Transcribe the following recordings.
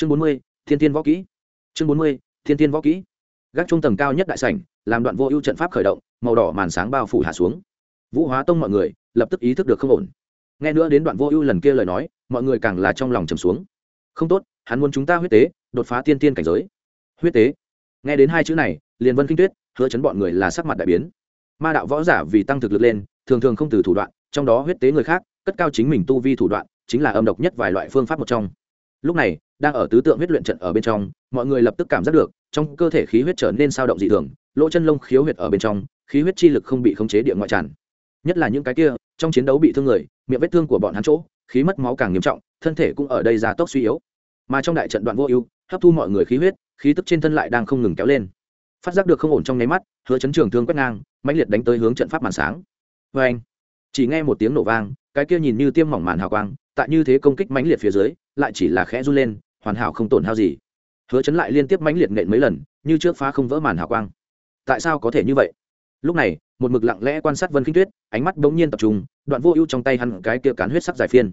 chương bốn mươi, thiên tiên võ kỹ. Chương bốn mươi, thiên tiên võ kỹ. Gác trung tầng cao nhất đại sảnh, làm đoạn vô ưu trận pháp khởi động, màu đỏ màn sáng bao phủ hạ xuống. Vũ hóa tông mọi người lập tức ý thức được không ổn. Nghe nữa đến đoạn vô ưu lần kia lời nói, mọi người càng là trong lòng trầm xuống. Không tốt, hắn muốn chúng ta huyết tế, đột phá tiên tiên cảnh giới. Huyết tế. Nghe đến hai chữ này liền vân kinh tuyết hứa chấn bọn người là sắc mặt đại biến. Ma đạo võ giả vì tăng thực lực lên, thường thường không từ thủ đoạn, trong đó huyết tế người khác, cất cao chính mình tu vi thủ đoạn, chính là âm độc nhất vài loại phương pháp một trong. Lúc này đang ở tứ tượng huyết luyện trận ở bên trong, mọi người lập tức cảm giác được, trong cơ thể khí huyết trở nên sao động dị thường, lỗ chân lông khiếu huyệt ở bên trong, khí huyết chi lực không bị khống chế địa ngoại tràn. Nhất là những cái kia, trong chiến đấu bị thương người, miệng vết thương của bọn hắn chỗ, khí mất máu càng nghiêm trọng, thân thể cũng ở đây ra tốc suy yếu. Mà trong đại trận đoạn vô ưu, hấp thu mọi người khí huyết, khí tức trên thân lại đang không ngừng kéo lên. Phát giác được không ổn trong nháy mắt, hứa chấn trường thương quét ngang, mãnh liệt đánh tới hướng trận pháp màn sáng. Vê anh, chỉ nghe một tiếng nổ vang, cái kia nhìn như tiêm mỏng màn hào quang, tại như thế công kích mãnh liệt phía dưới, lại chỉ là khẽ run lên hoàn hảo không tổn hao gì. Hứa chấn lại liên tiếp mãnh liệt nện mấy lần, như trước phá không vỡ màn hào quang. Tại sao có thể như vậy? Lúc này, một mực lặng lẽ quan sát vân kinh tuyết, ánh mắt bỗng nhiên tập trung, đoạn vô ưu trong tay hắn cái kia cán huyết sắc giải phiên.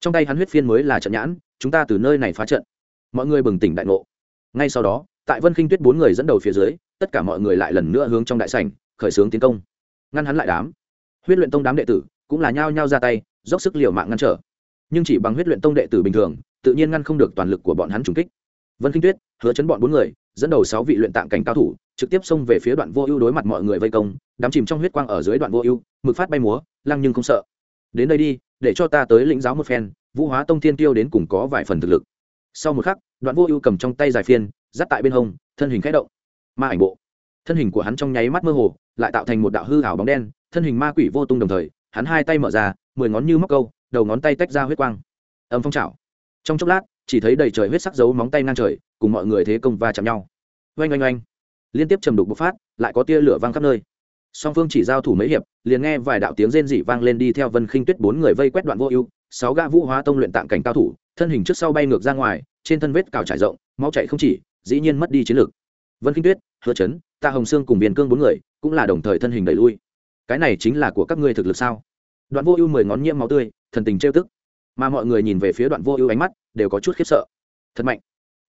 Trong tay hắn huyết phiên mới là trận nhãn, chúng ta từ nơi này phá trận. Mọi người bừng tỉnh đại ngộ. Ngay sau đó, tại vân kinh tuyết bốn người dẫn đầu phía dưới, tất cả mọi người lại lần nữa hướng trong đại sảnh, khởi xướng tiến công. Ngăn hắn lại đám. Huyết luyện tông đám đệ tử cũng là nhao nhao ra tay, dốc sức liều mạng ngăn trở. Nhưng chỉ bằng huyết luyện tông đệ tử bình thường tự nhiên ngăn không được toàn lực của bọn hắn trùng kích. Vân kinh tuyết, hứa chấn bọn bốn người, dẫn đầu sáu vị luyện tạng cảnh cao thủ, trực tiếp xông về phía đoạn vô ưu đối mặt mọi người vây công, đám chìm trong huyết quang ở dưới đoạn vô ưu, mực phát bay múa, lăng nhưng không sợ. Đến đây đi, để cho ta tới lĩnh giáo một phen, vũ hóa tông thiên tiêu đến cùng có vài phần thực lực. Sau một khắc, đoạn vô ưu cầm trong tay dài phiên dắt tại bên hông, thân hình khẽ động. Ma ảnh bộ. Thân hình của hắn trong nháy mắt mơ hồ, lại tạo thành một đạo hư ảo bóng đen, thân hình ma quỷ vô tung đồng thời, hắn hai tay mở ra, mười ngón như móc câu, đầu ngón tay tách ra huyết quang. Âm phong trào trong chốc lát, chỉ thấy đầy trời huyết sắc dấu móng tay ngang trời, cùng mọi người thế công va chạm nhau. Oanh oanh oanh. Liên tiếp trầm đục bộc phát, lại có tia lửa vang khắp nơi. Song phương chỉ giao thủ mấy hiệp, liền nghe vài đạo tiếng rên dị vang lên đi theo vân khinh tuyết bốn người vây quét đoạn vô ưu, sáu gã vũ hóa tông luyện tạng cảnh cao thủ, thân hình trước sau bay ngược ra ngoài, trên thân vết cào trải rộng, máu chạy không chỉ, dĩ nhiên mất đi chiến lược. Vân khinh tuyết, hứa chấn tạ hồng sương cùng viên cương bốn người, cũng là đồng thời thân hình đẩy lui. Cái này chính là của các ngươi thực lực sao? Đoạn vô ưu mười ngón nhiễm máu tươi, thần tình trêu tức mà mọi người nhìn về phía đoạn vô ưu ánh mắt, đều có chút khiếp sợ. Thật mạnh.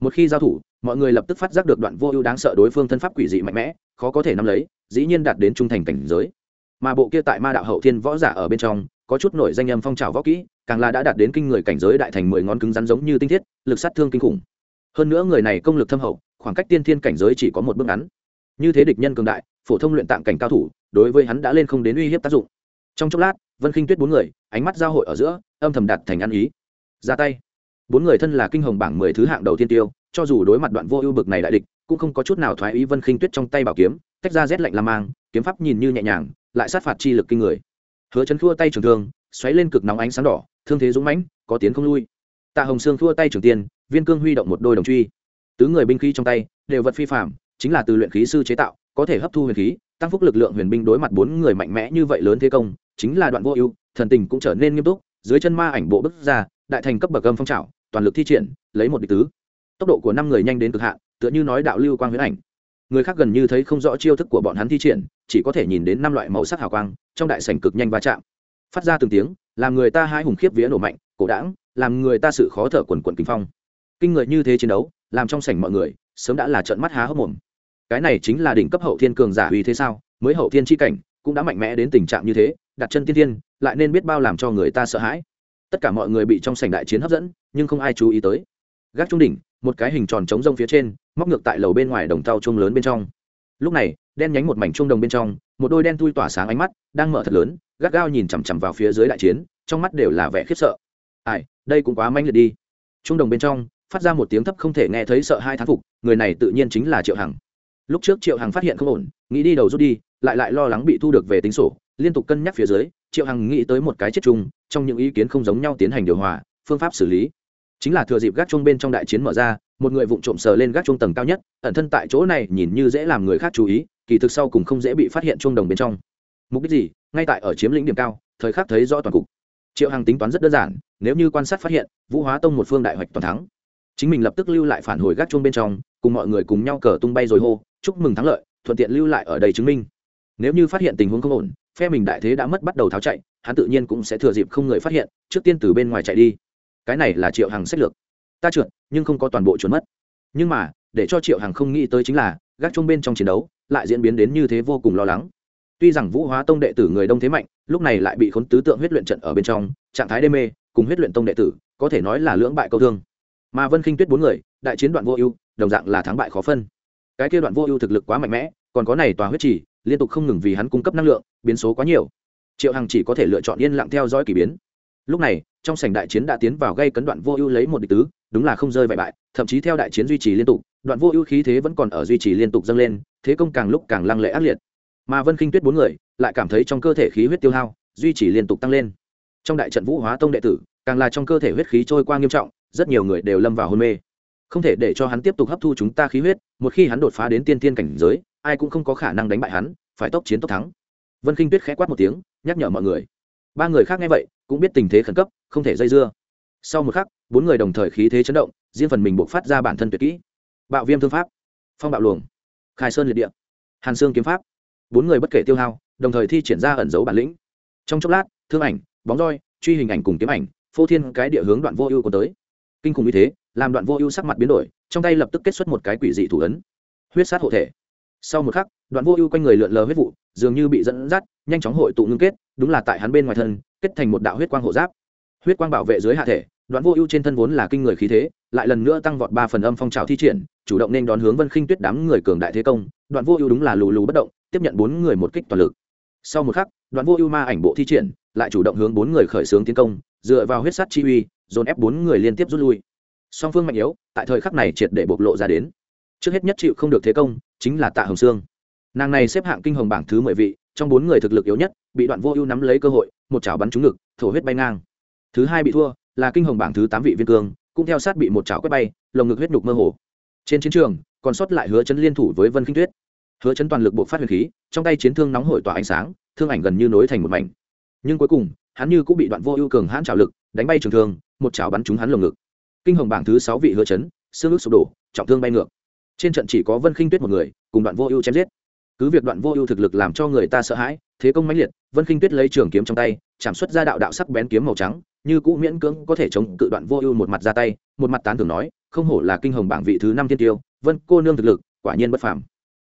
Một khi giao thủ, mọi người lập tức phát giác được đoạn vô ưu đáng sợ đối phương thân pháp quỷ dị mạnh mẽ, khó có thể nắm lấy, dĩ nhiên đạt đến trung thành cảnh giới. Mà bộ kia tại ma đạo hậu thiên võ giả ở bên trong, có chút nổi danh âm phong trào võ kỹ, càng là đã đạt đến kinh người cảnh giới đại thành mười ngón cứng rắn giống như tinh thiết, lực sát thương kinh khủng. Hơn nữa người này công lực thâm hậu, khoảng cách tiên thiên cảnh giới chỉ có một bước ngắn. Như thế địch nhân cường đại, phổ thông luyện tạng cảnh cao thủ, đối với hắn đã lên không đến uy hiếp tác dụng. Trong chốc lát, vân khinh tuyết bốn người, ánh mắt giao hội ở giữa âm thầm đặt thành ăn ý. Ra tay. Bốn người thân là kinh hồng bảng mười thứ hạng đầu tiên tiêu, cho dù đối mặt đoạn vô ưu bực này đại địch, cũng không có chút nào thoái ý vân khinh tuyết trong tay bảo kiếm, tách ra rét lạnh la mang, kiếm pháp nhìn như nhẹ nhàng, lại sát phạt chi lực kinh người. Hứa chấn khua tay trường thương, xoáy lên cực nóng ánh sáng đỏ, thương thế dũng mãnh, có tiến không lui. Tạ hồng sương khua tay trường tiên, viên cương huy động một đôi đồng truy. Tứ người binh khí trong tay, đều vật phi phạm chính là từ luyện khí sư chế tạo, có thể hấp thu huyền khí, tăng phúc lực lượng huyền binh đối mặt bốn người mạnh mẽ như vậy lớn thế công, chính là đoạn vô ưu, thần tình cũng trở nên nghiêm túc dưới chân ma ảnh bộ bước ra, đại thành cấp bậc âm phong trào toàn lực thi triển, lấy một địch tứ. Tốc độ của năm người nhanh đến cực hạn, tựa như nói đạo lưu quang huyễn ảnh. Người khác gần như thấy không rõ chiêu thức của bọn hắn thi triển, chỉ có thể nhìn đến năm loại màu sắc hào quang, trong đại sảnh cực nhanh va chạm. Phát ra từng tiếng, làm người ta hai hùng khiếp vía nổ mạnh, cổ đảng làm người ta sự khó thở quần quần kinh phong. Kinh người như thế chiến đấu, làm trong sảnh mọi người, sớm đã là trận mắt há hốc mồm. Cái này chính là đỉnh cấp hậu thiên cường giả uy thế sao? Mới hậu thiên chi cảnh, cũng đã mạnh mẽ đến tình trạng như thế đặt chân tiên thiên, lại nên biết bao làm cho người ta sợ hãi. Tất cả mọi người bị trong sảnh đại chiến hấp dẫn, nhưng không ai chú ý tới. Gác trung đỉnh, một cái hình tròn trống rông phía trên, móc ngược tại lầu bên ngoài đồng thau trung lớn bên trong. Lúc này, đen nhánh một mảnh trung đồng bên trong, một đôi đen thui tỏa sáng ánh mắt đang mở thật lớn gác gao nhìn chằm chằm vào phía dưới đại chiến, trong mắt đều là vẻ khiếp sợ. Ai, đây cũng quá manh liệt đi. Trung đồng bên trong, phát ra một tiếng thấp không thể nghe thấy sợ hai thán phục, người này tự nhiên chính là triệu hằng. Lúc trước triệu hằng phát hiện không ổn, nghĩ đi đầu rút đi, lại lại lo lắng bị thu được về tính sổ liên tục cân nhắc phía dưới, triệu hằng nghĩ tới một cái chết chung, trong những ý kiến không giống nhau tiến hành điều hòa, phương pháp xử lý. Chính là thừa dịp gác chung bên trong đại chiến mở ra, một người vụng trộm sờ lên gác chung tầng cao nhất, ẩn thân tại chỗ này nhìn như dễ làm người khác chú ý, kỳ thực sau cùng không dễ bị phát hiện chung đồng bên trong. Mục đích gì? Ngay tại ở chiếm lĩnh điểm cao, thời khắc thấy rõ toàn cục. Triệu hằng tính toán rất đơn giản, nếu như quan sát phát hiện, vũ hóa tông một phương đại hoạch toàn thắng. Chính mình lập tức lưu lại phản hồi gác chung bên trong, cùng mọi người cùng nhau cờ tung bay rồi hô, chúc mừng thắng lợi, thuận tiện lưu lại ở đây chứng minh. Nếu như phát hiện tình huống không ổn phe mình đại thế đã mất bắt đầu tháo chạy, hắn tự nhiên cũng sẽ thừa dịp không người phát hiện, trước tiên từ bên ngoài chạy đi. Cái này là triệu hằng sách lược. Ta trượt, nhưng không có toàn bộ trốn mất. Nhưng mà, để cho triệu hằng không nghĩ tới chính là, gác chung bên trong chiến đấu, lại diễn biến đến như thế vô cùng lo lắng. Tuy rằng vũ hóa tông đệ tử người đông thế mạnh, lúc này lại bị khốn tứ tượng huyết luyện trận ở bên trong, trạng thái đê mê, cùng huyết luyện tông đệ tử, có thể nói là lưỡng bại câu thương. Mà vân khinh tuyết bốn người, đại chiến đoạn vô ưu, đồng dạng là thắng bại khó phân. Cái kia đoạn vô ưu thực lực quá mạnh mẽ, còn có này tòa huyết trì liên tục không ngừng vì hắn cung cấp năng lượng, biến số quá nhiều. Triệu hằng chỉ có thể lựa chọn yên lặng theo dõi k ỳ biến. Lúc này, trong sảnh đại chiến đã tiến vào gây cấn đoạn vô ưu lấy một địch tứ, đúng là không rơi vải bại, thậm chí theo đại chiến duy trì liên tục, đoạn vô ưu khí thế vẫn còn ở duy trì liên tục dâng lên, thế công càng lúc càng lăng lệ ác liệt. Mà vân khinh tuyết bốn người lại cảm thấy trong cơ thể khí huyết tiêu hao, duy trì liên tục tăng lên. Trong đại trận vũ hóa tông đệ tử, càng là trong cơ thể huyết khí trôi qua nghiêm trọng, rất nhiều người đều lâm vào hôn mê. Không thể để cho hắn tiếp tục hấp thu chúng ta khí huyết, một khi hắn đột phá đến tiên tiên cảnh giới ai cũng không có khả năng đánh bại hắn, phải tốc chiến tốc thắng. Vân khinh tuyết khẽ quát một tiếng, nhắc nhở mọi người. Ba người khác nghe vậy, cũng biết tình thế khẩn cấp, không thể dây dưa. Sau một khắc, bốn người đồng thời khí thế chấn động, riêng phần mình buộc phát ra bản thân tuyệt kỹ. Bạo viêm thương pháp, phong bạo luồng, khai sơn liệt địa, hàn xương kiếm pháp. Bốn người bất kể tiêu hao, đồng thời thi triển ra ẩn dấu bản lĩnh. Trong chốc lát, thương ảnh, bóng roi, truy hình ảnh cùng kiếm ảnh, phô thiên cái địa hướng đoạn vô ưu có tới. Kinh khủng như thế, làm đoạn vô ưu sắc mặt biến đổi, trong tay lập tức kết xuất một cái quỷ dị thủ ấn. Huyết sát hộ thể sau một khắc, đoạn vô ưu quanh người lượn lờ huyết vụ, dường như bị dẫn dắt, nhanh chóng hội tụ ngưng kết, đúng là tại hắn bên ngoài thân, kết thành một đạo huyết quang hộ giáp. Huyết quang bảo vệ dưới hạ thể, đoạn vô ưu trên thân vốn là kinh người khí thế, lại lần nữa tăng vọt ba phần âm phong trào thi triển, chủ động nên đón hướng vân khinh tuyết đám người cường đại thế công, đoạn vô ưu đúng là lù lù bất động, tiếp nhận bốn người một kích toàn lực. Sau một khắc, đoạn vô ưu ma ảnh bộ thi triển, lại chủ động hướng bốn người khởi xướng tiến công, dựa vào huyết sắt chi uy, dồn ép bốn người liên tiếp rút lui. Song phương mạnh yếu, tại thời khắc này triệt để bộc lộ ra đến. Trước hết nhất chịu không được thế công chính là tạ hồng sương. Nàng này xếp hạng kinh hồng bảng thứ mười vị, trong bốn người thực lực yếu nhất, bị đoạn vô ưu nắm lấy cơ hội, một chảo bắn trúng ngực, thổ huyết bay ngang. Thứ hai bị thua, là kinh hồng bảng thứ tám vị viên cương, cũng theo sát bị một chảo quét bay, lồng ngực huyết nhục mơ hồ. Trên chiến trường, còn sót lại hứa chấn liên thủ với vân kinh tuyết. Hứa chấn toàn lực buộc phát huyền khí, trong tay chiến thương nóng hổi tỏa ánh sáng, thương ảnh gần như nối thành một mảnh. Nhưng cuối cùng, hắn như cũng bị đoạn vô ưu cường hãn chảo lực, đánh bay trường thương, một chảo bắn trúng hắn lồng ngực. Kinh hồng bảng thứ sáu vị hứa chấn, xương ức sụp đổ, trọng thương bay ngược trên trận chỉ có vân khinh tuyết một người, cùng đoạn vô ưu chém giết. Cứ việc đoạn vô ưu thực lực làm cho người ta sợ hãi, thế công mãnh liệt, vân khinh tuyết lấy trường kiếm trong tay, chạm xuất ra đạo đạo sắc bén kiếm màu trắng, như cũ miễn cưỡng có thể chống cự đoạn vô ưu một mặt ra tay, một mặt tán thường nói, không hổ là kinh hồng bảng vị thứ năm thiên tiêu, vân cô nương thực lực, quả nhiên bất phàm.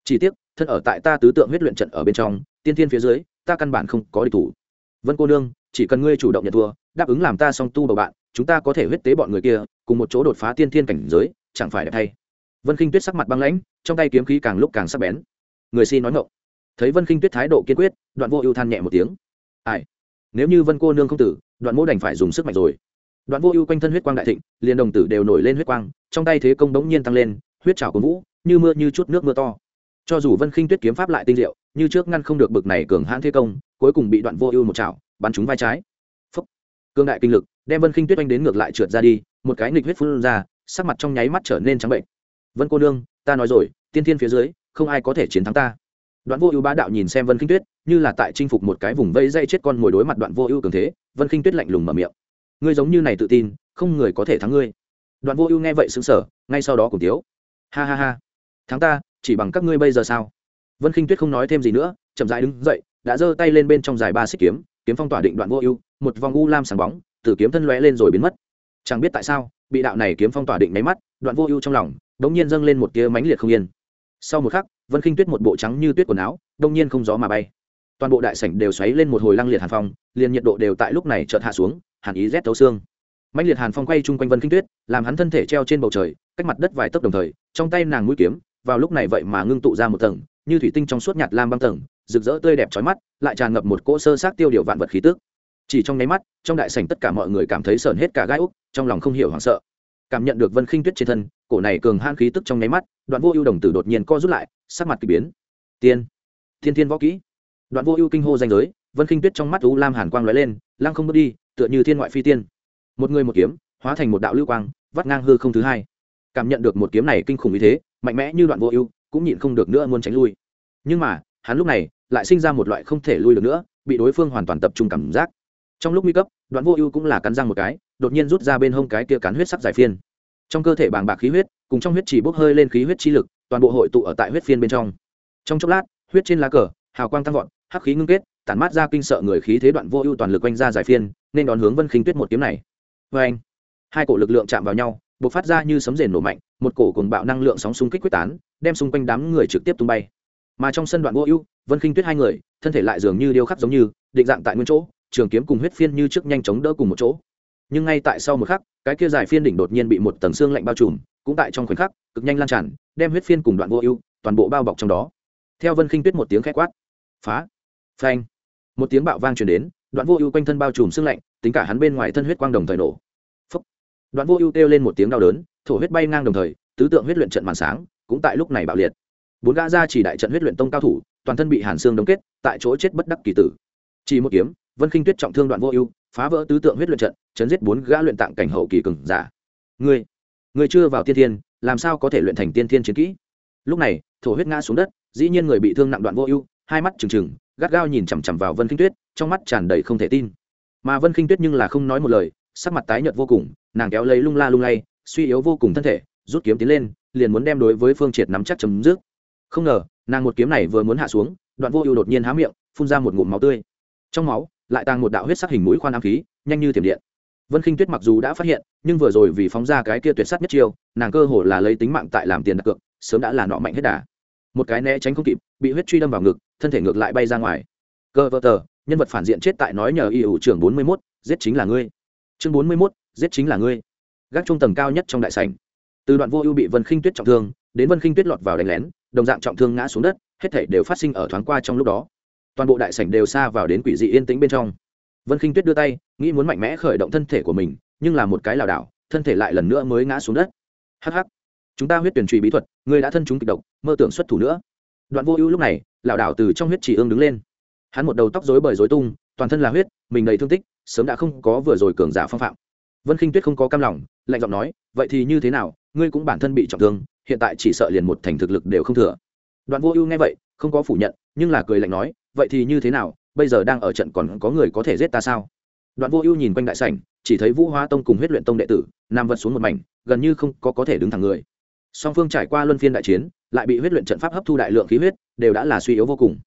Chỉ tiếc, thân ở tại ta tứ tượng huyết luyện trận ở bên trong, tiên thiên phía dưới, ta căn bản không có địch thủ. Vân cô nương, chỉ cần ngươi chủ động nhận thua, đáp ứng làm ta song tu bầu bạn, chúng ta có thể huyết tế bọn người kia, cùng một chỗ đột phá tiên thiên cảnh giới, chẳng phải đẹp thay vân khinh tuyết sắc mặt băng lãnh, trong tay kiếm khí càng lúc càng sắc bén. Người si nói ngộng thấy vân khinh tuyết thái độ kiên quyết, đoạn vô ưu than nhẹ một tiếng. Ai? Nếu như vân cô nương không tử, đoạn mỗ đành phải dùng sức mạnh rồi. Đoạn vô ưu quanh thân huyết quang đại thịnh, liền đồng tử đều nổi lên huyết quang, trong tay thế công bỗng nhiên tăng lên, huyết trào của vũ, như mưa như chút nước mưa to. Cho dù vân khinh tuyết kiếm pháp lại tinh diệu, như trước ngăn không được bực này cường hãn thế công, cuối cùng bị đoạn vô ưu một chảo bắn trúng vai trái. Phúc! Cương đại kinh lực, đem vân khinh tuyết oanh đến ngược lại trượt ra đi, một cái nghịch huyết phun ra, sắc mặt trong nháy mắt trở nên trắng bệnh vân cô nương, ta nói rồi, tiên thiên phía dưới, không ai có thể chiến thắng ta. Đoạn vô ưu bá đạo nhìn xem vân khinh tuyết, như là tại chinh phục một cái vùng vây dây chết con ngồi đối mặt đoạn vô ưu cường thế, vân khinh tuyết lạnh lùng mở miệng. Ngươi giống như này tự tin, không người có thể thắng ngươi. Đoạn vô ưu nghe vậy xứng sở ngay sau đó cùng tiếu. Ha ha ha, thắng ta, chỉ bằng các ngươi bây giờ sao? Vân khinh tuyết không nói thêm gì nữa, chậm rãi đứng dậy, đã giơ tay lên bên trong dài ba xích kiếm kiếm phong tỏa định đoạn vô ưu, một vòng u lam sáng bóng từ kiếm thân lóe lên rồi biến mất. Chẳng biết tại sao bị đạo này kiếm phong tỏa định máy mắt, đoạn vô ưu trong lòng đống nhiên dâng lên một tia mãnh liệt không yên. Sau một khắc, vân khinh tuyết một bộ trắng như tuyết quần áo, đông nhiên không gió mà bay. Toàn bộ đại sảnh đều xoáy lên một hồi lăng liệt hàn phong, liền nhiệt độ đều tại lúc này chợt hạ xuống, hàn ý rét thấu xương. Mạnh liệt hàn phong quay chung quanh vân kinh tuyết, làm hắn thân thể treo trên bầu trời, cách mặt đất vài tấc đồng thời, trong tay nàng mũi kiếm, vào lúc này vậy mà ngưng tụ ra một tầng, như thủy tinh trong suốt nhạt lam băng tầng, rực rỡ tươi đẹp trói mắt, lại tràn ngập một cỗ sơ sát tiêu điều vạn vật khí tức chỉ trong nháy mắt, trong đại sảnh tất cả mọi người cảm thấy sờn hết cả gai úc, trong lòng không hiểu hoảng sợ. Cảm nhận được vân khinh tuyết trên thân, cổ này cường han khí tức trong nháy mắt, đoạn vô ưu đồng tử đột nhiên co rút lại, sắc mặt k ỳ biến. Tiên, thiên thiên võ kỹ. Đoạn vô ưu kinh hô danh giới, vân khinh tuyết trong mắt u lam hàn quang lóe lên, lăng không bước đi, tựa như thiên ngoại phi tiên. Một người một kiếm, hóa thành một đạo lưu quang, vắt ngang hư không thứ hai. Cảm nhận được một kiếm này kinh khủng như thế, mạnh mẽ như đoạn vô ưu, cũng nhịn không được nữa muốn tránh lui. Nhưng mà, hắn lúc này lại sinh ra một loại không thể lui được nữa, bị đối phương hoàn toàn tập trung cảm giác trong lúc nguy cấp, đoạn vô ưu cũng là cắn răng một cái, đột nhiên rút ra bên hông cái kia cắn huyết sắc giải phiên. Trong cơ thể bàng bạc khí huyết, cùng trong huyết chỉ bốc hơi lên khí huyết chi lực, toàn bộ hội tụ ở tại huyết phiên bên trong. Trong chốc lát, huyết trên lá cờ, hào quang tăng vọt, hắc khí ngưng kết, tản mát ra kinh sợ người khí thế đoạn vô ưu toàn lực quanh ra giải phiên, nên đón hướng vân khinh tuyết một kiếm này. Vê anh hai cổ lực lượng chạm vào nhau buộc phát ra như sấm rền nổ mạnh, một cổ cùng bạo năng lượng sóng xung kích quyết tán, đem xung quanh đám người trực tiếp tung bay. Mà trong sân đoạn vô ưu, vân khinh tuyết hai người, thân thể lại dường như điêu khắc giống như, định dạng tại nguyên chỗ trường kiếm cùng huyết phiên như trước nhanh chóng đỡ cùng một chỗ. Nhưng ngay tại sau một khắc, cái kia dài phiên đỉnh đột nhiên bị một tầng xương lạnh bao trùm, cũng tại trong khoảnh khắc, cực nhanh lan tràn, đem huyết phiên cùng đoạn vô ưu, toàn bộ bao bọc trong đó. Theo vân khinh tuyết một tiếng khét quát. Phá. Phanh. Một tiếng bạo vang truyền đến, đoạn vô ưu quanh thân bao trùm xương lạnh, tính cả hắn bên ngoài thân huyết quang đồng thời nổ. Phúc. đoạn vô ưu kêu lên một tiếng đau đớn, thổ huyết bay ngang đồng thời, tứ tượng huyết luyện trận màn sáng, cũng tại lúc này bạo liệt. Bốn gã ra chỉ đại trận huyết luyện tông cao thủ, toàn thân bị hàn xương đóng kết, tại chỗ chết bất đắc kỳ tử chỉ một kiếm, vân khinh tuyết trọng thương đoạn vô ưu, phá vỡ tứ tượng huyết luyện trận, chấn giết bốn gã luyện tạng cảnh hậu kỳ cường giả. Ngươi ngươi chưa vào tiên thiên, làm sao có thể luyện thành tiên thiên chiến kỹ? Lúc này, thổ huyết ngã xuống đất, dĩ nhiên người bị thương nặng đoạn vô ưu, hai mắt trừng trừng, gắt gao nhìn chằm chằm vào vân khinh tuyết, trong mắt tràn đầy không thể tin. Mà vân khinh tuyết nhưng là không nói một lời, sắc mặt tái nhợt vô cùng, nàng kéo lấy lung la lung lay, suy yếu vô cùng thân thể, rút kiếm tiến lên, liền muốn đem đối với phương triệt nắm chắc chấm dứt. Không ngờ, nàng một kiếm này vừa muốn hạ xuống, đoạn vô ưu đột nhiên há miệng, phun ra một ngụm máu tươi trong máu, lại tăng một đạo huyết sắc hình mũi khoan ám khí, nhanh như tiềm điện. Vân khinh tuyết mặc dù đã phát hiện, nhưng vừa rồi vì phóng ra cái kia tuyệt sắc nhất chiêu, nàng cơ hồ là lấy tính mạng tại làm tiền đặt cược, sớm đã là nọ mạnh hết đà. Một cái né tránh không kịp, bị huyết truy đâm vào ngực, thân thể ngược lại bay ra ngoài. Cơ vơ tờ, nhân vật phản diện chết tại nói nhờ y ủ trưởng bốn mươi mốt, giết chính là ngươi. Chương bốn mươi mốt, giết chính là ngươi. Gác trung tầng cao nhất trong đại sảnh. Từ đoạn vô ưu bị vân khinh tuyết trọng thương, đến vân khinh tuyết lọt vào đánh lén, đồng dạng trọng thương ngã xuống đất, hết thể đều phát sinh ở thoáng qua trong lúc đó toàn bộ đại sảnh đều xa vào đến quỷ dị yên tĩnh bên trong. Vân khinh tuyết đưa tay, nghĩ muốn mạnh mẽ khởi động thân thể của mình, nhưng là một cái lảo đảo, thân thể lại lần nữa mới ngã xuống đất. Hh chúng ta huyết tuyển trùy bí thuật người đã thân chúng kịch độc, mơ tưởng xuất thủ nữa. Đoạn vô ưu lúc này, lảo đảo từ trong huyết chỉ ương đứng lên. Hắn một đầu tóc rối bời rối tung, toàn thân là huyết, mình đầy thương tích, sớm đã không có vừa rồi cường giả phong phạm. Vân khinh tuyết không có cam lòng, lạnh giọng nói, vậy thì như thế nào? Ngươi cũng bản thân bị trọng thương, hiện tại chỉ sợ liền một thành thực lực đều không thừa. Đoạn vô ưu nghe vậy, không có phủ nhận, nhưng là cười lạnh nói vậy thì như thế nào? Bây giờ đang ở trận còn có người có thể giết ta sao? Đoạn vô ưu nhìn quanh đại sảnh, chỉ thấy vũ hóa tông cùng huyết luyện tông đệ tử nằm vật xuống một mảnh, gần như không có có thể đứng thẳng người. Song phương trải qua luân phiên đại chiến, lại bị huyết luyện trận pháp hấp thu đại lượng khí huyết, đều đã là suy yếu vô cùng.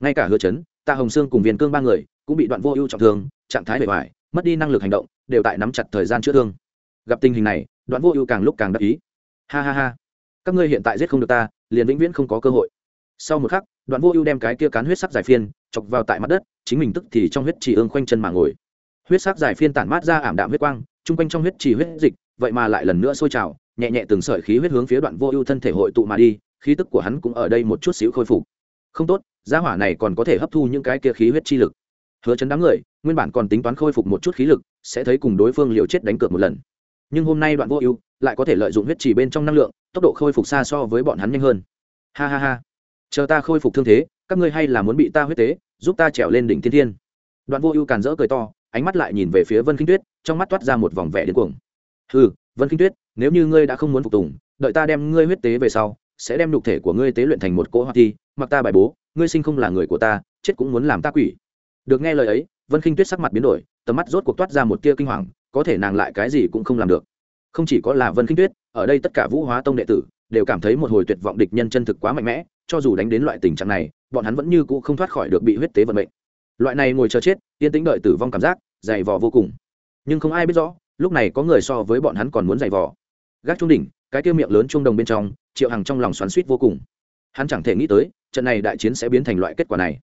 Ngay cả hứa chấn, tạ hồng sương cùng viên cương ba người, cũng bị đoạn vô ưu trọng thương, trạng thái bề ngoài mất đi năng lực hành động, đều tại nắm chặt thời gian chữa thương. Gặp tình hình này, đoạn vô ưu càng lúc càng đắc ý. Ha ha ha. Các ngươi hiện tại giết không được ta, liền vĩnh viễn không có cơ hội. Sau một khắc đoạn vô ưu đem cái kia cán huyết sắc dài phiên chọc vào tại mặt đất, chính mình tức thì trong huyết chỉ ương khoanh chân mà ngồi. Huyết sắc dài phiên tản mát ra ảm đạm huyết quang, chung quanh trong huyết chỉ huyết dịch, vậy mà lại lần nữa sôi trào, nhẹ nhẹ từng sợi khí huyết hướng phía đoạn vô ưu thân thể hội tụ mà đi, khí tức của hắn cũng ở đây một chút xíu khôi phục. Không tốt, gia hỏa này còn có thể hấp thu những cái kia khí huyết chi lực. Hứa chấn đám người, nguyên bản còn tính toán khôi phục một chút khí lực, sẽ thấy cùng đối phương liều chết đánh cược một lần. Nhưng hôm nay đoạn vô ưu lại có thể lợi dụng huyết trì bên trong năng lượng, tốc độ khôi phục xa so với bọn hắn nhanh hơn. Ha ha ha chờ ta khôi phục thương thế, các ngươi hay là muốn bị ta huyết tế, giúp ta trèo lên đỉnh thiên thiên. Đoạn vô ưu càn rỡ cười to, ánh mắt lại nhìn về phía vân kinh tuyết, trong mắt toát ra một vòng vẻ điên cuồng. Ừ vân kinh tuyết, nếu như ngươi đã không muốn phục tùng, đợi ta đem ngươi huyết tế về sau, sẽ đem nhục thể của ngươi tế luyện thành một cỗ hoa thi, mặc ta bài bố, ngươi sinh không là người của ta, chết cũng muốn làm ta quỷ. Được nghe lời ấy, vân Kinh tuyết sắc mặt biến đổi, tầm mắt rốt cuộc toát ra một tia kinh hoàng, có thể nàng lại cái gì cũng không làm được. Không chỉ có là vân Kinh tuyết, ở đây tất cả vũ hóa tông đệ tử đều cảm thấy một hồi tuyệt vọng địch nhân chân thực quá mạnh mẽ, cho dù đánh đến loại tình trạng này, bọn hắn vẫn như cũ không thoát khỏi được bị huyết tế vận mệnh. Loại này ngồi chờ chết, yên tĩnh đợi tử vong cảm giác, dày vò vô cùng. Nhưng không ai biết rõ, lúc này có người so với bọn hắn còn muốn dày vò. Gác trung đỉnh, cái tiêu miệng lớn trung đồng bên trong, triệu hằng trong lòng xoắn suýt vô cùng. Hắn chẳng thể nghĩ tới, trận này đại chiến sẽ biến thành loại kết quả này.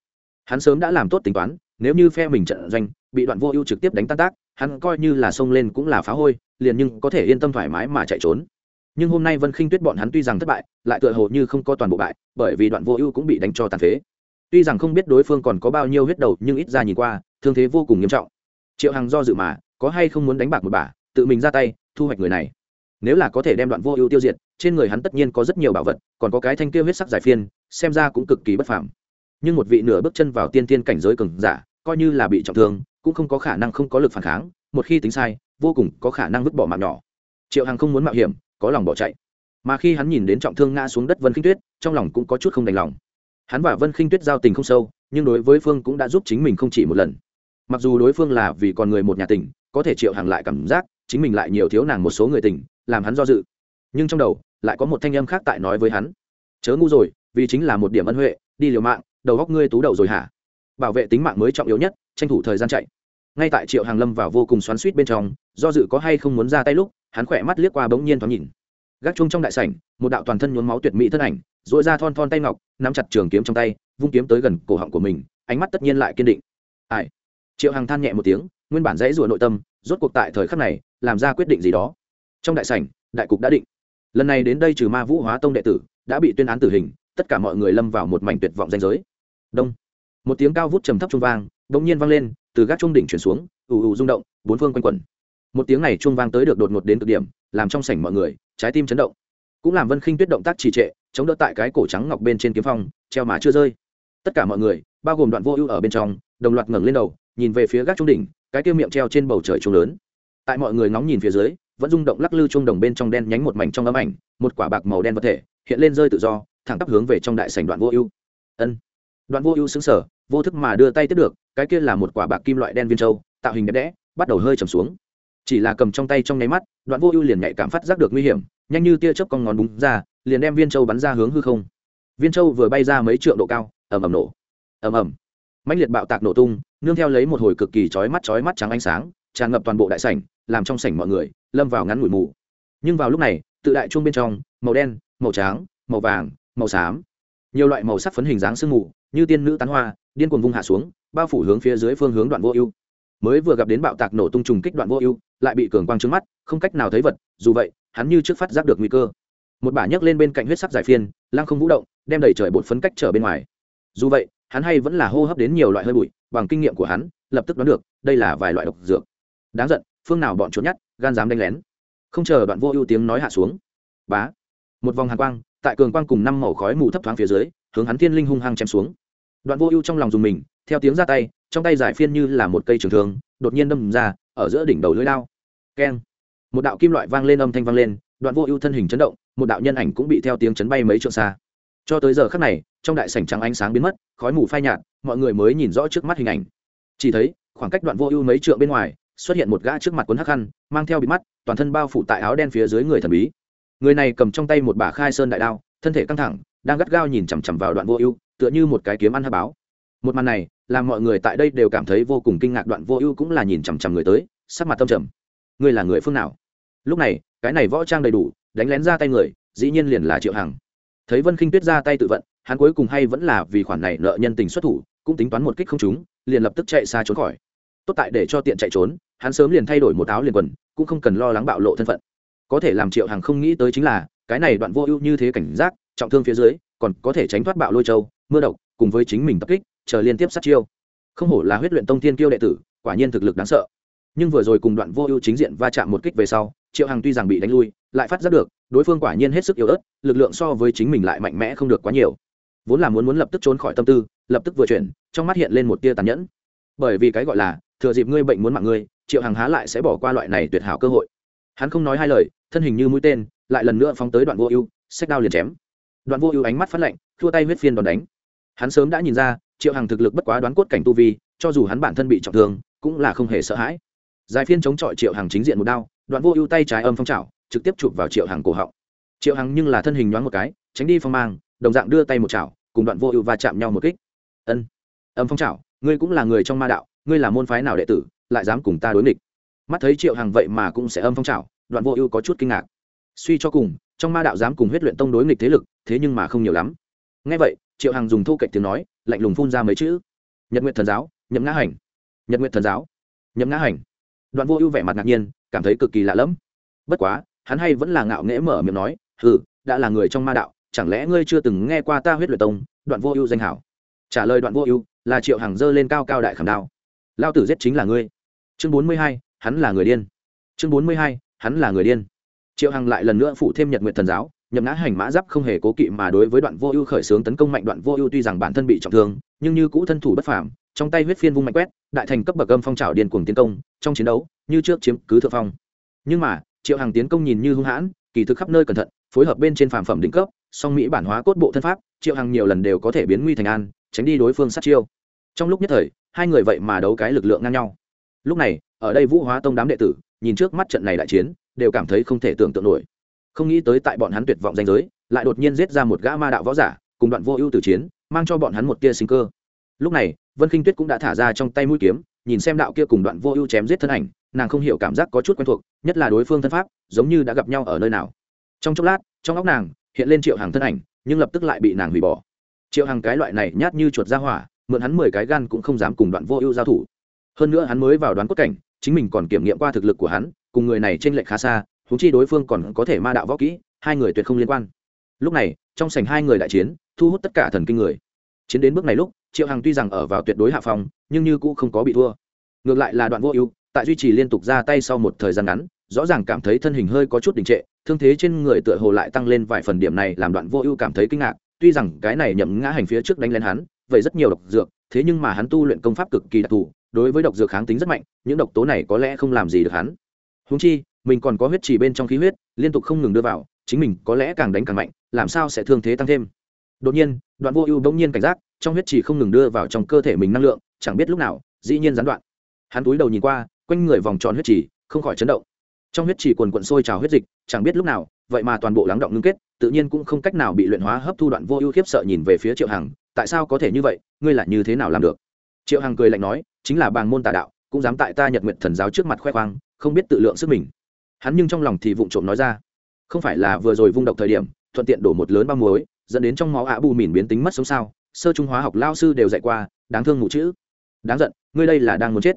Hắn sớm đã làm tốt tính toán, nếu như phe mình trận doanh, bị đoạn vô ưu trực tiếp đánh tan tác, hắn coi như là xông lên cũng là phá hôi, liền nhưng có thể yên tâm thoải mái mà chạy trốn nhưng hôm nay vân khinh tuyết bọn hắn tuy rằng thất bại lại tựa hồ như không có toàn bộ bại bởi vì đoạn vô ưu cũng bị đánh cho tàn phế tuy rằng không biết đối phương còn có bao nhiêu huyết đầu nhưng ít ra nhìn qua thương thế vô cùng nghiêm trọng triệu hằng do dự mà có hay không muốn đánh bạc một bà tự mình ra tay thu hoạch người này nếu là có thể đem đoạn vô ưu tiêu diệt trên người hắn tất nhiên có rất nhiều bảo vật còn có cái thanh kia huyết sắc giải phiên xem ra cũng cực kỳ bất phàm nhưng một vị nửa bước chân vào tiên tiên cảnh giới cường giả coi như là bị trọng thương cũng không có khả năng không có lực phản kháng một khi tính sai vô cùng có khả năng vứt bỏ mạng nhỏ triệu hằng không muốn mạo hiểm có lòng bỏ chạy. Mà khi hắn nhìn đến trọng thương ngã xuống đất vân khinh tuyết, trong lòng cũng có chút không đành lòng. Hắn và vân khinh tuyết giao tình không sâu, nhưng đối với phương cũng đã giúp chính mình không chỉ một lần. Mặc dù đối phương là vì con người một nhà tình, có thể triệu hàng lại cảm giác, chính mình lại nhiều thiếu nàng một số người tình, làm hắn do dự. Nhưng trong đầu, lại có một thanh âm khác tại nói với hắn. Chớ ngu rồi, vì chính là một điểm ân huệ, đi liều mạng, đầu góc ngươi tú đầu rồi hả? Bảo vệ tính mạng mới trọng yếu nhất, tranh thủ thời gian chạy ngay tại triệu hàng lâm vào vô cùng xoắn suýt bên trong, do dự có hay không muốn ra tay lúc, hắn khỏe mắt liếc qua bỗng nhiên thoáng nhìn. Gác chung trong đại sảnh, một đạo toàn thân nhuốm máu tuyệt mỹ thân ảnh dội ra thon thon tay ngọc, nắm chặt trường kiếm trong tay, vung kiếm tới gần cổ họng của mình, ánh mắt tất nhiên lại kiên định. Ai? Triệu hàng than nhẹ một tiếng, nguyên bản dãy rủa nội tâm, rốt cuộc tại thời khắc này, làm ra quyết định gì đó. Trong đại sảnh, đại cục đã định. Lần này đến đây trừ ma vũ hóa tông đệ tử, đã bị tuyên án tử hình, tất cả mọi người lâm vào một mảnh tuyệt vọng danh giới. Đông. Một tiếng cao vút trầm thấp trung vang, bỗng nhiên vang lên từ gác trung đỉnh chuyển xuống, ù ù rung động, bốn phương quanh quẩn. Một tiếng này chuông vang tới được đột ngột đến cực điểm, làm trong sảnh mọi người, trái tim chấn động. Cũng làm vân khinh tuyết động tác trì trệ, chống đỡ tại cái cổ trắng ngọc bên trên kiếm phong, treo mà chưa rơi. Tất cả mọi người, bao gồm đoạn vô ưu ở bên trong, đồng loạt ngẩng lên đầu, nhìn về phía gác trung đỉnh, cái kia miệng treo trên bầu trời trung lớn. Tại mọi người ngóng nhìn phía dưới, vẫn rung động lắc lư trung đồng bên trong đen nhánh một mảnh trong ấm ảnh, một quả bạc màu đen vật thể, hiện lên rơi tự do, thẳng tắp hướng về trong đại sảnh đoạn vô ưu. Ân. Đoạn vô ưu xứng sở vô thức mà đưa tay tiếp được cái kia là một quả bạc kim loại đen viên châu, tạo hình đẹp đẽ, bắt đầu hơi trầm xuống. Chỉ là cầm trong tay trong nháy mắt, đoạn vô ưu liền nhạy cảm phát giác được nguy hiểm, nhanh như tia chớp con ngón búng ra, liền đem viên châu bắn ra hướng hư không. Viên châu vừa bay ra mấy trượng độ cao, ầm ầm nổ. Ầm ầm. Mãnh liệt bạo tạc nổ tung, nương theo lấy một hồi cực kỳ chói mắt chói mắt trắng ánh sáng, tràn ngập toàn bộ đại sảnh, làm trong sảnh mọi người lâm vào ngắn ngủi mù. Nhưng vào lúc này, tự đại chuông bên trong, màu đen, màu trắng, màu vàng, màu xám. Nhiều loại màu sắc phấn hình dáng sương mù, như tiên nữ tán hoa, điên cuồng vung hạ xuống bao phủ hướng phía dưới phương hướng đoạn vô ưu. Mới vừa gặp đến bạo tạc nổ tung trùng kích đoạn vô ưu, lại bị cường quang trứng mắt, không cách nào thấy vật, dù vậy, hắn như trước phát giác được nguy cơ. Một bả nhấc lên bên cạnh huyết sắc giải phiên, lăng không vũ động, đem đẩy trời bột phấn cách trở bên ngoài. Dù vậy, hắn hay vẫn là hô hấp đến nhiều loại hơi bụi, bằng kinh nghiệm của hắn, lập tức đoán được, đây là vài loại độc dược. Đáng giận, phương nào bọn trốn nhát, gan dám đánh lén. Không chờ đoạn vô ưu tiếng nói hạ xuống, bá, một vòng hàn quang, tại cường quang cùng năm màu khói mù thấp thoáng phía dưới, hướng hắn thiên linh hung hăng chém xuống. Đoạn vô ưu trong lòng dùng mình theo tiếng ra tay, trong tay giải phiên như là một cây trường thương, đột nhiên đâm ra, ở giữa đỉnh đầu lưỡi lao keng. Một đạo kim loại vang lên âm thanh vang lên, đoạn vô ưu thân hình chấn động, một đạo nhân ảnh cũng bị theo tiếng chấn bay mấy trượng xa. Cho tới giờ khắc này, trong đại sảnh trắng ánh sáng biến mất, khói mù phai nhạt, mọi người mới nhìn rõ trước mắt hình ảnh. Chỉ thấy, khoảng cách đoạn vô ưu mấy trượng bên ngoài, xuất hiện một gã trước mặt cuốn hắc khăn mang theo bị mắt, toàn thân bao phủ tại áo đen phía dưới người thần bí. Người này cầm trong tay một bả khai sơn đại đao, thân thể căng thẳng, đang gắt gao nhìn chằm chằm vào đoạn vô ưu, tựa như một cái kiếm ăn hắc báo một màn này, làm mọi người tại đây đều cảm thấy vô cùng kinh ngạc, đoạn vô ưu cũng là nhìn chằm chằm người tới, sắc mặt tâm trầm. Ngươi là người phương nào? Lúc này, cái này võ trang đầy đủ, đánh lén ra tay người, dĩ nhiên liền là triệu hằng. Thấy vân khinh tuyết ra tay tự vận, hắn cuối cùng hay vẫn là vì khoản này nợ nhân tình xuất thủ, cũng tính toán một kích không trúng, liền lập tức chạy xa trốn khỏi. Tốt tại để cho tiện chạy trốn, hắn sớm liền thay đổi một áo liền quần, cũng không cần lo lắng bạo lộ thân phận. Có thể làm triệu hằng không nghĩ tới chính là, cái này đoạn vô ưu như thế cảnh giác, trọng thương phía dưới, còn có thể tránh thoát bạo lôi châu, mưa độc, cùng với chính mình tập kích chờ liên tiếp sát chiêu. Không hổ là huyết luyện tông thiên kiêu đệ tử, quả nhiên thực lực đáng sợ. Nhưng vừa rồi cùng đoạn vô ưu chính diện va chạm một kích về sau, triệu hằng tuy rằng bị đánh lui, lại phát giác được, đối phương quả nhiên hết sức yếu ớt, lực lượng so với chính mình lại mạnh mẽ không được quá nhiều. Vốn là muốn muốn lập tức trốn khỏi tâm tư, lập tức vừa chuyển, trong mắt hiện lên một tia tàn nhẫn. Bởi vì cái gọi là, thừa dịp ngươi bệnh muốn mạng ngươi, triệu hằng há lại sẽ bỏ qua loại này tuyệt hảo cơ hội. Hắn không nói hai lời, thân hình như mũi tên, lại lần nữa phóng tới đoạn vô ưu sách đao liền chém. Đoạn vô ưu ánh mắt phát lạnh, thua tay huyết phiên đòn đánh. Hắn sớm đã nhìn ra triệu hằng thực lực bất quá đoán cốt cảnh tu vi, cho dù hắn bản thân bị trọng thương, cũng là không hề sợ hãi. Giải phiên chống chọi triệu hằng chính diện một đao, đoạn vô ưu tay trái âm phong trào trực tiếp chụp vào triệu hằng cổ họng. Triệu hằng nhưng là thân hình nhoáng một cái, tránh đi phong mang, đồng dạng đưa tay một chảo, cùng đoạn vô ưu va chạm nhau một kích. Ân, âm phong trào ngươi cũng là người trong ma đạo, ngươi là môn phái nào đệ tử, lại dám cùng ta đối nghịch? Mắt thấy triệu hằng vậy mà cũng sẽ âm phong trào đoạn vô ưu có chút kinh ngạc. Suy cho cùng, trong ma đạo dám cùng huyết luyện tông đối nghịch thế lực, thế nhưng mà không nhiều lắm. Ngay vậy triệu hằng dùng thu cạnh tiếng nói, lạnh lùng phun ra mấy chữ. Nhật nguyện thần giáo, nhậm ngã hành. Nhật nguyện thần giáo, nhậm ngã hành. Đoạn vô ưu vẻ mặt ngạc nhiên, cảm thấy cực kỳ lạ lẫm. Bất quá, hắn hay vẫn là ngạo nghễ mở miệng nói ừ đã là người trong ma đạo, chẳng lẽ ngươi chưa từng nghe qua ta huyết luyện tông, đoạn vô ưu danh hảo? Trả lời đoạn vô ưu, là triệu hằng dơ lên cao cao đại khảm đao. Lao tử giết chính là ngươi. Chương bốn mươi hai, hắn là người điên. Chương bốn mươi hai, hắn là người điên. Triệu hằng lại lần nữa phụ thêm nhật nguyện thần giáo nhậm ngã hành mã giáp không hề cố kỵ mà đối với đoạn vô ưu khởi xướng tấn công mạnh đoạn vô ưu tuy rằng bản thân bị trọng thương, nhưng như cũ thân thủ bất phàm, trong tay huyết phiên vung mạnh quét, đại thành cấp bậc âm phong trào điên cuồng tiến công, trong chiến đấu, như trước chiếm cứ thượng phong. Nhưng mà, triệu hàng tiến công nhìn như hung hãn, kỳ thực khắp nơi cẩn thận, phối hợp bên trên phàm phẩm đỉnh cấp, song mỹ bản hóa cốt bộ thân pháp, triệu hàng nhiều lần đều có thể biến nguy thành an, tránh đi đối phương sát chiêu. Trong lúc nhất thời, hai người vậy mà đấu cái lực lượng ngang nhau. Lúc này, ở đây vũ hóa tông đám đệ tử, nhìn trước mắt trận này đại chiến, đều cảm thấy không thể tưởng tượng nổi không nghĩ tới tại bọn hắn tuyệt vọng danh giới, lại đột nhiên giết ra một gã ma đạo võ giả, cùng đoạn vô ưu tử chiến, mang cho bọn hắn một tia sinh cơ. Lúc này, vân khinh tuyết cũng đã thả ra trong tay mũi kiếm, nhìn xem đạo kia cùng đoạn vô ưu chém giết thân ảnh, nàng không hiểu cảm giác có chút quen thuộc, nhất là đối phương thân pháp, giống như đã gặp nhau ở nơi nào. Trong chốc lát, trong óc nàng hiện lên triệu hàng thân ảnh, nhưng lập tức lại bị nàng hủy bỏ. Triệu hàng cái loại này nhát như chuột ra hỏa, mượn hắn mười cái gan cũng không dám cùng đoạn vô ưu giao thủ. Hơn nữa hắn mới vào đoán cốt cảnh, chính mình còn kiểm nghiệm qua thực lực của hắn, cùng người này t r ê n lệch khá xa húng chi đối phương còn có thể ma đạo võ kỹ, hai người tuyệt không liên quan. Lúc này, trong sảnh hai người đại chiến, thu hút tất cả thần kinh người. Chiến đến bước này lúc, triệu hằng tuy rằng ở vào tuyệt đối hạ phòng nhưng như cũng không có bị thua. Ngược lại là đoạn vô ưu, tại duy trì liên tục ra tay sau một thời gian ngắn, rõ ràng cảm thấy thân hình hơi có chút đình trệ, thương thế trên người tựa hồ lại tăng lên vài phần điểm này làm đoạn vô ưu cảm thấy kinh ngạc, tuy rằng cái này nhậm ngã hành phía trước đánh lên hắn, vậy rất nhiều độc dược, thế nhưng mà hắn tu luyện công pháp cực kỳ đặc thù, đối với độc dược kháng tính rất mạnh, những độc tố này có lẽ không làm gì được hắn. Húng chi mình còn có huyết trì bên trong khí huyết, liên tục không ngừng đưa vào, chính mình có lẽ càng đánh càng mạnh, làm sao sẽ thương thế tăng thêm? Đột nhiên, đoạn vô ưu bỗng nhiên cảnh giác, trong huyết trì không ngừng đưa vào trong cơ thể mình năng lượng, chẳng biết lúc nào, dĩ nhiên gián đoạn. Hắn túi đầu nhìn qua, quanh người vòng tròn huyết trì, không khỏi chấn động. Trong huyết trì quần quận sôi trào huyết dịch, chẳng biết lúc nào, vậy mà toàn bộ lắng động ngưng kết, tự nhiên cũng không cách nào bị luyện hóa hấp thu đoạn vô ưu khiếp sợ nhìn về phía triệu hằng, tại sao có thể như vậy? Ngươi là như thế nào làm được? Triệu hằng cười lạnh nói, chính là bàng môn tà đạo, cũng dám tại ta nhật nguyện thần giáo trước mặt khoe khoang, không biết tự lượng sức mình hắn nhưng trong lòng thì vụng trộm nói ra, không phải là vừa rồi vung độc thời điểm, thuận tiện đổ một lớn bao muối, dẫn đến trong máu ạ bù mìn biến tính mất sống sao? Sơ trung hóa học lao sư đều dạy qua, đáng thương mụ chữ. Đáng giận, ngươi đây là đang muốn chết.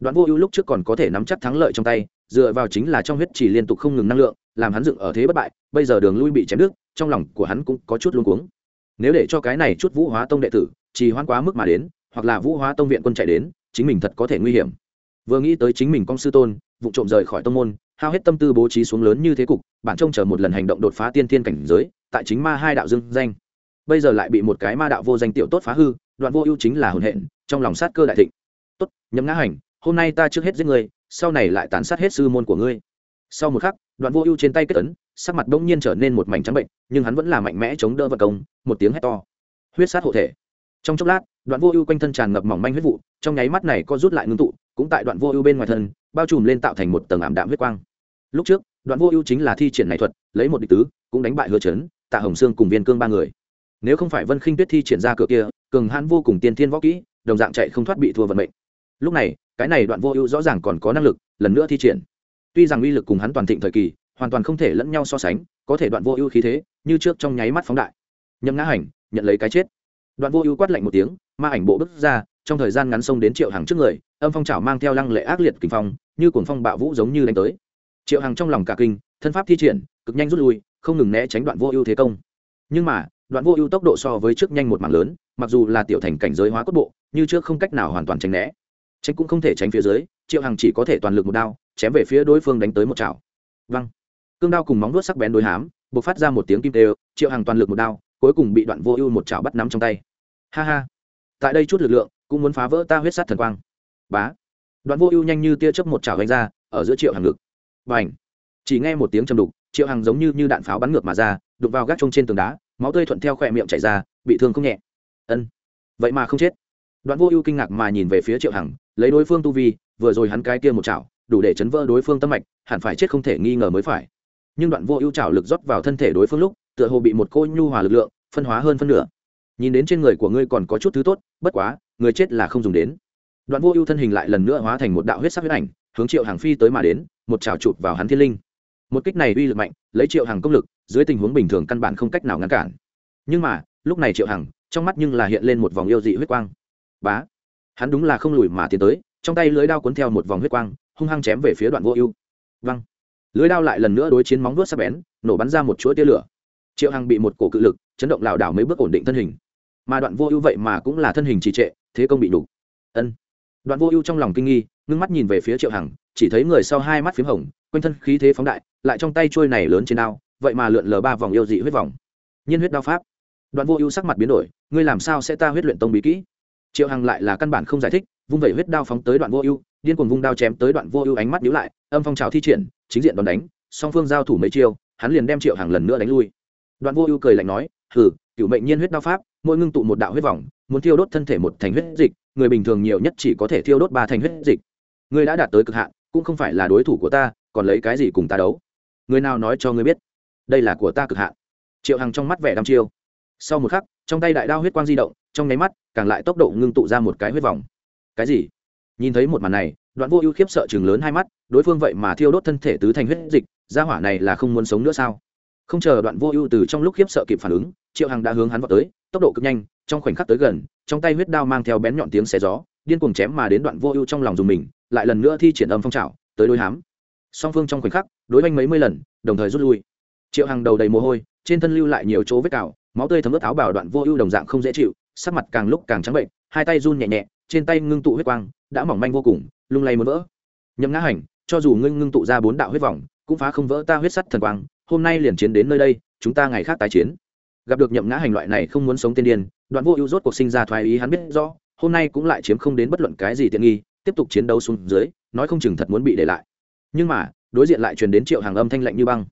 Đoạn vô ưu lúc trước còn có thể nắm chắc thắng lợi trong tay, dựa vào chính là trong huyết chỉ liên tục không ngừng năng lượng, làm hắn dựng ở thế bất bại, bây giờ đường lui bị chém đứt, trong lòng của hắn cũng có chút luống cuống. Nếu để cho cái này chút vũ hóa tông đệ tử chỉ hoan quá mức mà đến, hoặc là vũ hóa tông viện quân chạy đến, chính mình thật có thể nguy hiểm. Vừa nghĩ tới chính mình công sư tôn vụ trộm rời khỏi tông môn hao hết tâm tư bố trí xuống lớn như thế cục, bản trông chờ một lần hành động đột phá tiên thiên cảnh giới, tại chính ma hai đạo dương danh. Bây giờ lại bị một cái ma đạo vô danh tiểu tốt phá hư, đoạn vô ưu chính là hồn hện, trong lòng sát cơ đại thịnh. Tốt nhấm ngã hành, hôm nay ta trước hết giết người, sau này lại tàn sát hết sư môn của ngươi. Sau một khắc, đoạn vô ưu trên tay kết ấn, sắc mặt đông nhiên trở nên một mảnh trắng bệnh, nhưng hắn vẫn là mạnh mẽ chống đỡ vật công, một tiếng hét to. Huyết sát hộ thể. Trong chốc lát, đoạn vô ưu quanh thân tràn ngập mỏng manh huyết vụ, trong nháy mắt này có rút lại ngưng tụ, cũng tại đoạn vô ưu bên ngoài thân, bao trùm lên tạo thành một tầng ảm đạm huyết quang lúc trước, đoạn vô ưu chính là thi triển này thuật, lấy một địch tứ, cũng đánh bại hứa trấn tạ hồng sương cùng viên cương ba người. Nếu không phải vân khinh tuyết thi triển ra cửa kia, cường hãn vô cùng tiên thiên võ kỹ, đồng dạng chạy không thoát bị thua vận mệnh. Lúc này, cái này đoạn vô ưu rõ ràng còn có năng lực, lần nữa thi triển. Tuy rằng uy lực cùng hắn toàn thịnh thời kỳ, hoàn toàn không thể lẫn nhau so sánh, có thể đoạn vô ưu khí thế, như trước trong nháy mắt phóng đại. Nhậm ngã hành, nhận lấy cái chết. Đoạn vô ưu quát lạnh một tiếng, ma ảnh bộ bước ra, trong thời gian ngắn sông đến triệu hàng trước người, âm phong trào mang theo lăng lệ ác liệt kinh phong, như cuồng phong bạo vũ giống như đánh tới triệu Hằng trong lòng cả kinh, thân pháp thi triển, cực nhanh rút lui, không ngừng né tránh đoạn vô ưu thế công. Nhưng mà, đoạn vô ưu tốc độ so với trước nhanh một mảng lớn, mặc dù là tiểu thành cảnh giới hóa cốt bộ, như trước không cách nào hoàn toàn tránh né. Tránh cũng không thể tránh phía dưới, triệu hằng chỉ có thể toàn lực một đao, chém về phía đối phương đánh tới một chảo. Văng cương đao cùng móng vuốt sắc bén đối hám b ộ c phát ra một tiếng kim tê, triệu hằng toàn lực một đao, cuối cùng bị đoạn vô ưu một chảo bắt nắm trong tay. Ha ha. Tại đây chút lực lượng, cũng muốn phá vỡ ta huyết sát thần quang. Bá. Đoạn vô ưu nhanh như tia chớp một chảo đánh ra, ở giữa triệu Hằng ngực và ảnh. Chỉ nghe một tiếng chầm đục triệu hằng giống như, như đạn pháo bắn ngược mà ra đục vào gác trông trên tường đá máu tươi thuận theo khỏe miệng chảy ra bị thương không nhẹ. Ân. Vậy mà không chết. Đoạn vô ưu kinh ngạc mà nhìn về phía triệu hằng lấy đối phương tu vi vừa rồi hắn cái kia một chảo đủ để chấn vỡ đối phương tâm mạch hẳn phải chết không thể nghi ngờ mới phải. Nhưng đoạn vô ưu chảo lực rót vào thân thể đối phương lúc tựa hồ bị một cô nhu hòa lực lượng phân hóa hơn phân nửa. Nhìn đến trên người của ngươi còn có chút thứ tốt bất quá người chết là không dùng đến. Đoạn vô ưu thân hình lại lần nữa hóa thành một đạo huyết sắc huyết ảnh hướng triệu hàng phi tới mà đến một chảo chụp vào hắn thiên linh. Một kích này uy lực mạnh, lấy triệu hằng công lực, dưới tình huống bình thường căn bản không cách nào ngăn cản. Nhưng mà, lúc này triệu hằng, trong mắt nhưng là hiện lên một vòng yêu dị huyết quang. Bá! Hắn đúng là không lùi mà tiến tới, trong tay lưới đao cuốn theo một vòng huyết quang, hung hăng chém về phía đoạn vô ưu. Văng lưới đao lại lần nữa đối chiến móng vuốt sắc bén, nổ bắn ra một chuỗi tia lửa. Triệu hằng bị một cổ cự lực, chấn động lảo đảo mấy bước ổn định thân hình. Mà đoạn vô ưu vậy mà cũng là thân hình trì trệ, thế công bị đủ ân! Đoạn vô ưu trong lòng kinh nghi ngưng mắt nhìn về phía triệu hằng, chỉ thấy người sau hai mắt p h í m hồng, quanh thân khí thế phóng đại, lại trong tay trôi này lớn trên đao, vậy mà lượn lờ ba vòng yêu dị huyết vòng. Nhiên huyết đao pháp. Đoạn vô ưu sắc mặt biến đổi, ngươi làm sao sẽ ta huyết luyện tông bí kỹ? Triệu hằng lại là căn bản không giải thích, vung vẩy huyết đao phóng tới đoạn vô ưu, điên cuồng vung đao chém tới đoạn vô ưu ánh mắt nhíu lại, âm phong trào thi triển, chính diện đòn đánh, song phương giao thủ mấy chiêu, hắn liền đem triệu hằng lần nữa đánh lui. Đoạn vô ưu cười lạnh nói, hừ cựu mệnh nhiên huyết đao pháp, mỗi ngưng tụ một đạo huyết vòng, muốn thiêu đốt thân thể một thành huyết dịch, người bình thường nhiều nhất chỉ có thể thiêu đốt ba thành huyết dịch ngươi đã đạt tới cực hạn, cũng không phải là đối thủ của ta, còn lấy cái gì cùng ta đấu? Người nào nói cho ngươi biết? Đây là của ta cực hạn. Triệu hằng trong mắt vẻ đăm chiêu. Sau một khắc, trong tay đại đao huyết quang di động, trong nháy mắt, càng lại tốc độ ngưng tụ ra một cái huyết vòng. Cái gì? Nhìn thấy một màn này, đoạn vô ưu khiếp sợ chừng lớn hai mắt, đối phương vậy mà thiêu đốt thân thể tứ thành huyết dịch, gia hỏa này là không muốn sống nữa sao? Không chờ đoạn vô ưu từ trong lúc khiếp sợ kịp phản ứng, triệu hằng đã hướng hắn vào tới, tốc độ cực nhanh, trong khoảnh khắc tới gần, trong tay huyết đao mang theo bén nhọn tiếng xé gió, điên cuồng chém mà đến đoạn vô ưu trong lòng dùng mình lại lần nữa thi triển âm phong trào, tới đôi hám. Song phương trong khoảnh khắc, đối oanh mấy mươi lần, đồng thời rút lui. Triệu hằng đầu đầy mồ hôi, trên thân lưu lại nhiều chỗ vết cào, máu tươi thấm ướt áo bảo đoạn vô ưu đồng dạng không dễ chịu, sắc mặt càng lúc càng trắng bệnh, hai tay run nhẹ nhẹ, trên tay ngưng tụ huyết quang, đã mỏng manh vô cùng, lung lay muốn vỡ. Nhậm ngã hành, cho dù ngưng ngưng tụ ra bốn đạo huyết vòng, cũng phá không vỡ ta huyết sắt thần quang, hôm nay liền chiến đến nơi đây, chúng ta ngày khác tái chiến. Gặp được nhậm ngã hành loại này không muốn sống tiên điên, đoạn vô ưu rốt cuộc sinh ra thoái ý hắn biết rõ, hôm nay cũng lại chiếm không đến bất luận cái gì tiện nghi tiếp tục chiến đấu xuống dưới, nói không chừng thật muốn bị để lại. Nhưng mà, đối diện lại truyền đến triệu hàng âm thanh lạnh như băng.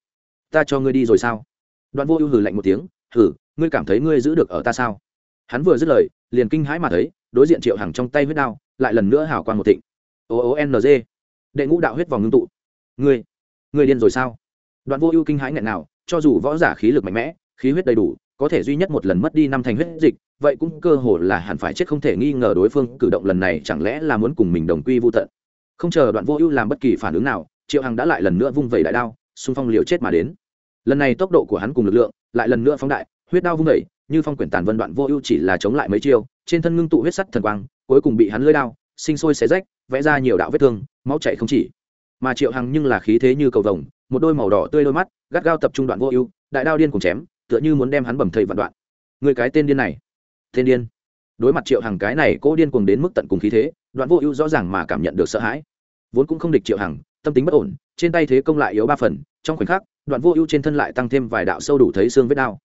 Ta cho ngươi đi rồi sao? Đoạn vô ưu hừ lạnh một tiếng, hừ, ngươi cảm thấy ngươi giữ được ở ta sao? Hắn vừa dứt lời, liền kinh hãi mà thấy, đối diện triệu hàng trong tay huyết đao, lại lần nữa hảo quan một thịnh. O o n g. Đệ ngũ đạo huyết vòng ngưng tụ. Ngươi ngươi điên rồi sao? Đoạn vô ưu kinh hãi nghẹn nào cho dù võ giả khí lực mạnh mẽ, khí huyết đầy đủ có thể duy nhất một lần mất đi năm thành huyết dịch, vậy cũng cơ hồ là hẳn phải chết không thể nghi ngờ đối phương cử động lần này chẳng lẽ là muốn cùng mình đồng quy vô tận. Không chờ đoạn vô ưu làm bất kỳ phản ứng nào, triệu hằng đã lại lần nữa vung vẩy đại đao, xung phong liều chết mà đến. Lần này tốc độ của hắn cùng lực lượng, lại lần nữa phóng đại, huyết đao vung vẩy, như phong quyển tàn vân đoạn vô ưu chỉ là chống lại mấy chiêu, trên thân ngưng tụ huyết sắt thần quang, cuối cùng bị hắn lưỡi đao, sinh sôi xé rách, vẽ ra nhiều đạo vết thương, máu chảy không chỉ. Mà triệu hằng nhưng là khí thế như cầu vồng, một đôi màu đỏ tươi đôi mắt, gắt gao tập trung đoạn vô ưu, đại đao điên cùng chém tựa như muốn đem hắn bầm thầy vạn đoạn. Người cái tên điên này. Tên điên. Đối mặt triệu hằng cái này cố điên cuồng đến mức tận cùng khí thế, đoạn vô ưu rõ ràng mà cảm nhận được sợ hãi. Vốn cũng không địch triệu hằng, tâm tính bất ổn, trên tay thế công lại yếu ba phần, trong khoảnh khắc, đoạn vô ưu trên thân lại tăng thêm vài đạo sâu đủ thấy xương vết đao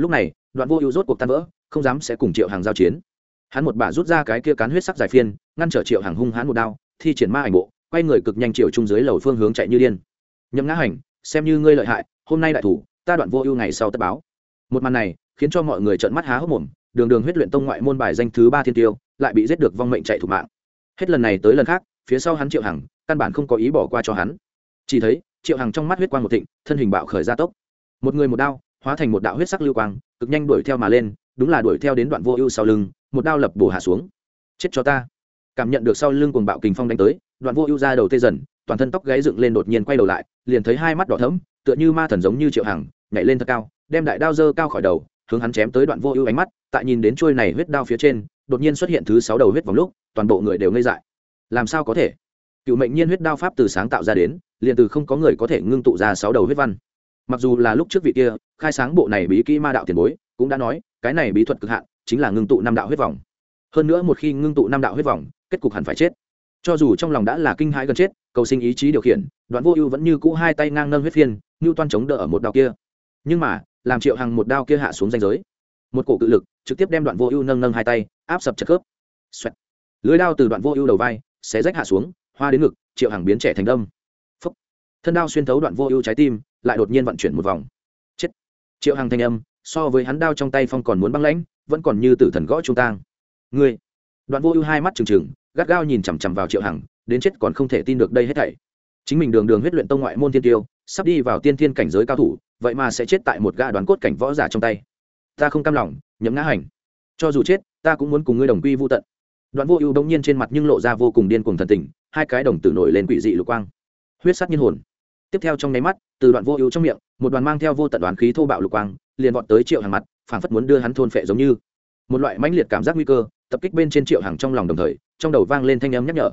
lúc này, đoạn vô ưu rốt cuộc tan vỡ, không dám sẽ cùng triệu hàng giao chiến. Hắn một bà rút ra cái kia cán huyết sắc dài phiên, ngăn trở triệu hàng hung hãn một đao, thi triển ma ảnh bộ, quay người cực nhanh triệu trung dưới lầu phương hướng chạy như điên. Nhậm ngã hành, xem như ngươi lợi hại, hôm nay đại thủ, ta đoạn vô ưu ngày sau tất báo một màn này khiến cho mọi người trợn mắt há hốc mồm, đường đường huyết luyện tông ngoại môn bài danh thứ ba thiên tiêu, lại bị giết được vong mệnh chạy thủ mạng. Hết lần này tới lần khác, phía sau hắn triệu hằng, căn bản không có ý bỏ qua cho hắn. Chỉ thấy, triệu hằng trong mắt huyết quang một thịnh, thân hình bạo khởi ra tốc. Một người một đao, hóa thành một đạo huyết sắc lưu quang, cực nhanh đuổi theo mà lên, đúng là đuổi theo đến đoạn vô ưu sau lưng, một đao lập bổ hạ xuống. Chết cho ta. Cảm nhận được sau lưng cuồng bạo kình phong đánh tới, đoạn vô ưu ra đầu tê dần, toàn thân tóc gáy dựng lên đột nhiên quay đầu lại, liền thấy hai mắt đỏ thẫm, tựa như ma thần giống như triệu hằng, nhảy lên thật cao đem đại đao dơ cao khỏi đầu, hướng hắn chém tới đoạn vô ưu ánh mắt, tại nhìn đến chuôi này huyết đao phía trên, đột nhiên xuất hiện thứ sáu đầu huyết vòng lúc, toàn bộ người đều ngây dại. Làm sao có thể? Cựu mệnh nhiên huyết đao pháp từ sáng tạo ra đến, liền từ không có người có thể ngưng tụ ra sáu đầu huyết văn. Mặc dù là lúc trước vị kia, khai sáng bộ này bí kỹ ma đạo tiền bối, cũng đã nói, cái này bí thuật cực hạn, chính là ngưng tụ năm đạo huyết vòng. Hơn nữa một khi ngưng tụ năm đạo huyết vòng, kết cục hẳn phải chết. Cho dù trong lòng đã là kinh hãi gần chết, cầu sinh ý chí điều khiển, đoạn vô ưu vẫn như cũ hai tay ngang nâng huyết phiên, như toan chống đỡ ở một đạo kia. Nhưng mà làm triệu hằng một đao kia hạ xuống danh giới. Một cổ cự lực, trực tiếp đem đoạn vô ưu nâng nâng hai tay, áp sập chật khớp. Xoẹt. lưới đao từ đoạn vô ưu đầu vai, xé rách hạ xuống, hoa đến ngực, triệu hằng biến trẻ thành đâm. Phúc. thân đao xuyên thấu đoạn vô ưu trái tim, lại đột nhiên vận chuyển một vòng. Chết. Triệu hằng thanh âm, so với hắn đao trong tay phong còn muốn băng lãnh, vẫn còn như tử thần gõ trung tang. Ngươi. Đoạn vô ưu hai mắt trừng trừng, gắt gao nhìn chằm chằm vào triệu hằng, đến chết còn không thể tin được đây hết thảy. Chính mình đường đường huyết luyện tông ngoại môn thiên tiêu, sắp đi vào tiên thiên cảnh giới cao thủ vậy mà sẽ chết tại một gã đoán cốt cảnh võ giả trong tay. Ta không cam lòng, nhấm ngã hành. Cho dù chết, ta cũng muốn cùng ngươi đồng quy vô tận. Đoạn vô ưu đông nhiên trên mặt nhưng lộ ra vô cùng điên cuồng thần tình, hai cái đồng tử nổi lên quỷ dị lục quang. Huyết sát nhiên hồn. Tiếp theo trong nháy mắt, từ đoạn vô ưu trong miệng, một đoàn mang theo vô tận đoán khí thô bạo lục quang, liền vọt tới triệu hàng mặt, phảng phất muốn đưa hắn thôn phệ giống như. Một loại mãnh liệt cảm giác nguy cơ, tập kích bên trên triệu hàng trong lòng đồng thời, trong đầu vang lên thanh âm nhắc nhở.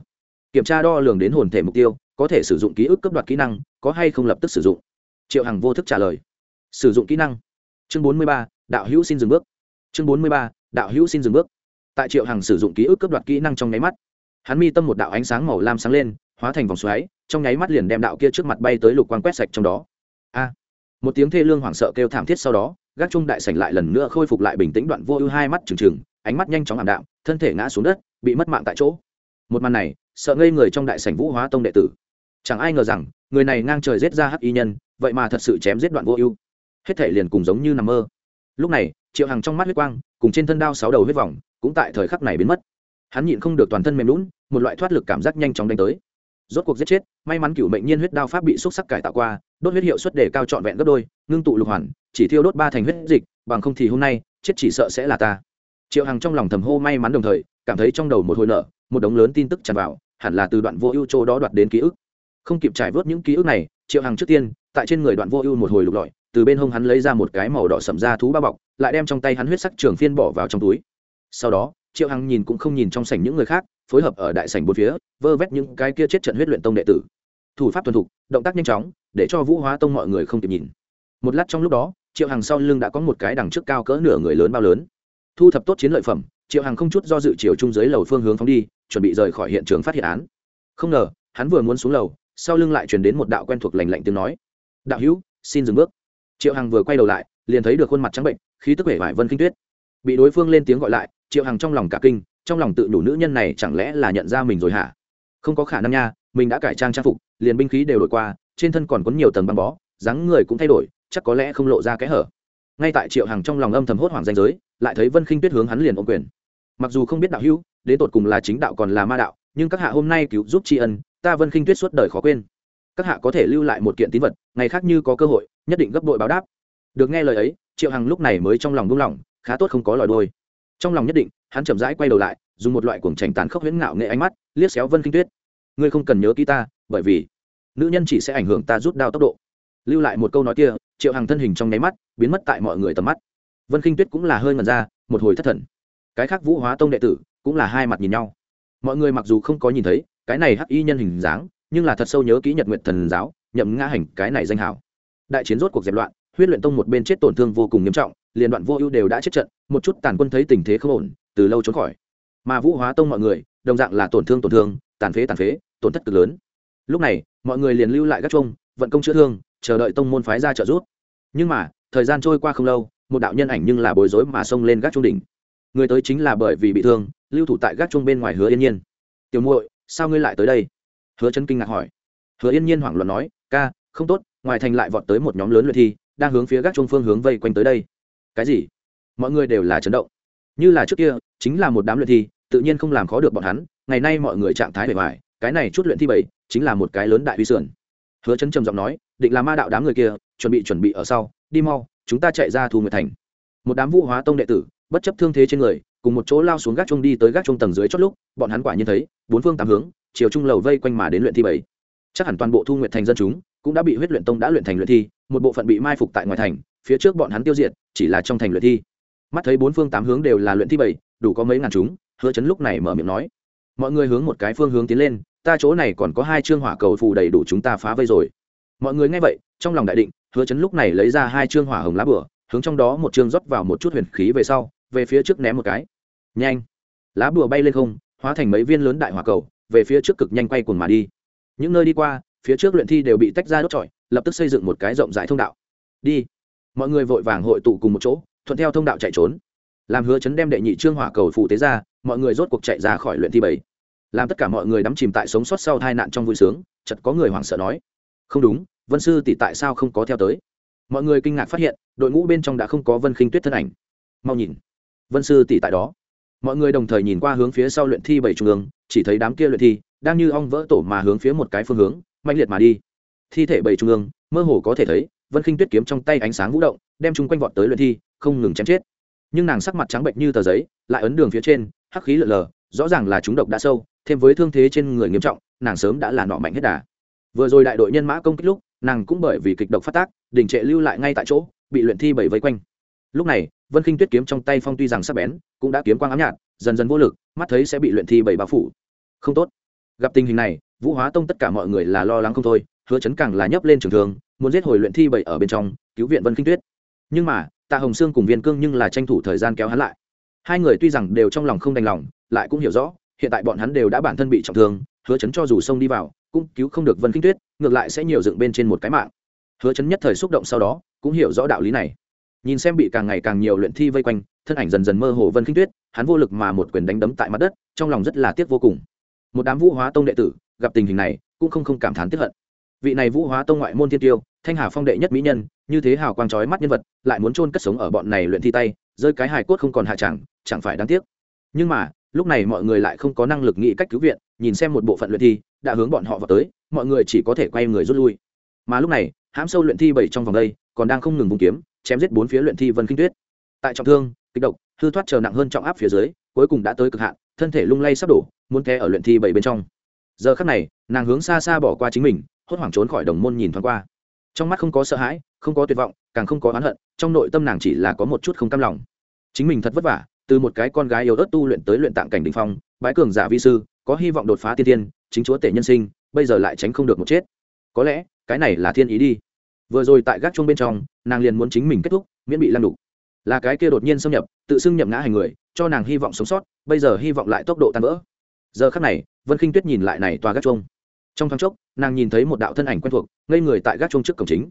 Kiểm tra đo lường đến hồn thể mục tiêu, có thể sử dụng ký ức cấp đoạt kỹ năng, có hay không lập tức sử dụng triệu hằng vô thức trả lời. Sử dụng kỹ năng. Chương bốn mươi ba, đạo hữu xin dừng bước. Chương bốn mươi ba, đạo hữu xin dừng bước. Tại triệu hằng sử dụng ký ức cấp đoạt kỹ năng trong nháy mắt, hắn mi tâm một đạo ánh sáng màu lam sáng lên, hóa thành vòng xoáy, trong nháy mắt liền đem đạo kia trước mặt bay tới lục quang quét sạch trong đó. A! Một tiếng thê lương hoảng sợ kêu thảm thiết sau đó, gác trung đại sảnh lại lần nữa khôi phục lại bình tĩnh đoạn vô ưu hai mắt trừng trừng, ánh mắt nhanh chóng ảm đạm, thân thể ngã xuống đất, bị mất mạng tại chỗ. Một màn này, sợ ngây người trong đại sảnh vũ hóa tông đệ tử. Chẳng ai ngờ rằng, người này ngang trời giết ra hắc y nhân vậy mà thật sự chém giết đoạn vô ưu. Hết thể liền cùng giống như nằm mơ. Lúc này, triệu hằng trong mắt huyết quang, cùng trên thân đao sáu đầu huyết vòng, cũng tại thời khắc này biến mất. Hắn nhịn không được toàn thân mềm lún, một loại thoát lực cảm giác nhanh chóng đánh tới. Rốt cuộc giết chết, may mắn cựu mệnh nhiên huyết đao pháp bị xúc sắc cải tạo qua, đốt huyết hiệu suất đề cao trọn vẹn gấp đôi, ngưng tụ lục hoàn, chỉ thiêu đốt ba thành huyết dịch, bằng không thì hôm nay, chết chỉ sợ sẽ là ta. Triệu hằng trong lòng thầm hô may mắn đồng thời, cảm thấy trong đầu một hồi nợ, một đống lớn tin tức tràn vào, hẳn là từ đoạn vô ưu chỗ đó đoạt đến ký ức. Không kịp trải vớt những ký ức này triệu hằng trước tiên, tại trên người đoạn vô ưu một hồi lục lọi, từ bên hông hắn lấy ra một cái màu đỏ sậm ra thú bao bọc, lại đem trong tay hắn huyết sắc trường phiên bỏ vào trong túi. Sau đó, triệu hằng nhìn cũng không nhìn trong sảnh những người khác, phối hợp ở đại sảnh bốn phía, vơ vét những cái kia chết trận huyết luyện tông đệ tử. Thủ pháp thuần thục, động tác nhanh chóng, để cho vũ hóa tông mọi người không kịp nhìn. Một lát trong lúc đó, triệu hằng sau lưng đã có một cái đằng trước cao cỡ nửa người lớn bao lớn. Thu thập tốt chiến lợi phẩm, triệu hằng không chút do dự chiều chung dưới lầu phương hướng phóng đi, chuẩn bị rời khỏi hiện trường phát hiện án. Không ngờ, hắn vừa muốn xuống lầu sau lưng lại truyền đến một đạo quen thuộc lành lạnh tiếng nói. Đạo hữu, xin dừng bước. Triệu hằng vừa quay đầu lại, liền thấy được khuôn mặt trắng bệnh, khí tức vẻ vải vân kinh tuyết. Bị đối phương lên tiếng gọi lại, triệu hằng trong lòng cả kinh, trong lòng tự đủ nữ nhân này chẳng lẽ là nhận ra mình rồi hả? Không có khả năng nha, mình đã cải trang trang phục, liền binh khí đều đổi qua, trên thân còn có nhiều tầng băng bó, dáng người cũng thay đổi, chắc có lẽ không lộ ra kẽ hở. Ngay tại triệu hằng trong lòng âm thầm hốt hoảng danh giới, lại thấy vân khinh tuyết hướng hắn liền ôm quyền. Mặc dù không biết đạo hữu, đến tột cùng là chính đạo còn là ma đạo, nhưng các hạ hôm nay cứu giúp tri ân ta vân khinh tuyết suốt đời khó quên. Các hạ có thể lưu lại một kiện tín vật, ngày khác như có cơ hội, nhất định gấp đội báo đáp. Được nghe lời ấy, triệu hằng lúc này mới trong lòng buông lỏng, khá tốt không có lòi đôi trong lòng nhất định, hắn chậm rãi quay đầu lại, dùng một loại cuồng trành tàn khốc huyễn ngạo nghệ ánh mắt, liếc xéo vân kinh tuyết. Ngươi không cần nhớ ký ta, bởi vì nữ nhân chỉ sẽ ảnh hưởng ta rút đao tốc độ. Lưu lại một câu nói kia, triệu hằng thân hình trong nháy mắt, biến mất tại mọi người tầm mắt. Vân kinh tuyết cũng là hơi ngần ra, một hồi thất thần. Cái khác vũ hóa tông đệ tử cũng là hai mặt nhìn nhau. Mọi người mặc dù không có nhìn thấy cái này hắc y nhân hình dáng, nhưng là thật sâu nhớ kỹ nhật nguyện thần giáo, nhậm ngã hành cái này danh hảo đại chiến rốt cuộc dẹp loạn, huyết luyện tông một bên chết tổn thương vô cùng nghiêm trọng, liền đoạn vô ưu đều đã chết trận, một chút tàn quân thấy tình thế không ổn, từ lâu trốn khỏi. Mà vũ hóa tông mọi người, đồng dạng là tổn thương tổn thương, tàn phế tàn phế, tổn thất cực lớn. Lúc này, mọi người liền lưu lại các trung vận công chữa thương, chờ đợi tông môn phái ra trợ giúp. Nhưng mà, thời gian trôi qua không lâu, một đạo nhân ảnh nhưng là bối rối mà xông lên gác trung đỉnh. Người tới chính là bởi vì bị thương, lưu thủ tại gác trung bên ngoài hứa yên nhiên. Tiểu muội sao ngươi lại tới đây? Hứa chân kinh ngạc hỏi. Hứa yên nhiên hoảng loạn nói, ca, không tốt, ngoài thành lại vọt tới một nhóm lớn luyện thi, đang hướng phía gác trung phương hướng vây quanh tới đây. Cái gì? Mọi người đều là chấn động. Như là trước kia, chính là một đám luyện thi, tự nhiên không làm khó được bọn hắn, ngày nay mọi người trạng thái bề ngoài, cái này chút luyện thi bảy, chính là một cái lớn đại uy sườn. Hứa Trấn trầm giọng nói, định là ma đạo đám người kia, chuẩn bị chuẩn bị ở sau, đi mau, chúng ta chạy ra thu nguyệt thành. Một đám vũ hóa tông đệ tử, bất chấp thương thế trên người cùng một chỗ lao xuống gác chung đi tới gác chung tầng dưới chót lúc, bọn hắn quả nhiên thấy, bốn phương tám hướng, chiều trung lầu vây quanh mà đến luyện thi bảy. Chắc hẳn toàn bộ thu nguyện thành dân chúng cũng đã bị huyết luyện tông đã luyện thành luyện thi, một bộ phận bị mai phục tại ngoài thành, phía trước bọn hắn tiêu diệt, chỉ là trong thành luyện thi. Mắt thấy bốn phương tám hướng đều là luyện thi bảy, đủ có mấy ngàn chúng, hứa chấn lúc này mở miệng nói, mọi người hướng một cái phương hướng tiến lên, ta chỗ này còn có hai chương hỏa cầu phù đầy đủ chúng ta phá vây rồi. Mọi người nghe vậy, trong lòng đại định, hứa chấn lúc này lấy ra hai chương hỏa hồng lá bửa, hướng trong đó một chương rót vào một chút huyền khí về sau, về phía trước ném một cái nhanh. Lá bùa bay lên không, hóa thành mấy viên lớn đại hỏa cầu, về phía trước cực nhanh quay cuồng mà đi. Những nơi đi qua, phía trước luyện thi đều bị tách ra đốt trọi, lập tức xây dựng một cái rộng rãi thông đạo. Đi. Mọi người vội vàng hội tụ cùng một chỗ, thuận theo thông đạo chạy trốn. Làm hứa chấn đem đệ nhị trương hỏa cầu phụ tế ra, mọi người rốt cuộc chạy ra khỏi luyện thi bảy. Làm tất cả mọi người đắm chìm tại sống sót sau tai nạn trong vui sướng, chợt có người hoảng sợ nói. Không đúng, vân sư tỷ tại sao không có theo tới? Mọi người kinh ngạc phát hiện, đội ngũ bên trong đã không có vân khinh tuyết thân ảnh. Mau nhìn. Vân sư tỷ tại đó mọi người đồng thời nhìn qua hướng phía sau luyện thi bảy trung ương, chỉ thấy đám kia luyện thi đang như ong vỡ tổ mà hướng phía một cái phương hướng, mạnh liệt mà đi. Thi thể bảy trung ương, mơ hồ có thể thấy, vân khinh tuyết kiếm trong tay ánh sáng vũ động, đem chúng quanh vọt tới luyện thi, không ngừng chém chết. Nhưng nàng sắc mặt trắng bệnh như tờ giấy, lại ấn đường phía trên, hắc khí lợn lờ, rõ ràng là chúng độc đã sâu, thêm với thương thế trên người nghiêm trọng, nàng sớm đã là nọ mạnh hết đà. Vừa rồi đại đội nhân mã công kích lúc, nàng cũng bởi vì kịch độc phát tác, đình trệ lưu lại ngay tại chỗ, bị luyện thi bảy vây quanh lúc này, vân khinh tuyết kiếm trong tay phong tuy rằng sắp bén, cũng đã kiếm quang ám nhạt, dần dần vô lực, mắt thấy sẽ bị luyện thi bảy bao phủ. Không tốt. Gặp tình hình này, vũ hóa tông tất cả mọi người là lo lắng không thôi, hứa chấn càng là nhấp lên trường thường muốn giết hồi luyện thi bảy ở bên trong, cứu viện vân khinh tuyết. Nhưng mà, tạ hồng sương cùng viên cương nhưng là tranh thủ thời gian kéo hắn lại. Hai người tuy rằng đều trong lòng không đành lòng, lại cũng hiểu rõ, hiện tại bọn hắn đều đã bản thân bị trọng thương, hứa chấn cho dù xông đi vào, cũng cứu không được vân kinh tuyết, ngược lại sẽ nhiều dựng bên trên một cái mạng. Hứa chấn nhất thời xúc động sau đó, cũng hiểu rõ đạo lý này nhìn xem bị càng ngày càng nhiều luyện thi vây quanh, thân ảnh dần dần mơ hồ vân khinh tuyết, hắn vô lực mà một quyền đánh đấm tại mặt đất, trong lòng rất là tiếc vô cùng. Một đám vũ hóa tông đệ tử, gặp tình hình này, cũng không không cảm thán tiếc hận. Vị này vũ hóa tông ngoại môn thiên tiêu, thanh hà phong đệ nhất mỹ nhân, như thế hào quang trói mắt nhân vật, lại muốn chôn cất sống ở bọn này luyện thi tay, rơi cái hài cốt không còn hạ chẳng chẳng phải đáng tiếc. Nhưng mà, lúc này mọi người lại không có năng lực nghĩ cách cứu viện, nhìn xem một bộ phận luyện thi, đã hướng bọn họ vào tới, mọi người chỉ có thể quay người rút lui. Mà lúc này, hãm sâu luyện thi bảy trong vòng đây, còn đang không ngừng vùng kiếm chém giết bốn phía luyện thi vân kinh tuyết. Tại trọng thương kích động hư thoát chờ nặng hơn trọng áp phía dưới, cuối cùng đã tới cực hạn, thân thể lung lay sắp đổ, muốn té ở luyện thi bảy bên trong. Giờ khắc này, nàng hướng xa xa bỏ qua chính mình, hốt hoảng trốn khỏi đồng môn nhìn thoáng qua. Trong mắt không có sợ hãi, không có tuyệt vọng, càng không có oán hận, trong nội tâm nàng chỉ là có một chút không cam lòng. Chính mình thật vất vả, từ một cái con gái yếu ớt tu luyện tới luyện tạng cảnh đ ỉ n h phong, bái cường giả vi sư, có hy vọng đột phá tiên tiên, chính chúa tể nhân sinh, bây giờ lại tránh không được một chết. Có lẽ, cái này là thiên ý đi vừa rồi tại gác chuông bên trong, nàng liền muốn chính mình kết thúc, miễn bị lăn đục. Là cái kia đột nhiên xâm nhập, tự xưng nhậm ngã hành người, cho nàng hy vọng sống sót, bây giờ hy vọng lại tốc độ tan vỡ. Giờ khắc này, vân khinh tuyết nhìn lại này tòa gác chuông. Trong thoáng chốc, nàng nhìn thấy một đạo thân ảnh quen thuộc, ngây người tại gác chuông trước cổng chính.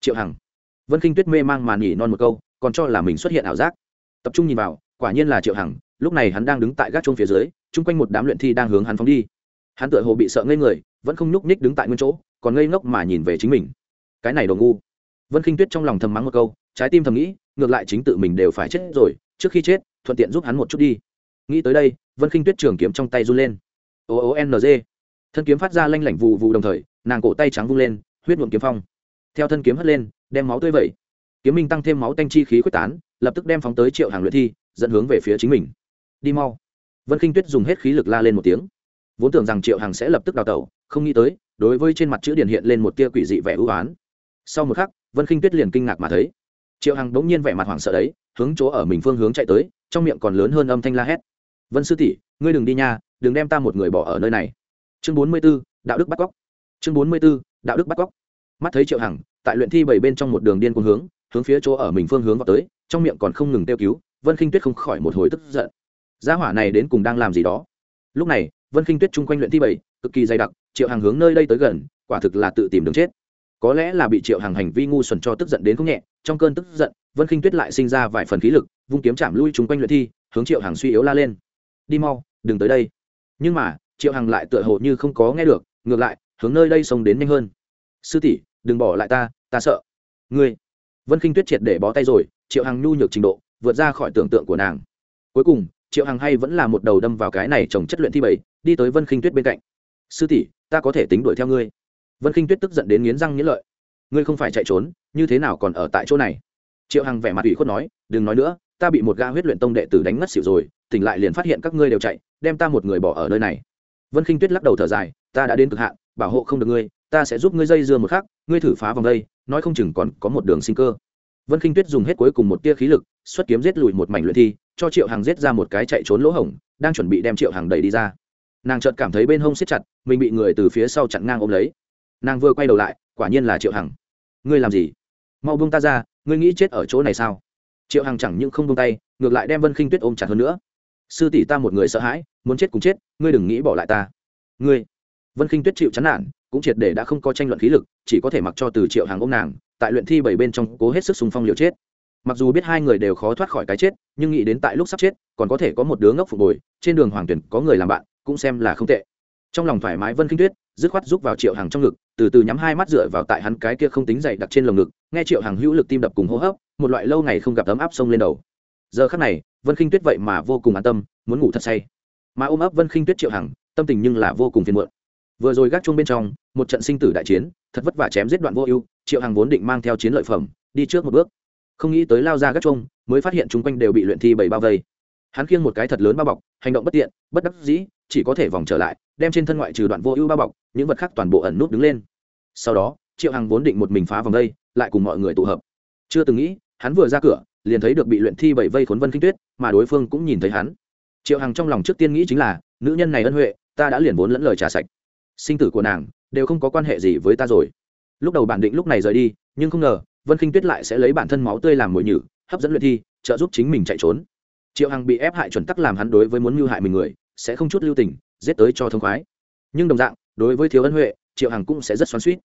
Triệu hằng. Vân khinh tuyết mê mang màn nhỉ non một câu, còn cho là mình xuất hiện ảo giác. Tập trung nhìn vào, quả nhiên là triệu hằng, lúc này hắn đang đứng tại gác chuông phía dưới, chung quanh một đám luyện thi đang hướng hắn phóng đi. Hắn tựa hồ bị sợ ngây người, vẫn không nhúc nhích đứng tại nguyên chỗ, còn ngây ngốc mà nhìn về chính mình cái này đồ ngu. Vân khinh tuyết trong lòng thầm mắng một câu, trái tim thầm nghĩ, ngược lại chính tự mình đều phải chết rồi, trước khi chết, thuận tiện giúp hắn một chút đi. Nghĩ tới đây, vân khinh tuyết trường kiếm trong tay run lên. O o n g. Thân kiếm phát ra lanh lảnh vụ vụ đồng thời, nàng cổ tay trắng vung lên, huyết nhuộm kiếm phong. Theo thân kiếm hất lên, đem máu tươi vẩy. Kiếm minh tăng thêm máu tanh chi khí quyết tán, lập tức đem phóng tới triệu hàng luyện thi, dẫn hướng về phía chính mình. Đi mau. Vân khinh tuyết dùng hết khí lực la lên một tiếng. Vốn tưởng rằng triệu hàng sẽ lập tức đào tẩu, không nghĩ tới, đối với trên mặt chữ điển hiện lên một tia quỷ dị vẻ ưu oán sau một khắc, vân khinh tuyết liền kinh ngạc mà thấy. Triệu hằng đống nhiên vẻ mặt hoảng sợ đấy, hướng chỗ ở mình phương hướng chạy tới, trong miệng còn lớn hơn âm thanh la hét. Vân sư tỷ, ngươi đừng đi nha, đừng đem ta một người bỏ ở nơi này. Chương bốn mươi b ố đạo đức bắt cóc. Chương bốn mươi b ố đạo đức bắt cóc. Mắt thấy triệu hằng, tại luyện thi bảy bên trong một đường điên cuồng hướng hướng phía chỗ ở mình phương hướng vào tới, trong miệng còn không ngừng kêu cứu, vân khinh tuyết không khỏi một hồi tức giận. Gia hỏa này đến cùng đang làm gì đó? Lúc này, vân khinh tuyết chung quanh luyện thi bảy, cực kỳ dày đặc, triệu hằng hướng nơi đây tới gần, quả thực là tự tìm đường chết có lẽ là bị triệu hàng hành vi ngu xuẩn cho tức giận đến không nhẹ, trong cơn tức giận, vân khinh tuyết lại sinh ra vài phần khí lực, vung kiếm chạm lui chung quanh luyện thi, hướng triệu hàng suy yếu la lên. Đi mau, đừng tới đây. Nhưng mà, triệu hằng lại tựa hồ như không có nghe được, ngược lại, hướng nơi đây xông đến nhanh hơn. Sư tỷ, đừng bỏ lại ta ta sợ. Ngươi. Vân khinh tuyết triệt để bó tay rồi, triệu hằng nhu nhược trình độ, vượt ra khỏi tưởng tượng của nàng. Cuối cùng, triệu hằng hay vẫn là một đầu đâm vào cái này trồng chất luyện thi bảy, đi tới vân khinh tuyết bên cạnh. Sư tỷ, ta có thể tính đuổi theo ngươi vân khinh tuyết tức giận đến nghiến răng nghiến lợi. Ngươi không phải chạy trốn, như thế nào còn ở tại chỗ này? Triệu hằng vẻ mặt ủy khuất nói, đừng nói nữa, ta bị một ga huyết luyện tông đệ tử đánh ngất xỉu rồi, tỉnh lại liền phát hiện các ngươi đều chạy, đem ta một người bỏ ở nơi này. Vân khinh tuyết lắc đầu thở dài, ta đã đến cực hạn, bảo hộ không được ngươi, ta sẽ giúp ngươi dây dưa một khắc, ngươi thử phá vòng đây, nói không chừng còn có một đường sinh cơ. Vân khinh tuyết dùng hết cuối cùng một tia khí lực, xuất kiếm giết lùi một mảnh luyện thi, cho triệu Hằng giết ra một cái chạy trốn lỗ hổng, đang chuẩn bị đem triệu Hằng đẩy đi ra. Nàng chợt cảm thấy bên hông siết chặt, mình bị người từ phía sau chặn ngang ôm lấy nàng vừa quay đầu lại, quả nhiên là triệu hằng. Ngươi làm gì? Mau buông ta ra, ngươi nghĩ chết ở chỗ này sao? Triệu hằng chẳng những không buông tay, ngược lại đem vân khinh tuyết ôm chặt hơn nữa. Sư tỷ ta một người sợ hãi, muốn chết cùng chết, ngươi đừng nghĩ bỏ lại ta. Ngươi. Vân khinh tuyết chịu chán nản, cũng triệt để đã không có tranh luận khí lực, chỉ có thể mặc cho từ triệu hàng ôm nàng, tại luyện thi bảy bên trong cố hết sức sung phong liều chết. Mặc dù biết hai người đều khó thoát khỏi cái chết, nhưng nghĩ đến tại lúc sắp chết, còn có thể có một đứa ngốc phục hồi, trên đường hoàng tuyển có người làm bạn, cũng xem là không tệ trong lòng thoải mái vân khinh tuyết, dứt khoát rúc vào triệu hàng trong ngực, từ từ nhắm hai mắt dựa vào tại hắn cái kia không tính dày đặt trên lồng ngực, nghe triệu hàng hữu lực tim đập cùng hô hấp, một loại lâu ngày không gặp tấm áp sông lên đầu. Giờ khắc này, vân khinh tuyết vậy mà vô cùng an tâm, muốn ngủ thật say. Mà ôm ấp vân khinh tuyết triệu hằng, tâm tình nhưng là vô cùng phiền muộn. Vừa rồi gác chuông bên trong, một trận sinh tử đại chiến, thật vất vả chém giết đoạn vô ưu, triệu hằng vốn định mang theo chiến lợi phẩm, đi trước một bước. Không nghĩ tới lao ra gác chuông, mới phát hiện chung quanh đều bị luyện thi bảy bao vây. Hắn khiêng một cái thật lớn bao bọc, hành động bất tiện, bất đắc dĩ, chỉ có thể vòng trở lại đem trên thân ngoại trừ đoạn vô ưu bao bọc, những vật khác toàn bộ ẩn nút đứng lên. Sau đó, triệu hằng vốn định một mình phá vòng đây, lại cùng mọi người tụ hợp. Chưa từng nghĩ, hắn vừa ra cửa, liền thấy được bị luyện thi bảy vây khốn vân kinh tuyết, mà đối phương cũng nhìn thấy hắn. Triệu hằng trong lòng trước tiên nghĩ chính là, nữ nhân này ân huệ, ta đã liền vốn lẫn lời trả sạch. Sinh tử của nàng, đều không có quan hệ gì với ta rồi. Lúc đầu bản định lúc này rời đi, nhưng không ngờ, vân kinh tuyết lại sẽ lấy bản thân máu tươi làm mồi nhử, hấp dẫn luyện thi, trợ giúp chính mình chạy trốn. Triệu hằng bị ép hại chuẩn tắc làm hắn đối với muốn mưu hại mình người, sẽ không chút lưu tình giết tới cho thông khoái. Nhưng đồng dạng, đối với thiếu ân huệ, triệu hằng cũng sẽ rất xoắn suýt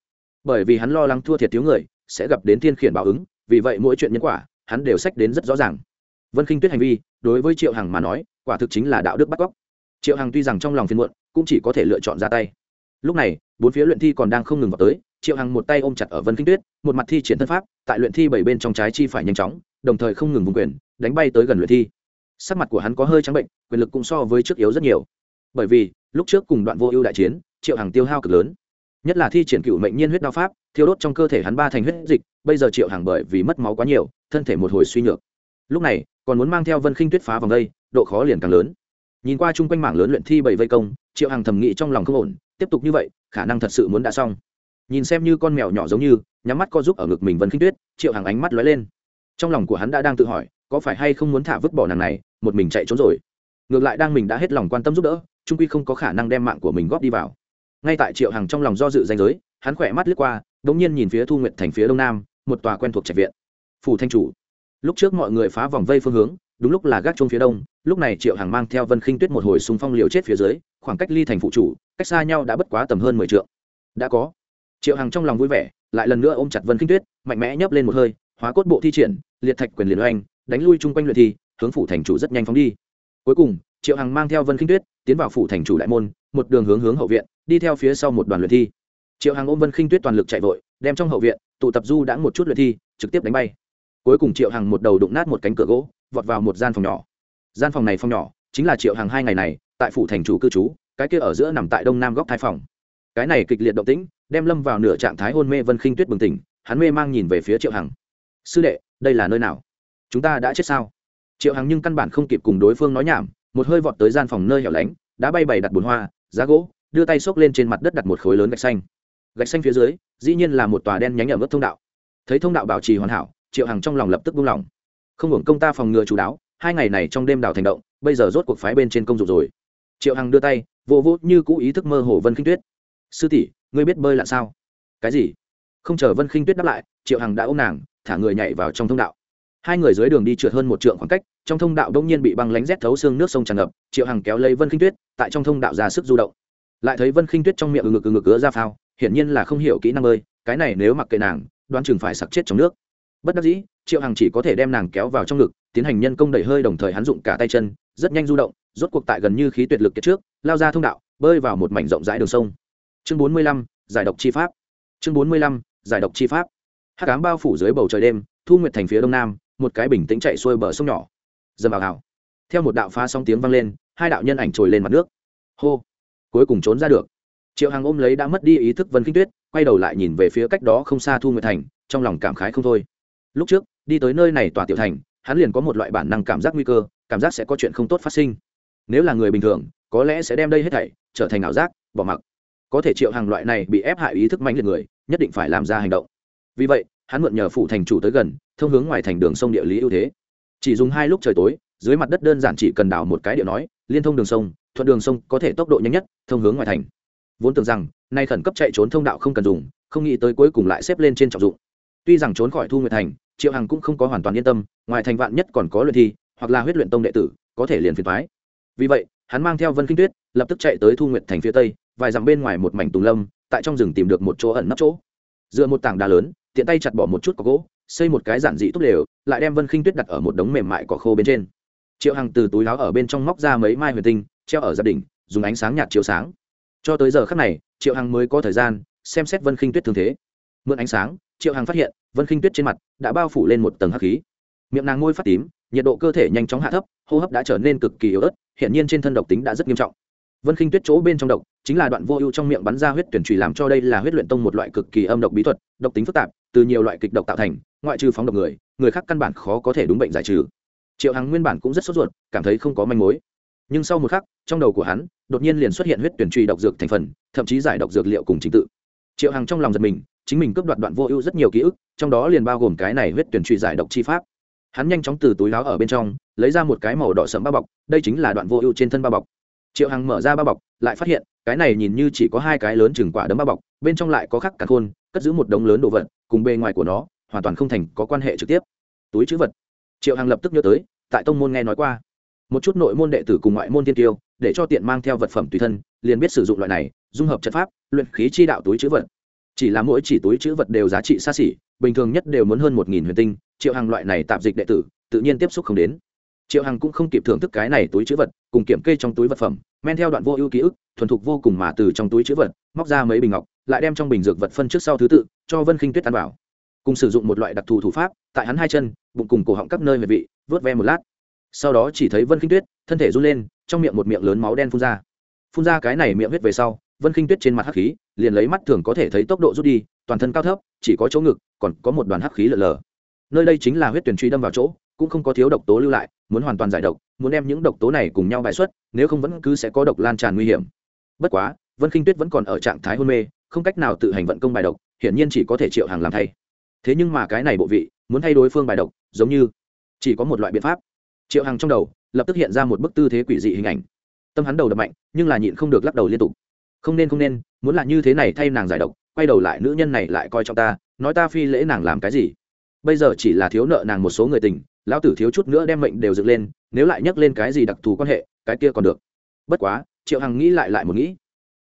bởi vì hắn lo lắng thua thiệt thiếu người, sẽ gặp đến thiên khiển báo ứng, vì vậy mỗi chuyện nhân quả, hắn đều sách đến rất rõ ràng. Vân khinh tuyết hành vi, đối với triệu hằng mà nói, quả thực chính là đạo đức bắt cóc. Triệu hằng tuy rằng trong lòng phiền muộn, cũng chỉ có thể lựa chọn ra tay. Lúc này, bốn phía luyện thi còn đang không ngừng vào tới, triệu hằng một tay ôm chặt ở vân kinh tuyết, một mặt thi triển thân pháp, tại luyện thi bảy bên trong trái chi phải nhanh chóng, đồng thời không ngừng vùng quyền, đánh bay tới gần luyện thi. Sắc mặt của hắn có hơi trắng bệnh, quyền lực cũng so với trước yếu rất nhiều bởi vì, lúc trước cùng đoạn vô ưu đại chiến, triệu hằng tiêu hao cực lớn. Nhất là thi triển cựu mệnh nhiên huyết đao pháp, thiêu đốt trong cơ thể hắn ba thành huyết dịch, bây giờ triệu hằng bởi vì mất máu quá nhiều, thân thể một hồi suy nhược. Lúc này, còn muốn mang theo vân khinh tuyết phá vòng đây, độ khó liền càng lớn. Nhìn qua chung quanh mảng lớn luyện thi bảy vây công, triệu hằng thầm nghĩ trong lòng không ổn, tiếp tục như vậy, khả năng thật sự muốn đã xong. Nhìn xem như con mèo nhỏ giống như, nhắm mắt co giúp ở ngực mình vân khinh tuyết, triệu hàng ánh mắt lóe lên. Trong lòng của hắn đã đang tự hỏi, có phải hay không muốn thả vứt bỏ nàng này, một mình chạy trốn rồi. Ngược lại đang mình đã hết lòng quan tâm giúp đỡ trung quy không có khả năng đem mạng của mình góp đi vào. Ngay tại triệu hàng trong lòng do dự danh giới, hắn khỏe mắt lướt qua đ ỗ n g nhiên nhìn phía thu nguyện thành phía đông nam, một tòa quen thuộc trạch viện. Phủ thanh chủ. Lúc trước mọi người phá vòng vây phương hướng, đúng lúc là gác chung phía đông, lúc này triệu hàng mang theo vân khinh tuyết một hồi súng phong liều chết phía dưới, khoảng cách ly thành phụ chủ, cách xa nhau đã bất quá tầm hơn mười t đã có. Triệu hàng trong lòng vui vẻ, lại lần nữa ôm chặt vân khinh tuyết, mạnh mẽ nhấp lên một hơi, hóa cốt bộ thi triển, liệt thạch quyền liền oanh, đánh lui chung quanh luyện thi, hướng phủ thành chủ rất nhanh phóng đi. Cuối cùng triệu hằng mang theo vân khinh tuyết, tiến vào phủ thành chủ đại môn, một đường hướng hướng hậu viện, đi theo phía sau một đoàn luyện thi. Triệu hằng ôm vân khinh tuyết toàn lực chạy vội, đem trong hậu viện, tụ tập du đã một chút luyện thi, trực tiếp đánh bay. Cuối cùng triệu hằng một đầu đụng nát một cánh cửa gỗ, vọt vào một gian phòng nhỏ. Gian phòng này phòng nhỏ chính là triệu hằng hai ngày này tại phủ thành chủ cư trú, cái kia ở giữa nằm tại đông nam góc thái phòng. Cái này kịch liệt động tĩnh, đem lâm vào nửa trạng thái hôn mê vân khinh tuyết bừng tỉnh, hắn mê mang nhìn về phía triệu hằng. Sư đệ, đây là nơi nào? Chúng ta đã chết sao? Triệu hằng nhưng căn bản không kịp cùng đối phương nói nhảm một hơi vọt tới gian phòng nơi hẻo lánh, đã bay bày đặt bùn hoa, giá gỗ, đưa tay xốc lên trên mặt đất đặt một khối lớn gạch xanh. Gạch xanh phía dưới, dĩ nhiên là một tòa đen nhánh ở mức thông đạo. Thấy thông đạo bảo trì hoàn hảo, triệu hằng trong lòng lập tức buông lỏng. Không hưởng công ta phòng ngừa chú đáo, hai ngày này trong đêm đào thành động, bây giờ rốt cuộc phái bên trên công dụng rồi. Triệu hằng đưa tay, vô vô như cũ ý thức mơ hồ vân khinh tuyết. Sư tỷ, ngươi biết bơi là sao? Cái gì? Không chờ vân khinh tuyết đáp lại, triệu hằng đã ôm nàng, thả người nhảy vào trong thông đạo. Hai người dưới đường đi trượt hơn một trượng khoảng cách trong thông đạo đông nhiên bị băng lánh rét thấu xương nước sông tràn ngập, triệu hằng kéo lấy vân khinh tuyết, tại trong thông đạo ra sức du động. Lại thấy vân khinh tuyết trong miệng ừ ngực ừ ngực ứa ra phao, hiển nhiên là không hiểu kỹ năng ơi. cái này nếu mặc kệ nàng, đoán chừng phải sặc chết trong nước. Bất đắc dĩ, triệu hằng chỉ có thể đem nàng kéo vào trong ngực, tiến hành nhân công đẩy hơi đồng thời hắn dụng cả tay chân, rất nhanh du động, rốt cuộc tại gần như khí tuyệt lực kết trước, lao ra thông đạo, bơi vào một mảnh rộng rãi đường sông. Chương bốn mươi lăm, giải độc chi pháp. Chương bốn mươi lăm, giải độc chi pháp. Hát cám bao phủ dưới bầu trời đêm, thu nguyệt thành phía đông nam, một cái bình tĩnh chạy xuôi bờ sông nhỏ dầm vào hào. Theo một đạo phá sóng tiếng vang lên, hai đạo nhân ảnh trồi lên mặt nước. Hô! Cuối cùng trốn ra được. Triệu hằng ôm lấy đã mất đi ý thức vân kinh tuyết, quay đầu lại nhìn về phía cách đó không xa thu nguyệt thành, trong lòng cảm khái không thôi. Lúc trước, đi tới nơi này tòa tiểu thành, hắn liền có một loại bản năng cảm giác nguy cơ, cảm giác sẽ có chuyện không tốt phát sinh. Nếu là người bình thường, có lẽ sẽ đem đây hết thảy trở thành ảo giác, bỏ mặc. Có thể triệu hàng loại này bị ép hại ý thức mạnh liệt người, nhất định phải làm ra hành động. Vì vậy, hắn mượn nhờ phụ thành chủ tới gần, thông hướng ngoài thành đường sông địa lý ưu thế chỉ dùng hai lúc trời tối, dưới mặt đất đơn giản chỉ cần đào một cái điệu nói, liên thông đường sông, thuận đường sông có thể tốc độ nhanh nhất, thông hướng ngoài thành. Vốn tưởng rằng, nay khẩn cấp chạy trốn thông đạo không cần dùng, không nghĩ tới cuối cùng lại xếp lên trên trọng dụng. Tuy rằng trốn khỏi thu nguyệt thành, triệu hằng cũng không có hoàn toàn yên tâm, ngoài thành vạn nhất còn có luyện thi, hoặc là huyết luyện tông đệ tử, có thể liền phiền thoái vì vậy, hắn mang theo vân kinh tuyết, lập tức chạy tới thu nguyệt thành phía tây, vài dặm bên ngoài một mảnh tùng lâm, tại trong rừng tìm được một chỗ ẩn nấp chỗ. Dựa một tảng đá lớn, tiện tay chặt bỏ một chút có gỗ xây một cái giản dị tốt đều lại đem vân khinh tuyết đặt ở một đống mềm mại cỏ khô bên trên. Triệu hằng từ túi láo ở bên trong móc ra mấy mai huyền tinh, treo ở gia đình dùng ánh sáng nhạt chiếu sáng. Cho tới giờ khắc này, triệu hằng mới có thời gian xem xét vân khinh tuyết thương thế. Mượn ánh sáng, triệu hằng phát hiện, vân khinh tuyết trên mặt đã bao phủ lên một tầng hắc khí. Miệng nàng ngôi phát tím, nhiệt độ cơ thể nhanh chóng hạ thấp, hô hấp đã trở nên cực kỳ yếu ớt hiện nhiên trên thân độc tính đã rất nghiêm trọng. Vân khinh tuyết chỗ bên trong độc, chính là đoạn vô ưu trong miệng bắn ra huyết tuyển trùy làm cho đây là huyết luyện tông một loại cực kỳ âm độc bí thuật, độc tính phức tạp từ nhiều loại kịch độc tạo thành, ngoại trừ phóng độc người người khác căn bản khó có thể đúng bệnh giải trừ. Triệu hằng nguyên bản cũng rất sốt ruột, cảm thấy không có manh mối. Nhưng sau một khắc, trong đầu của hắn, đột nhiên liền xuất hiện huyết tuyển truy độc dược thành phần, thậm chí giải độc dược liệu cùng trình tự. Triệu hằng trong lòng giật mình, chính mình cướp đoạt đoạn vô ưu rất nhiều ký ức, trong đó liền bao gồm cái này huyết tuyển truy giải độc chi pháp. Hắn nhanh chóng từ túi láo ở bên trong, lấy ra một cái màu đỏ sẫm bao bọc, đây chính là đoạn vô ưu trên thân bao bọc. Triệu hằng mở ra bao bọc, lại phát hiện, cái này nhìn như chỉ có hai cái lớn chừng quả đấm bao bọc, bên trong lại có khắc cả khôn, cất giữ một đống lớn đồ vật cùng bề ngoài của nó, hoàn toàn không thành có quan hệ trực tiếp. Túi chữ vật. Triệu hằng lập tức nhớ tới, tại tông môn nghe nói qua. Một chút nội môn đệ tử cùng ngoại môn tiên tiêu, để cho tiện mang theo vật phẩm tùy thân, liền biết sử dụng loại này, dung hợp trận pháp, luyện khí chi đạo túi chữ vật. Chỉ là mỗi chỉ túi chữ vật đều giá trị xa xỉ, bình thường nhất đều muốn hơn một nghìn huyền tinh, triệu hàng loại này tạp dịch đệ tử, tự nhiên tiếp xúc không đến. Triệu hằng cũng không kịp thưởng thức cái này túi chữ vật, cùng kiểm kê trong túi vật phẩm, men theo đoạn vô ưu ký ức, thuần thục vô cùng mà từ trong túi chữ vật, móc ra mấy bình ngọc lại đem trong bình dược vật phân trước sau thứ tự, cho vân khinh tuyết ăn vào. Cùng sử dụng một loại đặc thù thủ pháp, tại hắn hai chân, bụng cùng cổ họng các nơi về vị, vớt ve một lát. Sau đó chỉ thấy vân khinh tuyết, thân thể run lên, trong miệng một miệng lớn máu đen phun ra. Phun ra cái này miệng huyết về sau, vân khinh tuyết trên mặt hắc khí, liền lấy mắt thường có thể thấy tốc độ rút đi, toàn thân cao thấp, chỉ có chỗ ngực, còn có một đoàn hắc khí lở lở. Nơi đây chính là huyết tuyển truy đâm vào chỗ, cũng không có thiếu độc tố lưu lại, muốn hoàn toàn giải độc, muốn đem những độc tố này cùng nhau bài xuất, nếu không vẫn cứ sẽ có độc lan tràn nguy hiểm. Bất quá, vân khinh tuyết vẫn còn ở trạng thái hôn mê không cách nào tự hành vận công bài độc, hiển nhiên chỉ có thể triệu hàng làm thay. Thế nhưng mà cái này bộ vị, muốn thay đối phương bài độc, giống như chỉ có một loại biện pháp. Triệu hàng trong đầu, lập tức hiện ra một bức tư thế quỷ dị hình ảnh. Tâm hắn đầu đập mạnh, nhưng là nhịn không được lắc đầu liên tục. Không nên không nên, muốn là như thế này thay nàng giải độc, quay đầu lại nữ nhân này lại coi trọng ta, nói ta phi lễ nàng làm cái gì? Bây giờ chỉ là thiếu nợ nàng một số người tình, lão tử thiếu chút nữa đem mệnh đều dựng lên, nếu lại nhắc lên cái gì đặc thù quan hệ, cái kia còn được. Bất quá, triệu hằng nghĩ lại lại một nghĩ.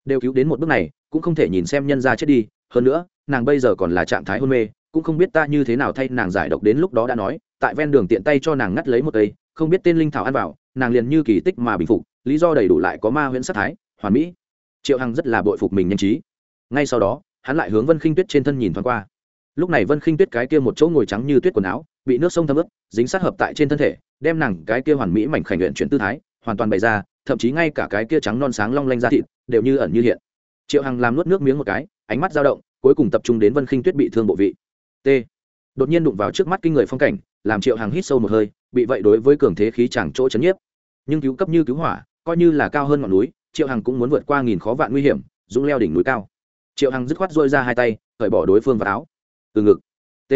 Đều cứu đến một bước này cũng không thể nhìn xem nhân ra chết đi. Hơn nữa, nàng bây giờ còn là trạng thái hôn mê, cũng không biết ta như thế nào thay nàng giải độc đến lúc đó đã nói, tại ven đường tiện tay cho nàng ngắt lấy một cây, không biết tên linh thảo ăn vào, nàng liền như kỳ tích mà bình phục, lý do đầy đủ lại có ma huyễn sát thái, hoàn mỹ. Triệu hằng rất là bội phục mình nhanh trí. Ngay sau đó, hắn lại hướng vân khinh tuyết trên thân nhìn thoáng qua. Lúc này vân khinh tuyết cái kia một chỗ ngồi trắng như tuyết quần áo, bị nước sông thấm ướt, dính sát hợp tại trên thân thể, đem nàng cái kia hoàn mỹ mảnh khảnh luyện chuyển tư thái, hoàn toàn bày ra, thậm chí ngay cả cái kia trắng non sáng long lanh ra thịt, đều như ẩn như hiện triệu hằng làm nuốt nước miếng một cái, ánh mắt dao động, cuối cùng tập trung đến vân khinh tuyết bị thương bộ vị. T. Đột nhiên đụng vào trước mắt kinh người phong cảnh, làm triệu hằng hít sâu một hơi, bị vậy đối với cường thế khí chẳng chỗ chấn nhiếp. Nhưng cứu cấp như cứu hỏa, coi như là cao hơn ngọn núi, triệu hằng cũng muốn vượt qua nghìn khó vạn nguy hiểm, dũng leo đỉnh núi cao. Triệu hằng dứt khoát dôi ra hai tay, cởi bỏ đối phương vào áo. Từ ngực. T.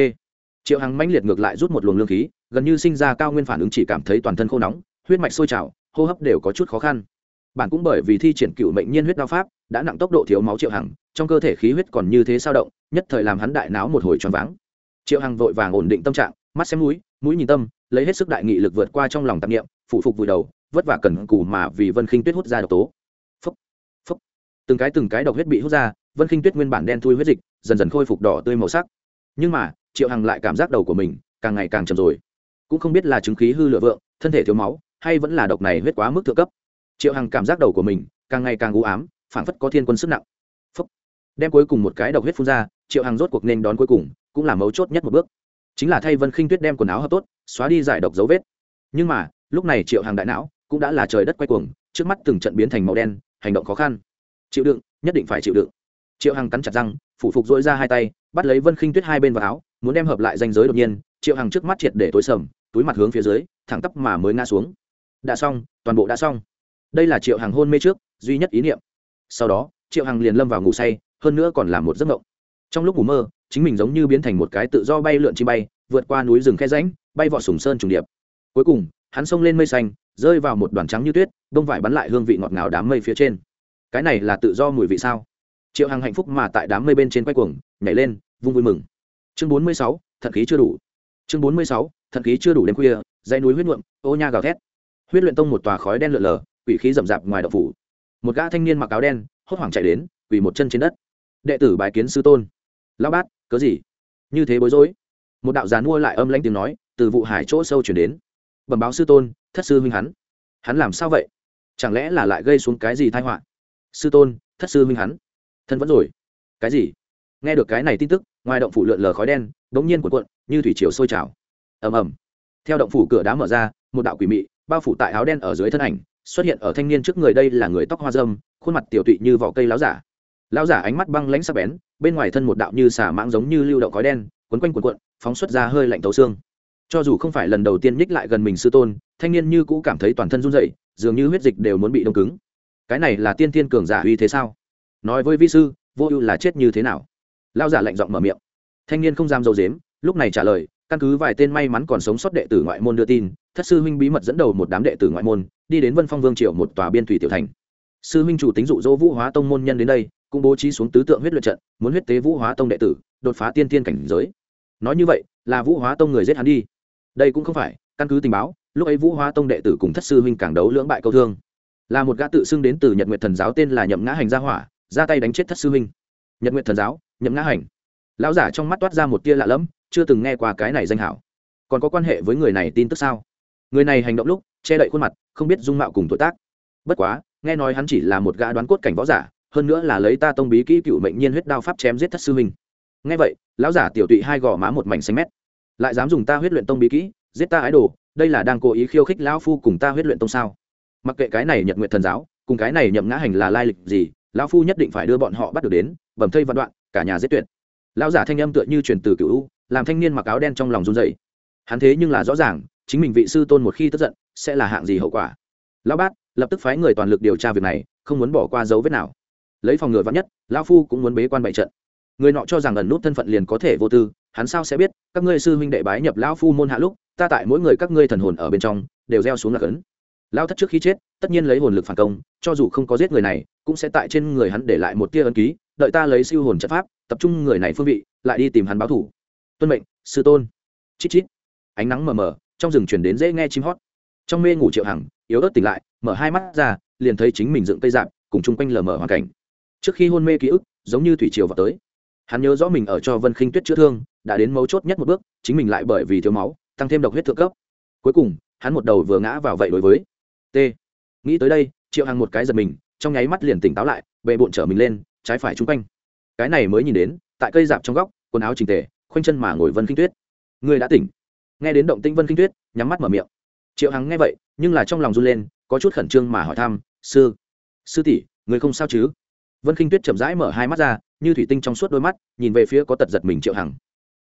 Triệu hằng mãnh liệt ngược lại rút một luồng lương khí, gần như sinh ra cao nguyên phản ứng chỉ cảm thấy toàn thân khô nóng, huyết mạch sôi trào, hô hấp đều có chút khó khăn. Bản cũng bởi vì thi triển cựu mệnh nhiên huyết đao pháp đã nặng tốc độ thiếu máu triệu hằng trong cơ thể khí huyết còn như thế sao động nhất thời làm hắn đại náo một hồi choáng váng. Triệu hằng vội vàng ổn định tâm trạng mắt xem mũi mũi nhìn tâm lấy hết sức đại nghị lực vượt qua trong lòng tạp nghiệm phụ phục vùi đầu vất vả cần cù mà vì vân khinh tuyết hút ra độc tố. Phúc, phúc. từng cái từng cái độc huyết bị hút ra vân khinh tuyết nguyên bản đen thui huyết dịch dần dần khôi phục đỏ tươi màu sắc. Nhưng mà triệu hằng lại cảm giác đầu của mình càng ngày càng trầm rồi. Cũng không biết là chứng khí hư lựa vượng thân thể thiếu máu hay vẫn là độc này huyết quá mức thượng cấp. Triệu hằng cảm giác đầu của mình càng ngày càng u ám phảng phất có thiên quân sức nặng. Phúc. đem cuối cùng một cái độc huyết phun ra, triệu hằng rốt cuộc nên đón cuối cùng, cũng là mấu chốt nhất một bước. Chính là thay vân khinh tuyết đem quần áo hợp tốt, xóa đi giải độc dấu vết. Nhưng mà, lúc này triệu hằng đại não cũng đã là trời đất quay cuồng, trước mắt từng trận biến thành màu đen, hành động khó khăn. Chịu đựng, nhất định phải chịu đựng. Triệu hằng cắn chặt răng, phủ phục dỗi ra hai tay, bắt lấy vân khinh tuyết hai bên vào áo, muốn đem hợp lại danh giới đột nhiên, triệu hằng trước mắt triệt để tối sầm, túi mặt hướng phía dưới, thẳng tắp mà mới ngã xuống. Đã xong, toàn bộ đã xong. Đây là triệu hằng hôn mê trước, duy nhất ý niệm sau đó, triệu hằng liền lâm vào ngủ say, hơn nữa còn là một giấc mộng. Trong lúc ngủ mơ, chính mình giống như biến thành một cái tự do bay lượn chi bay, vượt qua núi rừng khe ránh bay vọt sùng sơn trùng điệp. Cuối cùng, hắn xông lên mây xanh, rơi vào một đoàn trắng như tuyết, bông vải bắn lại hương vị ngọt ngào đám mây phía trên. Cái này là tự do mùi vị sao? Triệu hằng hạnh phúc mà tại đám mây bên trên quay cuồng, nhảy lên, vung vui mừng. Chương bốn mươi sáu, thận khí chưa đủ. Chương bốn mươi sáu, thận khí chưa đủ đêm khuya, dãy núi huyết nhuộm, ô nha gào thét. Huyết luyện tông một tòa khói đen lượn lờ, quỷ khí rậm rạp ngoài đậu phủ một gã thanh niên mặc áo đen, hốt hoảng chạy đến, quỳ một chân trên đất. Đệ tử bài kiến sư tôn. Lao bát, cớ gì? Như thế bối rối. Một đạo giàn mua lại âm lãnh tiếng nói, từ vụ hải chỗ sâu chuyển đến. Bẩm báo sư tôn, thất sư huynh hắn. Hắn làm sao vậy? Chẳng lẽ là lại gây xuống cái gì thai họa? Sư tôn, thất sư huynh hắn. Thân vẫn rồi. Cái gì? Nghe được cái này tin tức, ngoài động phủ lượn lờ khói đen đ ố n g nhiên cuộn cuộn, như thủy chiều sôi trào. Ầm ầm. Theo động phủ cửa đá mở ra, một đạo quỷ mị, bao phủ tại áo đen ở dưới thân ảnh xuất hiện ở thanh niên trước người đây là người tóc hoa dâm, khuôn mặt tiểu tụy như vỏ cây láo giả. Lão giả ánh mắt băng lãnh sắc bén, bên ngoài thân một đạo như xả mãng giống như lưu đậu khói đen, quấn quanh quần quận phóng xuất ra hơi lạnh tấu xương. Cho dù không phải lần đầu tiên nhích lại gần mình sư tôn, thanh niên như cũ cảm thấy toàn thân run dậy dường như huyết dịch đều muốn bị đông cứng. Cái này là tiên tiên cường giả uy thế sao? Nói với vi sư, vô ưu là chết như thế nào? Lao giả lạnh giọng mở miệng. Thanh niên không dám dâu dếm, lúc này trả lời căn cứ vài tên may mắn còn sống sót đệ tử ngoại môn đưa tin, thất sư huynh bí mật dẫn đầu một đám đệ tử ngoại môn, đi đến vân phong vương triệu một tòa biên thủy tiểu thành. Sư huynh chủ tính dụ dỗ vũ hóa tông môn nhân đến đây, cũng bố trí xuống tứ tượng huyết luyện trận, muốn huyết tế vũ hóa tông đệ tử, đột phá tiên tiên cảnh giới. Nói như vậy, là vũ hóa tông người giết hắn đi. Đây cũng không phải, căn cứ tình báo, lúc ấy vũ hóa tông đệ tử cùng thất sư huynh càng đấu lưỡng bại câu thương. Là một gã tự xưng đến từ nhật nguyệt thần giáo tên là nhậm ngã hành gia hỏa, ra tay đánh chết thất sư huynh. Nhật nguyệt thần giáo, nhậm ngã hành. Lão giả trong mắt toát ra một tia lạ lẫm chưa từng nghe qua cái này danh hảo. Còn có quan hệ với người này tin tức sao? Người này hành động lúc, che đậy khuôn mặt, không biết dung mạo cùng tuổi tác. Bất quá, nghe nói hắn chỉ là một gã đoán cốt cảnh võ giả, hơn nữa là lấy ta tông bí kỹ cựu mệnh nhiên huyết đao pháp chém giết thất sư huynh. Nghe vậy, lão giả tiểu tụy hai gò má một mảnh xanh mét. Lại dám dùng ta huyết luyện tông bí kỹ, giết ta ái đồ, đây là đang cố ý khiêu khích lão phu cùng ta huyết luyện tông sao? Mặc kệ cái này nhật nguyện thần giáo, cùng cái này nhậm ngã hành là lai lịch gì, lão phu nhất định phải đưa bọn họ bắt được đến, bầm thây văn đoạn, cả nhà giết tuyệt. Lão giả thanh âm tựa như truyền từ cựu u làm thanh niên mặc áo đen trong lòng run dậy hắn thế nhưng là rõ ràng, chính mình vị sư tôn một khi tức giận, sẽ là hạng gì hậu quả. Lão bát, lập tức phái người toàn lực điều tra việc này, không muốn bỏ qua dấu vết nào. Lấy phòng ngừa vắn nhất, lão phu cũng muốn bế quan bại trận. Người nọ cho rằng ẩn nút thân phận liền có thể vô tư, hắn sao sẽ biết, các ngươi sư huynh đệ bái nhập lão phu môn hạ lúc, ta tại mỗi người các ngươi thần hồn ở bên trong, đều gieo xuống là cấn. Lão thất trước khi chết, tất nhiên lấy hồn lực phản công, cho dù không có giết người này, cũng sẽ tại trên người hắn để lại một tia ấn ký, đợi ta lấy siêu hồn trận pháp, tập trung người này phương vị, lại đi tìm hắn báo thủ tuân mệnh, sư tôn. Chít chít. Ánh nắng mờ mờ, trong rừng chuyển đến dễ nghe chim hót. Trong mê ngủ triệu hằng, yếu ớt tỉnh lại, mở hai mắt ra, liền thấy chính mình dựng cây dạp, cùng chung quanh lờ mờ hoàn cảnh. Trước khi hôn mê ký ức, giống như thủy triều vào tới. Hắn nhớ rõ mình ở cho vân khinh tuyết chữa thương, đã đến mấu chốt nhất một bước, chính mình lại bởi vì thiếu máu, tăng thêm độc huyết thượng cấp. Cuối cùng, hắn một đầu vừa ngã vào vậy đối với t. Nghĩ tới đây, triệu hằng một cái giật mình, trong nháy mắt liền tỉnh táo lại bệ bộn trở mình lên, trái phải chung quanh. Cái này mới nhìn đến, tại cây dạp trong góc, quần áo trình tề khoanh chân mà ngồi vân kinh tuyết. Người đã tỉnh. Nghe đến động tĩnh vân kinh tuyết, nhắm mắt mở miệng. Triệu hằng nghe vậy, nhưng là trong lòng run lên, có chút khẩn trương mà hỏi thăm, sư sư tỷ người không sao chứ? Vân kinh tuyết chậm rãi mở hai mắt ra, như thủy tinh trong suốt đôi mắt, nhìn về phía có tật giật mình triệu hằng.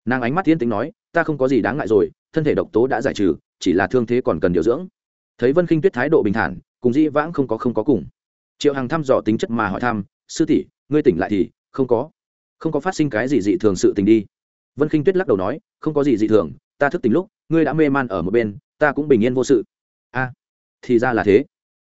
Nàng ánh mắt thiên tính nói, ta không có gì đáng ngại rồi, thân thể độc tố đã giải trừ, chỉ là thương thế còn cần điều dưỡng. Thấy vân Kinh tuyết thái độ bình thản, cùng dĩ vãng không có không có cùng. Triệu hằng thăm dò tính chất mà hỏi thăm, sư tỷ, ngươi tỉnh lại thì không có không có phát sinh cái gì dị thường sự tình đi vân khinh tuyết lắc đầu nói, không có gì dị thường, ta thức tỉnh lúc, ngươi đã mê man ở một bên, ta cũng bình yên vô sự. A, thì ra là thế.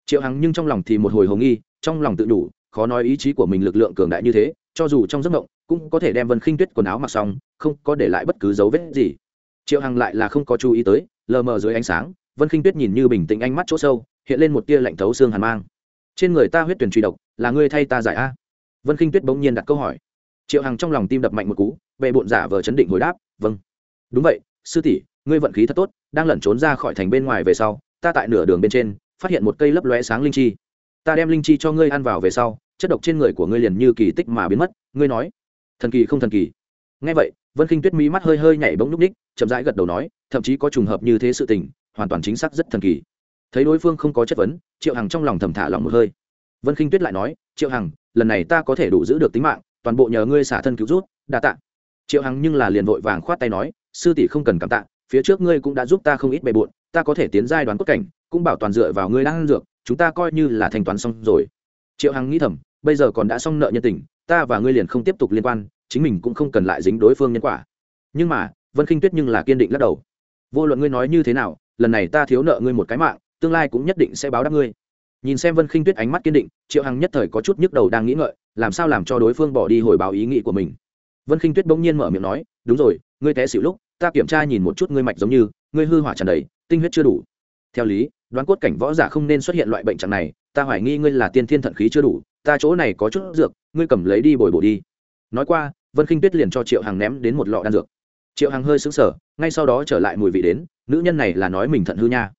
Triệu hằng nhưng trong lòng thì một hồi hồ nghi, trong lòng tự đủ khó nói ý chí của mình lực lượng cường đại như thế, cho dù trong giấc mộng, cũng có thể đem vân khinh tuyết quần áo mặc xong, không có để lại bất cứ dấu vết gì. Triệu hằng lại là không có chú ý tới, lờ mờ dưới ánh sáng, vân khinh tuyết nhìn như bình tĩnh ánh mắt chỗ sâu, hiện lên một tia lạnh thấu xương hàn mang. Trên người ta huyết tuyển truy độc, là ngươi thay ta giải a? Vân khinh tuyết bỗng nhiên đặt câu hỏi. Triệu hằng trong lòng tim đập mạnh một cú bệ bộn giả vờ chấn định hồi đáp vâng. Đúng vậy, sư tỷ, ngươi vận khí thật tốt, đang lẩn trốn ra khỏi thành bên ngoài về sau, ta tại nửa đường bên trên, phát hiện một cây lấp lóe sáng linh chi. Ta đem linh chi cho ngươi ăn vào về sau, chất độc trên người của ngươi liền như kỳ tích mà biến mất. Ngươi nói. Thần kỳ không thần kỳ. Ngay vậy, vân khinh tuyết mỹ mắt hơi hơi nhảy bỗng núp ních, chậm rãi gật đầu nói, thậm chí có trùng hợp như thế sự tình, hoàn toàn chính xác rất thần kỳ. Thấy đối phương không có chất vấn, triệu hằng trong lòng thầm thả lòng một hơi. Vân khinh tuyết lại nói, triệu hằng, lần này ta có thể đủ giữ được tính mạng, toàn bộ nhờ ngươi xả thân cứu rút đa tạ triệu hằng nhưng là liền vội vàng khoát tay nói, sư tỷ không cần cảm tạ, phía trước ngươi cũng đã giúp ta không ít bề bộn, ta có thể tiến giai đoán cốt cảnh, cũng bảo toàn dựa vào ngươi đang ăn dược, chúng ta coi như là thanh toán xong rồi. Triệu hằng nghĩ thầm, bây giờ còn đã xong nợ nhân tình, ta và ngươi liền không tiếp tục liên quan, chính mình cũng không cần lại dính đối phương nhân quả. Nhưng mà, vân khinh tuyết nhưng là kiên định lắc đầu. Vô luận ngươi nói như thế nào, lần này ta thiếu nợ ngươi một cái mạng, tương lai cũng nhất định sẽ báo đáp ngươi. Nhìn xem vân khinh tuyết ánh mắt kiên định, triệu hằng nhất thời có chút nhức đầu đang nghĩ ngợi, làm sao làm cho đối phương bỏ đi hồi báo ý nghĩ của mình vân khinh tuyết bỗng nhiên mở miệng nói, đúng rồi, ngươi té xịu lúc, ta kiểm tra nhìn một chút ngươi mạch giống như, ngươi hư hỏa tràn đầy, tinh huyết chưa đủ. Theo lý, đoán cốt cảnh võ giả không nên xuất hiện loại bệnh trạng này, ta hoài nghi ngươi là tiên thiên thận khí chưa đủ, ta chỗ này có chút dược, ngươi cầm lấy đi bồi bổ đi. Nói qua, vân khinh tuyết liền cho triệu hằng ném đến một lọ đan dược. Triệu hằng hơi xứng sở ngay sau đó trở lại mùi vị đến, nữ nhân này là nói mình thận hư nha.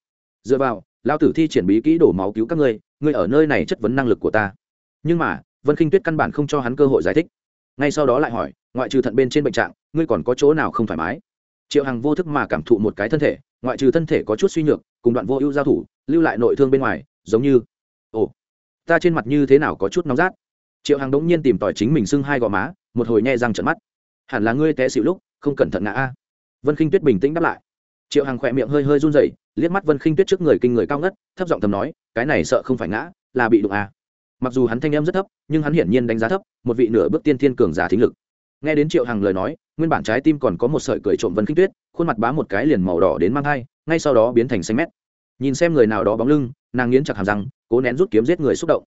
Dựa vào lao tử thi triển bí kỹ đổ máu cứu các ngươi ngươi ở nơi này chất vấn năng lực của ta. Nhưng mà, vân khinh tuyết căn bản không cho hắn cơ hội giải thích ngay sau đó lại hỏi, ngoại trừ thận bên trên bệnh trạng, ngươi còn có chỗ nào không thoải mái? Triệu hằng vô thức mà cảm thụ một cái thân thể, ngoại trừ thân thể có chút suy nhược, cùng đoạn vô ưu giao thủ, lưu lại nội thương bên ngoài, giống như, ồ, ta trên mặt như thế nào có chút nóng rát? Triệu hằng đống nhiên tìm tỏi chính mình sưng hai gò má, một hồi nhẹ răng trận mắt. Hẳn là ngươi té xịu lúc, không cẩn thận ngã a. Vân khinh tuyết bình tĩnh đáp lại. Triệu hằng khỏe miệng hơi hơi run rẩy, liếc mắt vân khinh tuyết trước người kinh người cao ngất, thấp giọng thầm nói, cái này sợ không phải ngã, là bị đụng a mặc dù hắn thanh em rất thấp, nhưng hắn hiển nhiên đánh giá thấp, một vị nửa bước tiên thiên cường giả thính lực. Nghe đến triệu hằng lời nói, nguyên bản trái tim còn có một sợi cười trộm vân khinh tuyết, khuôn mặt bá một cái liền màu đỏ đến mang hai ngay sau đó biến thành xanh mét. Nhìn xem người nào đó bóng lưng, nàng nghiến chặt hàm răng, cố nén rút kiếm giết người xúc động.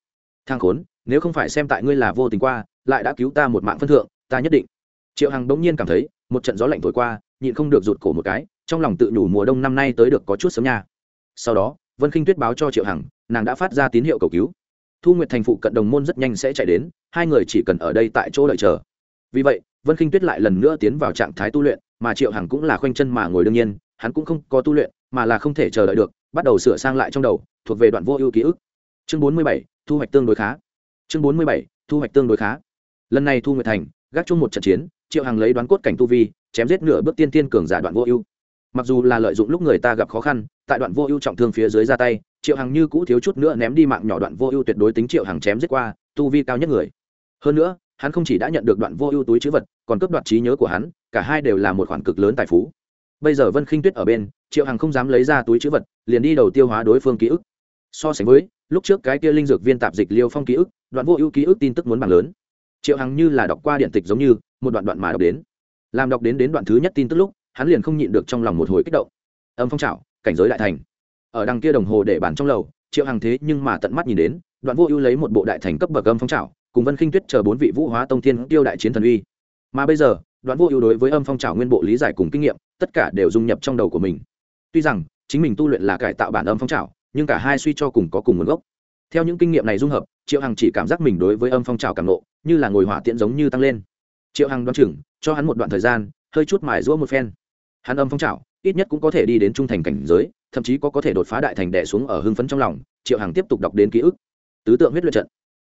Thang khốn, nếu không phải xem tại ngươi là vô tình qua, lại đã cứu ta một mạng phân thượng, ta nhất định. Triệu hằng bỗng nhiên cảm thấy, một trận gió lạnh thổi qua, nhịn không được rụt cổ một cái, trong lòng tự nhủ mùa đông năm nay tới được có chút sớm nha. Sau đó, vân khinh tuyết báo cho triệu hằng, nàng đã phát ra tín hiệu cầu cứu thu nguyệt thành phụ cận đồng môn rất nhanh sẽ chạy đến, hai người chỉ cần ở đây tại chỗ đợi chờ. Vì vậy, vân khinh tuyết lại lần nữa tiến vào trạng thái tu luyện, mà triệu hằng cũng là khoanh chân mà ngồi đương nhiên, hắn cũng không có tu luyện, mà là không thể chờ đợi được, bắt đầu sửa sang lại trong đầu, thuộc về đoạn vô ưu ký ức. Chương bốn mươi bảy, thu hoạch tương đối khá. Chương bốn mươi bảy, thu hoạch tương đối khá. Lần này thu nguyệt thành gác chung một trận chiến, triệu hằng lấy đoán cốt cảnh tu vi, chém giết nửa bước tiên tiên cường giả đoạn vô ưu mặc dù là lợi dụng lúc người ta gặp khó khăn, tại đoạn vô ưu trọng thương phía dưới ra tay, triệu hằng như cũ thiếu chút nữa ném đi mạng nhỏ đoạn vô ưu tuyệt đối tính triệu hằng chém giết qua, tu vi cao nhất người. Hơn nữa, hắn không chỉ đã nhận được đoạn vô ưu túi chữ vật, còn cướp đoạt trí nhớ của hắn, cả hai đều là một khoản cực lớn tài phú. Bây giờ vân khinh tuyết ở bên, triệu hằng không dám lấy ra túi chữ vật, liền đi đầu tiêu hóa đối phương ký ức. So sánh với, lúc trước cái kia linh dược viên tạp dịch liêu phong ký ức, đoạn vô ưu ký ức tin tức muốn bằng lớn. Triệu hằng như là đọc qua điện tịch giống như, một đoạn đoạn mà đọc đến. Làm đọc đến đến đoạn thứ nhất tin tức lúc hắn liền không nhịn được trong lòng một hồi kích động. Âm phong trào cảnh giới đại thành. Ở đằng kia đồng hồ để bàn trong lầu, triệu hằng thế nhưng mà tận mắt nhìn đến, đoạn vô ưu lấy một bộ đại thành cấp bậc âm phong trào cùng vân khinh tuyết chờ bốn vị vũ hóa tông thiên tiêu đại chiến thần uy. Mà bây giờ, đoạn vô ưu đối với âm phong trào nguyên bộ lý giải cùng kinh nghiệm, tất cả đều dung nhập trong đầu của mình. Tuy rằng, chính mình tu luyện là cải tạo bản âm phong trào nhưng cả hai suy cho cùng có cùng nguồn gốc. Theo những kinh nghiệm này dung hợp, triệu hằng chỉ cảm giác mình đối với âm phong trào cảm nộ như là ngồi hỏa tiễn giống như tăng lên. Triệu hằng đoán chừng, cho hắn một đoạn thời gian, hơi chút mài rũa một phen hắn âm phong trào ít nhất cũng có thể đi đến trung thành cảnh giới, thậm chí có có thể đột phá đại thành đẻ xuống ở hưng phấn trong lòng, triệu hằng tiếp tục đọc đến ký ức. Tứ tượng huyết luyện trận.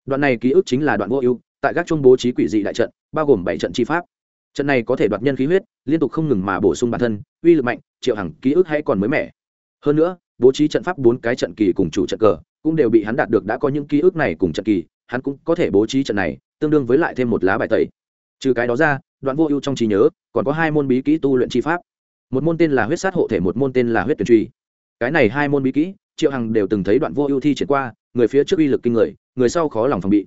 Đoạn này ký ức chính là đoạn vô ưu, tại các chung bố trí quỷ dị đại trận, bao gồm bảy trận chi pháp. Trận này có thể đoạt nhân khí huyết, liên tục không ngừng mà bổ sung bản thân, uy lực mạnh, triệu hằng ký ức hay còn mới mẻ. Hơn nữa, bố trí trận pháp bốn cái trận kỳ cùng chủ trận cờ, cũng đều bị hắn đạt được đã có những ký ức này cùng trận kỳ, hắn cũng có thể bố trí trận này, tương đương với lại thêm một lá bài tẩy. Trừ cái đó ra, đoạn vô ưu trong trí nhớ, còn có hai môn bí kỹ tu luyện chi pháp một môn tên là huyết sát hộ thể, một môn tên là huyết tuyển truy. Cái này hai môn bí kỹ, triệu hằng đều từng thấy đoạn vô ưu thi triển qua, người phía trước uy lực kinh người người sau khó lòng phòng bị.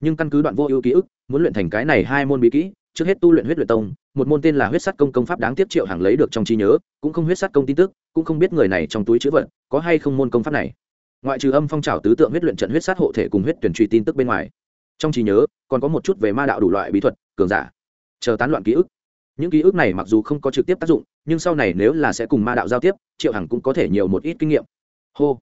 Nhưng căn cứ đoạn vô ưu ký ức, muốn luyện thành cái này hai môn bí kỹ, trước hết tu luyện huyết luyện tông, một môn tên là huyết sắt công công pháp đáng tiếc triệu hằng lấy được trong trí nhớ, cũng không huyết sắt công tin tức, cũng không biết người này trong túi chữ vật, có hay không môn công pháp này. Ngoại trừ âm phong trào tứ tượng huyết luyện trận huyết sát hộ thể cùng huyết tuyển truy tin tức bên ngoài. Trong trí nhớ, còn có một chút về ma đạo đủ loại bí thuật, cường giả. Chờ tán loạn ký ức những ký ức này mặc dù không có trực tiếp tác dụng, nhưng sau này nếu là sẽ cùng ma đạo giao tiếp, triệu hằng cũng có thể nhiều một ít kinh nghiệm. Hô.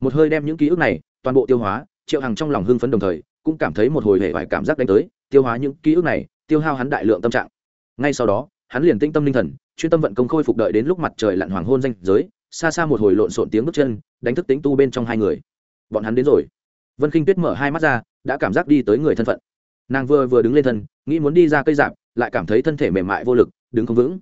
Một hơi đem những ký ức này, toàn bộ tiêu hóa, triệu hằng trong lòng hưng phấn đồng thời, cũng cảm thấy một hồi hệ vải cảm giác đánh tới, tiêu hóa những ký ức này, tiêu hao hắn đại lượng tâm trạng. Ngay sau đó, hắn liền tinh tâm linh thần, chuyên tâm vận công khôi phục đợi đến lúc mặt trời lặn hoàng hôn danh giới, xa xa một hồi lộn xộn tiếng bước chân, đánh thức tính tu bên trong hai người. Bọn hắn đến rồi. Vân khinh tuyết mở hai mắt ra, đã cảm giác đi tới người thân phận. Nàng vừa vừa đứng lên thân, nghĩ muốn đi ra cây dạp lại cảm thấy thân thể mềm mại vô lực, đứng không vững.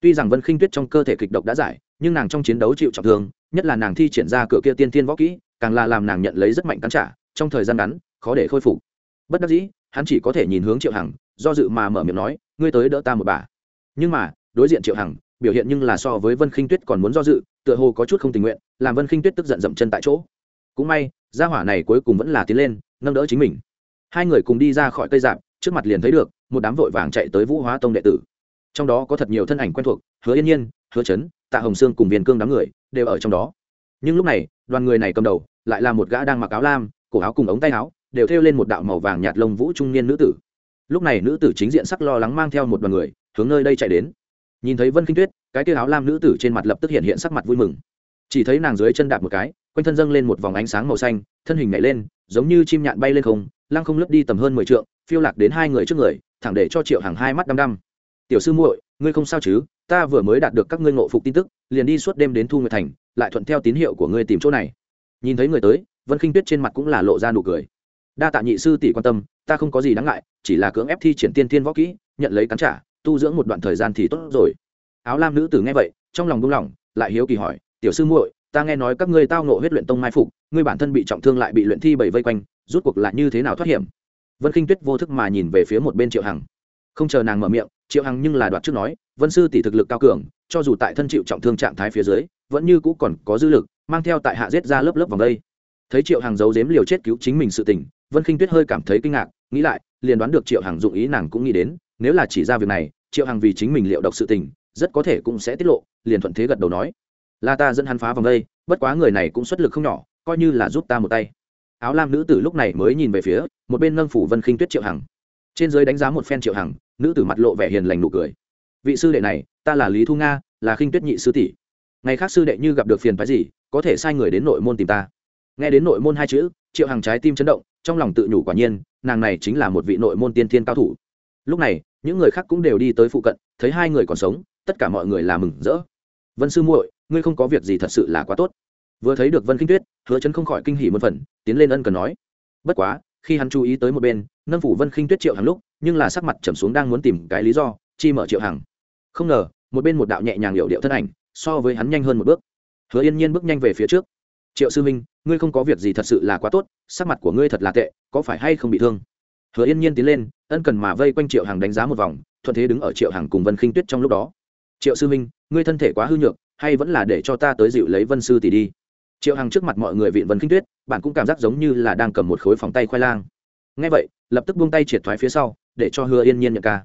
Tuy rằng vân khinh tuyết trong cơ thể kịch độc đã giải, nhưng nàng trong chiến đấu chịu trọng thương, nhất là nàng thi triển ra cửa kia tiên tiên võ kỹ, càng là làm nàng nhận lấy rất mạnh cắn trả, trong thời gian ngắn, khó để khôi phục. Bất đắc dĩ, hắn chỉ có thể nhìn hướng triệu hằng, do dự mà mở miệng nói, ngươi tới đỡ ta một bà. Nhưng mà, đối diện triệu hằng, biểu hiện nhưng là so với vân khinh tuyết còn muốn do dự, tựa hồ có chút không tình nguyện, làm vân khinh tuyết tức giận dậm chân tại chỗ. Cũng may, gia hỏa này cuối cùng vẫn là tiến lên, nâng đỡ chính mình. Hai người cùng đi ra khỏi cây dạp, trước mặt liền thấy được một đám vội vàng chạy tới vũ hóa tông đệ tử. Trong đó có thật nhiều thân ảnh quen thuộc, hứa yên nhiên, hứa trấn tạ hồng sương cùng viên cương đám người đều ở trong đó. Nhưng lúc này, đoàn người này cầm đầu lại là một gã đang mặc áo lam, cổ áo cùng ống tay áo đều thêu lên một đạo màu vàng nhạt lông vũ trung niên nữ tử. Lúc này nữ tử chính diện sắc lo lắng mang theo một đoàn người, hướng nơi đây chạy đến. Nhìn thấy vân kinh tuyết, cái tia áo lam nữ tử trên mặt lập tức hiện hiện sắc mặt vui mừng. Chỉ thấy nàng dưới chân đạp một cái, quanh thân dâng lên một vòng ánh sáng màu xanh, thân hình nhảy lên, giống như chim nhạn bay lên không, lăng không lướt đi tầm hơn mười t phiêu lạc đến hai người trước người thẳng để cho triệu hàng hai mắt đăm đăm. Tiểu sư muội ngươi không sao chứ? Ta vừa mới đạt được các ngươi ngộ phục tin tức liền đi suốt đêm đến thu nguyệt thành lại thuận theo tín hiệu của ngươi tìm chỗ này. Nhìn thấy người tới vân khinh tuyết trên mặt cũng là lộ ra nụ cười. Đa tạ nhị sư tỷ quan tâm ta không có gì đáng ngại chỉ là cưỡng ép thi triển tiên thiên võ kỹ nhận lấy cắn trả tu dưỡng một đoạn thời gian thì tốt rồi. Áo lam nữ tử nghe vậy trong lòng đung lòng, lại hiếu kỳ hỏi tiểu sư muội ta nghe nói các ngươi tao nộ huyết luyện tông mai phục ngươi bản thân bị trọng thương lại bị luyện thi bảy vây quanh rút cuộc lại như thế nào thoát hiểm? Vân khinh tuyết vô thức mà nhìn về phía một bên triệu hằng. Không chờ nàng mở miệng, triệu hằng nhưng là đoạt trước nói, vân sư tỷ thực lực cao cường, cho dù tại thân chịu trọng thương trạng thái phía dưới, vẫn như cũ còn có dư lực, mang theo tại hạ giết ra lớp lớp vòng đây. Thấy triệu hằng giấu giếm liều chết cứu chính mình sự tình, vân khinh tuyết hơi cảm thấy kinh ngạc, nghĩ lại, liền đoán được triệu hằng dụng ý nàng cũng nghĩ đến, nếu là chỉ ra việc này, triệu hằng vì chính mình liệu độc sự tình, rất có thể cũng sẽ tiết lộ, liền thuận thế gật đầu nói, là ta dẫn hắn phá vòng đây, bất quá người này cũng xuất lực không nhỏ, coi như là giúp ta một tay áo lam nữ tử lúc này mới nhìn về phía một bên nâng phủ vân khinh tuyết triệu hằng. Trên giới đánh giá một phen triệu hằng, nữ tử mặt lộ vẻ hiền lành nụ cười. Vị sư đệ này, ta là lý thu nga, là khinh tuyết nhị sư tỷ. Ngày khác sư đệ như gặp được phiền phái gì, có thể sai người đến nội môn tìm ta. Nghe đến nội môn hai chữ, triệu hằng trái tim chấn động, trong lòng tự nhủ quả nhiên, nàng này chính là một vị nội môn tiên thiên cao thủ. Lúc này, những người khác cũng đều đi tới phụ cận, thấy hai người còn sống, tất cả mọi người là mừng rỡ. Vân sư muội, ngươi không có việc gì thật sự là quá tốt vừa thấy được vân kinh tuyết, hứa chấn không khỏi kinh hỉ một phần, tiến lên ân cần nói. Bất quá, khi hắn chú ý tới một bên, nâng phủ vân khinh tuyết triệu hàng lúc, nhưng là sắc mặt trầm xuống đang muốn tìm cái lý do, chi mở triệu hàng không ngờ, một bên một đạo nhẹ nhàng hiệu điệu thân ảnh, so với hắn nhanh hơn một bước. Hứa yên nhiên bước nhanh về phía trước. Triệu sư minh ngươi không có việc gì thật sự là quá tốt, sắc mặt của ngươi thật là tệ, có phải hay không bị thương? Hứa yên nhiên tiến lên, ân cần mà vây quanh triệu hàng đánh giá một vòng, thuận thế đứng ở triệu hàng cùng vân khinh tuyết trong lúc đó. Triệu sư minh ngươi thân thể quá hư nhược, hay vẫn là để cho ta tới dịu lấy vân sư tỷ đi? Triệu hằng trước mặt mọi người vịn vân kinh tuyết, bạn cũng cảm giác giống như là đang cầm một khối phòng tay khoai lang. Ngay vậy, lập tức buông tay triệt thoái phía sau, để cho hứa yên nhiên nhận ca.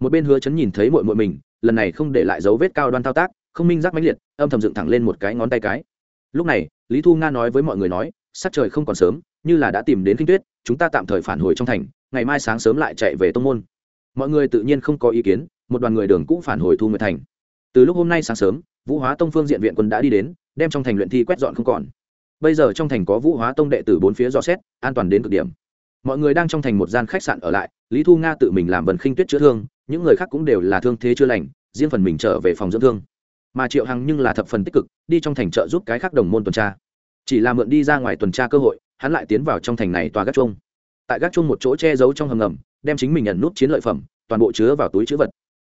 Một bên hứa chấn nhìn thấy mội mội mình, lần này không để lại dấu vết cao đoan thao tác, không minh giác mãnh liệt, âm thầm dựng thẳng lên một cái ngón tay cái. Lúc này, lý thu nga nói với mọi người nói, sắc trời không còn sớm, như là đã tìm đến kinh tuyết, chúng ta tạm thời phản hồi trong thành, ngày mai sáng sớm lại chạy về tông môn. Mọi người tự nhiên không có ý kiến, một đoàn người đường cũng phản hồi thu nguyệt thành. Từ lúc hôm nay sáng sớm, vũ hóa tông phương diện viện quân đã đi đến đem trong thành luyện thi quét dọn không còn. Bây giờ trong thành có vũ hóa tông đệ tử bốn phía dò xét, an toàn đến cực điểm. Mọi người đang trong thành một gian khách sạn ở lại, lý thu nga tự mình làm vần khinh tuyết chữa thương, những người khác cũng đều là thương thế chưa lành, riêng phần mình trở về phòng dưỡng thương. Mà triệu hằng nhưng là thập phần tích cực, đi trong thành trợ giúp cái khác đồng môn tuần tra. Chỉ là mượn đi ra ngoài tuần tra cơ hội, hắn lại tiến vào trong thành này tòa gác chuông. Tại gác chuông một chỗ che giấu trong hầm ngầm, đem chính mình nhận nút chiến lợi phẩm, toàn bộ chứa vào túi chữ vật.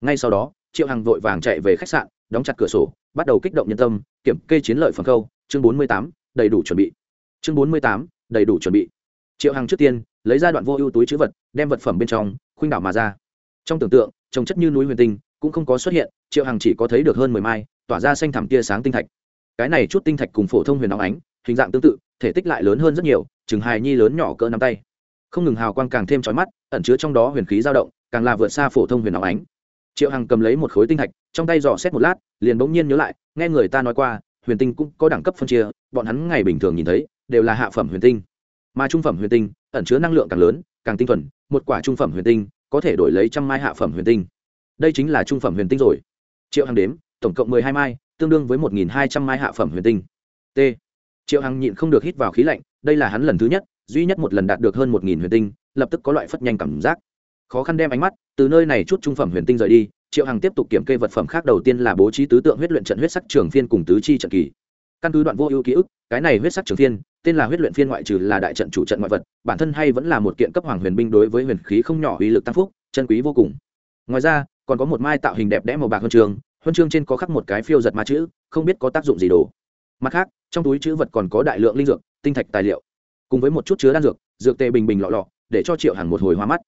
Ngay sau đó, triệu hằng vội vàng chạy về khách sạn đóng chặt cửa sổ, bắt đầu kích động nhân tâm, kiểm kê chiến lợi phẩm khâu, chương bốn mươi tám, đầy đủ chuẩn bị. Chương bốn mươi tám, đầy đủ chuẩn bị. Triệu hằng trước tiên, lấy ra đoạn vô ưu túi chữ vật, đem vật phẩm bên trong, khuynh đảo mà ra. Trong tưởng tượng trồng chất như núi huyền tinh, cũng không có xuất hiện, triệu hằng chỉ có thấy được hơn mười mai, tỏa ra xanh thẳm tia sáng tinh thạch. Cái này chút tinh thạch cùng phổ thông huyền óng ánh, hình dạng tương tự, thể tích lại lớn hơn rất nhiều, chừng hài nhi lớn nhỏ cỡ nắm tay. Không ngừng hào quang càng thêm trói mắt, ẩn chứa trong đó huyền khí dao động, càng là vượt xa phổ thông huyền óng ánh. Triệu hằng cầm lấy một khối tinh thạch trong tay dò xét một lát, liền bỗng nhiên nhớ lại, nghe người ta nói qua, huyền tinh cũng có đẳng cấp phân chia, bọn hắn ngày bình thường nhìn thấy, đều là hạ phẩm huyền tinh. Mà trung phẩm huyền tinh, ẩn chứa năng lượng càng lớn, càng tinh thuần, một quả trung phẩm huyền tinh, có thể đổi lấy trăm mai hạ phẩm huyền tinh. Đây chính là trung phẩm huyền tinh rồi. Triệu hằng đếm, tổng cộng mười hai mai, tương đương với một nghìn hai trăm mai hạ phẩm huyền tinh. T. Triệu hằng nhịn không được hít vào khí lạnh, đây là hắn lần thứ nhất, duy nhất một lần đạt được hơn một nghìn huyền tinh, lập tức có loại phất nhanh cảm giác. Khó khăn đem ánh mắt từ nơi này chút trung phẩm huyền tinh rời đi triệu hằng tiếp tục kiểm kê vật phẩm khác đầu tiên là bố trí tứ tượng huyết luyện trận huyết sắc trường phiên cùng tứ chi trận kỳ. Căn cứ đoạn vô ưu ký ức, cái này huyết sắc trường phiên, tên là huyết luyện phiên ngoại trừ là đại trận chủ trận ngoại vật, bản thân hay vẫn là một kiện cấp hoàng huyền binh đối với huyền khí không nhỏ uy lực tăng phúc, chân quý vô cùng. Ngoài ra, còn có một mai tạo hình đẹp đẽ màu bạc huân trường huân chương trên có khắc một cái phiêu giật ma chữ, không biết có tác dụng gì đồ. Mặt khác, trong túi chữ vật còn có đại lượng linh dược, tinh thạch tài liệu. Cùng với một chút chứa đan dược dược tê bình bình lọ lọ, để cho triệu hàng một hồi hoa mắt.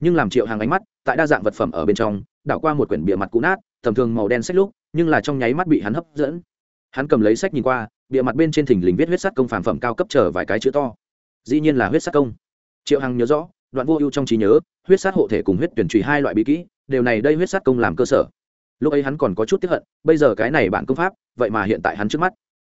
Nhưng làm triệu hàng ánh mắt, tại đa dạng vật phẩm ở bên trong đảo qua một quyển bìa mặt cũ nát, tầm thường màu đen sách lúc, nhưng là trong nháy mắt bị hắn hấp dẫn. Hắn cầm lấy sách nhìn qua, bìa mặt bên trên thình lình viết huyết sắt công phản phẩm cao cấp trở vài cái chữ to. Dĩ nhiên là huyết sắt công. Triệu hằng nhớ rõ, đoạn vô ưu trong trí nhớ, huyết sát hộ thể cùng huyết tuyển trùy hai loại bí kỹ, đều này đây huyết sát công làm cơ sở. Lúc ấy hắn còn có chút tiếp hận, bây giờ cái này bản công pháp, vậy mà hiện tại hắn trước mắt.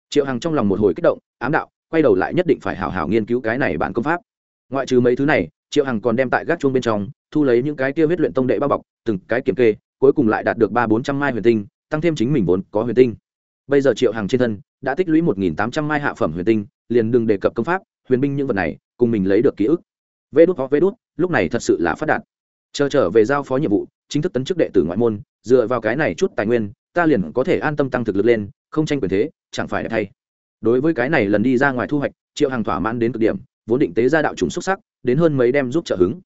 Triệu hằng trong lòng một hồi kích động, ám đạo, quay đầu lại nhất định phải hào hào nghiên cứu cái này bản công pháp. Ngoại trừ mấy thứ này, triệu hằng còn đem tại gác chuông bên trong thu lấy những cái tiêu huyết luyện tông đệ bao bọc, từng cái kiểm kê, cuối cùng lại đạt được ba bốn trăm mai huyền tinh, tăng thêm chính mình vốn có huyền tinh. Bây giờ triệu hàng trên thân đã tích lũy một nghìn tám trăm mai hạ phẩm huyền tinh, liền đừng đề cập công pháp, huyền binh những vật này, cùng mình lấy được ký ức. Vê đốt có vê đốt lúc này thật sự là phát đạt. Chờ trở về giao phó nhiệm vụ, chính thức tấn chức đệ tử ngoại môn, dựa vào cái này chút tài nguyên, ta liền có thể an tâm tăng thực lực lên, không tranh quyền thế, chẳng phải đẹp thay. Đối với cái này lần đi ra ngoài thu hoạch, triệu hàng thỏa mãn đến cực điểm, vốn định tế ra đạo trùng xuất sắc, đến hơn mấy đem giúp trợ hứng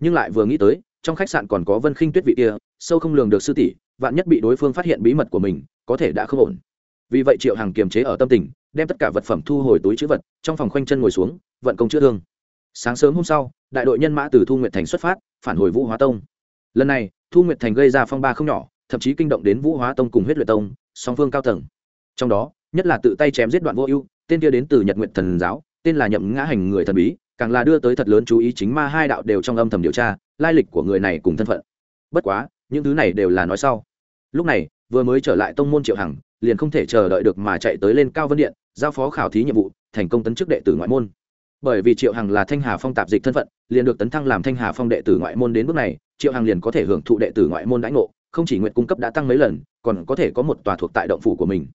nhưng lại vừa nghĩ tới, trong khách sạn còn có vân khinh tuyết vị kia, sâu không lường được sư tỷ, vạn nhất bị đối phương phát hiện bí mật của mình, có thể đã không ổn. Vì vậy triệu hàng kiềm chế ở tâm tình, đem tất cả vật phẩm thu hồi túi chữ vật, trong phòng khoanh chân ngồi xuống, vận công chữa thương. Sáng sớm hôm sau, đại đội nhân mã từ thu nguyệt thành xuất phát, phản hồi vũ hóa tông. Lần này, thu nguyệt thành gây ra phong ba không nhỏ, thậm chí kinh động đến vũ hóa tông cùng huyết luyện tông, song phương cao tầng. Trong đó, nhất là tự tay chém giết đoạn vô ưu, tên kia đến từ nhật nguyện thần giáo, tên là nhậm ngã hành người thần bí càng là đưa tới thật lớn chú ý chính ma hai đạo đều trong âm thầm điều tra, lai lịch của người này cùng thân phận. Bất quá, những thứ này đều là nói sau. Lúc này, vừa mới trở lại tông môn triệu hằng, liền không thể chờ đợi được mà chạy tới lên cao vân điện, giao phó khảo thí nhiệm vụ, thành công tấn chức đệ tử ngoại môn. Bởi vì triệu hằng là thanh hà phong tạp dịch thân phận, liền được tấn thăng làm thanh hà phong đệ tử ngoại môn đến bước này, triệu hằng liền có thể hưởng thụ đệ tử ngoại môn đãi ngộ, không chỉ nguyện cung cấp đã tăng mấy lần, còn có thể có một tòa thuộc tại động phủ của mình.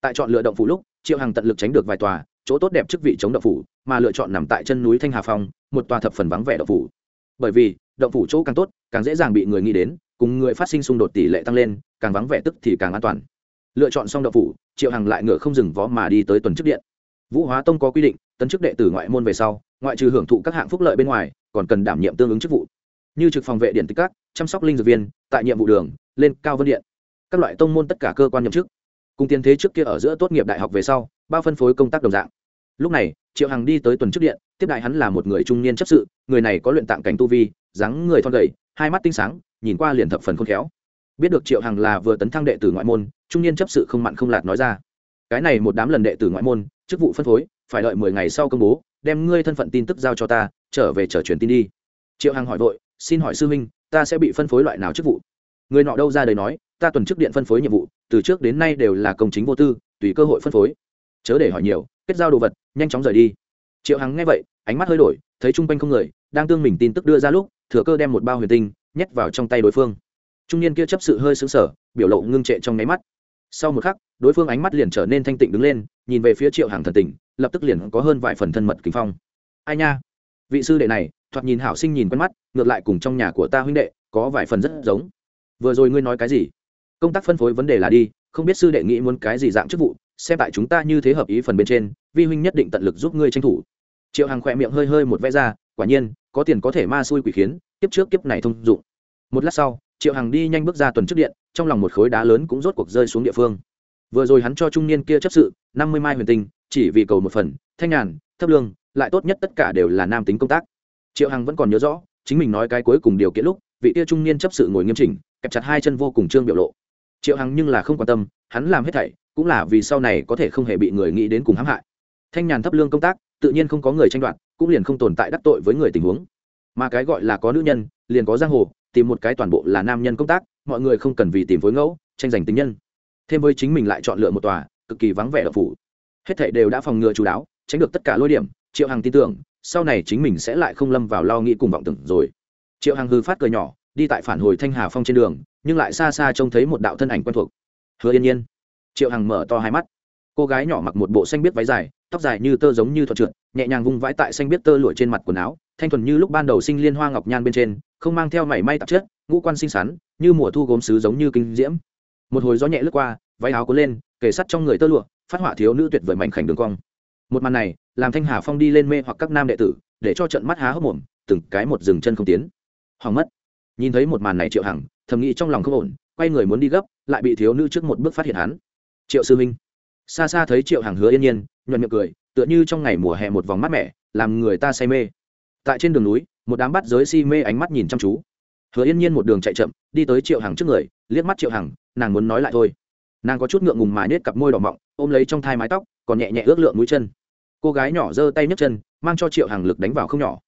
Tại chọn lựa động phủ lúc, triệu hằng tận lực tránh được vài tòa chỗ tốt đẹp chức vị chống động phủ, mà lựa chọn nằm tại chân núi thanh hà phong, một tòa thập phần vắng vẻ động phủ. Bởi vì, động phủ chỗ càng tốt, càng dễ dàng bị người nghĩ đến, cùng người phát sinh xung đột tỷ lệ tăng lên, càng vắng vẻ tức thì càng an toàn. Lựa chọn xong động phủ, triệu hằng lại ngựa không dừng vó mà đi tới tuần chức điện. Vũ hóa tông có quy định, tấn chức đệ tử ngoại môn về sau, ngoại trừ hưởng thụ các hạng phúc lợi bên ngoài, còn cần đảm nhiệm tương ứng chức vụ. Như trực phòng vệ điện tích các, chăm sóc linh dược viên, tại nhiệm vụ đường, lên cao vân điện. Các loại tông môn tất cả cơ quan nhậm chức. Cùng tiền thế trước kia ở giữa tốt nghiệp đại học về sau bao phân phối công tác đồng dạng. Lúc này, triệu hằng đi tới tuần trước điện, tiếp đại hắn là một người trung niên chấp sự, người này có luyện tạng cảnh tu vi, dáng người thon gầy, hai mắt tinh sáng, nhìn qua liền thập phần khôn khéo. Biết được triệu hằng là vừa tấn thăng đệ tử ngoại môn, trung niên chấp sự không mặn không lạt nói ra. Cái này một đám lần đệ tử ngoại môn, chức vụ phân phối, phải đợi mười ngày sau công bố, đem ngươi thân phận tin tức giao cho ta, trở về trở truyền tin đi. Triệu hằng hỏi vội, xin hỏi sư huynh, ta sẽ bị phân phối loại nào chức vụ? Người nọ đâu ra đời nói, ta tuần trước điện phân phối nhiệm vụ, từ trước đến nay đều là công chính vô tư, tùy cơ hội phân phối chớ để hỏi nhiều kết giao đồ vật nhanh chóng rời đi. Triệu hằng nghe vậy ánh mắt hơi đổi thấy chung quanh không người đang tương mình tin tức đưa ra lúc thừa cơ đem một bao huyền tinh nhét vào trong tay đối phương. Trung niên kia chấp sự hơi xứng sở biểu lộ ngưng trệ trong nháy mắt. Sau một khắc đối phương ánh mắt liền trở nên thanh tịnh đứng lên nhìn về phía triệu hàng thần tỉnh, lập tức liền có hơn vài phần thân mật kính phong. Ai nha? Vị sư đệ này thoạt nhìn hảo sinh nhìn quen mắt ngược lại cùng trong nhà của ta huynh đệ có vài phần rất giống. Vừa rồi ngươi nói cái gì? Công tác phân phối vấn đề là đi không biết sư đệ nghĩ muốn cái gì dạng chức vụ xem tại chúng ta như thế hợp ý phần bên trên, vi huynh nhất định tận lực giúp ngươi tranh thủ. Triệu hằng khỏe miệng hơi hơi một vẽ ra, quả nhiên, có tiền có thể ma xui quỷ khiến, kiếp trước kiếp này thông dụng. Một lát sau, triệu hằng đi nhanh bước ra tuần trước điện, trong lòng một khối đá lớn cũng rốt cuộc rơi xuống địa phương. Vừa rồi hắn cho trung niên kia chấp sự, năm mươi mai huyền tinh, chỉ vì cầu một phần, thanh nhàn, thấp lương, lại tốt nhất tất cả đều là nam tính công tác. Triệu hằng vẫn còn nhớ rõ, chính mình nói cái cuối cùng điều kiện lúc, vị tia trung niên chấp sự ngồi nghiêm chỉnh, kẹp chặt hai chân vô cùng trương biểu lộ. Triệu hằng nhưng là không quan tâm, hắn làm hết thảy cũng là vì sau này có thể không hề bị người nghĩ đến cùng hãm hại. Thanh nhàn thấp lương công tác, tự nhiên không có người tranh đoạt, cũng liền không tồn tại đắc tội với người tình huống. Mà cái gọi là có nữ nhân, liền có giang hồ, tìm một cái toàn bộ là nam nhân công tác, mọi người không cần vì tìm phối ngẫu, tranh giành tính nhân. Thêm với chính mình lại chọn lựa một tòa, cực kỳ vắng vẻ độc phủ. Hết thảy đều đã phòng ngừa chú đáo, tránh được tất cả lôi điểm, triệu hằng tin tưởng, sau này chính mình sẽ lại không lâm vào lo nghĩ cùng vọng tưởng rồi. Triệu hằng hư phát cười nhỏ, đi tại phản hồi thanh hà phong trên đường, nhưng lại xa xa trông thấy một đạo thân ảnh quen thuộc. Hứa yên nhiên triệu hằng mở to hai mắt. Cô gái nhỏ mặc một bộ xanh biết váy dài, tóc dài như tơ giống như thuật trượt, nhẹ nhàng vung vãi tại xanh biết tơ lụa trên mặt quần áo, thanh thuần như lúc ban đầu sinh liên hoa ngọc nhan bên trên, không mang theo mảy may tạp chất, ngũ quan xinh xắn, như mùa thu gốm sứ giống như kinh diễm. Một hồi gió nhẹ lướt qua, váy áo cuốn lên, kề sắt trong người tơ lụa, phát họa thiếu nữ tuyệt vời mảnh khảnh đường cong. Một màn này, làm thanh hà phong đi lên mê hoặc các nam đệ tử, để cho trận mắt há hốc mồm, từng cái một dừng chân không tiến. Hoàng mất. Nhìn thấy một màn này triệu hằng, thầm nghĩ trong lòng không ổn, quay người muốn đi gấp, lại bị thiếu nữ trước một bước phát hiện hắn triệu sư minh xa xa thấy triệu hằng hứa yên nhiên, nhuận miệng cười, tựa như trong ngày mùa hè một vòng mát mẻ, làm người ta say mê. Tại trên đường núi, một đám bắt giới si mê ánh mắt nhìn chăm chú. Hứa yên nhiên một đường chạy chậm, đi tới triệu hằng trước người, liếc mắt triệu hằng, nàng muốn nói lại thôi. Nàng có chút ngượng ngùng mài nết cặp môi đỏ mọng, ôm lấy trong thai mái tóc, còn nhẹ nhẹ ước lượng mũi chân. Cô gái nhỏ giơ tay nhấc chân, mang cho triệu hằng lực đánh vào không nhỏ.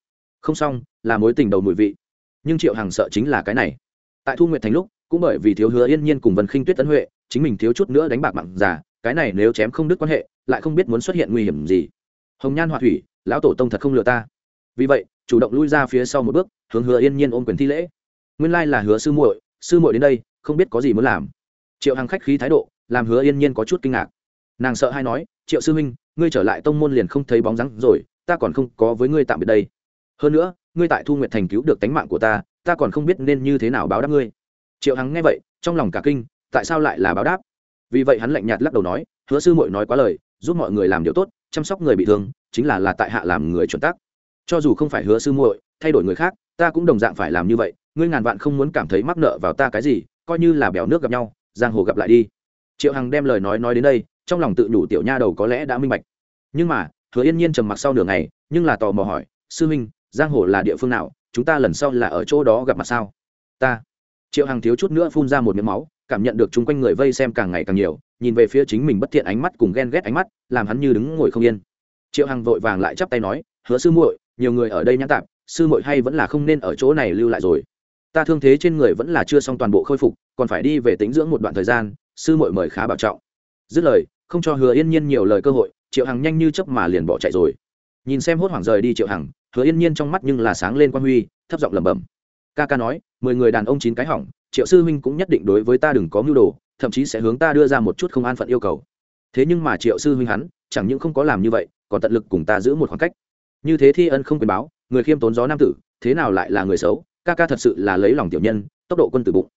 Không xong, là mối tình đầu mùi vị. Nhưng triệu hằng sợ chính là cái này. Tại thu nguyện thành lúc, cũng bởi vì thiếu hứa yên nhiên cùng vân khinh tuyết tấn huệ chính mình thiếu chút nữa đánh bạc mạng già, cái này nếu chém không đứt quan hệ, lại không biết muốn xuất hiện nguy hiểm gì. Hồng nhan họa thủy, lão tổ tông thật không lừa ta. Vì vậy, chủ động lui ra phía sau một bước, hướng hứa yên nhiên ôm quyền thi lễ. Nguyên lai là hứa sư muội sư muội đến đây, không biết có gì muốn làm. Triệu hằng khách khí thái độ, làm hứa yên nhiên có chút kinh ngạc. Nàng sợ hay nói, triệu sư huynh, ngươi trở lại tông môn liền không thấy bóng dáng rồi, ta còn không có với ngươi tạm biệt đây. Hơn nữa, ngươi tại thu nguyệt thành cứu được tánh mạng của ta ta còn không biết nên như thế nào báo đáp ngươi. Triệu hằng nghe vậy, trong lòng cả kinh tại sao lại là báo đáp? Vì vậy hắn lạnh nhạt lắc đầu nói, hứa sư muội nói quá lời, giúp mọi người làm điều tốt, chăm sóc người bị thương, chính là là tại hạ làm người chuẩn tắc. Cho dù không phải hứa sư muội, thay đổi người khác, ta cũng đồng dạng phải làm như vậy, ngươi ngàn vạn không muốn cảm thấy mắc nợ vào ta cái gì, coi như là bèo nước gặp nhau, giang hồ gặp lại đi. Triệu hằng đem lời nói nói đến đây, trong lòng tự nhủ tiểu nha đầu có lẽ đã minh bạch. Nhưng mà, hứa yên nhiên trầm mặc sau nửa ngày, nhưng là tò mò hỏi, sư huynh, giang hồ là địa phương nào? Chúng ta lần sau là ở chỗ đó gặp mặt sao? Ta. Triệu hằng thiếu chút nữa phun ra một miếng máu cảm nhận được chung quanh người vây xem càng ngày càng nhiều, nhìn về phía chính mình bất thiện ánh mắt cùng ghen ghét ánh mắt, làm hắn như đứng ngồi không yên. Triệu hằng vội vàng lại chắp tay nói, hứa sư muội, nhiều người ở đây nhãn tạp, sư muội hay vẫn là không nên ở chỗ này lưu lại rồi. Ta thương thế trên người vẫn là chưa xong toàn bộ khôi phục, còn phải đi về tính dưỡng một đoạn thời gian, sư muội mời khá bảo trọng. Dứt lời, không cho hứa yên nhiên nhiều lời cơ hội, triệu hằng nhanh như chớp mà liền bỏ chạy rồi. Nhìn xem hốt hoảng rời đi triệu hằng, hứa yên nhiên trong mắt nhưng là sáng lên quan huy, thấp giọng lẩm bẩm. Ca ca nói, mười người đàn ông chín cái hỏng triệu sư huynh cũng nhất định đối với ta đừng có mưu đồ, thậm chí sẽ hướng ta đưa ra một chút không an phận yêu cầu. Thế nhưng mà triệu sư huynh hắn, chẳng những không có làm như vậy, còn tận lực cùng ta giữ một khoảng cách. Như thế thi ân không quyền báo, người khiêm tốn gió nam tử, thế nào lại là người xấu? Ca ca thật sự là lấy lòng tiểu nhân, tốc độ quân tử bụng.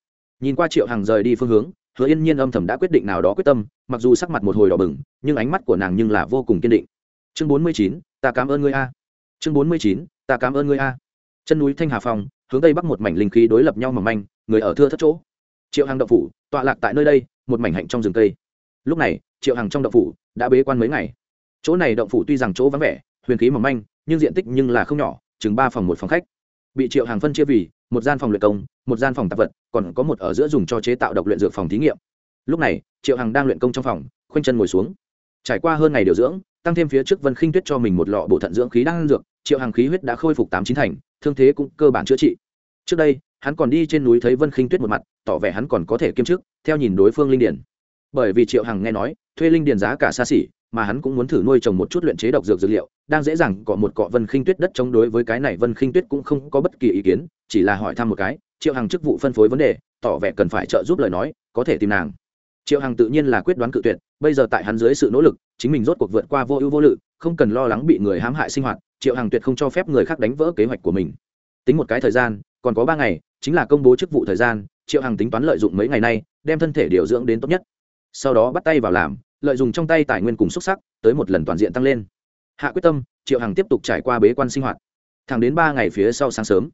Nhìn qua triệu hằng rời đi phương hướng, hứa yên nhiên âm thầm đã quyết định nào đó quyết tâm, mặc dù sắc mặt một hồi đỏ bừng, nhưng ánh mắt của nàng nhưng là vô cùng kiên định. Chương bốn mươi chín, ta cảm ơn ngươi a. Chương bốn mươi chín, ta cảm ơn ngươi a. Chân núi thanh hà phong hướng tây bắc một mảnh linh khí đối lập nhau mỏng manh người ở thưa thất chỗ. Triệu hằng động phủ, tọa lạc tại nơi đây, một mảnh hạnh trong rừng cây. Lúc này, triệu hằng trong động phủ đã bế quan mấy ngày. Chỗ này động phủ tuy rằng chỗ vắng vẻ, huyền khí mỏng manh, nhưng diện tích nhưng là không nhỏ, chừng ba phòng một phòng khách. Bị triệu hàng phân chia vì một gian phòng luyện công, một gian phòng tạp vật, còn có một ở giữa dùng cho chế tạo độc luyện dược phòng thí nghiệm. Lúc này, triệu hằng đang luyện công trong phòng, khoanh chân ngồi xuống. Trải qua hơn ngày điều dưỡng, tăng thêm phía trước vân khinh tuyết cho mình một lọ bổ thận dưỡng khí đang dược, triệu hằng khí huyết đã khôi phục tám chín thành, thương thế cũng cơ bản chữa trị. Trước đây hắn còn đi trên núi thấy vân khinh tuyết một mặt, tỏ vẻ hắn còn có thể kiêm chức, theo nhìn đối phương linh điển bởi vì triệu hằng nghe nói, thuê linh điền giá cả xa xỉ, mà hắn cũng muốn thử nuôi trồng một chút luyện chế độc dược dược liệu, đang dễ dàng cọ một cọ vân khinh tuyết đất chống đối với cái này vân khinh tuyết cũng không có bất kỳ ý kiến, chỉ là hỏi thăm một cái, triệu hằng chức vụ phân phối vấn đề, tỏ vẻ cần phải trợ giúp lời nói, có thể tìm nàng. Triệu hằng tự nhiên là quyết đoán cự tuyệt, bây giờ tại hắn dưới sự nỗ lực, chính mình rốt cuộc vượt qua vô ưu vô lự, không cần lo lắng bị người hãm hại sinh hoạt, triệu hằng tuyệt không cho phép người khác đánh vỡ kế hoạch của mình. Tính một cái thời gian, còn có ba ngày chính là công bố chức vụ thời gian, triệu hằng tính toán lợi dụng mấy ngày nay, đem thân thể điều dưỡng đến tốt nhất. Sau đó bắt tay vào làm, lợi dụng trong tay tài nguyên cùng xuất sắc, tới một lần toàn diện tăng lên. Hạ quyết tâm, triệu hằng tiếp tục trải qua bế quan sinh hoạt. Thẳng đến ba ngày phía sau sáng sớm,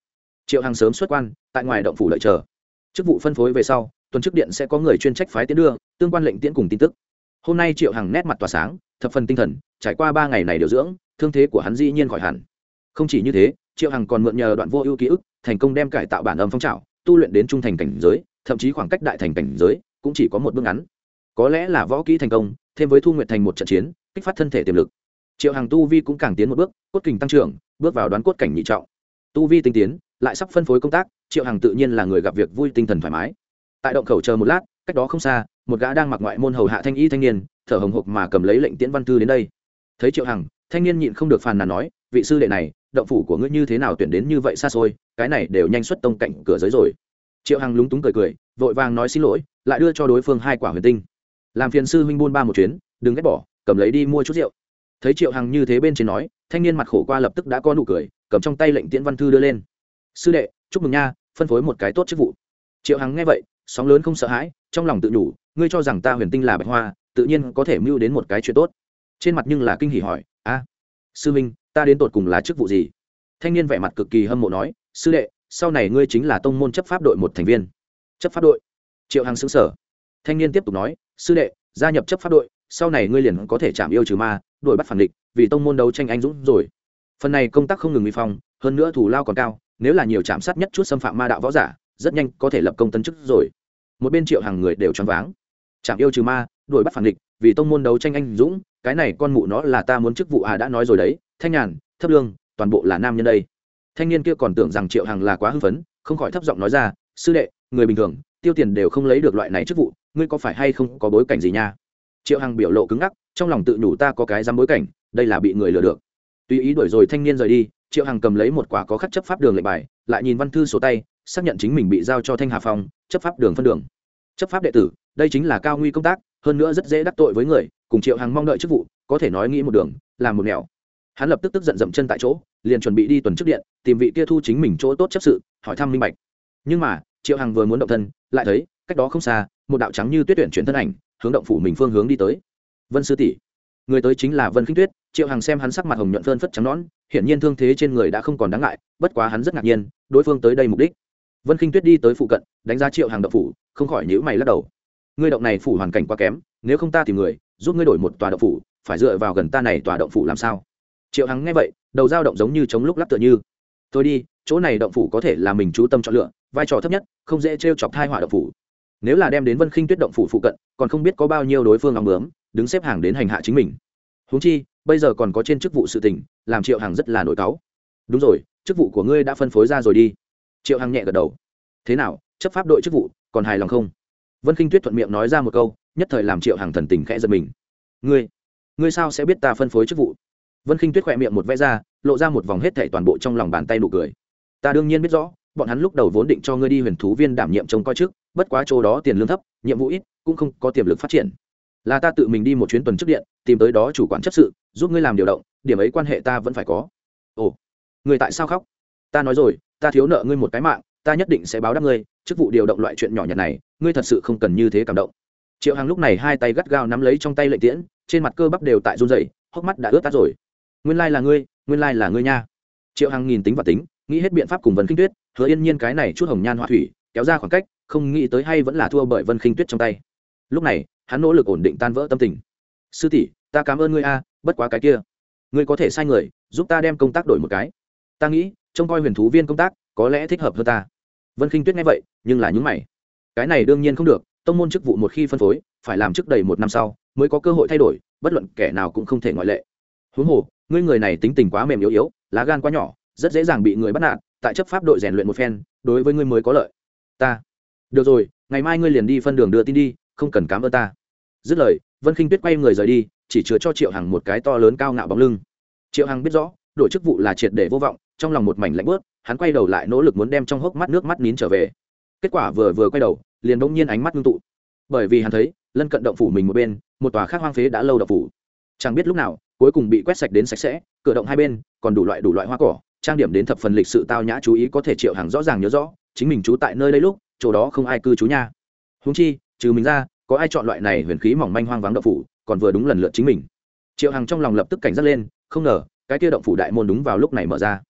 triệu hằng sớm xuất quan, tại ngoài động phủ lợi chờ. Chức vụ phân phối về sau, tuần chức điện sẽ có người chuyên trách phái tiến đưa, tương quan lệnh tiễn cùng tin tức. Hôm nay triệu hằng nét mặt tỏa sáng, thập phần tinh thần, trải qua ba ngày này điều dưỡng, thương thế của hắn dĩ nhiên khỏi hẳn. Không chỉ như thế, triệu hằng còn mượn nhờ đoạn vô ưu ký ức thành công đem cải tạo bản âm phong trào, tu luyện đến trung thành cảnh giới, thậm chí khoảng cách đại thành cảnh giới cũng chỉ có một bước ngắn. Có lẽ là võ kỹ thành công, thêm với thu nguyện thành một trận chiến, kích phát thân thể tiềm lực. Triệu hàng tu vi cũng càng tiến một bước, cốt kình tăng trưởng, bước vào đoán cốt cảnh nhị trọng. Tu vi tinh tiến, lại sắp phân phối công tác, triệu hàng tự nhiên là người gặp việc vui tinh thần thoải mái. Tại động khẩu chờ một lát, cách đó không xa, một gã đang mặc ngoại môn hầu hạ thanh y thanh niên, thở hồng hộc mà cầm lấy lệnh tiễn văn thư đến đây. Thấy triệu hằng, thanh niên nhịn không được phàn nàn nói, vị sư đệ này động phủ của ngươi như thế nào tuyển đến như vậy xa xôi, cái này đều nhanh xuất tông cạnh cửa giới rồi. Triệu hằng lúng túng cười cười, vội vàng nói xin lỗi, lại đưa cho đối phương hai quả huyền tinh. Làm phiền sư huynh buôn ba một chuyến, đừng ghét bỏ, cầm lấy đi mua chút rượu. Thấy triệu hằng như thế bên trên nói, thanh niên mặt khổ qua lập tức đã có nụ cười, cầm trong tay lệnh tiễn văn thư đưa lên. Sư đệ, chúc mừng nha, phân phối một cái tốt chức vụ. Triệu hằng nghe vậy, sóng lớn không sợ hãi, trong lòng tự nhủ, ngươi cho rằng ta huyền tinh là bạch hoa, tự nhiên có thể mưu đến một cái chuyện tốt. Trên mặt nhưng là kinh hỉ hỏi, a, sư minh ta đến tột cùng là chức vụ gì? Thanh niên vẻ mặt cực kỳ hâm mộ nói, sư đệ, sau này ngươi chính là tông môn chấp pháp đội một thành viên. Chấp pháp đội? Triệu hằng xứng sở thanh niên tiếp tục nói, sư đệ, gia nhập chấp pháp đội, sau này ngươi liền có thể chạm yêu trừ ma đội bắt phản địch, vì tông môn đấu tranh anh dũng rồi. Phần này công tác không ngừng vi phong, hơn nữa thủ lao còn cao, nếu là nhiều chạm sát nhất chút xâm phạm ma đạo võ giả, rất nhanh có thể lập công tấn chức rồi. Một bên triệu hàng người đều choáng váng. Chạm yêu trừ ma, đuổi bắt phản địch, vì tông môn đấu tranh anh dũng, cái này con mụ nó là ta muốn chức vụ à đã nói rồi đấy thanh nhàn, thấp lương, toàn bộ là nam nhân đây. Thanh niên kia còn tưởng rằng triệu hằng là quá hưng phấn, không khỏi thấp giọng nói ra, sư đệ, người bình thường, tiêu tiền đều không lấy được loại này chức vụ, ngươi có phải hay không có bối cảnh gì nha? Triệu hằng biểu lộ cứng ngắc, trong lòng tự nhủ ta có cái dám bối cảnh, đây là bị người lừa được. Tuy ý đuổi rồi thanh niên rời đi, triệu hằng cầm lấy một quả có khắc chấp pháp đường lệnh bài, lại nhìn văn thư sổ tay, xác nhận chính mình bị giao cho thanh hà phong, chấp pháp đường phân đường. Chấp pháp đệ tử, đây chính là cao nguy công tác, hơn nữa rất dễ đắc tội với người, cùng triệu hằng mong đợi chức vụ, có thể nói nghĩ một đường, làm một nẻo hắn lập tức tức giận dậm chân tại chỗ, liền chuẩn bị đi tuần trước điện, tìm vị kia thu chính mình chỗ tốt chấp sự, hỏi thăm minh bạch. Nhưng mà, triệu hằng vừa muốn động thân, lại thấy, cách đó không xa, một đạo trắng như tuyết tuyển chuyển thân ảnh, hướng động phủ mình phương hướng đi tới. Vân sư tỷ. Người tới chính là vân khinh tuyết, triệu hằng xem hắn sắc mặt hồng nhuận phơn phất trắng nón hiển nhiên thương thế trên người đã không còn đáng ngại, bất quá hắn rất ngạc nhiên, đối phương tới đây mục đích. Vân khinh tuyết đi tới phụ cận, đánh giá triệu Hằng động phủ, không khỏi nhữ mày lắc đầu. Ngươi động này phủ hoàn cảnh quá kém, nếu không ta tìm người, giúp ngươi đổi một tòa động phủ, phải dựa vào gần ta này tòa động phủ làm sao? Triệu hằng nghe vậy, đầu dao động giống như chống lúc lắc tựa như. Thôi đi, chỗ này động phủ có thể là mình chú tâm chọn lựa, vai trò thấp nhất, không dễ t r e o chọc thai họa động phủ. Nếu là đem đến vân khinh tuyết động phủ phụ cận, còn không biết có bao nhiêu đối phương ong bướm, đứng xếp hàng đến hành hạ chính mình. Huống chi, bây giờ còn có trên chức vụ sự tình, làm triệu hằng rất là nổi cáu. Đúng rồi, chức vụ của ngươi đã phân phối ra rồi đi. Triệu hằng nhẹ gật đầu. Thế nào, chấp pháp đội chức vụ, còn hài lòng không? Vân khinh tuyết thuận miệng nói ra một câu, nhất thời làm triệu hằng thần tình khẽ giật mình. Ngươi ngươi sao sẽ biết ta phân phối chức vụ? Vân khinh tuyết khỏe miệng một vẽ ra, lộ ra một vòng hết thảy toàn bộ trong lòng bàn tay nụ cười. Ta đương nhiên biết rõ, bọn hắn lúc đầu vốn định cho ngươi đi huyền thú viên đảm nhiệm trông coi trước, bất quá chỗ đó tiền lương thấp, nhiệm vụ ít, cũng không có tiềm lực phát triển. Là ta tự mình đi một chuyến tuần trước điện, tìm tới đó chủ quản chấp sự, giúp ngươi làm điều động, điểm ấy quan hệ ta vẫn phải có. Ồ, người tại sao khóc? Ta nói rồi, ta thiếu nợ ngươi một cái mạng, ta nhất định sẽ báo đáp ngươi, chức vụ điều động loại chuyện nhỏ nhặt này, ngươi thật sự không cần như thế cảm động. Triệu hằng lúc này hai tay gắt gao nắm lấy trong tay lệnh tiễn, trên mặt cơ bắp đều tại run dày hốc mắt đã ướt tắt rồi nguyên lai là ngươi, nguyên lai là ngươi nha. Triệu hằng nhìn tính và tính, nghĩ hết biện pháp cùng vân khinh tuyết, hứa yên nhiên cái này chút hồng nhan họa thủy, kéo ra khoảng cách, không nghĩ tới hay vẫn là thua bởi vân khinh tuyết trong tay. Lúc này, hắn nỗ lực ổn định tan vỡ tâm tình. Sư tỷ, ta cảm ơn ngươi a, bất quá cái kia. Ngươi có thể sai người, giúp ta đem công tác đổi một cái. Ta nghĩ, trông coi huyền thú viên công tác, có lẽ thích hợp hơn ta. Vân khinh tuyết nghe vậy, nhưng là những mày. Cái này đương nhiên không được, tông môn chức vụ một khi phân phối, phải làm trước đầy một năm sau, mới có cơ hội thay đổi, bất luận kẻ nào cũng không thể ngoại lệ. Huống hồ ngươi người này tính tình quá mềm yếu yếu, lá gan quá nhỏ, rất dễ dàng bị người bắt nạt, tại chấp pháp đội rèn luyện một phen, đối với ngươi mới có lợi. Ta. Được rồi, ngày mai ngươi liền đi phân đường đưa tin đi, không cần cám ơn ta. Dứt lời, vân khinh tuyết quay người rời đi, chỉ chứa cho triệu hằng một cái to lớn cao ngạo bóng lưng. Triệu hằng biết rõ đổi chức vụ là triệt để vô vọng, trong lòng một mảnh lạnh bớt hắn quay đầu lại nỗ lực muốn đem trong hốc mắt nước mắt nín trở về. Kết quả vừa vừa quay đầu, liền bỗng nhiên ánh mắt ngưng tụ. Bởi vì hắn thấy, lân cận động phủ mình một bên, một tòa khác hoang phế đã lâu động phủ. Chẳng biết lúc nào cuối cùng bị quét sạch đến sạch sẽ, cửa động hai bên, còn đủ loại đủ loại hoa cỏ, trang điểm đến thập phần lịch sự tao nhã chú ý có thể triệu hàng rõ ràng nhớ rõ, chính mình trú tại nơi đây lúc, chỗ đó không ai cư trú nha. Húng chi, trừ mình ra, có ai chọn loại này huyền khí mỏng manh hoang vắng động phủ, còn vừa đúng lần lượt chính mình. Triệu hằng trong lòng lập tức cảnh giác lên, không ngờ, cái kia động phủ đại môn đúng vào lúc này mở ra.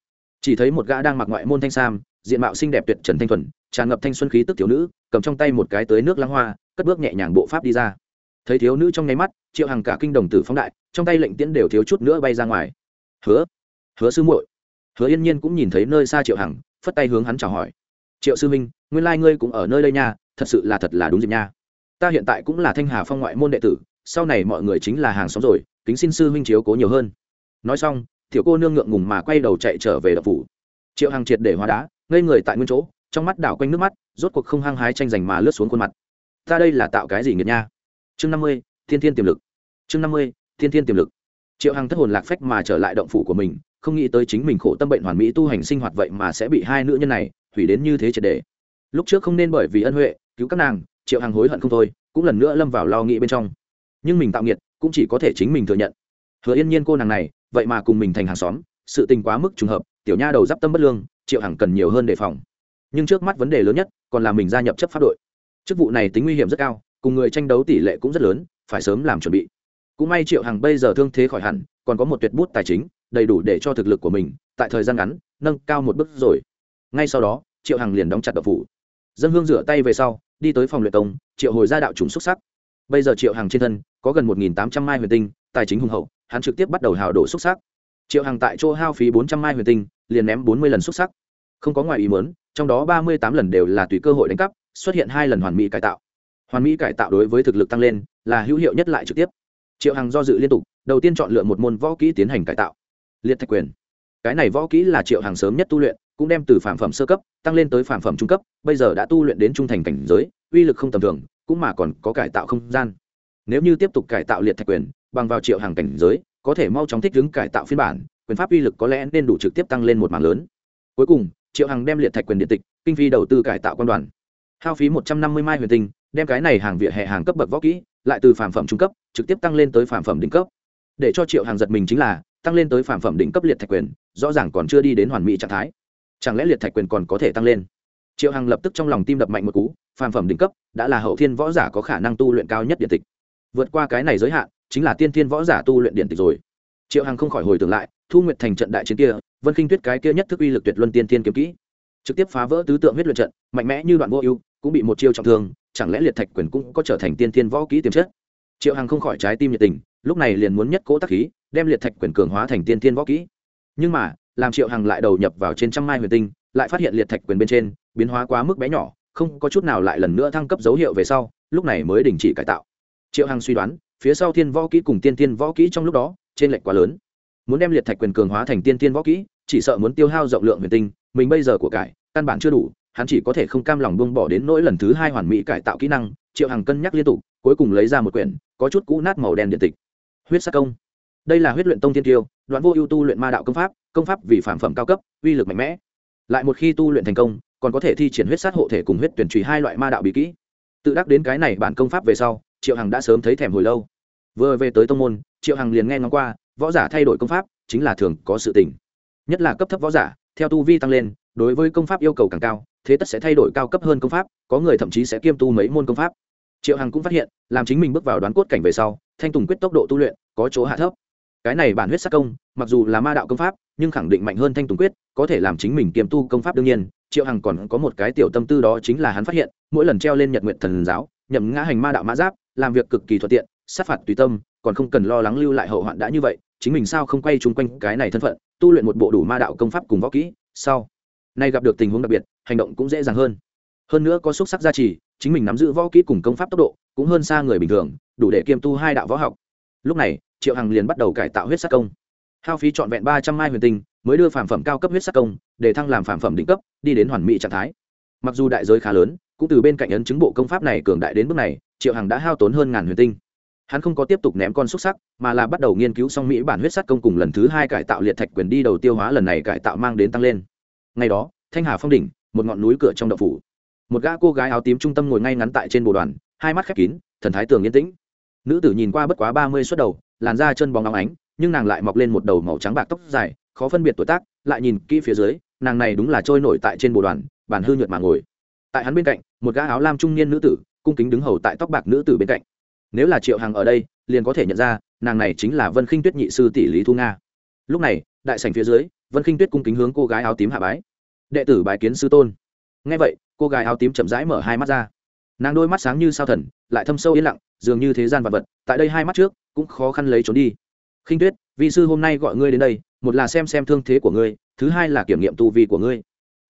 Chỉ thấy một gã đang mặc ngoại môn thanh sam, diện mạo xinh đẹp tuyệt trần thanh thuần, tràn ngập thanh xuân khí tức thiếu nữ, cầm trong tay một cái tới nước lăng hoa, cất bước nhẹ nhàng bộ pháp đi ra. Thấy thiếu nữ trong nháy mắt, triệu hằng cả kinh đồng tử phóng đại trong tay lệnh tiễn đều thiếu chút nữa bay ra ngoài. Hứa hứa sư muội. Hứa yên nhiên cũng nhìn thấy nơi xa triệu hằng, phất tay hướng hắn chào hỏi. Triệu sư minh nguyên lai ngươi cũng ở nơi đây nha, thật sự là thật là đúng dịp nha. Ta hiện tại cũng là thanh hà phong ngoại môn đệ tử, sau này mọi người chính là hàng xóm rồi, kính xin sư huynh chiếu cố nhiều hơn. Nói xong, tiểu cô nương ngượng ngùng mà quay đầu chạy trở về đập phủ. Triệu hằng triệt để hóa đá, ngây người tại nguyên chỗ, trong mắt đảo quanh nước mắt, rốt cuộc không hăng hái tranh giành mà lướt xuống khuôn mặt. Ta đây là tạo cái gì nghiệt nha? Chương năm mươi, thiên thiên tiềm lực. Chương năm mươi thiên thiên tiềm lực. Triệu hằng thất hồn lạc phách mà trở lại động phủ của mình, không nghĩ tới chính mình khổ tâm bệnh hoàn mỹ tu hành sinh hoạt vậy mà sẽ bị hai nữ nhân này hủy đến như thế triệt đề lúc trước không nên bởi vì ân huệ, cứu các nàng, triệu hằng hối hận không thôi, cũng lần nữa lâm vào lo nghĩ bên trong. Nhưng mình tạo nghiệt, cũng chỉ có thể chính mình thừa nhận. Hứa yên nhiên cô nàng này, vậy mà cùng mình thành hàng xóm, sự tình quá mức trùng hợp, tiểu nha đầu d i p tâm bất lương, triệu hằng cần nhiều hơn đề phòng. Nhưng trước mắt vấn đề lớn nhất, còn là mình gia nhập chấp pháp đội. Chức vụ này tính nguy hiểm rất cao, cùng người tranh đấu tỷ lệ cũng rất lớn, phải sớm làm chuẩn bị cũng may triệu hằng bây giờ thương thế khỏi hẳn, còn có một tuyệt bút tài chính, đầy đủ để cho thực lực của mình, tại thời gian ngắn, nâng cao một bước rồi. Ngay sau đó, triệu hằng liền đóng chặt đập phủ. Dân hương rửa tay về sau, đi tới phòng luyện công, triệu hồi ra đạo trùng xuất sắc. Bây giờ triệu hằng trên thân, có gần một tám trăm mai huyền tinh, tài chính hùng hậu, hắn trực tiếp bắt đầu hào đổ xuất sắc. Triệu hằng tại chỗ hao phí bốn trăm mai huyền tinh, liền ném bốn mươi lần xuất sắc. Không có ngoài ý muốn, trong đó ba mươi tám lần đều là tùy cơ hội đánh cắp, xuất hiện hai lần hoàn mỹ cải tạo. Hoàn mỹ cải tạo đối với thực lực tăng lên là hữu hiệu nhất lại trực tiếp triệu hằng do dự liên tục, đầu tiên chọn lựa một môn võ kỹ tiến hành cải tạo. Liệt thạch quyền. Cái này võ kỹ là triệu hàng sớm nhất tu luyện, cũng đem từ phản phẩm sơ cấp, tăng lên tới phản phẩm trung cấp, bây giờ đã tu luyện đến trung thành cảnh giới, uy lực không tầm thường, cũng mà còn có cải tạo không gian. Nếu như tiếp tục cải tạo liệt thạch quyền, bằng vào triệu hàng cảnh giới, có thể mau chóng thích ứng cải tạo phiên bản, quyền pháp uy lực có lẽ nên đủ trực tiếp tăng lên một mảng lớn. Cuối cùng, triệu hằng đem liệt thạch quyền điện tịch, kinh phi đầu tư cải tạo quan đoàn. Hao phí một trăm năm mươi mai huyền tinh, đem cái này hàng vỉa hè hàng cấp bậc võ kỹ lại từ phản phẩm trung cấp, trực tiếp tăng lên tới phản phẩm đỉnh cấp. Để cho triệu hàng giật mình chính là, tăng lên tới phản phẩm đỉnh cấp liệt thạch quyền, rõ ràng còn chưa đi đến hoàn mỹ trạng thái. Chẳng lẽ liệt thạch quyền còn có thể tăng lên? Triệu hằng lập tức trong lòng tim đập mạnh một cú phản phẩm đỉnh cấp đã là hậu thiên võ giả có khả năng tu luyện cao nhất điện tịch. Vượt qua cái này giới hạn, chính là tiên thiên võ giả tu luyện điện tịch rồi. Triệu hằng không khỏi hồi tưởng lại, thu nguyệt thành trận đại chiến kia, vân kinh tuyết cái kia nhất thức uy lực tuyệt luân tiên thiên kiếm kỹ. Trực tiếp phá vỡ tứ tượng huyết luyện trận, mạnh mẽ như đoạn vô ưu, cũng bị một chiêu trọng thương chẳng lẽ liệt thạch quyền cũng có trở thành tiên thiên võ kỹ tiềm chất? Triệu hằng không khỏi trái tim nhiệt tình, lúc này liền muốn nhất cố tác khí, đem liệt thạch quyền cường hóa thành tiên thiên võ kỹ. Nhưng mà, làm triệu hằng lại đầu nhập vào trên trăm mai huyền tinh, lại phát hiện liệt thạch quyền bên trên biến hóa quá mức bé nhỏ, không có chút nào lại lần nữa thăng cấp dấu hiệu về sau, lúc này mới đình chỉ cải tạo. Triệu hằng suy đoán, phía sau thiên võ kỹ cùng tiên tiên võ kỹ trong lúc đó trên lệch quá lớn. Muốn đem liệt thạch quyền cường hóa thành tiên tiên võ kỹ, chỉ sợ muốn tiêu hao rộng lượng huyền tinh, mình bây giờ của cải, căn bản chưa đủ hắn chỉ có thể không cam lòng buông bỏ đến nỗi lần thứ hai hoàn mỹ cải tạo kỹ năng, triệu hằng cân nhắc liên tục, cuối cùng lấy ra một quyển, có chút cũ nát màu đen điện tịch. Huyết sắc công. Đây là huyết luyện tông tiên tiêu, đoạn vô ưu tu luyện ma đạo công pháp công pháp vì phản phẩm cao cấp, uy lực mạnh mẽ. Lại một khi tu luyện thành công, còn có thể thi triển huyết sát hộ thể cùng huyết tuyển trùy hai loại ma đạo bí kỹ. Tự đắc đến cái này bản công pháp về sau, triệu hằng đã sớm thấy thèm hồi lâu. Vừa về tới tông môn, triệu hằng liền nghe ngóng qua, võ giả thay đổi công pháp, chính là thường có sự tình. Nhất là cấp thấp võ giả, theo tu vi tăng lên, đối với công pháp yêu cầu càng cao thế tất sẽ thay đổi cao cấp hơn công pháp, có người thậm chí sẽ kiêm tu mấy môn công pháp. Triệu hằng cũng phát hiện, làm chính mình bước vào đoán cốt cảnh về sau, thanh tùng quyết tốc độ tu luyện, có chỗ hạ thấp. Cái này bản huyết sắc công, mặc dù là ma đạo công pháp, nhưng khẳng định mạnh hơn thanh tùng quyết, có thể làm chính mình kiêm tu công pháp đương nhiên. Triệu hằng còn có một cái tiểu tâm tư đó chính là hắn phát hiện, mỗi lần treo lên nhật nguyện thần giáo, nhậm ngã hành ma đạo mã giáp, làm việc cực kỳ thuận tiện, sát phạt tùy tâm, còn không cần lo lắng lưu lại hậu hoạn đã như vậy, chính mình sao không quay chung quanh cái này thân phận, tu luyện một bộ đủ ma đạo công pháp cùng võ kỹ, sau nay gặp được tình huống đặc biệt hành động cũng dễ dàng hơn. Hơn nữa có xúc sắc gia trì, chính mình nắm giữ võ kỹ cùng công pháp tốc độ cũng hơn xa người bình thường, đủ để kiêm tu hai đạo võ học. Lúc này, triệu hằng liền bắt đầu cải tạo huyết sắc công. Hao phí trọn vẹn ba trăm mai huyền tinh, mới đưa phản phẩm cao cấp huyết sắc công, để thăng làm phản phẩm đỉnh cấp, đi đến hoàn mỹ trạng thái. Mặc dù đại giới khá lớn, cũng từ bên cạnh ấn chứng bộ công pháp này cường đại đến mức này, triệu hằng đã hao tốn hơn ngàn huyền tinh. Hắn không có tiếp tục ném con xúc sắc, mà là bắt đầu nghiên cứu song mỹ bản huyết sắc công cùng lần thứ hai cải tạo liệt thạch quyền đi đầu tiêu hóa lần này cải tạo mang đến tăng lên. Ngày đó, thanh hà phong đỉnh một ngọn núi cửa trong đậu phủ. Một gã cô gái áo tím trung tâm ngồi ngay ngắn tại trên bồ đoàn, hai mắt khép kín, thần thái tường yên tĩnh. Nữ tử nhìn qua bất quá ba mươi suất đầu, làn da chân bóng óng ánh, nhưng nàng lại mọc lên một đầu màu trắng bạc tóc dài, khó phân biệt tuổi tác, lại nhìn kỹ phía dưới, nàng này đúng là trôi nổi tại trên bồ đoàn, bàn hư nhuận mà ngồi. Tại hắn bên cạnh, một gã áo lam trung niên nữ tử, cung kính đứng hầu tại tóc bạc nữ tử bên cạnh. Nếu là triệu hằng ở đây, liền có thể nhận ra, nàng này chính là vân khinh tuyết nhị sư tỷ lý thu nga. Lúc này, đại sảnh phía dưới, vân khinh tuyết cung kính hướng cô gái áo tím hạ bái đệ tử bài kiến sư tôn. Ngay vậy, cô gái áo tím chậm rãi mở hai mắt ra. Nàng đôi mắt sáng như sao thần, lại thâm sâu yên lặng, dường như thế gian vật vật, tại đây hai mắt trước, cũng khó khăn lấy trốn đi. Khinh tuyết, vị sư hôm nay gọi ngươi đến đây, một là xem xem thương thế của ngươi, thứ hai là kiểm nghiệm tu vi của ngươi.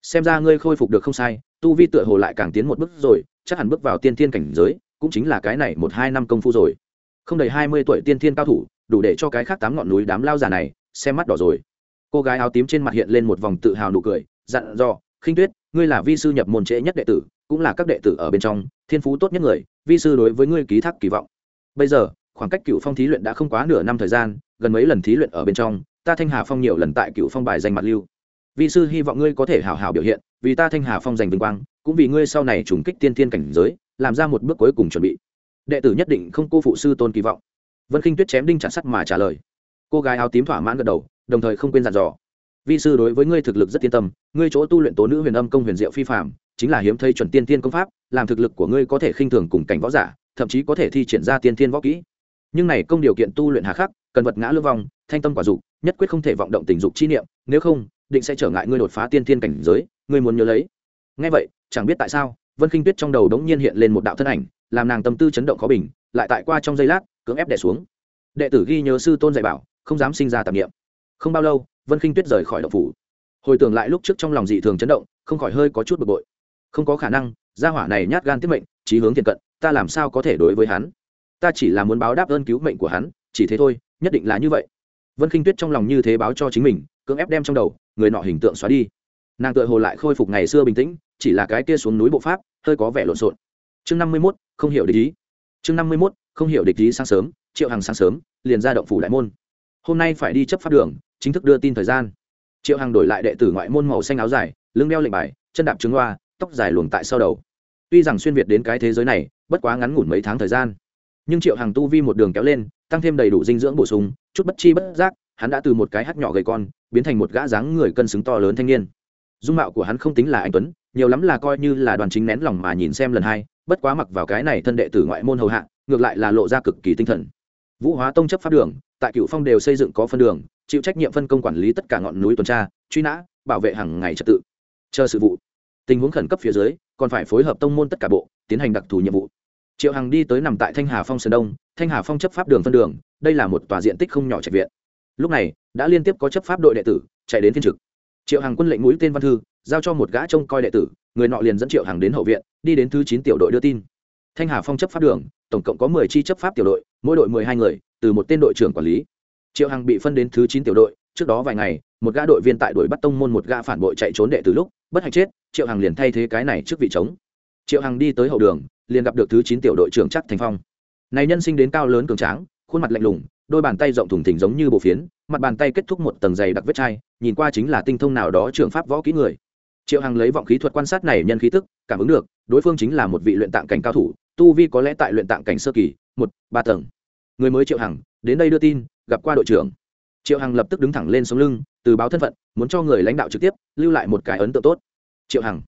Xem ra ngươi khôi phục được không sai, tu vi tựa hồ lại càng tiến một bước rồi, chắc hẳn bước vào tiên thiên cảnh giới, cũng chính là cái này một hai năm công phu rồi. Không đầy hai mươi tuổi tiên thiên cao thủ, đủ để cho cái khác tám ngọn núi đám lao già này, xem mắt đỏ rồi. Cô gái áo tím trên mặt hiện lên một vòng tự hào nụ cười dặn dò, khinh tuyết, ngươi là vi sư nhập môn trễ nhất đệ tử, cũng là các đệ tử ở bên trong, thiên phú tốt nhất người, vi sư đối với ngươi ký thác kỳ vọng. Bây giờ, khoảng cách cựu phong thí luyện đã không quá nửa năm thời gian, gần mấy lần thí luyện ở bên trong, ta thanh hà phong nhiều lần tại cựu phong bài danh mặt lưu. Vi sư hy vọng ngươi có thể hào hào biểu hiện, vì ta thanh hà phong giành vinh quang, cũng vì ngươi sau này trùng kích tiên thiên cảnh giới, làm ra một bước cuối cùng chuẩn bị. Đệ tử nhất định không cô phụ sư tôn kỳ vọng. Vân khinh tuyết chém đinh chặt sắt mà trả lời. Cô gái áo tím thỏa mãn gật đầu, đồng thời không quên dặn dò vi sư đối với ngươi thực lực rất yên tâm, ngươi chỗ tu luyện tố nữ huyền âm công huyền diệu phi phạm chính là hiếm thấy chuẩn tiên tiên công pháp, làm thực lực của ngươi có thể khinh thường cùng cảnh võ giả, thậm chí có thể thi triển ra tiên tiên võ kỹ. Nhưng này công điều kiện tu luyện hà khắc, cần vật ngã lương vong, thanh tâm quả dục, nhất quyết không thể vọng động tình dục chi niệm, nếu không, định sẽ trở ngại ngươi đột phá tiên tiên cảnh giới, ngươi muốn nhớ lấy. Ngay vậy, chẳng biết tại sao, vân khinh tuyết trong đầu đống nhiên hiện lên một đạo thân ảnh, làm nàng tâm tư chấn động khó bình, lại tại qua trong giây lát, cưỡng ép đẻ xuống. Đệ tử ghi nhớ sư tôn dạy bảo, không dám sinh ra tạp nghiệm không bao lâu vân khinh tuyết rời khỏi động phủ. Hồi tưởng lại lúc trước trong lòng dị thường chấn động, không khỏi hơi có chút bực bội. Không có khả năng, gia hỏa này nhát gan tiết mệnh trí hướng thiện cận, ta làm sao có thể đối với hắn? Ta chỉ là muốn báo đáp ơn cứu mệnh của hắn, chỉ thế thôi, nhất định là như vậy. Vân khinh tuyết trong lòng như thế báo cho chính mình, cưỡng ép đem trong đầu, người nọ hình tượng xóa đi. Nàng tự hồ lại khôi phục ngày xưa bình tĩnh, chỉ là cái kia xuống núi bộ pháp, hơi có vẻ lộn xộn. Chương năm mươi mốt, không hiểu địch ý. Chương năm mươi mốt, không hiểu địch ý sáng sớm, triệu hàng sáng sớm, liền ra động phủ đại môn hôm nay phải đi chấp pháp đường, chính thức đưa tin thời gian. Triệu hằng đổi lại đệ tử ngoại môn màu xanh áo dài, lưng đeo lệnh bài, chân đạp trứng loa tóc dài luồng tại sau đầu. Tuy rằng xuyên việt đến cái thế giới này, bất quá ngắn ngủn mấy tháng thời gian. Nhưng triệu hằng tu vi một đường kéo lên, tăng thêm đầy đủ dinh dưỡng bổ sung, chút bất chi bất giác, hắn đã từ một cái hắt nhỏ gầy con, biến thành một gã dáng người cân xứng to lớn thanh niên. Dung mạo của hắn không tính là anh tuấn, nhiều lắm là coi như là đoàn chính nén lòng mà nhìn xem lần hai, bất quá mặc vào cái này thân đệ tử ngoại môn hầu hạ, ngược lại là lộ ra cực kỳ tinh thần. Vũ hóa tông chấp pháp đường tại cựu phong đều xây dựng có phân đường, chịu trách nhiệm phân công quản lý tất cả ngọn núi tuần tra, truy nã, bảo vệ hàng ngày trật tự. Chờ sự vụ, tình huống khẩn cấp phía dưới, còn phải phối hợp tông môn tất cả bộ, tiến hành đặc thù nhiệm vụ. Triệu hằng đi tới nằm tại thanh hà phong sơn đông, thanh hà phong chấp pháp đường phân đường, đây là một tòa diện tích không nhỏ trạch viện. Lúc này, đã liên tiếp có chấp pháp đội đệ tử chạy đến thiên trực. Triệu hằng quân lệnh mũi tên văn thư, giao cho một gã trông coi đệ tử, người nọ liền dẫn triệu hằng đến hậu viện, đi đến thứ chín tiểu đội đưa tin thanh hà phong chấp pháp đường, tổng cộng có mười chi chấp pháp tiểu đội, mỗi đội mười hai người, từ một tên đội trưởng quản lý. Triệu hằng bị phân đến thứ chín tiểu đội, trước đó vài ngày, một gã đội viên tại đuổi bắt tông môn một gã phản bội chạy trốn đệ từ lúc, bất hạnh chết, triệu hằng liền thay thế cái này trước vị trống. Triệu hằng đi tới hậu đường, liền gặp được thứ chín tiểu đội trưởng chắc thành phong. Này nhân sinh đến cao lớn cường tráng, khuôn mặt lạnh lùng, đôi bàn tay rộng thùng thình giống như bộ phiến, mặt bàn tay kết thúc một tầng dày đặc vết chai, nhìn qua chính là tinh thông nào đó trường pháp võ kỹ người. Triệu hằng lấy vọng khí thuật quan sát này nhân khí tức, cảm ứng được, đối phương chính là một vị luyện tạng cảnh cao thủ tu vi có lẽ tại luyện tạng cảnh sơ kỳ, một, ba tầng. Người mới triệu hằng, đến đây đưa tin, gặp qua đội trưởng. Triệu hằng lập tức đứng thẳng lên sống lưng, từ báo thân phận, muốn cho người lãnh đạo trực tiếp, lưu lại một cái ấn tượng tốt. Triệu hằng.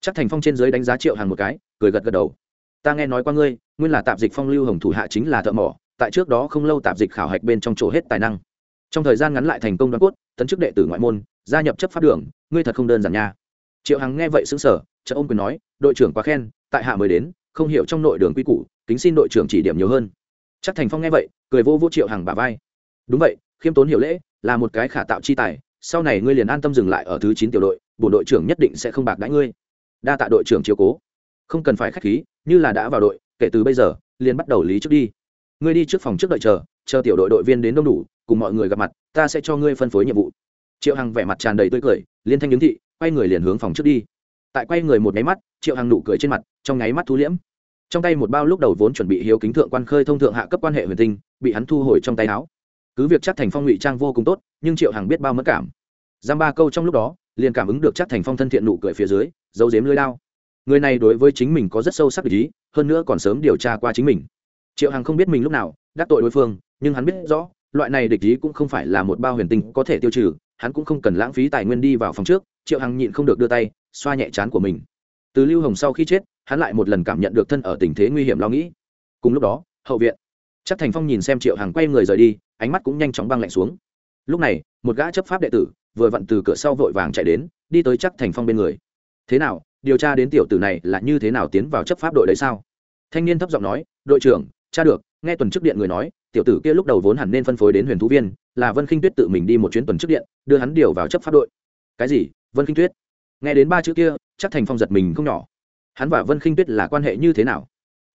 Chắc thành phong trên giới đánh giá triệu hằng một cái, cười gật gật đầu. Ta nghe nói qua ngươi, nguyên là tạp dịch phong lưu hồng thủ hạ chính là thợ mỏ, tại trước đó không lâu tạp dịch khảo hạch bên trong chỗ hết tài năng. Trong thời gian ngắn lại thành công đoán cốt, tấn chức đệ tử ngoại môn, gia nhập chấp pháp đường, ngươi thật không đơn giản nha. Triệu hằng nghe vậy xứng sở chợ ôm quyền nói, đội trưởng quá khen, tại hạ mới đến không hiểu trong nội đường quy củ, kính xin đội trưởng chỉ điểm nhiều hơn. Chắc thành phong nghe vậy, cười vô vô triệu hằng bà vai. Đúng vậy, khiêm tốn hiểu lễ, là một cái khả tạo chi tài, sau này ngươi liền an tâm dừng lại ở thứ chín tiểu đội bộ đội trưởng nhất định sẽ không bạc đãi ngươi. Đa tạ đội trưởng chiếu cố. Không cần phải khách khí, như là đã vào đội, kể từ bây giờ, liền bắt đầu lý trước đi. Ngươi đi trước phòng trước đợi chờ chờ tiểu đội đội viên đến đông đủ, cùng mọi người gặp mặt, ta sẽ cho ngươi phân phối nhiệm vụ. Triệu hằng vẻ mặt tràn đầy tươi cười, liên thanh đứng thị, quay người liền hướng phòng trước đi tại quay người một nháy mắt, triệu hằng nụ cười trên mặt, trong nháy mắt thu liễm. Trong tay một bao lúc đầu vốn chuẩn bị hiếu kính thượng quan khơi thông thượng hạ cấp quan hệ huyền tinh, bị hắn thu hồi trong tay áo. Cứ việc chắc thành phong ngụy trang vô cùng tốt, nhưng triệu hằng biết bao mất cảm. Giam ba câu trong lúc đó, liền cảm ứng được chắc thành phong thân thiện nụ cười phía dưới dấu dếm lưới lao người này đối với chính mình có rất sâu sắc ý, hơn nữa còn sớm điều tra qua chính mình. Triệu hằng không biết mình lúc nào, đắc tội đối phương, nhưng hắn biết rõ, loại này địch ý cũng không phải là một bao huyền tinh có thể tiêu trừ, hắn cũng không cần lãng phí tài nguyên đi vào phòng trước. Triệu hằng nhịn không được đưa tay xoa nhẹ chán của mình. Từ lưu hồng sau khi chết, hắn lại một lần cảm nhận được thân ở tình thế nguy hiểm lo nghĩ. Cùng lúc đó, hậu viện. Chắc thành phong nhìn xem triệu hằng quay người rời đi, ánh mắt cũng nhanh chóng băng lạnh xuống. Lúc này, một gã chấp pháp đệ tử vừa vặn từ cửa sau vội vàng chạy đến, đi tới chắc thành phong bên người. Thế nào, điều tra đến tiểu tử này là như thế nào tiến vào chấp pháp đội đấy sao? Thanh niên thấp giọng nói, đội trưởng cha được, nghe tuần trước điện người nói, tiểu tử kia lúc đầu vốn hẳn nên phân phối đến huyền thú viên, là vân khinh tuyết tự mình đi một chuyến tuần trước điện, đưa hắn điều vào chấp pháp đội. Cái gì? Vân khinh tuyết? Nghe đến ba chữ kia, chắc thành phong giật mình không nhỏ. Hắn và vân khinh tuyết là quan hệ như thế nào?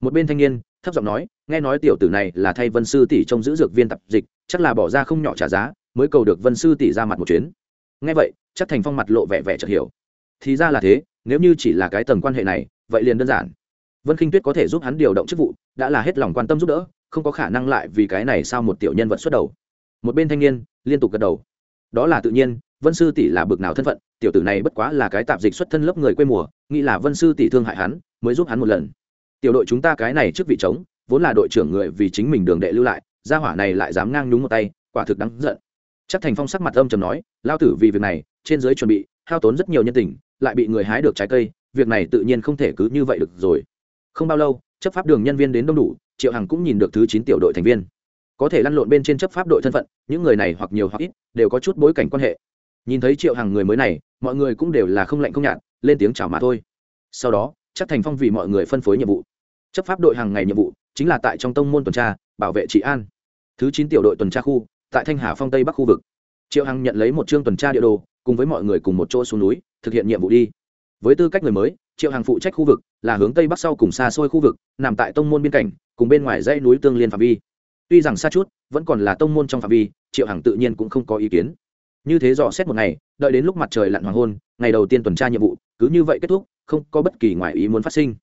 Một bên thanh niên, thấp giọng nói, nghe nói tiểu tử này là thay vân sư tỷ trông giữ dược viên tập dịch, chắc là bỏ ra không nhỏ trả giá, mới cầu được vân sư tỷ ra mặt một chuyến. Nghe vậy, chắc thành phong mặt lộ vẻ vẻ chợt hiểu. Thì ra là thế, nếu như chỉ là cái tầng quan hệ này, vậy liền đơn giản. Vân khinh tuyết có thể giúp hắn điều động chức vụ, đã là hết lòng quan tâm giúp đỡ, không có khả năng lại vì cái này sao một tiểu nhân vật xuất đầu. Một bên thanh niên liên tục gật đầu. Đó là tự nhiên vân sư tỷ là bực nào thân phận, tiểu tử này bất quá là cái tạp dịch xuất thân lớp người quê mùa, nghĩ là vân sư tỷ thương hại hắn, mới giúp hắn một lần. Tiểu đội chúng ta cái này trước vị trống, vốn là đội trưởng người vì chính mình đường đệ lưu lại, gia hỏa này lại dám ngang nhúng một tay, quả thực đáng giận. Chắc thành phong sắc mặt âm trầm nói, lao tử vì việc này, trên giới chuẩn bị, hao tốn rất nhiều nhân tình, lại bị người hái được trái cây, việc này tự nhiên không thể cứ như vậy được rồi. Không bao lâu, chấp pháp đường nhân viên đến đông đủ, triệu hằng cũng nhìn được thứ chín tiểu đội thành viên. Có thể lăn lộn bên trên chấp pháp đội thân phận, những người này hoặc nhiều hoặc ít, đều có chút bối cảnh quan hệ nhìn thấy triệu hàng người mới này, mọi người cũng đều là không lạnh không nhạt, lên tiếng chào mà thôi. Sau đó, chắc thành phong vì mọi người phân phối nhiệm vụ. Chấp pháp đội hàng ngày nhiệm vụ chính là tại trong tông môn tuần tra, bảo vệ trị an. Thứ chín tiểu đội tuần tra khu, tại thanh hà phong tây bắc khu vực. Triệu hằng nhận lấy một chương tuần tra địa đồ, cùng với mọi người cùng một chỗ xuống núi, thực hiện nhiệm vụ đi. Với tư cách người mới, triệu hằng phụ trách khu vực, là hướng tây bắc sau cùng xa xôi khu vực, nằm tại tông môn biên cảnh cùng bên ngoài dãy núi tương liên phạm vi. Tuy rằng xa chút, vẫn còn là tông môn trong phạm vi, triệu hằng tự nhiên cũng không có ý kiến như thế dò xét một ngày, đợi đến lúc mặt trời lặn hoàng hôn, ngày đầu tiên tuần tra nhiệm vụ, cứ như vậy kết thúc, không có bất kỳ ngoại ý muốn phát sinh.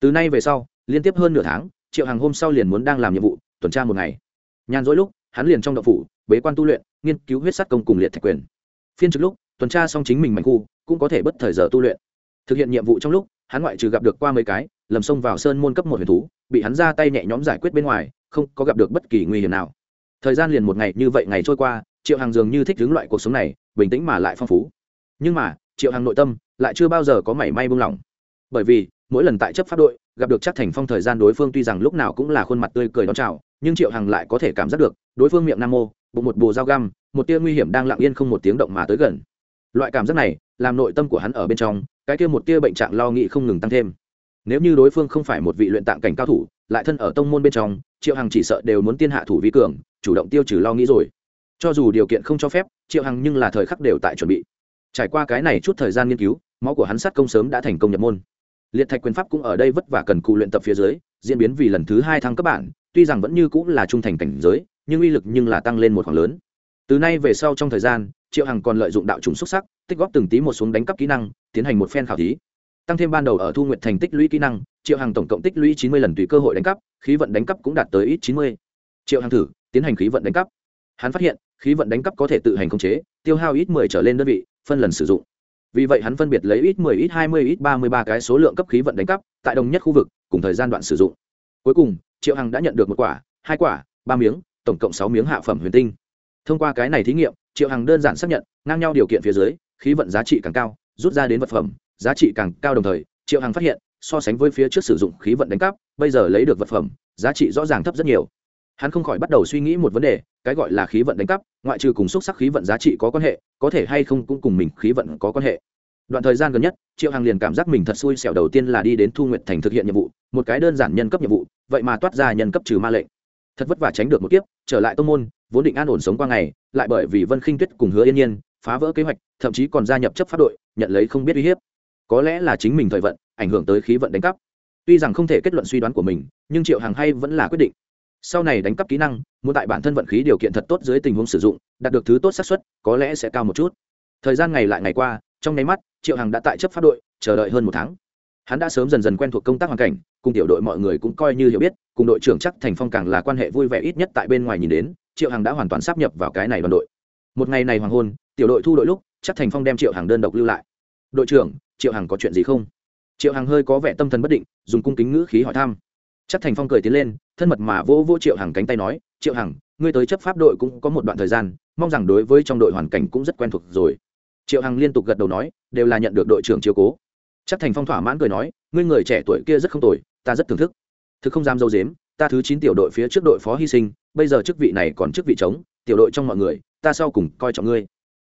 Từ nay về sau, liên tiếp hơn nửa tháng, triệu hàng hôm sau liền muốn đang làm nhiệm vụ, tuần tra một ngày. Nhàn rỗi lúc, hắn liền trong đậu phủ, bế quan tu luyện, nghiên cứu huyết sắt công cùng liệt thạch quyền. Phiên trực lúc, tuần tra xong chính mình mạnh khu, cũng có thể bất thời giờ tu luyện. Thực hiện nhiệm vụ trong lúc, hắn ngoại trừ gặp được qua mấy cái, lầm sông vào sơn môn cấp một huyền thú, bị hắn ra tay nhẹ nhõm giải quyết bên ngoài, không có gặp được bất kỳ nguy hiểm nào. Thời gian liền một ngày như vậy ngày trôi qua triệu Hằng dường như thích hướng loại cuộc sống này, bình tĩnh mà lại phong phú. Nhưng mà, triệu Hằng nội tâm lại chưa bao giờ có mảy may buông lỏng. Bởi vì, mỗi lần tại chấp pháp đội, gặp được chắc thành phong thời gian đối phương tuy rằng lúc nào cũng là khuôn mặt tươi cười đón chào, nhưng triệu hằng lại có thể cảm giác được, đối phương miệng nam mô, bụng một bồ dao găm, một tia nguy hiểm đang lặng yên không một tiếng động mà tới gần. Loại cảm giác này, làm nội tâm của hắn ở bên trong, cái kia một tia bệnh trạng lo nghĩ không ngừng tăng thêm. Nếu như đối phương không phải một vị luyện tạng cảnh cao thủ, lại thân ở tông môn bên trong, triệu hằng chỉ sợ đều muốn tiên hạ thủ vi cường, chủ động tiêu trừ lo nghĩ rồi cho dù điều kiện không cho phép, triệu hằng nhưng là thời khắc đều tại chuẩn bị. Trải qua cái này chút thời gian nghiên cứu, máu của hắn sát công sớm đã thành công nhập môn. Liệt thạch quyền pháp cũng ở đây vất vả cần cụ luyện tập phía dưới, diễn biến vì lần thứ hai thăng cấp bản, tuy rằng vẫn như cũng là trung thành cảnh giới, nhưng uy lực nhưng là tăng lên một khoảng lớn. Từ nay về sau trong thời gian, triệu hằng còn lợi dụng đạo trùng xuất sắc, tích góp từng tí một xuống đánh cắp kỹ năng, tiến hành một phen khảo thí. Tăng thêm ban đầu ở thu nguyện thành tích lũy kỹ năng, triệu hằng tổng cộng tích lũy chín mươi lần tùy cơ hội đánh cắp khí vận đánh cắp cũng đạt tới ít chín mươi. Triệu hằng thử, tiến hành khí vận đánh cắp hắn phát hiện khí vận đánh cắp có thể tự hành khống chế, tiêu hao ít mười trở lên đơn vị, phân lần sử dụng. Vì vậy hắn phân biệt lấy ít mười, ít hai mươi, ít ba mươi ba cái số lượng cấp khí vận đánh cắp tại đồng nhất khu vực, cùng thời gian đoạn sử dụng. Cuối cùng, triệu hằng đã nhận được một quả, hai quả, ba miếng, tổng cộng sáu miếng hạ phẩm huyền tinh. Thông qua cái này thí nghiệm, triệu hằng đơn giản xác nhận, ngang nhau điều kiện phía dưới, khí vận giá trị càng cao, rút ra đến vật phẩm, giá trị càng cao đồng thời, triệu hằng phát hiện, so sánh với phía trước sử dụng khí vận đánh cắp, bây giờ lấy được vật phẩm, giá trị rõ ràng thấp rất nhiều hắn không khỏi bắt đầu suy nghĩ một vấn đề, cái gọi là khí vận đánh cắp, ngoại trừ cùng xúc sắc khí vận giá trị có quan hệ, có thể hay không cũng cùng mình khí vận có quan hệ. Đoạn thời gian gần nhất, triệu hằng liền cảm giác mình thật xui xẻo đầu tiên là đi đến thu nguyện thành thực hiện nhiệm vụ, một cái đơn giản nhân cấp nhiệm vụ, vậy mà toát ra nhân cấp trừ ma lệnh. Thật vất vả tránh được một kiếp, trở lại tô n g môn, vốn định an ổn sống qua ngày, lại bởi vì vân khinh tuyết cùng hứa yên nhiên phá vỡ kế hoạch, thậm chí còn gia nhập chấp pháp đội, nhận lấy không biết uy hiếp. Có lẽ là chính mình thời vận, ảnh hưởng tới khí vận đánh cắp. Tuy rằng không thể kết luận suy đoán của mình, nhưng triệu hằng hay vẫn là quyết định sau này đánh cắp kỹ năng, muốn tại bản thân vận khí điều kiện thật tốt dưới tình huống sử dụng, đạt được thứ tốt xác suất, có lẽ sẽ cao một chút. Thời gian ngày lại ngày qua, trong nháy mắt, triệu hằng đã tại chấp pháp đội, chờ đợi hơn một tháng. Hắn đã sớm dần dần quen thuộc công tác hoàn cảnh, cùng tiểu đội mọi người cũng coi như hiểu biết, cùng đội trưởng chắc thành phong càng là quan hệ vui vẻ ít nhất tại bên ngoài nhìn đến, triệu hằng đã hoàn toàn sắp nhập vào cái này đoàn đội. Một ngày này hoàng hôn, tiểu đội thu đội lúc, chắc thành phong đem triệu hằng đơn độc lưu lại. Đội trưởng, triệu hằng có chuyện gì không? Triệu hằng hơi có vẻ tâm thần bất định, dùng cung kính ngữ khí hỏi thăm chắc thành phong cười tiến lên, thân mật mà vô vỗ triệu hằng cánh tay nói, triệu hằng, ngươi tới chấp pháp đội cũng có một đoạn thời gian, mong rằng đối với trong đội hoàn cảnh cũng rất quen thuộc rồi. Triệu hằng liên tục gật đầu nói, đều là nhận được đội trưởng chiếu cố. Chắc thành phong thỏa mãn cười nói, ngươi người trẻ tuổi kia rất không tồi, ta rất thưởng thức. Thực không dám dâu dếm, ta thứ chín tiểu đội phía trước đội phó hy sinh, bây giờ chức vị này còn chức vị trống, tiểu đội trong mọi người, ta sau cùng coi trọng ngươi.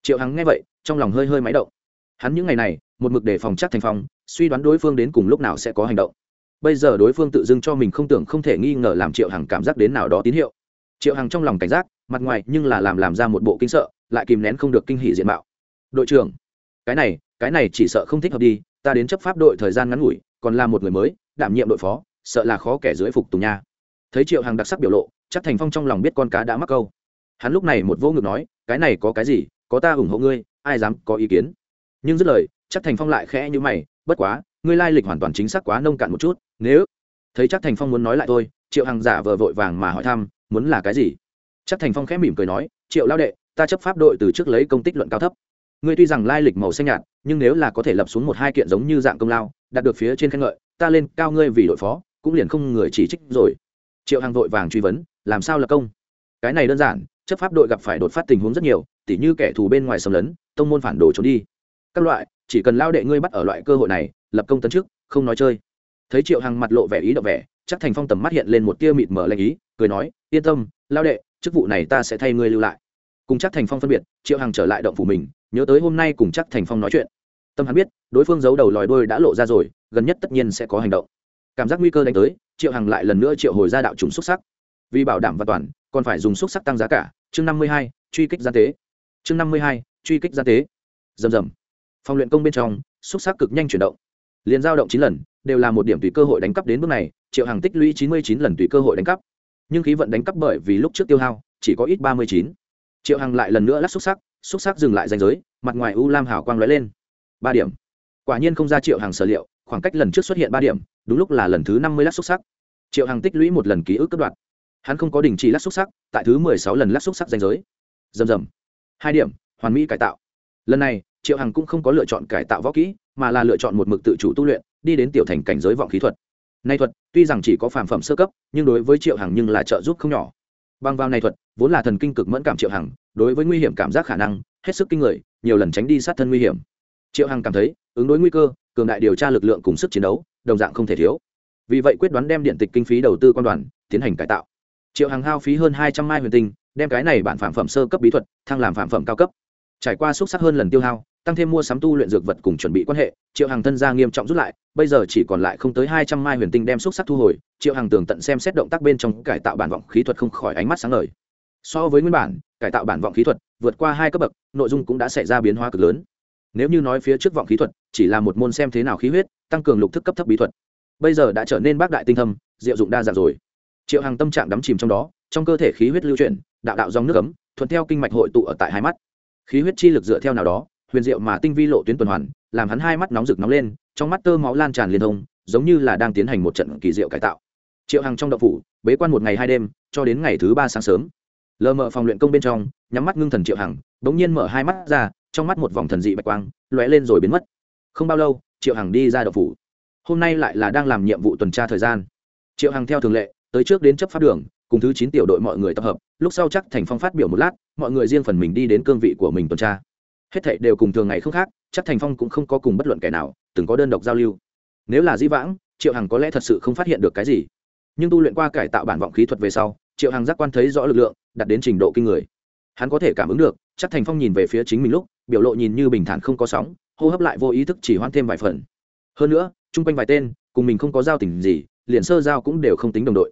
Triệu hằng nghe vậy, trong lòng hơi hơi máy động. Hắn những ngày này, một mực đề phòng chắc thành phong, suy đoán đối phương đến cùng lúc nào sẽ có hành động bây giờ đối phương tự dưng cho mình không tưởng không thể nghi ngờ làm triệu hằng cảm giác đến nào đó tín hiệu. Triệu hằng trong lòng cảnh giác, mặt ngoài nhưng là làm làm ra một bộ kinh sợ, lại kìm nén không được kinh hỉ diện mạo. Đội trưởng, cái này cái này chỉ sợ không thích hợp đi, ta đến chấp pháp đội thời gian ngắn ngủi, còn là một người mới, đảm nhiệm đội phó, sợ là khó kẻ dưới phục tùng nha. Thấy triệu hằng đặc sắc biểu lộ, chắc thành phong trong lòng biết con cá đã mắc câu. Hắn lúc này một vô ngực nói, cái này có cái gì, có ta ủng hộ ngươi, ai dám có ý kiến? Nhưng dứt lời, chắc thành phong lại khẽ như mày, bất quá ngươi lai lịch hoàn toàn chính xác quá nông cạn một chút, nếu thấy chắc thành phong muốn nói lại thôi, triệu hằng giả vờ vội vàng mà hỏi thăm, muốn là cái gì? Chắc thành phong khẽ mỉm cười nói, triệu lao đệ, ta chấp pháp đội từ trước lấy công tích luận cao thấp. Ngươi tuy rằng lai lịch màu xanh nhạt, nhưng nếu là có thể lập xuống một hai kiện giống như dạng công lao, đạt được phía trên khen ngợi, ta lên cao ngươi vì đội phó, cũng liền không người chỉ trích rồi. Triệu hằng vội vàng truy vấn, làm sao là công? Cái này đơn giản, chấp pháp đội gặp phải đột phát tình huống rất nhiều, tỉ như kẻ thù bên ngoài xâm lấn, tông môn phản đồ trốn đi. Các loại chỉ cần lao đệ ngươi bắt ở loại cơ hội này, lập công tấn trước không nói chơi. Thấy triệu hằng mặt lộ vẻ ý động vẻ, chắc thành phong tầm mắt hiện lên một tia mịt mở lệnh ý, cười nói, yên tâm lao đệ, chức vụ này ta sẽ thay ngươi lưu lại. Cùng chắc thành phong phân biệt, triệu hằng trở lại động phủ mình, nhớ tới hôm nay cùng chắc thành phong nói chuyện. Tâm hắn biết, đối phương giấu đầu lòi đôi đã lộ ra rồi, gần nhất tất nhiên sẽ có hành động. Cảm giác nguy cơ đánh tới, triệu hằng lại lần nữa triệu hồi ra đạo trùng xúc sắc. Vì bảo đảm và toàn, còn phải dùng xúc sắc tăng giá cả. Chương năm mươi hai, truy kích gian tế. Chương năm mươi hai, truy kích gian tế. Rầm rầm phòng luyện công bên trong, xúc sắc cực nhanh chuyển động. Liền giao động chín lần, đều là một điểm tùy cơ hội đánh cắp đến bước này, triệu hàng tích lũy chín mươi chín lần tùy cơ hội đánh cắp. Nhưng khí vận đánh cắp bởi vì lúc trước tiêu hao, chỉ có ít ba mươi chín. Triệu hàng lại lần nữa lắc xúc sắc xúc sắc dừng lại danh giới, mặt ngoài u lam hào quang lóe lên. Ba điểm. Quả nhiên không ra triệu hàng sở liệu, khoảng cách lần trước xuất hiện ba điểm, đúng lúc là lần thứ năm mươi lắc xúc sắc. Triệu hàng tích lũy một lần ký ức cấp đoạn hắn không có đình chỉ lắc xúc sắc, tại thứ mười sáu lần lắc xúc sắc danh giới. Rầm rầm. Hai điểm, hoàn mỹ cải tạo. Lần này triệu hằng cũng không có lựa chọn cải tạo võ kỹ, mà là lựa chọn một mực tự chủ tu luyện, đi đến tiểu thành cảnh giới vọng khí thuật. Nay thuật, tuy rằng chỉ có phàm phẩm sơ cấp, nhưng đối với triệu hằng nhưng là trợ giúp không nhỏ. Bằng vào này thuật, vốn là thần kinh cực mẫn cảm triệu hằng, đối với nguy hiểm cảm giác khả năng, hết sức kinh người, nhiều lần tránh đi sát thân nguy hiểm. Triệu hằng cảm thấy, ứng đối nguy cơ, cường đại điều tra lực lượng cùng sức chiến đấu, đồng dạng không thể thiếu. Vì vậy quyết đoán đem điện tịch kinh phí đầu tư quan đoàn, tiến hành cải tạo. Triệu hằng hao phí hơn hai trăm mai huyền tinh, đem cái này bản phạm phẩm sơ cấp bí thuật thăng làm phạm phẩm cao cấp. Trải qua xúc sắc hơn lần tiêu hao tăng thêm mua sắm tu luyện dược vật cùng chuẩn bị quan hệ, triệu hàng thân gia nghiêm trọng rút lại, bây giờ chỉ còn lại không tới hai trăm mai huyền tinh đem xúc sắc thu hồi, triệu hàng tường tận xem xét động tác bên trong cải tạo bản vọng khí thuật không khỏi ánh mắt sáng ngời. So với nguyên bản, cải tạo bản vọng khí thuật, vượt qua hai cấp bậc, nội dung cũng đã xảy ra biến hóa cực lớn. Nếu như nói phía trước vọng khí thuật, chỉ là một môn xem thế nào khí huyết, tăng cường lục thức cấp thấp bí thuật. Bây giờ đã trở nên bác đại tinh thâm, diệu dụng đa dạng rồi. Triệu hàng tâm trạng đắm chìm trong đó, trong cơ thể khí huyết lưu chuyển, đạo đạo dòng nước ấm, thuận theo kinh mạch hội tụ ở tại hai mắt. Khí huyết chi lực dựa theo nào đó huyền diệu mà tinh vi lộ tuyến tuần hoàn, làm hắn hai mắt nóng rực nóng lên, trong mắt tơ máu lan tràn liên thông, giống như là đang tiến hành một trận kỳ diệu cải tạo. Triệu hằng trong đậu phủ, bế quan một ngày hai đêm, cho đến ngày thứ ba sáng sớm. Lờ mờ phòng luyện công bên trong, nhắm mắt ngưng thần triệu hằng đ ỗ n g nhiên mở hai mắt ra, trong mắt một vòng thần dị bạch quang, lóe lên rồi biến mất. Không bao lâu, triệu hằng đi ra đậu phủ. Hôm nay lại là đang làm nhiệm vụ tuần tra thời gian. Triệu hằng theo thường lệ, tới trước đến chấp pháp đường, cùng thứ chín tiểu đội mọi người tập hợp, lúc sau chắc thành phong phát biểu một lát, mọi người riêng phần mình đi đến cương vị của mình tuần tra hết thảy đều cùng thường ngày không khác, chắc thành phong cũng không có cùng bất luận kẻ nào, từng có đơn độc giao lưu. Nếu là di vãng, triệu hằng có lẽ thật sự không phát hiện được cái gì. Nhưng tu luyện qua cải tạo bản vọng khí thuật về sau, triệu hằng giác quan thấy rõ lực lượng đặt đến trình độ kinh người. Hắn có thể cảm ứng được, chắc thành phong nhìn về phía chính mình lúc, biểu lộ nhìn như bình thản không có sóng, hô hấp lại vô ý thức chỉ hoan thêm vài phần. Hơn nữa, chung quanh vài tên, cùng mình không có giao tình gì, liền sơ giao cũng đều không tính đồng đội.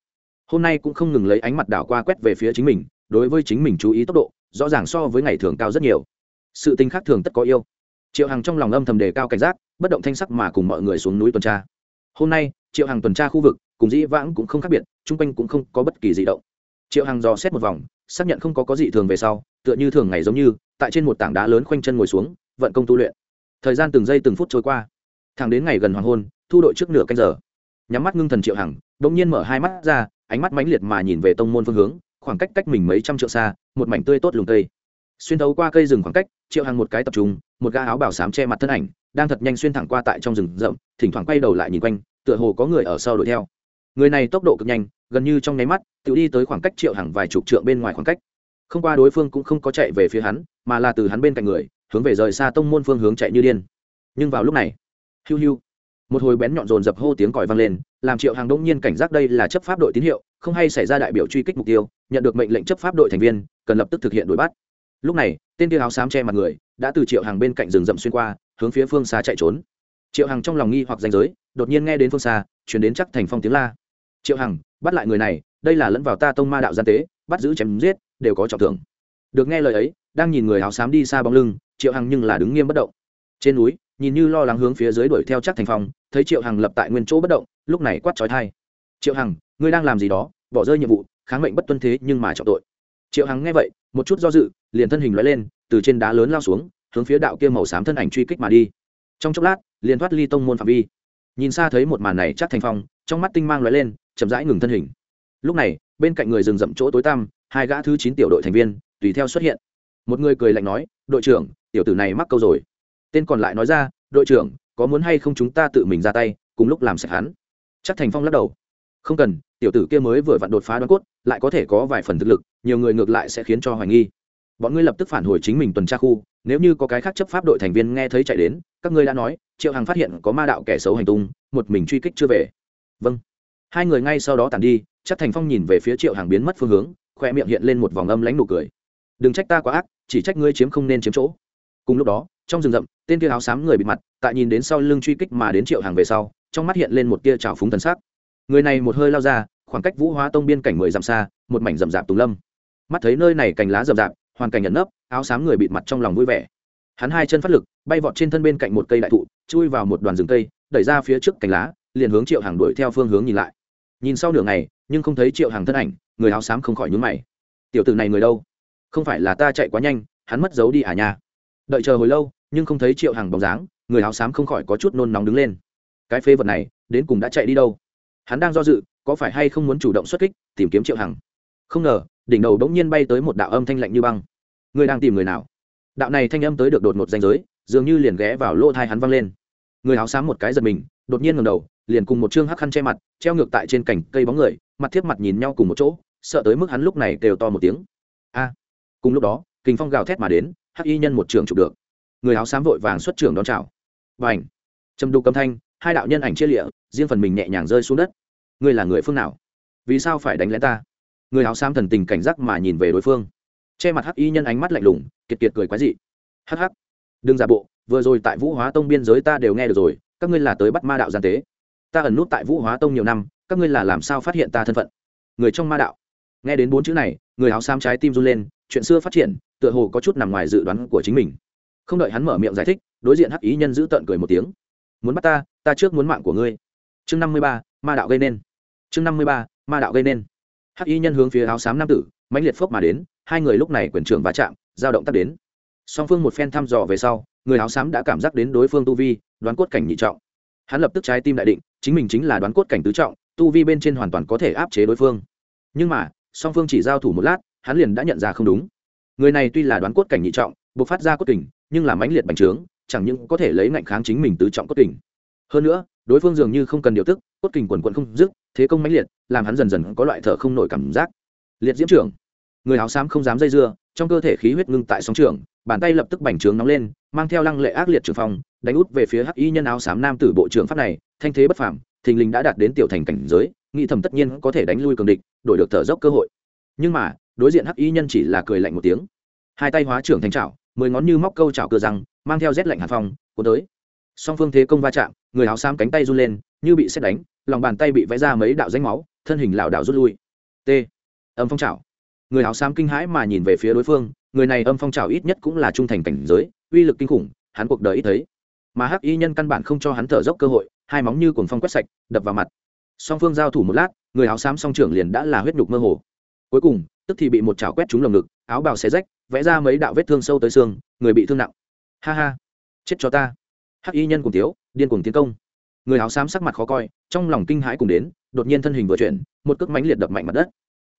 Hôm nay cũng không ngừng lấy ánh mặt đảo qua quét về phía chính mình, đối với chính mình chú ý tốc độ, rõ ràng so với ngày thường cao rất nhiều sự tình khác thường tất có yêu. Triệu hằng trong lòng âm thầm đề cao cảnh giác, bất động thanh sắc mà cùng mọi người xuống núi tuần tra. Hôm nay, triệu hằng tuần tra khu vực, cùng dĩ vãng cũng không khác biệt, chung quanh cũng không có bất kỳ gì động. Triệu hằng dò xét một vòng, xác nhận không có có gì thường về sau, tựa như thường ngày giống như, tại trên một tảng đá lớn khoanh chân ngồi xuống, vận công tu luyện. Thời gian từng giây từng phút trôi qua. Thẳng đến ngày gần hoàng hôn, thu đội trước nửa canh giờ. Nhắm mắt ngưng thần triệu hằng đ ỗ n g nhiên mở hai mắt ra, ánh mắt mãnh liệt mà nhìn về tông môn phương hướng, khoảng cách cách mình mấy trăm triệu xa, một mảnh tươi tốt lùng tây xuyên thấu qua cây rừng khoảng cách, triệu hằng một cái tập trung, một ga áo bảo sám che mặt thân ảnh, đang thật nhanh xuyên thẳng qua tại trong rừng rậm, thỉnh thoảng quay đầu lại nhìn quanh, tựa hồ có người ở sau đuổi theo. Người này tốc độ cực nhanh, gần như trong nháy mắt, tự đi tới khoảng cách triệu hằng vài chục trượng bên ngoài khoảng cách. Không qua đối phương cũng không có chạy về phía hắn, mà là từ hắn bên cạnh người, hướng về rời xa tông môn phương hướng chạy như điên. Nhưng vào lúc này, hiu hiu, một hồi bén nhọn rồn dập hô tiếng còi vang lên, làm triệu hàng đông nhiên cảnh giác đây là chấp pháp đội tín hiệu, không hay xảy ra đại biểu truy kích mục tiêu, nhận được mệnh lệnh chấp pháp đội thành viên, cần lập tức thực hiện đuổi bắt lúc này, tên kia áo xám che mặt người, đã từ triệu hàng bên cạnh rừng rậm xuyên qua, hướng phía phương xa chạy trốn. Triệu hằng trong lòng nghi hoặc danh giới, đột nhiên nghe đến phương xa, chuyển đến chắc thành phong tiếng la. Triệu hằng, bắt lại người này, đây là lẫn vào ta tông ma đạo gian tế, bắt giữ chém giết, đều có trọng thưởng. Được nghe lời ấy, đang nhìn người áo xám đi xa bóng lưng, triệu hằng nhưng là đứng nghiêm bất động. Trên núi, nhìn như lo lắng hướng phía dưới đuổi theo chắc thành phong, thấy triệu hằng lập tại nguyên chỗ bất động, lúc này quát trói thai triệu hằng, ngươi đang làm gì đó, bỏ rơi nhiệm vụ, kháng mệnh bất tuân thế nhưng mà trọng tội. Triệu hằng nghe vậy một chút do dự, liền thân hình loại lên, từ trên đá lớn lao xuống, hướng phía đạo kia màu xám thân ảnh truy kích mà đi. Trong chốc lát, liền thoát ly tông môn phạm vi. Nhìn xa thấy một màn này chắc thành phong, trong mắt tinh mang loại lên, chậm rãi ngừng thân hình. Lúc này, bên cạnh người rừng rậm chỗ tối tăm, hai gã thứ chín tiểu đội thành viên, tùy theo xuất hiện. Một người cười lạnh nói, đội trưởng, tiểu tử này mắc câu rồi. Tên còn lại nói ra, đội trưởng, có muốn hay không chúng ta tự mình ra tay, cùng lúc làm sạch hắn? Chắc thành phong lắc đầu không cần, tiểu tử kia mới vừa vặn đột phá đoán cốt, lại có thể có vài phần thực lực, nhiều người ngược lại sẽ khiến cho hoài nghi. Bọn ngươi lập tức phản hồi chính mình tuần tra khu, nếu như có cái khác chấp pháp đội thành viên nghe thấy chạy đến, các ngươi đã nói, triệu hằng phát hiện có ma đạo kẻ xấu hành tung, một mình truy kích chưa về. Vâng. Hai người ngay sau đó tàn đi, chắc thành phong nhìn về phía triệu hàng biến mất phương hướng khoe miệng hiện lên một vòng âm lãnh nụ cười. Đừng trách ta quá ác, chỉ trách ngươi chiếm không nên chiếm chỗ. Cùng lúc đó, trong rừng rậm, tên kia áo xám người bị mặt, tại nhìn đến sau lưng truy kích mà đến triệu hàng về sau, trong mắt hiện lên một tia trào phúng thần sắc người này một hơi lao ra, khoảng cách vũ hóa tông biên cảnh mười dặm xa, một mảnh rậm rạp tùng lâm. Mắt thấy nơi này cành lá rậm rạp, hoàn cảnh nhận nấp, áo xám người bị mặt trong lòng vui vẻ. Hắn hai chân phát lực, bay vọt trên thân bên cạnh một cây đại thụ, chui vào một đoàn rừng cây, đẩy ra phía trước cành lá, liền hướng triệu hàng đuổi theo phương hướng nhìn lại. Nhìn sau nửa ngày, nhưng không thấy triệu hàng thân ảnh, người áo xám không khỏi nhún mày. Tiểu tử này người đâu? Không phải là ta chạy quá nhanh, hắn mất dấu đi à nhà đợi chờ hồi lâu, nhưng không thấy triệu hàng bóng dáng, người áo xám không khỏi có chút nôn nóng đứng lên. Cái phế vật này, đến cùng đã chạy đi đâu? Hắn đang do dự, có phải hay không muốn chủ động xuất kích, tìm kiếm triệu hằng? Không ngờ, đỉnh đầu đ ố n g nhiên bay tới một đạo âm thanh lạnh như băng. Người đang tìm người nào? Đạo này thanh âm tới được đột một danh giới, dường như liền ghé vào lỗ thai hắn văng lên. Người áo xám một cái giật mình, đột nhiên ngầm đầu, liền cùng một chương hắc khăn che mặt, treo ngược tại trên cành cây bóng người, mặt thiếp mặt nhìn nhau cùng một chỗ, sợ tới mức hắn lúc này đều to một tiếng. A! Cùng lúc đó, kình phong gào thét mà đến, hắc y nhân một trường chụp được. Người áo xám vội vàng xuất trường đón chào. Và ảnh trầm đục âm thanh hai đạo nhân ảnh chia lịa, riêng phần mình nhẹ nhàng rơi xuống đất. Ngươi là người phương nào? Vì sao phải đánh lén ta? Người áo xám thần tình cảnh giác mà nhìn về đối phương. Che mặt hắc y nhân ánh mắt lạnh lùng, kiệt kiệt cười quái dị. Hắc hắc. Đừng giả bộ, vừa rồi tại vũ hóa tông biên giới ta đều nghe được rồi, các ngươi là tới bắt ma đạo gian tế. Ta ẩn nút tại vũ hóa tông nhiều năm, các ngươi là làm sao phát hiện ta thân phận? Người trong ma đạo. Nghe đến bốn chữ này, người áo xám trái tim run lên, chuyện xưa phát triển, tựa hồ có chút nằm ngoài dự đoán của chính mình. Không đợi hắn mở miệng giải thích, đối diện hắc ý nhân giữ tợn cười một tiếng. Muốn bắt ta ta trước muốn mạng của ngươi. Chương năm mươi ba, ma đạo gây nên. Chương năm mươi ba, ma đạo gây nên. Hắc y nhân hướng phía áo xám nam tử, mãnh liệt phốc mà đến, hai người lúc này quyền trưởng va chạm, giao động tắt đến. Song phương một phen thăm dò về sau, người áo xám đã cảm giác đến đối phương tu vi, đoán cốt cảnh nhị trọng. Hắn lập tức trái tim đại định, chính mình chính là đoán cốt cảnh tứ trọng, tu vi bên trên hoàn toàn có thể áp chế đối phương. Nhưng mà, song phương chỉ giao thủ một lát, hắn liền đã nhận ra không đúng. Người này tuy là đoán cốt cảnh nhị trọng buộc phát ra cốt kình, nhưng là mãnh liệt bành trướng, chẳng những có thể lấy ngạnh kháng chính mình tứ trọng cốt kình hơn nữa, đối phương dường như không cần điều tức, cốt kình quần quận không dứt, thế công mãnh liệt, làm hắn dần dần có loại thở không nổi cảm giác. Liệt diễm trưởng. Người áo xám không dám dây dưa, trong cơ thể khí huyết ngưng tại sóng trường, bàn tay lập tức bành trướng nóng lên, mang theo lăng lệ ác liệt trường phong, đánh út về phía hắc y nhân áo xám nam tử bộ trưởng pháp này, thanh thế bất phàm, thình lình đã đạt đến tiểu thành cảnh giới, nghĩ thầm tất nhiên có thể đánh lui cường địch, đổi được thở dốc cơ hội. Nhưng mà, đối diện hắc y nhân chỉ là cười lạnh một tiếng. Hai tay hóa trưởng thành trảo mười ngón như móc câu trảo cơ răng, mang theo rét lạnh hàn phong, cuốn tới. Song phương thế công va chạm người áo xám cánh tay run lên, như bị xét đánh, lòng bàn tay bị vẽ ra mấy đạo danh máu, thân hình lảo đảo rút lui. T. Âm phong trào người áo xám kinh hãi mà nhìn về phía đối phương, người này âm phong trào ít nhất cũng là trung thành cảnh giới, uy lực kinh khủng, hắn cuộc đời ít thấy. Mà hắc y nhân căn bản không cho hắn thở dốc cơ hội, hai móng như cuồng phong quét sạch, đập vào mặt. Song phương giao thủ một lát, người áo xám song trưởng liền đã là huyết nhục mơ hồ. Cuối cùng, tức thì bị một chảo quét trúng lồng ngực, áo bào xé rách, vẽ ra mấy đạo vết thương sâu tới xương, người bị thương nặng. Ha ha. Chết cho ta. Hắc y nhân cùng tiếu điên cuồng tiến công. Người áo xám sắc mặt khó coi, trong lòng kinh hãi cùng đến, đột nhiên thân hình vừa chuyển, một cước mánh liệt đập mạnh mặt đất.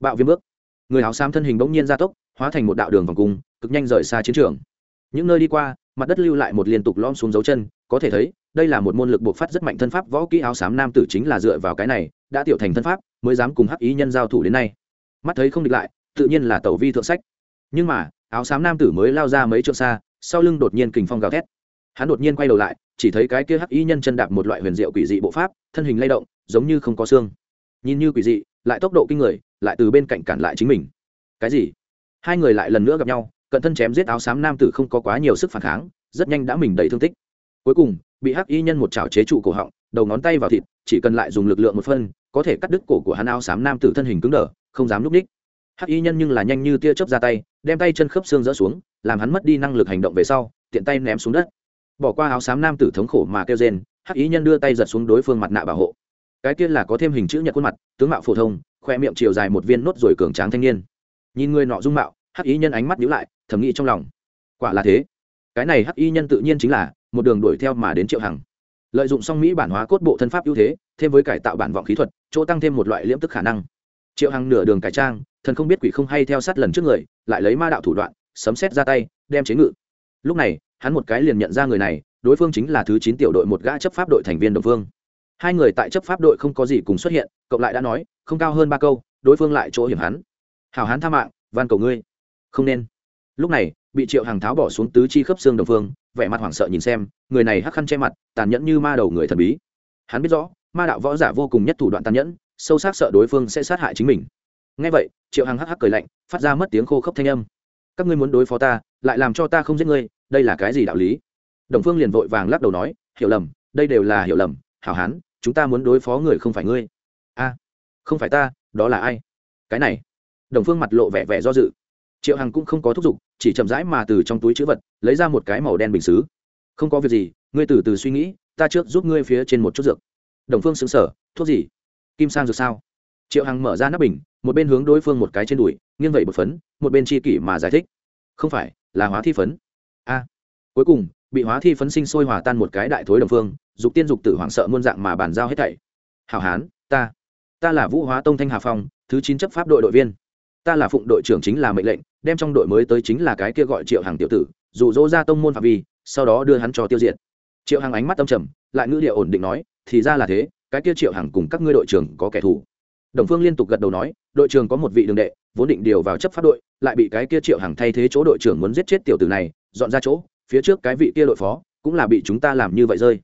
Bạo viêm bước. Người áo xám thân hình bỗng nhiên gia tốc, hóa thành một đạo đường vòng cung, cực nhanh rời xa chiến trường. Những nơi đi qua, mặt đất lưu lại một liên tục lom xuống dấu chân, có thể thấy, đây là một môn lực buộc phát rất mạnh thân pháp, võ kỹ áo xám nam tử chính là dựa vào cái này, đã tiểu thành thân pháp, mới dám cùng hắc ý nhân giao thủ đến nay. Mắt thấy không địch lại, tự nhiên là tẩu vi thượng sách. Nhưng mà, áo xám nam tử mới lao ra mấy trượng xa, sau lưng đột nhiên kình phong gào thét hắn đột nhiên quay đầu lại, chỉ thấy cái kia hắc y nhân chân đạp một loại huyền diệu quỷ dị bộ pháp, thân hình lay động, giống như không có xương. Nhìn như quỷ dị, lại tốc độ kinh người, lại từ bên cạnh cản lại chính mình. Cái gì? Hai người lại lần nữa gặp nhau, cận thân chém giết áo xám nam tử không có quá nhiều sức phản kháng, rất nhanh đã mình đầy thương tích. Cuối cùng, bị hắc y nhân một chảo chế trụ cổ họng, đầu ngón tay vào thịt, chỉ cần lại dùng lực lượng một phân, có thể cắt đứt cổ của hắn áo xám nam tử thân hình cứng đờ, không dám núp ních hắc y nhân nhưng là nhanh như tia chớp ra tay, đem tay chân khớp xương dỡ xuống, làm hắn mất đi năng lực hành động về sau, tiện tay ném xuống đất bỏ qua áo xám nam tử thống khổ mà kêu rên, hắc y nhân đưa tay giật xuống đối phương mặt nạ bảo hộ. Cái kia là có thêm hình chữ nhật khuôn mặt, tướng mạo phổ thông, khoe miệng chiều dài một viên nốt rồi cường tráng thanh niên. Nhìn người nọ dung mạo, hắc y nhân ánh mắt nhíu lại, thầm nghĩ trong lòng. Quả là thế. Cái này hắc y nhân tự nhiên chính là một đường đuổi theo mà đến triệu hằng. Lợi dụng song mỹ bản hóa cốt bộ thân pháp ưu thế, thêm với cải tạo bản vọng khí thuật, chỗ tăng thêm một loại liễm tức khả năng. Triệu hằng nửa đường cải trang, thần không biết quỷ không hay theo sát lần trước người, lại lấy ma đạo thủ đoạn, sấm xét ra tay, đem chế ngự. Lúc này hắn một cái liền nhận ra người này, đối phương chính là thứ chín tiểu đội một gã chấp pháp đội thành viên đồng phương. Hai người tại chấp pháp đội không có gì cùng xuất hiện, cộng lại đã nói, không cao hơn ba câu, đối phương lại chỗ hiểm hắn. Hảo hán tha mạng, van cầu ngươi. Không nên. Lúc này, bị triệu hàng tháo bỏ xuống tứ chi khớp xương đồng phương, vẻ mặt hoảng sợ nhìn xem, người này hắc khăn che mặt, tàn nhẫn như ma đầu người thần bí. Hắn biết rõ, ma đạo võ giả vô cùng nhất thủ đoạn tàn nhẫn, sâu sắc sợ đối phương sẽ sát hại chính mình. Ngay vậy, triệu hằng hắc hắc cười lạnh, phát ra mất tiếng khô khốc thanh âm. Các ngươi muốn đối phó ta, lại làm cho ta không giết ngươi đây là cái gì đạo lý? Đồng phương liền vội vàng lắc đầu nói, hiểu lầm, đây đều là hiểu lầm, hảo hán, chúng ta muốn đối phó người không phải ngươi. A, không phải ta, đó là ai? Cái này. Đồng phương mặt lộ vẻ vẻ do dự. Triệu hằng cũng không có thúc giục, chỉ chậm rãi mà từ trong túi chữ vật, lấy ra một cái màu đen bình xứ. Không có việc gì, ngươi từ từ suy nghĩ, ta trước giúp ngươi phía trên một chút dược. Đồng phương xứng sở thuốc gì? Kim sang dược sao? Triệu hằng mở ra nắp bình, một bên hướng đối phương một cái trên đùi, nghiêng vậy một phấn, một bên chi kỷ mà giải thích. Không phải, là hóa thi phấn a. Cuối cùng, bị hóa thi phấn sinh sôi hòa tan một cái đại thối đồng phương, dục tiên dục tử hoảng sợ muôn dạng mà bàn giao hết thảy. Hảo hán, ta ta là vũ hóa tông thanh hà phong, thứ chín chấp pháp đội đội viên. Ta là phụng đội trưởng chính là mệnh lệnh, đem trong đội mới tới chính là cái kia gọi triệu hàng tiểu tử, dụ dỗ ra tông môn phạm vi, sau đó đưa hắn cho tiêu diệt. Triệu hàng ánh mắt tâm trầm, lại ngữ địa ổn định nói, thì ra là thế, cái kia triệu hàng cùng các ngươi đội trưởng có kẻ thù. Đồng phương liên tục gật đầu nói, đội trưởng có một vị đường đệ, vốn định điều vào chấp pháp đội, lại bị cái kia triệu hàng thay thế chỗ đội trưởng muốn giết chết tiểu tử này dọn ra chỗ, phía trước cái vị kia đội phó cũng là bị chúng ta làm như vậy rơi.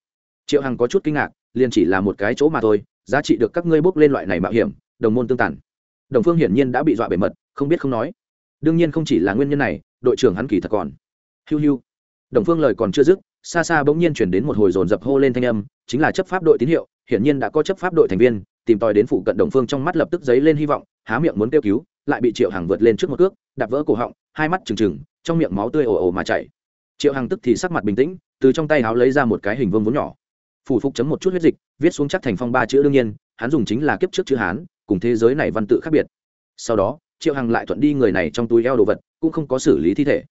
Triệu hằng có chút kinh ngạc, liền chỉ là một cái chỗ mà thôi, giá trị được các ngươi bốc lên loại này mạo hiểm, đồng môn tương tản đồng phương hiển nhiên đã bị dọa bề mật, không biết không nói. Đương nhiên không chỉ là nguyên nhân này, đội trưởng hắn kỳ thật còn. Hiu hiu. Đồng phương lời còn chưa dứt, xa xa bỗng nhiên chuyển đến một hồi dồn dập hô lên thanh âm, chính là chấp pháp đội tín hiệu, hiển nhiên đã có chấp pháp đội thành viên, tìm tòi đến phụ cận đồng phương trong mắt lập tức dấy lên hy vọng, há miệng muốn kêu cứu, lại bị triệu hằng vượt lên trước một cước, đạp vỡ cổ họng, hai mắt trừng trừng trong miệng máu tươi ồ ồ mà chảy. Triệu hằng tức thì sắc mặt bình tĩnh, từ trong tay áo lấy ra một cái hình vương vốn nhỏ. Phủ phục chấm một chút huyết dịch, viết xuống chắc thành phong ba chữ đương nhiên, hắn dùng chính là kiếp trước chữ hán, cùng thế giới này văn tự khác biệt. Sau đó, triệu hằng lại thuận đi người này trong túi eo đồ vật, cũng không có xử lý thi thể,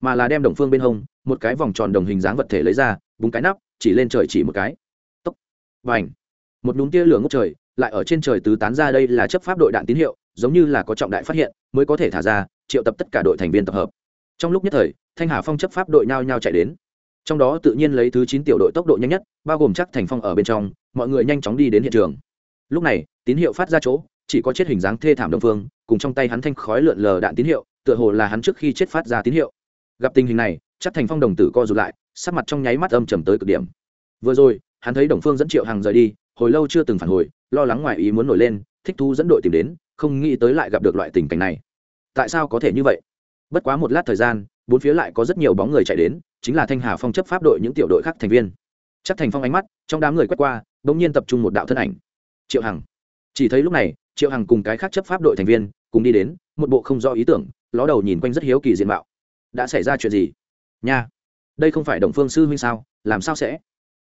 mà là đem đồng phương bên hông, một cái vòng tròn đồng hình dáng vật thể lấy ra, búng cái nắp, chỉ lên trời chỉ một cái. Tốc và ảnh một núm tia lửa ngốc trời, lại ở trên trời tứ tán ra đây là chấp pháp đội đạn tín hiệu, giống như là có trọng đại phát hiện, mới có thể thả ra, triệu tập tất cả đội thành viên tập hợp trong lúc nhất thời, thanh hà phong chấp pháp đội nhao nhao chạy đến. Trong đó tự nhiên lấy thứ chín tiểu đội tốc độ nhanh nhất, bao gồm chắc thành phong ở bên trong, mọi người nhanh chóng đi đến hiện trường. Lúc này, tín hiệu phát ra chỗ, chỉ có chết hình dáng thê thảm đồng phương, cùng trong tay hắn thanh khói lượn lờ đạn tín hiệu, tựa hồ là hắn trước khi chết phát ra tín hiệu. Gặp tình hình này, chắc thành phong đồng tử co rụt lại, sắc mặt trong nháy mắt âm trầm tới cực điểm. Vừa rồi, hắn thấy đồng phương dẫn triệu hàng rời đi, hồi lâu chưa từng phản hồi, lo lắng ngoài ý muốn nổi lên, thích thu dẫn đội tìm đến, không nghĩ tới lại gặp được loại tình cảnh này. Tại sao có thể như vậy? Bất quá một lát thời gian, bốn phía lại có rất nhiều bóng người chạy đến, chính là thanh hà phong chấp pháp đội những tiểu đội khác thành viên. Chắc thành phong ánh mắt, trong đám người quét qua đ ỗ n g nhiên tập trung một đạo thân ảnh. Triệu hằng. Chỉ thấy lúc này, triệu hằng cùng cái khác chấp pháp đội thành viên, cùng đi đến, một bộ không do ý tưởng, ló đầu nhìn quanh rất hiếu kỳ diện mạo. Đã xảy ra chuyện gì? Nha. Đây không phải đồng phương sư huynh sao, làm sao sẽ?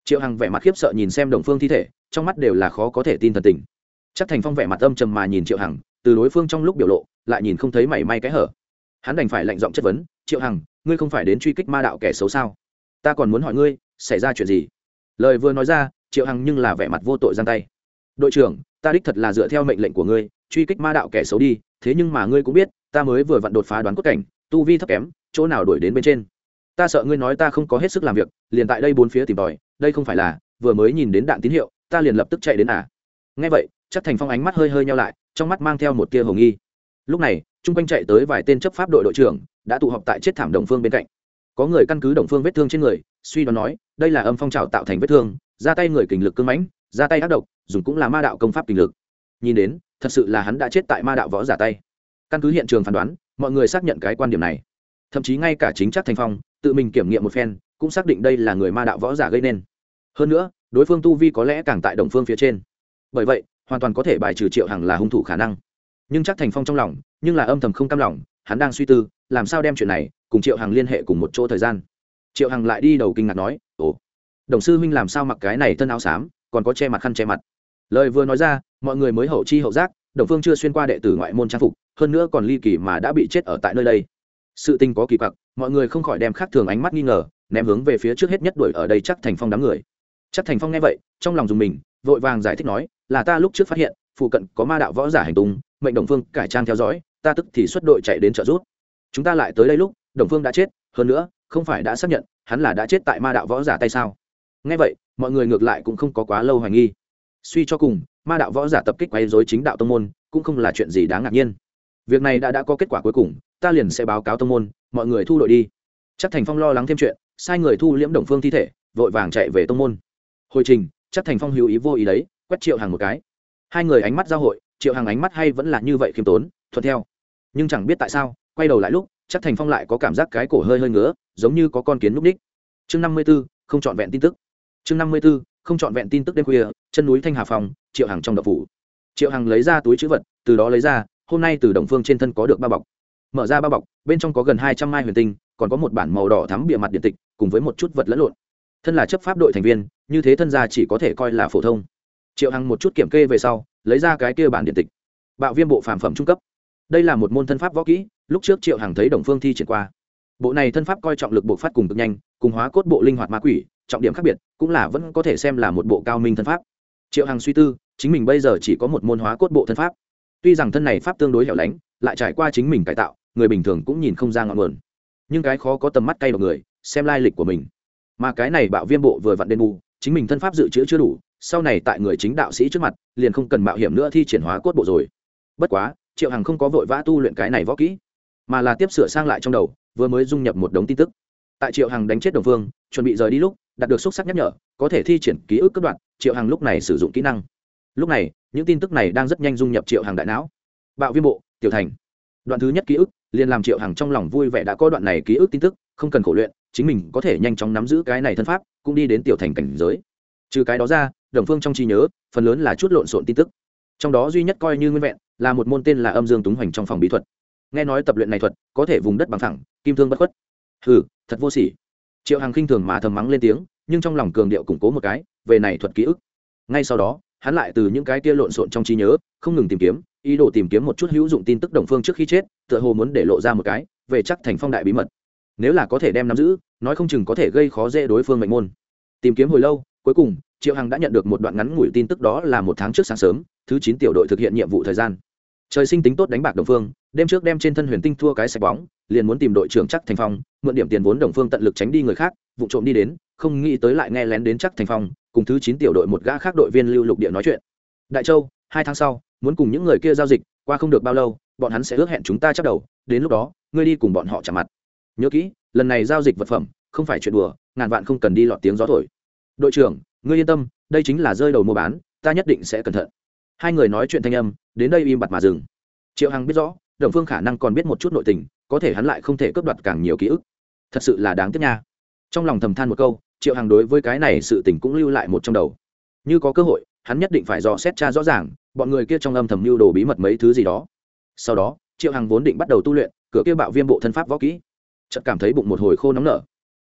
Triệu hằng vẻ mặt khiếp sợ nhìn xem đồng phương thi thể, trong mắt đều là khó có thể tin thần tình. Chắc thành phong vẻ mặt âm trầm mà nhìn triệu hằng, từ đối phương trong lúc biểu lộ, lại nhìn không thấy mảy may cái hở hắn đành phải lạnh giọng chất vấn, triệu hằng, ngươi không phải đến truy kích ma đạo kẻ xấu sao? Ta còn muốn hỏi ngươi, xảy ra chuyện gì? Lời vừa nói ra, triệu hằng nhưng là vẻ mặt vô tội giang tay. Đội trưởng, ta đích thật là dựa theo mệnh lệnh của ngươi, truy kích ma đạo kẻ xấu đi, thế nhưng mà ngươi cũng biết, ta mới vừa vặn đột phá đoán cốt cảnh, tu vi thấp kém, chỗ nào đuổi đến bên trên? Ta sợ ngươi nói ta không có hết sức làm việc, liền tại đây bốn phía tìm tòi, đây không phải là, vừa mới nhìn đến đạn tín hiệu, ta liền lập tức chạy đến à? Nghe vậy, chắc thành phong ánh mắt hơi hơi nhau lại, trong mắt mang theo một tia hồ nghi. Lúc này chung quanh chạy tới vài tên chấp pháp đội đội trưởng, đã tụ họp tại chết thảm đồng phương bên cạnh. Có người căn cứ đồng phương vết thương trên người, suy đoán nói, đây là âm phong trào tạo thành vết thương, ra tay người kình lực cưng mãnh, ra tay ác độc, dùng cũng là ma đạo công pháp kình lực. Nhìn đến, thật sự là hắn đã chết tại ma đạo võ giả tay. Căn cứ hiện trường phán đoán, mọi người xác nhận cái quan điểm này. Thậm chí ngay cả chính chắc thành phong, tự mình kiểm nghiệm một phen, cũng xác định đây là người ma đạo võ giả gây nên. Hơn nữa, đối phương tu vi có lẽ càng tại đồng phương phía trên. Bởi vậy, hoàn toàn có thể bài trừ triệu hằng là hung thủ khả năng nhưng chắc thành phong trong lòng, nhưng là âm thầm không cam lòng, hắn đang suy tư, làm sao đem chuyện này cùng triệu hằng liên hệ cùng một chỗ thời gian. Triệu hằng lại đi đầu kinh ngạc nói, ồ, đồng sư huynh làm sao mặc cái này thân áo xám, còn có che mặt khăn che mặt? Lời vừa nói ra, mọi người mới hậu chi hậu giác, đồng phương chưa xuyên qua đệ tử ngoại môn trang phục, hơn nữa còn ly kỳ mà đã bị chết ở tại nơi đây. Sự tình có kỳ quặc, mọi người không khỏi đem khác thường ánh mắt nghi ngờ, ném hướng về phía trước hết nhất đuổi ở đây chắc thành phong đám người. Chắc thành phong nghe vậy, trong lòng dùng mình, vội vàng giải thích nói, là ta lúc trước phát hiện, phụ cận có ma đạo võ giả hành tung mệnh đồng phương cải trang theo dõi, ta tức thì xuất đội chạy đến trợ giúp. Chúng ta lại tới đây lúc, đồng phương đã chết, hơn nữa, không phải đã xác nhận, hắn là đã chết tại ma đạo võ giả tay sao? Nghe vậy, mọi người ngược lại cũng không có quá lâu hoài nghi. Suy cho cùng, ma đạo võ giả tập kích quấy dối chính đạo tông môn, cũng không là chuyện gì đáng ngạc nhiên. Việc này đã đã có kết quả cuối cùng, ta liền sẽ báo cáo tông môn, mọi người thu đội đi. Chắc thành phong lo lắng thêm chuyện, sai người thu liễm đồng phương thi thể, vội vàng chạy về tông môn. Hồi trình, chắc thành phong hữu ý vô ý đấy, quét triệu hàng một cái. Hai người ánh mắt giao hội triệu hàng ánh mắt hay vẫn là như vậy khiêm tốn, thuận theo. Nhưng chẳng biết tại sao, quay đầu lại lúc, chắc thành phong lại có cảm giác cái cổ hơi hơi ngứa, giống như có con kiến núp ních chương năm mươi b ố không trọn vẹn tin tức. Chương năm mươi b ố không trọn vẹn tin tức đêm khuya, chân núi thanh hà phòng, triệu hàng trong đậu phủ. Triệu hàng lấy ra túi chữ vật, từ đó lấy ra, hôm nay từ đồng phương trên thân có được ba bọc. Mở ra ba bọc, bên trong có gần hai trăm mai huyền tinh, còn có một bản màu đỏ thắm bịa mặt điện tịch, cùng với một chút vật lẫn lộn. Thân là chấp pháp đội thành viên, như thế thân gia chỉ có thể coi là phổ thông. Triệu hằng một chút kiểm kê về sau lấy ra cái kia bản điện tịch. Bạo viêm bộ phàm phẩm trung cấp. Đây là một môn thân pháp võ kỹ, lúc trước triệu hằng thấy đồng phương thi triển qua. Bộ này thân pháp coi trọng lực bộ phát cùng cực nhanh, cùng hóa cốt bộ linh hoạt ma quỷ, trọng điểm khác biệt, cũng là vẫn có thể xem là một bộ cao minh thân pháp. Triệu hằng suy tư, chính mình bây giờ chỉ có một môn hóa cốt bộ thân pháp. Tuy rằng thân này pháp tương đối hẻo lánh, lại trải qua chính mình cải tạo, người bình thường cũng nhìn không ra ngọn nguồn. Nhưng cái khó có tầm mắt cay vào người, xem lai lịch của mình. Mà cái này bạo viêm bộ vừa vặn đền bù, chính mình thân pháp dự trữ chưa đủ sau này tại người chính đạo sĩ trước mặt, liền không cần mạo hiểm nữa thi triển hóa cốt bộ rồi. Bất quá, triệu hằng không có vội vã tu luyện cái này võ kỹ, mà là tiếp sửa sang lại trong đầu, vừa mới dung nhập một đống tin tức. Tại triệu hằng đánh chết đồng phương chuẩn bị rời đi lúc, đạt được xúc sắc nhắc nhở, có thể thi triển ký ức cất đoạn, triệu hằng lúc này sử dụng kỹ năng. Lúc này, những tin tức này đang rất nhanh dung nhập triệu hằng đại não. Bạo viêm bộ, tiểu thành. Đoạn thứ nhất ký ức, liền làm triệu hằng trong lòng vui vẻ đã có đoạn này ký ức tin tức, không cần khổ luyện, chính mình có thể nhanh chóng nắm giữ cái này thân pháp, cũng đi đến tiểu thành cảnh giới trừ cái đó ra, đồng phương trong trí nhớ, phần lớn là chút lộn xộn tin tức. Trong đó duy nhất coi như nguyên vẹn, là một môn tên là âm dương túng hoành trong phòng bí thuật. Nghe nói tập luyện này thuật, có thể vùng đất bằng thẳng, kim thương bất khuất. Hừ, thật vô sỉ. Triệu hằng khinh thường mà thầm mắng lên tiếng, nhưng trong lòng cường điệu củng cố một cái, về này thuật ký ức. Ngay sau đó, hắn lại từ những cái kia lộn xộn trong trí nhớ, không ngừng tìm kiếm, ý đồ tìm kiếm một chút hữu dụng tin tức đồng phương trước khi chết, tựa hồ muốn để lộ ra một cái, về chắc thành phong đại bí mật. Nếu là có thể đem nắm giữ, nói không chừng có thể gây khó dễ đối phương mệnh môn. Tìm kiếm hồi lâu cuối cùng, triệu hằng đã nhận được một đoạn ngắn ngủi tin tức đó là một tháng trước sáng sớm, thứ chín tiểu đội thực hiện nhiệm vụ thời gian. Trời sinh tính tốt đánh bạc đồng phương, đêm trước đem trên thân huyền tinh thua cái sạch bóng, liền muốn tìm đội trưởng chắc thành phong, mượn điểm tiền vốn đồng phương tận lực tránh đi người khác, vụ trộm đi đến, không nghĩ tới lại nghe lén đến chắc thành phong, cùng thứ chín tiểu đội một gã khác đội viên lưu lục địa nói chuyện. Đại châu, hai tháng sau, muốn cùng những người kia giao dịch, qua không được bao lâu, bọn hắn sẽ ước hẹn chúng ta chắc đầu, đến lúc đó, ngươi đi cùng bọn họ trả mặt. Nhớ kỹ, lần này giao dịch vật phẩm, không phải chuyện đùa, ngàn vạn không cần đi lọt tiếng gió thổi đội trưởng, ngươi yên tâm, đây chính là rơi đầu mua bán, ta nhất định sẽ cẩn thận. Hai người nói chuyện thanh âm, đến đây im bặt mà dừng. Triệu hằng biết rõ, đồng phương khả năng còn biết một chút nội tình, có thể hắn lại không thể cướp đoạt càng nhiều ký ức. Thật sự là đáng tiếc nha. Trong lòng thầm than một câu, triệu hằng đối với cái này sự tình cũng lưu lại một trong đầu. Như có cơ hội, hắn nhất định phải dò xét cha rõ ràng, bọn người kia trong âm thầm mưu đồ bí mật mấy thứ gì đó. Sau đó, triệu hằng vốn định bắt đầu tu luyện, cửa kia bạo viêm bộ thân pháp võ kỹ. Chợt cảm thấy bụng một hồi khô nóng nở.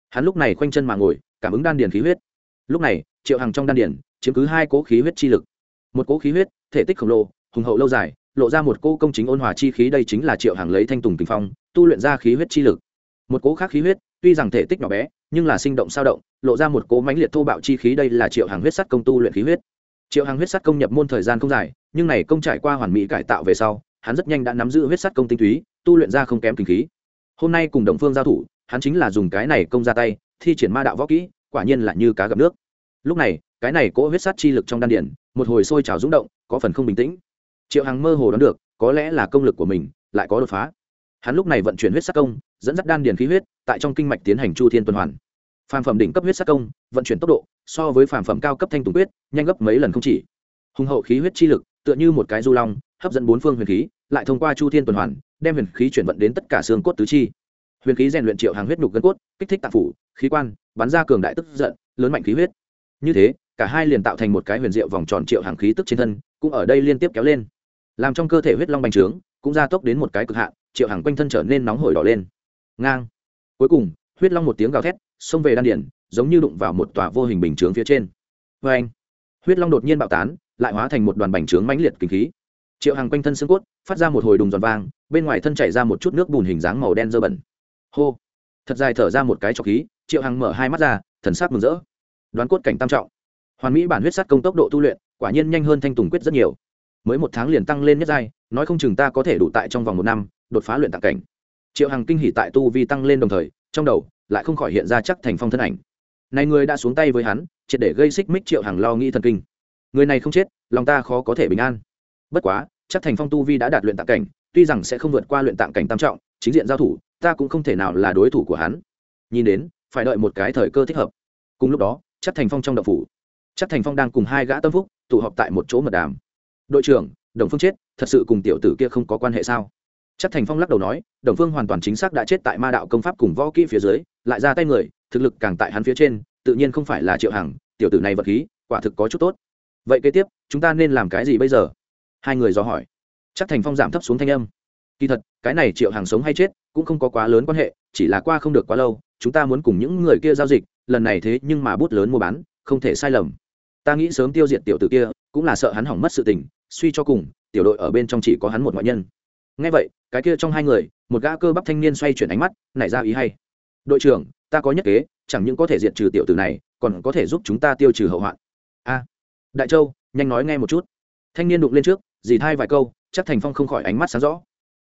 Hắn lúc này khoanh chân mà ngồi, cảm ứng đan điền khí huyết lúc này, triệu hằng trong đan điển chiếm cứ hai cố khí huyết chi lực. Một cố khí huyết, thể tích khổng lồ, hùng hậu lâu dài, lộ ra một cỗ công chính ôn hòa chi khí, đây chính là triệu hàng lấy thanh tùng tình phong, tu luyện ra khí huyết chi lực. Một cỗ khác khí huyết, tuy rằng thể tích nhỏ bé, nhưng là sinh động sao động, lộ ra một cỗ mãnh liệt thô bạo chi khí, đây là triệu hàng huyết sắt công tu luyện khí huyết. Triệu hàng huyết sắt công nhập môn thời gian không dài, nhưng này công trải qua hoàn mỹ cải tạo về sau, hắn rất nhanh đã nắm giữ huyết sắt công tinh túy, tu luyện ra không kém kinh khí. Hôm nay cùng đồng phương giao thủ, hắn chính là dùng cái này công ra tay, thi triển ma đạo võ kỹ quả nhiên là như cá gặp nước. Lúc này, cái này cỗ huyết sát chi lực trong đan điển một hồi sôi trào rúng động, có phần không bình tĩnh. Triệu hằng mơ hồ đoán được, có lẽ là công lực của mình, lại có đột phá. Hắn lúc này vận chuyển huyết sát công, dẫn dắt đan điền khí huyết, tại trong kinh mạch tiến hành chu thiên tuần hoàn. Phàm phẩm đỉnh cấp huyết sát công, vận chuyển tốc độ, so với phàm phẩm cao cấp thanh tùng huyết nhanh gấp mấy lần không chỉ. Hùng hậu khí huyết chi lực, tựa như một cái du long, hấp dẫn bốn phương huyền khí, lại thông qua chu thiên tuần hoàn, đem huyền khí chuyển vận đến tất cả xương cốt tứ chi. Huyền khí rèn luyện triệu hàng huyết nhục gân cốt, kích thích tạp phủ khí quan, bắn ra cường đại tức giận, lớn mạnh khí huyết. Như thế, cả hai liền tạo thành một cái huyền diệu vòng tròn triệu hàng khí tức trên thân, cũng ở đây liên tiếp kéo lên. Làm trong cơ thể huyết long bành trướng, cũng gia tốc đến một cái cực hạn, triệu hàng quanh thân trở nên nóng hổi đỏ lên. Ngang. Cuối cùng, huyết long một tiếng gào thét, xông về đan điển giống như đụng vào một tòa vô hình bình chướng phía trên. Vê anh, huyết long đột nhiên bạo tán, lại hóa thành một đoàn bành trướng mãnh liệt kinh khí. Triệu hàng quanh thân xương cốt, phát ra một hồi đùng giòn vang, bên ngoài thân chảy ra một chút nước bùn hình dáng màu đen dơ bẩn. Hô. Thật dài thở ra một cái trọc khí triệu hằng mở hai mắt ra, thần sắc mừng rỡ. Đoán cốt cảnh tam trọng. Hoàn mỹ bản huyết sát công tốc độ tu luyện, quả nhiên nhanh hơn thanh tùng quyết rất nhiều. Mới một tháng liền tăng lên nhất giai, nói không chừng ta có thể đủ tại trong vòng một năm, đột phá luyện tạng cảnh. Triệu hằng kinh hỉ tại tu vi tăng lên đồng thời, trong đầu lại không khỏi hiện ra chắc thành phong thân ảnh. Này người đã xuống tay với hắn, triệt để gây xích mích triệu hằng lo nghĩ thần kinh. Người này không chết, lòng ta khó có thể bình an. Bất quá, chắc thành phong tu vi đã đạt luyện tạng cảnh, tuy rằng sẽ không vượt qua luyện tạng cảnh tam trọng, chính diện giao thủ, ta cũng không thể nào là đối thủ của hắn. Nhìn đến phải đợi một cái thời cơ thích hợp. Cùng lúc đó chắc thành phong trong đậu phủ. Chắc thành phong đang cùng hai gã tâm phúc tụ họp tại một chỗ mật đàm. Đội trưởng, đồng phương chết, thật sự cùng tiểu tử kia không có quan hệ sao? Chắc thành phong lắc đầu nói, đồng phương hoàn toàn chính xác đã chết tại ma đạo công pháp cùng võ kỹ phía dưới, lại ra tay người, thực lực càng tại hắn phía trên, tự nhiên không phải là triệu hằng, tiểu tử này vật khí, quả thực có chút tốt. Vậy kế tiếp, chúng ta nên làm cái gì bây giờ? Hai người dò hỏi. Chắc thành phong giảm thấp xuống thanh âm. Kỳ thật, cái này triệu hàng sống hay chết cũng không có quá lớn quan hệ chỉ là qua không được quá lâu, chúng ta muốn cùng những người kia giao dịch, lần này thế nhưng mà bút lớn mua bán, không thể sai lầm. Ta nghĩ sớm tiêu diệt tiểu tử kia, cũng là sợ hắn hỏng mất sự tình, suy cho cùng, tiểu đội ở bên trong chỉ có hắn một ngoại nhân. Ngay vậy, cái kia trong hai người, một gã cơ bắp thanh niên xoay chuyển ánh mắt, nảy ra ý hay. Đội trưởng, ta có nhất kế, chẳng những có thể diệt trừ tiểu tử này, còn có thể giúp chúng ta tiêu trừ hậu hoạn. A. Đại châu, nhanh nói nghe một chút. Thanh niên đụng lên trước, dì thai vài câu, chắc thành phong không khỏi ánh mắt sáng rõ.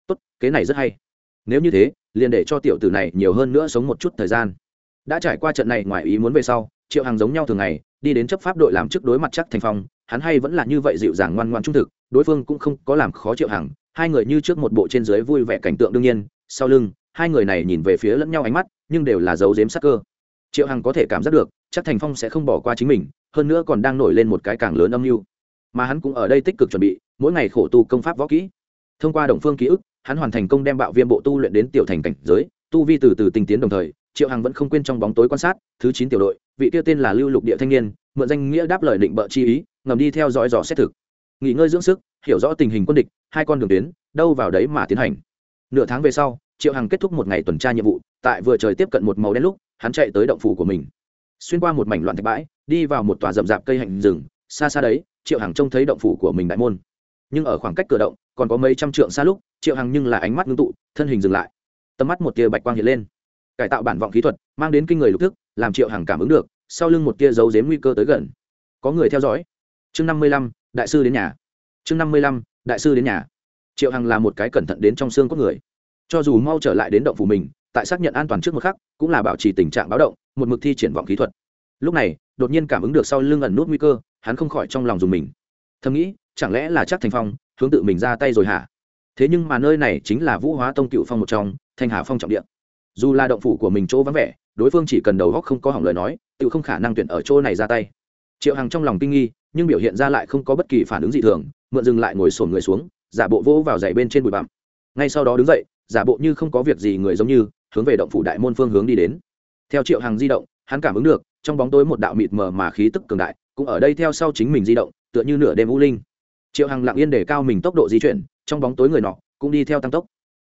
Tốt, kế này rất hay nếu như thế, liền để cho tiểu tử này nhiều hơn nữa sống một chút thời gian. Đã trải qua trận này ngoài ý muốn về sau, triệu hàng giống nhau thường ngày, đi đến chấp pháp đội làm trước đối mặt chắc thành phong, hắn hay vẫn là như vậy dịu dàng ngoan ngoan trung thực, đối phương cũng không có làm khó triệu hàng hai người như trước một bộ trên dưới vui vẻ cảnh tượng đương nhiên, sau lưng, hai người này nhìn về phía lẫn nhau ánh mắt, nhưng đều là dấu dếm sắc cơ. Triệu hằng có thể cảm giác được, chắc thành phong sẽ không bỏ qua chính mình, hơn nữa còn đang nổi lên một cái càng lớn âm mưu. Mà hắn cũng ở đây tích cực chuẩn bị, mỗi ngày khổ tu công pháp võ kỹ thông qua động phương ký ức, hắn hoàn thành công đem bạo viêm bộ tu luyện đến tiểu thành cảnh giới, tu vi từ từ tinh tiến đồng thời, triệu hằng vẫn không quên trong bóng tối quan sát, thứ chín tiểu đội, vị tiêu tên là lưu lục địa thanh niên, mượn danh nghĩa đáp lời định bợ chi ý, ngầm đi theo dõi dò xét thực. Nghỉ ngơi dưỡng sức, hiểu rõ tình hình quân địch, hai con đường tuyến đâu vào đấy mà tiến hành. Nửa tháng về sau, triệu hằng kết thúc một ngày tuần tra nhiệm vụ, tại vừa trời tiếp cận một màu đen lúc, hắn chạy tới động phủ của mình. Xuyên qua một mảnh loạn thạch bãi, đi vào một tòa rậm rạp cây hạnh rừng, xa xa đấy, triệu hằng trông thấy động phủ của mình đại môn. Nhưng ở khoảng cách cửa động còn có mấy trăm trượng xa lúc, triệu hằng nhưng là ánh mắt ngưng tụ, thân hình dừng lại. Tầm mắt một tia bạch quang hiện lên. Cải tạo bản vọng kỹ thuật, mang đến kinh người lục thức, làm triệu hằng cảm ứng được, sau lưng một tia giấu dếm nguy cơ tới gần. Có người theo dõi. Chương năm mươi lăm, đại sư đến nhà. Chương năm mươi lăm, đại sư đến nhà. Triệu hằng là một cái cẩn thận đến trong xương có người. Cho dù mau trở lại đến động phủ mình, tại xác nhận an toàn trước một khắc, cũng là bảo trì tình trạng báo động, một mực thi triển vọng kỹ thuật. Lúc này, đột nhiên cảm ứng được sau lưng ẩn nút nguy cơ, hắn không khỏi trong lòng dùng mình. Thầm nghĩ, chẳng lẽ là chắc thành phong hướng tự mình ra tay rồi hả? Thế nhưng mà nơi này chính là vũ hóa tông cựu phong một trong, thanh hà phong trọng điện dù là động phủ của mình chỗ vắng vẻ, đối phương chỉ cần đầu góc không có hỏng lời nói, tự không khả năng tuyển ở chỗ này ra tay. Triệu hằng trong lòng kinh nghi, nhưng biểu hiện ra lại không có bất kỳ phản ứng gì thường, mượn dừng lại ngồi sổn người xuống, giả bộ vỗ vào giày bên trên bụi bặm. Ngay sau đó đứng dậy, giả bộ như không có việc gì người giống như, hướng về động phủ đại môn phương hướng đi đến. Theo triệu hằng di động, hắn cảm ứng được, trong bóng tối một đạo mịt mờ mà khí tức cường đại, cũng ở đây theo sau chính mình di động, tựa như nửa đêm u linh triệu hằng lặng yên để cao mình tốc độ di chuyển, trong bóng tối người nọ cũng đi theo tăng tốc.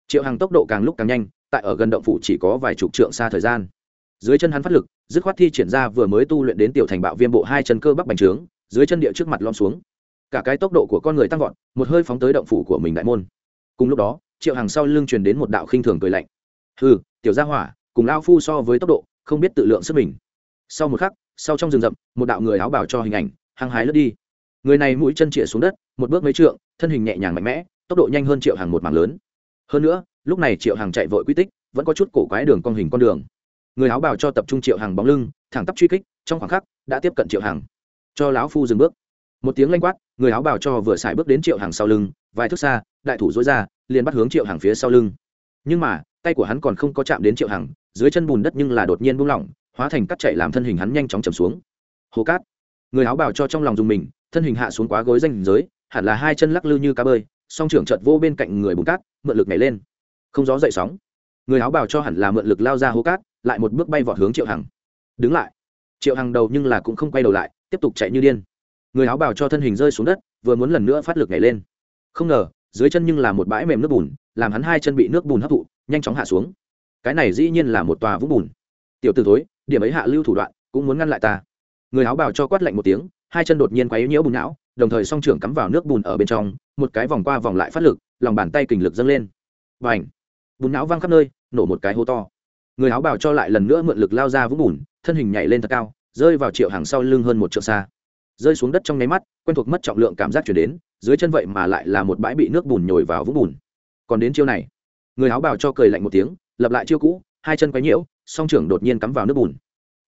Triệu hằng tốc độ càng lúc càng nhanh, tại ở gần động phủ chỉ có vài chục trượng xa thời gian. Dưới chân hắn phát lực, dứt khoát thi triển ra vừa mới tu luyện đến tiểu thành bạo viêm bộ hai chân cơ bắc bành trướng, dưới chân địa trước mặt lom xuống. Cả cái tốc độ của con người tăng vọt, một hơi phóng tới động phủ của mình đại môn. Cùng lúc đó, triệu hàng sau lưng truyền đến một đạo khinh thường cười lạnh. Hừ, tiểu gia hỏa, cùng lao phu so với tốc độ, không biết tự lượng sức mình. Sau một khắc, sau trong rừng rậm, một đạo người áo bảo cho hình ảnh, hăng hái lướt đi người này mũi chân chĩa xuống đất, một bước mấy trượng, thân hình nhẹ nhàng mạnh mẽ, tốc độ nhanh hơn triệu hàng một mảng lớn. Hơn nữa, lúc này triệu hàng chạy vội quy tích, vẫn có chút cổ quái đường con hình con đường. Người áo bào cho tập trung triệu hàng bóng lưng, thẳng tắp truy kích, trong khoảng khắc, đã tiếp cận triệu hàng cho lão phu dừng bước. Một tiếng lanh quát, người áo bào cho vừa xài bước đến triệu hàng sau lưng, vài thước xa, đại thủ dối ra, liền bắt hướng triệu hàng phía sau lưng. Nhưng mà, tay của hắn còn không có chạm đến triệu hàng dưới chân bùn đất nhưng là đột nhiên buông lỏng, hóa thành cắt chạy làm thân hình hắn nhanh chóng chầm xuống. Hồ cát. Người áo bào cho trong lòng dùng mình thân hình hạ xuống quá gối danh giới, hẳn là hai chân lắc lư như cá bơi, song trưởng chợt vô bên cạnh người bùn cát, mượn lực nhảy lên. Không gió dậy sóng. Người áo bào cho hẳn là mượn lực lao ra hố cát, lại một bước bay vọt hướng triệu hằng. Đứng lại. Triệu hằng đầu nhưng là cũng không quay đầu lại, tiếp tục chạy như điên. Người áo bào cho thân hình rơi xuống đất, vừa muốn lần nữa phát lực nhảy lên. Không ngờ, dưới chân nhưng là một bãi mềm nước bùn, làm hắn hai chân bị nước bùn hấp thụ, nhanh chóng hạ xuống. Cái này dĩ nhiên là một tòa vũng bùn. Tiểu t ử thối, điểm ấy hạ lưu thủ đoạn, cũng muốn ngăn lại ta. Người áo bào cho quát lạnh một tiếng hai chân đột nhiên quấy nhiễu bùn não, đồng thời song trưởng cắm vào nước bùn ở bên trong, một cái vòng qua vòng lại phát lực, lòng bàn tay kình lực dâng lên. Và ảnh bùn não văng khắp nơi, nổ một cái hô to. Người áo bào cho lại lần nữa mượn lực lao ra vũng bùn, thân hình nhảy lên thật cao, rơi vào triệu hàng sau lưng hơn một triệu xa. Rơi xuống đất trong nháy mắt, quen thuộc mất trọng lượng cảm giác chuyển đến, dưới chân vậy mà lại là một bãi bị nước bùn nhồi vào vũng bùn. Còn đến chiêu này, người áo bào cho cười lạnh một tiếng, lập lại chiêu cũ, hai chân quấy nhiễu, song trưởng đột nhiên cắm vào nước bùn.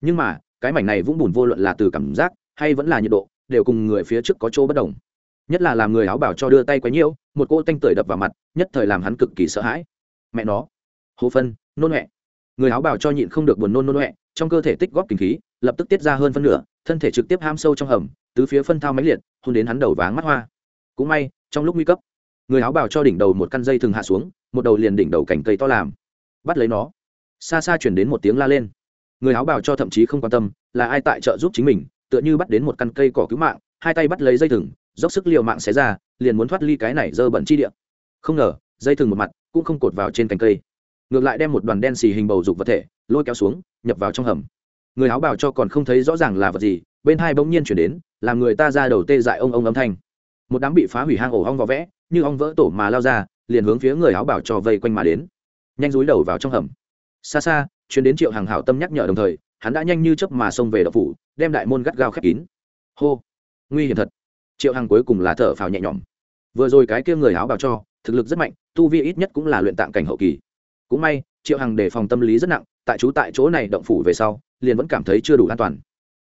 Nhưng mà, cái mảnh này vũng bùn vô luận là từ cảm giác hay vẫn là nhiệt độ, đều cùng người phía trước có chỗ bất đồng. Nhất là làm người áo bảo cho đưa tay quấy nhiễu, một cô tanh tưởi đập vào mặt, nhất thời làm hắn cực kỳ sợ hãi. Mẹ nó! Hồ phân, nôn huệ người áo bảo cho nhịn không được buồn nôn nôn huệ trong cơ thể tích góp kinh khí, lập tức tiết ra hơn phân nửa, thân thể trực tiếp ham sâu trong hầm, tứ phía phân thao máy liệt, hôn đến hắn đầu váng mắt hoa. Cũng may, trong lúc nguy cấp, người áo bảo cho đỉnh đầu một căn dây thường hạ xuống, một đầu liền đỉnh đầu cành cây to làm. Bắt lấy nó. Xa xa chuyển đến một tiếng la lên. Người áo bảo cho thậm chí không quan tâm là ai tại trợ giúp chính mình tựa như bắt đến một căn cây cỏ cứu mạng, hai tay bắt lấy dây thừng, dốc sức l i ề u mạng xé ra, liền muốn thoát ly cái này dơ bẩn chi điện không ngờ, dây thừng một mặt cũng không cột vào trên cành cây. Ngược lại đem một đoàn đen xì hình bầu dục vật thể, lôi kéo xuống, nhập vào trong hầm. Người áo bào cho còn không thấy rõ ràng là vật gì, bên hai bỗng nhiên chuyển đến, làm người ta ra đầu tê dại ông ông âm thanh. Một đám bị phá hủy hang ổ ong vỏ vẽ, như ong vỡ tổ mà lao ra, liền hướng phía người áo bảo cho vây quanh mà đến. Nhanh rúi đầu vào trong hầm. Xa xa chuyến đến triệu hàng hảo tâm nhắc nhở đồng thời, hắn đã nhanh như chớp mà xông về đậu phủ đem đại môn gắt gao khép kín. Hô, nguy hiểm thật. Triệu hằng cuối cùng là thở phào nhẹ nhõm. Vừa rồi cái kia người áo bào cho, thực lực rất mạnh, tu vi ít nhất cũng là luyện tạng cảnh hậu kỳ. Cũng may, triệu hằng đề phòng tâm lý rất nặng, tại chú tại chỗ này động phủ về sau, liền vẫn cảm thấy chưa đủ an toàn.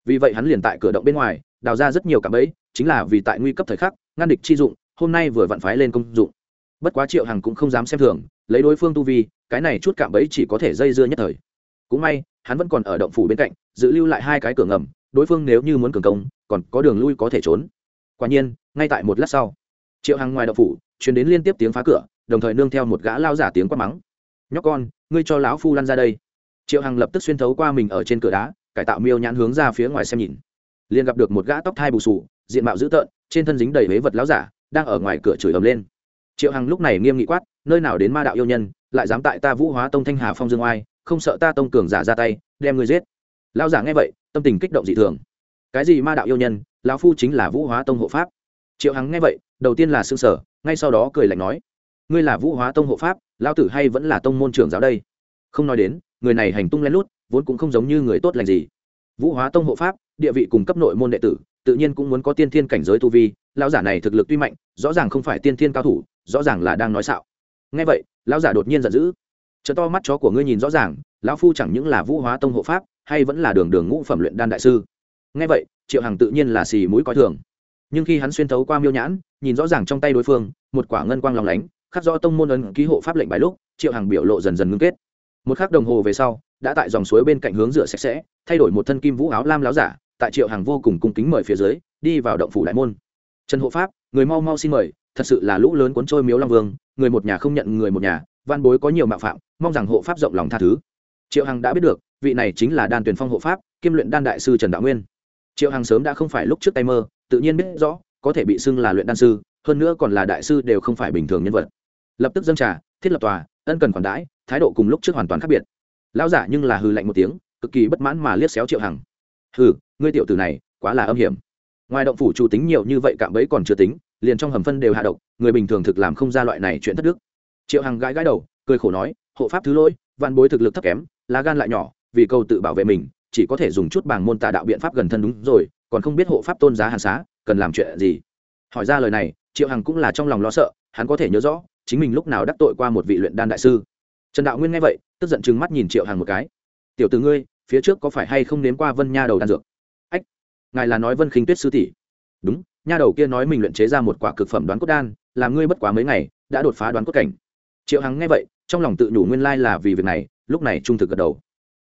Vì vậy hắn liền tại cửa động bên ngoài, đào ra rất nhiều cảm ấy chính là vì tại nguy cấp thời khắc, ngăn địch chi dụng, hôm nay vừa vặn phái lên công dụng. Bất quá triệu hằng cũng không dám xem thường, lấy đối phương tu vi, cái này chút cảm ấy chỉ có thể dây dưa nhất thời. Cũng may, hắn vẫn còn ở động phủ bên cạnh, giữ lưu lại hai cái cửa ngầm đối phương nếu như muốn cường công, còn có đường lui có thể trốn. Quả nhiên, ngay tại một lát sau, triệu hằng ngoài đậu phủ chuyển đến liên tiếp tiếng phá cửa, đồng thời nương theo một gã lao giả tiếng quát mắng. Nhóc con, ngươi cho lão phu lăn ra đây. Triệu hằng lập tức xuyên thấu qua mình ở trên cửa đá, cải tạo miêu nhãn hướng ra phía ngoài xem nhìn. Liền gặp được một gã tóc thai bù sù diện mạo dữ tợn, trên thân dính đầy huế vật lão giả, đang ở ngoài cửa chửi ầm lên. Triệu hằng lúc này nghiêm nghị quát, nơi nào đến ma đạo yêu nhân, lại dám tại ta vũ hóa tông thanh hà phong dương oai, không sợ ta tông cường giả ra tay, đem ngươi giết. Lão giả nghe vậy tâm tình kích động dị thường. Cái gì ma đạo yêu nhân, lão phu chính là vũ hóa tông hộ pháp. Triệu hằng nghe vậy, đầu tiên là s ư sở ngay sau đó cười lạnh nói, ngươi là vũ hóa tông hộ pháp, lão tử hay vẫn là tông môn trưởng giáo đây? Không nói đến, người này hành tung lén lút, vốn cũng không giống như người tốt lành gì. Vũ hóa tông hộ pháp, địa vị cùng cấp nội môn đệ tử, tự nhiên cũng muốn có tiên thiên cảnh giới tu vi, lão giả này thực lực tuy mạnh, rõ ràng không phải tiên thiên cao thủ, rõ ràng là đang nói xạo. Ngay vậy, lão giả đột nhiên giận dữ. Chợ to mắt chó của ngươi nhìn rõ ràng lão phu chẳng những là vũ hóa tông hộ pháp, hay vẫn là đường đường ngũ phẩm luyện đan đại sư. Ngay vậy, triệu hằng tự nhiên là xì mũi coi thường. Nhưng khi hắn xuyên thấu qua miêu nhãn, nhìn rõ ràng trong tay đối phương, một quả ngân quang lòng lánh, khắc rõ tông môn ấn ký hộ pháp lệnh bài lúc, triệu hằng biểu lộ dần dần ngưng kết. Một khắc đồng hồ về sau, đã tại dòng suối bên cạnh hướng rửa sạch sẽ, thay đổi một thân kim vũ áo lam láo giả, tại triệu hằng vô cùng cung kính mời phía dưới, đi vào động phủ đại môn. Trần hộ pháp, người mau mau xin mời, thật sự là lũ lớn cuốn trôi miếu long vương, người một nhà không nhận người một nhà, văn bối có nhiều mạo phạm, mong rằng hộ pháp rộng lòng tha thứ triệu hằng đã biết được, vị này chính là đan tuyển phong hộ pháp, kiêm luyện đan đại sư trần đạo nguyên. Triệu hằng sớm đã không phải lúc trước tay mơ, tự nhiên biết rõ, có thể bị xưng là luyện đan sư, hơn nữa còn là đại sư đều không phải bình thường nhân vật. Lập tức dâng trà, thiết lập tòa, ân cần quản đãi, thái độ cùng lúc trước hoàn toàn khác biệt. Lão giả nhưng là hư lạnh một tiếng, cực kỳ bất mãn mà liếc xéo triệu hằng. Hừ, ngươi tiểu tử này, quá là âm hiểm. Ngoài động phủ chủ tính nhiều như vậy cạm bẫy còn chưa tính, liền trong hầm phân đều hạ độc, người bình thường thực làm không ra loại này chuyện thất đức. Triệu hằng gãi gãi đầu, cười khổ nói, hộ pháp thứ lỗi văn bối thực lực thấp kém lá gan lại nhỏ, vì câu tự bảo vệ mình, chỉ có thể dùng chút bảng môn tà đạo biện pháp gần thân đúng rồi, còn không biết hộ pháp tôn giá hàn xá, cần làm chuyện gì. Hỏi ra lời này, triệu hằng cũng là trong lòng lo sợ, hắn có thể nhớ rõ, chính mình lúc nào đắc tội qua một vị luyện đan đại sư. Trần đạo nguyên nghe vậy, tức giận chừng mắt nhìn triệu hằng một cái. Tiểu t ử ngươi, phía trước có phải hay không nếm qua vân nha đầu đan dược? Ách, ngài là nói vân khinh tuyết sư tỷ. Đúng, nha đầu kia nói mình luyện chế ra một quả cực phẩm đoán cốt đan, làm ngươi bất quá mấy ngày, đã đột phá đoán cốt cảnh. Triệu hằng nghe vậy, trong lòng tự nhủ nguyên lai là vì việc này lúc này trung thực gật đầu.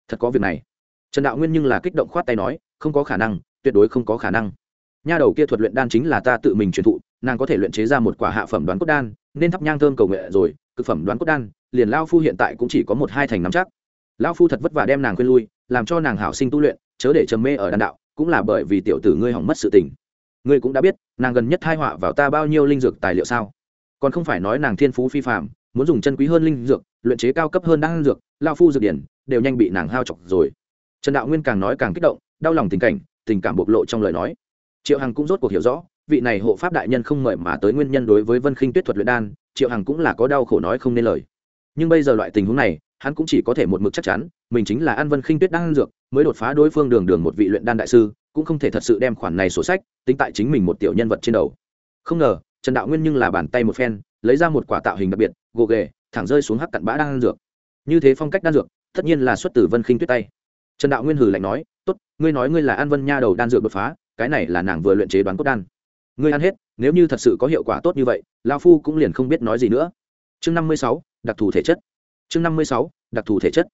Thật có việc này. Trần đạo nguyên nhưng là kích động khoát tay nói, không có khả năng, tuyệt đối không có khả năng. Nha đầu kia thuật luyện đan chính là ta tự mình truyền thụ, nàng có thể luyện chế ra một quả hạ phẩm đoán cốt đan, nên thắp nhang thơm cầu nguyện rồi, cực phẩm đoán cốt đan, liền lao phu hiện tại cũng chỉ có một hai thành nắm chắc. Lao phu thật vất vả đem nàng quên lui, làm cho nàng hảo sinh tu luyện, chớ để trầm mê ở đan đạo, cũng là bởi vì tiểu tử ngươi hỏng mất sự tình. Ngươi cũng đã biết, nàng gần nhất thai họa vào ta bao nhiêu linh dược tài liệu sao? Còn không phải nói nàng thiên phú phi phạm muốn dùng chân quý hơn linh dược, luyện chế cao cấp hơn đan dược lao phu dược điển đều nhanh bị nàng hao chọc rồi. Trần đạo nguyên càng nói càng kích động, đau lòng tình cảnh, tình cảm bộc lộ trong lời nói. Triệu hằng cũng rốt cuộc hiểu rõ, vị này hộ pháp đại nhân không mời mà tới nguyên nhân đối với vân khinh tuyết thuật luyện đan, triệu hằng cũng là có đau khổ nói không nên lời. Nhưng bây giờ loại tình huống này, hắn cũng chỉ có thể một mực chắc chắn, mình chính là an vân khinh tuyết đan dược, mới đột phá đối phương đường đường một vị luyện đan đại sư, cũng không thể thật sự đem khoản này sổ sách, tính tại chính mình một tiểu nhân vật trên đầu. Không ngờ, trần đạo nguyên nhưng là bàn tay một phen lấy ra một quả tạo hình đặc biệt, gồ ghề, thẳng rơi xuống hắc cặn bã đan dược. Như thế phong cách đan dược, tất nhiên là xuất từ vân khinh tuyết tay. Trần đạo nguyên hử lạnh nói, tốt, ngươi nói ngươi là an vân nha đầu đan dược đột phá, cái này là nàng vừa luyện chế đoán cốt đan. Ngươi ăn hết, nếu như thật sự có hiệu quả tốt như vậy lao phu cũng liền không biết nói gì nữa. Chương năm mươi sáu, đặc thù thể chất. Chương năm mươi sáu, đặc thù thể chất.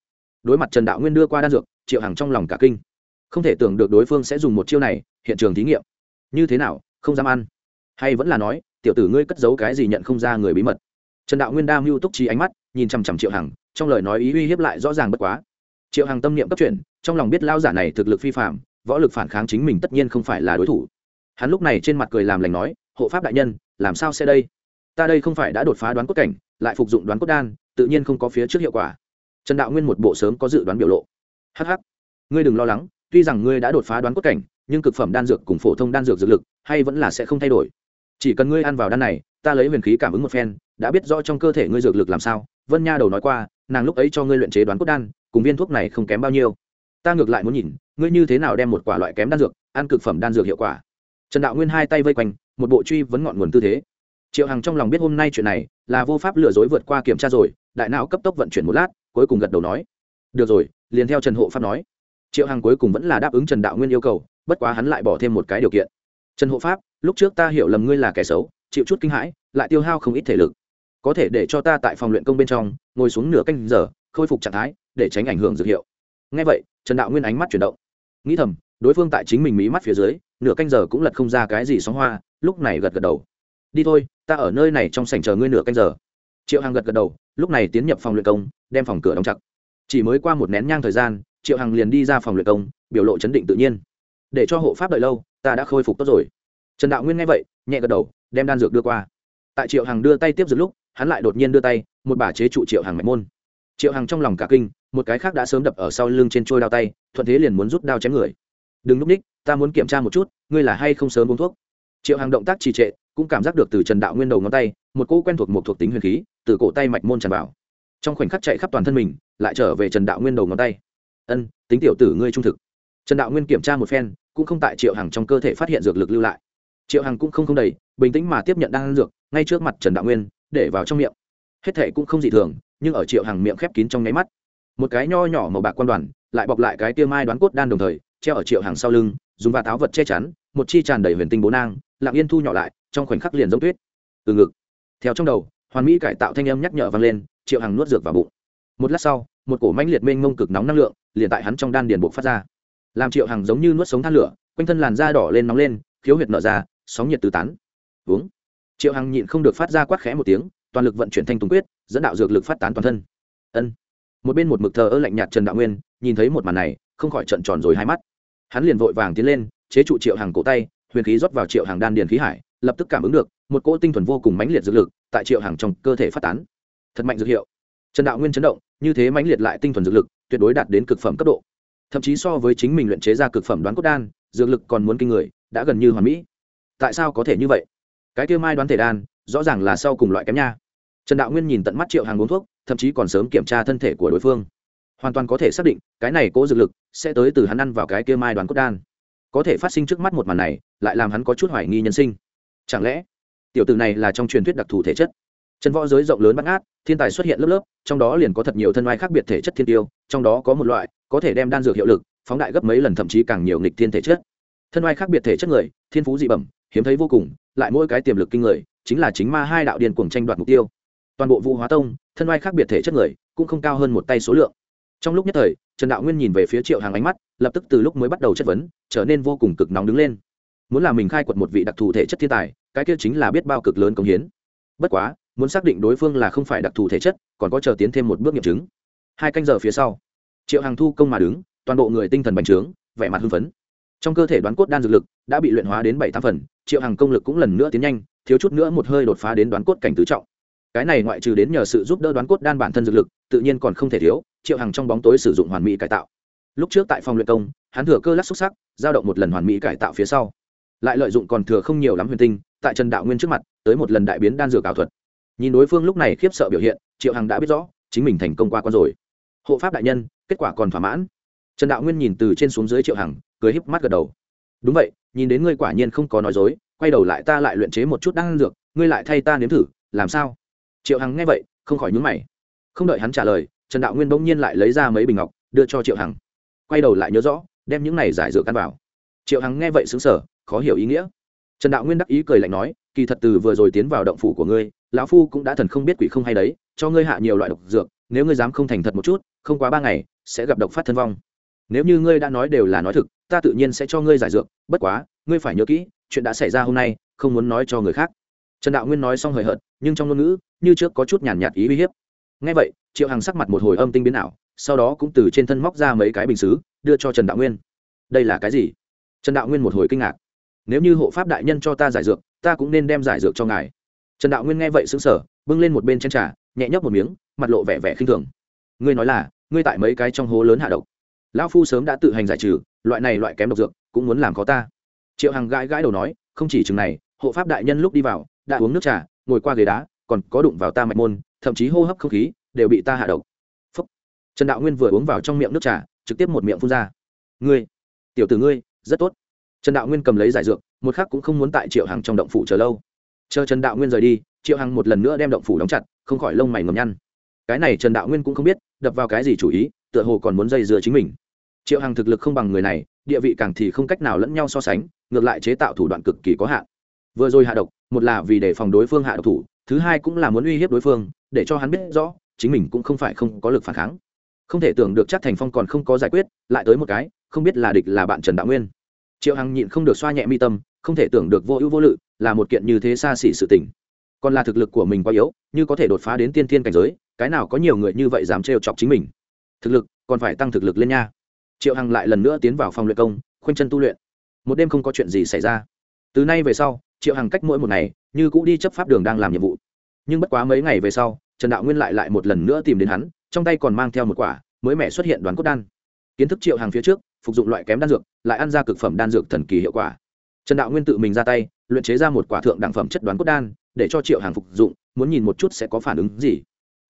Đối mặt trần đạo nguyên đưa qua đan dược, triệu hằng trong lòng cả kinh. Không thể tưởng được đối phương sẽ dùng một chiêu này, hiện trường thí nghiệm. Như thế nào, không dám ăn. Hay vẫn là nói tiểu tử ngươi cất giấu cái gì nhận không ra người bí mật. Trần đạo nguyên đa mưu túc trí ánh mắt, nhìn chằm chằm triệu hằng, trong lời nói ý uy hiếp lại rõ ràng bất quá. Triệu hằng tâm niệm cấp chuyển, trong lòng biết lao giả này thực lực phi phạm võ lực phản kháng chính mình tất nhiên không phải là đối thủ. Hắn lúc này trên mặt cười làm lành nói, hộ pháp đại nhân, làm sao sẽ đây? Ta đây không phải đã đột phá đoán cốt cảnh, lại phục dụng đoán cốt đan, tự nhiên không có phía trước hiệu quả. Trần đạo nguyên một bộ sớm có dự đoán biểu lộ. Hh ngươi đừng lo lắng, tuy rằng ngươi đã đột phá đoán cốt cảnh, nhưng cực phẩm đan dược cùng phổ thông đan dược dược lực, hay vẫn là sẽ không thay đổi chỉ cần ngươi ăn vào đan này, ta lấy huyền khí cảm ứng một phen, đã biết rõ trong cơ thể ngươi dược lực làm sao. Vân nha đầu nói qua, nàng lúc ấy cho ngươi luyện chế đoán cốt đan, cùng viên thuốc này không kém bao nhiêu. Ta ngược lại muốn nhìn, ngươi như thế nào đem một quả loại kém đan dược, ăn cực phẩm đan dược hiệu quả. Trần đạo nguyên hai tay vây quanh, một bộ truy vấn ngọn nguồn tư thế. Triệu hằng trong lòng biết hôm nay chuyện này, là vô pháp lừa dối vượt qua kiểm tra rồi, đại não cấp tốc vận chuyển một lát, cuối cùng gật đầu nói. Được rồi, liền theo trần hộ pháp nói. Triệu hằng cuối cùng vẫn là đáp ứng trần đạo nguyên yêu cầu, bất quá hắn lại bỏ thêm một cái điều kiện trần hộ pháp, lúc trước ta hiểu lầm ngươi là kẻ xấu, chịu chút kinh hãi, lại tiêu hao không ít thể lực. Có thể để cho ta tại phòng luyện công bên trong, ngồi xuống nửa canh giờ, khôi phục trạng thái, để tránh ảnh hưởng dược hiệu. Ngay vậy, trần đạo nguyên ánh mắt chuyển động. Nghĩ thầm, đối phương tại chính mình mí mắt phía dưới, nửa canh giờ cũng lật không ra cái gì sóng hoa, lúc này gật gật đầu. Đi thôi, ta ở nơi này trong sảnh chờ ngươi nửa canh giờ. Triệu hằng gật gật đầu, lúc này tiến nhập phòng luyện công, đem phòng cửa đóng chặt. Chỉ mới qua một nén nhang thời gian, triệu hằng liền đi ra phòng luyện công, biểu lộ chấn định tự nhiên để cho hộ pháp đợi lâu, ta đã khôi phục tốt rồi. Trần đạo nguyên nghe vậy, nhẹ gật đầu, đem đan dược đưa qua. Tại triệu hằng đưa tay tiếp dược lúc, hắn lại đột nhiên đưa tay, một bả chế trụ triệu hằng mạch môn. Triệu hằng trong lòng cả kinh, một cái khác đã sớm đập ở sau lưng trên trôi đao tay, thuận thế liền muốn rút đao chém người. Đừng núp ních, ta muốn kiểm tra một chút, ngươi là hay không sớm uống thuốc. Triệu hằng động tác trì trệ, cũng cảm giác được từ trần đạo nguyên đầu ngón tay, một cỗ quen thuộc một thuộc tính huyền khí, từ cổ tay mạch môn tràn vào. Trong khoảnh khắc chạy khắp toàn thân mình, lại trở về trần đạo nguyên đầu ngón tay. Ân, tính tiểu tử ngươi trung thực trần đạo nguyên kiểm tra một phen, cũng không tại triệu hằng trong cơ thể phát hiện dược lực lưu lại. Triệu hằng cũng không không đầy, bình tĩnh mà tiếp nhận đan dược, ngay trước mặt trần đạo nguyên, để vào trong miệng. Hết thể cũng không dị thường, nhưng ở triệu hằng miệng khép kín trong nháy mắt. Một cái nho nhỏ màu bạc quan đoàn, lại bọc lại cái tia mai đoán cốt đan đồng thời, treo ở triệu hằng sau lưng, dùng và táo vật che chắn, một chi tràn đầy huyền tinh bố nang, lặng yên thu nhỏ lại, trong khoảnh khắc liền giống tuyết. Từ ngực. Theo trong đầu, hoàn mỹ cải tạo thanh âm nhắc nhở vang lên, triệu hằng nuốt dược vào bụng. Một lát sau, một cổ mãnh liệt mênh mông cực nóng năng lượng, liền tại hắn trong đan điền buộc phát ra làm triệu hằng giống như nuốt sống than lửa, quanh thân làn da đỏ lên nóng lên, khiếu huyệt nở ra, sóng nhiệt tứ tán. Uống. Triệu hằng nhịn không được phát ra quát khẽ một tiếng, toàn lực vận chuyển thanh tùng quyết, dẫn đạo dược lực phát tán toàn thân. Ân. Một bên một mực thờ ơ lạnh nhạt trần đạo nguyên, nhìn thấy một màn này, không khỏi trận tròn rồi hai mắt. Hắn liền vội vàng tiến lên, chế trụ triệu hàng cổ tay, huyền khí rót vào triệu hàng đan điền khí hải, lập tức cảm ứng được, một cỗ tinh thuần vô cùng mãnh liệt dược lực tại triệu hàng trong cơ thể phát tán. Thật mạnh dược hiệu. Trần đạo nguyên chấn động, như thế mãnh liệt lại tinh thuần dược lực, tuyệt đối đạt đến cực phẩm cấp độ thậm chí so với chính mình luyện chế ra cực phẩm đoán cốt đan, dược lực còn muốn kinh người, đã gần như hoàn mỹ. Tại sao có thể như vậy? Cái kia mai đoán thể đan, rõ ràng là sau cùng loại kém nha. Trần đạo nguyên nhìn tận mắt triệu hàng uống thuốc, thậm chí còn sớm kiểm tra thân thể của đối phương. Hoàn toàn có thể xác định, cái này cố dược lực sẽ tới từ hắn ăn vào cái kia mai đoán cốt đan. Có thể phát sinh trước mắt một màn này, lại làm hắn có chút hoài nghi nhân sinh. Chẳng lẽ tiểu tử này là trong truyền thuyết đặc thù thể chất? Chân võ giới rộng lớn bắt ngát, thiên tài xuất hiện lớp lớp, trong đó liền có thật nhiều thân oai khác biệt thể chất thiên tiêu, trong đó có một loại, có thể đem đan dược hiệu lực, phóng đại gấp mấy lần thậm chí càng nhiều nghịch thiên thể chất. Thân oai khác biệt thể chất người, thiên phú dị bẩm, hiếm thấy vô cùng, lại mỗi cái tiềm lực kinh người, chính là chính ma hai đạo điền cuồng tranh đoạt mục tiêu. Toàn bộ vũ hóa tông, thân oai khác biệt thể chất người, cũng không cao hơn một tay số lượng. Trong lúc nhất thời, trần đạo nguyên nhìn về phía triệu hàng ánh mắt, lập tức từ lúc mới bắt đầu chất vấn, trở nên vô cùng cực nóng đứng lên. Muốn làm mình khai quật một vị đặc thù thể chất thiên tài, cái kia chính là biết bao cực lớn công hiến. Bất quá muốn xác định đối phương là không phải đặc thù thể chất, còn có chờ tiến thêm một bước nghiệm chứng. Hai canh giờ phía sau, triệu hàng thu công mà đứng, toàn bộ người tinh thần bành trướng, vẻ mặt hưng phấn. Trong cơ thể đoán cốt đan dược lực đã bị luyện hóa đến bảy tám phần, triệu hàng công lực cũng lần nữa tiến nhanh, thiếu chút nữa một hơi đột phá đến đoán cốt cảnh tứ trọng. Cái này ngoại trừ đến nhờ sự giúp đỡ đoán cốt đan bản thân dược lực, tự nhiên còn không thể thiếu, triệu hàng trong bóng tối sử dụng hoàn mỹ cải tạo. Lúc trước tại phòng luyện công, hắn thừa cơ lắc xúc sắc giao động một lần hoàn mỹ cải tạo phía sau. Lại lợi dụng còn thừa không nhiều lắm huyền tinh, tại trần đạo nguyên trước mặt, tới một lần đại biến đan dược ảo thuật nhìn đối phương lúc này khiếp sợ biểu hiện, triệu hằng đã biết rõ, chính mình thành công qua con rồi. Hộ pháp đại nhân, kết quả còn thỏa mãn. Trần đạo nguyên nhìn từ trên xuống dưới triệu hằng, cười híp mắt gật đầu. Đúng vậy, nhìn đến ngươi quả nhiên không có nói dối, quay đầu lại ta lại luyện chế một chút đan dược, ngươi lại thay ta nếm thử, làm sao? Triệu hằng nghe vậy, không khỏi nhúng mày. Không đợi hắn trả lời, trần đạo nguyên bỗng nhiên lại lấy ra mấy bình ngọc, đưa cho triệu hằng. Quay đầu lại nhớ rõ, đem những này giải dược căn vào. Triệu hằng nghe vậy xứng sở khó hiểu ý nghĩa. Trần đạo nguyên đắc ý cười lạnh nói, kỳ thật từ vừa rồi tiến vào động phủ của ngươi lão phu cũng đã thần không biết quỷ không hay đấy, cho ngươi hạ nhiều loại độc dược, nếu ngươi dám không thành thật một chút, không quá ba ngày, sẽ gặp độc phát thân vong. Nếu như ngươi đã nói đều là nói thực, ta tự nhiên sẽ cho ngươi giải dược, bất quá, ngươi phải nhớ kỹ, chuyện đã xảy ra hôm nay, không muốn nói cho người khác. Trần đạo nguyên nói xong hời hợt, nhưng trong ngôn ngữ, như trước có chút nhàn nhạt ý uy hiếp. Ngay vậy, triệu hằng sắc mặt một hồi âm tinh biến ảo, sau đó cũng từ trên thân móc ra mấy cái bình xứ, đưa cho trần đạo nguyên. Đây là cái gì? Trần đạo nguyên một hồi kinh ngạc. Nếu như hộ pháp đại nhân cho ta giải dược, ta cũng nên đem giải dược cho ngài trần đạo nguyên nghe vậy xứng sở bưng lên một bên chân trà, nhẹ nhấp một miếng, mặt lộ vẻ vẻ khinh thường. Ngươi nói là, ngươi tại mấy cái trong hố lớn hạ độc. Lão phu sớm đã tự hành giải trừ, loại này loại kém độc dược, cũng muốn làm khó ta. Triệu hằng gãi gãi đầu nói, không chỉ chừng này, hộ pháp đại nhân lúc đi vào, đã uống nước trà, ngồi qua ghế đá, còn có đụng vào ta mạch môn, thậm chí hô hấp không khí, đều bị ta hạ độc. Phúc. trần đạo nguyên vừa uống vào trong miệng nước trà, trực tiếp một miệng phun ra. Ngươi, tiểu tử ngươi, rất tốt. Trần đạo nguyên cầm lấy giải dược, một khắc cũng không muốn tại triệu hằng trong động phủ chờ lâu chờ trần đạo nguyên rời đi, triệu hằng một lần nữa đem động phủ đóng chặt, không khỏi lông mày ngầm nhăn. Cái này trần đạo nguyên cũng không biết, đập vào cái gì chủ ý, tựa hồ còn muốn dây dưa chính mình. Triệu hằng thực lực không bằng người này, địa vị càng thì không cách nào lẫn nhau so sánh, ngược lại chế tạo thủ đoạn cực kỳ có hạn. Vừa rồi hạ độc, một là vì để phòng đối phương hạ độc thủ, thứ hai cũng là muốn uy hiếp đối phương, để cho hắn biết rõ, chính mình cũng không phải không có lực phản kháng. Không thể tưởng được chắc thành phong còn không có giải quyết, lại tới một cái, không biết là địch là bạn trần đạo nguyên. Triệu hằng nhịn không được xoa nhẹ mi tâm, không thể tưởng được vô ưu vô lự là một kiện như thế xa xỉ sự tình. Còn là thực lực của mình quá yếu, như có thể đột phá đến tiên thiên cảnh giới, cái nào có nhiều người như vậy dám trêu chọc chính mình? Thực lực, còn phải tăng thực lực lên nha. Triệu hằng lại lần nữa tiến vào phòng luyện công, khoanh chân tu luyện. Một đêm không có chuyện gì xảy ra. Từ nay về sau, triệu hằng cách mỗi một ngày, như cũ đi chấp pháp đường đang làm nhiệm vụ. Nhưng bất quá mấy ngày về sau, trần đạo nguyên lại lại một lần nữa tìm đến hắn, trong tay còn mang theo một quả mới mẻ xuất hiện đoán cốt đan. Kiến thức triệu Hằng phía trước, phục dụng loại kém đan dược, lại ăn ra cực phẩm đan dược thần kỳ hiệu quả trần đạo nguyên tự mình ra tay, luyện chế ra một quả thượng đẳng phẩm chất đoán cốt đan, để cho triệu hàng phục dụng, muốn nhìn một chút sẽ có phản ứng gì.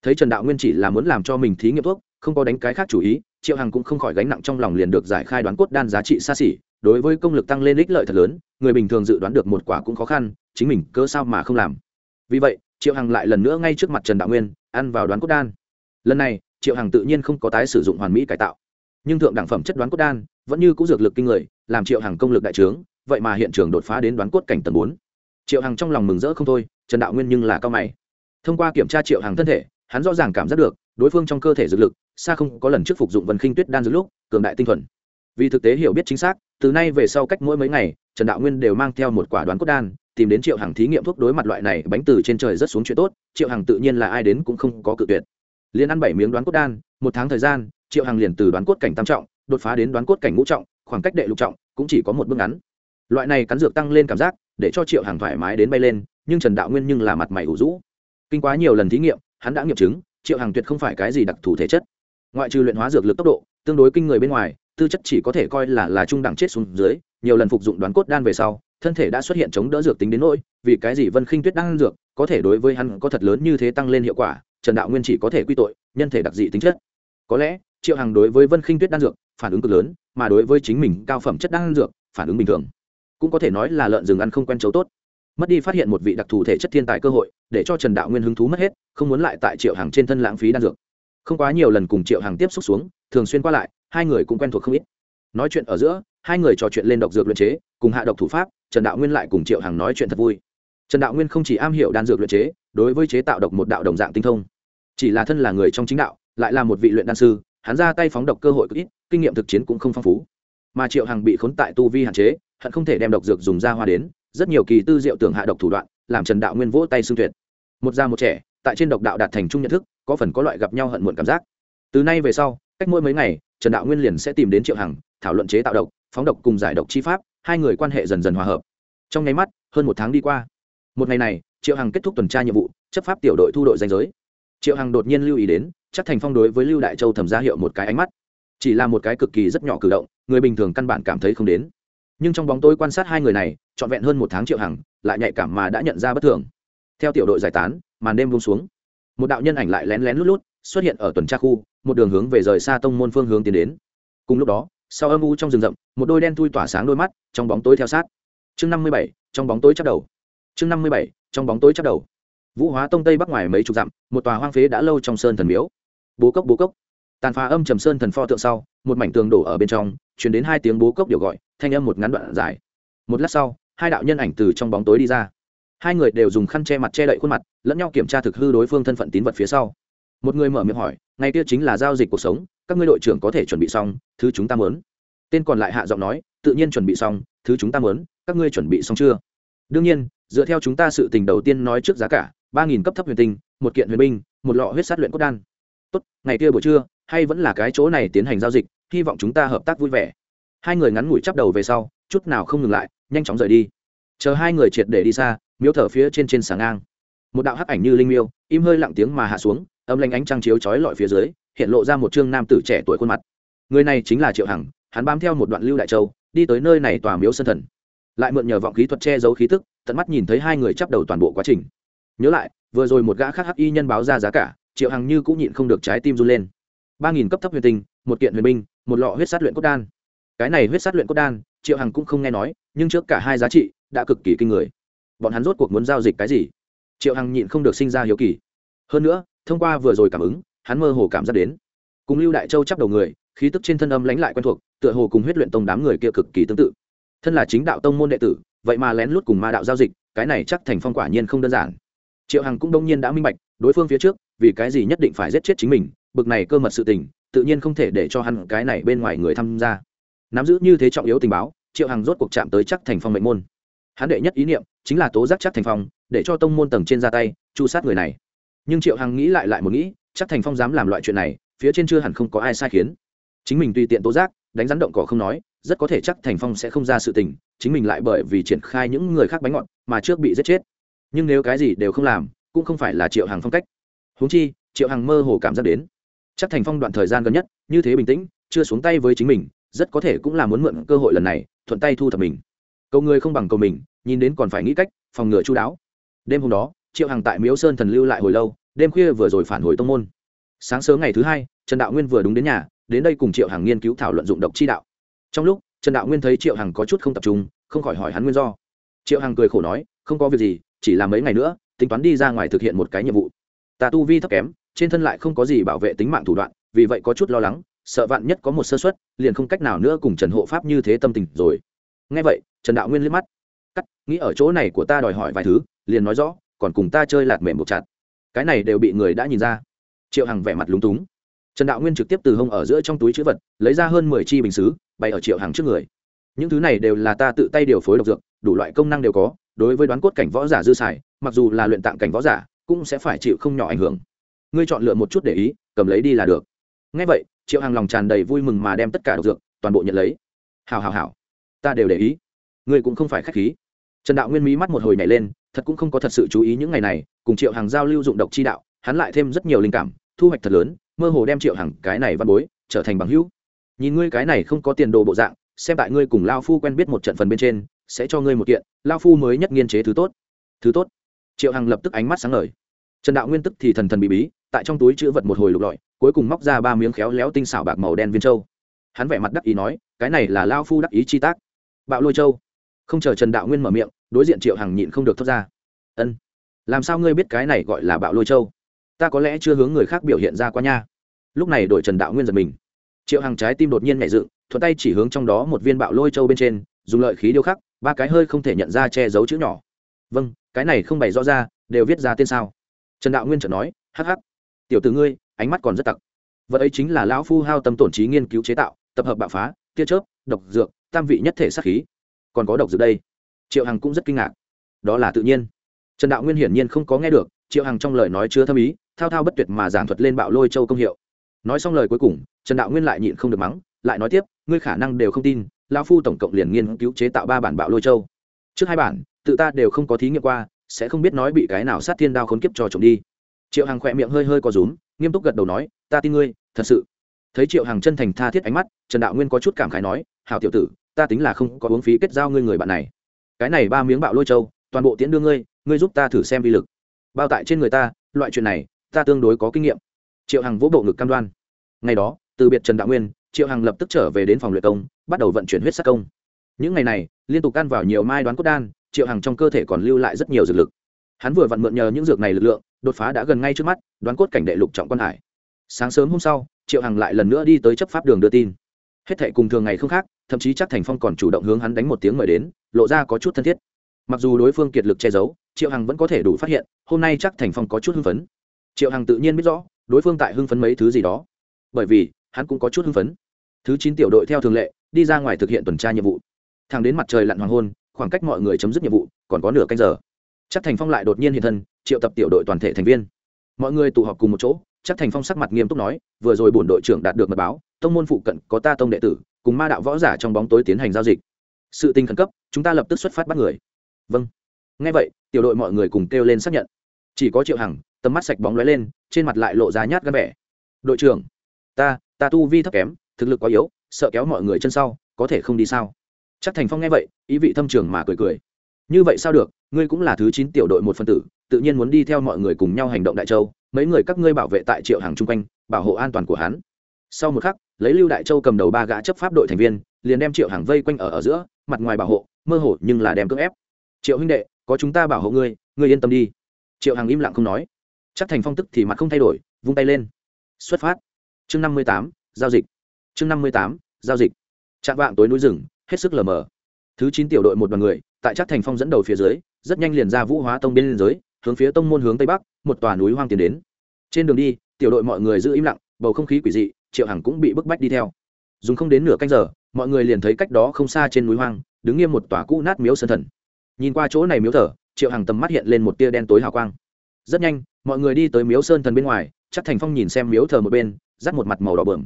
Thấy trần đạo nguyên chỉ là muốn làm cho mình thí nghiệm thuốc, không có đánh cái khác chủ ý, triệu hàng cũng không khỏi gánh nặng trong lòng liền được giải khai đoán cốt đan giá trị xa xỉ, đối với công lực tăng lên ích lợi thật lớn, người bình thường dự đoán được một quả cũng khó khăn, chính mình cớ sao mà không làm. Vì vậy, triệu hằng lại lần nữa ngay trước mặt trần đạo nguyên, ăn vào đoán cốt đan. Lần này, triệu hằng tự nhiên không có tái sử dụng hoàn mỹ cải tạo. Nhưng thượng đẳng phẩm chất đoán cốt đan vẫn như c ũ dược lực kinh người, làm triệu hằng công lực đại trướng vậy mà hiện trường đột phá đến đoán cốt cảnh tầng bốn. Triệu hằng trong lòng mừng rỡ không thôi, trần đạo nguyên nhưng là cao mày. Thông qua kiểm tra triệu hằng thân thể, hắn rõ ràng cảm giác được, đối phương trong cơ thể dược lực, xa không có lần trước phục dụng vần khinh tuyết đan dược lúc, cường đại tinh thuần. Vì thực tế hiểu biết chính xác, từ nay về sau cách mỗi mấy ngày, trần đạo nguyên đều mang theo một quả đoán cốt đan, tìm đến triệu hằng thí nghiệm thuốc đối mặt loại này bánh từ trên trời rất xuống chuyện tốt, triệu hằng tự nhiên là ai đến cũng không có cự tuyệt. Liền ăn bảy miếng đoán cốt đan, một tháng thời gian, triệu hằng liền từ đoán cốt cảnh tam trọng, đột phá đến đoán cốt cảnh ngũ trọng, khoảng cách đệ lục trọng, cũng chỉ có một bước ngắn loại này cắn dược tăng lên cảm giác, để cho triệu hằng thoải mái đến bay lên, nhưng trần đạo nguyên nhưng là mặt mày ủ rũ. Kinh quá nhiều lần thí nghiệm, hắn đã nghiệm chứng, triệu hằng tuyệt không phải cái gì đặc thù thể chất. Ngoại trừ luyện hóa dược lực tốc độ, tương đối kinh người bên ngoài, tư chất chỉ có thể coi là là trung đẳng chết xuống dưới, nhiều lần phục dụng đoán cốt đan về sau, thân thể đã xuất hiện chống đỡ dược tính đến nỗi, vì cái gì vân khinh tuyết đang dược, có thể đối với hắn có thật lớn như thế tăng lên hiệu quả, trần đạo nguyên chỉ có thể quy tội, nhân thể đặc dị tính chất. Có lẽ, triệu hằng đối với vân khinh tuyết đan dược, phản ứng cực lớn, mà đối với chính mình cao phẩm chất đan dược, phản ứng bình thường cũng có thể nói là lợn rừng ăn không quen chấu tốt. Mất đi phát hiện một vị đặc thù thể chất thiên tài cơ hội, để cho trần đạo nguyên hứng thú mất hết, không muốn lại tại triệu hàng trên thân lãng phí đan dược. Không quá nhiều lần cùng triệu hàng tiếp xúc xuống, thường xuyên qua lại, hai người cũng quen thuộc không ít. Nói chuyện ở giữa, hai người trò chuyện lên độc dược luyện chế, cùng hạ độc thủ pháp, trần đạo nguyên lại cùng triệu hàng nói chuyện thật vui. Trần đạo nguyên không chỉ am hiểu đan dược luyện chế, đối với chế tạo độc một đạo đồng dạng tinh thông. Chỉ là thân là người trong chính đạo, lại là một vị luyện đan sư, hắn ra tay phóng độc cơ hội ít, kinh nghiệm thực chiến cũng không phong phú. Mà triệu hằng bị khốn tại tu vi hạn chế hận không thể đem độc dược dùng ra hoa đến, rất nhiều kỳ tư diệu tưởng hạ độc thủ đoạn, làm trần đạo nguyên vỗ tay xương tuyệt. Một già một trẻ, tại trên độc đạo đạt thành chung nhận thức, có phần có loại gặp nhau hận muộn cảm giác. Từ nay về sau, cách mỗi mấy ngày, trần đạo nguyên liền sẽ tìm đến triệu hằng, thảo luận chế tạo độc, phóng độc cùng giải độc chi pháp, hai người quan hệ dần dần hòa hợp. Trong nháy mắt, hơn một tháng đi qua. Một ngày này, triệu hằng kết thúc tuần tra nhiệm vụ, chấp pháp tiểu đội thu đội danh giới. Triệu hằng đột nhiên lưu ý đến, chắc thành phong đối với lưu đại châu thầm ra hiệu một cái ánh mắt. Chỉ là một cái cực kỳ rất nhỏ cử động, người bình thường căn bản cảm thấy không đến nhưng trong bóng tối quan sát hai người này, trọn vẹn hơn một tháng triệu hằng, lại nhạy cảm mà đã nhận ra bất thường. Theo tiểu đội giải tán, màn đêm buông xuống. Một đạo nhân ảnh lại lén lén lút lút xuất hiện ở tuần tra khu, một đường hướng về rời xa tông môn phương hướng tiến đến. Cùng lúc đó, sau âm u trong rừng rậm, một đôi đen thui tỏa sáng đôi mắt trong bóng tối theo sát. Chương năm mươi bảy, trong bóng tối chắc đầu. Chương năm mươi bảy, trong bóng tối chắc đầu. Vũ hóa tông tây bắc ngoài mấy chục dặm, một tòa hoang phế đã lâu trong sơn thần miếu. Bố cốc bố cốc tàn phá âm trầm sơn thần pho tượng sau, một mảnh tường đổ ở bên trong chuyển đến hai tiếng bố cốc điều gọi, thanh âm một ngắn đoạn dài. Một lát sau, hai đạo nhân ảnh từ trong bóng tối đi ra. Hai người đều dùng khăn che mặt che đậy khuôn mặt, lẫn nhau kiểm tra thực hư đối phương thân phận tín vật phía sau. Một người mở miệng hỏi, ngày kia chính là giao dịch cuộc sống, các ngươi đội trưởng có thể chuẩn bị xong, thứ chúng ta muốn? Tên còn lại hạ giọng nói, tự nhiên chuẩn bị xong, thứ chúng ta muốn, các ngươi chuẩn bị xong chưa? Đương nhiên, dựa theo chúng ta sự tình đầu tiên nói trước giá cả, ba nghìn cấp thấp huyền tinh, một kiện huyền binh, một lọ huyết sát luyện cốt đan. Tốt, ngày kia buổi trưa hay vẫn là cái chỗ này tiến hành giao dịch, hy vọng chúng ta hợp tác vui vẻ. Hai người ngắn ngủi chắp đầu về sau, chút nào không ngừng lại, nhanh chóng rời đi. Chờ hai người triệt để đi xa, miếu thở phía trên trên sáng ngang. Một đạo hắc ảnh như linh miêu, im hơi lặng tiếng mà hạ xuống, âm lanh ánh trăng chiếu chói lọi phía dưới, hiện lộ ra một trương nam tử trẻ tuổi khuôn mặt. Người này chính là triệu hằng, hắn bám theo một đoạn lưu đại châu, đi tới nơi này tòa miếu sân thần. Lại mượn nhờ vọng khí thuật che giấu khí tức, tận mắt nhìn thấy hai người chấp đầu toàn bộ quá trình. Nhớ lại, vừa rồi một gã khác hắc y nhân báo ra giá cả, triệu hằng như cũng nhịn không được trái tim run lên ba nghìn cấp thấp huyền tinh, một kiện huyền binh, một lọ huyết sát luyện cốt đan. Cái này huyết sát luyện cốt đan, triệu hằng cũng không nghe nói, nhưng trước cả hai giá trị đã cực kỳ kinh người. Bọn hắn rốt cuộc muốn giao dịch cái gì? Triệu hằng nhịn không được sinh ra hiếu kỳ. Hơn nữa, thông qua vừa rồi cảm ứng, hắn mơ hồ cảm giác đến. Cùng lưu đại châu chắp đầu người, khí tức trên thân âm lánh lại quen thuộc, tựa hồ cùng huyết luyện tông đám người kia cực kỳ tương tự. Thân là chính đạo tông môn đệ tử, vậy mà lén lút cùng ma đạo giao dịch, cái này chắc thành phong quả nhiên không đơn giản. Triệu hằng cũng đông nhiên đã minh bạch, đối phương phía trước, vì cái gì nhất định phải giết chết chính mình bực này cơ mật sự tình, tự nhiên không thể để cho hắn cái này bên ngoài người tham gia. Nắm giữ như thế trọng yếu tình báo, triệu hằng rốt cuộc chạm tới chắc thành phong mệnh môn. Hắn đệ nhất ý niệm chính là tố giác chắc thành phong, để cho tông môn tầng trên ra tay, chu sát người này. Nhưng triệu hằng nghĩ lại lại một nghĩ, chắc thành phong dám làm loại chuyện này, phía trên chưa hẳn không có ai sai khiến. Chính mình tùy tiện tố giác, đánh rắn động cỏ không nói, rất có thể chắc thành phong sẽ không ra sự tình, chính mình lại bởi vì triển khai những người khác bánh ngọt mà trước bị giết chết. Nhưng nếu cái gì đều không làm, cũng không phải là triệu hằng phong cách. Huống chi, triệu hằng mơ hồ cảm giác đến chắc thành phong đoạn thời gian gần nhất, như thế bình tĩnh, chưa xuống tay với chính mình, rất có thể cũng là muốn mượn cơ hội lần này, thuận tay thu thập mình. Cầu người không bằng cầu mình, nhìn đến còn phải nghĩ cách, phòng ngừa chú đáo. Đêm hôm đó, triệu hằng tại miếu sơn thần lưu lại hồi lâu, đêm khuya vừa rồi phản hồi tông môn. Sáng sớm ngày thứ hai, trần đạo nguyên vừa đúng đến nhà, đến đây cùng triệu hằng nghiên cứu thảo luận dụng độc chi đạo. Trong lúc, trần đạo nguyên thấy triệu hằng có chút không tập trung, không khỏi hỏi hắn nguyên do. Triệu hằng cười khổ nói, không có việc gì, chỉ là mấy ngày nữa, tính toán đi ra ngoài thực hiện một cái nhiệm vụ. Ta tu vi thấp kém trên thân lại không có gì bảo vệ tính mạng thủ đoạn, vì vậy có chút lo lắng, sợ vạn nhất có một sơ suất, liền không cách nào nữa cùng trần hộ pháp như thế tâm tình rồi. Ngay vậy, trần đạo nguyên liếc mắt. Cắt, nghĩ ở chỗ này của ta đòi hỏi vài thứ, liền nói rõ, còn cùng ta chơi lạt mềm một chặt. Cái này đều bị người đã nhìn ra. Triệu hằng vẻ mặt lúng túng. Trần đạo nguyên trực tiếp từ hông ở giữa trong túi chữ vật, lấy ra hơn mười chi bình xứ, bày ở triệu hằng trước người. Những thứ này đều là ta tự tay điều phối độc dược, đủ loại công năng đều có, đối với đoán cốt cảnh võ giả dư xài, mặc dù là luyện tạng cảnh võ giả, cũng sẽ phải chịu không nhỏ ảnh hưởng ngươi chọn lựa một chút để ý, cầm lấy đi là được. Ngay vậy, triệu hàng lòng tràn đầy vui mừng mà đem tất cả độc dược toàn bộ nhận lấy. Hào hào hào ta đều để ý. Ngươi cũng không phải k h á c h khí. Trần đạo nguyên mỹ mắt một hồi nhảy lên, thật cũng không có thật sự chú ý những ngày này, cùng triệu hàng giao lưu dụng độc chi đạo, hắn lại thêm rất nhiều linh cảm, thu hoạch thật lớn, mơ hồ đem triệu hàng cái này văn bối trở thành bằng hữu. Nhìn ngươi cái này không có tiền đồ bộ dạng, xem tại ngươi cùng lao phu quen biết một trận phần bên trên, sẽ cho ngươi một kiện, lao phu mới nhất nghiên chế thứ tốt. Thứ tốt. Triệu hằng lập tức ánh mắt sáng lời. trần đạo nguyên tức thì thần thần bị bí tại trong túi chữ vật một hồi lục lọi, cuối cùng móc ra ba miếng khéo léo tinh xảo bạc màu đen viên châu. Hắn vẻ mặt đắc ý nói, cái này là lao phu đắc ý chi tác. Bạo lôi châu. Không chờ trần đạo nguyên mở miệng, đối diện triệu hằng nhịn không được thốt ra. Ân, làm sao ngươi biết cái này gọi là bạo lôi châu? Ta có lẽ chưa hướng người khác biểu hiện ra quá nha. Lúc này đổi trần đạo nguyên giật mình. Triệu hằng trái tim đột nhiên nhẹ dựng, thuận tay chỉ hướng trong đó một viên bạo lôi châu bên trên, dùng lợi khí điêu khắc, ba cái hơi không thể nhận ra che giấu chữ nhỏ. Vâng cái này không bày rõ ra, đều viết ra tên sao? Trần đạo nguyên chợt nói, hắc hắc tiểu từ ngươi, ánh mắt còn rất tặc. Vật ấy chính là lão phu hao tâm tổn trí nghiên cứu chế tạo, tập hợp bạo phá, tia chớp, độc dược, tam vị nhất thể sát khí. Còn có độc dược đây. Triệu hằng cũng rất kinh ngạc. Đó là tự nhiên. Trần đạo nguyên hiển nhiên không có nghe được, triệu hằng trong lời nói chưa thâm ý, thao thao bất tuyệt mà giảng thuật lên bạo lôi châu công hiệu. Nói xong lời cuối cùng, trần đạo nguyên lại nhịn không được mắng, lại nói tiếp, ngươi khả năng đều không tin, lão phu tổng cộng liền nghiên cứu chế tạo ba bản bạo lôi châu. Trước hai bản, tự ta đều không có thí nghiệm qua, sẽ không biết nói bị cái nào sát thiên đao khốn kiếp cho chồng đi triệu hằng khỏe miệng hơi hơi có rúm, nghiêm túc gật đầu nói, ta tin ngươi, thật sự. Thấy triệu hằng chân thành tha thiết ánh mắt, trần đạo nguyên có chút cảm khái nói hào tiểu tử, ta tính là không có uống phí kết giao ngươi người bạn này. Cái này ba miếng bạo lôi châu, toàn bộ tiễn đưa ngươi ngươi giúp ta thử xem vi lực. Bao tại trên người ta, loại chuyện này, ta tương đối có kinh nghiệm. Triệu hằng vỗ bộ ngực cam đoan. Ngày đó, từ biệt trần đạo nguyên, triệu hằng lập tức trở về đến phòng luyện công, bắt đầu vận chuyển huyết sắc công. Những ngày này, liên tục ăn vào nhiều mai đoán cốt đan, triệu hằng trong cơ thể còn lưu lại rất nhiều dược lực hắn vừa vặn mượn nhờ những dược này lực lượng, đột phá đã gần ngay trước mắt, đoán cốt cảnh đệ lục trọng quan hải. Sáng sớm hôm sau, triệu hằng lại lần nữa đi tới chấp pháp đường đưa tin. Hết thệ cùng thường ngày không khác, thậm chí chắc thành phong còn chủ động hướng hắn đánh một tiếng mời đến, lộ ra có chút thân thiết. Mặc dù đối phương kiệt lực che giấu, triệu hằng vẫn có thể đủ phát hiện, hôm nay chắc thành phong có chút hưng phấn. Triệu hằng tự nhiên biết rõ, đối phương tại hưng phấn mấy thứ gì đó. Bởi vì, hắn cũng có chút hưng phấn. Thứ chín tiểu đội theo thường lệ, đi ra ngoài thực hiện tuần tra nhiệm vụ. Thẳng đến mặt trời lặn hoàng hôn, khoảng cách mọi người chấm dứt nhiệm vụ, còn có nửa canh giờ chắc thành phong lại đột nhiên hiện thân, triệu tập tiểu đội toàn thể thành viên. Mọi người tụ họp cùng một chỗ, chắc thành phong sắc mặt nghiêm túc nói, vừa rồi bổn đội trưởng đạt được mật báo, tông môn phụ cận có ta tông đệ tử, cùng ma đạo võ giả trong bóng tối tiến hành giao dịch. Sự tình khẩn cấp, chúng ta lập tức xuất phát bắt người. Vâng. Ngay vậy, tiểu đội mọi người cùng kêu lên xác nhận. Chỉ có triệu hằng, tầm mắt sạch bóng lóe lên, trên mặt lại lộ ra nhát gắn vẻ. Đội trưởng, ta ta tu vi thấp kém, thực lực quá yếu, sợ kéo mọi người chân sau, có thể không đi sao? Chắc thành phong nghe vậy, ý vị thâm trường mà cười cười như vậy sao được, ngươi cũng là thứ chín tiểu đội một phân tử, tự nhiên muốn đi theo mọi người cùng nhau hành động đại châu, mấy người các ngươi bảo vệ tại triệu hàng chung quanh, bảo hộ an toàn của hắn. Sau một khắc, lấy lưu đại châu cầm đầu ba gã chấp pháp đội thành viên, liền đem triệu hàng vây quanh ở ở giữa, mặt ngoài bảo hộ, mơ hồ nhưng là đem cưỡng ép. Triệu huynh đệ, có chúng ta bảo hộ ngươi ngươi yên tâm đi. Triệu hàng im lặng không nói. Chắc thành phong tức thì mặt không thay đổi, vung tay lên. Xuất phát. Chương năm mươi tám, giao dịch. Chương năm mươi tám, giao dịch. Chạm vạng tối núi rừng, hết sức lờ mờ. Thứ chín tiểu đội một đoàn người tại chắc thành phong dẫn đầu phía dưới, rất nhanh liền ra vũ hóa tông bên liên giới, hướng phía tông môn hướng tây bắc, một tòa núi hoang tiến đến. Trên đường đi, tiểu đội mọi người giữ im lặng, bầu không khí quỷ dị, triệu hằng cũng bị bức bách đi theo. Dùng không đến nửa canh giờ, mọi người liền thấy cách đó không xa trên núi hoang, đứng nghiêm một tòa cũ nát miếu sơn thần. Nhìn qua chỗ này miếu thờ, triệu hằng tầm mắt hiện lên một tia đen tối hào quang. Rất nhanh, mọi người đi tới miếu sơn thần bên ngoài chắc thành phong nhìn xem miếu thờ một bên dắt một mặt màu đỏ bờm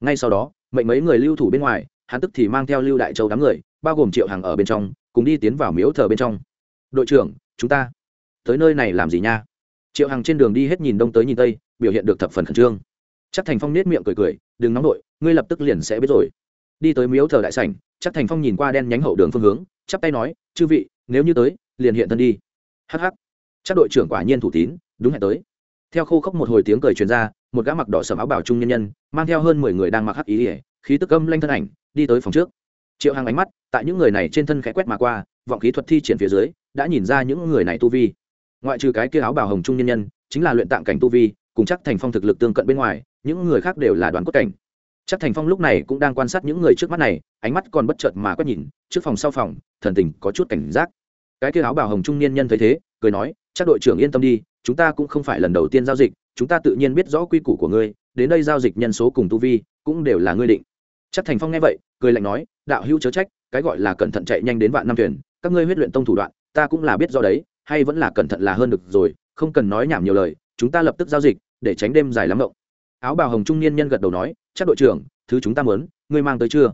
ngay sau đó, mệnh mấy người lưu thủ bên ngoài, hắn tức thì mang theo lưu đại châu đám người, bao gồm triệu hằng ở bên trong cùng đi tiến vào miếu thờ bên trong. Đội trưởng, chúng ta tới nơi này làm gì nha? Triệu hằng trên đường đi hết nhìn đông tới nhìn tây, biểu hiện được thập phần khẩn trương. Chắc thành phong nết miệng cười cười, đừng nóng đội ngươi lập tức liền sẽ biết rồi. Đi tới miếu thờ đại sảnh, chắc thành phong nhìn qua đen nhánh hậu đường phương hướng, chắp tay nói, chư vị, nếu như tới, liền hiện thân đi. Hh chắc đội trưởng quả nhiên thủ tín, đúng hẹn tới. Theo khô khốc một hồi tiếng cười truyền ra, một gã mặc đỏ sầm áo bảo trung nhân nhân, mang theo hơn mười người đang mặc hắc ý ỉa khí tức âm lanh thân ảnh, đi tới phòng trước triệu hàng ánh mắt tại những người này trên thân khẽ quét mà qua, vọng khí thuật thi triển phía dưới, đã nhìn ra những người này tu vi. Ngoại trừ cái kia áo bào hồng trung nhân nhân, chính là luyện tạng cảnh tu vi, cùng chắc thành phong thực lực tương cận bên ngoài, những người khác đều là đoàn cốt cảnh. Chắc thành phong lúc này cũng đang quan sát những người trước mắt này, ánh mắt còn bất chợt mà quét nhìn, trước phòng sau phòng, thần tình có chút cảnh giác. Cái kia áo bào hồng trung niên nhân thấy thế, cười nói, chắc đội trưởng yên tâm đi, chúng ta cũng không phải lần đầu tiên giao dịch, chúng ta tự nhiên biết rõ quy củ của ngươi, đến đây giao dịch nhân số cùng tu vi, cũng đều là ngươi định. Chắc thành phong nghe vậy, cười lạnh nói đạo hữu chớ trách, cái gọi là cẩn thận chạy nhanh đến vạn năm thuyền, các ngươi huyết luyện tông thủ đoạn, ta cũng là biết do đấy, hay vẫn là cẩn thận là hơn được rồi, không cần nói nhảm nhiều lời, chúng ta lập tức giao dịch, để tránh đêm dài lắm động áo bào hồng trung niên nhân gật đầu nói, chắc đội trưởng, thứ chúng ta muốn, ngươi mang tới chưa?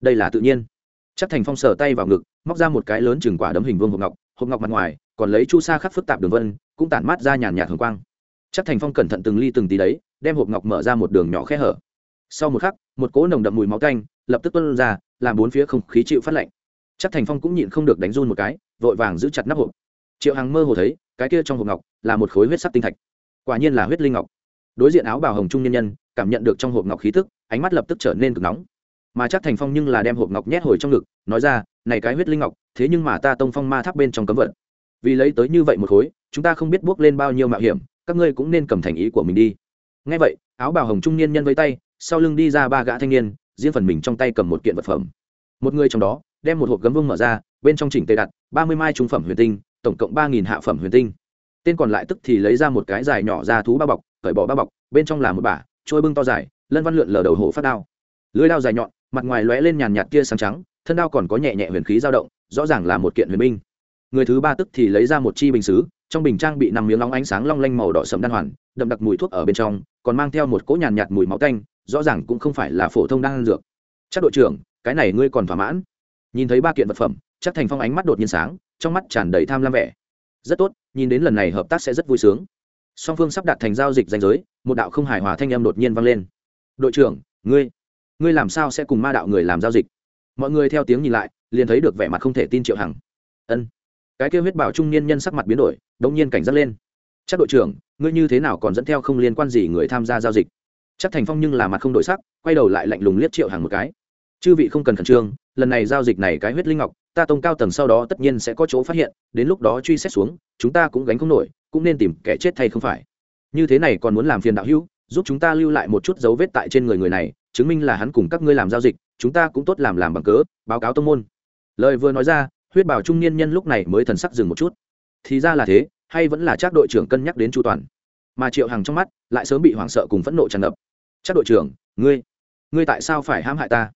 Đây là tự nhiên. Chắc thành phong sờ tay vào ngực, móc ra một cái lớn chừng quả đấm hình vương hộp ngọc hộp ngọc mặt ngoài, còn lấy chu sa khắc phức tạp đường vân, cũng tản mát ra nhàn nhạt hồng quang. Chắc thành phong cẩn thận từng ly từng tí đấy, đem hộp ngọc mở ra một đường nhỏ khe hở sau một khắc, một cỗ nồng đậm mùi máu canh lập tức tuân ra, làm bốn phía không khí chịu phát lạnh. Chắc thành phong cũng nhịn không được đánh run một cái, vội vàng giữ chặt nắp hộp. Triệu hằng mơ hồ thấy, cái kia trong hộp ngọc là một khối huyết sắc tinh thạch. Quả nhiên là huyết linh ngọc. Đối diện áo bào hồng trung nhân nhân, cảm nhận được trong hộp ngọc khí tức, ánh mắt lập tức trở nên cực nóng. Mà chắc thành phong nhưng là đem hộp ngọc nhét hồi trong ngực, nói ra, này cái huyết linh ngọc, thế nhưng mà ta tông phong ma tháp bên trong cấm vật vì lấy tới như vậy một khối, chúng ta không biết bước lên bao nhiêu mạo hiểm, các ngươi cũng nên cầm thành ý của mình đi. Ngay vậy, áo bào hồng trung niên nhân với tay sau lưng đi ra ba gã thanh niên riêng phần mình trong tay cầm một kiện vật phẩm. Một người trong đó đem một hộp gấm vương mở ra bên trong chỉnh tề đặt ba mươi mai trung phẩm huyền tinh tổng cộng ba nghìn hạ phẩm huyền tinh. Tên còn lại tức thì lấy ra một cái dài nhỏ ra thú ba bọc cởi bỏ ba bọc bên trong là một bả trôi bưng to dài lân văn lượn lờ đầu hổ phát đao. Lưới đao dài nhọn mặt ngoài lóe lên nhàn nhạt kia sáng trắng thân đao còn có nhẹ nhẹ huyền khí dao động rõ ràng là một kiện huyền binh. Người thứ ba tức thì lấy ra một chi bình xứ trong bình trang bị nằm miếng nóng ánh sáng long lanh màu đỏ sẫm đan hoàn đậm đặc mùi thuốc ở bên trong còn mang theo một cỗ nhàn nhạt, nhạt mùi máu tanh rõ ràng cũng không phải là phổ thông đan dược. Chắc đội trưởng, cái này ngươi còn thỏa mãn. Nhìn thấy ba kiện vật phẩm, chắc thành phong ánh mắt đột nhiên sáng, trong mắt tràn đầy tham lam vẻ. Rất tốt, nhìn đến lần này hợp tác sẽ rất vui sướng. Song phương sắp đặt thành giao dịch danh giới, một đạo không hài hòa thanh âm đột nhiên vang lên. Đội trưởng, ngươi ngươi làm sao sẽ cùng ma đạo người làm giao dịch? Mọi người theo tiếng nhìn lại, liền thấy được vẻ mặt không thể tin triệu hằng. Ân. Cái kêu huyết bảo trung niên nhân sắc mặt biến đổi, đột nhiên cảnh giác lên. Chắc đội trưởng, ngươi như thế nào còn dẫn theo không liên quan gì người tham gia giao dịch? Chắc thành phong nhưng là mặt không đổi sắc, quay đầu lại lạnh lùng liếc triệu hàng một cái. Chư vị không cần khẩn trương, lần này giao dịch này cái huyết linh ngọc, ta tông cao tầng sau đó tất nhiên sẽ có chỗ phát hiện, đến lúc đó truy xét xuống, chúng ta cũng gánh không nổi, cũng nên tìm kẻ chết thay không phải. Như thế này còn muốn làm phiền đạo hữu, giúp chúng ta lưu lại một chút dấu vết tại trên người người này, chứng minh là hắn cùng các ngươi làm giao dịch, chúng ta cũng tốt làm làm bằng cớ, báo cáo tông môn. Lời vừa nói ra, huyết bảo trung niên nhân lúc này mới thần sắc dừng một chút. Thì ra là thế, hay vẫn là chắc đội trưởng cân nhắc đến chu toàn. Mà triệu hằng trong mắt lại sớm bị hoảng sợ cùng phẫn nộ tràn ngập chắc đội trưởng, ngươi ngươi tại sao phải hãm hại ta?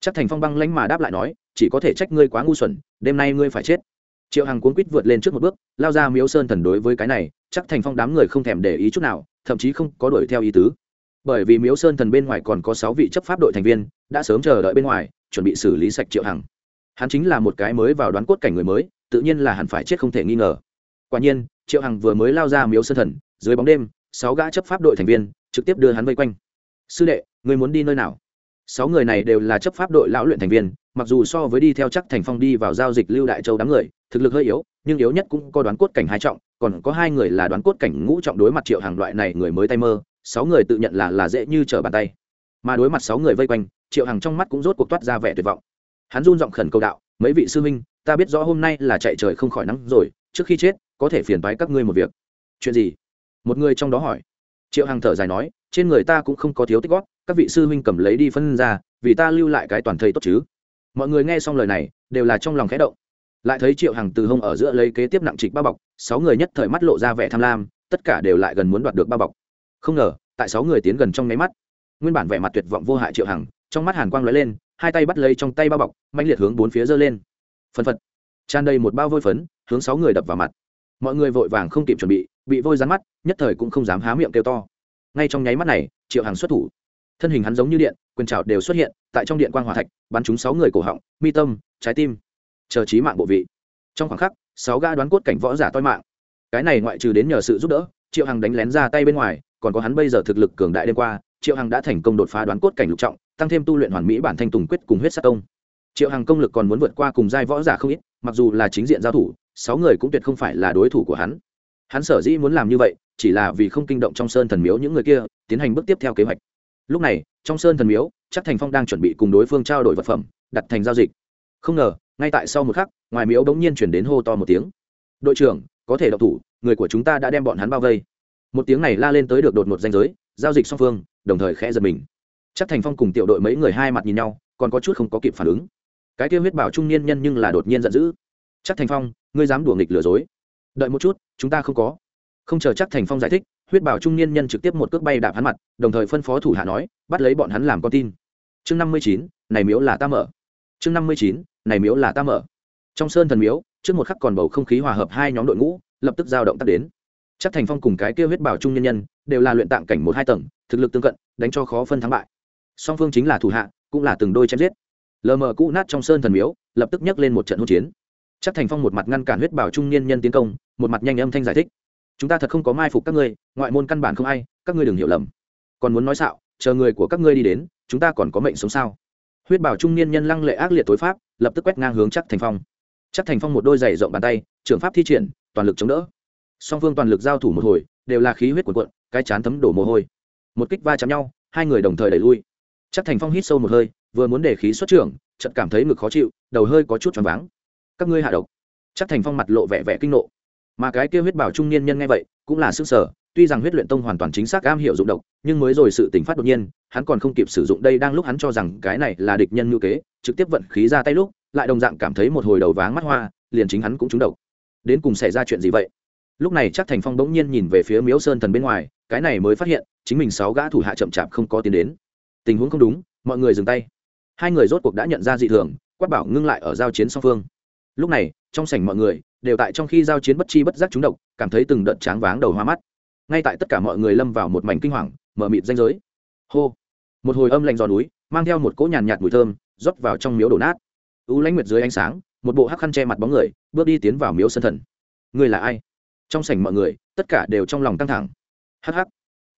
Chắc thành phong băng lánh mà đáp lại nói, chỉ có thể trách ngươi quá ngu xuẩn, đêm nay ngươi phải chết. Triệu hằng cuốn quýt vượt lên trước một bước, lao ra miếu sơn thần đối với cái này, chắc thành phong đám người không thèm để ý chút nào, thậm chí không có đuổi theo ý tứ. Bởi vì miếu sơn thần bên ngoài còn có sáu vị chấp pháp đội thành viên, đã sớm chờ đợi bên ngoài, chuẩn bị xử lý sạch triệu hằng. Hắn chính là một cái mới vào đoán cốt cảnh người mới, tự nhiên là hẳn phải chết không thể nghi ngờ. Quả nhiên, triệu hằng vừa mới lao ra miếu sơn thần, dưới bóng đêm, sáu gã chấp pháp đội thành viên trực tiếp đưa hắn vây quanh sư đệ người muốn đi nơi nào? Sáu người này đều là chấp pháp đội lão luyện thành viên, mặc dù so với đi theo chắc thành phong đi vào giao dịch lưu đại châu đám người, thực lực hơi yếu, nhưng yếu nhất cũng có đoán cốt cảnh hai trọng, còn có hai người là đoán cốt cảnh ngũ trọng đối mặt triệu hàng loại này người mới tay mơ, sáu người tự nhận là là dễ như trở bàn tay. Mà đối mặt sáu người vây quanh, triệu hàng trong mắt cũng rốt cuộc toát ra vẻ tuyệt vọng. Hắn run giọng khẩn cầu đạo, mấy vị sư huynh, ta biết rõ hôm nay là chạy trời không khỏi nắng rồi, trước khi chết, có thể phiền toái các ngươi một việc. Chuyện gì? Một người trong đó hỏi. Triệu hằng thở dài nói trên người ta cũng không có thiếu tích góp, các vị sư huynh cầm lấy đi phân ra, vì ta lưu lại cái toàn thây tốt chứ. Mọi người nghe xong lời này, đều là trong lòng khẽ động. Lại thấy triệu hằng từ hông ở giữa lấy kế tiếp nặng trịch bao bọc, sáu người nhất thời mắt lộ ra vẻ tham lam, tất cả đều lại gần muốn đoạt được bao bọc. Không ngờ, tại sáu người tiến gần trong nháy mắt, nguyên bản vẻ mặt tuyệt vọng vô hại triệu hằng, trong mắt hàn quang lóe lên, hai tay bắt lấy trong tay bao bọc mạnh liệt hướng bốn phía giơ lên. Phân phật. Tràn đầy một bao vôi phấn, hướng sáu người đập vào mặt. Mọi người vội vàng không kịp chuẩn bị bị vôi rắn mắt, nhất thời cũng không dám há miệng kêu to ngay trong nháy mắt này, triệu hằng xuất thủ. Thân hình hắn giống như điện, quyền trào đều xuất hiện, tại trong điện quan hòa thạch, bắn trúng sáu người cổ họng, mi tâm, trái tim. Chờ trí mạng bộ vị. Trong khoảng khắc, sáu ga đoán cốt cảnh võ giả toi mạng. Cái này ngoại trừ đến nhờ sự giúp đỡ, triệu hằng đánh lén ra tay bên ngoài, còn có hắn bây giờ thực lực cường đại đêm qua, triệu hằng đã thành công đột phá đoán cốt cảnh lục trọng, tăng thêm tu luyện hoàn mỹ bản thanh tùng quyết cùng huyết sát công triệu hằng công lực còn muốn vượt qua cùng giai võ giả không ít, mặc dù là chính diện giao thủ, sáu người cũng tuyệt không phải là đối thủ của hắn hắn sở dĩ muốn làm như vậy, chỉ là vì không kinh động trong sơn thần miếu những người kia, tiến hành bước tiếp theo kế hoạch. Lúc này, trong sơn thần miếu, chắc thành phong đang chuẩn bị cùng đối phương trao đổi vật phẩm, đặt thành giao dịch. Không ngờ, ngay tại sau một khắc, ngoài miếu bỗng nhiên chuyển đến hô to một tiếng. Đội trưởng, có thể độc thủ, người của chúng ta đã đem bọn hắn bao vây. Một tiếng này la lên tới được đột một danh giới, giao dịch song phương, đồng thời khẽ giật mình. Chắc thành phong cùng tiểu đội mấy người hai mặt nhìn nhau, còn có chút không có kịp phản ứng. Cái kia huyết bảo trung niên nhân nhưng là đột nhiên giận dữ. Chắc thành phong, ngươi dám đùa nghịch lừa dối. Đợi một chút chúng ta không có. Không chờ chắc thành phong giải thích, huyết bảo trung niên nhân trực tiếp một cước bay đạp hắn mặt, đồng thời phân phó thủ hạ nói, bắt lấy bọn hắn làm con tin. Chương năm mươi chín, này miếu là ta mở. Chương năm mươi chín, này miếu là ta mở. Trong sơn thần miếu, trước một khắc còn bầu không khí hòa hợp hai nhóm đội ngũ, lập tức giao động tắt đến. Chắc thành phong cùng cái kia huyết bảo trung nhân nhân đều là luyện tạng cảnh một hai tầng, thực lực tương cận, đánh cho khó phân thắng bại. Song phương chính là thủ hạ, cũng là từng đôi chém giết. Lờ mờ cũ nát trong sơn thần miếu, lập tức nhấc lên một trận hỗn chiến chắc thành phong một mặt ngăn cản huyết bảo trung niên nhân tiến công, một mặt nhanh âm thanh giải thích. Chúng ta thật không có mai phục các ngươi, ngoại môn căn bản không ai, các ngươi đừng hiểu lầm. Còn muốn nói xạo, chờ người của các ngươi đi đến, chúng ta còn có mệnh sống sao? Huyết bảo trung niên nhân lăng lệ ác liệt tối pháp, lập tức quét ngang hướng chắc thành phong. Chắc thành phong một đôi giày rộng bàn tay, trưởng pháp thi triển, toàn lực chống đỡ. Song phương toàn lực giao thủ một hồi, đều là khí huyết cuộn cuộn, cái chán thấm đổ mồ hôi. Một kích va chạm nhau, hai người đồng thời đẩy lui. Chắc thành phong hít sâu một hơi, vừa muốn để khí xuất trưởng, chợt cảm thấy ngực khó chịu, đầu hơi có chút choáng váng các ngươi hạ độc. Chắc thành phong mặt lộ vẻ vẻ kinh nộ. Mà cái kia huyết bảo trung niên nhân nghe vậy, cũng là sức sở tuy rằng huyết luyện tông hoàn toàn chính xác am hiểu dụng độc, nhưng mới rồi sự tỉnh phát đột nhiên, hắn còn không kịp sử dụng đây đang lúc hắn cho rằng cái này là địch nhân ngữ kế, trực tiếp vận khí ra tay lúc, lại đồng dạng cảm thấy một hồi đầu váng mắt hoa, liền chính hắn cũng trúng độc. Đến cùng xảy ra chuyện gì vậy? Lúc này chắc thành phong bỗng nhiên nhìn về phía miếu sơn thần bên ngoài, cái này mới phát hiện, chính mình sáu gã thủ hạ chậm chạp không có tiến đến. Tình huống không đúng, mọi người dừng tay. Hai người rốt cuộc đã nhận ra dị thường, quát bảo ngưng lại ở giao chiến song phương lúc này, trong sảnh mọi người đều tại trong khi giao chiến bất chi bất giác trúng độc, cảm thấy từng đợt tráng váng đầu hoa mắt. Ngay tại tất cả mọi người lâm vào một mảnh kinh hoàng, mở mịt danh giới. Hô! Một hồi âm lạnh giò núi, mang theo một cỗ nhàn nhạt mùi thơm, rót vào trong miếu đổ nát. U lãnh nguyệt dưới ánh sáng, một bộ hắc khăn che mặt bóng người, bước đi tiến vào miếu sân thần. Người là ai? Trong sảnh mọi người, tất cả đều trong lòng căng thẳng. Hắc hắc.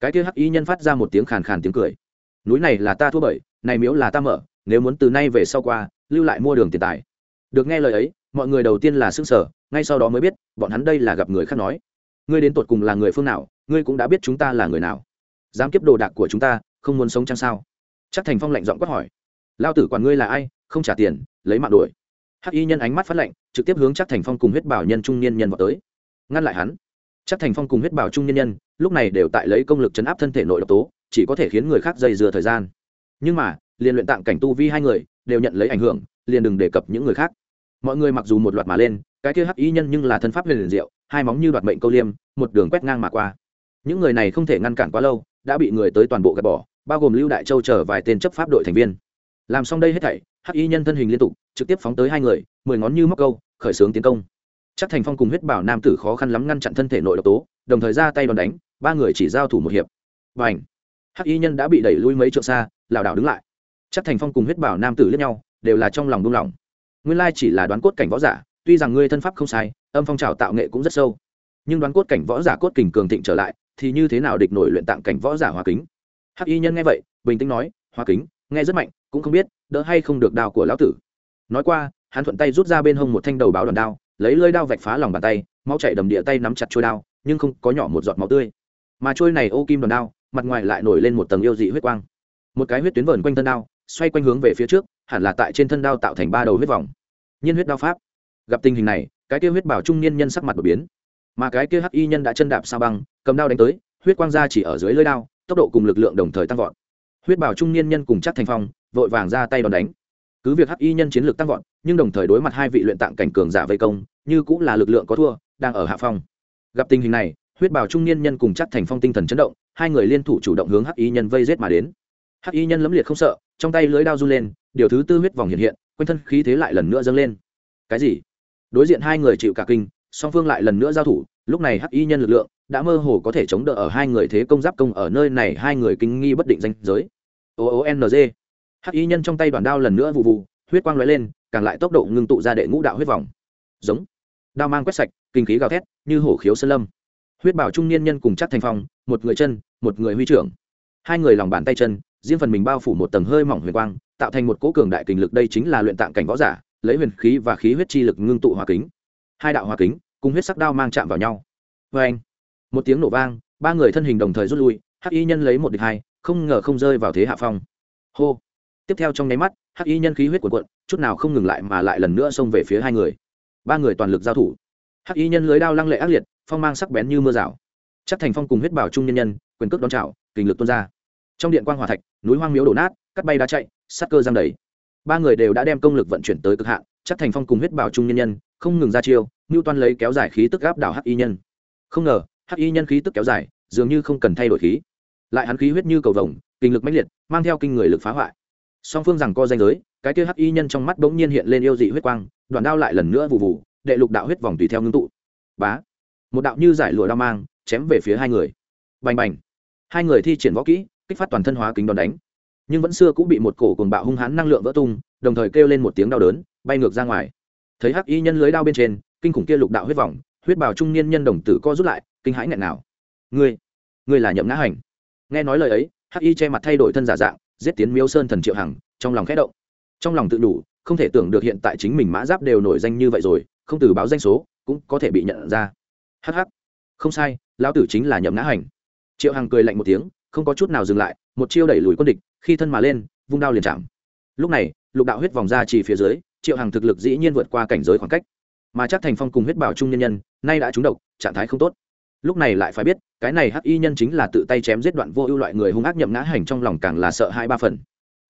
Cái kia hắc y nhân phát ra một tiếng khàn khàn tiếng cười. Núi này là ta thua bởi, này miếu là ta mở, nếu muốn từ nay về sau qua, lưu lại mua đường tiền tài. Được nghe lời ấy mọi người đầu tiên là s ư n g sở, ngay sau đó mới biết, bọn hắn đây là gặp người khác nói. Ngươi đến tột cùng là người phương nào, ngươi cũng đã biết chúng ta là người nào. Dám kiếp đồ đạc của chúng ta, không muốn sống chăng sao? Chắc thành phong lạnh giọng quát hỏi. Lao tử quản ngươi là ai, không trả tiền, lấy mạng đuổi. Hắc y nhân ánh mắt phát lạnh, trực tiếp hướng chắc thành phong cùng huyết bảo nhân trung niên nhân vào tới. Ngăn lại hắn. Chắc thành phong cùng huyết bảo trung niên nhân, lúc này đều tại lấy công lực chấn áp thân thể nội độc tố, chỉ có thể khiến người khác dây dừa thời gian. Nhưng mà, liền luyện tạng cảnh tu vi hai người, đều nhận lấy ảnh hưởng, liền đừng đề cập những người khác mọi người mặc dù một loạt mà lên, cái kia hắc y nhân nhưng là thân pháp liền diệu, hai móng như đoạt mệnh câu liêm, một đường quét ngang mà qua. Những người này không thể ngăn cản quá lâu, đã bị người tới toàn bộ gạt bỏ, bao gồm lưu đại châu chờ vài tên chấp pháp đội thành viên. Làm xong đây hết thảy, hắc y nhân thân hình liên tục, trực tiếp phóng tới hai người, mười ngón như móc câu, khởi xướng tiến công. Chắc thành phong cùng huyết bảo nam tử khó khăn lắm ngăn chặn thân thể nội độc tố, đồng thời ra tay đòn đánh, ba người chỉ giao thủ một hiệp. Và ảnh hắc y nhân đã bị đẩy lui mấy trượng xa, lảo đảo đứng lại. Chắc thành phong cùng huyết bảo nam tử lướt nhau, đều là trong lòng buông lỏng nguyên lai chỉ là đoán cốt cảnh võ giả, tuy rằng ngươi thân pháp không sai, âm phong trào tạo nghệ cũng rất sâu. Nhưng đoán cốt cảnh võ giả cốt kình cường thịnh trở lại, thì như thế nào địch nổi luyện tạng cảnh võ giả hoa kính? Hắc y nhân nghe vậy, bình tĩnh nói, hoa kính, nghe rất mạnh, cũng không biết, đỡ hay không được đao của lão tử. Nói qua, hắn thuận tay rút ra bên hông một thanh đầu báo đòn đao, lấy lơi đao vạch phá lòng bàn tay, máu chảy đầm địa tay nắm chặt trôi đao, nhưng không có nhỏ một giọt máu tươi. Mà trôi này ô kim đòn đao, mặt ngoài lại nổi lên một tầng yêu dị huyết quang. Một cái huyết tuyến vờn quanh thân đao, xoay quanh hướng về phía trước hẳn là tại trên thân đao tạo thành ba đầu huyết vòng. Nhiên huyết đao pháp. Gặp tình hình này, cái kia huyết bảo trung niên nhân sắc mặt đột biến. Mà cái kia hắc y nhân đã chân đạp sao băng, cầm đao đánh tới, huyết quang ra chỉ ở dưới lưỡi đao, tốc độ cùng lực lượng đồng thời tăng vọt. Huyết bảo trung niên nhân cùng chắc thành phong, vội vàng ra tay đòn đánh. Cứ việc hắc y nhân chiến lược tăng vọt, nhưng đồng thời đối mặt hai vị luyện tạng cảnh cường giả vây công, như cũng là lực lượng có thua, đang ở hạ phong. Gặp tình hình này, huyết bảo trung niên nhân cùng chắc thành phong tinh thần chấn động, hai người liên thủ chủ động hướng hắc y nhân vây giết mà đến. Hắc y nhân lẫm liệt không sợ, trong tay lưới đao run lên điều thứ tư huyết vòng hiện hiện, quanh thân khí thế lại lần nữa dâng lên. Cái gì? Đối diện hai người chịu cả kinh, song phương lại lần nữa giao thủ, lúc này hắc y nhân lực lượng đã mơ hồ có thể chống đỡ ở hai người thế công giáp công ở nơi này, hai người kinh nghi bất định danh giới. O o n g. Hắc y nhân trong tay đoàn đao lần nữa vụ vụ, huyết quang lóe lên, càng lại tốc độ ngưng tụ ra đệ ngũ đạo huyết vòng. Giống. Đao mang quét sạch, kinh khí gào thét, như hổ khiếu sơn lâm. Huyết bảo trung niên nhân cùng chắc thành phong, một người chân, một người huy trưởng. Hai người lòng bàn tay chân riêng phần mình bao phủ một tầng hơi mỏng huyền quang, tạo thành một cỗ cường đại kình lực đây chính là luyện tạng cảnh võ giả, lấy huyền khí và khí huyết chi lực ngưng tụ hòa kính. Hai đạo hòa kính cùng huyết sắc đao mang chạm vào nhau. Vê anh một tiếng nổ vang, ba người thân hình đồng thời rút lui, hắc y nhân lấy một địch hai, không ngờ không rơi vào thế hạ phong. Hô! Tiếp theo trong nháy mắt, hắc y nhân khí huyết cuộn cuộn, chút nào không ngừng lại mà lại lần nữa xông về phía hai người. Ba người toàn lực giao thủ. Hắc y nhân lưới đao lăng lệ ác liệt, phong mang sắc bén như mưa rào. Chắc thành phong cùng huyết bảo trung nhân nhân, quyền cước đón trào kình lực tuôn ra trong điện quang hòa thạch, núi hoang miếu đổ nát cắt bay đá chạy, sắt cơ giang đầy. Ba người đều đã đem công lực vận chuyển tới cực hạn, chắc thành phong cùng huyết bảo trung nhân nhân, không ngừng ra chiêu ngưu toan lấy kéo dài khí tức gáp đảo hắc y nhân. Không ngờ, hắc y nhân khí tức kéo dài, dường như không cần thay đổi khí. Lại hắn khí huyết như cầu vồng, kinh lực mãnh liệt, mang theo kinh người lực phá hoại. Song phương rằng co danh giới, cái kia hắc y nhân trong mắt bỗng nhiên hiện lên yêu dị huyết quang, đoàn đao lại lần nữa vụ vụ, đệ lục đạo huyết vòng tùy theo ngưng tụ. Bá! Một đạo như giải lụa đao mang, chém về phía hai người. Bành bành! Hai người thi triển võ kỹ kích phát toàn thân hóa kính đòn đánh. Nhưng vẫn xưa cũng bị một cổ cùng bạo hung hãn năng lượng vỡ tung, đồng thời kêu lên một tiếng đau đớn, bay ngược ra ngoài. Thấy hắc y nhân lưới đao bên trên, kinh khủng kia lục đạo huyết vòng, huyết bào trung niên nhân đồng tử co rút lại, kinh hãi nghẹn nào ngươi ngươi là nhậm ngã hành. Nghe nói lời ấy, hắc y che mặt thay đổi thân giả dạng, giết tiến miếu sơn thần triệu hằng, trong lòng khẽ động. Trong lòng tự đủ, không thể tưởng được hiện tại chính mình mã giáp đều nổi danh như vậy rồi, không từ báo danh số, cũng có thể bị nhận ra. Hh không sai, lão tử chính là nhậm ngã hành. Triệu hằng cười lạnh một tiếng không có chút nào dừng lại, một chiêu đẩy lùi quân địch, khi thân mà lên, vung đao liền chạm. Lúc này, lục đạo huyết vòng ra chỉ phía dưới, triệu hằng thực lực dĩ nhiên vượt qua cảnh giới khoảng cách. Mà chắc thành phong cùng huyết bảo trung nhân nhân, nay đã trúng độc, trạng thái không tốt. Lúc này lại phải biết, cái này hắc y nhân chính là tự tay chém giết đoạn vô ưu loại người hung ác nhậm ngã hành trong lòng càng là sợ hai ba phần.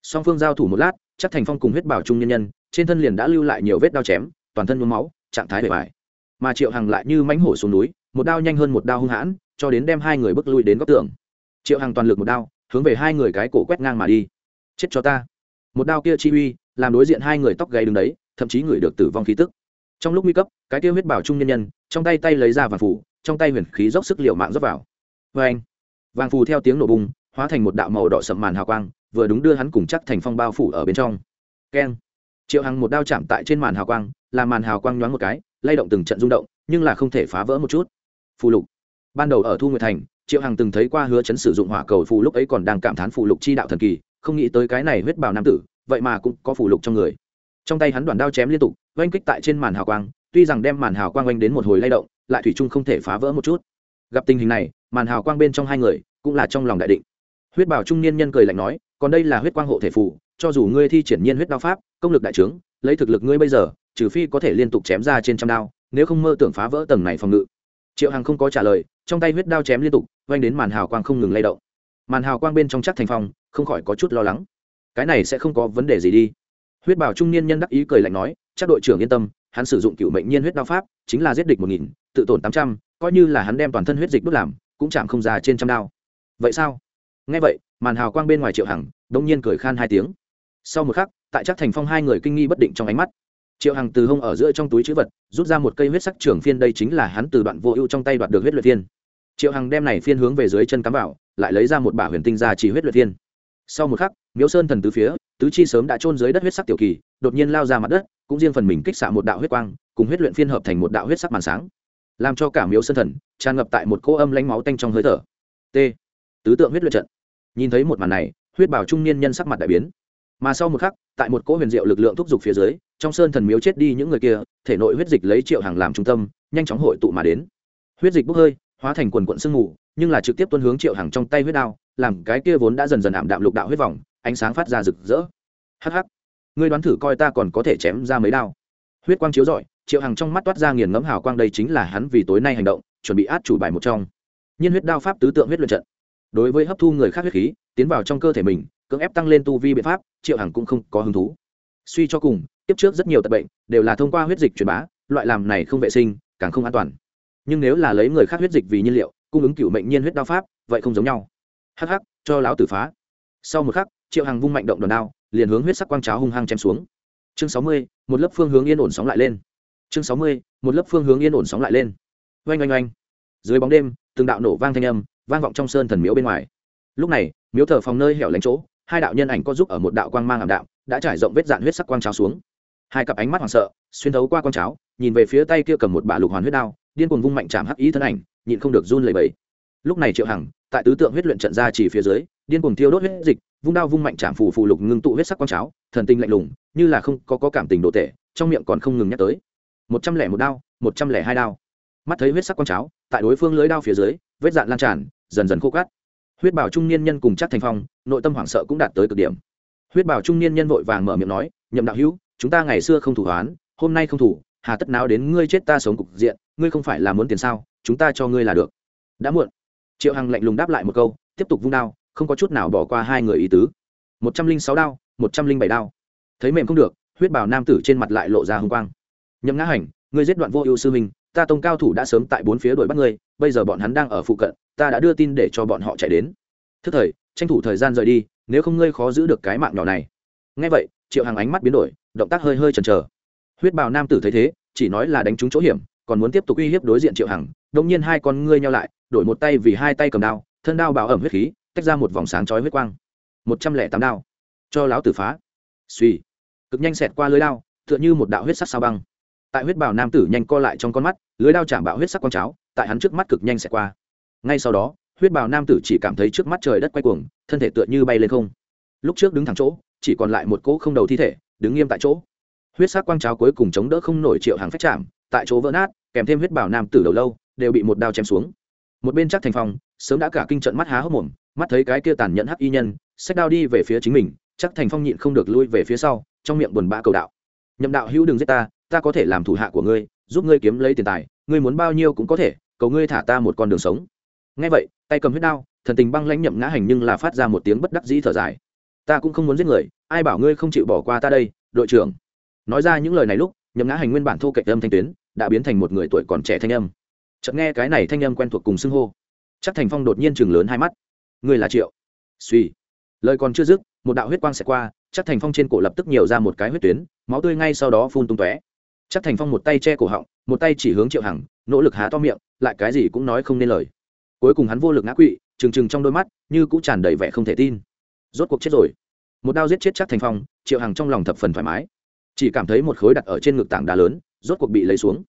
Song phương giao thủ một lát, chắc thành phong cùng huyết bảo trung nhân nhân, trên thân liền đã lưu lại nhiều vết đao chém, toàn thân nhuốm máu, trạng thái bề bài mà triệu hằng lại như mánh hổ xuống núi, một đao nhanh hơn một đao hung hãn, cho đến đem hai người bước lui đến góc tường triệu hằng toàn lực một đao hướng về hai người cái cổ quét ngang mà đi. Chết cho ta. Một đao kia chi uy làm đối diện hai người tóc gáy đứng đấy thậm chí người được tử vong khí tức. Trong lúc nguy cấp cái kia huyết bảo trung nhân nhân trong tay tay lấy ra vàng phủ trong tay huyền khí dốc sức liệu mạng dốc vào. Vê anh vàng phù theo tiếng nổ bùng, hóa thành một đạo màu đỏ sậm màn hào quang vừa đúng đưa hắn cùng chắc thành phong bao phủ ở bên trong. Keng! Triệu hằng một đao chạm tại trên màn hào quang làm màn hào quang nhoáng một cái lay động từng trận rung động nhưng là không thể phá vỡ một chút. Phù lục! Ban đầu ở thu nguyệt thành triệu hằng từng thấy qua hứa chấn sử dụng hỏa cầu phù lúc ấy còn đang cảm thán phù lục chi đạo thần kỳ, không nghĩ tới cái này huyết bào nam tử, vậy mà cũng có phù lục trong người. Trong tay hắn đoàn đao chém liên tục, oanh kích tại trên màn hào quang, tuy rằng đem màn hào quang oanh đến một hồi lay động, lại thủy chung không thể phá vỡ một chút. Gặp tình hình này, màn hào quang bên trong hai người cũng là trong lòng đại định. Huyết bảo trung niên nhân cười lạnh nói, còn đây là huyết quang hộ thể phù, cho dù ngươi thi triển nhiên huyết đao pháp, công lực đại trướng, lấy thực lực ngươi bây giờ, trừ phi có thể liên tục chém ra trên trăm đao, nếu không mơ tưởng phá vỡ tầng này phòng ngự. Triệu hằng không có trả lời trong tay huyết đao chém liên tục oanh đến màn hào quang không ngừng lay động. Màn hào quang bên trong chắc thành phong, không khỏi có chút lo lắng. Cái này sẽ không có vấn đề gì đi. Huyết bảo trung niên nhân đắc ý cười lạnh nói, chắc đội trưởng yên tâm, hắn sử dụng cựu mệnh nhiên huyết đao pháp, chính là giết địch một nghìn, tự tổn tám trăm, coi như là hắn đem toàn thân huyết dịch đốt làm, cũng chạm không ra trên trăm đao. Vậy sao? Nghe vậy, màn hào quang bên ngoài triệu hằng đông nhiên cười khan hai tiếng. Sau một khắc, tại chắc thành phong hai người kinh nghi bất định trong ánh mắt, triệu hằng từ hông ở giữa trong túi chữ vật, rút ra một cây huyết sắc trưởng phiên, đây chính là hắn từ đoạn vô ưu trong tay đoạt được huyết luyện phiên triệu hằng đem này phiên hướng về dưới chân cắm vào, lại lấy ra một bả huyền tinh ra chỉ huyết luyện phiên sau một khắc, miếu sơn thần tứ phía, tứ chi sớm đã trôn dưới đất huyết sắc tiểu kỳ, đột nhiên lao ra mặt đất, cũng riêng phần mình kích xạ một đạo huyết quang, cùng huyết luyện phiên hợp thành một đạo huyết sắc màn sáng. Làm cho cả miếu sơn thần tràn ngập tại một cỗ âm lánh máu tanh trong hơi thở. T. Tứ tượng huyết luyện trận. Nhìn thấy một màn này, huyết bảo trung niên nhân sắc mặt đại biến. Mà sau một khắc, tại một cỗ huyền diệu lực lượng thúc giục phía dưới, trong sơn thần miếu chết đi những người kia, thể nội huyết dịch lấy triệu hàng làm trung tâm, nhanh chóng hội tụ mà đến. Huyết dịch bốc hơi hóa thành quần quận sương mù, nhưng là trực tiếp tuân hướng triệu hằng trong tay huyết đao, làm cái kia vốn đã dần dần ảm đạm lục đạo huyết vòng, ánh sáng phát ra rực rỡ. Hh ngươi đoán thử coi ta còn có thể chém ra mấy đao. Huyết quang chiếu rọi, triệu hằng trong mắt toát ra nghiền ngẫm hào quang, đây chính là hắn vì tối nay hành động, chuẩn bị át chủ bài một trong. Nhiên huyết đao pháp tứ tượng huyết luyện trận. Đối với hấp thu người khác huyết khí, tiến vào trong cơ thể mình, cưỡng ép tăng lên tu vi biện pháp, triệu hằng cũng không có hứng thú. Suy cho cùng tiếp trước rất nhiều tật bệnh, đều là thông qua huyết dịch truyền bá, loại làm này không vệ sinh, càng không an toàn nhưng nếu là lấy người khác huyết dịch vì nhiên liệu, cung ứng cựu mệnh nhiên huyết đao pháp, vậy không giống nhau. Hắc hắc, cho lão tử phá. Sau một khắc, triệu hằng vung mạnh động đòn đao, liền hướng huyết sắc quang cháo hung hăng chém xuống. Chương sáu mươi, một lớp phương hướng yên ổn sóng lại lên. Chương sáu mươi, một lớp phương hướng yên ổn sóng lại lên. Oanh oanh oanh. Dưới bóng đêm, từng đạo nổ vang thanh âm, vang vọng trong sơn thần miếu bên ngoài. Lúc này, miếu thờ phòng nơi hẻo lánh chỗ, hai đạo nhân ảnh có giúp ở một đạo quang mang ảm đạm, đã trải rộng vết dạn huyết sắc quang cháo xuống. Hai cặp ánh mắt hoảng sợ, xuyên thấu qua quang cháo, nhìn về phía tay kia cầm một bả lục hoàn huyết đao điên cuồng vung mạnh chạm hắc ý thân ảnh nhịn không được run lẩy bẩy. Lúc này triệu hằng tại tứ tượng huyết luyện trận ra chỉ phía dưới điên cuồng thiêu đốt huyết dịch vung đao vung mạnh chạm phù phù lục ngưng tụ huyết sắc quang cháo thần tinh lạnh lùng như là không có, có cảm tình đồ tệ trong miệng còn không ngừng nhắc tới. Một trăm lẻ một đao một trăm lẻ hai đao. Mắt thấy huyết sắc quang cháo tại đối phương lưới đao phía dưới vết dạn lan tràn dần dần khô cát. Huyết bảo trung niên nhân cùng chắc thành phong nội tâm hoảng sợ cũng đạt tới cực điểm. Huyết bảo trung niên nhân vội vàng mở miệng nói nhậm đạo hữu chúng ta ngày xưa không thủ hoán hôm nay không thủ hà tất nào đến ngươi chết ta sống cục diện, ngươi không phải là muốn tiền sao, chúng ta cho ngươi là được. Đã muộn. Triệu hằng lạnh lùng đáp lại một câu, tiếp tục vung đao, không có chút nào bỏ qua hai người ý tứ. Một trăm linh sáu đao, một trăm linh bảy đao. Thấy mềm không được, huyết bảo nam tử trên mặt lại lộ ra h ư n g quang. Nhậm ngã hành, ngươi giết đoạn vô ưu sư minh ta tông cao thủ đã sớm tại bốn phía đuổi bắt ngươi, bây giờ bọn hắn đang ở phụ cận, ta đã đưa tin để cho bọn họ chạy đến. Thức thời, tranh thủ thời gian rời đi, nếu không ngươi khó giữ được cái mạng nhỏ này. Ngay vậy, triệu Hằng ánh mắt biến đổi, động tác hơi hơi chần chờ huyết bào nam tử thấy thế, chỉ nói là đánh trúng chỗ hiểm, còn muốn tiếp tục uy hiếp đối diện triệu hằng đông nhiên hai con ngươi nhau lại, đổi một tay vì hai tay cầm đao, thân đao bảo ẩm huyết khí, tách ra một vòng sáng chói huyết quang. Một trăm lẻ tám đao. Cho láo tử phá. Suy cực nhanh xẹt qua lưới đao, tựa như một đạo huyết sắc sao băng. Tại huyết bào nam tử nhanh co lại trong con mắt, lưới đao chạm bạo huyết sắc quang cháo, tại hắn trước mắt cực nhanh xẹt qua. Ngay sau đó, huyết bào nam tử chỉ cảm thấy trước mắt trời đất quay cuồng, thân thể tựa như bay lên không. Lúc trước đứng thẳng chỗ, chỉ còn lại một cỗ không đầu thi thể, đứng nghiêm tại chỗ huyết sắc quang cháo cuối cùng chống đỡ không nổi triệu hàng phách chạm, tại chỗ vỡ nát, kèm thêm huyết bào nam tử đầu lâu, đều bị một đao chém xuống. Một bên chắc thành phong, sớm đã cả kinh trận mắt há hốc mồm, mắt thấy cái kia tàn nhẫn hắc y nhân, xách đao đi về phía chính mình, chắc thành phong nhịn không được lui về phía sau, trong miệng buồn bã cầu đạo. Nhậm đạo hữu đừng giết ta ta có thể làm thủ hạ của ngươi, giúp ngươi kiếm lấy tiền tài, ngươi muốn bao nhiêu cũng có thể, cầu ngươi thả ta một con đường sống. Ngay vậy, tay cầm huyết đao, thần tình băng lãnh nhậm ngã hành nhưng là phát ra một tiếng bất đắc dĩ thở dài. Ta cũng không muốn giết người, ai bảo ngươi không chịu bỏ qua ta đây, đội trưởng nói ra những lời này lúc, nhậm ngã hành nguyên bản thô cạnh âm thanh tuyến đã biến thành một người tuổi còn trẻ thanh âm. Chợt nghe cái này thanh âm quen thuộc cùng xưng hô. Chắc thành phong đột nhiên chừng lớn hai mắt. Người là triệu. Suy. Lời còn chưa dứt, một đạo huyết quang sẽ qua, chắc thành phong trên cổ lập tức nhiều ra một cái huyết tuyến, máu tươi ngay sau đó phun tung tóe. Chắc thành phong một tay che cổ họng, một tay chỉ hướng triệu hằng, nỗ lực há to miệng, lại cái gì cũng nói không nên lời. Cuối cùng hắn vô lực ngã quỵ, trừng trừng trong đôi mắt, như cũng tràn đầy vẻ không thể tin. Rốt cuộc chết rồi. Một đao giết chết chắc thành phong, triệu hằng trong lòng thập phần thoải mái chỉ cảm thấy một khối đặt ở trên ngực tảng đá lớn, rốt cuộc bị lấy xuống.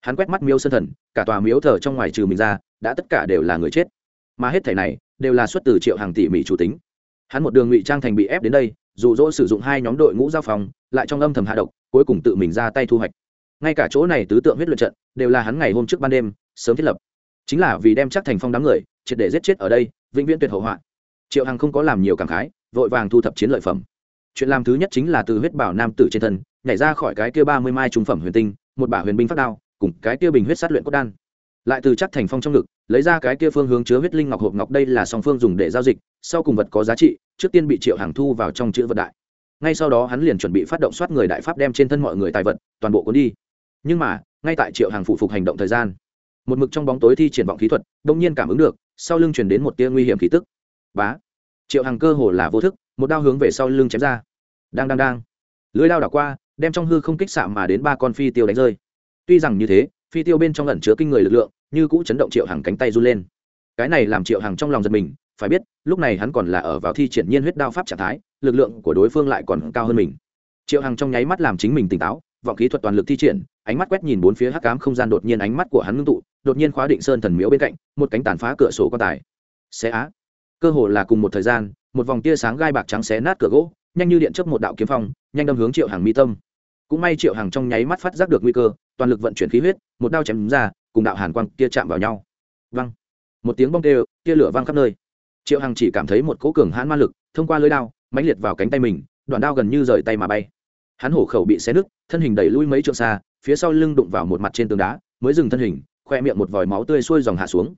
Hắn quét mắt miếu sân thần, cả tòa miếu thờ trong ngoài trừ mình ra, đã tất cả đều là người chết. Mà hết thẻ này, đều là xuất từ triệu hàng tỷ mỹ chủ tính. Hắn một đường ngụy trang thành bị ép đến đây dù dỗ sử dụng hai nhóm đội ngũ giao phòng, lại trong âm thầm hạ độc, cuối cùng tự mình ra tay thu hoạch. Ngay cả chỗ này tứ tượng huyết luyện trận, đều là hắn ngày hôm trước ban đêm, sớm thiết lập. Chính là vì đem chắc thành phong đám người, triệt để giết chết ở đây, vĩnh viễn tuyệt hậu hoạn. triệu hằng không có làm nhiều cảm khái, vội vàng thu thập chiến lợi phẩm chuyện làm thứ nhất chính là từ huyết bảo nam tử trên thân, nhảy ra khỏi cái kia ba mươi mai trung phẩm huyền tinh, một bả huyền binh phát đao, cùng cái kia bình huyết sát luyện cốt đan. Lại từ chắc thành phong trong ngực, lấy ra cái kia phương hướng chứa huyết linh ngọc hộp ngọc đây là song phương dùng để giao dịch, sau cùng vật có giá trị, trước tiên bị triệu hàng thu vào trong chữ vật đại. Ngay sau đó hắn liền chuẩn bị phát động soát người đại pháp đem trên thân mọi người tài vật, toàn bộ cuốn đi. Nhưng mà, ngay tại triệu hàng phụ phục hành động thời gian, một mực trong bóng tối thi triển vọng khí thuật, đông nhiên cảm ứng được, sau lưng chuyển đến một tia nguy hiểm khí tức. Bá! Triệu hàng cơ hồ là vô thức, một đao hướng về sau lưng chém ra đang đang đang. Lưới đao đảo qua, đem trong hư không kích xạ mà đến ba con phi tiêu đánh rơi. Tuy rằng như thế, phi tiêu bên trong ẩn chứa kinh người lực lượng, như cũ chấn động triệu hàng cánh tay run lên. Cái này làm triệu hàng trong lòng giật mình, phải biết, lúc này hắn còn là ở vào thi triển nhiên huyết đao pháp trạng thái, lực lượng của đối phương lại còn cao hơn mình. Triệu hàng trong nháy mắt làm chính mình tỉnh táo, vọng kỹ thuật toàn lực thi triển, ánh mắt quét nhìn bốn phía hắc cám không gian đột nhiên ánh mắt của hắn ngưng tụ, đột nhiên khóa định sơn thần miếu bên cạnh, một cánh tàn phá cửa sổ quan tài. Xé á. Cơ hồ là cùng một thời gian, một vòng tia sáng gai bạc trắng xé nát cửa gỗ nhanh như điện chớp một đạo kiếm phong, nhanh đâm hướng triệu hàng mi tâm. Cũng may triệu hàng trong nháy mắt phát giác được nguy cơ, toàn lực vận chuyển khí huyết, một đao chém đúng ra, cùng đạo hàn quang kia chạm vào nhau. Văng một tiếng bong kêu, tia lửa văng khắp nơi. Triệu hằng chỉ cảm thấy một cỗ cường hãn ma lực, thông qua lưới đao, mãnh liệt vào cánh tay mình, đoạn đao gần như rời tay mà bay. Hắn hổ khẩu bị xé nứt, thân hình đẩy lui mấy trượng xa, phía sau lưng đụng vào một mặt trên tường đá, mới dừng thân hình, khoe miệng một vòi máu tươi xuôi dòng hạ xuống.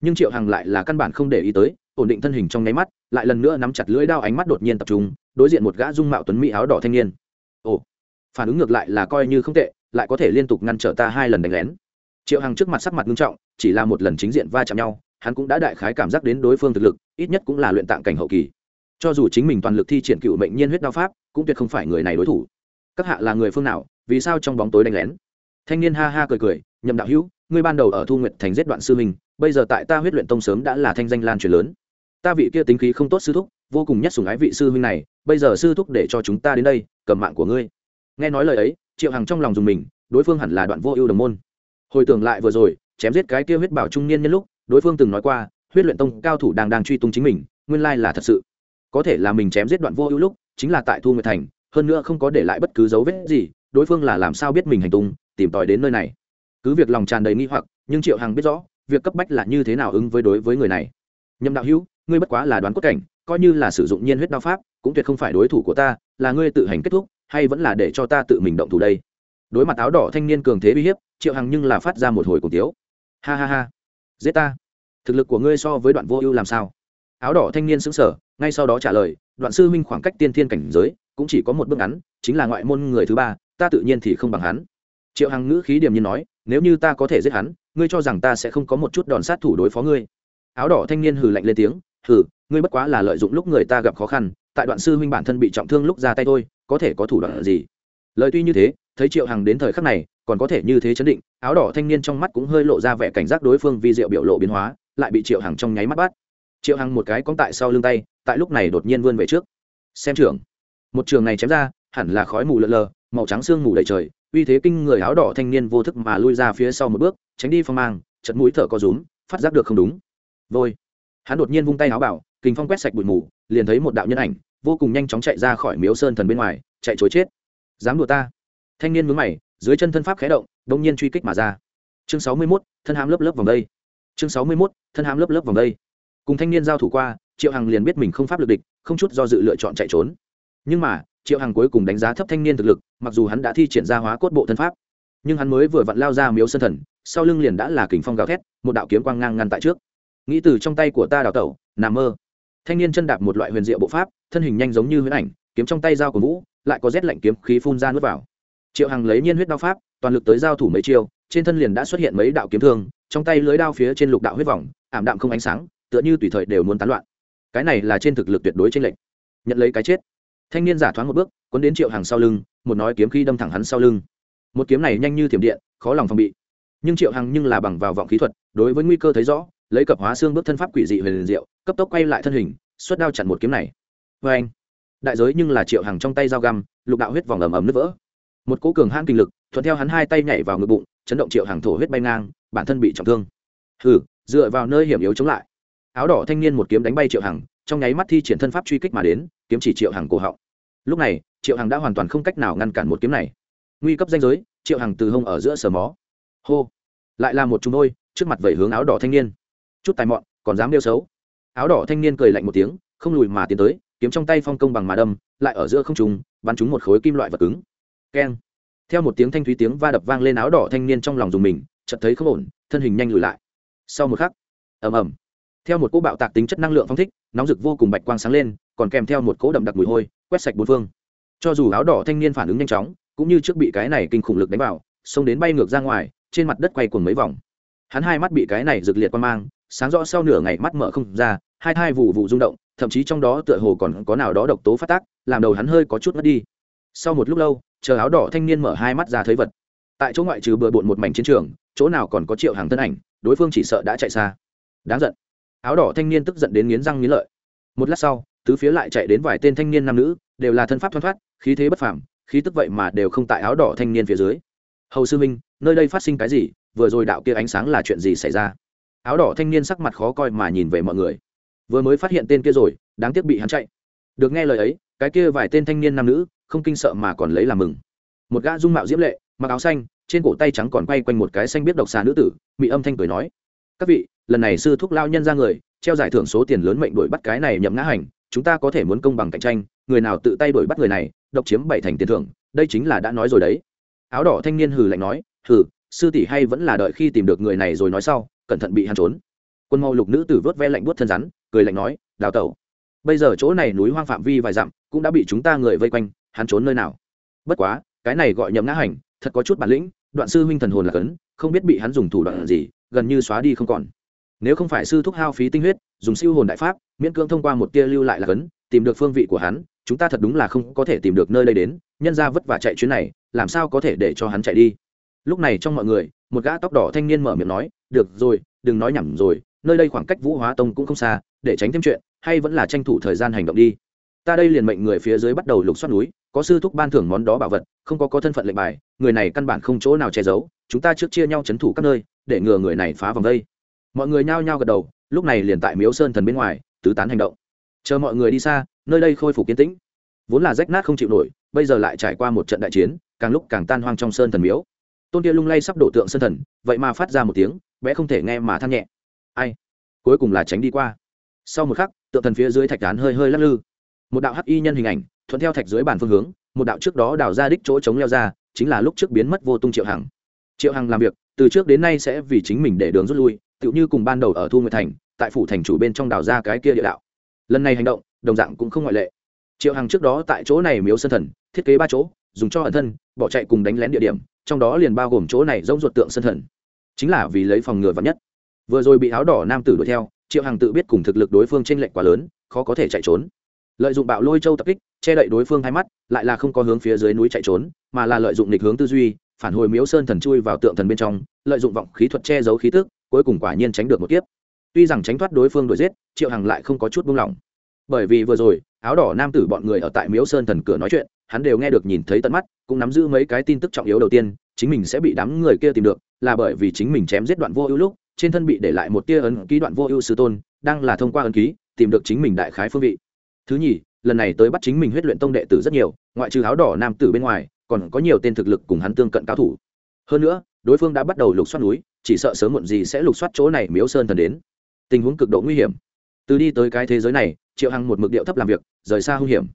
Nhưng triệu hằng lại là căn bản không để ý tới, ổn định thân hình trong nháy mắt, lại lần nữa nắm chặt lưỡi đao ánh mắt đột nhiên tập trung đối diện một gã dung mạo tuấn mỹ áo đỏ thanh niên. Ồ, phản ứng ngược lại là coi như không tệ, lại có thể liên tục ngăn trở ta hai lần đánh lén. Triệu hằng trước mặt sắc mặt nghiêm trọng, chỉ là một lần chính diện va chạm nhau, hắn cũng đã đại khái cảm giác đến đối phương thực lực, ít nhất cũng là luyện tạng cảnh hậu kỳ. Cho dù chính mình toàn lực thi triển cựu mệnh nhiên huyết đao pháp, cũng tuyệt không phải người này đối thủ. Các hạ là người phương nào, vì sao trong bóng tối đánh lén? Thanh niên ha ha cười cười nhầm đạo hữu, ngươi ban đầu ở thu nguyện thành giết đoạn sư mình bây giờ tại ta huyết luyện tông sớm đã là thanh danh lan truyền lớn. Ta vị kia tính khí không tốt sư thúc vô cùng nhất sùng ái vị sư huynh này, bây giờ sư thúc để cho chúng ta đến đây, cầm mạng của ngươi. Nghe nói lời ấy, triệu hằng trong lòng dùng mình, đối phương hẳn là đoạn vô ưu đồng môn. Hồi tưởng lại vừa rồi, chém giết cái kia huyết bảo trung niên nhân lúc, đối phương từng nói qua, huyết luyện tông cao thủ đang đang truy tung chính mình, nguyên lai là thật sự. Có thể là mình chém giết đoạn vô ưu lúc, chính là tại thu nguyệt thành, hơn nữa không có để lại bất cứ dấu vết gì, đối phương là làm sao biết mình hành tung, tìm tòi đến nơi này. Cứ việc lòng tràn đầy nghi hoặc, nhưng triệu hằng biết rõ, việc cấp bách là như thế nào ứng với đối với người này. Nhâm đạo hữu, ngươi bất quá là đoán cốt cảnh coi như là sử dụng nhiên huyết đao pháp, cũng tuyệt không phải đối thủ của ta, là ngươi tự hành kết thúc, hay vẫn là để cho ta tự mình động thủ đây? Đối mặt áo đỏ thanh niên cường thế uy hiếp, triệu hằng nhưng là phát ra một hồi cổ tiếu. Ha ha ha. Giết ta. Thực lực của ngươi so với đoạn vô ưu làm sao? Áo đỏ thanh niên xứng sở ngay sau đó trả lời, đoạn sư minh khoảng cách tiên thiên cảnh giới, cũng chỉ có một bước ngắn, chính là ngoại môn người thứ ba, ta tự nhiên thì không bằng hắn. Triệu hằng ngữ khí điềm nhiên nói, nếu như ta có thể giết hắn, ngươi cho rằng ta sẽ không có một chút đòn sát thủ đối phó ngươi? Áo đỏ thanh niên hừ lạnh lên tiếng, hừ ngươi bất quá là lợi dụng lúc người ta gặp khó khăn, tại đoạn sư huynh bản thân bị trọng thương lúc ra tay thôi, có thể có thủ đoạn gì? Lời tuy như thế, thấy triệu hằng đến thời khắc này, còn có thể như thế chấn định, áo đỏ thanh niên trong mắt cũng hơi lộ ra vẻ cảnh giác đối phương vi diệu biểu lộ biến hóa, lại bị triệu hằng trong nháy mắt bắt. Triệu hằng một cái cóng tại sau lưng tay, tại lúc này đột nhiên vươn về trước. Xem trưởng. Một trường này chém ra, hẳn là khói mù lợn lờ, màu trắng sương mù đầy trời, uy thế kinh người áo đỏ thanh niên vô thức mà lui ra phía sau một bước, tránh đi phong mang, chật mũi thở có rúm, phát giác được không đúng. Vôi. Hắn đột nhiên vung tay áo bảo kình phong quét sạch bụi mù liền thấy một đạo nhân ảnh vô cùng nhanh chóng chạy ra khỏi miếu sơn thần bên ngoài chạy chối chết. Dám đùa ta? Thanh niên mướn mày dưới chân thân pháp khé động đông nhiên truy kích mà ra. Chương sáu mươi 61, thân hám lớp lớp vòng đây. Chương sáu mươi 61, thân hám lớp lớp vòng đây. Cùng thanh niên giao thủ qua triệu hằng liền biết mình không pháp lực địch không chút do dự lựa chọn chạy trốn. Nhưng mà triệu hằng cuối cùng đánh giá thấp thanh niên thực lực mặc dù hắn đã thi triển ra hóa cốt bộ thân pháp nhưng hắn mới vừa vặn lao ra miếu sân thần sau lưng liền đã là kình phong gào thét một đạo kiếm quang ngang ngăn tại trước. Nghĩ từ trong tay của ta đào tẩu nằm mơ thanh niên chân đạp một loại huyền diệu bộ pháp, thân hình nhanh giống như huyễn ảnh, kiếm trong tay dao của vũ, lại có rét lạnh kiếm khí phun ra nuốt vào. Triệu hằng lấy nhiên huyết đao pháp, toàn lực tới giao thủ mấy chiêu, trên thân liền đã xuất hiện mấy đạo kiếm thương, trong tay lưới đao phía trên lục đạo huyết vòng, ảm đạm không ánh sáng, tựa như tùy thời đều muốn tán loạn. Cái này là trên thực lực tuyệt đối trên lệnh nhận lấy cái chết. Thanh niên giả thoáng một bước quấn đến triệu hàng sau lưng, một nói kiếm khí đâm thẳng hắn sau lưng. Một kiếm này nhanh như thiểm điện, khó lòng phòng bị. Nhưng triệu hằng nhưng là bằng vào vọng khí thuật, đối với nguy cơ thấy rõ lấy cập hóa xương bước thân pháp quỷ dị về liền diệu, cấp tốc quay lại thân hình, xuất đao chặn một kiếm này. Vê anh, đại giới nhưng là triệu hằng trong tay dao găm, lục đạo huyết vòng ầm ầm nứt vỡ. Một cố cường hãn kinh lực, thuận theo hắn hai tay nhảy vào ngực bụng, chấn động triệu hằng thổ huyết bay ngang, bản thân bị trọng thương. Hừ, dựa vào nơi hiểm yếu chống lại. Áo đỏ thanh niên một kiếm đánh bay triệu hằng, trong nháy mắt thi triển thân pháp truy kích mà đến, kiếm chỉ triệu hằng cổ họng. Lúc này, triệu hằng đã hoàn toàn không cách nào ngăn cản một kiếm này. Nguy cấp danh giới, triệu hằng từ hông ở giữa sờ mó. Hô, lại là một chúng tôi trước mặt vẩy hướng áo đỏ thanh niên chút tài mọn, còn dám đeo xấu. Áo đỏ thanh niên cười lạnh một tiếng, không lùi mà tiến tới, kiếm trong tay phong công bằng mà đâm, lại ở giữa không trùng bắn trúng một khối kim loại vật cứng. Keng. Theo một tiếng thanh thúy tiếng va đập vang lên áo đỏ thanh niên trong lòng dùng mình, chợt thấy không ổn, thân hình nhanh lùi lại. Sau một khắc, ầm ầm. Theo một cỗ bạo tạc tính chất năng lượng phong thích, nóng rực vô cùng bạch quang sáng lên, còn kèm theo một cỗ đậm đặc mùi hôi, quét sạch bốn phương. Cho dù áo đỏ thanh niên phản ứng nhanh chóng, cũng như trước bị cái này kinh khủng lực đánh vào, xông đến bay ngược ra ngoài, trên mặt đất quay cuồng mấy vòng. Hắn hai mắt bị cái này rực liệt quan mang sáng rõ sau nửa ngày mắt mở không ra, hai thai vụ vụ rung động, thậm chí trong đó tựa hồ còn có nào đó độc tố phát tác, làm đầu hắn hơi có chút mất đi. Sau một lúc lâu, chờ áo đỏ thanh niên mở hai mắt ra thấy vật. Tại chỗ ngoại trừ bừa bộn một mảnh chiến trường, chỗ nào còn có triệu hàng thân ảnh, đối phương chỉ sợ đã chạy xa. Đáng giận. Áo đỏ thanh niên tức giận đến nghiến răng nghiến lợi. Một lát sau, tứ phía lại chạy đến vài tên thanh niên nam nữ, đều là thân pháp thoăn thoát, khí thế bất phàm, khí tức vậy mà đều không tại áo đỏ thanh niên phía dưới. Hầu sư minh nơi đây phát sinh cái gì? Vừa rồi đạo kia ánh sáng là chuyện gì xảy ra? Áo đỏ thanh niên sắc mặt khó coi mà nhìn về mọi người. Vừa mới phát hiện tên kia rồi, đáng tiếc bị hắn chạy. Được nghe lời ấy, cái kia vài tên thanh niên nam nữ, không kinh sợ mà còn lấy làm mừng. Một gã dung mạo diễm lệ, mặc áo xanh, trên cổ tay trắng còn quay quanh một cái xanh biết độc xà nữ tử bị âm thanh cười nói. Các vị, lần này sư thúc lao nhân ra người, treo giải thưởng số tiền lớn mệnh đuổi bắt cái này nhậm ngã hành, chúng ta có thể muốn công bằng cạnh tranh, người nào tự tay đuổi bắt người này, độc chiếm bảy thành tiền thưởng, đây chính là đã nói rồi đấy. Áo đỏ thanh niên hừ lạnh nói, hừ, sư tỷ hay vẫn là đợi khi tìm được người này rồi nói sau cẩn thận bị hắn trốn. Quân màu lục nữ tử vớt ve lạnh buốt thân rắn, cười lạnh nói, đào tẩu, bây giờ chỗ này núi hoang phạm vi vài dặm, cũng đã bị chúng ta người vây quanh, hắn trốn nơi nào? Bất quá, cái này gọi nhậm ngã hành, thật có chút bản lĩnh, đoạn sư huynh thần hồn là cấn, không biết bị hắn dùng thủ đoạn gì, gần như xóa đi không còn. Nếu không phải sư thúc hao phí tinh huyết, dùng siêu hồn đại pháp, miễn cưỡng thông qua một tia lưu lại là cấn, tìm được phương vị của hắn, chúng ta thật đúng là không có thể tìm được nơi đây đến, nhân ra vất vả chạy chuyến này, làm sao có thể để cho hắn chạy đi? Lúc này trong mọi người, một gã tóc đỏ thanh niên mở miệng nói, được rồi, đừng nói nhảm rồi, nơi đây khoảng cách vũ hóa tông cũng không xa, để tránh thêm chuyện, hay vẫn là tranh thủ thời gian hành động đi. Ta đây liền mệnh người phía dưới bắt đầu lục xoát núi, có sư thúc ban thưởng món đó bảo vật, không có có thân phận lệnh bài, người này căn bản không chỗ nào che giấu, chúng ta trước chia nhau c h ấ n thủ các nơi, để ngừa người này phá vòng vây mọi người nhao nhao gật đầu, lúc này liền tại miếu sơn thần bên ngoài, tứ tán hành động. Chờ mọi người đi xa, nơi đây khôi phục kiến tĩnh. Vốn là rách nát không chịu nổi, bây giờ lại trải qua một trận đại chiến, càng lúc càng tan hoang trong sơn thần miếu tôn kia lung lay sắp đổ tượng sơn thần, vậy mà phát ra một tiếng, bé không thể nghe mà than nhẹ. Ai? Cuối cùng là tránh đi qua. Sau một khắc, tượng thần phía dưới thạch đán hơi hơi lắc lư. Một đạo hắc y nhân hình ảnh, thuận theo thạch dưới bàn phương hướng, một đạo trước đó đào ra đích chỗ chống leo ra, chính là lúc trước biến mất vô tung triệu hằng. Triệu hằng làm việc, từ trước đến nay sẽ vì chính mình để đường rút lui, tựu như cùng ban đầu ở thu nguyệt thành, tại phủ thành chủ bên trong đào ra cái kia địa đạo. Lần này hành động, đồng dạng cũng không ngoại lệ. Triệu hằng trước đó tại chỗ này miếu sân thần, thiết kế ba chỗ, dùng cho ẩn thân, bỏ chạy cùng đánh lén địa điểm trong đó liền bao gồm chỗ này rỗng ruột tượng sân thần. Chính là vì lấy phòng ngừa vắn nhất. Vừa rồi bị áo đỏ nam tử đuổi theo, triệu hằng tự biết cùng thực lực đối phương t r ê n lệch quá lớn, khó có thể chạy trốn. Lợi dụng bạo lôi châu tập kích, che đậy đối phương hai mắt, lại là không có hướng phía dưới núi chạy trốn, mà là lợi dụng lịch hướng tư duy, phản hồi miếu sơn thần chui vào tượng thần bên trong, lợi dụng vọng khí thuật che giấu khí tức, cuối cùng quả nhiên tránh được một kiếp. Tuy rằng tránh thoát đối phương đuổi giết, triệu hằng lại không có chút buông lỏng bởi vì vừa rồi, áo đỏ nam tử bọn người ở tại miếu sơn thần cửa nói chuyện, hắn đều nghe được nhìn thấy tận mắt, cũng nắm giữ mấy cái tin tức trọng yếu đầu tiên, chính mình sẽ bị đám người kia tìm được, là bởi vì chính mình chém giết đoạn vô ưu lúc, trên thân bị để lại một tia ấn ký đoạn vô ưu sư tôn, đang là thông qua ấn ký, tìm được chính mình đại khái phương vị. Thứ nhì, lần này tới bắt chính mình huyết luyện tông đệ tử rất nhiều, ngoại trừ áo đỏ nam tử bên ngoài, còn có nhiều tên thực lực cùng hắn tương cận cao thủ. Hơn nữa, đối phương đã bắt đầu lục soát núi, chỉ sợ sớm muộn gì sẽ lục soát chỗ này miếu sơn thần đến. Tình huống cực độ nguy hiểm từ đi tới cái thế giới này, triệu hằng một mực điệu thấp làm việc, rời xa hung hiểm.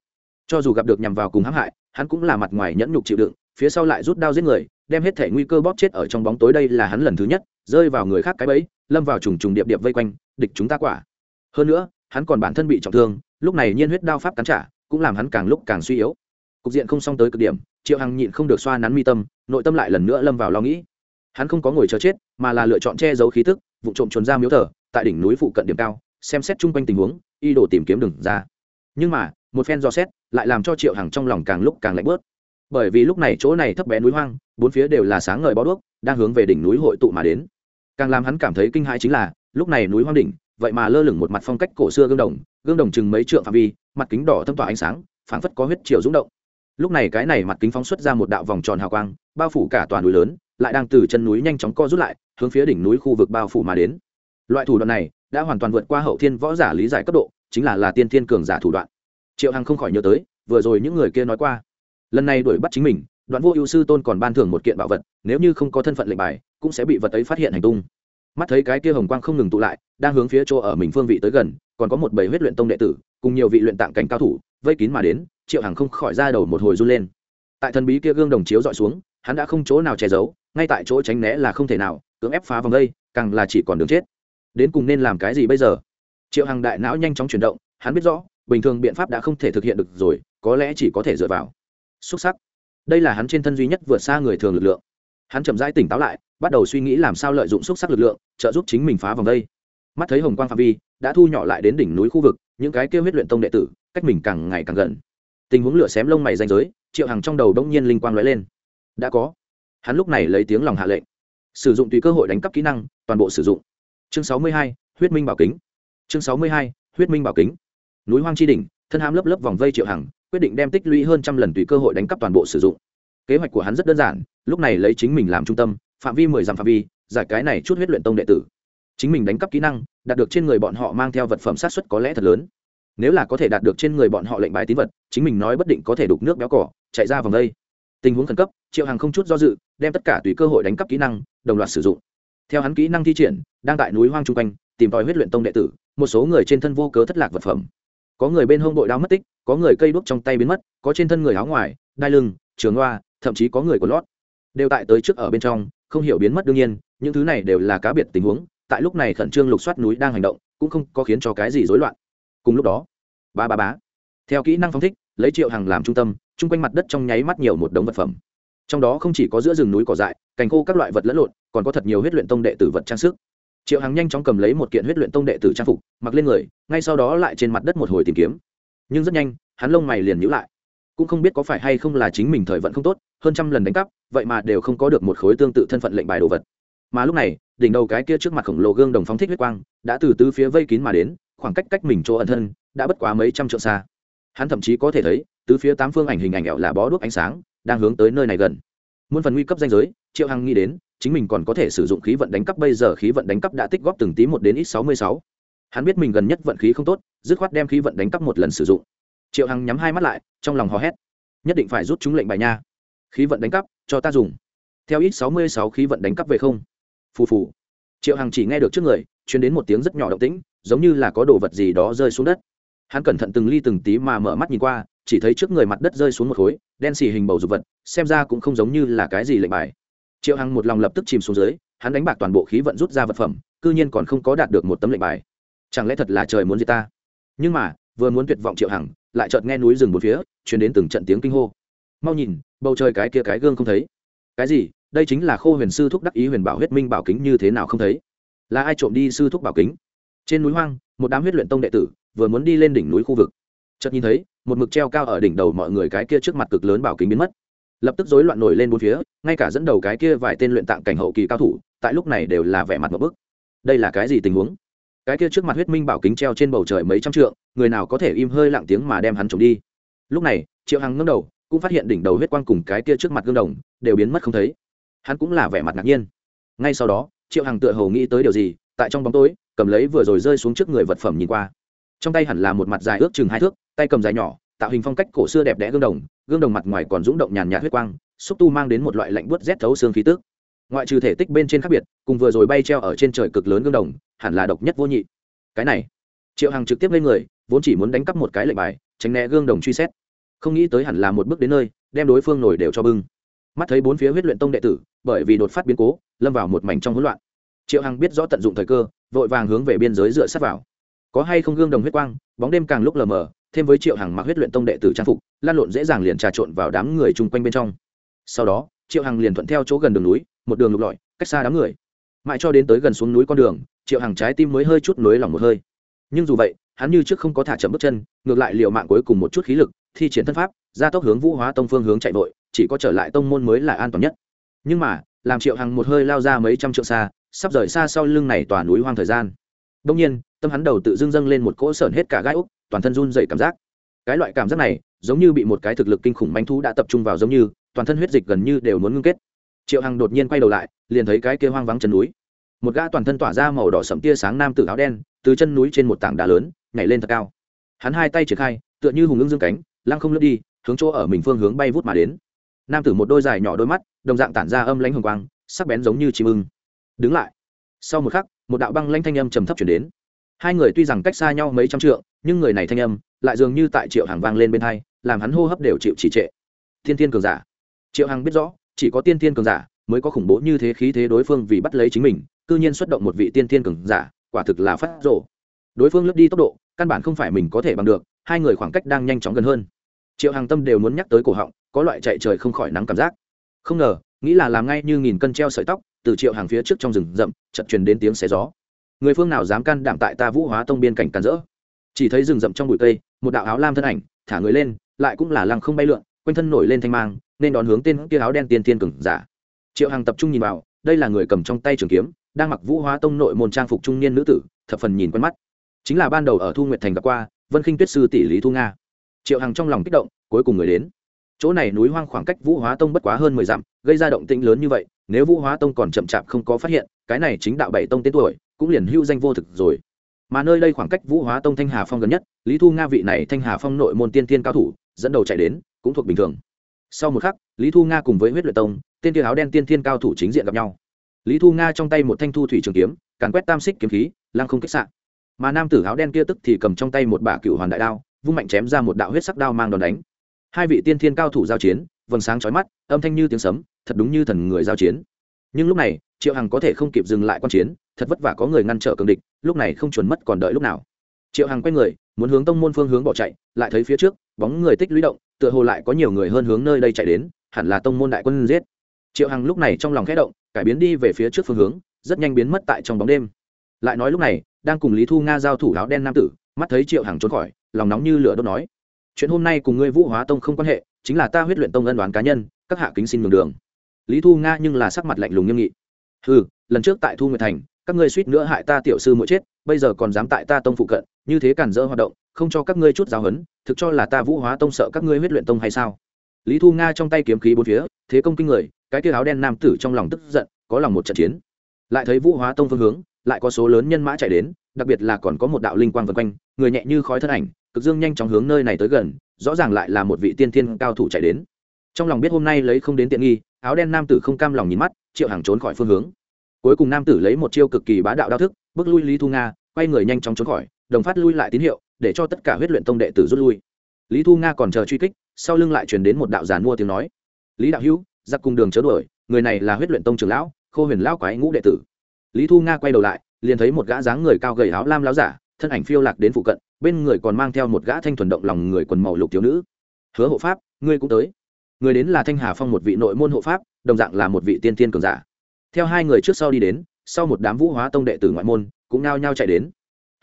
Cho dù gặp được nhằm vào cùng hãm hại, hắn cũng là mặt ngoài nhẫn nhục chịu đựng, phía sau lại rút đao giết người, đem hết thể nguy cơ bóp chết ở trong bóng tối đây là hắn lần thứ nhất, rơi vào người khác cái bẫy, lâm vào trùng trùng điệp điệp vây quanh, địch chúng ta quả. Hơn nữa, hắn còn bản thân bị trọng thương, lúc này nhiên huyết đao pháp cắn trả, cũng làm hắn càng lúc càng suy yếu. Cục diện không xong tới cực điểm, triệu hằng nhịn không được xoa nắn mi tâm, nội tâm lại lần nữa lâm vào lo nghĩ. Hắn không có ngồi chờ chết, mà là lựa chọn che giấu khí tức, vụ trộm trốn ra miếu thờ, tại đỉnh núi phụ cận điểm cao xem xét chung quanh tình huống y đồ tìm kiếm đường ra. Nhưng mà, một phen do xét, lại làm cho triệu hằng trong lòng càng lúc càng lạnh bớt. Bởi vì lúc này chỗ này thấp bé núi hoang, bốn phía đều là sáng ngời bó đuốc, đang hướng về đỉnh núi hội tụ mà đến. Càng làm hắn cảm thấy kinh hãi chính là, lúc này núi hoang đỉnh, vậy mà lơ lửng một mặt phong cách cổ xưa gương đồng gương đồng chừng mấy trượng phạm vi, mặt kính đỏ thâm tỏa ánh sáng, phảng phất có huyết chiều rúng động. Lúc này cái này mặt kính phóng xuất ra một đạo vòng tròn hào quang, bao phủ cả toàn núi lớn, lại đang từ chân núi nhanh chóng co rút lại, hướng phía đỉnh núi khu vực bao phủ mà đến. Loại thủ đoạn này đã hoàn toàn vượt qua hậu thiên võ giả lý giải cấp độ, chính là là tiên thiên cường giả thủ đoạn. Triệu hằng không khỏi nhớ tới, vừa rồi những người kia nói qua, lần này đuổi bắt chính mình, đoạn vô ưu sư tôn còn ban thưởng một kiện bảo vật, nếu như không có thân phận lệnh bài, cũng sẽ bị vật ấy phát hiện hành tung. Mắt thấy cái kia hồng quang không ngừng tụ lại, đang hướng phía chỗ ở mình phương vị tới gần, còn có một bầy huyết luyện tông đệ tử, cùng nhiều vị luyện tạng cảnh cao thủ, vây kín mà đến, triệu hằng không khỏi ra đầu một hồi run lên. Tại thần bí kia gương đồng chiếu dọi xuống, hắn đã không chỗ nào che giấu, ngay tại chỗ tránh né là không thể nào, cưỡng ép phá vòng đây, càng là chỉ còn đường chết đến cùng nên làm cái gì bây giờ? Triệu hằng đại não nhanh chóng chuyển động, hắn biết rõ, bình thường biện pháp đã không thể thực hiện được rồi, có lẽ chỉ có thể dựa vào. Xúc sắc. Đây là hắn trên thân duy nhất vượt xa người thường lực lượng. Hắn chậm rãi tỉnh táo lại, bắt đầu suy nghĩ làm sao lợi dụng xúc sắc lực lượng, trợ giúp chính mình phá vòng đây. Mắt thấy hồng quang phạm vi, đã thu nhỏ lại đến đỉnh núi khu vực, những cái kêu huyết luyện tông đệ tử, cách mình càng ngày càng gần. Tình huống lửa xém lông mày danh giới, triệu hằng trong đầu đông nhiên linh quang lóe lên. Đã có. Hắn lúc này lấy tiếng lòng hạ lệnh. Sử dụng tùy cơ hội đánh cắp kỹ năng, toàn bộ sử dụng chương sáu mươi hai, huyết minh bảo kính. Chương sáu mươi hai, huyết minh bảo kính. Núi hoang chi đỉnh, thân hám lớp lớp vòng vây triệu hằng, quyết định đem tích lũy hơn trăm lần tùy cơ hội đánh cắp toàn bộ sử dụng. Kế hoạch của hắn rất đơn giản, lúc này lấy chính mình làm trung tâm, phạm vi mười dặm phạm vi, giải cái này chút huyết luyện tông đệ tử. Chính mình đánh cắp kỹ năng, đạt được trên người bọn họ mang theo vật phẩm sát xuất có lẽ thật lớn. Nếu là có thể đạt được trên người bọn họ lệnh bài tín vật, chính mình nói bất định có thể đục nước béo cỏ, chạy ra vòng đây tình huống khẩn cấp, triệu hàng không chút do dự, đem tất cả tùy cơ hội đánh cắp kỹ năng, đồng loạt sử dụng theo hắn kỹ năng thi triển, đang tại núi hoang chung quanh, tìm tòi huyết luyện tông đệ tử, một số người trên thân vô cớ thất lạc vật phẩm. Có người bên hông bội đao mất tích, có người cây đuốc trong tay biến mất, có trên thân người áo ngoài, đai lưng, trường loa thậm chí có người của lót. Đều tại tới trước ở bên trong, không hiểu biến mất đương nhiên, những thứ này đều là cá biệt tình huống, tại lúc này khẩn trương lục soát núi đang hành động, cũng không có khiến cho cái gì rối loạn. Cùng lúc đó, ba ba bá theo kỹ năng phong thích, lấy triệu hàng làm trung tâm, chung quanh mặt đất trong nháy mắt nhiều một đống vật phẩm. Trong đó không chỉ có giữa rừng núi cỏ dại cành khô các loại vật lẫn lộn, còn có thật nhiều huyết luyện tông đệ tử vật trang sức. Triệu hằng nhanh chóng cầm lấy một kiện huyết luyện tông đệ tử trang phục, mặc lên người, ngay sau đó lại trên mặt đất một hồi tìm kiếm. Nhưng rất nhanh, hắn lông mày liền nhữ lại. Cũng không biết có phải hay không là chính mình thời vận không tốt, hơn trăm lần đánh cắp, vậy mà đều không có được một khối tương tự thân phận lệnh bài đồ vật. Mà lúc này, đỉnh đầu cái kia trước mặt khổng lồ gương đồng phóng thích huyết quang, đã từ tứ phía vây kín mà đến, khoảng cách cách mình chỗ ẩn thân, đã bất quá mấy trăm trượng xa. Hắn thậm chí có thể thấy, tứ phía tám phương ảnh hình ảnh ẹo là bó đuốc ánh sáng, đang hướng tới nơi này gần. Muôn phần nguy cấp danh giới triệu hằng nghĩ đến, chính mình còn có thể sử dụng khí vận đánh cắp, bây giờ khí vận đánh cắp đã tích góp từng tí một đến ít sáu mươi sáu. Hắn biết mình gần nhất vận khí không tốt, dứt khoát đem khí vận đánh cắp một lần sử dụng. Triệu hằng nhắm hai mắt lại, trong lòng hò hét. Nhất định phải rút chúng lệnh bài nha. Khí vận đánh cắp, cho ta dùng. Theo ít sáu mươi sáu khí vận đánh cắp về không. Phù phù. Triệu hằng chỉ nghe được trước người chuyến đến một tiếng rất nhỏ động tĩnh, giống như là có đồ vật gì đó rơi xuống đất. Hắn cẩn thận từng ly từng tí mà mở mắt nhìn qua, chỉ thấy trước người mặt đất rơi xuống một khối, đen xì hình bầu dục vật, xem ra cũng không giống như là cái gì lệnh bài triệu hằng một lòng lập tức chìm xuống dưới, hắn đánh bạc toàn bộ khí vận rút ra vật phẩm c ư nhiên còn không có đạt được một tấm lệnh bài. Chẳng lẽ thật là trời muốn gì ta? Nhưng mà, vừa muốn tuyệt vọng triệu hằng, lại chợt nghe núi rừng một phía chuyển đến từng trận tiếng kinh hô. Mau nhìn, bầu trời cái kia cái gương không thấy. Cái gì? Đây chính là khô huyền sư thúc đắc ý huyền bảo huyết minh bảo kính như thế nào không thấy? Là ai trộm đi sư thúc bảo kính? Trên núi hoang, một đám huyết luyện tông đệ tử vừa muốn đi lên đỉnh núi khu vực. Chợt nhìn thấy, một mực treo cao ở đỉnh đầu mọi người cái kia trước mặt cực lớn bảo kính biến mất lập tức rối loạn nổi lên bốn phía, ngay cả dẫn đầu cái kia vài tên luyện tạng cảnh hậu kỳ cao thủ, tại lúc này đều là vẻ mặt một bức. Đây là cái gì tình huống? Cái kia trước mặt huyết minh bảo kính treo trên bầu trời mấy trăm trượng, người nào có thể im hơi lặng tiếng mà đem hắn trộm đi? Lúc này, triệu hằng ngâm đầu, cũng phát hiện đỉnh đầu huyết quang cùng cái kia trước mặt gương đồng đều biến mất không thấy. Hắn cũng là vẻ mặt ngạc nhiên. Ngay sau đó, triệu hằng tựa hồ nghĩ tới điều gì, tại trong bóng tối, cầm lấy vừa rồi rơi xuống trước người vật phẩm nhìn qua. Trong tay hẳn là một mặt dài ước chừng hai thước, tay cầm dài nhỏ tạo hình phong cách cổ xưa đẹp đẽ gương đồng gương đồng mặt ngoài còn rúng động nhàn nhạt huyết quang, xúc tu mang đến một loại lạnh buốt rét thấu xương khí tức. Ngoại trừ thể tích bên trên khác biệt, cùng vừa rồi bay treo ở trên trời cực lớn gương đồng, hẳn là độc nhất vô nhị. Cái này, triệu hằng trực tiếp lên người, vốn chỉ muốn đánh cắp một cái lệnh bài, tránh né gương đồng truy xét. Không nghĩ tới hẳn là một bước đến nơi, đem đối phương nổi đều cho bưng. Mắt thấy bốn phía huyết luyện tông đệ tử, bởi vì đột phát biến cố, lâm vào một mảnh trong hỗn loạn. Triệu hằng biết rõ tận dụng thời cơ, vội vàng hướng về biên giới dựa sát vào. Có hay không gương đồng huyết quang, bóng đêm càng lúc lờ mờ thêm với triệu hằng mặc huyết luyện tông đệ tử trang phục, lan lộn dễ dàng liền trà trộn vào đám người chung quanh bên trong. Sau đó, triệu hằng liền thuận theo chỗ gần đường núi, một đường lục lọi, cách xa đám người. Mãi cho đến tới gần xuống núi con đường, triệu hằng trái tim mới hơi chút nối lòng một hơi. Nhưng dù vậy, hắn như trước không có thả chậm bước chân, ngược lại liệu mạng cuối cùng một chút khí lực, thi triển thân pháp ra tốc hướng vũ hóa tông phương hướng chạy vội, chỉ có trở lại tông môn mới là an toàn nhất. Nhưng mà, làm triệu hằng một hơi lao ra mấy trăm trượng xa, sắp rời xa sau lưng này tòa núi hoang thời gian. Đông nhiên tâm hắn đầu tự dưng dâng lên một cỗ sởn hết cả gai úc, toàn thân run dậy cảm giác. Cái loại cảm giác này, giống như bị một cái thực lực kinh khủng manh thú đã tập trung vào giống như, toàn thân huyết dịch gần như đều muốn ngưng kết. Triệu hằng đột nhiên quay đầu lại, liền thấy cái kia hoang vắng chân núi. Một gã toàn thân tỏa ra màu đỏ sẫm tia sáng nam tử áo đen, từ chân núi trên một tảng đá lớn, nhảy lên thật cao. Hắn hai tay triển khai, tựa như hùng ưng dương cánh, lăng không lướt đi, hướng chỗ ở mình phương hướng bay vút mà đến. Nam tử một đôi dài nhỏ đôi mắt, đồng dạng tản ra âm lãnh hồng quang, sắc bén giống như chim ưng. Đứng lại. Sau một khắc, một đạo băng lanh thanh âm trầm thấp chuyển đến hai người tuy rằng cách xa nhau mấy trăm trượng, nhưng người này thanh âm lại dường như tại triệu hàng vang lên bên hai, làm hắn hô hấp đều chịu trì trệ. Thiên thiên cường giả. Triệu hàng biết rõ, chỉ có tiên thiên cường giả mới có khủng bố như thế khí thế đối phương vì bắt lấy chính mình, cư nhiên xuất động một vị tiên thiên cường giả, quả thực là phát rộ đối phương lướt đi tốc độ, căn bản không phải mình có thể bằng được, hai người khoảng cách đang nhanh chóng gần hơn. Triệu hàng tâm đều muốn nhắc tới cổ họng, có loại chạy trời không khỏi nắng cảm giác. Không ngờ, nghĩ là làm ngay như nghìn cân treo sợi tóc, từ triệu hàng phía trước trong rừng rậm chật truyền đến tiếng xé gió người phương nào dám can đảm tại ta vũ hóa tông biên cảnh càn rỡ? Chỉ thấy rừng rậm trong bụi cây, một đạo áo lam thân ảnh, thả người lên, lại cũng là lăng không bay lượn, quanh thân nổi lên thanh mang, nên đón hướng tên kia áo đen tiên tiên cừng giả. Triệu Hằng tập trung nhìn vào, đây là người cầm trong tay trường kiếm, đang mặc vũ hóa tông nội môn trang phục trung niên nữ tử, thập phần nhìn quen mắt. Chính là ban đầu ở thu nguyệt thành gặp qua, vân khinh tuyết sư tỷ lý thu nga. Triệu hằng trong lòng kích động, cuối cùng người đến. Chỗ này núi hoang khoảng cách vũ hóa tông bất quá hơn mười dặm, gây ra động tĩnh lớn như vậy, nếu vũ hóa tông còn chậm chạp không có phát hiện, cái này chính đạo bảy tông tên tuổi cũng liền hưu danh vô thực rồi. Mà nơi đây khoảng cách vũ hóa tông thanh hà phong gần nhất, lý thu nga vị này thanh hà phong nội môn tiên tiên cao thủ, dẫn đầu chạy đến, cũng thuộc bình thường. Sau một khắc, lý thu nga cùng với huyết luyện tông tiên tiên áo đen tiên tiên cao thủ chính diện gặp nhau. Lý thu nga trong tay một thanh thu thủy trường kiếm, càn quét tam xích kiếm khí, lăng không kích sạn mà nam tử áo đen kia tức thì cầm trong tay một bả cựu hoàn đại đao, vung mạnh chém ra một đạo huyết sắc đao mang đòn đánh. Hai vị tiên thiên cao thủ giao chiến, vầng sáng chói mắt, âm thanh như tiếng sấm, thật đúng như thần người giao chiến nhưng lúc này, triệu hằng có thể không kịp dừng lại quan chiến, thật vất vả có người ngăn trở cường địch, lúc này không chuẩn mất còn đợi lúc nào. Triệu hằng quay người, muốn hướng tông môn phương hướng bỏ chạy, lại thấy phía trước, bóng người tích lũy động, tựa hồ lại có nhiều người hơn hướng nơi đây chạy đến, hẳn là tông môn đại quân giết. Triệu hằng lúc này trong lòng khẽ động, cải biến đi về phía trước phương hướng, rất nhanh biến mất tại trong bóng đêm. Lại nói lúc này, đang cùng lý thu nga giao thủ áo đen nam tử, mắt thấy triệu hằng trốn khỏi, lòng nóng như lửa đốt nói, chuyện hôm nay cùng ngươi vũ hóa tông không quan hệ, chính là ta huyết luyện tông ân đoán cá nhân, các hạ kính xin nhường đường lý thu nga nhưng là sắc mặt lạnh lùng nghiêm nghị. Ừ lần trước tại thu nguyệt thành, các ngươi suýt nữa hại ta tiểu sư mỗi chết, bây giờ còn dám tại ta tông phụ cận, như thế cản dỡ hoạt động, không cho các ngươi chút giáo hấn thực cho là ta vũ hóa tông sợ các ngươi huyết luyện tông hay sao? Lý thu nga trong tay kiếm khí bốn phía, thế công kinh người, cái kia áo đen nam tử trong lòng tức giận, có lòng một trận chiến. Lại thấy vũ hóa tông phương hướng, lại có số lớn nhân mã chạy đến, đặc biệt là còn có một đạo linh quang vân quanh, người nhẹ như khói thân ảnh, cực dương nhanh chóng hướng nơi này tới gần, rõ ràng lại là một vị tiên thiên cao thủ chạy đến. Trong lòng biết hôm nay lấy không đến tiện nghi áo đen nam tử không cam lòng nhìn mắt, triệu hàng trốn khỏi phương hướng. Cuối cùng nam tử lấy một chiêu cực kỳ bá đạo đao thức, bước lui lý thu nga, quay người nhanh chóng trốn khỏi, đồng phát lui lại tín hiệu, để cho tất cả huyết luyện tông đệ tử rút lui. Lý thu nga còn chờ truy kích, sau lưng lại truyền đến một đạo giàn mua tiếng nói. Lý đạo hữu, giặc cùng đường chớ đuổi, người này là huyết luyện tông trưởng lão, khô huyền lão quái ngũ đệ tử. Lý thu nga quay đầu lại, liền thấy một gã dáng người cao gầy áo lam láo giả, thân ảnh phiêu lạc đến phụ cận, bên người còn mang theo một gã thanh thuần động lòng người quần màu lục thiếu nữ. Hứa hộ pháp, ngươi cũng tới người đến là thanh hà phong một vị nội môn hộ pháp, đồng dạng là một vị tiên tiên cường giả. Theo hai người trước sau đi đến, sau một đám vũ hóa tông đệ tử ngoại môn, cũng nao nhao chạy đến.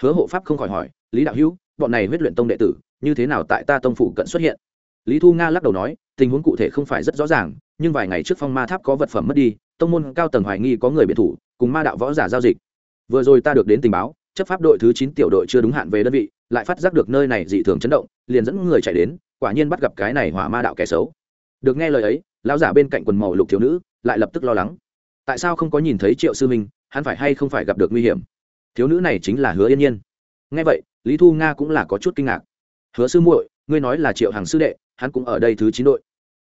Hứa hộ pháp không khỏi hỏi, lý đạo hữu, bọn này huyết luyện tông đệ tử, như thế nào tại ta tông phủ cận xuất hiện? Lý thu nga lắc đầu nói, tình huống cụ thể không phải rất rõ ràng, nhưng vài ngày trước phong ma tháp có vật phẩm mất đi, tông môn cao tầng hoài nghi có người biệt thủ, cùng ma đạo võ giả giao dịch. Vừa rồi ta được đến tình báo, chấp pháp đội thứ chín tiểu đội chưa đúng hạn về đơn vị, lại phát giác được nơi này dị thường chấn động, liền dẫn người chạy đến, quả nhiên bắt gặp cái này hỏa ma đạo kẻ xấu được nghe lời ấy, lão giả bên cạnh quần màu lục thiếu nữ lại lập tức lo lắng. Tại sao không có nhìn thấy triệu sư minh, hắn phải hay không phải gặp được nguy hiểm? Thiếu nữ này chính là hứa yên nhiên. Nghe vậy, lý thu nga cũng là có chút kinh ngạc. Hứa sư muội, ngươi nói là triệu hàng sư đệ, hắn cũng ở đây thứ chín đội.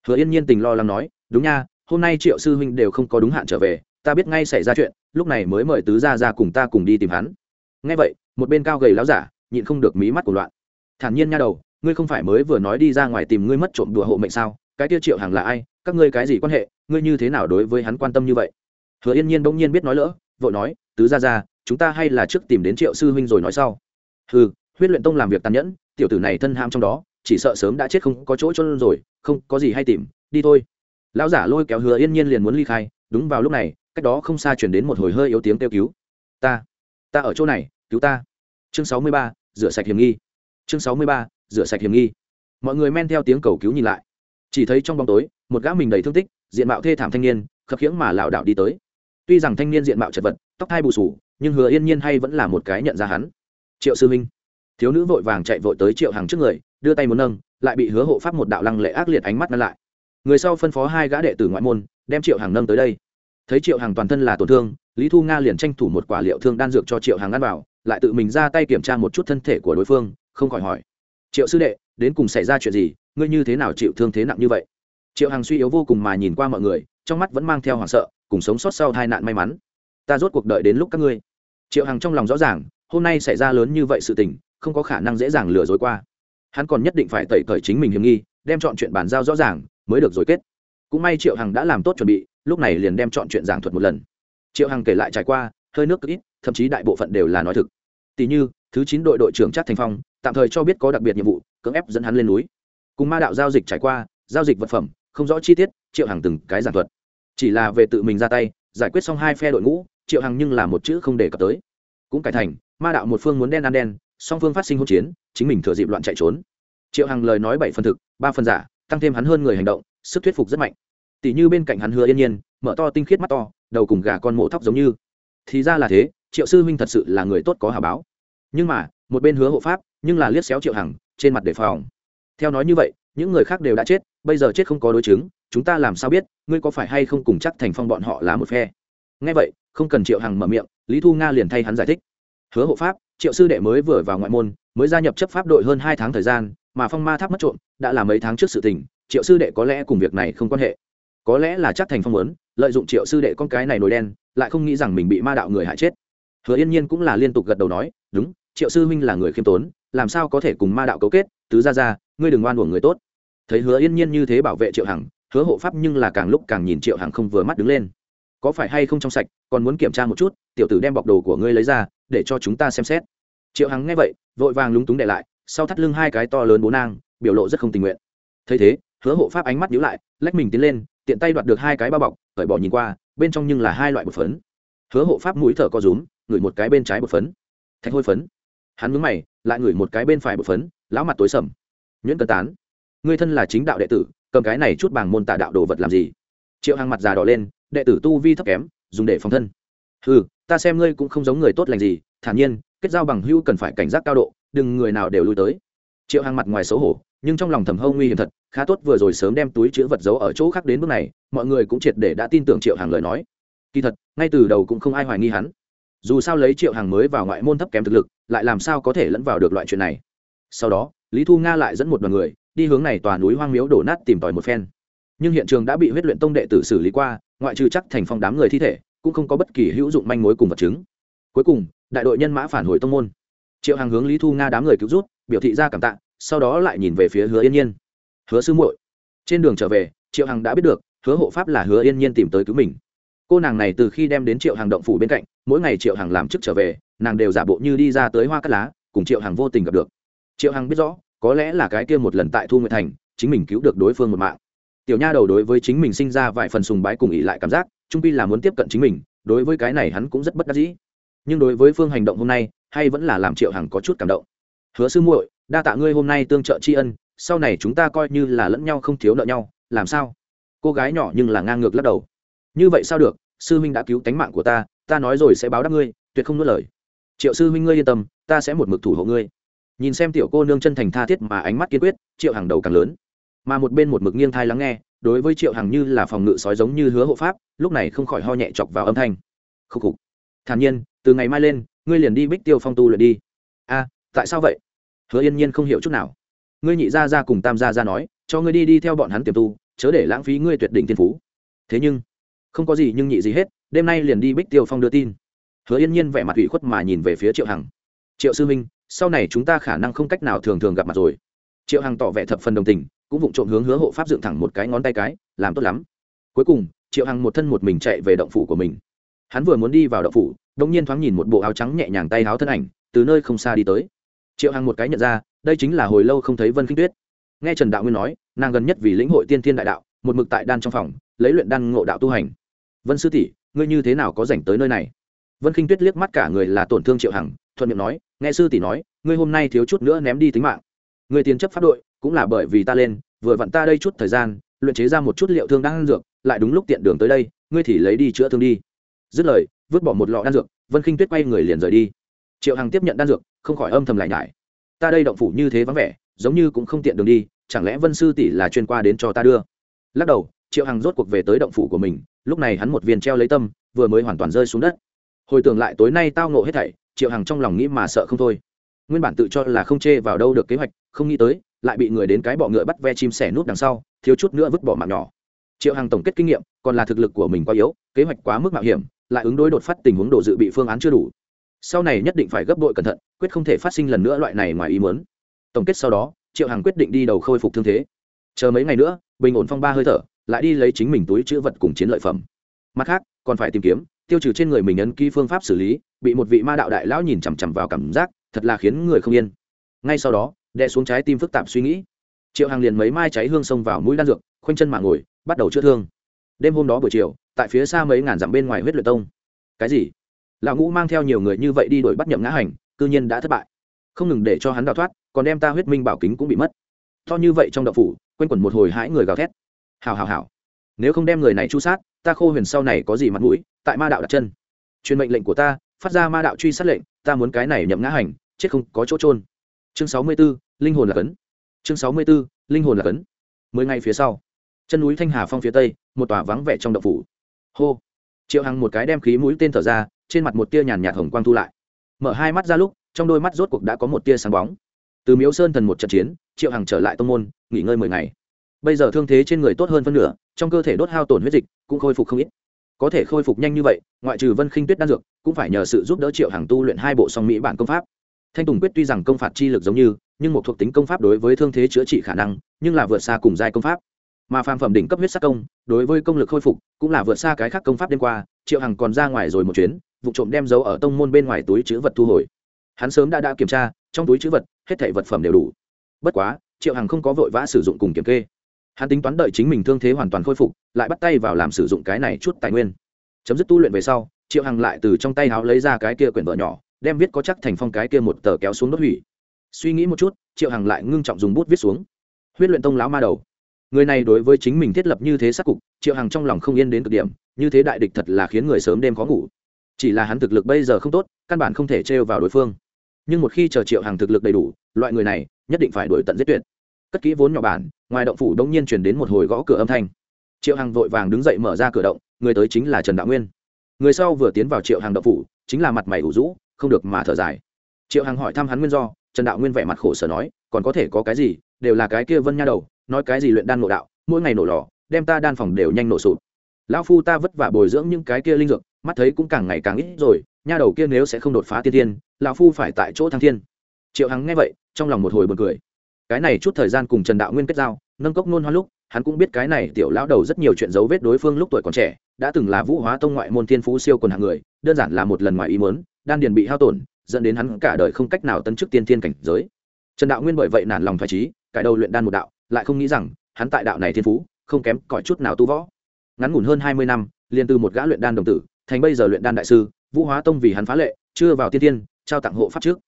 Hứa yên nhiên tình lo lắng nói, đúng nha, hôm nay triệu sư huynh đều không có đúng hạn trở về, ta biết ngay xảy ra chuyện, lúc này mới mời tứ gia ra cùng ta cùng đi tìm hắn. Nghe vậy, một bên cao gầy láo giả nhịn không được mí mắt của loạn. Thản nhiên nha đầu, ngươi không phải mới vừa nói đi ra ngoài tìm ngươi mất trộm đùa hộ mệnh sao? Cái tiêu triệu hàng là ai, các ngươi cái gì quan hệ, ngươi như thế nào đối với hắn quan tâm như vậy? Hứa yên nhiên bỗng nhiên biết nói lỡ, vội nói, tứ gia ra chúng ta hay là trước tìm đến triệu sư huynh rồi nói sau. Ừ huyết luyện tông làm việc tàn nhẫn, tiểu tử này thân ham trong đó, chỉ sợ sớm đã chết không có chỗ cho rồi, không có gì hay tìm, đi thôi. Lão giả lôi kéo hứa yên nhiên liền muốn ly khai, đúng vào lúc này, cách đó không xa chuyển đến một hồi hơi yếu tiếng kêu cứu. Ta ta ở chỗ này, cứu ta. Chương sáu mươi ba, rửa sạch hiểm nghi. Chương sáu mươi ba, rửa sạch hiểm nghi. Mọi người men theo tiếng cầu cứu nhìn lại chỉ thấy trong bóng tối, một gã mình đầy thương tích, diện mạo thê thảm thanh niên, khập khiễng mà lảo đảo đi tới. Tuy rằng thanh niên diện mạo chật vật, tóc hai bù sù nhưng hứa yên nhiên hay vẫn là một cái nhận ra hắn. Triệu sư minh thiếu nữ vội vàng chạy vội tới triệu hàng trước người, đưa tay muốn nâng, lại bị hứa hộ pháp một đạo lăng lệ ác liệt ánh mắt ngăn lại. Người sau phân phó hai gã đệ tử ngoại môn, đem triệu hàng nâng tới đây. Thấy triệu hàng toàn thân là tổn thương, lý thu nga liền tranh thủ một quả liệu thương đan dược cho triệu hàng ăn vào, lại tự mình ra tay kiểm tra một chút thân thể của đối phương, không khỏi hỏi, triệu sư đệ đến cùng xảy ra chuyện gì, ngươi như thế nào chịu thương thế nặng như vậy? Triệu Hằng suy yếu vô cùng mà nhìn qua mọi người, trong mắt vẫn mang theo hoảng sợ, cùng sống sót sau tai nạn may mắn. Ta rốt cuộc đợi đến lúc các ngươi. Triệu hằng trong lòng rõ ràng, hôm nay xảy ra lớn như vậy sự tình, không có khả năng dễ dàng lừa dối qua. Hắn còn nhất định phải tẩy cởi chính mình hiểm nghi, đem chọn chuyện bàn giao rõ ràng, mới được rồi kết. Cũng may triệu hằng đã làm tốt chuẩn bị, lúc này liền đem chọn chuyện giảng thuật một lần. Triệu hằng kể lại trải qua, hơi nước ít, thậm chí đại bộ phận đều là nói thực. Tỷ như, thứ chín đội đội trưởng chắc thành phong tạm thời cho biết có đặc biệt nhiệm vụ, cưỡng ép dẫn hắn lên núi. Cùng ma đạo giao dịch trải qua, giao dịch vật phẩm, không rõ chi tiết, triệu hằng từng cái giảng thuật. Chỉ là về tự mình ra tay, giải quyết xong hai phe đội ngũ, triệu hằng nhưng là một chữ không đề cập tới. Cũng cải thành, ma đạo một phương muốn đen ăn đen, song phương phát sinh hỗn chiến, chính mình thừa dịp loạn chạy trốn. Triệu hằng lời nói bảy phần thực, ba phần giả, tăng thêm hắn hơn người hành động, sức thuyết phục rất mạnh. Tỷ như bên cạnh hắn hứa yên nhiên, mở to tinh khiết mắt to, đầu cùng gà con mổ thóc giống như. Thì ra là thế, triệu sư huynh thật sự là người tốt có hà báo. Nhưng mà, một bên hứa hộ pháp nhưng là liếc xéo triệu hằng, trên mặt đề phòng. Theo nói như vậy, những người khác đều đã chết, bây giờ chết không có đối chứng, chúng ta làm sao biết, ngươi có phải hay không cùng chắc thành phong bọn họ là một phe? Ngay vậy, không cần triệu hằng mở miệng, lý thu nga liền thay hắn giải thích. Hứa hộ pháp, triệu sư đệ mới vừa vào ngoại môn, mới gia nhập chấp pháp đội hơn hai tháng thời gian, mà phong ma tháp mất trộm, đã là mấy tháng trước sự tình, triệu sư đệ có lẽ cùng việc này không quan hệ. Có lẽ là chắc thành phong muốn, lợi dụng triệu sư đệ con cái này nổi đen, lại không nghĩ rằng mình bị ma đạo người hại chết. Hứa yên nhiên cũng là liên tục gật đầu nói, đúng, triệu sư huynh là người khiêm tốn làm sao có thể cùng ma đạo cấu kết, tứ ra ra ngươi đừng oan uổng người tốt. Thấy hứa yên nhiên như thế bảo vệ triệu hằng, hứa hộ pháp nhưng là càng lúc càng nhìn triệu hằng không vừa mắt đứng lên. Có phải hay không trong sạch, còn muốn kiểm tra một chút, tiểu tử đem bọc đồ của ngươi lấy ra, để cho chúng ta xem xét. Triệu hằng nghe vậy, vội vàng lúng túng để lại, sau thắt lưng hai cái to lớn bố nang, biểu lộ rất không tình nguyện. Thấy thế, hứa hộ pháp ánh mắt nhíu lại, lách mình tiến lên, tiện tay đoạt được hai cái bao bọc, cởi bỏ nhìn qua, bên trong nhưng là hai loại bột phấn. Hứa hộ pháp mũi thở co rúm, ngửi một cái bên trái bột phấn. Thạch hôi phấn hắn mướn mày, lại ngửi một cái bên phải bột phấn, lão mặt tối sầm. Nhuyễn cân tán. Ngươi thân là chính đạo đệ tử, cầm cái này chút bằng môn tà đạo đồ vật làm gì? Triệu hàng mặt già đỏ lên, đệ tử tu vi thấp kém, dùng để phòng thân. Ừ ta xem ngươi cũng không giống người tốt lành gì, thản nhiên, kết giao bằng hữu cần phải cảnh giác cao độ, đừng người nào đều lui tới. Triệu hàng mặt ngoài xấu hổ, nhưng trong lòng thầm hâu nguy hiểm thật, khá tốt vừa rồi sớm đem túi chữ vật giấu ở chỗ khác đến bước này, mọi người cũng triệt để đã tin tưởng triệu hàng lời nói. Kỳ thật, ngay từ đầu cũng không ai hoài nghi hắn dù sao lấy triệu hàng mới vào ngoại môn thấp kém thực lực, lại làm sao có thể lẫn vào được loại chuyện này? Sau đó, lý thu nga lại dẫn một đoàn người, đi hướng này tòa núi hoang miếu đổ nát tìm tòi một phen. Nhưng hiện trường đã bị huyết luyện tông đệ tử xử lý qua, ngoại trừ chắc thành phong đám người thi thể, cũng không có bất kỳ hữu dụng manh mối cùng vật chứng. Cuối cùng, đại đội nhân mã phản hồi tông môn. Triệu hàng hướng lý thu nga đám người cứu rút biểu thị ra cảm tạ, sau đó lại nhìn về phía hứa yên nhiên. Hứa sư muội. Trên đường trở về, triệu hằng đã biết được, hứa hộ pháp là hứa yên nhiên tìm tới cứu mình. Cô nàng này từ khi đem đến triệu hàng động phủ bên cạnh mỗi ngày triệu hàng làm chức trở về, nàng đều giả bộ như đi ra tới hoa cắt lá, cùng triệu hàng vô tình gặp được. Triệu hằng biết rõ, có lẽ là cái kia một lần tại thu nguyệt thành, chính mình cứu được đối phương một mạng. Tiểu nha đầu đối với chính mình sinh ra vài phần sùng bái cùng ỉ lại cảm giác trung pi là muốn tiếp cận chính mình, đối với cái này hắn cũng rất bất đắc dĩ. Nhưng đối với phương hành động hôm nay, hay vẫn là làm triệu hằng có chút cảm động. Hứa sư muội, đa tạ ngươi hôm nay tương trợ tri ân, sau này chúng ta coi như là lẫn nhau không thiếu nợ nhau, làm sao? Cô gái nhỏ nhưng là ngang ngược lắc đầu. Như vậy sao được, sư huynh đã cứu tánh mạng của ta ta nói rồi sẽ báo đáp ngươi, tuyệt không nuốt lời. Triệu sư huynh ngươi yên tâm, ta sẽ một mực thủ hộ ngươi. Nhìn xem tiểu cô nương chân thành tha thiết mà ánh mắt kiên quyết, triệu hàng đầu càng lớn. Mà một bên một mực nghiêng thai lắng nghe, đối với triệu hàng như là phòng ngự sói giống như hứa hộ pháp, lúc này không khỏi ho nhẹ chọc vào âm thanh. Khúc khục. Thản nhiên, từ ngày mai lên, ngươi liền đi bích tiêu phong tu luyện đi. A, tại sao vậy? Hứa yên nhiên không hiểu chút nào. Ngươi nhị gia ra cùng tam gia ra nói, cho ngươi đi đi theo bọn hắn tiềm tu, chớ để lãng phí ngươi tuyệt đỉnh thiên phú. Thế nhưng không có gì nhưng nhị gì hết, đêm nay liền đi bích tiêu phong đưa tin. Hứa yên nhiên vẻ mặt ủy khuất mà nhìn về phía triệu hằng. Triệu sư minh sau này chúng ta khả năng không cách nào thường thường gặp mặt rồi. Triệu hằng tỏ vẻ thập phần đồng tình, cũng vụng trộm hướng hứa hộ pháp dựng thẳng một cái ngón tay cái, làm tốt lắm. Cuối cùng, triệu hằng một thân một mình chạy về động phủ của mình. Hắn vừa muốn đi vào động phủ đông nhiên thoáng nhìn một bộ áo trắng nhẹ nhàng tay áo thân ảnh, từ nơi không xa đi tới. Triệu hằng một cái nhận ra, đây chính là hồi lâu không thấy vân kinh tuyết. Nghe trần đạo nguyên nói, nàng gần nhất vì lĩnh hội tiên thiên đại đạo, một mực tại đan trong phòng, lấy luyện đan ngộ đạo tu hành vân sư tỷ, ngươi như thế nào có dành tới nơi này? Vân kinh tuyết liếc mắt cả người là tổn thương triệu hằng, thuận miệng nói, nghe sư tỷ nói, ngươi hôm nay thiếu chút nữa ném đi tính mạng. Người tiến chấp pháp đội, cũng là bởi vì ta lên, vừa vặn ta đây chút thời gian, luyện chế ra một chút liệu thương đang ăn dược, lại đúng lúc tiện đường tới đây, ngươi thì lấy đi chữa thương đi. Dứt lời, vứt bỏ một lọ đan dược, vân khinh tuyết quay người liền rời đi. Triệu hằng tiếp nhận đan dược, không khỏi âm thầm lại nhải. Ta đây động phủ như thế vắng vẻ, giống như cũng không tiện đường đi, chẳng lẽ vân sư tỷ là chuyên qua đến cho ta đưa? Lắc đầu, triệu hằng rốt cuộc về tới động phủ của mình lúc này hắn một viên treo lấy tâm, vừa mới hoàn toàn rơi xuống đất. Hồi tưởng lại tối nay tao nộ hết thảy, triệu hằng trong lòng nghĩ mà sợ không thôi. Nguyên bản tự cho là không chê vào đâu được kế hoạch, không nghĩ tới, lại bị người đến cái bọ ngựa bắt ve chim sẻ nút đằng sau, thiếu chút nữa vứt bỏ mạng nhỏ. Triệu hằng tổng kết kinh nghiệm, còn là thực lực của mình quá yếu, kế hoạch quá mức mạo hiểm, lại ứng đối đột phát tình huống đồ dự bị phương án chưa đủ. Sau này nhất định phải gấp đội cẩn thận, quyết không thể phát sinh lần nữa loại này ngoài ý muốn. Tổng kết sau đó, triệu hằng quyết định đi đầu khôi phục thương thế. Chờ mấy ngày nữa, bình ổn phong ba hơi thở lại đi lấy chính mình túi chữ vật cùng chiến lợi phẩm. Mặt khác, còn phải tìm kiếm, tiêu trừ trên người mình ấn ký phương pháp xử lý, bị một vị ma đạo đại lão nhìn chằm chằm vào cảm giác, thật là khiến người không yên. Ngay sau đó, đè xuống trái tim phức tạp suy nghĩ. Triệu hàng liền mấy mai cháy hương xông vào mũi đan dược, khoanh chân mà ngồi, bắt đầu chữa thương. Đêm hôm đó buổi chiều, tại phía xa mấy ngàn dặm bên ngoài huyết luyện tông. Cái gì? Lão ngũ mang theo nhiều người như vậy đi đuổi bắt nhậm ngã hành, cư nhiên đã thất bại. Không ngừng để cho hắn đào thoát, còn đem ta huyết minh bảo kính cũng bị mất. To như vậy trong đậu phủ q u a n quẩn một hồi hãi người gào thét hào hào hào nếu không đem người này chu sát, ta khô huyền sau này có gì mặt mũi, tại ma đạo đặt chân. Truyền mệnh lệnh của ta, phát ra ma đạo truy sát lệnh, ta muốn cái này nhậm ngã hành, chết không có chỗ trôn chương sáu mươi b ố linh hồn là cấn. Chương sáu mươi b ố linh hồn là cấn. Mười ngày phía sau, chân núi thanh hà phong phía tây, một tòa vắng vẻ trong đậu phủ. Hô! Triệu hằng một cái đem khí mũi tên thở ra, trên mặt một tia nhàn nhạt hồng quang thu lại. Mở hai mắt ra lúc, trong đôi mắt rốt cuộc đã có một tia sáng bóng. Từ miếu sơn thần một trận chiến, triệu hằng trở lại tông môn, nghỉ ngơi mười ngày bây giờ thương thế trên người tốt hơn phân nửa, trong cơ thể đốt hao tổn huyết dịch cũng khôi phục không ít. Có thể khôi phục nhanh như vậy, ngoại trừ vân khinh tuyết đan dược, cũng phải nhờ sự giúp đỡ triệu hàng tu luyện hai bộ song mỹ bản công pháp. Thanh tùng quyết tuy rằng công phạt chi lực giống như, nhưng một thuộc tính công pháp đối với thương thế chữa trị khả năng, nhưng là vượt xa cùng giai công pháp. Mà phàm phẩm đỉnh cấp huyết sắc công, đối với công lực khôi phục, cũng là vượt xa cái khác công pháp đêm qua, triệu hằng còn ra ngoài rồi một chuyến, vụ trộm đem dấu ở tông môn bên ngoài túi chữ vật thu hồi. Hắn sớm đã đã kiểm tra, trong túi chữ vật, hết thảy vật phẩm đều đủ. Bất quá, triệu hằng không có vội vã sử dụng cùng kiểm kê hắn tính toán đợi chính mình thương thế hoàn toàn khôi phục, lại bắt tay vào làm sử dụng cái này chút tài nguyên. Chấm dứt tu luyện về sau, triệu hằng lại từ trong tay háo lấy ra cái kia quyển vợ nhỏ, đem viết có chắc thành phong cái kia một tờ kéo xuống đốt hủy. Suy nghĩ một chút, triệu hằng lại ngưng trọng dùng bút viết xuống. Huyết luyện tông lão ma đầu. Người này đối với chính mình thiết lập như thế sắc cục, triệu hằng trong lòng không yên đến cực điểm, như thế đại địch thật là khiến người sớm đêm khó ngủ. Chỉ là hắn thực lực bây giờ không tốt, căn bản không thể trêu vào đối phương. Nhưng một khi chờ triệu hằng thực lực đầy đủ, loại người này nhất định phải đổi tận giết tuyệt cất kỹ vốn nhỏ bản, ngoài động phủ đông nhiên truyền đến một hồi gõ cửa âm thanh. Triệu hằng vội vàng đứng dậy mở ra cửa động, người tới chính là trần đạo nguyên. Người sau vừa tiến vào triệu hằng động phủ, chính là mặt mày ủ rũ, không được mà thở dài. Triệu hằng hỏi thăm hắn nguyên do, trần đạo nguyên vẻ mặt khổ sở nói, còn có thể có cái gì, đều là cái kia vân nha đầu, nói cái gì luyện đan nộ đạo, mỗi ngày nổ lò, đem ta đan phòng đều nhanh nổ sụp. Lão phu ta vất vả bồi dưỡng những cái kia linh dược, mắt thấy cũng càng ngày càng ít rồi, nha đầu kia nếu sẽ không đột phá tiên tiên lão phu phải tại chỗ thăng thiên. Triệu hằng nghe vậy, trong lòng một hồi buồn cười cái này chút thời gian cùng trần đạo nguyên kết giao, nâng cốc nôn hoa lúc, hắn cũng biết cái này tiểu lão đầu rất nhiều chuyện dấu vết đối phương lúc tuổi còn trẻ, đã từng là vũ hóa tông ngoại môn thiên phú siêu quần hạng người, đơn giản là một lần ngoài ý muốn, đan điền bị hao tổn, dẫn đến hắn cả đời không cách nào tấn chức tiên thiên cảnh giới. Trần đạo nguyên bởi vậy nản lòng phải trí cải đầu luyện đan một đạo, lại không nghĩ rằng, hắn tại đạo này thiên phú, không kém cỏi chút nào tu võ. Ngắn ngủn hơn hai mươi năm, liền từ một gã luyện đan đồng tử, thành bây giờ luyện đan đại sư, vũ hóa tông vì hắn phá lệ, chưa vào tiên tiên trao tặng hộ pháp trước.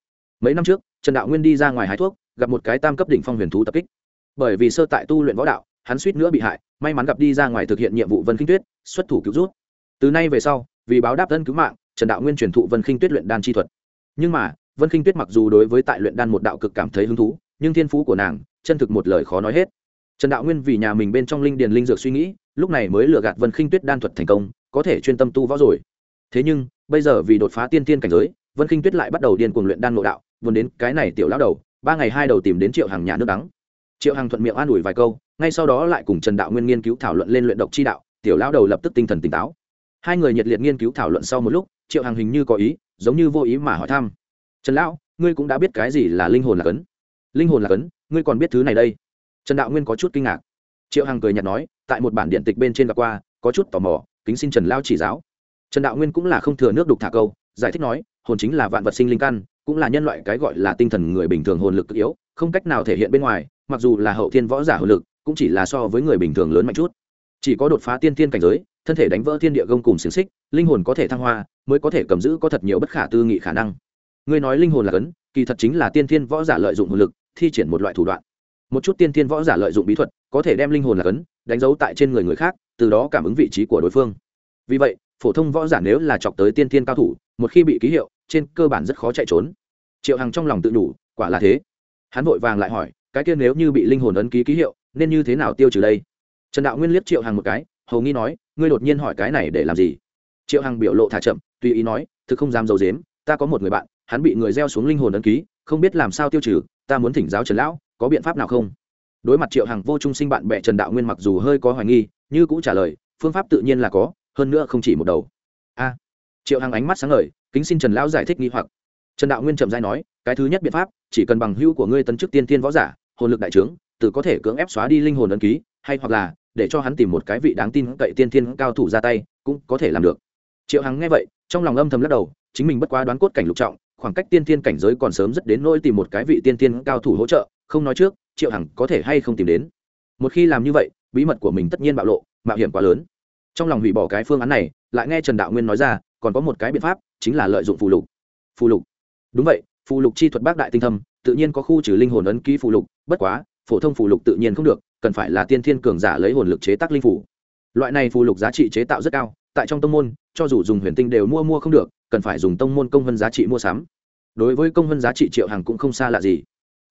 Mấy năm trước, trần đạo nguyên đi ra ngoài hái thuốc gặp một cái tam cấp đỉnh phong huyền thú tập kích. Bởi vì sơ tại tu luyện võ đạo, hắn suýt nữa bị hại, may mắn gặp đi ra ngoài thực hiện nhiệm vụ vân khinh tuyết, xuất thủ cứu rút. Từ nay về sau, vì báo đáp thân cứu mạng, trần đạo nguyên truyền thụ vân khinh tuyết luyện đan chi thuật. Nhưng mà, vân khinh tuyết mặc dù đối với tại luyện đan một đạo cực cảm thấy hứng thú, nhưng thiên phú của nàng, chân thực một lời khó nói hết. Trần đạo nguyên vì nhà mình bên trong linh điền linh dược suy nghĩ, lúc này mới lừa gạt vân khinh tuyết đan thuật thành công, có thể chuyên tâm tu võ rồi. Thế nhưng, bây giờ vì đột phá tiên tiên cảnh giới, vân kinh tuyết lại bắt đầu điên cuồng luyện đan nội đạo vốn đến cái này tiểu lão đầu ba ngày hai đầu tìm đến triệu hàng nhà nước đắng. Triệu hàng thuận miệng an ủi vài câu, ngay sau đó lại cùng trần đạo nguyên nghiên cứu thảo luận lên luyện độc chi đạo, tiểu lão đầu lập tức tinh thần tỉnh táo. Hai người nhiệt liệt nghiên cứu thảo luận sau một lúc, triệu hàng hình như có ý, giống như vô ý mà hỏi thăm. Trần lão, ngươi cũng đã biết cái gì là linh hồn là cấn? Linh hồn là cấn? Ngươi còn biết thứ này đây? Trần đạo nguyên có chút kinh ngạc. Triệu hằng cười nhạt nói, tại một bản điện tịch bên trên gặp qua, có chút tò mò, kính xin trần lao chỉ giáo. Trần đạo nguyên cũng là không thừa nước đục thả câu, giải thích nói, hồn chính là vạn vật sinh linh căn cũng là nhân loại cái gọi là tinh thần người bình thường hồn lực yếu, không cách nào thể hiện bên ngoài, mặc dù là hậu thiên võ giả hồn lực, cũng chỉ là so với người bình thường lớn mạnh chút. Chỉ có đột phá tiên tiên cảnh giới, thân thể đánh vỡ thiên địa gông cùng xiềng xích, linh hồn có thể thăng hoa, mới có thể cầm giữ có thật nhiều bất khả tư nghị khả năng. Ngươi nói linh hồn là cấn, kỳ thật chính là tiên thiên võ giả lợi dụng hồn lực, thi triển một loại thủ đoạn. Một chút tiên thiên võ giả lợi dụng bí thuật, có thể đem linh hồn là cấn, đánh dấu tại trên người người khác, từ đó cảm ứng vị trí của đối phương. Vì vậy, phổ thông võ giả nếu là chọc tới tiên thiên cao thủ, một khi bị ký hiệu trên cơ bản rất khó chạy trốn. Triệu hằng trong lòng tự đủ quả là thế. Hắn vội vàng lại hỏi, cái kia nếu như bị linh hồn ấn ký ký hiệu, nên như thế nào tiêu trừ đây? Trần đạo nguyên liếc triệu hằng một cái, hầu nghi nói, ngươi đột nhiên hỏi cái này để làm gì? Triệu hằng biểu lộ thả chậm, tùy ý nói, thực không dám d i ấ u dếm ta có một người bạn, hắn bị người gieo xuống linh hồn ấn ký, không biết làm sao tiêu trừ, ta muốn thỉnh giáo trần lão, có biện pháp nào không? Đối mặt triệu hằng vô trung sinh bạn bè trần đạo nguyên mặc dù hơi có hoài nghi, như cũng trả lời, phương pháp tự nhiên là có, hơn nữa không chỉ một đầu. A. Triệu hằng ánh mắt sáng ngời kính xin trần lão giải thích nghi hoặc. Trần đạo nguyên trầm giai nói, cái thứ nhất biện pháp, chỉ cần bằng hữu của ngươi tấn chức tiên tiên võ giả, hồn lực đại trướng tự có thể cưỡng ép xóa đi linh hồn ấn ký, hay hoặc là để cho hắn tìm một cái vị đáng tin cậy tiên tiên cao thủ ra tay, cũng có thể làm được. Triệu hằng nghe vậy, trong lòng âm thầm lắc đầu, chính mình bất quá đoán cốt cảnh lục trọng, khoảng cách tiên tiên cảnh giới còn sớm rất đến nỗi tìm một cái vị tiên tiên cao thủ hỗ trợ, không nói trước, triệu hằng có thể hay không tìm đến. Một khi làm như vậy, bí mật của mình tất nhiên bạo lộ, mạo hiểm quá lớn. Trong lòng hủy bỏ cái phương án này, lại nghe trần đạo nguyên nói ra, còn có một cái biện pháp chính là lợi dụng phù lục. Phù lục. Đúng vậy, phù lục chi thuật bác đại tinh thâm, tự nhiên có khu trừ linh hồn ấn ký phù lục, bất quá, phổ thông phù lục tự nhiên không được, cần phải là tiên thiên cường giả lấy hồn lực chế tác linh phủ loại này phù lục giá trị chế tạo rất cao, tại trong tông môn, cho dù dùng huyền tinh đều mua mua không được, cần phải dùng tông môn công văn giá trị mua sắm. Đối với công văn giá trị triệu hàng cũng không xa lạ gì.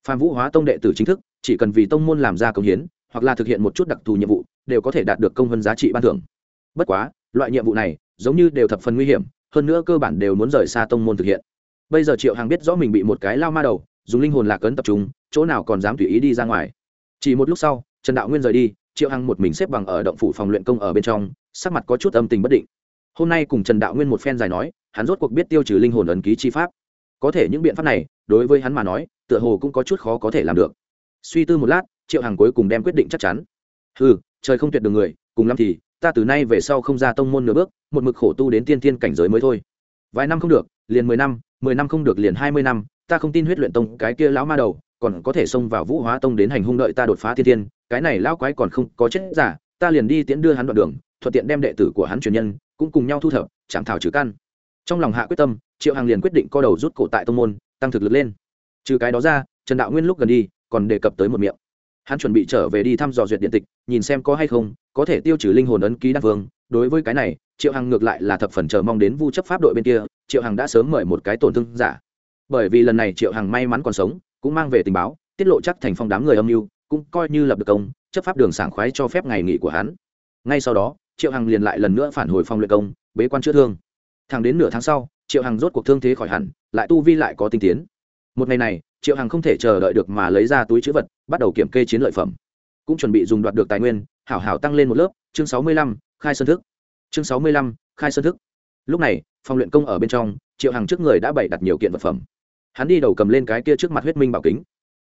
Phan vũ hóa tông đệ tử chính thức, chỉ cần vì tông môn làm ra công hiến, hoặc là thực hiện một chút đặc thù nhiệm vụ, đều có thể đạt được công văn giá trị ban thưởng. Bất quá, loại nhiệm vụ này, giống như đều thập phần nguy hiểm hơn nữa cơ bản đều muốn rời xa tông môn thực hiện. Bây giờ triệu Hằng biết rõ mình bị một cái lao ma đầu, dùng linh hồn lạc ấn tập trung, chỗ nào còn dám tùy ý đi ra ngoài. Chỉ một lúc sau, trần đạo nguyên rời đi, triệu hằng một mình xếp bằng ở động phủ phòng luyện công ở bên trong, sắc mặt có chút âm tình bất định. Hôm nay cùng trần đạo nguyên một phen dài nói, hắn rốt cuộc biết tiêu trừ linh hồn ấn ký chi pháp. Có thể những biện pháp này, đối với hắn mà nói, tựa hồ cũng có chút khó có thể làm được. Suy tư một lát, triệu hằng cuối cùng đem quyết định chắc chắn. Ừ trời không tuyệt đường người, cùng lắm thì ta từ nay về sau không ra tông môn nửa bước, một mực khổ tu đến tiên tiên cảnh giới mới thôi. Vài năm không được, liền mười năm mười năm không được liền hai mươi năm, ta không tin huyết luyện tông cái kia lão ma đầu, còn có thể xông vào vũ hóa tông đến hành hung đợi ta đột phá tiên tiên cái này lão quái còn không có chết giả, ta liền đi tiễn đưa hắn đoạn đường, thuận tiện đem đệ tử của hắn truyền nhân, cũng cùng nhau thu thập, chạm thảo trừ căn. Trong lòng hạ quyết tâm, triệu hằng liền quyết định co đầu rút cổ tại tông môn, tăng thực lực lên. Trừ cái đó ra, trần đạo nguyên lúc gần đi, còn đề cập tới một miệng hắn chuẩn bị trở về đi thăm dò duyệt điện tịch, nhìn xem có hay không, có thể tiêu trừ linh hồn ấn ký đan vương. Đối với cái này, triệu hằng ngược lại là thập phần chờ mong đến vu chấp pháp đội bên kia, triệu hằng đã sớm mời một cái tổn thương giả. Bởi vì lần này triệu hằng may mắn còn sống, cũng mang về tình báo, tiết lộ chắc thành phong đám người âm mưu, cũng coi như lập được công, chấp pháp đường sảng khoái cho phép ngày nghỉ của hắn. Ngay sau đó, triệu hằng liền lại lần nữa phản hồi phong luyện công, bế quan chữa thương. Thẳng đến nửa tháng sau, triệu hằng rốt cuộc thương thế khỏi hẳn, lại tu vi lại có tinh tiến. Một ngày này, triệu hằng không thể chờ đợi được mà lấy ra túi chữ vật bắt đầu kiểm kê chiến lợi phẩm. Cũng chuẩn bị dùng đoạt được tài nguyên hảo hảo tăng lên một lớp chương sáu mươi lăm khai sơn thức. Chương sáu mươi lăm khai sơn thức. Lúc này phòng luyện công ở bên trong triệu hằng trước người đã bày đặt nhiều kiện vật phẩm. Hắn đi đầu cầm lên cái kia trước mặt huyết minh bảo kính.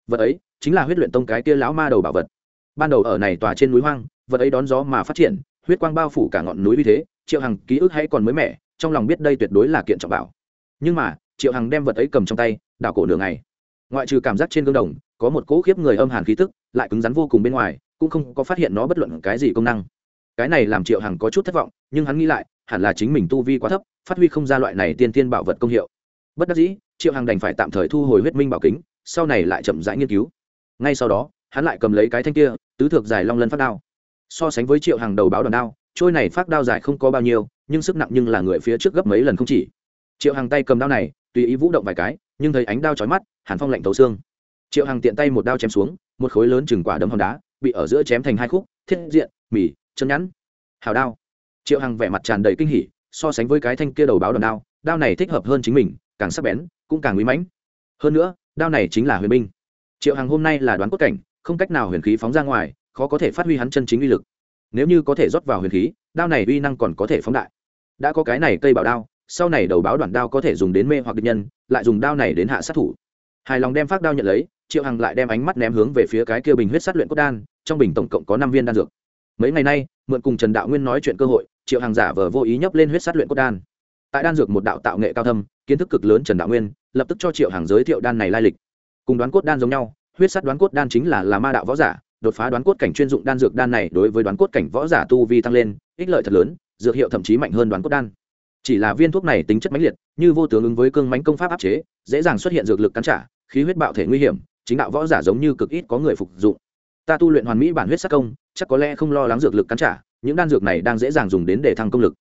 Vật ấy chính là huyết luyện tông cái kia lão ma đầu bảo vật. Ban đầu ở này tòa trên núi hoang vật ấy đón gió mà phát triển huyết quang bao phủ cả ngọn núi vì thế triệu hằng ký ức hay còn mới mẻ trong lòng biết đây tuyệt đối là kiện trọng bảo. Nhưng mà triệu hằng đem vật ấy cầm trong tay đảo cổ nửa ngày, ngoại trừ cảm giác trên gương đồng có một cỗ khiếp người âm hàn khí tức, lại cứng rắn vô cùng bên ngoài, cũng không có phát hiện nó bất luận cái gì công năng. Cái này làm triệu hằng có chút thất vọng, nhưng hắn nghĩ lại, hẳn là chính mình tu vi quá thấp, phát huy không ra loại này tiên tiên bảo vật công hiệu. Bất đắc dĩ, triệu hằng đành phải tạm thời thu hồi huyết minh bảo kính, sau này lại chậm rãi nghiên cứu. Ngay sau đó, hắn lại cầm lấy cái thanh kia, tứ thược dài long lân phát đao. So sánh với triệu hằng đầu báo đòn đao, trôi này phát đao dài không có bao nhiêu, nhưng sức nặng nhưng là người phía trước gấp mấy lần không chỉ. Triệu hằng tay cầm đao này, tùy ý vũ động vài cái, nhưng thấy ánh đao chói mắt, hàn phong lạnh tấu xương triệu Hằng tiện tay một đao chém xuống, một khối lớn chừng quả đấm hòn đá, bị ở giữa chém thành hai khúc, thiết diện mỉ chân nhẵn. Hào đao. Triệu Hằng vẻ mặt tràn đầy kinh hỉ, so sánh với cái thanh kia đầu báo đòn đao đao này thích hợp hơn chính mình, càng sắc bén, cũng càng nguy mãnh. Hơn nữa, đao này chính là huyền binh. Triệu hằng hôm nay là đoán cốt cảnh, không cách nào huyền khí phóng ra ngoài, khó có thể phát huy hắn chân chính uy lực. Nếu như có thể rót vào huyền khí, đao này uy năng còn có thể phóng đại. Đã có cái này cây bảo đao, sau này đầu báo đoạn đao có thể dùng đến mê hoặc địch nhân, lại dùng đao này đến hạ sát thủ. Hài lòng đem phát đao nhận lấy triệu hằng lại đem ánh mắt ném hướng về phía cái kia bình huyết sát luyện cốt đan, trong bình tổng cộng có năm viên đan dược. Mấy ngày nay, mượn cùng trần đạo nguyên nói chuyện cơ hội, triệu hằng giả vờ vô ý nhấp lên huyết sát luyện cốt đan. Tại đan dược một đạo tạo nghệ cao thâm, kiến thức cực lớn trần đạo nguyên, lập tức cho triệu hằng giới thiệu đan này lai lịch. Cùng đoán cốt đan giống nhau, huyết sát đoán cốt đan chính là là ma đạo võ giả, đột phá đoán cốt cảnh chuyên dụng đan dược đan này đối với đoán cốt cảnh võ giả tu vi tăng lên, ích lợi thật lớn, dược hiệu thậm chí mạnh hơn đoán cốt đan. Chỉ là viên thuốc này tính chất mãnh liệt, như vô tướng ứng với cương mãnh công pháp áp chế, dễ dàng xuất hiện dược lực cắn trả, khí huyết bạo thể nguy hiểm chính đạo võ giả giống như cực ít có người phục dụng. Ta tu luyện hoàn mỹ bản huyết sắc công, chắc có lẽ không lo lắng dược lực cắn trả, những đan dược này đang dễ dàng dùng đến để thăng công lực.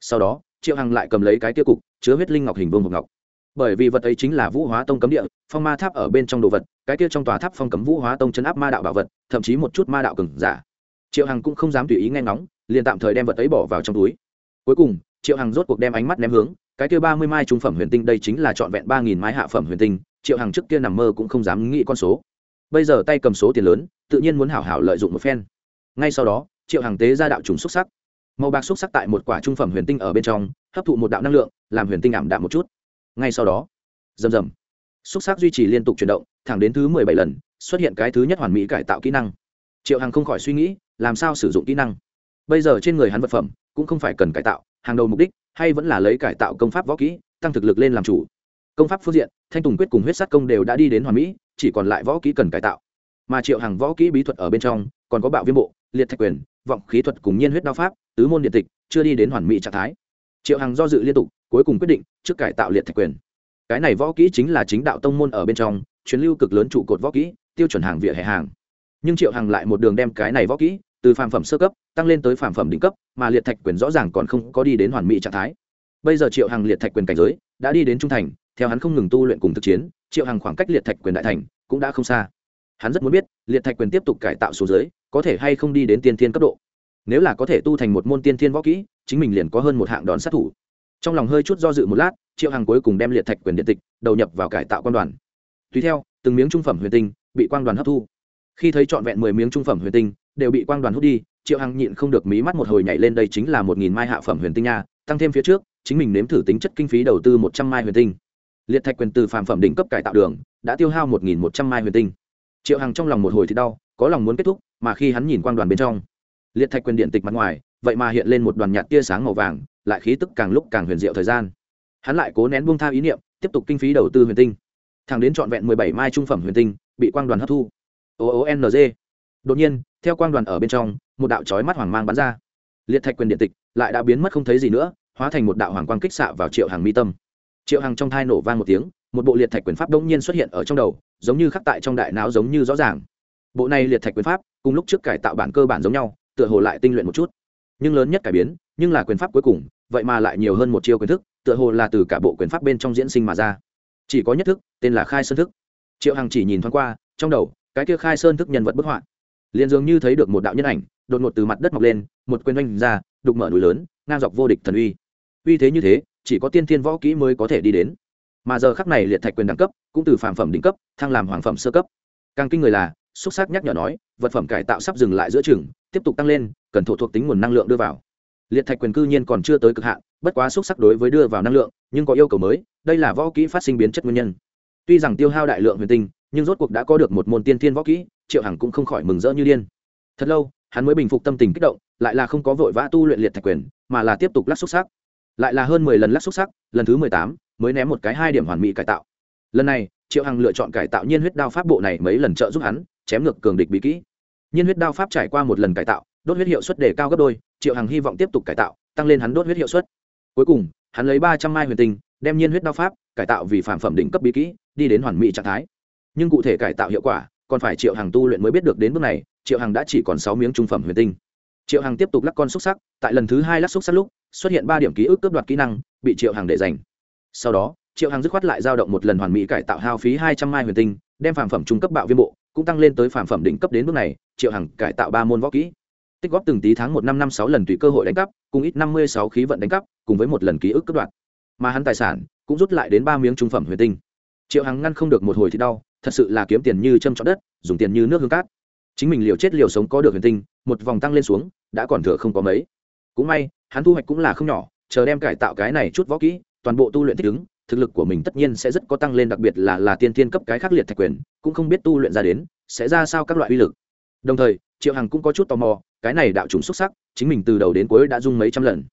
Sau đó, triệu hằng lại cầm lấy cái tiêu cục, chứa huyết linh ngọc hình vương hộp ngọc. Bởi vì vật ấy chính là vũ hóa tông cấm địa, phong ma tháp ở bên trong đồ vật, cái kia trong tòa tháp phong cấm vũ hóa tông chấn áp ma đạo bảo vật, thậm chí một chút ma đạo cừng giả. Triệu hằng cũng không dám tùy ý nghe ngóng, liền tạm thời đem vật ấy bỏ vào trong túi. Cuối cùng, triệu hằng rốt cuộc đem ánh mắt ném hướng, cái kia ba mươi mai trung phẩm huyền tinh, đây chính là trọn vẹn ba nghìn mai hạ phẩm huyền tinh triệu Hàng trước kia nằm mơ cũng không dám nghĩ con số. Bây giờ tay cầm số tiền lớn, tự nhiên muốn hảo hảo lợi dụng một phen. Ngay sau đó, triệu Hàng tế ra đạo trùng xúc sắc. Màu bạc xúc sắc tại một quả trung phẩm huyền tinh ở bên trong, hấp thụ một đạo năng lượng, làm huyền tinh ảm đạm một chút. Ngay sau đó, rầm rầm. Xúc sắc duy trì liên tục chuyển động, thẳng đến thứ mười bảy lần, xuất hiện cái thứ nhất hoàn mỹ cải tạo kỹ năng. Triệu hằng không khỏi suy nghĩ, làm sao sử dụng kỹ năng? Bây giờ trên người hắn vật phẩm, cũng không phải cần cải tạo, hàng đầu mục đích, hay vẫn là lấy cải tạo công pháp võ kỹ, tăng thực lực lên làm chủ. Công pháp phương diện thanh tùng quyết cùng huyết sát công đều đã đi đến hoàn mỹ, chỉ còn lại võ kỹ cần cải tạo. Mà triệu hàng võ kỹ bí thuật ở bên trong, còn có bạo viêm bộ, liệt thạch quyền, vọng khí thuật cùng nhiên huyết đao pháp, tứ môn điện tịch, chưa đi đến hoàn mỹ trạng thái. Triệu hàng do dự liên tục, cuối cùng quyết định trước cải tạo liệt thạch quyền. Cái này võ kỹ chính là chính đạo tông môn ở bên trong chuyến lưu cực lớn trụ cột võ kỹ, tiêu chuẩn hàng vỉa hè hàng. Nhưng triệu hàng lại một đường đem cái này võ kỹ, từ phàm phẩm sơ cấp, tăng lên tới phàm phẩm đỉnh cấp, mà liệt thạch quyền rõ ràng còn không có đi đến hoàn mỹ trạng thái. Bây giờ triệu hàng liệt thạch quyền cảnh giới, đã đi đến trung thành theo hắn không ngừng tu luyện cùng thực chiến, triệu hàng khoảng cách liệt thạch quyền đại thành cũng đã không xa. Hắn rất muốn biết, liệt thạch quyền tiếp tục cải tạo số giới, có thể hay không đi đến tiên thiên cấp độ. Nếu là có thể tu thành một môn tiên thiên võ kỹ, chính mình liền có hơn một hạng đón sát thủ. Trong lòng hơi chút do dự một lát, triệu hàng cuối cùng đem liệt thạch quyền điện tịch đầu nhập vào cải tạo quan đoàn. Tùy theo, từng miếng trung phẩm huyền tinh bị quang đoàn hấp thu. Khi thấy trọn vẹn mười miếng trung phẩm huyền tinh đều bị quang đoàn hút đi, triệu hằng nhịn không được mí mắt một hồi nhảy lên đây chính là một nghìn mai hạ phẩm huyền tinh nha, tăng thêm phía trước, chính mình nếm thử tính chất kinh phí đầu tư một trăm mai huyền tinh liệt thạch quyền từ phàm phẩm đỉnh cấp cải tạo đường, đã tiêu hao một nghìn một trăm mai huyền tinh. Triệu hằng trong lòng một hồi thì đau, có lòng muốn kết thúc, mà khi hắn nhìn quang đoàn bên trong, liệt thạch quyền điện tịch mặt ngoài, vậy mà hiện lên một đoàn nhạt tia sáng màu vàng, lại khí tức càng lúc càng huyền diệu thời gian. Hắn lại cố nén buông tha ý niệm, tiếp tục kinh phí đầu tư huyền tinh. Thẳng đến trọn vẹn mười bảy mai trung phẩm huyền tinh, bị quang đoàn hấp thu. O o n g. Đột nhiên, theo quang đoàn ở bên trong, một đạo chói mắt hoàng mang bắn ra. Liệt thạch quyền điện tịch lại đã biến mất không thấy gì nữa, hóa thành một đạo hoàng quang kích xạ vào triệu hàng mi tâm triệu Hằng trong thai nổ vang một tiếng, một bộ liệt thạch quyền pháp đông nhiên xuất hiện ở trong đầu, giống như khắc tại trong đại não giống như rõ ràng. Bộ này liệt thạch quyền pháp, cùng lúc trước cải tạo bản cơ bản giống nhau, tựa hồ lại tinh luyện một chút. Nhưng lớn nhất cải biến, nhưng là quyền pháp cuối cùng, vậy mà lại nhiều hơn một chiêu quyền thức, tựa hồ là từ cả bộ quyền pháp bên trong diễn sinh mà ra. Chỉ có nhất thức, tên là khai sơn thức. Triệu hằng chỉ nhìn thoáng qua, trong đầu, cái kia khai sơn thức nhân vật bức họa. Liền dường như thấy được một đạo nhân ảnh, đột ngột từ mặt đất mọc lên, một quyền oanh ra, đục mở núi lớn, ngang dọc vô địch thần uy. Uy thế như thế chỉ có tiên thiên võ kỹ mới có thể đi đến. Mà giờ khắc này liệt thạch quyền đẳng cấp, cũng từ phàm phẩm đỉnh cấp, thăng làm hoàng phẩm sơ cấp. Càng kinh người là, xúc sắc nhắc nhở nói, vật phẩm cải tạo sắp dừng lại giữa trường tiếp tục tăng lên, cần thổ thuộc tính nguồn năng lượng đưa vào. Liệt thạch quyền cư nhiên còn chưa tới cực hạn, bất quá xúc sắc đối với đưa vào năng lượng, nhưng có yêu cầu mới, đây là võ kỹ phát sinh biến chất nguyên nhân. Tuy rằng tiêu hao đại lượng huyền tinh, nhưng rốt cuộc đã có được một môn tiên thiên võ kỹ, triệu hằng cũng không khỏi mừng rỡ như điên. Thật lâu, hắn mới bình phục tâm tình kích động, lại là không có vội vã tu luyện liệt thạch quyền, mà là tiếp tục lắc xúc sắc lại là hơn mười lần lắc xúc sắc, lần thứ mười tám mới ném một cái hai điểm hoàn mỹ cải tạo. Lần này, triệu hằng lựa chọn cải tạo nhiên huyết đao pháp bộ này mấy lần trợ giúp hắn, chém ngược cường địch bí kỹ. Nhiên huyết đao pháp trải qua một lần cải tạo, đốt huyết hiệu suất đề cao gấp đôi, triệu hằng hy vọng tiếp tục cải tạo, tăng lên hắn đốt huyết hiệu suất. Cuối cùng, hắn lấy ba trăm mai huyền tinh, đem nhiên huyết đao pháp cải tạo vì phản phẩm đỉnh cấp bí kỹ, đi đến hoàn mỹ trạng thái. Nhưng cụ thể cải tạo hiệu quả, còn phải triệu Hằng tu luyện mới biết được đến bước này, triệu Hằng đã chỉ còn sáu miếng trung phẩm huyền tinh. Triệu Hằng tiếp tục lắc con xúc sắc, tại lần thứ hai lắc xúc sắc lúc xuất hiện ba điểm ký ức cướp đoạt kỹ năng, bị triệu Hằng để dành sau đó, triệu Hằng dứt khoát lại giao động một lần hoàn mỹ cải tạo hao phí hai trăm mai huyền tinh, đem phản phẩm trung cấp bạo viêm bộ cũng tăng lên tới phản phẩm đỉnh cấp đến bước này, triệu Hằng cải tạo ba môn võ kỹ. Tích góp từng tí tháng một năm năm sáu lần tùy cơ hội đánh cắp, cùng ít năm mươi sáu khí vận đánh cắp, cùng với một lần ký ức cướp đoạt. Mà hắn tài sản cũng rút lại đến ba miếng trung phẩm huyền tinh. Triệu hằng ngăn không được một hồi thì đau, thật sự là kiếm tiền như châm trọn đất, dùng tiền như nước hương cát. Chính mình liều chết liều sống có được huyền tinh, một vòng tăng lên xuống, đã còn thừa không có mấy. Cũng may hắn thu hoạch cũng là không nhỏ, chờ đem cải tạo cái này chút võ kỹ, toàn bộ tu luyện thích ứng, thực lực của mình tất nhiên sẽ rất có tăng lên, đặc biệt là là tiên tiên cấp cái khắc liệt thạch quyền, cũng không biết tu luyện ra đến, sẽ ra sao các loại uy lực. Đồng thời, triệu hằng cũng có chút tò mò, cái này đạo trùng xuất sắc, chính mình từ đầu đến cuối đã dung mấy trăm lần.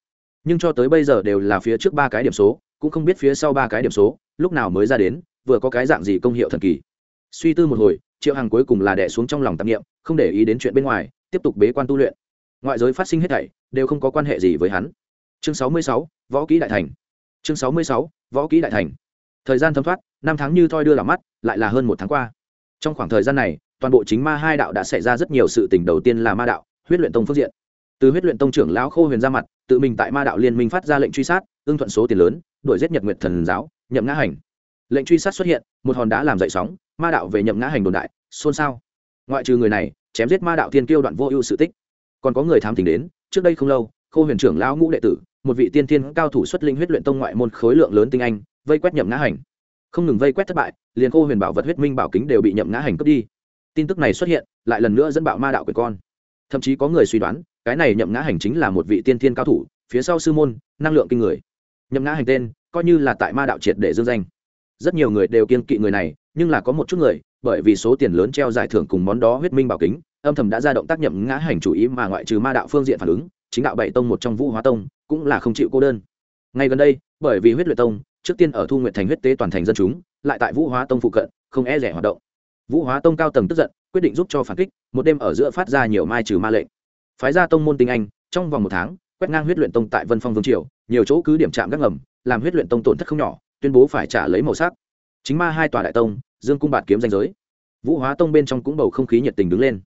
Nhưng cho tới bây giờ đều là phía trước ba cái điểm số, cũng không biết phía sau ba cái điểm số, lúc nào mới ra đến, vừa có cái dạng gì công hiệu thần kỳ. Suy tư một hồi, triệu hằng cuối cùng là đẻ xuống trong lòng tạp nghiệm không để ý đến chuyện bên ngoài, tiếp tục bế quan tu luyện ngoại giới phát sinh hết thảy, đều không có quan hệ gì với hắn. Chương sáu mươi sáu, võ kỹ đại thành. Chương sáu mươi sáu, võ kỹ đại thành. Thời gian thấm thoát, năm tháng như thoi đưa làm mắt, lại là hơn một tháng qua. Trong khoảng thời gian này, toàn bộ chính ma hai đạo đã xảy ra rất nhiều sự tình. Đầu tiên là ma đạo, huyết luyện tông phước diện. Từ huyết luyện tông trưởng lão khô huyền ra mặt, tự mình tại ma đạo liên minh phát ra lệnh truy sát, ưng thuận số tiền lớn, đuổi giết nhật nguyệt thần giáo, nhậm ngã hành. Lệnh truy sát xuất hiện, một hòn đá làm dậy sóng, ma đạo về nhậm ngã hành đồn đại, xôn xao. Ngoại trừ người này, chém giết ma đạo thiên kiêu đoạn vô ưu sự tích còn có người thám tính đến, trước đây không lâu, khô huyền trưởng lão ngũ đệ tử, một vị tiên thiên cao thủ xuất linh huyết luyện tông ngoại môn khối lượng lớn tinh anh, vây quét nhậm ngã hành. Không ngừng vây quét thất bại, liền khô huyền bảo vật huyết minh bảo kính đều bị nhậm ngã hành cướp đi. Tin tức này xuất hiện, lại lần nữa dẫn bạo ma đạo quyền con. Thậm chí có người suy đoán, cái này nhậm ngã hành chính là một vị tiên thiên cao thủ, phía sau sư môn, năng lượng kinh người. Nhậm ngã hành tên, coi như là tại ma đạo triệt để dương danh. Rất nhiều người đều kiên kỵ người này, nhưng là có một chút người, bởi vì số tiền lớn treo giải thưởng cùng món đó huyết minh bảo kính âm thầm đã ra động tác nhậm ngã hành chủ ý mà ngoại trừ ma đạo phương diện phản ứng, chính đạo bảy tông một trong vũ hóa tông cũng là không chịu cô đơn. Ngay gần đây, bởi vì huyết luyện tông, trước tiên ở thu nguyện thành huyết tế toàn thành dân chúng, lại tại vũ hóa tông phụ cận, không e rẻ hoạt động. Vũ hóa tông cao tầng tức giận, quyết định giúp cho phản kích, một đêm ở giữa phát ra nhiều mai trừ ma lệnh. Phái ra tông môn tinh anh, trong vòng một tháng, quét ngang huyết luyện tông tại vân phong vương triều, nhiều chỗ cứ điểm chạm gác ngầm, làm huyết luyện tông tổn thất không nhỏ, tuyên bố phải trả lấy màu sắc. Chính ma hai tòa đại tông, dương cung bạt kiếm danh giới. Vũ hóa tông bên trong cũng bầu không khí nhiệt tình đứng lên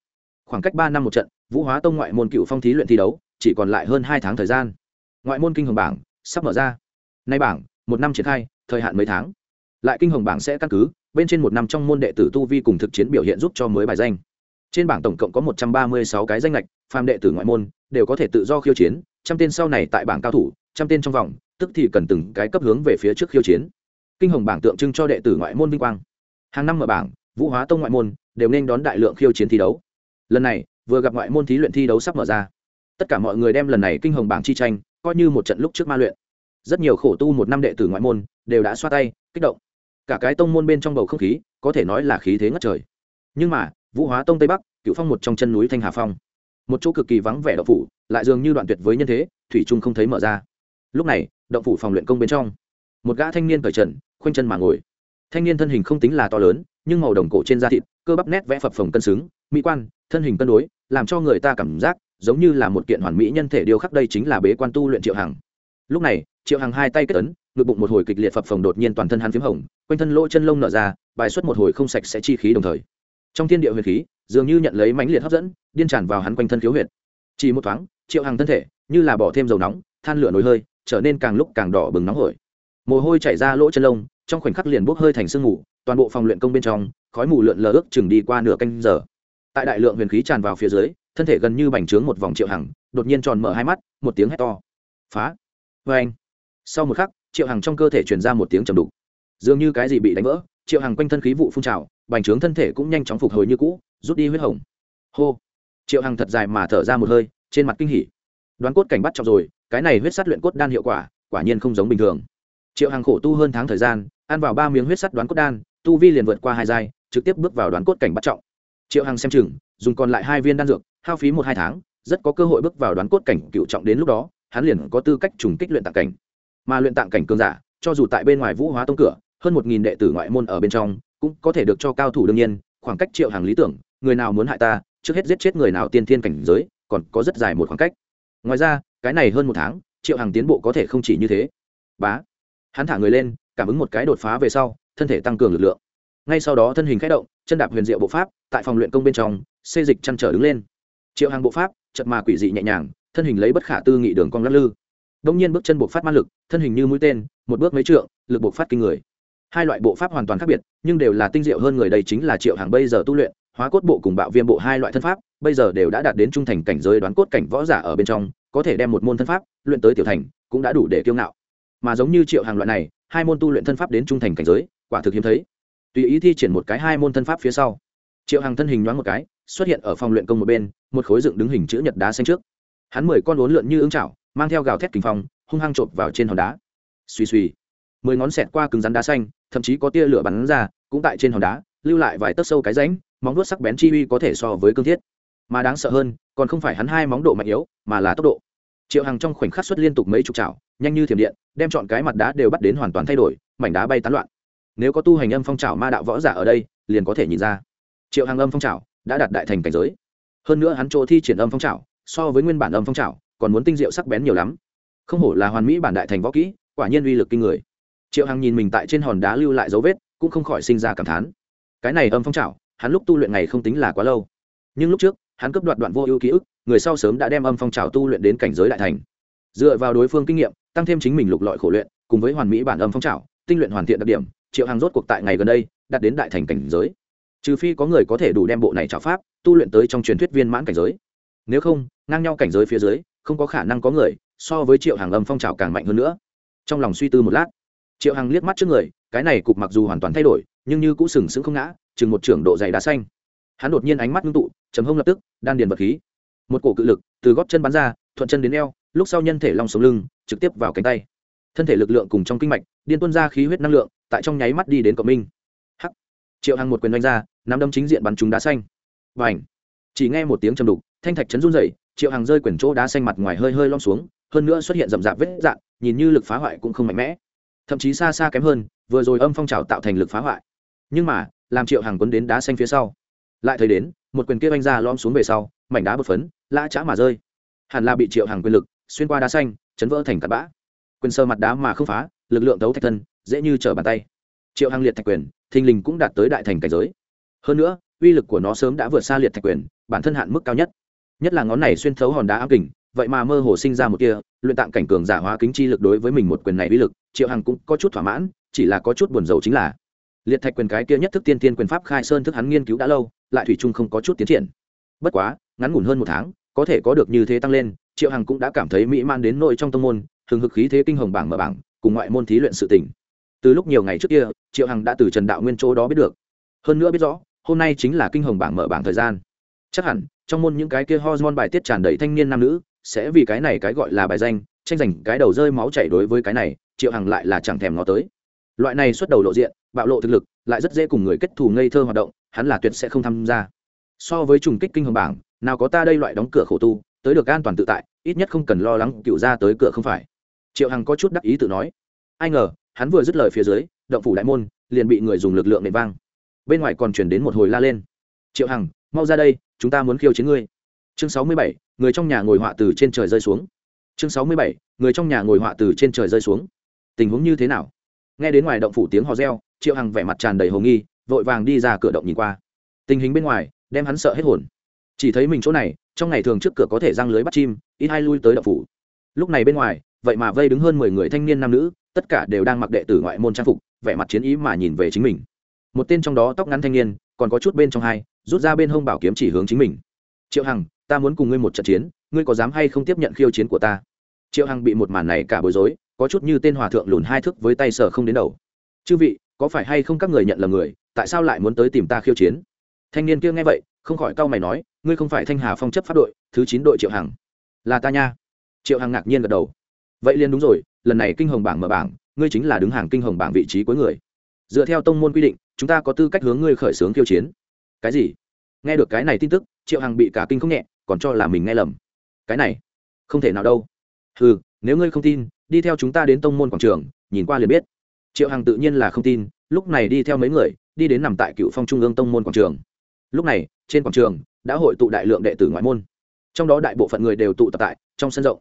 khoảng cách ba năm một trận, vũ hóa tông ngoại môn cựu phong thí luyện thi đấu, chỉ còn lại hơn hai tháng thời gian. Ngoại môn kinh hồng bảng sắp mở ra. Nay bảng, một năm triển khai, thời hạn mấy tháng. Lại kinh hồng bảng sẽ căn cứ, bên trên một năm trong môn đệ tử tu vi cùng thực chiến biểu hiện giúp cho mới bài danh. Trên bảng tổng cộng có một trăm ba mươi sáu cái danh lệch, phàm đệ tử ngoại môn đều có thể tự do khiêu chiến, trăm tên sau này tại bảng cao thủ, trăm tên trong vòng, tức thì cần từng cái cấp hướng về phía trước khiêu chiến. Kinh hồng bảng tượng trưng cho đệ tử ngoại môn vinh quang. Hàng năm mở bảng, vũ hóa tông ngoại môn đều nên đón đại lượng khiêu chiến thi đấu lần này, vừa gặp ngoại môn thí luyện thi đấu sắp mở ra. Tất cả mọi người đem lần này kinh hồng bảng chi tranh, coi như một trận lúc trước ma luyện. Rất nhiều khổ tu một năm đệ tử ngoại môn, đều đã xoa tay, kích động. Cả cái tông môn bên trong bầu không khí, có thể nói là khí thế ngất trời. Nhưng mà, vũ hóa tông tây bắc cựu phong một trong chân núi thanh hà phong. Một chỗ cực kỳ vắng vẻ động phủ, lại dường như đoạn tuyệt với nhân thế, thủy trung không thấy mở ra. Lúc này, động phủ phòng luyện công bên trong, một gã thanh niên cởi trần, khoanh chân mà ngồi. Thanh niên thân hình không tính là to lớn, nhưng màu đồng cổ trên da thịt, cơ bắp nét vẽ phập phồng cân xứng mỹ quan, thân hình cân đối, làm cho người ta cảm giác giống như là một kiện hoàn mỹ nhân thể điêu khắc đây chính là bế quan tu luyện triệu hằng. Lúc này, triệu hằng hai tay kết ấn, ngực bụng một hồi kịch liệt phập phồng đột nhiên toàn thân hắn p h í m hồng, quanh thân lỗ chân lông nở ra, bài xuất một hồi không sạch sẽ chi khí đồng thời. Trong thiên địa huyền khí, dường như nhận lấy mãnh liệt hấp dẫn, điên tràn vào hắn quanh thân khiếu huyệt. Chỉ một thoáng, triệu hằng thân thể như là bỏ thêm dầu nóng, than lửa nổi hơi, trở nên càng lúc càng đỏ bừng nóng hổi. Mồ hôi chảy ra lỗ chân lông, trong khoảnh khắc liền bốc hơi thành sương mù, toàn bộ phòng luyện công bên trong, khói mù lượn lờ ước chừng đi qua nửa canh giờ tại đại lượng huyền khí tràn vào phía dưới, thân thể gần như bành trướng một vòng triệu hằng, đột nhiên tròn mở hai mắt, một tiếng hét to. Phá. Vê anh. Sau một khắc, triệu hằng trong cơ thể truyền ra một tiếng trầm đục. Dường như cái gì bị đánh vỡ, triệu hằng quanh thân khí vụ phun trào, bành trướng thân thể cũng nhanh chóng phục hồi như cũ, rút đi huyết hồng. Hô. Triệu hằng thật dài mà thở ra một hơi, trên mặt kinh hỉ. Đoán cốt cảnh bắt trọng rồi, cái này huyết sắt luyện cốt đan hiệu quả quả nhiên không giống bình thường. Triệu hằng khổ tu hơn tháng thời gian, ăn vào ba miếng huyết sắt đoán cốt đan, tu vi liền vượt qua hai giai, trực tiếp bước vào đoán cốt cảnh bắt trọng triệu hằng xem chừng, dùng còn lại hai viên đan dược, hao phí một hai tháng, rất có cơ hội bước vào đoán cốt cảnh cựu trọng đến lúc đó, hắn liền có tư cách trùng kích luyện tạng cảnh. Mà luyện tạng cảnh cường giả, cho dù tại bên ngoài vũ hóa tông cửa, hơn một nghìn đệ tử ngoại môn ở bên trong, cũng có thể được cho cao thủ đương nhiên, khoảng cách triệu hàng lý tưởng, người nào muốn hại ta, trước hết giết chết người nào tiên thiên cảnh giới, còn có rất dài một khoảng cách. Ngoài ra, cái này hơn một tháng, triệu hàng tiến bộ có thể không chỉ như thế. Bá. Hắn thả người lên, cảm ứng một cái đột phá về sau, thân thể tăng cường lực lượng. Ngay sau đó thân hình k h ẽ động chân đạp huyền diệu bộ pháp, tại phòng luyện công bên trong, xê dịch chăn trở đứng lên. Triệu hàng bộ pháp chật mà quỷ dị nhẹ nhàng, thân hình lấy bất khả tư nghị đường cong lắc lư. Đông nhiên bước chân bộ phát ma lực, thân hình như mũi tên, một bước mấy trượng, lực bộ phát kinh người. Hai loại bộ pháp hoàn toàn khác biệt, nhưng đều là tinh diệu hơn người đây chính là triệu hàng bây giờ tu luyện, hóa cốt bộ cùng bạo viêm bộ hai loại thân pháp, bây giờ đều đã đạt đến trung thành cảnh giới đoán cốt cảnh võ giả ở bên trong, có thể đem một môn thân pháp luyện tới tiểu thành, cũng đã đủ để kiêu ngạo. Mà giống như triệu hàng loại này, hai môn tu luyện thân pháp đến trung thành cảnh giới, quả thực hiếm thấy tùy ý thi triển một cái hai môn thân pháp phía sau. Triệu hằng thân hình nhoáng một cái, xuất hiện ở phòng luyện công một bên, một khối dựng đứng hình chữ nhật đá xanh trước. Hắn mười con uốn lượn như ứng chảo, mang theo gào thét kinh phong, hung hăng trộm vào trên hòn đá. Suy suy mười ngón xẹt qua cứng rắn đá xanh, thậm chí có tia lửa bắn ra, cũng tại trên hòn đá, lưu lại vài tấc sâu cái rãnh, móng vuốt sắc bén chi uy có thể so với cương thiết. Mà đáng sợ hơn, còn không phải hắn hai móng độ mạnh yếu, mà là tốc độ. Triệu hằng trong khoảnh khắc xuất liên tục mấy chục chảo, nhanh như thiểm điện, đem chọn cái mặt đá đều bắt đến hoàn toàn thay đổi, mảnh đá bay tán loạn nếu có tu hành âm phong trào ma đạo võ giả ở đây, liền có thể nhìn ra. Triệu hằng âm phong trào đã đạt đại thành cảnh giới. Hơn nữa hắn chỗ thi triển âm phong trào, so với nguyên bản âm phong trào, còn muốn tinh diệu sắc bén nhiều lắm. Không hổ là hoàn mỹ bản đại thành võ kỹ, quả nhiên uy lực kinh người. Triệu hằng nhìn mình tại trên hòn đá lưu lại dấu vết, cũng không khỏi sinh ra cảm thán. Cái này âm phong trào, hắn lúc tu luyện ngày không tính là quá lâu. Nhưng lúc trước, hắn cấp đoạt đoạn vô ưu ký ức, người sau sớm đã đem âm phong trào tu luyện đến cảnh giới đại thành. Dựa vào đối phương kinh nghiệm, tăng thêm chính mình lục lọi khổ luyện, cùng với hoàn mỹ bản âm phong trào, tinh luyện hoàn thiện đặc điểm triệu hàng rốt cuộc tại ngày gần đây đạt đến đại thành cảnh giới. Trừ phi có người có thể đủ đem bộ này trả pháp tu luyện tới trong truyền thuyết viên mãn cảnh giới. Nếu không, ngang nhau cảnh giới phía dưới, không có khả năng có người so với triệu hàng âm phong trào càng mạnh hơn nữa. Trong lòng suy tư một lát, triệu hàng liếc mắt trước người, cái này cục mặc dù hoàn toàn thay đổi, nhưng như cũng sừng sững không ngã, chừng một trưởng độ dày đá xanh. Hắn đột nhiên ánh mắt ngưng tụ chấm hông lập tức, đan điền vật khí. Một cổ cự lực từ góp chân bắn ra, thuận chân đến eo, lúc sau nhân thể long sống lưng, trực tiếp vào cánh tay. Thân thể lực lượng cùng trong kinh mạch, điên tuân ra khí huyết năng lượng tại trong nháy mắt đi đến cộng minh. Hắc. Triệu hằng một quyền đánh ra, nắm đấm chính diện bắn trúng đá xanh. Và ảnh chỉ nghe một tiếng trầm đục, thanh thạch chấn run dậy triệu hằng rơi quyển chỗ đá xanh mặt ngoài hơi hơi lom xuống, hơn nữa xuất hiện rậm rạp vết dạn nhìn như lực phá hoại cũng không mạnh mẽ. Thậm chí xa xa kém hơn, vừa rồi âm phong trào tạo thành lực phá hoại. Nhưng mà, làm triệu hằng quấn đến đá xanh phía sau. Lại thấy đến, một quyền kia oanh ra lom xuống về sau, mảnh đá bột phấn, lã chã mà rơi. Hẳn là bị triệu hằng quyền lực xuyên qua đá xanh, chấn vỡ thành tạt bã. Quyền sơ mặt đá mà không phá, lực lượng tấu thạch thân dễ như trở bàn tay. Triệu hàng liệt thạch quyền, thình lình cũng đạt tới đại thành cảnh giới. Hơn nữa, uy lực của nó sớm đã vượt xa liệt thạch quyền, bản thân hạn mức cao nhất. Nhất là ngón này xuyên thấu hòn đá ám kình, vậy mà mơ hồ sinh ra một kia luyện tạng cảnh cường giả hóa kính chi lực đối với mình một quyền này uy lực, triệu hằng cũng có chút thỏa mãn, chỉ là có chút buồn rầu chính là liệt thạch quyền cái kia nhất thức tiên tiên quyền pháp khai sơn thức hắn nghiên cứu đã lâu, lại thủy chung không có chút tiến triển. Bất quá, ngắn ngủn hơn một tháng, có thể có được như thế tăng lên, triệu hằng cũng đã cảm thấy mỹ man đến nội trong tâm môn thường hực khí thế kinh hồng bảng mở bảng, cùng ngoại môn thí luyện sự tỉnh từ lúc nhiều ngày trước kia, triệu hằng đã từ trần đạo nguyên chỗ đó biết được. Hơn nữa biết rõ, hôm nay chính là kinh hồng bảng mở bảng thời gian. Chắc hẳn, trong môn những cái kia hormone bài tiết tràn đầy thanh niên nam nữ, sẽ vì cái này cái gọi là bài danh, tranh giành cái đầu rơi máu chảy đối với cái này, triệu hằng lại là chẳng thèm ngó tới. Loại này xuất đầu lộ diện, bạo lộ thực lực, lại rất dễ cùng người kết thù ngây thơ hoạt động, hắn là tuyệt sẽ không tham gia. So với trùng kích kinh hồng bảng, nào có ta đây loại đóng cửa khổ tu, tới được an toàn tự tại, ít nhất không cần lo lắng cựu ra tới cửa không phải. Triệu hằng có chút đắc ý tự nói. Ai ngờ hắn vừa dứt lời phía dưới, động phủ đại môn, liền bị người dùng lực lượng nện vang. Bên ngoài còn chuyển đến một hồi la lên. Triệu hằng, mau ra đây, chúng ta muốn khiêu chiến ngươi. Chương sáu mươi bảy, người trong nhà ngồi họa từ trên trời rơi xuống. Chương sáu mươi bảy, người trong nhà ngồi họa từ trên trời rơi xuống. Tình huống như thế nào? Nghe đến ngoài động phủ tiếng hò reo, triệu hằng vẻ mặt tràn đầy hồ nghi, vội vàng đi ra cửa động nhìn qua. Tình hình bên ngoài, đem hắn sợ hết hồn. Chỉ thấy mình chỗ này, trong ngày thường trước cửa có thể răng lưới bắt chim, ít hai lui tới động phủ. Lúc này bên ngoài vậy mà vây đứng hơn mười người thanh niên nam nữ, tất cả đều đang mặc đệ tử ngoại môn trang phục, vẻ mặt chiến ý mà nhìn về chính mình. Một tên trong đó tóc ngắn thanh niên, còn có chút bên trong hai, rút ra bên hông bảo kiếm chỉ hướng chính mình. Triệu hằng, ta muốn cùng ngươi một trận chiến, ngươi có dám hay không tiếp nhận khiêu chiến của ta? Triệu hằng bị một màn này cả bối rối, có chút như tên hòa thượng lùn hai thức với tay sờ không đến đầu. Chư vị, có phải hay không các người nhận là người, tại sao lại muốn tới tìm ta khiêu chiến? Thanh niên kia nghe vậy, không khỏi cau mày nói, ngươi không phải thanh hà phong chấp pháp đội, thứ chín đội triệu hằng. Là ta nha. Triệu hằng ngạc nhiên gật đầu vậy liền đúng rồi, lần này kinh hồng bảng mở bảng, ngươi chính là đứng hàng kinh hồng bảng vị trí cuối người. Dựa theo tông môn quy định, chúng ta có tư cách hướng ngươi khởi xướng kiêu chiến. Cái gì? Nghe được cái này tin tức, triệu hằng bị cả kinh không nhẹ, còn cho là mình nghe lầm. Cái này, không thể nào đâu. Ừ nếu ngươi không tin, đi theo chúng ta đến tông môn quảng trường, nhìn qua liền biết. Triệu hằng tự nhiên là không tin, lúc này đi theo mấy người, đi đến nằm tại cựu phong trung ương tông môn quảng trường. Lúc này, trên quảng trường, đã hội tụ đại lượng đệ tử ngoại môn. Trong đó đại bộ phận người đều tụ tập tại trong sân rộng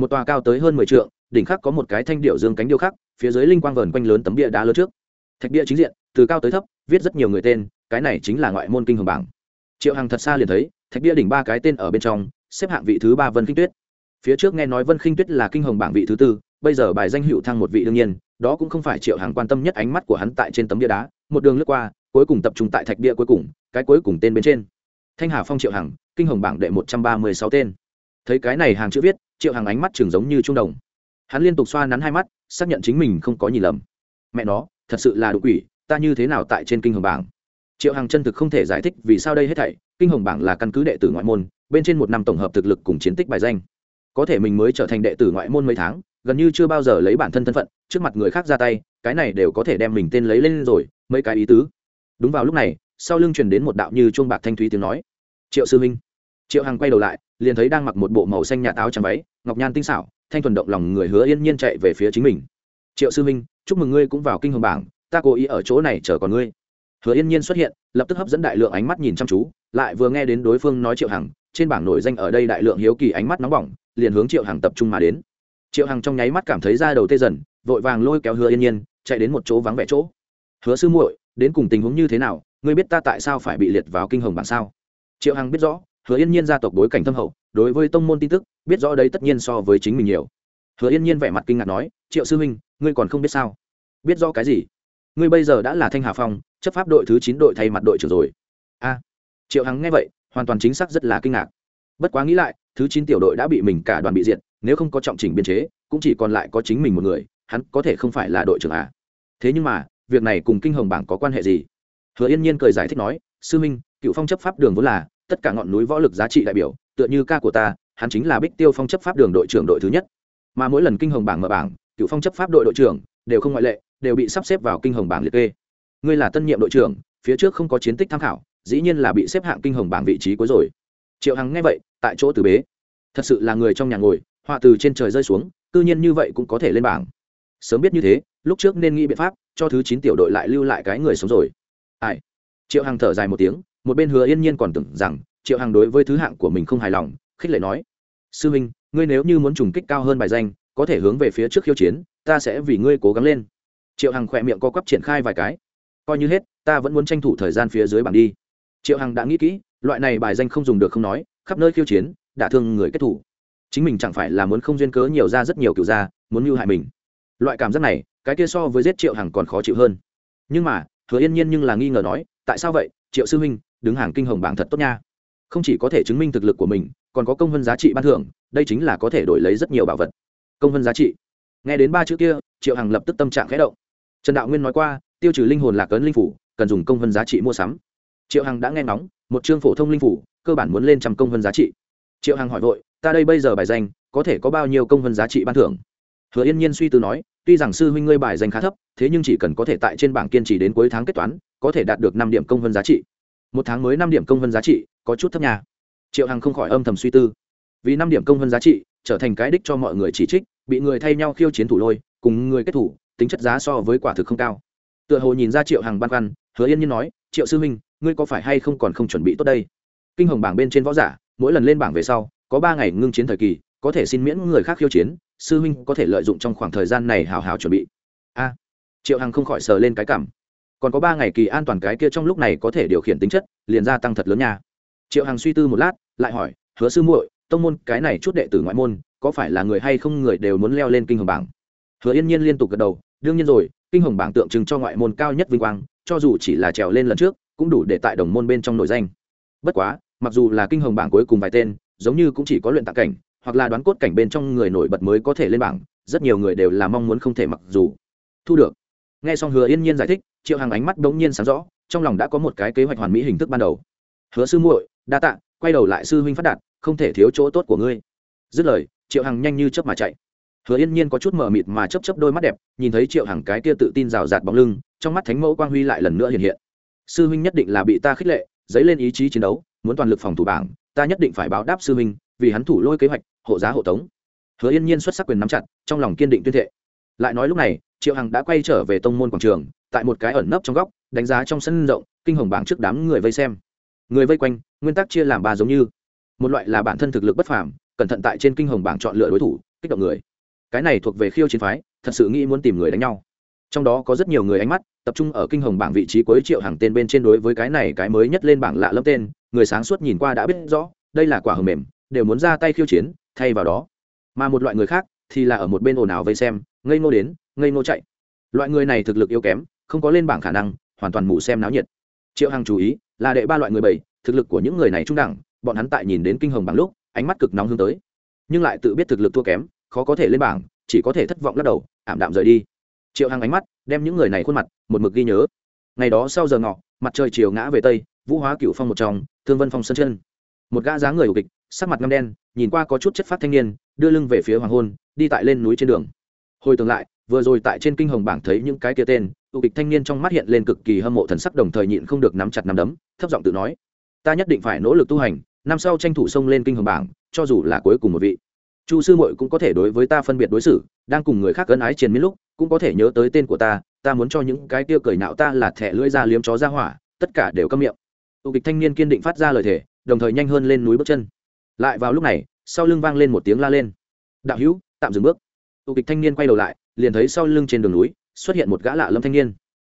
một tòa cao tới hơn mười trượng, đỉnh khắc có một cái thanh điệu dương cánh điêu khắc phía dưới linh quang vờn quanh lớn tấm bia đá lớn trước. Thạch bia chính diện từ cao tới thấp viết rất nhiều người tên cái này chính là ngoại môn kinh hồng bảng. Triệu hằng thật xa liền thấy thạch bia đỉnh ba cái tên ở bên trong xếp hạng vị thứ ba vân khinh tuyết. Phía trước nghe nói vân khinh tuyết là kinh hồng bảng vị thứ tư bây giờ bài danh hữu thăng một vị đương nhiên đó cũng không phải triệu Hằng quan tâm nhất ánh mắt của hắn tại trên tấm bia đá. Một đường lướt qua cuối cùng tập trung tại thạch bia cuối cùng cái cuối cùng tên bên trên. Thanh hà phong triệu hằng kinh hồng bảng đệ một trăm ba mươi sáu tên. Thấy cái này hàng chữ viết triệu hằng ánh mắt chừng giống như trung đồng. Hắn liên tục xoa nắn hai mắt, xác nhận chính mình không có nhìn lầm. Mẹ nó, thật sự là đ quỷ, ta như thế nào tại trên kinh hồng bảng? Triệu hằng chân thực không thể giải thích vì sao đây hết thảy, kinh hồng bảng là căn cứ đệ tử ngoại môn, bên trên một năm tổng hợp thực lực cùng chiến tích bài danh. Có thể mình mới trở thành đệ tử ngoại môn mấy tháng, gần như chưa bao giờ lấy bản thân thân phận, trước mặt người khác ra tay, cái này đều có thể đem mình tên lấy lên rồi, mấy cái ý tứ. Đúng vào lúc này, sau lưng truyền đến một đạo như chuông bạc thanh thúy tiếng nói. Triệu sư minh triệu hằng quay đầu lại, liền thấy đang mặc một bộ màu xanh nhạt áo trắng váy ngọc nhan tinh xảo, thanh thuần động lòng người hứa yên nhiên chạy về phía chính mình. Triệu sư minh chúc mừng ngươi cũng vào kinh hồng bảng, ta cố ý ở chỗ này chờ còn ngươi. Hứa yên nhiên xuất hiện, lập tức hấp dẫn đại lượng ánh mắt nhìn chăm chú, lại vừa nghe đến đối phương nói triệu hằng, trên bảng nổi danh ở đây đại lượng hiếu kỳ ánh mắt nóng bỏng, liền hướng triệu hằng tập trung mà đến. Triệu hằng trong nháy mắt cảm thấy da đầu tê dần, vội vàng lôi kéo hứa yên nhiên, chạy đến một chỗ vắng vẻ chỗ. Hứa sư muội, đến cùng tình huống như thế nào? Ngươi biết ta tại sao phải bị liệt vào kinh hồng bảng sao? Triệu hằng biết rõ, hứa yên nhiên gia tộc bối cảnh thâm hậu đối với tông môn tin tức, biết rõ đấy tất nhiên so với chính mình nhiều. Hứa yên nhiên vẻ mặt kinh ngạc nói, triệu sư huynh, ngươi còn không biết sao? Biết rõ cái gì? Ngươi bây giờ đã là thanh hà phong, chấp pháp đội thứ chín đội thay mặt đội trưởng rồi. A. Triệu hằng nghe vậy, hoàn toàn chính xác rất là kinh ngạc. Bất quá nghĩ lại, thứ chín tiểu đội đã bị mình cả đoàn bị diệt, nếu không có trọng chỉnh biên chế, cũng chỉ còn lại có chính mình một người, hắn có thể không phải là đội trưởng à thế nhưng mà, việc này cùng kinh hồng bảng có quan hệ gì? Hứa yên nhiên cười giải thích nói, sư minh cựu phong chấp pháp đường vốn là, tất cả ngọn núi võ lực giá trị đại biểu tựa như ca của ta, hắn chính là bích tiêu phong chấp pháp đường đội trưởng đội thứ nhất. Mà mỗi lần kinh hồng bảng mở bảng, cựu phong chấp pháp đội đội trưởng đều không ngoại lệ, đều bị sắp xếp vào kinh hồng bảng liệt kê. Ngươi là tân nhiệm đội trưởng, phía trước không có chiến tích tham khảo, dĩ nhiên là bị xếp hạng kinh hồng bảng vị trí cuối rồi. Triệu hằng nghe vậy, tại chỗ từ bế. Thật sự là người trong nhà ngồi, họa từ trên trời rơi xuống, cư nhiên như vậy cũng có thể lên bảng. Sớm biết như thế, lúc trước nên nghĩ biện pháp, cho thứ chín tiểu đội lại lưu lại cái người sống rồi. Ai? Triệu hằng thở dài một tiếng, một bên hứa yên nhiên còn tưởng rằng triệu hằng đối với thứ hạng của mình không hài lòng, khích lệ nói, sư minh ngươi nếu như muốn trùng kích cao hơn bài danh, có thể hướng về phía trước khiêu chiến, ta sẽ vì ngươi cố gắng lên. Triệu hằng khỏe miệng co quắp triển khai vài cái, coi như hết, ta vẫn muốn tranh thủ thời gian phía dưới bảng đi. Triệu hằng đã nghĩ kỹ, loại này bài danh không dùng được không nói, khắp nơi khiêu chiến, đả thương người kết thủ. Chính mình chẳng phải là muốn không duyên cớ nhiều ra rất nhiều kiểu ra, muốn mưu hại mình. Loại cảm giác này, cái kia so với giết triệu hằng còn khó chịu hơn. Nhưng mà hứa yên nhiên nhưng là nghi ngờ nói, tại sao vậy, triệu sư huynh, đứng hàng kinh hồng bảng thật tốt nha không chỉ có thể chứng minh thực lực của mình, còn có công vân giá trị ban thưởng, đây chính là có thể đổi lấy rất nhiều bảo vật. Công vân giá trị. Nghe đến ba chữ kia, triệu hằng lập tức tâm trạng khẽ động. Trần đạo nguyên nói qua, tiêu trừ linh hồn lạc ấn linh phủ, cần dùng công vân giá trị mua sắm. Triệu hằng đã nghe nóng một chương phổ thông linh phủ, cơ bản muốn lên trăm công vân giá trị. Triệu hằng hỏi vội, ta đây bây giờ bài danh, có thể có bao nhiêu công vân giá trị ban thưởng? Hứa yên nhiên suy tư nói, tuy rằng sư huynh ngươi bài danh khá thấp, thế nhưng chỉ cần có thể tại trên bảng kiên trì đến cuối tháng kết toán, có thể đạt được năm điểm công vân giá trị một tháng mới năm điểm công vân giá trị, có chút thấp nhà triệu hằng không khỏi âm thầm suy tư. Vì năm điểm công vân giá trị, trở thành cái đích cho mọi người chỉ trích, bị người thay nhau khiêu chiến thủ lôi, cùng người kết thủ, tính chất giá so với quả thực không cao. Tựa hồ nhìn ra triệu hằng băn khoăn, hứa yên nhiên nói, triệu sư huynh, ngươi có phải hay không còn không chuẩn bị tốt đây? Kinh hồng bảng bên trên võ giả, mỗi lần lên bảng về sau, có ba ngày ngưng chiến thời kỳ, có thể xin miễn người khác khiêu chiến, sư huynh có thể lợi dụng trong khoảng thời gian này hào hào chuẩn bị. A! Triệu hằng không khỏi sờ lên cái cảm còn có ba ngày kỳ an toàn cái kia trong lúc này có thể điều khiển tính chất, liền gia tăng thật lớn nha. Triệu hằng suy tư một lát, lại hỏi, hứa sư muội, tông môn cái này chút đệ tử ngoại môn, có phải là người hay không người đều muốn leo lên kinh hồng bảng? Hứa yên nhiên liên tục gật đầu, đương nhiên rồi, kinh hồng bảng tượng trưng cho ngoại môn cao nhất vinh quang, cho dù chỉ là trèo lên lần trước, cũng đủ để tại đồng môn bên trong nổi danh. Bất quá, mặc dù là kinh hồng bảng cuối cùng vài tên, giống như cũng chỉ có luyện tạc cảnh, hoặc là đoán cốt cảnh bên trong người nổi bật mới có thể lên bảng, rất nhiều người đều là mong muốn không thể mặc dù. Thu được nghe xong hứa yên nhiên giải thích, triệu hàng ánh mắt đ n g nhiên sáng rõ, trong lòng đã có một cái kế hoạch hoàn mỹ hình thức ban đầu. Hứa sư muội, đa tạ, quay đầu lại sư huynh phát đạt, không thể thiếu chỗ tốt của ngươi. Dứt lời, triệu hằng nhanh như chớp mà chạy. Hứa yên nhiên có chút mờ mịt mà chấp chấp đôi mắt đẹp, nhìn thấy triệu hằng cái kia tự tin rào rạt bóng lưng, trong mắt thánh mẫu quang huy lại lần nữa hiện hiện. Sư huynh nhất định là bị ta khích lệ, dấy lên ý chí chiến đấu, muốn toàn lực phòng thủ bảng, ta nhất định phải báo đáp sư huynh, vì hắn thủ lôi kế hoạch, hộ giá hộ tống. Hứa yên nhiên xuất sắc quyền nắm chặt, trong lòng kiên định tuyên thệ. Lại nói lúc này triệu hằng đã quay trở về tông môn quảng trường, tại một cái ẩn nấp trong góc, đánh giá trong sân rộng, kinh hồng bảng trước đám người vây xem. Người vây quanh, nguyên tắc chia làm ba giống như. Một loại là bản thân thực lực bất phàm, cẩn thận tại trên kinh hồng bảng chọn lựa đối thủ, kích động người. Cái này thuộc về khiêu chiến phái, thật sự nghĩ muốn tìm người đánh nhau. Trong đó có rất nhiều người ánh mắt, tập trung ở kinh hồng bảng vị trí cuối triệu hàng tên bên trên đối với cái này cái mới nhất lên bảng lạ lâm tên, người sáng suốt nhìn qua đã biết rõ, đây là quả hầm mềm, đều muốn ra tay khiêu chiến, thay vào đó. Mà một loại người khác thì là ở một bên ồn ào vây xem, ngây ngô đến ngây ngô chạy. Loại người này thực lực yếu kém, không có lên bảng khả năng, hoàn toàn mù xem náo nhiệt. Triệu hằng chú ý, là đệ ba loại người bảy, thực lực của những người này trung đẳng, bọn hắn tại nhìn đến kinh hồng bảng lúc, ánh mắt cực nóng hướng tới. Nhưng lại tự biết thực lực thua kém, khó có thể lên bảng, chỉ có thể thất vọng lắc đầu, ảm đạm rời đi. Triệu hằng ánh mắt, đem những người này khuôn mặt, một mực ghi nhớ. Ngày đó sau giờ ngọ, mặt trời chiều ngã về tây, vũ hóa cựu phong một trong thương vân phong sân chân. Một gã dáng người ủ kịch, sắc mặt ngâm đen, nhìn qua có chút chất phát thanh niên, đưa lưng về phía hoàng hôn, đi tại lên núi trên đường. Hồi tưởng lại vừa rồi tại trên kinh hồng bảng thấy những cái kia tên tụ kịch thanh niên trong mắt hiện lên cực kỳ hâm mộ thần sắc đồng thời nhịn không được nắm chặt nắm đấm, thấp giọng tự nói, ta nhất định phải nỗ lực tu hành, năm sau tranh thủ xông lên kinh hồng bảng, cho dù là cuối cùng một vị. Chu sư muội cũng có thể đối với ta phân biệt đối xử, đang cùng người khác ân ái triền miên lúc, cũng có thể nhớ tới tên của ta ta muốn cho những cái kia cười nạo ta là thẻ lưỡi ra liếm chó ra hỏa, tất cả đều câm miệng. Tụ kịch thanh niên kiên định phát ra lời thề, đồng thời nhanh hơn lên núi bước chân. Lại vào lúc này, sau lưng vang lên một tiếng la lên. Đạo hữu, tạm dừng bước tụ kịch thanh niên quay đầu lại, liền thấy sau lưng trên đường núi, xuất hiện một gã lạ lâm thanh niên.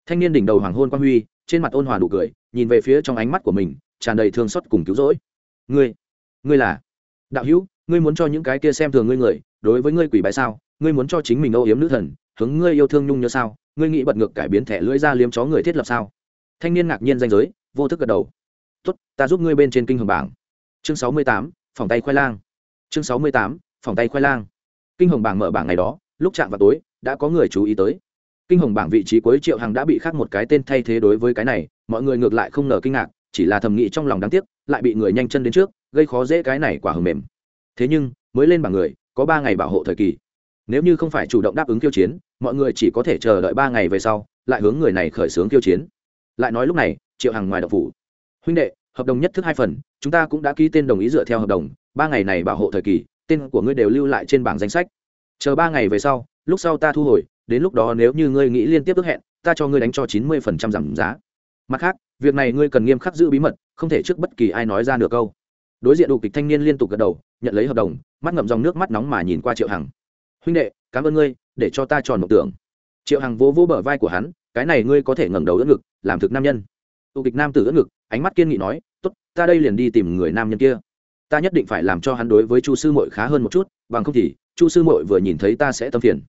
Thanh niên đỉnh đầu hoàng hôn quang huy, trên mặt ôn hòa đủ cười, nhìn về phía trong ánh mắt của mình, tràn đầy thương xót cùng cứu rỗi. Ngươi ngươi là? Đạo hữu, ngươi muốn cho những cái kia xem thường ngươi người, đối với ngươi quỷ bại sao? Ngươi muốn cho chính mình âu yếm nữ thần, hướng ngươi yêu thương nhung nhớ sao? Ngươi nghĩ bật ngược cải biến thẻ lưỡi ra liếm chó người thiết lập sao? Thanh niên ngạc nhiên danh giới, vô thức gật đầu. Tốt, ta giúp ngươi bên trên kinh hồng bảng. Chương sáu mươi tám, phòng tay khoai lang. Chương sáu mươi tám, phòng tay khoai lang kinh hồng bảng mở bảng ngày đó, lúc chạm vào tối, đã có người chú ý tới. Kinh hồng bảng vị trí cuối triệu hằng đã bị khác một cái tên thay thế đối với cái này, mọi người ngược lại không ngờ kinh ngạc, chỉ là thầm nghĩ trong lòng đáng tiếc, lại bị người nhanh chân đến trước, gây khó dễ cái này quả hầm mềm. Thế nhưng, mới lên bảng người, có ba ngày bảo hộ thời kỳ. Nếu như không phải chủ động đáp ứng kiêu chiến, mọi người chỉ có thể chờ đợi ba ngày về sau, lại hướng người này khởi xướng kiêu chiến. Lại nói lúc này, triệu hằng ngoài độc phủ. Huynh đệ, hợp đồng nhất thức hai phần, chúng ta cũng đã ký tên đồng ý dựa theo hợp đồng, ba ngày này bảo hộ thời kỳ tên của ngươi đều lưu lại trên bảng danh sách. Chờ ba ngày về sau, lúc sau ta thu hồi, đến lúc đó nếu như ngươi nghĩ liên tiếp ước hẹn, ta cho ngươi đánh cho chín mươi phần trăm giảm giá. Mặt khác, việc này ngươi cần nghiêm khắc giữ bí mật, không thể trước bất kỳ ai nói ra được câu. Đối diện đủ kịch thanh niên liên tục gật đầu, nhận lấy hợp đồng, mắt ngậm dòng nước mắt nóng mà nhìn qua triệu hằng. Huynh đệ, cảm ơn ngươi, để cho ta tròn mộng tưởng. Triệu hằng vỗ vỗ bờ vai của hắn, cái này ngươi có thể ngẩng đầu đỡ ngực, làm thực nam nhân. Tụ kịch nam tử đỡ ngực, ánh mắt kiên nghị nói, tốt, ta đây liền đi tìm người nam nhân kia ta nhất định phải làm cho hắn đối với chu sư mội khá hơn một chút, bằng không thì, chu sư mội vừa nhìn thấy ta sẽ tâm phiền.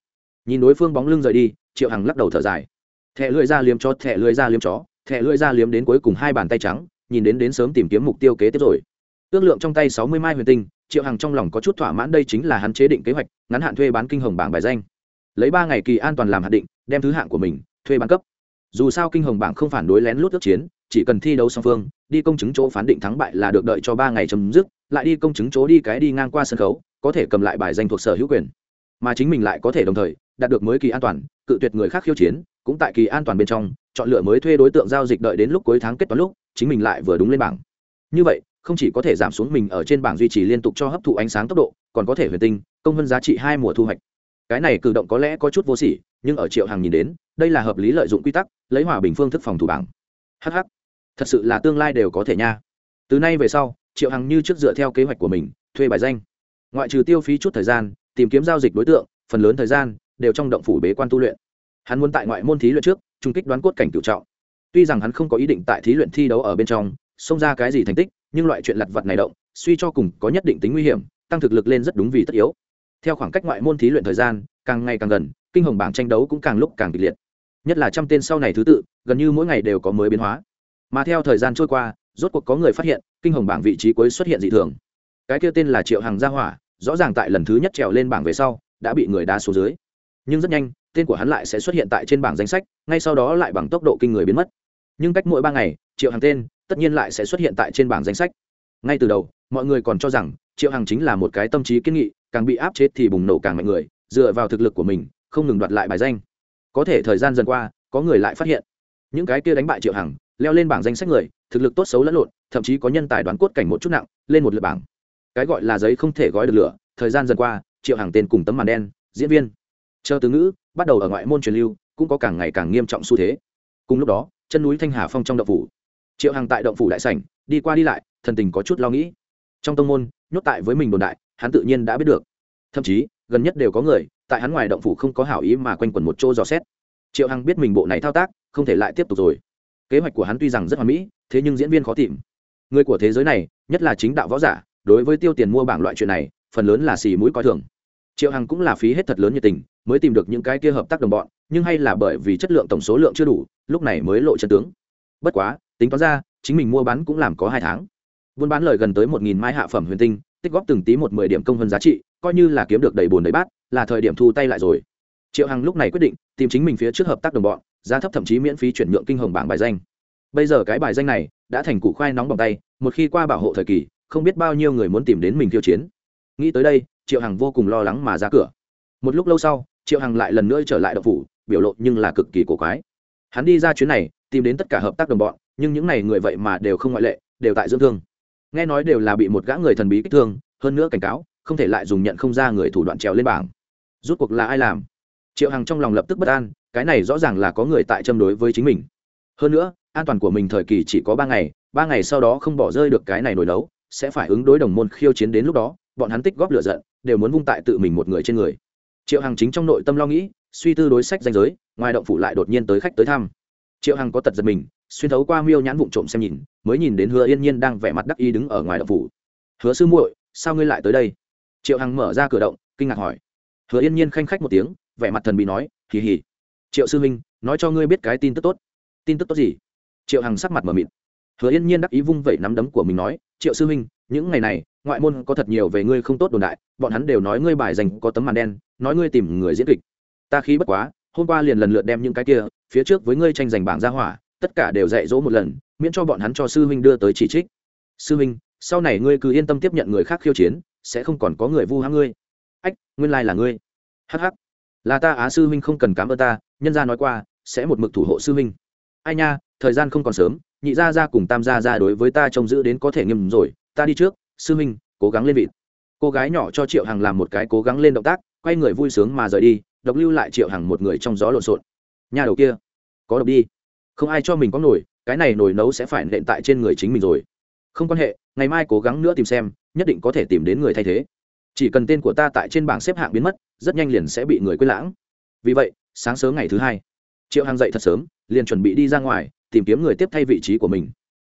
Nhìn đối phương bóng lưng rời đi, triệu hằng lắc đầu thở dài. Thẹ lưỡi ra liếm chó thẹ lưỡi ra liếm chó thẹ lưỡi ra liếm đến cuối cùng hai bàn tay trắng, nhìn đến đến sớm tìm kiếm mục tiêu kế tiếp rồi. Ước lượng trong tay sáu mươi mai huyền tinh, triệu hằng trong lòng có chút thỏa mãn đây chính là hắn chế định kế hoạch, ngắn hạn thuê bán kinh hồng bảng bài danh. Lấy ba ngày kỳ an toàn làm hạn định, đem thứ hạng của mình, thuê bán cấp. Dù sao kinh hồng bảng không phản đối lén lút ước chiến, chỉ cần thi đấu song phương, đi công chứng chỗ phán định thắng bại là được đợi cho ba ngày chấm dứt lại đi công chứng chỗ đi cái đi ngang qua sân khấu, có thể cầm lại bài danh thuộc sở hữu quyền. Mà chính mình lại có thể đồng thời, đạt được mới kỳ an toàn, cự tuyệt người khác khiêu chiến, cũng tại kỳ an toàn bên trong, chọn lựa mới thuê đối tượng giao dịch đợi đến lúc cuối tháng kết toán lúc, chính mình lại vừa đúng lên bảng. Như vậy, không chỉ có thể giảm xuống mình ở trên bảng duy trì liên tục cho hấp thụ ánh sáng tốc độ, còn có thể huyền tinh, công hơn giá trị hai mùa thu hoạch. Cái này cử động có lẽ có chút vô sỉ, nhưng ở triệu hàng nhìn đến, đây là hợp lý lợi dụng quy tắc, lấy hòa bình phương thức phòng thủ bảng. Hh thật sự là tương lai đều có thể nha. Từ nay về sau triệu hằng như trước dựa theo kế hoạch của mình, thuê bài danh. Ngoại trừ tiêu phí chút thời gian, tìm kiếm giao dịch đối tượng, phần lớn thời gian đều trong động phủ bế quan tu luyện. Hắn muốn tại ngoại môn thí luyện trước trung kích đoán cốt cảnh cựu trọng. Tuy rằng hắn không có ý định tại thí luyện thi đấu ở bên trong, xông ra cái gì thành tích, nhưng loại chuyện lặt vặt này động, suy cho cùng có nhất định tính nguy hiểm, tăng thực lực lên rất đúng vì tất yếu. Theo khoảng cách ngoại môn thí luyện thời gian càng ngày càng gần, kinh hồng bảng tranh đấu cũng càng lúc càng kịch liệt. Nhất là trăm tên sau này thứ tự, gần như mỗi ngày đều có mới biến hóa mà theo thời gian trôi qua, rốt cuộc có người phát hiện, kinh hồng bảng vị trí cuối xuất hiện dị thường. Cái kia tên là triệu hằng gia hỏa, rõ ràng tại lần thứ nhất trèo lên bảng về sau, đã bị người đá số dưới. Nhưng rất nhanh, tên của hắn lại sẽ xuất hiện tại trên bảng danh sách, ngay sau đó lại bằng tốc độ kinh người biến mất. Nhưng cách mỗi ba ngày, triệu hằng tên, tất nhiên lại sẽ xuất hiện tại trên bảng danh sách. Ngay từ đầu, mọi người còn cho rằng, triệu hằng chính là một cái tâm trí kiên nghị, càng bị áp chế thì bùng nổ càng mạnh người, dựa vào thực lực của mình, không ngừng đoạt lại bài danh. Có thể thời gian dần qua, có người lại phát hiện. Những cái kia đánh bại triệu hằng leo lên bảng danh sách người, thực lực tốt xấu lẫn lộn, thậm chí có nhân tài đoán cốt cảnh một chút nặng, lên một lượt bảng. Cái gọi là giấy không thể gói được lửa, thời gian dần qua, triệu hàng tên cùng tấm màn đen, diễn viên. Chờ từ ngữ, bắt đầu ở ngoại môn truyền lưu, cũng có càng ngày càng nghiêm trọng xu thế. Cùng lúc đó, chân núi thanh hà phong trong động phủ. Triệu hàng tại động phủ đại sảnh, đi qua đi lại, thần tình có chút lo nghĩ. Trong tông môn, nhốt tại với mình đồn đại, hắn tự nhiên đã biết được. Thậm chí, gần nhất đều có người, tại hắn ngoài động phủ không có hảo ý mà quanh quẩn một chỗ dò xét. Triệu hằng biết mình bộ này thao tác, không thể lại tiếp tục rồi kế hoạch của hắn tuy rằng rất hoàn mỹ, thế nhưng diễn viên khó tìm. Người của thế giới này, nhất là chính đạo võ giả, đối với tiêu tiền mua bảng loại chuyện này, phần lớn là xì mũi coi thường. Triệu hằng cũng là phí hết thật lớn nhiệt tình, mới tìm được những cái kia hợp tác đồng bọn, nhưng hay là bởi vì chất lượng tổng số lượng chưa đủ, lúc này mới lộ chân tướng. Bất quá, tính toán ra, chính mình mua bán cũng làm có hai tháng. Buôn bán lời gần tới một nghìn mai hạ phẩm huyền tinh, tích góp từng tí một mười điểm công hơn giá trị, coi như là kiếm được đầy bồn đầy bát, là thời điểm thu tay lại rồi. Triệu hằng lúc này quyết định, tìm chính mình phía trước hợp tác đồng bọn giá thấp thậm chí miễn phí chuyển nhượng kinh hồng bảng bài danh. Bây giờ cái bài danh này đã thành củ khoai nóng bằng tay, một khi qua bảo hộ thời kỳ, không biết bao nhiêu người muốn tìm đến mình khiêu chiến. Nghĩ tới đây, triệu hằng vô cùng lo lắng mà ra cửa. Một lúc lâu sau, triệu hằng lại lần nữa trở lại đậu phủ, biểu lộ nhưng là cực kỳ cổ quái. Hắn đi ra chuyến này, tìm đến tất cả hợp tác đồng bọn, nhưng những n à y người vậy mà đều không ngoại lệ, đều tại dưỡng thương. Nghe nói đều là bị một gã người thần bí kích thương, hơn nữa cảnh cáo, không thể lại dùng nhận không ra người thủ đoạn trèo lên bảng. Rút cuộc là ai làm? Triệu hằng trong lòng lập tức bất an cái này rõ ràng là có người tại châm đối với chính mình. Hơn nữa, an toàn của mình thời kỳ chỉ có ba ngày ba ngày sau đó không bỏ rơi được cái này nổi đấu, sẽ phải ứng đối đồng môn khiêu chiến đến lúc đó, bọn hắn tích góp lựa giận, đều muốn vung tại tự mình một người trên người. Triệu hằng chính trong nội tâm lo nghĩ, suy tư đối sách danh giới, ngoài động phủ lại đột nhiên tới khách tới thăm. Triệu hằng có tật giật mình, xuyên thấu qua miêu nhãn vụn trộm xem nhìn, mới nhìn đến hứa yên nhiên đang vẻ mặt đắc y đứng ở ngoài động phủ. Hứa sư muội, sao ngươi lại tới đây? Triệu hằng mở ra cửa động, kinh ngạc hỏi. Hứa yên nhiên khanh khách một tiếng, vẻ mặt thần bị nói, hì hì triệu sư huynh, nói cho ngươi biết cái tin tức tốt. Tin tức tốt gì? Triệu hằng sắc mặt mờ mịt. Hứa yên nhiên đắc ý vung vẩy nắm đấm của mình nói, triệu sư huynh, những ngày này, ngoại môn có thật nhiều về ngươi không tốt đồn đại, bọn hắn đều nói ngươi bài dành có tấm màn đen, nói ngươi tìm người diễn kịch. Ta khí bất quá, hôm qua liền lần lượt đem những cái kia, phía trước với ngươi tranh giành bảng ra hỏa, tất cả đều dạy dỗ một lần, miễn cho bọn hắn cho sư huynh đưa tới chỉ trích. Sư huynh, sau này ngươi cứ yên tâm tiếp nhận người khác khiêu chiến, sẽ không còn có người vu hãm ngươi. Ách, nguyên lai là ngươi. Hh là ta á sư huynh không cần cám ơn ta nhân gia nói qua, sẽ một mực thủ hộ sư huynh. Ai nha, thời gian không còn sớm, nhị gia gia cùng tam gia gia đối với ta trông giữ đến có thể nghiêm rồi, ta đi trước, sư huynh, cố gắng lên vị cô gái nhỏ cho triệu hằng làm một cái cố gắng lên động tác, quay người vui sướng mà rời đi, độc lưu lại triệu hằng một người trong gió lộn xộn. Nhà đầu kia, có độc đi. Không ai cho mình có nổi, cái này nổi nấu sẽ phải nện tại trên người chính mình rồi. Không quan hệ, ngày mai cố gắng nữa tìm xem, nhất định có thể tìm đến người thay thế. Chỉ cần tên của ta tại trên bảng xếp hạng biến mất, rất nhanh liền sẽ bị người quên lãng. Vì vậy sáng sớm ngày thứ hai, triệu hằng dậy thật sớm, liền chuẩn bị đi ra ngoài, tìm kiếm người tiếp thay vị trí của mình.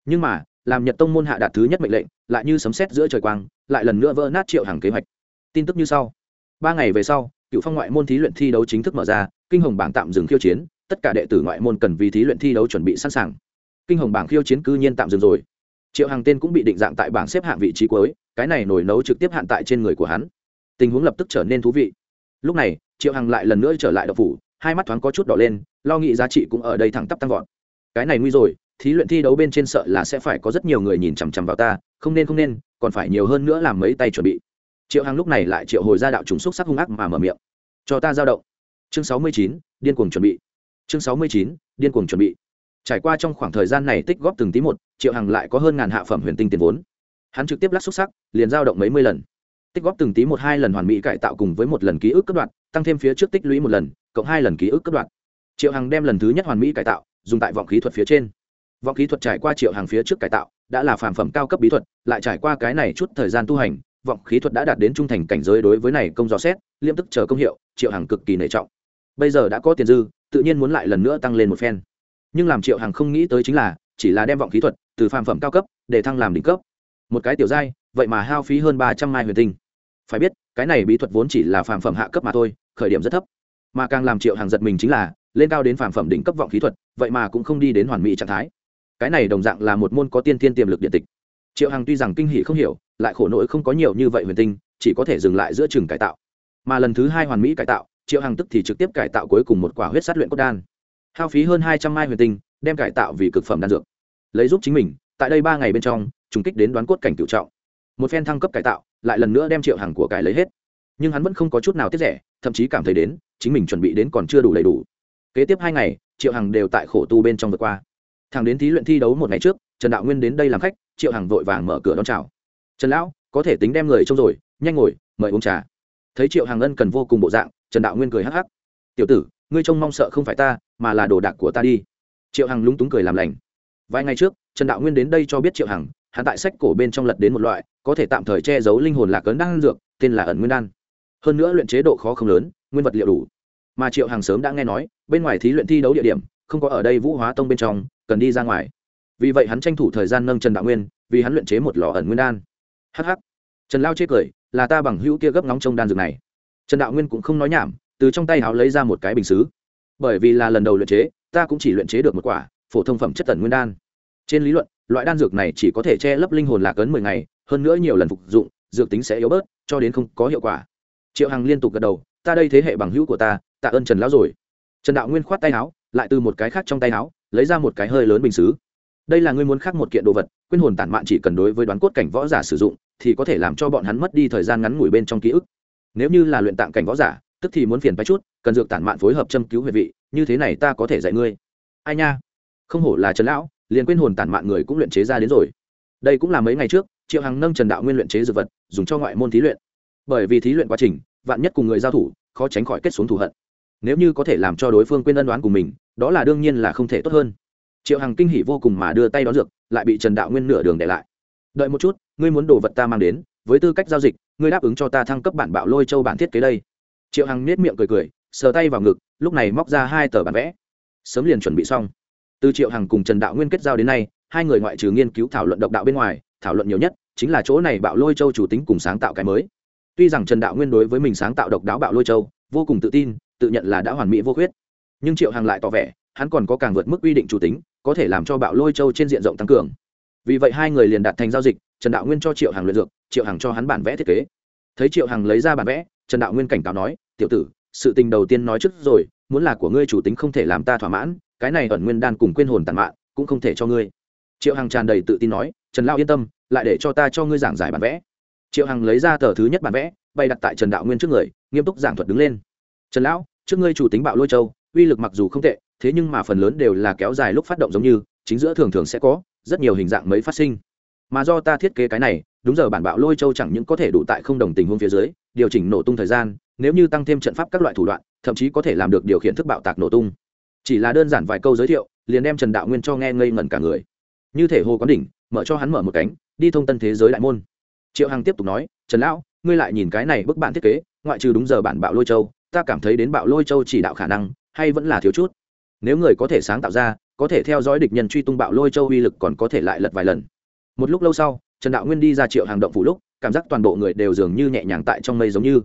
Nhưng mà, làm nhật tông môn hạ đạt thứ nhất mệnh lệnh, lại như sấm sét giữa trời quang, lại lần nữa vỡ nát triệu Hằng kế hoạch. Tin tức như sau. Ba ngày về sau, cựu phong ngoại môn thí luyện thi đấu chính thức mở ra, kinh hồng bảng tạm dừng khiêu chiến, tất cả đệ tử ngoại môn cần vì thí luyện thi đấu chuẩn bị sẵn sàng. Kinh hồng bảng khiêu chiến cư nhiên tạm dừng rồi. Triệu Hằng tên cũng bị định dạng tại bảng xếp hạng vị trí cuối, cái này nổi nấu trực tiếp hạn tại trên người của hắn. Tình huống lập tức trở nên thú vị. Lúc này, triệu hằng lại lần nữa trở lại độc phủ hai mắt thoáng có chút đỏ lên, lo nghĩ giá trị cũng ở đây thẳng tắp tăng vọt. Cái này nguy rồi, thí luyện thi đấu bên trên sợ là sẽ phải có rất nhiều người nhìn chằm chằm vào ta, không nên không nên, còn phải nhiều hơn nữa làm mấy tay chuẩn bị. Triệu hằng lúc này lại triệu hồi ra đạo trùng xúc sắc hung ác mà mở miệng. Cho ta giao động. Chương sáu mươi chín, điên cuồng chuẩn bị. Chương sáu mươi chín, điên cuồng chuẩn bị. Trải qua trong khoảng thời gian này tích góp từng tí một, triệu hằng lại có hơn ngàn hạ phẩm huyền tinh tiền vốn. Hắn trực tiếp lắc xúc sắc, liền giao động mấy mươi lần. Tích góp từng tí một hai lần hoàn mỹ cải tạo cùng với một lần ký ức cấp đoạn tăng thêm phía trước tích lũy một lần, cộng hai lần ký ức cấp đoạn. Triệu hằng đem lần thứ nhất hoàn mỹ cải tạo, dùng tại vọng khí thuật phía trên. Vọng khí thuật trải qua triệu hàng phía trước cải tạo, đã là phàm phẩm cao cấp bí thuật, lại trải qua cái này chút thời gian tu hành, vọng khí thuật đã đạt đến trung thành cảnh giới đối với này công dò xét, liêm tức chờ công hiệu, triệu hàng cực kỳ nể trọng. Bây giờ đã có tiền dư, tự nhiên muốn lại lần nữa tăng lên một phen. Nhưng làm triệu hàng không nghĩ tới chính là, chỉ là đem vọng khí thuật từ phàm phẩm cao cấp để thăng làm đỉnh cấp. Một cái tiểu giai, vậy mà hao phí hơn ba trăm mai huyền tinh. Phải biết, cái này bí thuật vốn chỉ là phàm phẩm hạ cấp mà thôi khởi điểm rất thấp. Mà càng làm triệu hàng giật mình chính là, lên cao đến phàm phẩm đỉnh cấp vọng khí thuật, vậy mà cũng không đi đến hoàn mỹ trạng thái. Cái này đồng dạng là một môn có tiên thiên tiềm lực điện tịch. Triệu hằng tuy rằng kinh hỷ không hiểu, lại khổ nỗi không có nhiều như vậy huyền tinh, chỉ có thể dừng lại giữa chừng cải tạo. Mà lần thứ hai hoàn mỹ cải tạo, triệu hằng tức thì trực tiếp cải tạo cuối cùng một quả huyết sát luyện cốt đan. Hao phí hơn hai trăm mai huyền tinh, đem cải tạo vì cực phẩm đan dược. Lấy giúp chính mình, tại đây ba ngày bên trong, trùng kích đến đoán cốt cảnh cựu trọng. Một phen thăng cấp cải tạo, lại lần nữa đem triệu hằng của cải lấy hết nhưng hắn vẫn không có chút nào tiết rẻ, thậm chí cảm thấy đến, chính mình chuẩn bị đến còn chưa đủ đầy đủ. Kế tiếp hai ngày, triệu hằng đều tại khổ tu bên trong vượt qua. Thằng đến thí luyện thi đấu một ngày trước, trần đạo nguyên đến đây làm khách, triệu hằng vội vàng mở cửa đón chào. Trần lão, có thể tính đem người trông rồi, nhanh ngồi, mời uống trà. Thấy triệu hằng ân cần vô cùng bộ dạng, trần đạo nguyên cười hắc hắc. Tiểu tử, ngươi trông mong sợ không phải ta, mà là đồ đạc của ta đi. Triệu hằng lúng túng cười làm lành. Vài ngày trước, trần đạo nguyên đến đây cho biết triệu hằng, hắn tại sách cổ bên trong lật đến một loại, có thể tạm thời che giấu linh hồn lạc ấn đan dược, tên là ẩn nguyên đan hơn nữa luyện chế độ khó không lớn, nguyên vật liệu đủ. Mà triệu hàng sớm đã nghe nói, bên ngoài thí luyện thi đấu địa điểm, không có ở đây vũ hóa tông bên trong, cần đi ra ngoài. Vì vậy hắn tranh thủ thời gian nâng trần đạo nguyên, vì hắn luyện chế một lò ẩn nguyên đan. Hh trần lao chê cười, là ta bằng hữu kia gấp nóng trong đan dược này. Trần đạo nguyên cũng không nói nhảm, từ trong tay háo lấy ra một cái bình xứ. Bởi vì là lần đầu luyện chế, ta cũng chỉ luyện chế được một quả, phổ thông phẩm chất ẩn nguyên đan. Trên lý luận, loại đan dược này chỉ có thể che lấp linh hồn lạc ấn mười ngày, hơn nữa nhiều lần phục dụng, dược tính sẽ yếu bớt, cho đến không có hiệu quả triệu hằng liên tục gật đầu, ta đây thế hệ bằng hữu của ta, tạ ơn trần lão rồi. Trần đạo nguyên khoát tay áo, lại từ một cái khác trong tay áo, lấy ra một cái hơi lớn bình xứ. Đây là ngươi muốn khác một kiện đồ vật quyên hồn tản mạn chỉ cần đối với đoán cốt cảnh võ giả sử dụng, thì có thể làm cho bọn hắn mất đi thời gian ngắn ngủi bên trong ký ức. Nếu như là luyện tạng cảnh võ giả, tức thì muốn phiền bay chút, cần dược tản mạn phối hợp châm cứu huyệt vị, như thế này ta có thể dạy ngươi. Ai nha. Không hổ là trần lão, liền quyên hồn tản mạn người cũng luyện chế ra đến rồi. Đây cũng là mấy ngày trước, triệu hằng nâng trần đạo nguyên luyện chế dược vật, dùng cho ngoại môn thí luyện bởi vì thí luyện quá trình, vạn nhất cùng người giao thủ, khó tránh khỏi kết xuống thù hận. Nếu như có thể làm cho đối phương quên ân đoán của mình, đó là đương nhiên là không thể tốt hơn. Triệu hằng kinh hỉ vô cùng mà đưa tay đón dược, lại bị trần đạo nguyên nửa đường để lại. Đợi một chút, ngươi muốn đồ vật ta mang đến, với tư cách giao dịch, ngươi đáp ứng cho ta thăng cấp bản bạo lôi châu bản thiết kế đây. Triệu hằng nết miệng cười cười, sờ tay vào ngực, lúc này móc ra hai tờ bản vẽ. Sớm liền chuẩn bị xong. Từ triệu hằng cùng trần đạo nguyên kết giao đến nay, hai người ngoại trừ nghiên cứu thảo luận độc đạo bên ngoài, thảo luận nhiều nhất chính là chỗ này bạo lôi châu chủ tính cùng sáng tạo cái mới tuy rằng trần đạo nguyên đối với mình sáng tạo độc đáo bạo lôi châu, vô cùng tự tin, tự nhận là đã hoàn mỹ vô khuyết. Nhưng triệu hằng lại tỏ vẻ, hắn còn có càng vượt mức quy định chủ tính, có thể làm cho bạo lôi châu trên diện rộng tăng cường. Vì vậy hai người liền đạt thành giao dịch, trần đạo nguyên cho triệu hằng luyện dược, triệu hằng cho hắn bản vẽ thiết kế. Thấy triệu hằng lấy ra bản vẽ, trần đạo nguyên cảnh cáo nói, tiểu tử, sự tình đầu tiên nói trước rồi, muốn là của ngươi chủ tính không thể làm ta thỏa mãn, cái này ẩn nguyên đan cùng quên hồn tàn mạn, cũng không thể cho ngươi. Triệu hằng tràn đầy tự tin nói, trần lao yên tâm, lại để cho ta cho ngươi giảng giải bản vẽ triệu hằng lấy ra tờ thứ nhất bản vẽ, bày đặt tại trần đạo nguyên trước người, nghiêm túc giảng thuật đứng lên. Trần lão, trước ngươi chủ tính bạo lôi châu, uy lực mặc dù không tệ, thế nhưng mà phần lớn đều là kéo dài lúc phát động giống như, chính giữa thường thường sẽ có rất nhiều hình dạng mới phát sinh. Mà do ta thiết kế cái này, đúng giờ bản bạo lôi châu chẳng những có thể đủ tại không đồng tình huống phía dưới, điều chỉnh nổ tung thời gian, nếu như tăng thêm trận pháp các loại thủ đoạn, thậm chí có thể làm được điều khiển thức bạo tạc nổ tung. Chỉ là đơn giản vài câu giới thiệu, liền đem trần đạo nguyên cho nghe ngây ngẩn cả người. Như thể hồ quán đỉnh, mở cho hắn mở một cánh, đi thông tân thế giới đại môn triệu hằng tiếp tục nói, trần lão, ngươi lại nhìn cái này bức bản thiết kế, ngoại trừ đúng giờ bản bạo lôi châu, ta cảm thấy đến bạo lôi châu chỉ đạo khả năng hay vẫn là thiếu chút. Nếu người có thể sáng tạo ra, có thể theo dõi địch nhân truy tung bạo lôi châu uy lực còn có thể lại lật vài lần. Một lúc lâu sau, trần đạo nguyên đi ra triệu hàng động phủ lúc, cảm giác toàn bộ người đều dường như nhẹ nhàng tại trong mây giống như.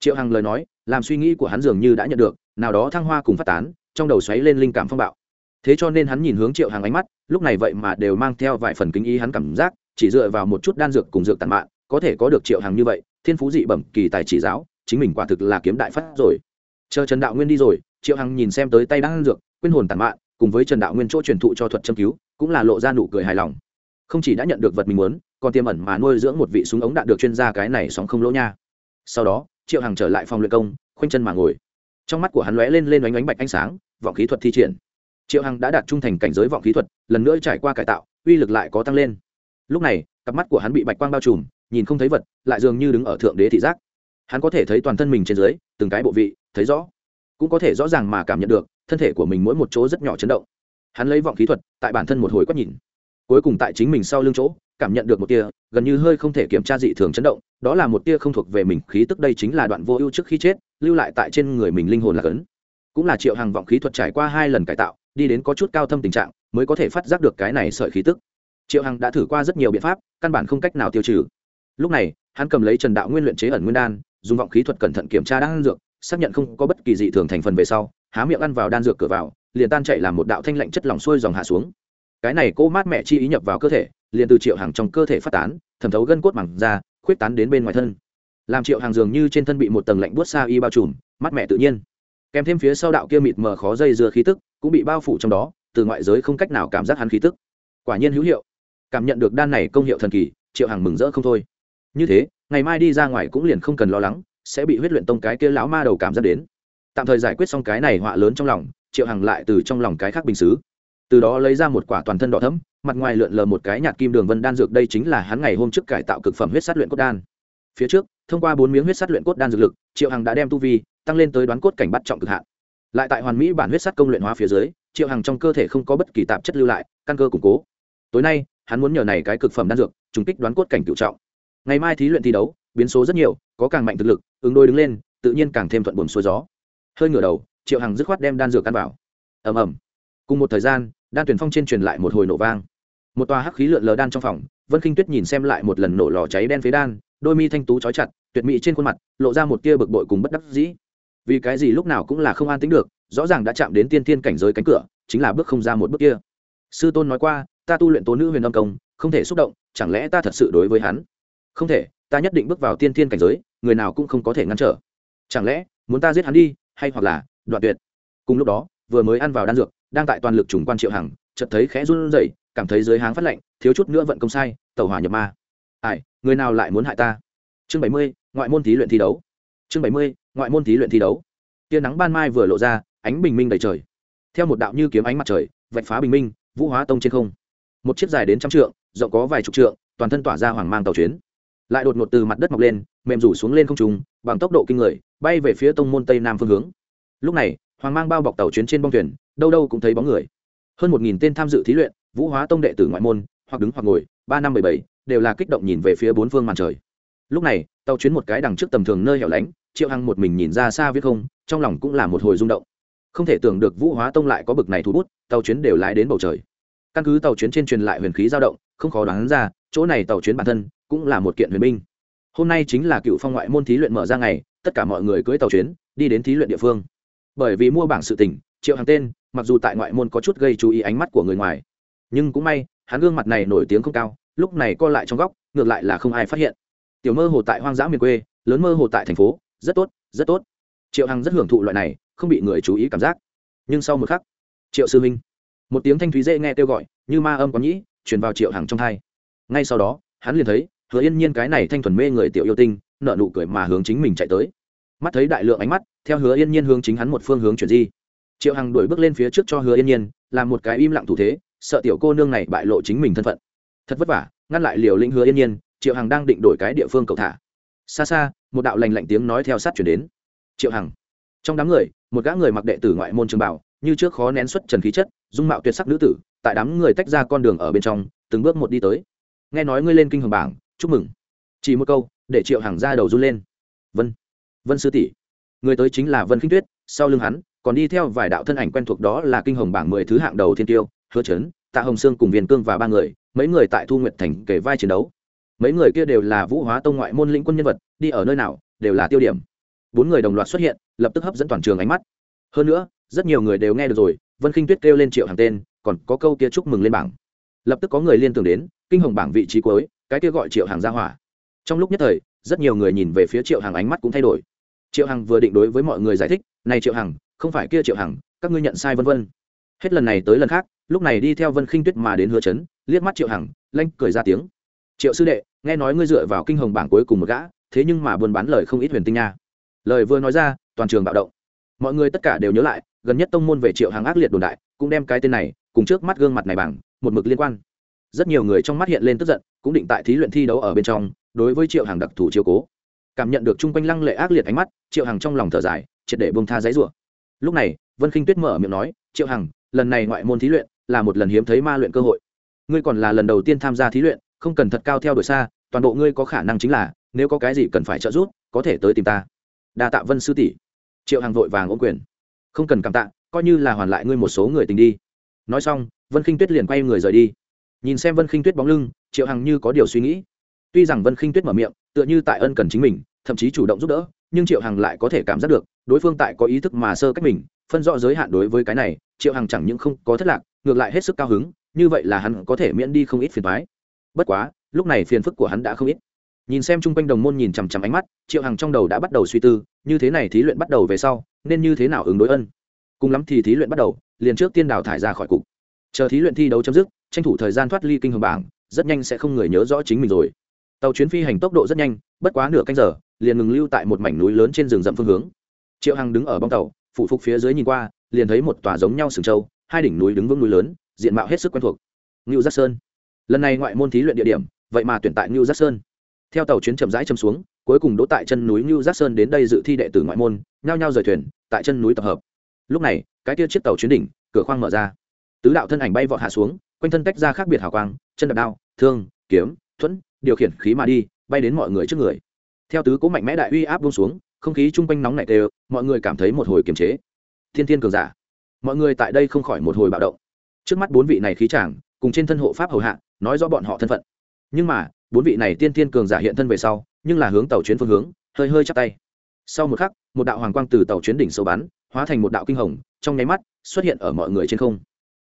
Triệu hằng lời nói, làm suy nghĩ của hắn dường như đã nhận được, nào đó thăng hoa cùng phát tán, trong đầu xoáy lên linh cảm phong bạo. Thế cho nên hắn nhìn hướng triệu hằng ánh mắt, lúc này vậy mà đều mang theo vài phần kính ý hắn cảm giác chỉ dựa vào một chút đan dược cùng dược tàn mạng có thể có được triệu hằng như vậy, thiên phú dị bẩm, kỳ tài chỉ giáo, chính mình quả thực là kiếm đại phát rồi. Chờ trần đạo nguyên đi rồi, triệu hằng nhìn xem tới tay đan dược quyên hồn tàn mạng cùng với trần đạo nguyên chỗ truyền thụ cho thuật châm cứu, cũng là lộ ra nụ cười hài lòng. Không chỉ đã nhận được vật mình muốn, còn tiềm ẩn mà nuôi dưỡng một vị súng ống đạn được chuyên gia cái này sóng không lỗ nha. Sau đó, triệu hằng trở lại phòng luyện công, khoanh chân mà ngồi. Trong mắt của hắn lóe lên lên oánh oánh bạch ánh sáng, vọng khí thuật thi triển. Triệu hằng đã đạt trung thành cảnh giới vọng khí thuật, lần nữa trải qua cải tạo, uy lực lại có tăng lên lúc này, cặp mắt của hắn bị bạch quang bao trùm, nhìn không thấy vật, lại dường như đứng ở thượng đế thị giác. Hắn có thể thấy toàn thân mình trên dưới, từng cái bộ vị, thấy rõ. Cũng có thể rõ ràng mà cảm nhận được, thân thể của mình mỗi một chỗ rất nhỏ chấn động. Hắn lấy vọng khí thuật, tại bản thân một hồi quét nhìn. Cuối cùng tại chính mình sau lưng chỗ, cảm nhận được một tia, gần như hơi không thể kiểm tra dị thường chấn động, đó là một tia không thuộc về mình, khí tức đây chính là đoạn vô ưu trước khi chết, lưu lại tại trên người mình linh hồn là cấn. Cũng là triệu hàng vọng khí thuật trải qua hai lần cải tạo, đi đến có chút cao thâm tình trạng, mới có thể phát giác được cái này sợi khí tức triệu hằng đã thử qua rất nhiều biện pháp, căn bản không cách nào tiêu trừ. Lúc này, hắn cầm lấy trần đạo nguyên luyện chế ẩn nguyên đan, dùng vọng khí thuật cẩn thận kiểm tra đan dược, xác nhận không có bất kỳ dị thường thành phần về sau, há miệng ăn vào đan dược cửa vào, liền tan chạy làm một đạo thanh lạnh chất lỏng xuôi dòng hạ xuống. Cái này cô mát mẹ chi ý nhập vào cơ thể, liền từ triệu hàng trong cơ thể phát tán, thẩm thấu gân cốt mẳng ra khuyết tán đến bên ngoài thân. Làm triệu hàng dường như trên thân bị một tầng lạnh buốt xa y bao trùm, mát mẹ tự nhiên. Kèm thêm phía sau đạo kia mịt mờ khó dây dưa khí tức, cũng bị bao phủ trong đó, từ ngoại giới không cách nào cảm giác hắn khí tức. Quả nhiên hữu hiệu cảm nhận được đan này công hiệu thần kỳ, triệu hằng mừng rỡ không thôi. Như thế, ngày mai đi ra ngoài cũng liền không cần lo lắng, sẽ bị huyết luyện tông cái kia lão ma đầu cảm giác đến. Tạm thời giải quyết xong cái này họa lớn trong lòng, triệu hằng lại từ trong lòng cái khác bình xứ. Từ đó lấy ra một quả toàn thân đỏ thấm mặt ngoài lượn lờ một cái nhạt kim đường vân đan dược, đây chính là hắn ngày hôm trước cải tạo cực phẩm huyết sát luyện cốt đan. Phía trước, thông qua bốn miếng huyết sát luyện cốt đan dược lực, triệu hằng đã đem tu vi tăng lên tới đoán cốt cảnh bắt trọng cực hạn. Lại tại hoàn mỹ bản huyết sát công luyện hóa phía dưới, triệu hằng trong cơ thể không có bất kỳ tạp chất lưu lại, căn cơ củng cố. Tối nay hắn muốn nhờ này cái cực phẩm đan dược, trùng kích đoán cốt cảnh cựu trọng. Ngày mai thí luyện thi đấu, biến số rất nhiều, có càng mạnh thực lực, ứng đôi đứng lên, tự nhiên càng thêm thuận buồm xuôi gió. Hơi ngửa đầu, triệu hằng dứt khoát đem đan dược căn vào. Ầm ầm. Cùng một thời gian, đan tuyển phong trên truyền lại một hồi nổ vang. Một tòa hắc khí lượn lờ đan trong phòng, vân khinh tuyết nhìn xem lại một lần nổ lò cháy đen phế đan, đôi mi thanh tú trói chặt, tuyệt mỹ trên khuôn mặt, lộ ra một tia bực bội cùng bất đắc dĩ. Vì cái gì lúc nào cũng là không an tính được, rõ ràng đã chạm đến tiên tiên cảnh giới cánh cửa, chính là bước không ra một bước kia. Sư tôn nói qua ta tu luyện tố nữ huyền âm công, không thể xúc động, chẳng lẽ ta thật sự đối với hắn? Không thể, ta nhất định bước vào tiên thiên cảnh giới, người nào cũng không có thể ngăn trở. Chẳng lẽ, muốn ta giết hắn đi, hay hoặc là, đoạn tuyệt? Cùng lúc đó, vừa mới ăn vào đan dược, đang tại toàn lực trùng quan triệu hằng, chợt thấy khẽ run rẩy, cảm thấy dưới háng phát lạnh, thiếu chút nữa vận công sai tàu hỏa nhập ma. Ai, người nào lại muốn hại ta? Chương bảy mươi, ngoại môn thí luyện thi đấu. Chương bảy mươi, ngoại môn thí luyện thi đấu. Tia nắng ban mai vừa lộ ra, ánh bình minh đầy trời. Theo một đạo như kiếm ánh mặt trời, vạch phá bình minh, vũ hóa tông trên không một chiếc dài đến trăm trượng, rộng có vài chục trượng, toàn thân tỏa ra hoàng mang tàu chuyến. Lại đột ngột từ mặt đất mọc lên, mềm rủ xuống lên không trung, bằng tốc độ kinh người, bay về phía tông môn tây nam phương hướng. Lúc này, hoàng mang bao bọc tàu chuyến trên bong thuyền, đâu đâu cũng thấy bóng người. Hơn một nghìn tên tham dự thí luyện, vũ hóa tông đệ tử ngoại môn, hoặc đứng hoặc ngồi, ba năm bảy bảy, đều là kích động nhìn về phía bốn phương màn trời. Lúc này, tàu chuyến một cái đằng trước tầm thường nơi hẻo lánh, triệu hằng một mình nhìn ra xa viết không, trong lòng cũng là một hồi rung động. Không thể tưởng được vũ hóa tông lại có bực này thu bút, tàu chuyến đều lái đến bầu trời căn cứ tàu chuyến trên truyền lại huyền khí dao động, không khó đoán ra, chỗ này tàu chuyến bản thân cũng là một kiện huyền binh. Hôm nay chính là cựu phong ngoại môn thí luyện mở ra ngày, tất cả mọi người cưới tàu chuyến, đi đến thí luyện địa phương. Bởi vì mua bảng sự tình, triệu hàng tên, mặc dù tại ngoại môn có chút gây chú ý ánh mắt của người ngoài, nhưng cũng may, hắn gương mặt này nổi tiếng không cao, lúc này co lại trong góc, ngược lại là không ai phát hiện. Tiểu mơ hồ tại hoang dã miền quê, lớn mơ hồ tại thành phố, rất tốt rất tốt. Triệu hằng rất hưởng thụ loại này, không bị người chú ý cảm giác. Nhưng sau một khắc, triệu sư minh một tiếng thanh thúy dễ nghe kêu gọi, như ma âm có nhĩ, truyền vào triệu hằng trong thai. Ngay sau đó, hắn liền thấy, hứa yên nhiên cái này thanh thuần mê người tiểu yêu tinh nợ nụ cười mà hướng chính mình chạy tới. Mắt thấy đại lượng ánh mắt, theo hứa yên nhiên hướng chính hắn một phương hướng chuyển di. Triệu hằng đuổi bước lên phía trước cho hứa yên nhiên, làm một cái im lặng thủ thế, sợ tiểu cô nương này bại lộ chính mình thân phận. Thật vất vả, ngăn lại liều lĩnh hứa yên nhiên, triệu hằng đang định đổi cái địa phương cầu thả. Xa xa, một đạo lành lạnh tiếng nói theo sát chuyển đến. Triệu hằng. Trong đám người, một gã người mặc đệ tử ngoại môn trường bảo, như trước khó nén xuất trần khí chất dung mạo tuyệt sắc nữ tử, tại đám người tách ra con đường ở bên trong, từng bước một đi tới. Nghe nói ngươi lên kinh hồng bảng, chúc mừng. Chỉ một câu, để triệu hàng ra đầu run lên. Vân vân sư tỷ, người tới chính là vân khinh tuyết, sau lưng hắn, còn đi theo vài đạo thân ảnh quen thuộc đó là kinh hồng bảng mười thứ hạng đầu thiên tiêu, hứa trấn tạ hồng sương cùng viên cương và ba người, mấy người tại thu nguyện thành kể vai chiến đấu. Mấy người kia đều là vũ hóa tông ngoại môn lĩnh quân nhân vật, đi ở nơi nào, đều là tiêu điểm. Bốn người đồng loạt xuất hiện, lập tức hấp dẫn toàn trường ánh mắt. Hơn nữa rất nhiều người đều nghe được rồi, vân khinh tuyết kêu lên triệu hàng tên, còn có câu kia chúc mừng lên bảng. Lập tức có người liên tưởng đến, kinh hồng bảng vị trí cuối, cái kia gọi triệu hàng ra hỏa. Trong lúc nhất thời, rất nhiều người nhìn về phía triệu hàng ánh mắt cũng thay đổi. Triệu hằng vừa định đối với mọi người giải thích, này triệu hằng, không phải kia triệu hằng, các ngươi nhận sai vân vân. Hết lần này tới lần khác, lúc này đi theo vân khinh tuyết mà đến hứa chấn, liếc mắt triệu hằng, lanh cười ra tiếng. Triệu sư đệ, nghe nói ngươi dựa vào kinh hồng bảng cuối cùng một gã, thế nhưng mà buôn bán lời không ít huyền tinh nha. Lời vừa nói ra, toàn trường bạo động. Mọi người tất cả đều nhớ lại gần nhất tông môn về triệu hàng ác liệt đồn đại, cũng đem cái tên này, cùng trước mắt gương mặt này bằng, một mực liên quan. Rất nhiều người trong mắt hiện lên tức giận, cũng định tại thí luyện thi đấu ở bên trong, đối với triệu hàng đặc thù chiếu cố. Cảm nhận được chung quanh lăng lệ ác liệt ánh mắt, triệu hàng trong lòng thở dài, triệt để bông tha giấy rủa. Lúc này, vân khinh tuyết mở miệng nói, triệu hằng, lần này ngoại môn thí luyện là một lần hiếm thấy ma luyện cơ hội. Ngươi còn là lần đầu tiên tham gia thí luyện, không cần thật cao theo đuổi xa, toàn bộ ngươi có khả năng chính là, nếu có cái gì cần phải trợ giúp, có thể tới tìm ta. Đa tạ vân sư tỷ. Triệu hằng vội vàng ôm quyền không cần cảm tạ, coi như là hoàn lại ngươi một số người tình đi. Nói xong, vân khinh tuyết liền quay người rời đi. Nhìn xem vân khinh tuyết bóng lưng, triệu hằng như có điều suy nghĩ. Tuy rằng vân khinh tuyết mở miệng, tựa như tại ân cần chính mình, thậm chí chủ động giúp đỡ, nhưng triệu hằng lại có thể cảm giác được, đối phương tại có ý thức mà sơ cách mình, phân rõ giới hạn đối với cái này, triệu hằng chẳng những không có thất lạc, ngược lại hết sức cao hứng, như vậy là hắn có thể miễn đi không ít phiền thoái bất quá, lúc này phiền phức của hắn đã không ít. Nhìn xem chung quanh đồng môn nhìn chằm chằm ánh mắt, triệu hằng trong đầu đã bắt đầu suy tư, như thế này thí luyện bắt đầu về sau nên như thế nào ứng đối ân? Cùng lắm thì thí luyện bắt đầu, liền trước tiên đào thải ra khỏi cục. Chờ thí luyện thi đấu chấm dứt, tranh thủ thời gian thoát ly kinh hồng bảng, rất nhanh sẽ không người nhớ rõ chính mình rồi. Tàu chuyến phi hành tốc độ rất nhanh, bất quá nửa canh giờ, liền ngừng lưu tại một mảnh núi lớn trên rừng rậm phương hướng. Triệu hằng đứng ở bong tàu phụ phục phía dưới nhìn qua, liền thấy một tòa giống nhau sừng châu, hai đỉnh núi đứng vững núi lớn, diện mạo hết sức quen thuộc. Ngưu giác sơn. Lần này ngoại môn thí luyện địa điểm, vậy mà tuyển tại ngưu giác sơn. Theo tàu chuyến chậm rãi châm xuống cuối cùng đỗ tại chân núi New giác sơn đến đây dự thi đệ tử ngoại môn, nhao nhao rời thuyền, tại chân núi tập hợp. Lúc này, cái kia chiếc tàu chuyến đỉnh, cửa khoang mở ra. Tứ đạo thân ảnh bay vọt hạ xuống, quanh thân tách ra khác biệt hào quang, chân đạp đao, thương, kiếm, thuẫn, điều khiển khí mà đi, bay đến mọi người trước người. Theo tứ cố mạnh mẽ đại uy áp buông xuống, không khí chung quanh nóng nảy đều, mọi người cảm thấy một hồi kiềm chế. Thiên thiên cường giả, mọi người tại đây không khỏi một hồi bạo động. Trước mắt bốn vị này khí chàng, cùng trên thân hộ pháp hầu hạ, nói rõ bọn họ thân phận. Nhưng mà, bốn vị này tiên thiên cường giả hiện thân về sau nhưng là hướng tàu chuyến phương hướng, hơi hơi chắp tay. Sau một khắc, một đạo hoàng quang từ tàu chuyến đỉnh sâu bắn, hóa thành một đạo kinh hồng, trong nháy mắt, xuất hiện ở mọi người trên không.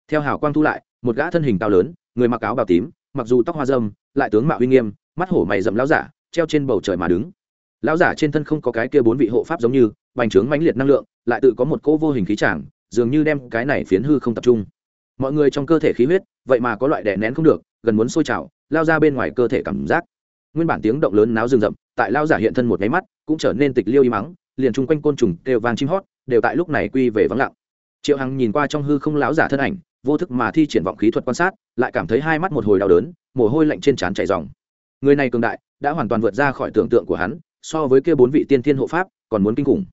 Theo hào quang thu lại, một gã thân hình cao lớn, người mặc áo bào tím, mặc dù tóc hoa dâm lại tướng mạo uy nghiêm, mắt hổ mày rậm lão giả, treo trên bầu trời mà đứng. Lão giả trên thân không có cái kia bốn vị hộ pháp giống như, bành trướng mãnh liệt năng lượng, lại tự có một cỗ vô hình khí tràng, dường như đem cái này phiến hư không tập trung. Mọi người trong cơ thể khí huyết, vậy mà có loại đè nén không được, gần muốn sôi trào, lao ra bên ngoài cơ thể cảm giác nguyên bản tiếng động lớn náo rừng rậm, tại lao giả hiện thân một máy mắt, cũng trở nên tịch liêu y mắng, liền chung quanh côn trùng đều vang chim hót, đều tại lúc này quy về vắng lặng. Triệu hằng nhìn qua trong hư không lão giả thân ảnh, vô thức mà thi triển vọng khí thuật quan sát, lại cảm thấy hai mắt một hồi đau đớn, mồ hôi lạnh trên trán chảy dòng người này cường đại, đã hoàn toàn vượt ra khỏi tưởng tượng của hắn, so với kia bốn vị tiên thiên hộ pháp, còn muốn kinh khủng.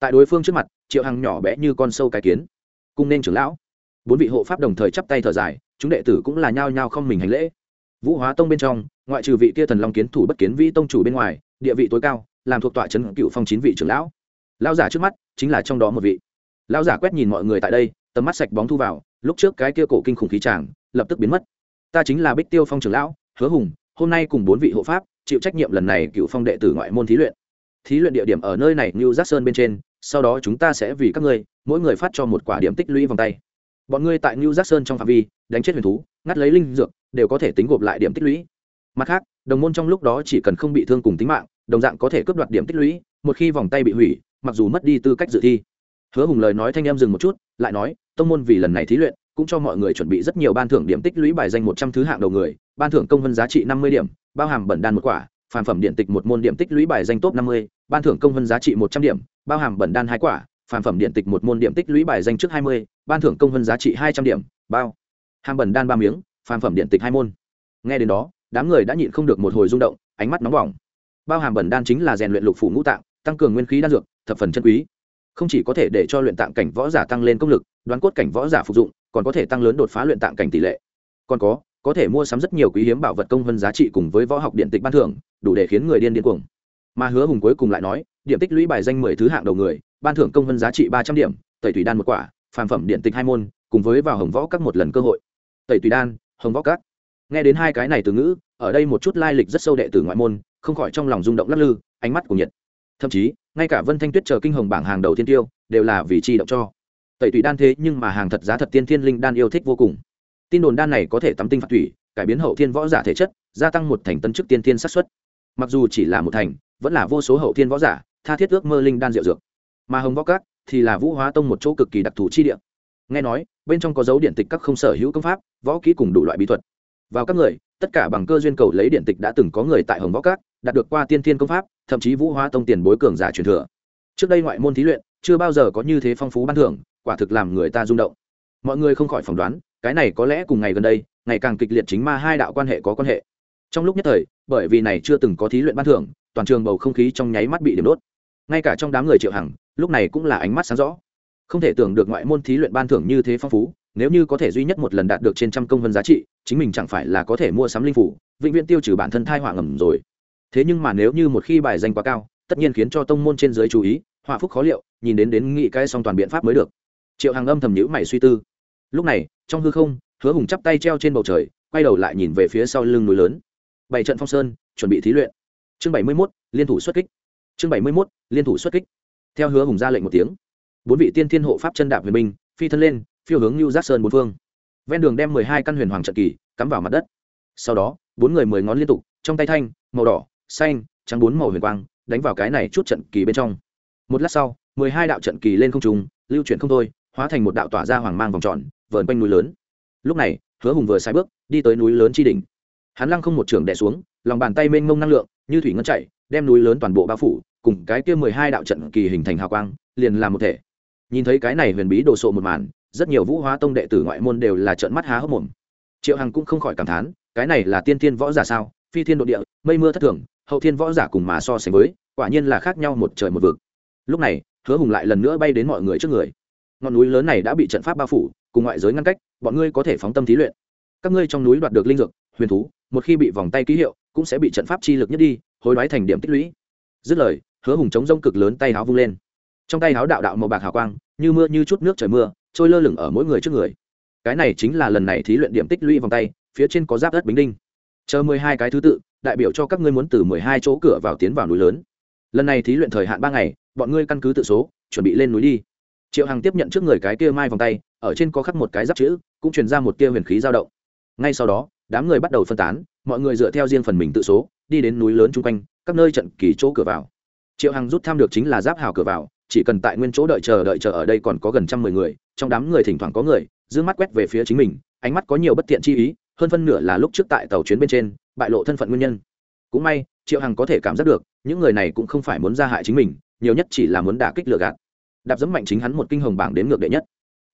Tại đối phương trước mặt, triệu hằng nhỏ bé như con sâu cái kiến. Cung nên trưởng lão. Bốn vị hộ pháp đồng thời chắp tay thở dài, chúng đệ tử cũng là nhao nhao không mình hành lễ. Vũ hóa tông bên trong ngoại trừ vị kia thần long kiến thủ bất kiến vĩ tông chủ bên ngoài, địa vị tối cao, làm thuộc tọa trấn cựu phong chín vị trưởng lão. Lão giả trước mắt chính là trong đó một vị. Lão giả quét nhìn mọi người tại đây, tầm mắt sạch bóng thu vào, lúc trước cái kia cổ kinh khủng khí tràng lập tức biến mất. Ta chính là bích tiêu phong trưởng lão, hứa hùng, hôm nay cùng bốn vị hộ pháp chịu trách nhiệm lần này cựu phong đệ tử ngoại môn thí luyện. Thí luyện địa điểm ở nơi này như giác sơn bên trên, sau đó chúng ta sẽ vì các ngươi, mỗi người phát cho một quả điểm tích lũy vòng tay. Bọn ngươi tại new giác sơn trong phạm vi, đánh chết huyền thú, ngắt lấy linh dược, đều có thể tính gộp lại điểm tích lũy mặt khác, đồng môn trong lúc đó chỉ cần không bị thương cùng tính mạng, đồng dạng có thể cướp đoạt điểm tích lũy, một khi vòng tay bị hủy, mặc dù mất đi tư cách dự thi. Hứa hùng lời nói thanh em dừng một chút, lại nói, tông môn vì lần này thí luyện, cũng cho mọi người chuẩn bị rất nhiều ban thưởng điểm tích lũy bài danh một trăm thứ hạng đầu người, ban thưởng công vân giá trị năm mươi điểm, bao hàm bẩn đan một quả phản phẩm điện tịch một môn điểm tích lũy bài danh top năm mươi, ban thưởng công vân giá trị một trăm điểm, bao hàm bẩn đan hai quả phản phẩm điện tịch một môn điểm tích lũy bài danh trước hai mươi, ban thưởng công vân giá trị hai trăm điểm, bao hàm bẩn đan ba miếng phản phẩm điện tịch hai môn. Nghe đến đó đám người đã nhịn không được một hồi rung động, ánh mắt nóng bỏng. Bao hàm bẩn đan chính là rèn luyện lục phủ ngũ tạng, tăng cường nguyên khí đan dược, thập phần chân quý. Không chỉ có thể để cho luyện tạng cảnh võ giả tăng lên công lực, đoán cốt cảnh võ giả phục dụng, còn có thể tăng lớn đột phá luyện tạng cảnh tỷ lệ. Còn có có thể mua sắm rất nhiều quý hiếm bảo vật công vân giá trị cùng với võ học điện tịch ban thưởng, đủ để khiến người điên điên cuồng. Mà hứa hùng cuối cùng lại nói, điểm tích lũy bài danh mười thứ hạng đầu người, ban thưởng công vân giá trị ba trăm điểm, tẩy thủy đan một quả, phàm phẩm điện tịch hai môn, cùng với vào hồng võ các một lần cơ hội. Tẩy thủy đan, hồng võ các nghe đến hai cái này từ ngữ, ở đây một chút lai lịch rất sâu đệ tử ngoại môn, không khỏi trong lòng rung động lắc lư, ánh mắt của nhiệt. Thậm chí, ngay cả vân thanh tuyết chờ kinh hồng bảng hàng đầu tiên tiêu, đều là vì chi động cho. Tẩy tủy đan thế nhưng mà hàng thật giá thật tiên thiên linh đan yêu thích vô cùng. Tin đồn đan này có thể tắm tinh phạt thủy cải biến hậu thiên võ giả thể chất, gia tăng một thành tân chức tiên thiên sát xuất mặc dù chỉ là một thành, vẫn là vô số hậu thiên võ giả, tha thiết ước mơ linh đan diệu dược. Mà hồng võ cát thì là vũ hóa tông một chỗ cực kỳ đặc thù chi địa. Nghe nói, bên trong có dấu điện tịch các không sở hữu công pháp, võ kỹ cùng đủ loại bí thuật vào các người, tất cả bằng cơ duyên cầu lấy điện tịch đã từng có người tại hồng võ các, đạt được qua tiên thiên công pháp, thậm chí vũ hóa tông tiền bối cường giả truyền thừa. Trước đây ngoại môn thí luyện, chưa bao giờ có như thế phong phú ban thưởng, quả thực làm người ta rung động. Mọi người không khỏi phỏng đoán, cái này có lẽ cùng ngày gần đây, ngày càng kịch liệt chính ma hai đạo quan hệ có quan hệ. Trong lúc nhất thời, bởi vì này chưa từng có thí luyện ban thưởng, toàn trường bầu không khí trong nháy mắt bị điểm đốt. Ngay cả trong đám người triệu hằng, lúc này cũng là ánh mắt sáng rõ. Không thể tưởng được ngoại môn thí luyện ban thưởng như thế phong phú nếu như có thể duy nhất một lần đạt được trên trăm công vân giá trị, chính mình chẳng phải là có thể mua sắm linh phủ, vĩnh viễn tiêu trừ bản thân thai họa ngầm rồi. Thế nhưng mà nếu như một khi bài danh quá cao, tất nhiên khiến cho tông môn trên giới chú ý, họa phúc khó liệu, nhìn đến đến nghị cái song toàn biện pháp mới được. Triệu hàng âm thầm nhữ mày suy tư. Lúc này, trong hư không, hứa hùng chắp tay treo trên bầu trời, quay đầu lại nhìn về phía sau lưng núi lớn. Bảy trận phong sơn, chuẩn bị thí luyện. Chương bảy mươi mốt, liên thủ xuất kích. Chương bảy mươi mốt, liên thủ xuất kích. Theo hứa hùng ra lệnh một tiếng, bốn vị tiên thiên hộ pháp chân đạp huyền minh phi thân lên phiêu hướng lưu giác sơn bốn phương. Ven đường đem mười hai căn huyền hoàng trận kỳ cắm vào mặt đất. Sau đó, bốn người mười ngón liên tục, trong tay thanh, màu đỏ, xanh, trắng bốn màu huyền quang, đánh vào cái này chút trận kỳ bên trong. Một lát sau, mười hai đạo trận kỳ lên không trung, lưu chuyển không thôi, hóa thành một đạo tỏa ra hoàng mang vòng tròn, vờn quanh núi lớn. Lúc này, hứa hùng vừa sai bước, đi tới núi lớn tri đỉnh. Hắn lăng không một trường đè xuống, lòng bàn tay mênh mông năng lượng, như thủy ngân chạy, đem núi lớn toàn bộ bao phủ, cùng cái kia mười hai đạo trận kỳ hình thành hào quang, liền làm một thể. Nhìn thấy cái này huyền bí đồ sộ một màn rất nhiều vũ hóa tông đệ tử ngoại môn đều là trợn mắt há hốc mồm. Triệu hằng cũng không khỏi cảm thán, cái này là tiên thiên võ giả sao? Phi thiên nội địa, mây mưa thất thường, hậu thiên võ giả cùng mà so sánh với, quả nhiên là khác nhau một trời một vực. Lúc này, hứa hùng lại lần nữa bay đến mọi người trước người. Ngọn núi lớn này đã bị trận pháp bao phủ, cùng ngoại giới ngăn cách, bọn ngươi có thể phóng tâm thí luyện. Các ngươi trong núi đoạt được linh dược, huyền thú, một khi bị vòng tay ký hiệu, cũng sẽ bị trận pháp chi lực nhất đi, hối đoái thành điểm tích lũy. Dứt lời, hứa hùng chống rông cực lớn tay háo vung lên. Trong tay háo đạo đạo màu bạc hào quang, như mưa như chút nước trời mưa trôi lơ lửng ở mỗi người trước người. Cái này chính là lần này thí luyện điểm tích lũy vòng tay, phía trên có giáp đất bính đinh. Chờ mười hai cái thứ tự, đại biểu cho các ngươi muốn từ mười hai chỗ cửa vào tiến vào núi lớn. Lần này thí luyện thời hạn ba ngày, bọn ngươi căn cứ tự số, chuẩn bị lên núi đi. Triệu hằng tiếp nhận trước người cái kia mai vòng tay, ở trên có khắc một cái giáp chữ, cũng truyền ra một kia huyền khí dao động. Ngay sau đó, đám người bắt đầu phân tán, mọi người dựa theo riêng phần mình tự số, đi đến núi lớn chung quanh, các nơi trận kỳ chỗ cửa vào. Triệu hằng rút tham được chính là giáp hào cửa vào, chỉ cần tại nguyên chỗ đợi chờ đợi chờ ở đây còn có gần trăm mười người trong đám người thỉnh thoảng có người d mắt quét về phía chính mình, ánh mắt có nhiều bất tiện chi ý, hơn phân nửa là lúc trước tại tàu chuyến bên trên, bại lộ thân phận nguyên nhân. Cũng may, triệu hằng có thể cảm giác được, những người này cũng không phải muốn ra hại chính mình, nhiều nhất chỉ là muốn đả kích lừa gạt. Đạp dẫm mạnh chính hắn một kinh hồng bảng đến ngược đệ nhất.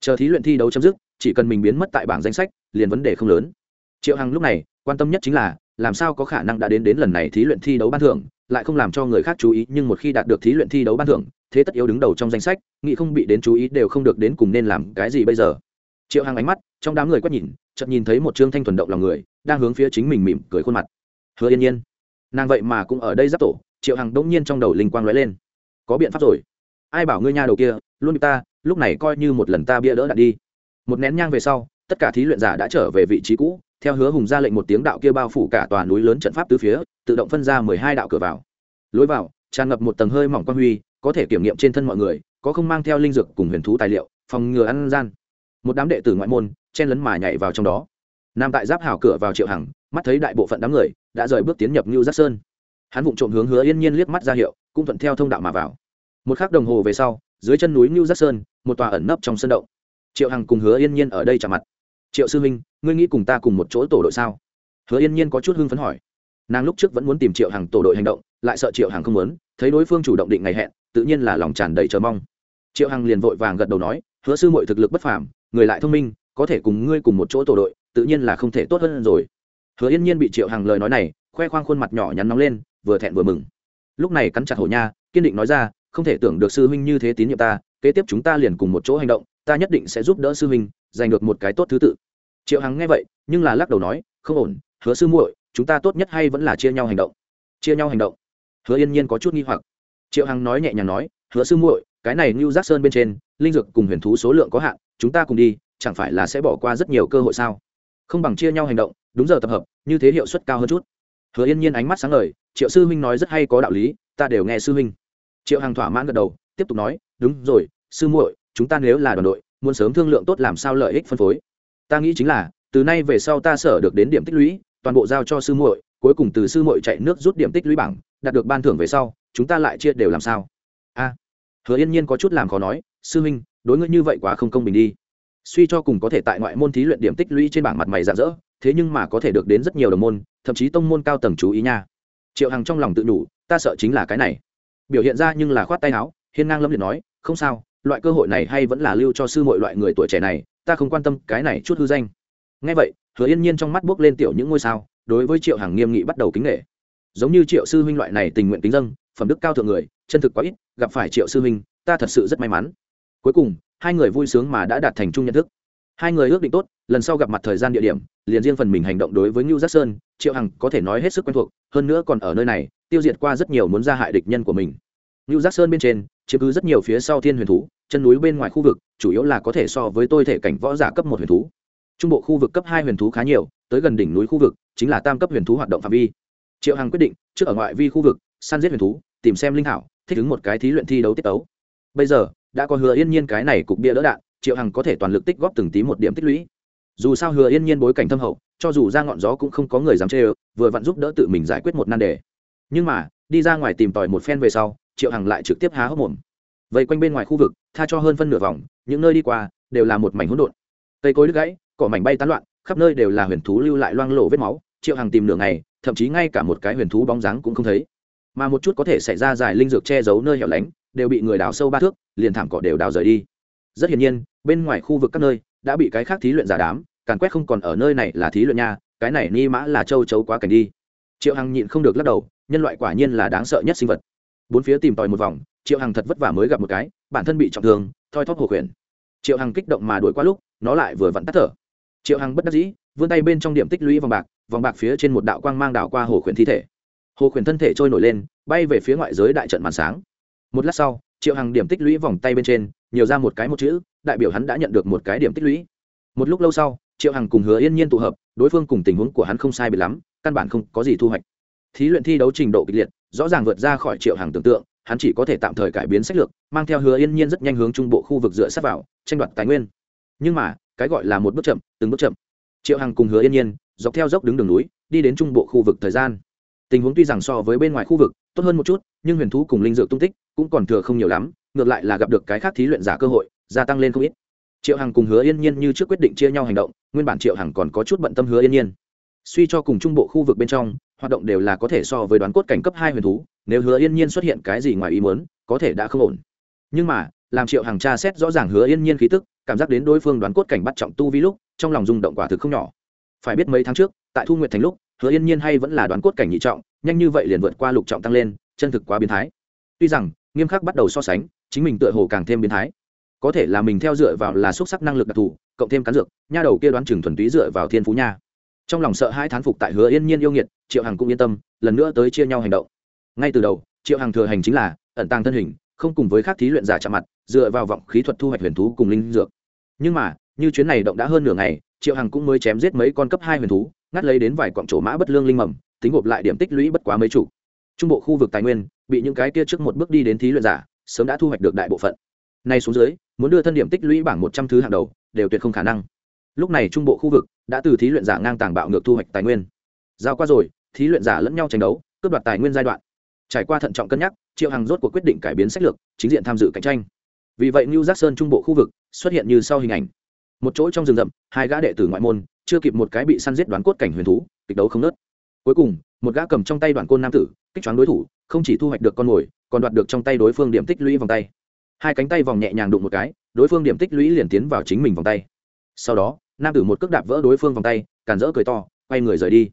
Chờ thí luyện thi đấu chấm dứt, chỉ cần mình biến mất tại bảng danh sách, liền vấn đề không lớn. Triệu hằng lúc này, quan tâm nhất chính là, làm sao có khả năng đã đến đến lần này thí luyện thi đấu ban thưởng, lại không làm cho người khác chú ý, nhưng một khi đạt được thí luyện thi đấu ban thưởng thế tất yếu đứng đầu trong danh sách, nghĩ không bị đến chú ý đều không được đến cùng nên làm cái gì bây giờ. Triệu hằng ánh mắt, trong đám người quét nhìn, chợt nhìn thấy một trương thanh thuần động lòng người, đang hướng phía chính mình mỉm cười khuôn mặt. Hứa yên nhiên, nàng vậy mà cũng ở đây giáp tổ, triệu hằng đông nhiên trong đầu linh quang lóe lên. Có biện pháp rồi. Ai bảo ngươi nha đầu kia, luôn bị ta, lúc này coi như một lần ta bia đỡ đạn đi. Một nén nhang về sau, tất cả thí luyện giả đã trở về vị trí cũ, theo hứa hùng ra lệnh một tiếng đạo kia bao phủ cả tòa núi lớn trận pháp tứ phía, tự động phân ra mười hai đạo cửa vào. Lối vào, tràn ngập một tầng hơi mỏng quang huy có thể kiểm nghiệm trên thân mọi người, có không mang theo linh dược cùng huyền thú tài liệu, phòng ngừa ăn gian. Một đám đệ tử ngoại môn, chen lấn mà nhảy vào trong đó. Nam tại giáp hào cửa vào triệu hằng, mắt thấy đại bộ phận đám người đã rời bước tiến nhập như giác sơn. Hắn vụng trộm hướng hứa yên nhiên liếc mắt ra hiệu, cũng thuận theo thông đạo mà vào. Một k h ắ c đồng hồ về sau, dưới chân núi như giác sơn, một tòa ẩn nấp trong sân động. Triệu hằng cùng hứa yên nhiên ở đây chạm mặt. Triệu sư huynh, ngươi nghĩ cùng ta cùng một chỗ tổ đội sao? Hứa yên nhiên có chút hưng phấn hỏi. Nàng lúc trước vẫn muốn tìm triệu hằng tổ đội hành động, lại sợ triệu hằng không muốn, thấy đối phương chủ động định ngày hẹn tự nhiên là lòng tràn đầy chờ mong. Triệu hằng liền vội vàng gật đầu nói, hứa sư mọi thực lực bất phàm, người lại thông minh, có thể cùng ngươi cùng một chỗ tổ đội, tự nhiên là không thể tốt hơn rồi. Hứa yên nhiên bị triệu hằng lời nói này, khoe khoang khuôn mặt nhỏ nhắn nóng lên, vừa thẹn vừa mừng. Lúc này cắn chặt hổ nha, kiên định nói ra, không thể tưởng được sư huynh như thế tín nhiệm ta, kế tiếp chúng ta liền cùng một chỗ hành động, ta nhất định sẽ giúp đỡ sư huynh, giành được một cái tốt thứ tự. Triệu hằng nghe vậy, nhưng là lắc đầu nói, không ổn, hứa sư muội, chúng ta tốt nhất hay vẫn là chia nhau hành động. Chia nhau hành động. Hứa yên nhiên có chút nghi hoặc triệu hằng nói nhẹ nhàng nói, hứa sư muội, cái này như giác sơn bên trên, linh dược cùng huyền thú số lượng có hạn, chúng ta cùng đi, chẳng phải là sẽ bỏ qua rất nhiều cơ hội sao? Không bằng chia nhau hành động, đúng giờ tập hợp, như thế hiệu suất cao hơn chút. Hứa yên nhiên ánh mắt sáng ngời, triệu sư huynh nói rất hay có đạo lý, ta đều nghe sư huynh. Triệu hằng thỏa mãn gật đầu, tiếp tục nói, đúng rồi, sư muội, chúng ta nếu là đoàn đội, muốn sớm thương lượng tốt làm sao lợi ích phân phối. Ta nghĩ chính là, từ nay về sau ta sở được đến điểm tích lũy, toàn bộ giao cho sư muội, cuối cùng từ sư muội chạy nước rút điểm tích lũy bảng, đạt được ban thưởng về sau chúng ta lại chia đều làm sao? A, hứa yên nhiên có chút làm khó nói, sư huynh, đối ngươi như vậy quá không công bình đi. Suy cho cùng có thể tại ngoại môn thí luyện điểm tích lũy trên bảng mặt mày rạng rỡ, thế nhưng mà có thể được đến rất nhiều đồng môn, thậm chí tông môn cao tầng chú ý nha. Triệu hằng trong lòng tự đủ ta sợ chính là cái này. Biểu hiện ra nhưng là khoát tay áo, hiên ngang lâm liệt nói, không sao, loại cơ hội này hay vẫn là lưu cho sư mọi loại người tuổi trẻ này, ta không quan tâm, cái này chút hư danh. Ngay vậy, hứa yên nhiên trong mắt bước lên tiểu những ngôi sao, đối với triệu hằng nghiêm nghị bắt đầu kính nghệ giống như triệu sư huynh loại này tình nguyện kính dân phẩm đức cao thượng người, chân thực quá ít, gặp phải triệu sư huynh ta thật sự rất may mắn. Cuối cùng, hai người vui sướng mà đã đạt thành chung nhận thức. Hai người ước định tốt, lần sau gặp mặt thời gian địa điểm, liền riêng phần mình hành động đối với ngưu giác sơn, triệu hằng có thể nói hết sức quen thuộc, hơn nữa còn ở nơi này, tiêu diệt qua rất nhiều muốn ra hại địch nhân của mình. Ngưu giác sơn bên trên, chiếm cứ rất nhiều phía sau thiên huyền thú, chân núi bên ngoài khu vực, chủ yếu là có thể so với tôi thể cảnh võ giả cấp một huyền thú. Trung bộ khu vực cấp hai huyền thú khá nhiều, tới gần đỉnh núi khu vực, chính là tam cấp huyền thú hoạt động phạm vi. Triệu hằng quyết định, trước ở ngoại vi khu vực săn giết huyền thú, tìm xem linh hảo thích ứng một cái thí luyện thi đấu tiết ấu bây giờ, đã có hứa yên nhiên cái này cục bia đỡ đạn, triệu hằng có thể toàn lực tích góp từng tí một điểm tích lũy. Dù sao hứa yên nhiên bối cảnh thâm hậu, cho dù ra ngọn gió cũng không có người dám chê ơ, vừa vặn giúp đỡ tự mình giải quyết một nan đề. Nhưng mà, đi ra ngoài tìm tòi một phen về sau, triệu hằng lại trực tiếp há hốc mồm. Vây quanh bên ngoài khu vực, tha cho hơn phân nửa vòng, những nơi đi qua, đều là một mảnh hỗn độn. Cây cối đứt gãy, cỏ mảnh bay tán loạn, khắp nơi đều là huyền thú lưu lại loang lổ vết máu. Triệu hằng tìm nửa ngày, thậm chí ngay cả một cái huyền thú bóng dáng cũng không thấy mà một chút có thể xảy ra dài linh dược che giấu nơi hẻo lánh, đều bị người đào sâu ba thước, liền thảm cỏ đều đào rời đi. Rất hiển nhiên, bên ngoài khu vực các nơi đã bị cái khác thí luyện giả đám, càn quét không còn ở nơi này là thí luyện nha, cái này ni mã là châu chấu quá cảnh đi. Triệu hằng nhịn không được lắc đầu, nhân loại quả nhiên là đáng sợ nhất sinh vật. Bốn phía tìm tòi một vòng, triệu hằng thật vất vả mới gặp một cái, bản thân bị trọng thương, thoi thóp hồ khuyển. Triệu hằng kích động mà đuổi qua lúc, nó lại vừa vặn tắt thở. Triệu hằng bất đắc dĩ, vươn tay bên trong điểm tích lũy vòng bạc vòng bạc phía trên một đạo quang mang đảo qua hồ khuyển thi thể hồ khuyển thân thể trôi nổi lên, bay về phía ngoại giới đại trận màn sáng. Một lát sau, triệu hằng điểm tích lũy vòng tay bên trên, nhiều ra một cái một chữ, đại biểu hắn đã nhận được một cái điểm tích lũy. Một lúc lâu sau, triệu hằng cùng hứa yên nhiên tụ hợp, đối phương cùng tình huống của hắn không sai biệt lắm, căn bản không có gì thu hoạch. Thí luyện thi đấu trình độ kịch liệt, rõ ràng vượt ra khỏi triệu hằng tưởng tượng, hắn chỉ có thể tạm thời cải biến sách lược, mang theo hứa yên nhiên rất nhanh hướng trung bộ khu vực dựa sát vào, tranh đoạt tài nguyên. Nhưng mà, cái gọi là một bước chậm, từng bước chậm. Triệu hằng cùng hứa yên nhiên dọc theo dốc đứng đường núi, đi đến trung bộ khu vực thời gian tình huống tuy rằng so với bên ngoài khu vực, tốt hơn một chút, nhưng huyền thú cùng linh dược tung tích cũng còn thừa không nhiều lắm, ngược lại là gặp được cái khác thí luyện giả cơ hội, gia tăng lên không ít. Triệu hằng cùng hứa yên nhiên như trước quyết định chia nhau hành động, nguyên bản triệu hằng còn có chút bận tâm hứa yên nhiên. Suy cho cùng trung bộ khu vực bên trong, hoạt động đều là có thể so với đoán cốt cảnh cấp hai huyền thú, nếu hứa yên nhiên xuất hiện cái gì ngoài ý muốn, có thể đã không ổn. Nhưng mà, làm triệu hàng tra xét rõ ràng hứa yên nhiên khí tức, cảm giác đến đối phương đoán cốt cảnh bắt trọng tu vi lúc, trong lòng rung động quả thực không nhỏ. Phải biết mấy tháng trước, tại thu nguyệt thành lúc hứa yên nhiên hay vẫn là đoán cốt cảnh nhị trọng, nhanh như vậy liền vượt qua lục trọng tăng lên, chân thực quá biến thái. Tuy rằng, nghiêm khắc bắt đầu so sánh, chính mình tựa hồ càng thêm biến thái. Có thể là mình theo dựa vào là xúc sắc năng lực đặc thù, cộng thêm cán dược, nha đầu kia đoán chừng thuần túy dựa vào thiên phú nha. Trong lòng sợ hai thán phục tại hứa yên nhiên yêu nghiệt, triệu hằng cũng yên tâm, lần nữa tới chia nhau hành động. Ngay từ đầu, triệu hằng thừa hành chính là ẩn tàng thân hình, không cùng với các thí luyện giả chạm mặt, dựa vào vọng khí thuật thu hoạch huyền thú cùng linh dược. Nhưng mà, như chuyến này động đã hơn nửa ngày, triệu hằng cũng mới chém giết mấy con cấp hai huyền thú ngắt lấy đến vài quặng trổ mã bất lương linh mầm, tính gộp lại điểm tích lũy bất quá mấy chủ trung bộ khu vực tài nguyên, bị những cái kia trước một bước đi đến thí luyện giả, sớm đã thu hoạch được đại bộ phận. Nay xuống dưới, muốn đưa thân điểm tích lũy bảng một trăm thứ hàng đầu, đều tuyệt không khả năng. Lúc này trung bộ khu vực đã từ thí luyện giả ngang tàng bạo ngược thu hoạch tài nguyên. Giao qua rồi, thí luyện giả lẫn nhau tranh đấu, cướp đoạt tài nguyên giai đoạn. Trải qua thận trọng cân nhắc, triệu hằng rốt cuộc quyết định cải biến sách lược, chính diện tham dự cạnh tranh. Vì vậy new giác sơn trung bộ khu vực xuất hiện như sau hình ảnh. Một chỗ trong rừng rậm, hai gã đệ tử ngoại môn chưa kịp một cái bị săn giết đoán cốt cảnh huyền thú, kịch đấu không nớt. Cuối cùng, một gã cầm trong tay đoàn côn nam tử, kích choáng đối thủ, không chỉ thu hoạch được con mồi, còn đoạt được trong tay đối phương điểm tích lũy vòng tay. Hai cánh tay vòng nhẹ nhàng đụng một cái, đối phương điểm tích lũy liền tiến vào chính mình vòng tay. Sau đó, nam tử một cước đạp vỡ đối phương vòng tay, càn rỡ cười to, quay người rời đi.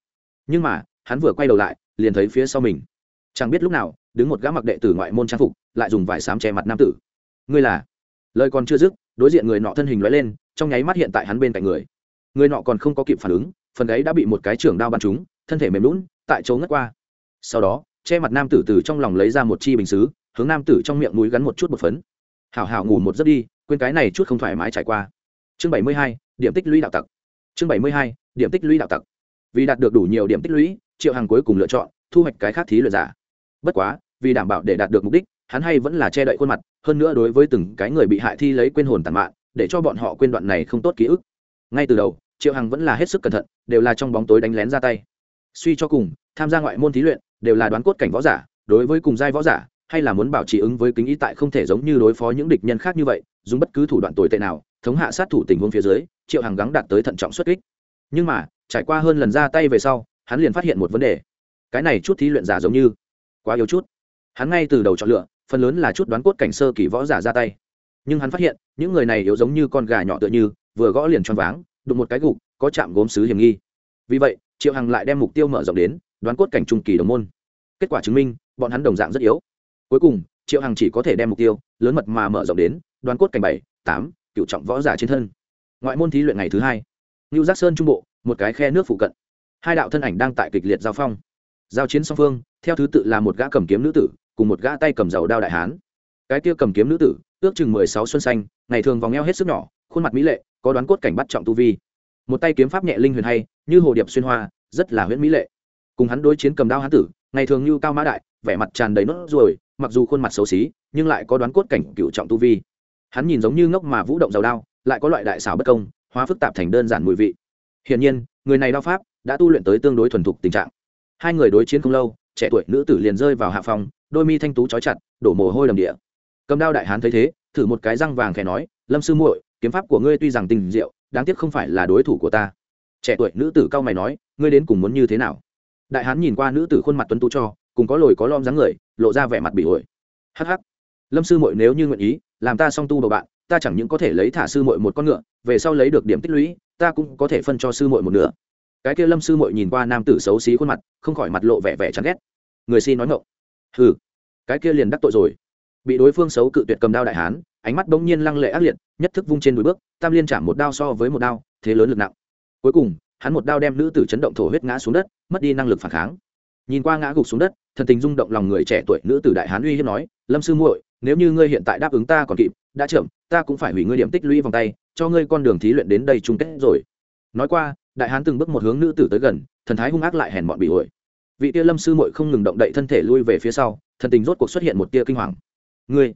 Nhưng mà, hắn vừa quay đầu lại, liền thấy phía sau mình. Chẳng biết lúc nào, đứng một gã mặc đệ tử ngoại môn trang phục, lại dùng vải sám che mặt nam tử. Ngươi là? Lời còn chưa dứt, đối diện người nọ thân hình lóe lên, trong nháy mắt hiện tại hắn bên cạnh người người nọ còn không có kịp phản ứng, phần gáy đã bị một cái trưởng đao bắn trúng, thân thể mềm lún, tại chỗ ngất qua. Sau đó, che mặt nam tử từ trong lòng lấy ra một chi bình xứ, hướng nam tử trong miệng núi gắn một chút một phấn. Hảo hảo ngủ một giấc đi, quên cái này chút không thoải mái trải qua. Chương bảy mươi hai, điểm tích lũy đạo tặc. Chương bảy mươi hai, điểm tích lũy đạo tặc. Vì đạt được đủ nhiều điểm tích lũy, triệu hàng cuối cùng lựa chọn thu hoạch cái khác thí luyện giả. Bất quá, vì đảm bảo để đạt được mục đích, hắn hay vẫn là che đậy khuôn mặt, hơn nữa đối với từng cái người bị hại thi lấy quên hồn tàn mạng để cho bọn họ quên đoạn này không tốt ký ức ngay từ đầu, triệu hằng vẫn là hết sức cẩn thận, đều là trong bóng tối đánh lén ra tay. Suy cho cùng, tham gia ngoại môn thí luyện, đều là đoán cốt cảnh võ giả, đối với cùng giai võ giả, hay là muốn bảo trì ứng với kính ý tại không thể giống như đối phó những địch nhân khác như vậy, dùng bất cứ thủ đoạn tồi tệ nào, thống hạ sát thủ tình huống phía dưới, triệu hằng gắng đạt tới thận trọng xuất kích. Nhưng mà, trải qua hơn lần ra tay về sau, hắn liền phát hiện một vấn đề. Cái này chút thí luyện giả giống như quá yếu chút. Hắn ngay từ đầu chọn lựa, phần lớn là chút đoán cốt cảnh sơ kỳ võ giả ra tay. Nhưng hắn phát hiện, những người này yếu giống như con gà nhỏ tựa như vừa gõ liền choáng váng, đụng một cái gục, có chạm gốm sứ hiểm nghi. Vì vậy, triệu hằng lại đem mục tiêu mở rộng đến, đoán cốt cảnh trung kỳ đồng môn. Kết quả chứng minh, bọn hắn đồng dạng rất yếu. Cuối cùng, triệu hằng chỉ có thể đem mục tiêu lớn mật mà mở rộng đến, đoán cốt cảnh bảy, tám, cựu trọng võ giả trên thân. Ngoại môn thí luyện ngày thứ hai, ngưu giác sơn trung bộ, một cái khe nước phụ cận. Hai đạo thân ảnh đang tại kịch liệt giao phong. Giao chiến song phương, theo thứ tự là một gã cầm kiếm nữ tử, cùng một gã tay cầm dầu đao đại hán. Cái kia cầm kiếm nữ tử, ước chừng mười sáu xuân xanh, ngày thường vòng eo hết sức nhỏ, khuôn mặt mỹ lệ có đoán cốt cảnh bắt trọng tu vi. Một tay kiếm pháp nhẹ linh huyền hay, như hồ điệp xuyên hoa, rất là huyễn mỹ lệ. Cùng hắn đối chiến cầm đao hán tử, ngày thường như cao mã đại, vẻ mặt tràn đầy nốt ruồi, mặc dù khuôn mặt xấu xí, nhưng lại có đoán cốt cảnh cựu trọng tu vi. Hắn nhìn giống như ngốc mà vũ động giàu đao, lại có loại đại xảo bất công, hóa phức tạp thành đơn giản mùi vị. Hiển nhiên, người này đao pháp đã tu luyện tới tương đối thuần thục tình trạng. Hai người đối chiến không lâu, trẻ tuổi nữ tử liền rơi vào hạ phòng, đôi mi thanh tú trói chặt, đổ mồ hôi đầm địa. Cầm đao đại hán thấy thế, thử một cái răng vàng khẽ nói, lâm sư muội kiếm pháp của ngươi tuy rằng tình diệu, đáng tiếc không phải là đối thủ của ta. Trẻ tuổi nữ tử cao mày nói, ngươi đến cùng muốn như thế nào? Đại hán nhìn qua nữ tử khuôn mặt tuấn tú cho, cùng có lồi có lom dáng người, lộ ra vẻ mặt bị ổi. Hắc hắc. Lâm sư muội nếu như nguyện ý, làm ta song tu bầu bạn, ta chẳng những có thể lấy thả sư muội một con ngựa, về sau lấy được điểm tích lũy, ta cũng có thể phân cho sư muội một nửa. Cái kia lâm sư muội nhìn qua nam tử xấu xí khuôn mặt, không khỏi mặt lộ vẻ vẻ chán ghét. Người xin nói ngộng hừ. Cái kia liền đắc tội rồi bị đối phương xấu cự tuyệt cầm đao đại hán, ánh mắt bỗng nhiên lăng lệ ác liệt, nhất thức vung trên đùi bước, tam liên chạm một đao so với một đao, thế lớn lực nặng. Cuối cùng, hắn một đao đem nữ tử chấn động thổ huyết ngã xuống đất, mất đi năng lực phản kháng. Nhìn qua ngã gục xuống đất, thần tình rung động lòng người trẻ tuổi nữ tử đại hán uy hiếp nói, lâm sư muội, nếu như ngươi hiện tại đáp ứng ta còn kịp, đã chậm, ta cũng phải hủy ngươi điểm tích lũy vòng tay, cho ngươi con đường thí luyện đến đây chung kết rồi. Nói qua, đại hán từng bước một hướng nữ tử tới gần, thần thái hung ác lại hèn bọn bị ổi. Vị tia lâm sư muội không ngừng động đậy thân thể lui về phía sau, thần tình rốt cuộc xuất hiện một tia kinh hoàng ngươi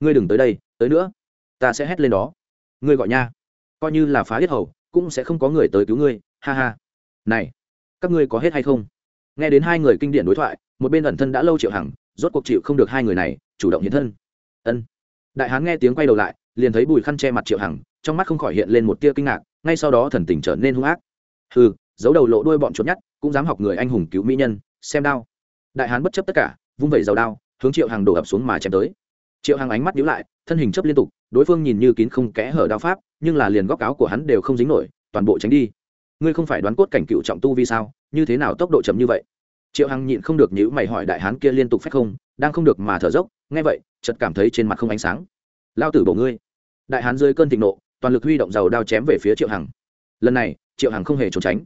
ngươi đừng tới đây, tới nữa. Ta sẽ hét lên đó. Ngươi gọi nha. Coi như là phá hết hầu, cũng sẽ không có người tới cứu ngươi. Ha ha. Này, các ngươi có hết hay không? Nghe đến hai người kinh điển đối thoại, một bên ẩn thân đã lâu triệu hằng, rốt cuộc chịu không được hai người này, chủ động hiện thân. Ân. Đại hán nghe tiếng quay đầu lại, liền thấy bùi khăn che mặt triệu hằng, trong mắt không khỏi hiện lên một tia kinh ngạc, ngay sau đó thần tình trở nên hung ác. Hừ, giấu đầu lộ đuôi bọn chuột nhắt, cũng dám học người anh hùng cứu mỹ nhân, xem đao. Đại hán bất chấp tất cả, vung vẩy dầu đao, hướng triệu hằng đổ ập xuống mà chém tới triệu hằng ánh mắt nhíu lại, thân hình chấp liên tục, đối phương nhìn như kín không kẽ hở đao pháp, nhưng là liền góc áo của hắn đều không dính nổi, toàn bộ tránh đi. Ngươi không phải đoán cốt cảnh cựu trọng tu vì sao, như thế nào tốc độ chậm như vậy? Triệu hằng nhịn không được nhữ mày hỏi đại hán kia liên tục phép không, đang không được mà thở dốc, nghe vậy, chợt cảm thấy trên mặt không ánh sáng. Lao tử bổ ngươi. Đại hán dưới cơn thịnh nộ, toàn lực huy động dầu đao chém về phía triệu hằng. Lần này, triệu hằng không hề trốn tránh.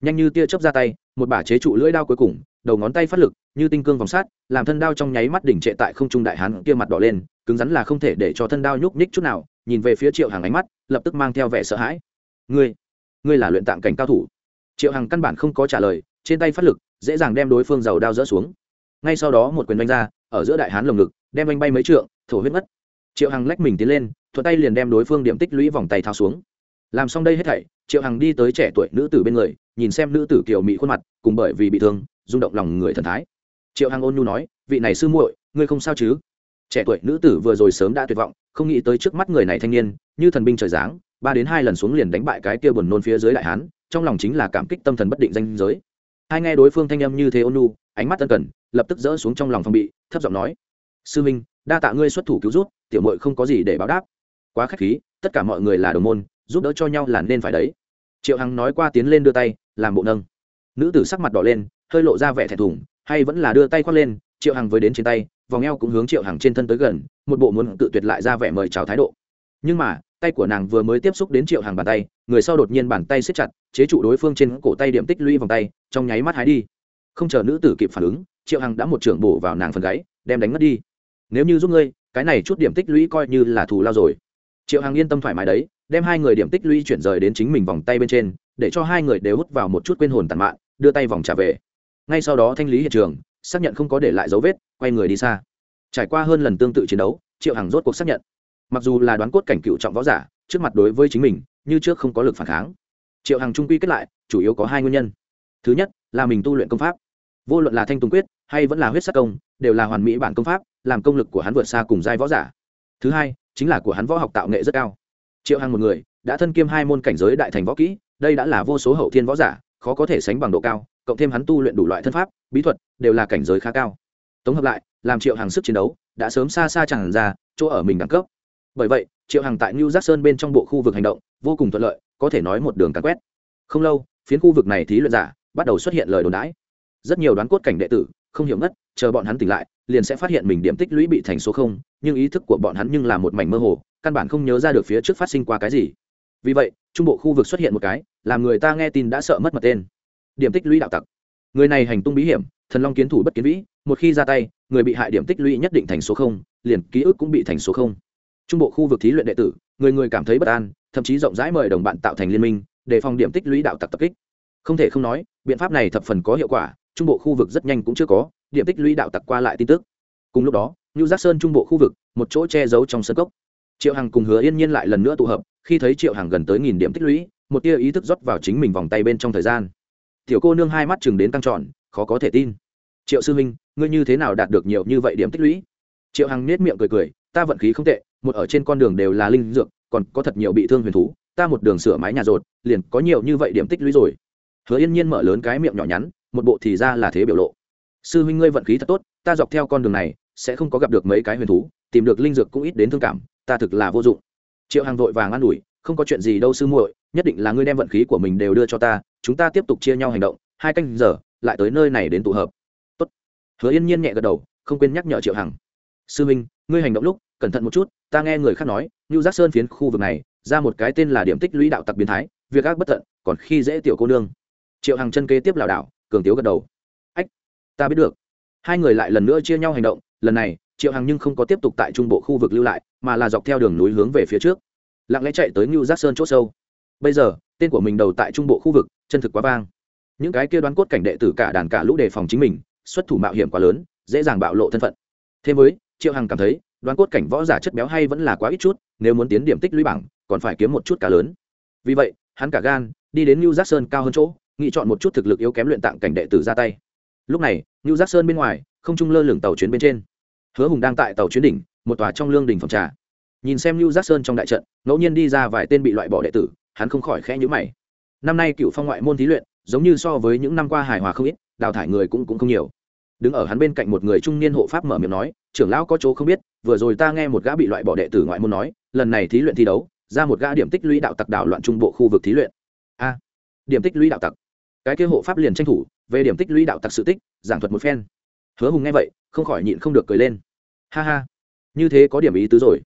Nhanh như tia chớp ra tay, một bả chế trụ lưỡi đao cuối cùng, đầu ngón tay phát lực như tinh cương vòng sát, làm thân đao trong nháy mắt đỉnh trệ tại không trung đại hán kia mặt đỏ lên, cứng rắn là không thể để cho thân đao nhúc nhích chút nào, nhìn về phía triệu hằng ánh mắt, lập tức mang theo vẻ sợ hãi. Ngươi ngươi là luyện tạng cảnh cao thủ. Triệu hằng căn bản không có trả lời, trên tay phát lực, dễ dàng đem đối phương giàu đao dỡ xuống. Ngay sau đó một quyền đánh ra, ở giữa đại hán lồng ngực, đem anh bay mấy trượng, thổ huyết mất triệu hằng lách mình tiến lên, thuận tay liền đem đối phương điểm tích lũy vòng tay thao xuống. Làm xong đây hết thảy, triệu hằng đi tới trẻ tuổi nữ tử bên người, nhìn xem nữ tử kiều mỹ khuôn mặt, cùng bởi vì bị thương, rung động lòng người thần thái triệu hằng ôn nhu nói, vị này sư muội, ngươi không sao chứ? Trẻ tuổi nữ tử vừa rồi sớm đã tuyệt vọng, không nghĩ tới trước mắt người này thanh niên, như thần binh trời giáng, ba đến hai lần xuống liền đánh bại cái kia buồn nôn phía dưới đại hán, trong lòng chính là cảm kích tâm thần bất định danh giới. Hai nghe đối phương thanh âm như thế ôn nhu, ánh mắt tân cần, lập tức dỡ xuống trong lòng phòng bị, thấp giọng nói, sư minh, đa tạ ngươi xuất thủ cứu rút tiểu mội không có gì để báo đáp. Quá khách khí, tất cả mọi người là đồng môn, giúp đỡ cho nhau là nên phải đấy. Triệu hằng nói qua tiến lên đưa tay, làm bộ nâng. Nữ tử sắc mặt đỏ lên, hơi lộ ra vẻ thẹn thùng hay vẫn là đưa tay khoác lên, triệu hằng với đến trên tay, vòng eo cũng hướng triệu hằng trên thân tới gần, một bộ muốn tự tuyệt lại ra vẻ mời chào thái độ. Nhưng mà, tay của nàng vừa mới tiếp xúc đến triệu hằng bàn tay, người sau đột nhiên bàn tay siết chặt, chế trụ đối phương trên cổ tay điểm tích lũy vòng tay, trong nháy mắt hái đi. Không chờ nữ tử kịp phản ứng, triệu hằng đã một trưởng bổ vào nàng phần gáy, đem đánh mất đi. Nếu như giúp ngươi, cái này chút điểm tích lũy coi như là thù lao rồi. Triệu hằng yên tâm thoải mái đấy, đem hai người điểm tích lũy chuyển rời đến chính mình vòng tay bên trên, để cho hai người đều hút vào một chút quên hồn tàn mạn, đưa tay vòng trả về ngay sau đó thanh lý hiện trường, xác nhận không có để lại dấu vết, quay người đi xa. Trải qua hơn lần tương tự chiến đấu, triệu hằng rốt cuộc xác nhận. Mặc dù là đoán cốt cảnh cựu trọng võ giả, trước mặt đối với chính mình, như trước không có lực phản kháng. Triệu hằng trung quy kết lại, chủ yếu có hai nguyên nhân. Thứ nhất, là mình tu luyện công pháp. Vô luận là thanh tùng quyết, hay vẫn là huyết sắc công, đều là hoàn mỹ bản công pháp, làm công lực của hắn vượt xa cùng giai võ giả. Thứ hai, chính là của hắn võ học tạo nghệ rất cao. Triệu hằng một người, đã thân kiêm hai môn cảnh giới đại thành võ kỹ, đây đã là vô số hậu thiên võ giả, khó có thể sánh bằng độ cao cộng thêm hắn tu luyện đủ loại thân pháp, bí thuật, đều là cảnh giới khá cao. Tổng hợp lại, làm triệu hàng sức chiến đấu, đã sớm xa xa chẳng ra chỗ ở mình đẳng cấp. Bởi vậy, triệu hàng tại new giác sơn bên trong bộ khu vực hành động, vô cùng thuận lợi, có thể nói một đường càn quét. Không lâu, phiến khu vực này thí luyện giả bắt đầu xuất hiện lời đồn đãi. Rất nhiều đoán cốt cảnh đệ tử, không hiểu ngất, chờ bọn hắn tỉnh lại, liền sẽ phát hiện mình điểm tích lũy bị thành số không, nhưng ý thức của bọn hắn nhưng là một mảnh mơ hồ, căn bản không nhớ ra được phía trước phát sinh qua cái gì. Vì vậy, trung bộ khu vực xuất hiện một cái, làm người ta nghe tin đã sợ mất mật tên điểm tích lũy đạo tặc. Người này hành tung bí hiểm, thần long kiến thủ bất kiến vĩ, một khi ra tay, người bị hại điểm tích lũy nhất định thành số không, liền ký ức cũng bị thành số không. Trung bộ khu vực thí luyện đệ tử, người người cảm thấy bất an, thậm chí rộng rãi mời đồng bạn tạo thành liên minh để phòng điểm tích lũy đạo tặc tập kích. Không thể không nói, biện pháp này thập phần có hiệu quả, trung bộ khu vực rất nhanh cũng chưa có, điểm tích lũy đạo tặc qua lại tin tức. Cùng lúc đó như giác sơn trung bộ khu vực, một chỗ che giấu trong sân cốc. Triệu hằng cùng hứa yên nhiên lại lần nữa tụ hợp, khi thấy triệu hằng gần tới nghìn điểm tích lũy, một tia ý thức rót vào chính mình vòng tay bên trong thời gian tiểu cô nương hai mắt chừng đến căng tròn, khó có thể tin. Triệu sư minh ngươi như thế nào đạt được nhiều như vậy điểm tích lũy? Triệu hằng nết miệng cười cười, ta vận khí không tệ, một ở trên con đường đều là linh dược, còn có thật nhiều bị thương huyền thú, ta một đường sửa mái nhà rột, liền có nhiều như vậy điểm tích lũy rồi. Hứa yên nhiên mở lớn cái miệng nhỏ nhắn, một bộ thì ra là thế biểu lộ. Sư huynh ngươi vận khí thật tốt, ta dọc theo con đường này, sẽ không có gặp được mấy cái huyền thú, tìm được linh dược cũng ít đến thương cảm, ta thực là vô dụng. Triệu hằng vội vàng an ủi không có chuyện gì đâu sư muội, nhất định là ngươi đem vận khí của mình đều đưa cho ta, chúng ta tiếp tục chia nhau hành động, hai canh giờ, lại tới nơi này đến tụ hợp. Tốt. hứa yên nhiên nhẹ gật đầu, không quên nhắc nhở triệu hằng. Sư minh ngươi hành động lúc, cẩn thận một chút, ta nghe người khác nói như giác sơn phiến khu vực này, ra một cái tên là điểm tích lũy đạo tặc biến thái, việc ác bất tận, còn khi dễ tiểu cô nương. Triệu hằng chân kế tiếp lảo đảo, cường tiếu gật đầu. Ách, ta biết được. Hai người lại lần nữa chia nhau hành động, lần này, triệu hằng nhưng không có tiếp tục tại trung bộ khu vực lưu lại, mà là dọc theo đường núi hướng về phía trước lặng lẽ chạy tới ngưu giác sơn c h ỗ sâu. Bây giờ, tên của mình đầu tại trung bộ khu vực, chân thực quá vang. Những cái kia đoán cốt cảnh đệ tử cả đàn cả lũ đề phòng chính mình, xuất thủ mạo hiểm quá lớn, dễ dàng bạo lộ thân phận. Thêm với, triệu hằng cảm thấy, đoán cốt cảnh võ giả chất béo hay vẫn là quá ít chút, nếu muốn tiến điểm tích lũy bảng, còn phải kiếm một chút cả lớn. Vì vậy, hắn cả gan, đi đến new giác sơn cao hơn chỗ nghĩ chọn một chút thực lực yếu kém luyện tạng cảnh đệ tử ra tay. Lúc này ngưu giác sơn bên ngoài, không trung lơ lửng tàu chuyến bên trên. Hứa hùng đang tại tàu chuyến đỉnh, một tòa trong lương đình phòng trà nhìn xem lưu giác sơn trong đại trận, ngẫu nhiên đi ra vài tên bị loại bỏ đệ tử, hắn không khỏi khẽ nhữ mày. Năm nay cựu phong ngoại môn thí luyện, giống như so với những năm qua hài hòa không ít, đào thải người cũng cũng không nhiều. Đứng ở hắn bên cạnh một người trung niên hộ pháp mở miệng nói, trưởng lão có chỗ không biết, vừa rồi ta nghe một gã bị loại bỏ đệ tử ngoại môn nói, lần này thí luyện thi đấu, ra một gã điểm tích lũy đạo tặc đảo loạn trung bộ khu vực thí luyện. A, điểm tích lũy đạo tặc. Cái kia hộ pháp liền tranh thủ, về điểm tích lũy đạo tặc sự tích, giảng thuật một phen. Hứa hùng nghe vậy, không khỏi nhịn không được cười lên. Ha ha, như thế có điểm ý tứ rồi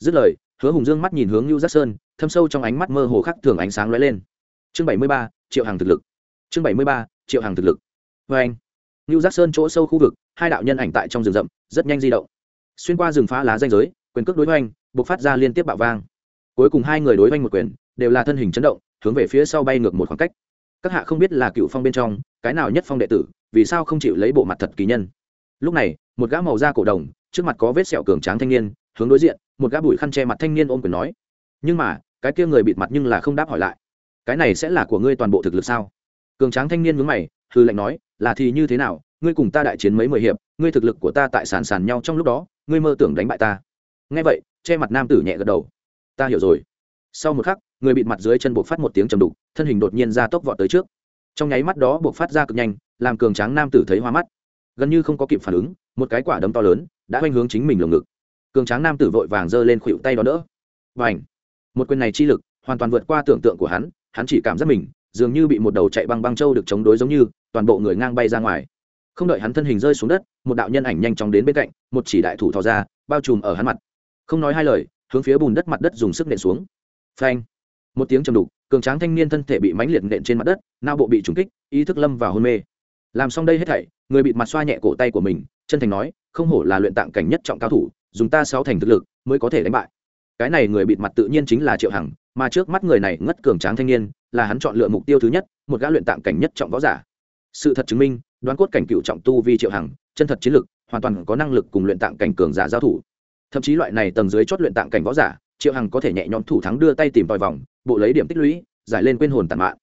dứt lời hứa hùng dương mắt nhìn hướng lưu giác sơn thâm sâu trong ánh mắt mơ hồ khắc thường ánh sáng lóe lên. Chương bảy mươi ba triệu hàng thực lực. Chương bảy mươi ba triệu hàng thực lực. Vê anh lưu giác sơn chỗ sâu khu vực hai đạo nhân ảnh tại trong rừng rậm rất nhanh di động. Xuyên qua rừng phá lá danh giới quyền cước đối với anh, buộc phát ra liên tiếp bạo vang. Cuối cùng hai người đối với anh một quyền đều là thân hình chấn động hướng về phía sau bay ngược một khoảng cách. Các hạ không biết là cựu phong bên trong cái nào nhất phong đệ tử vì sao không chịu lấy bộ mặt thật kỳ nhân. Lúc này một gã màu da cổ đồng trước mặt có vết sẹo cường tráng thanh niên hướng đối diện một gã bụi khăn che mặt thanh niên ôm quyền nói, nhưng mà, cái kia người bịt mặt nhưng là không đáp hỏi lại. Cái này sẽ là của ngươi toàn bộ thực lực sao? Cường tráng thanh niên mướn mày hư lệnh nói, là thì như thế nào? Ngươi cùng ta đại chiến mấy mười hiệp, ngươi thực lực của ta tại sàn sàn nhau trong lúc đó, ngươi mơ tưởng đánh bại ta. Nghe vậy, che mặt nam tử nhẹ gật đầu. Ta hiểu rồi. Sau một khắc, người bịt mặt dưới chân buộc phát một tiếng trầm đục, thân hình đột nhiên ra tốc vọt tới trước. Trong nháy mắt đó buộc phát ra cực nhanh, làm cường tráng nam tử thấy hoa mắt. Gần như không có kịp phản ứng, một cái quả đấm to lớn đã oanh hướng chính mình lồng ngực cường tráng nam tử vội vàng giơ lên khuỵu tay đó đỡ. Và ảnh một quyền này chi lực, hoàn toàn vượt qua tưởng tượng của hắn hắn chỉ cảm giác mình dường như bị một đầu chạy băng băng châu được chống đối giống như toàn bộ người ngang bay ra ngoài. Không đợi hắn thân hình rơi xuống đất, một đạo nhân ảnh nhanh chóng đến bên cạnh, một chỉ đại thủ thò ra, bao trùm ở hắn mặt. Không nói hai lời, hướng phía bùn đất mặt đất dùng sức nện xuống. Phanh! Một tiếng trầm đục, cường tráng thanh niên thân thể bị mãnh liệt nện trên mặt đất nao bộ bị trúng kích, ý thức lâm vào hôn mê. Làm xong đây hết thảy, người bị mặt xoa nhẹ cổ tay của mình, chân thành nói, không hổ là luyện tạng cảnh nhất trọng cao thủ dùng ta sáu thành thực lực mới có thể đánh bại. Cái này người bịt mặt tự nhiên chính là triệu hằng, mà trước mắt người này ngất cường tráng thanh niên, là hắn chọn lựa mục tiêu thứ nhất, một gã luyện tạng cảnh nhất trọng võ giả. Sự thật chứng minh, đoán cốt cảnh cựu trọng tu vi triệu hằng, chân thật chiến lực, hoàn toàn có năng lực cùng luyện tạng cảnh cường giả giao thủ. Thậm chí loại này tầng dưới chót luyện tạng cảnh võ giả, triệu hằng có thể nhẹ nhõm thủ thắng đưa tay tìm tòi vòng, bộ lấy điểm tích lũy, giải lên quên hồn tàn mạn.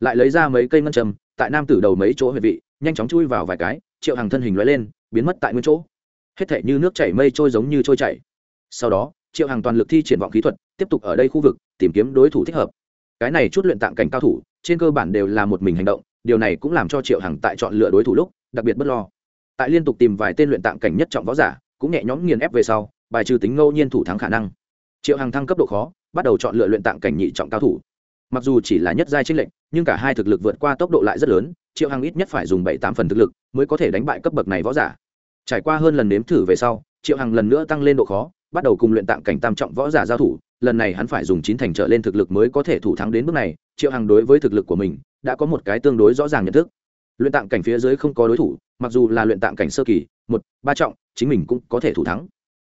Lại lấy ra mấy cây ngân châm, tại nam tử đầu mấy chỗ huyệt vị, nhanh chóng chui vào vài cái, triệu hằng thân hình lóe lên, biến mất tại nguyên chỗ hết thể như nước chảy mây trôi giống như trôi chảy. Sau đó, triệu hằng toàn lực thi triển vọng kỹ thuật, tiếp tục ở đây khu vực, tìm kiếm đối thủ thích hợp. Cái này chút luyện tạng cảnh cao thủ, trên cơ bản đều là một mình hành động, điều này cũng làm cho triệu hằng tại chọn lựa đối thủ lúc, đặc biệt bất lo. Tại liên tục tìm vài tên luyện tạng cảnh nhất trọng võ giả, cũng nhẹ nhõm nghiền ép về sau, bài trừ tính ngẫu nhiên thủ thắng khả năng. Triệu hằng thăng cấp độ khó, bắt đầu chọn lựa luyện tạng cảnh nhị trọng cao thủ. Mặc dù chỉ là nhất giai tranh lệnh nhưng cả hai thực lực vượt qua tốc độ lại rất lớn, triệu hằng ít nhất phải dùng bảy tám phần thực lực mới có thể đánh bại cấp bậc này võ giả trải qua hơn lần nếm thử về sau, triệu hằng lần nữa tăng lên độ khó, bắt đầu cùng luyện tạng cảnh tam trọng võ giả giao thủ. Lần này hắn phải dùng chín thành trở lên thực lực mới có thể thủ thắng đến bước này. Triệu hằng đối với thực lực của mình, đã có một cái tương đối rõ ràng nhận thức. Luyện tạng cảnh phía dưới không có đối thủ, mặc dù là luyện tạng cảnh sơ kỳ, một, ba trọng, chính mình cũng có thể thủ thắng.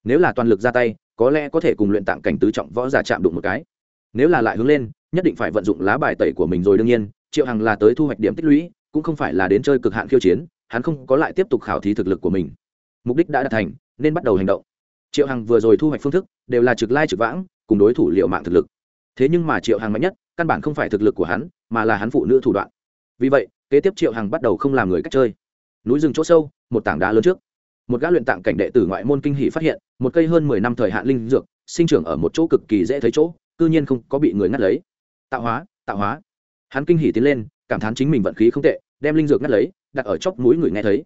Nếu là toàn lực ra tay, có lẽ có thể cùng luyện tạng cảnh tứ trọng võ giả chạm đụng một cái. Nếu là lại hướng lên, nhất định phải vận dụng lá bài tẩy của mình rồi đương nhiên, triệu hằng là tới thu hoạch điểm tích lũy, cũng không phải là đến chơi cực hạn khiêu chiến, hắn không có lại tiếp tục khảo thí thực lực của mình mục đích đã đạt thành, nên bắt đầu hành động. Triệu hằng vừa rồi thu hoạch phương thức đều là trực lai trực vãng, cùng đối thủ liệu mạng thực lực. Thế nhưng mà triệu hằng mạnh nhất, căn bản không phải thực lực của hắn, mà là hắn phụ nữ thủ đoạn. Vì vậy, kế tiếp triệu hằng bắt đầu không làm người cách chơi. Núi rừng chỗ sâu, một tảng đá lớn trước. Một gã luyện tạng cảnh đệ tử ngoại môn kinh hỷ phát hiện, một cây hơn mười năm thời hạn linh dược, sinh trưởng ở một chỗ cực kỳ dễ thấy chỗ, cư nhiên không có bị người ngắt lấy. Tạo hóa tạo hóa. Hắn kinh hỷ tiến lên, cảm thán chính mình vận khí không tệ, đem linh dược ngắt lấy, đặt ở chóc mũi người nghe thấy.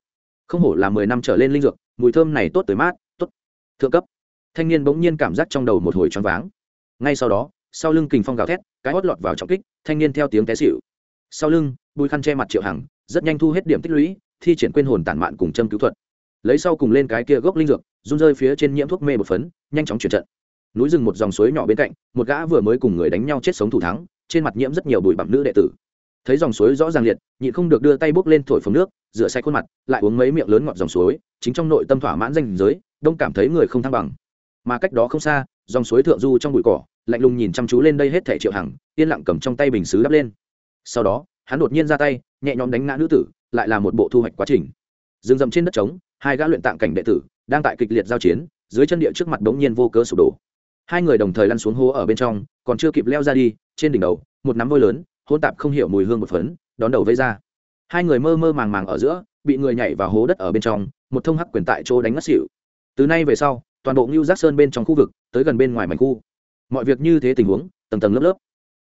Không hổ là mười năm trở lên linh dược mùi thơm này tốt tới mát, tốt. Thượng cấp. Thanh niên bỗng nhiên cảm giác trong đầu một hồi choáng váng. Ngay sau đó, sau lưng kình phong gào thét, cái hót lọt vào trọng kích, thanh niên theo tiếng té xịu sau lưng, bùi khăn che mặt triệu hằng, rất nhanh thu hết điểm tích lũy, thi triển quên hồn tản mạn cùng châm cứu thuật. Lấy sau cùng lên cái kia gốc linh dược, run rơi phía trên nhiễm thuốc mê một phấn, nhanh chóng chuyển trận. Núi rừng một dòng suối nhỏ bên cạnh, một gã vừa mới cùng người đánh nhau chết sống thủ thắng, trên mặt nhiễm rất nhiều bụi bặm nữ đệ tử. Thấy dòng suối rõ ràng liệt, nhịn không được đưa tay bốc lên thổi phồng nước rửa sạch khuôn mặt, lại uống mấy miệng lớn ngọt dòng suối, chính trong nội tâm thỏa mãn danh giới, đông cảm thấy người không thăng bằng. Mà cách đó không xa, dòng suối thượng du trong bụi cỏ, lạnh lùng nhìn chăm chú lên đây hết thẻ triệu hằng, yên lặng cầm trong tay bình xứ đắp lên. Sau đó, hắn đột nhiên ra tay, nhẹ nhõm đánh ngã nữ tử, lại là một bộ thu hoạch quá trình. Rừng rậm trên đất trống, hai gã luyện tạng cảnh đệ tử, đang tại kịch liệt giao chiến, dưới chân địa trước mặt bỗng nhiên vô cớ sụp đổ. Hai người đồng thời lăn xuống hố ở bên trong, còn chưa kịp leo ra đi, trên đỉnh đầu, một nắm vôi lớn hôn tạp không hiểu mùi hương một phấn, đón đầu vây ra hai người mơ mơ màng màng ở giữa, bị người nhảy vào hố đất ở bên trong, một thông hắc quyền tại chỗ đánh ngất xỉu. Từ nay về sau, toàn bộ ngưu giác sơn bên trong khu vực, tới gần bên ngoài mảnh khu. Mọi việc như thế tình huống, tầng tầng lớp lớp.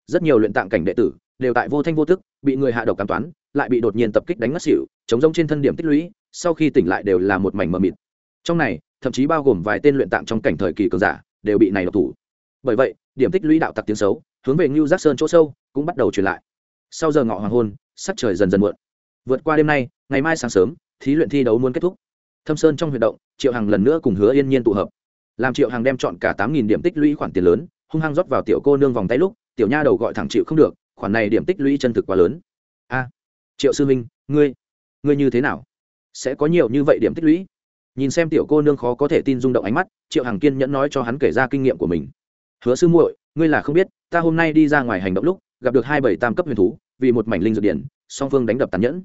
Rất nhiều luyện tạng cảnh đệ tử, đều tại vô thanh vô tức, bị người hạ độc cảm toán, lại bị đột nhiên tập kích đánh ngất xỉu, chống rông trên thân điểm tích lũy, sau khi tỉnh lại đều là một mảnh mờ mịt. Trong này, thậm chí bao gồm vài tên luyện tạng trong cảnh thời kỳ cường giả, đều bị này độc thủ. Bởi vậy, điểm tích lũy đạo tặc tiếng xấu, hướng về ngưu giác sơn chỗ sâu, cũng bắt đầu truyền lại. Sau giờ ngọ hoàng hôn, sắc trời dần dần muộn vượt qua đêm nay, ngày mai sáng sớm, thí luyện thi đấu muốn kết thúc. Thâm sơn trong huy động, triệu hằng lần nữa cùng hứa yên nhiên tụ hợp. Làm triệu hằng đem chọn cả tám nghìn điểm tích lũy khoản tiền lớn, hung hăng rót vào tiểu cô nương vòng tay lúc, tiểu nha đầu gọi thẳng chịu không được, khoản này điểm tích lũy chân thực quá lớn. A, triệu sư minh ngươi ngươi như thế nào? Sẽ có nhiều như vậy điểm tích lũy? Nhìn xem tiểu cô nương khó có thể tin rung động ánh mắt, triệu hằng kiên nhẫn nói cho hắn kể ra kinh nghiệm của mình. Hứa sư muội, ngươi là không biết, ta hôm nay đi ra ngoài hành động lúc, gặp được hai bảy tam cấp huyền thú, vì một mảnh linh dược điển, song phương đánh đập tàn nhẫn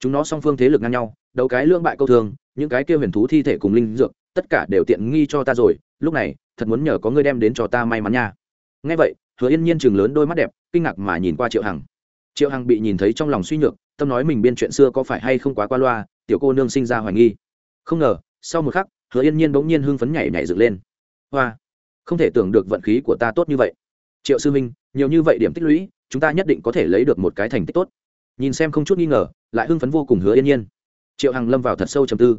chúng nó song phương thế lực ngang nhau, đấu cái lương bại câu thường, những cái kia huyền thú thi thể cùng linh dược, tất cả đều tiện nghi cho ta rồi, lúc này, thật muốn nhờ có ngươi đem đến cho ta may mắn nha. Ngay vậy, hứa yên nhiên chừng lớn đôi mắt đẹp, kinh ngạc mà nhìn qua triệu hằng. Triệu hằng bị nhìn thấy trong lòng suy nhược, tâm nói mình biên chuyện xưa có phải hay không quá qua loa, tiểu cô nương sinh ra hoài nghi. Không ngờ, sau một khắc, hứa yên nhiên bỗng nhiên hưng phấn nhảy nhảy dựng lên. Hoa, không thể tưởng được vận khí của ta tốt như vậy. Triệu sư minh, nhiều như vậy điểm tích lũy, chúng ta nhất định có thể lấy được một cái thành tích tốt nhìn xem không chút nghi ngờ, lại hưng phấn vô cùng hứa yên nhiên. Triệu hằng lâm vào thật sâu trầm tư.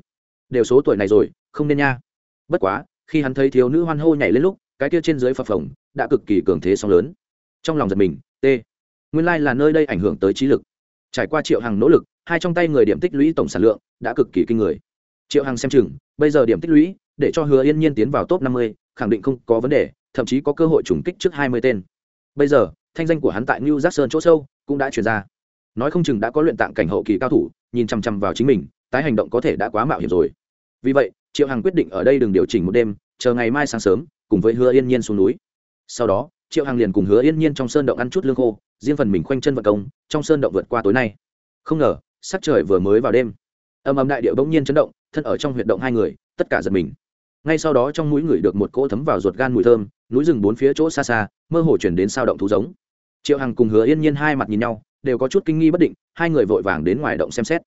Đều số tuổi này rồi, không nên nha. Bất quá, khi hắn thấy thiếu nữ hoan hô nhảy lên lúc, cái kia trên dưới phập phồng, đã cực kỳ cường thế song lớn. Trong lòng giật mình, t, nguyên lai là nơi đây ảnh hưởng tới trí lực. Trải qua triệu hằng nỗ lực, hai trong tay người điểm tích lũy tổng sản lượng đã cực kỳ kinh người. Triệu hằng xem chừng, bây giờ điểm tích lũy, để cho hứa yên nhiên tiến vào top năm mươi, khẳng định không có vấn đề, thậm chí có cơ hội trùng kích trước hai mươi tên. Bây giờ, thanh danh của hắn tại new giác sơn chỗ sâu cũng đã chuyển ra nói không chừng đã có luyện tạng cảnh hậu kỳ cao thủ, nhìn chằm chằm vào chính mình, tái hành động có thể đã quá mạo hiểm rồi. Vì vậy, triệu hằng quyết định ở đây đừng điều chỉnh một đêm, chờ ngày mai sáng sớm, cùng với hứa yên nhiên xuống núi. Sau đó, triệu hằng liền cùng hứa yên nhiên trong sơn động ăn chút lương khô, riêng phần mình khoanh chân vận công, trong sơn động vượt qua tối nay. Không ngờ, sắc trời vừa mới vào đêm. Âm âm đại điệu bỗng nhiên chấn động, thân ở trong huyệt động hai người, tất cả giật mình. Ngay sau đó trong mũi người được một cỗ thấm vào ruột gan mùi thơm, núi rừng bốn phía chỗ xa xa, mơ hồ chuyển đến sao động thú giống. Triệu hằng cùng hứa yên nhiên hai mặt nhìn nhau đều có chút kinh nghi bất định, hai người vội vàng đến ngoài động xem xét.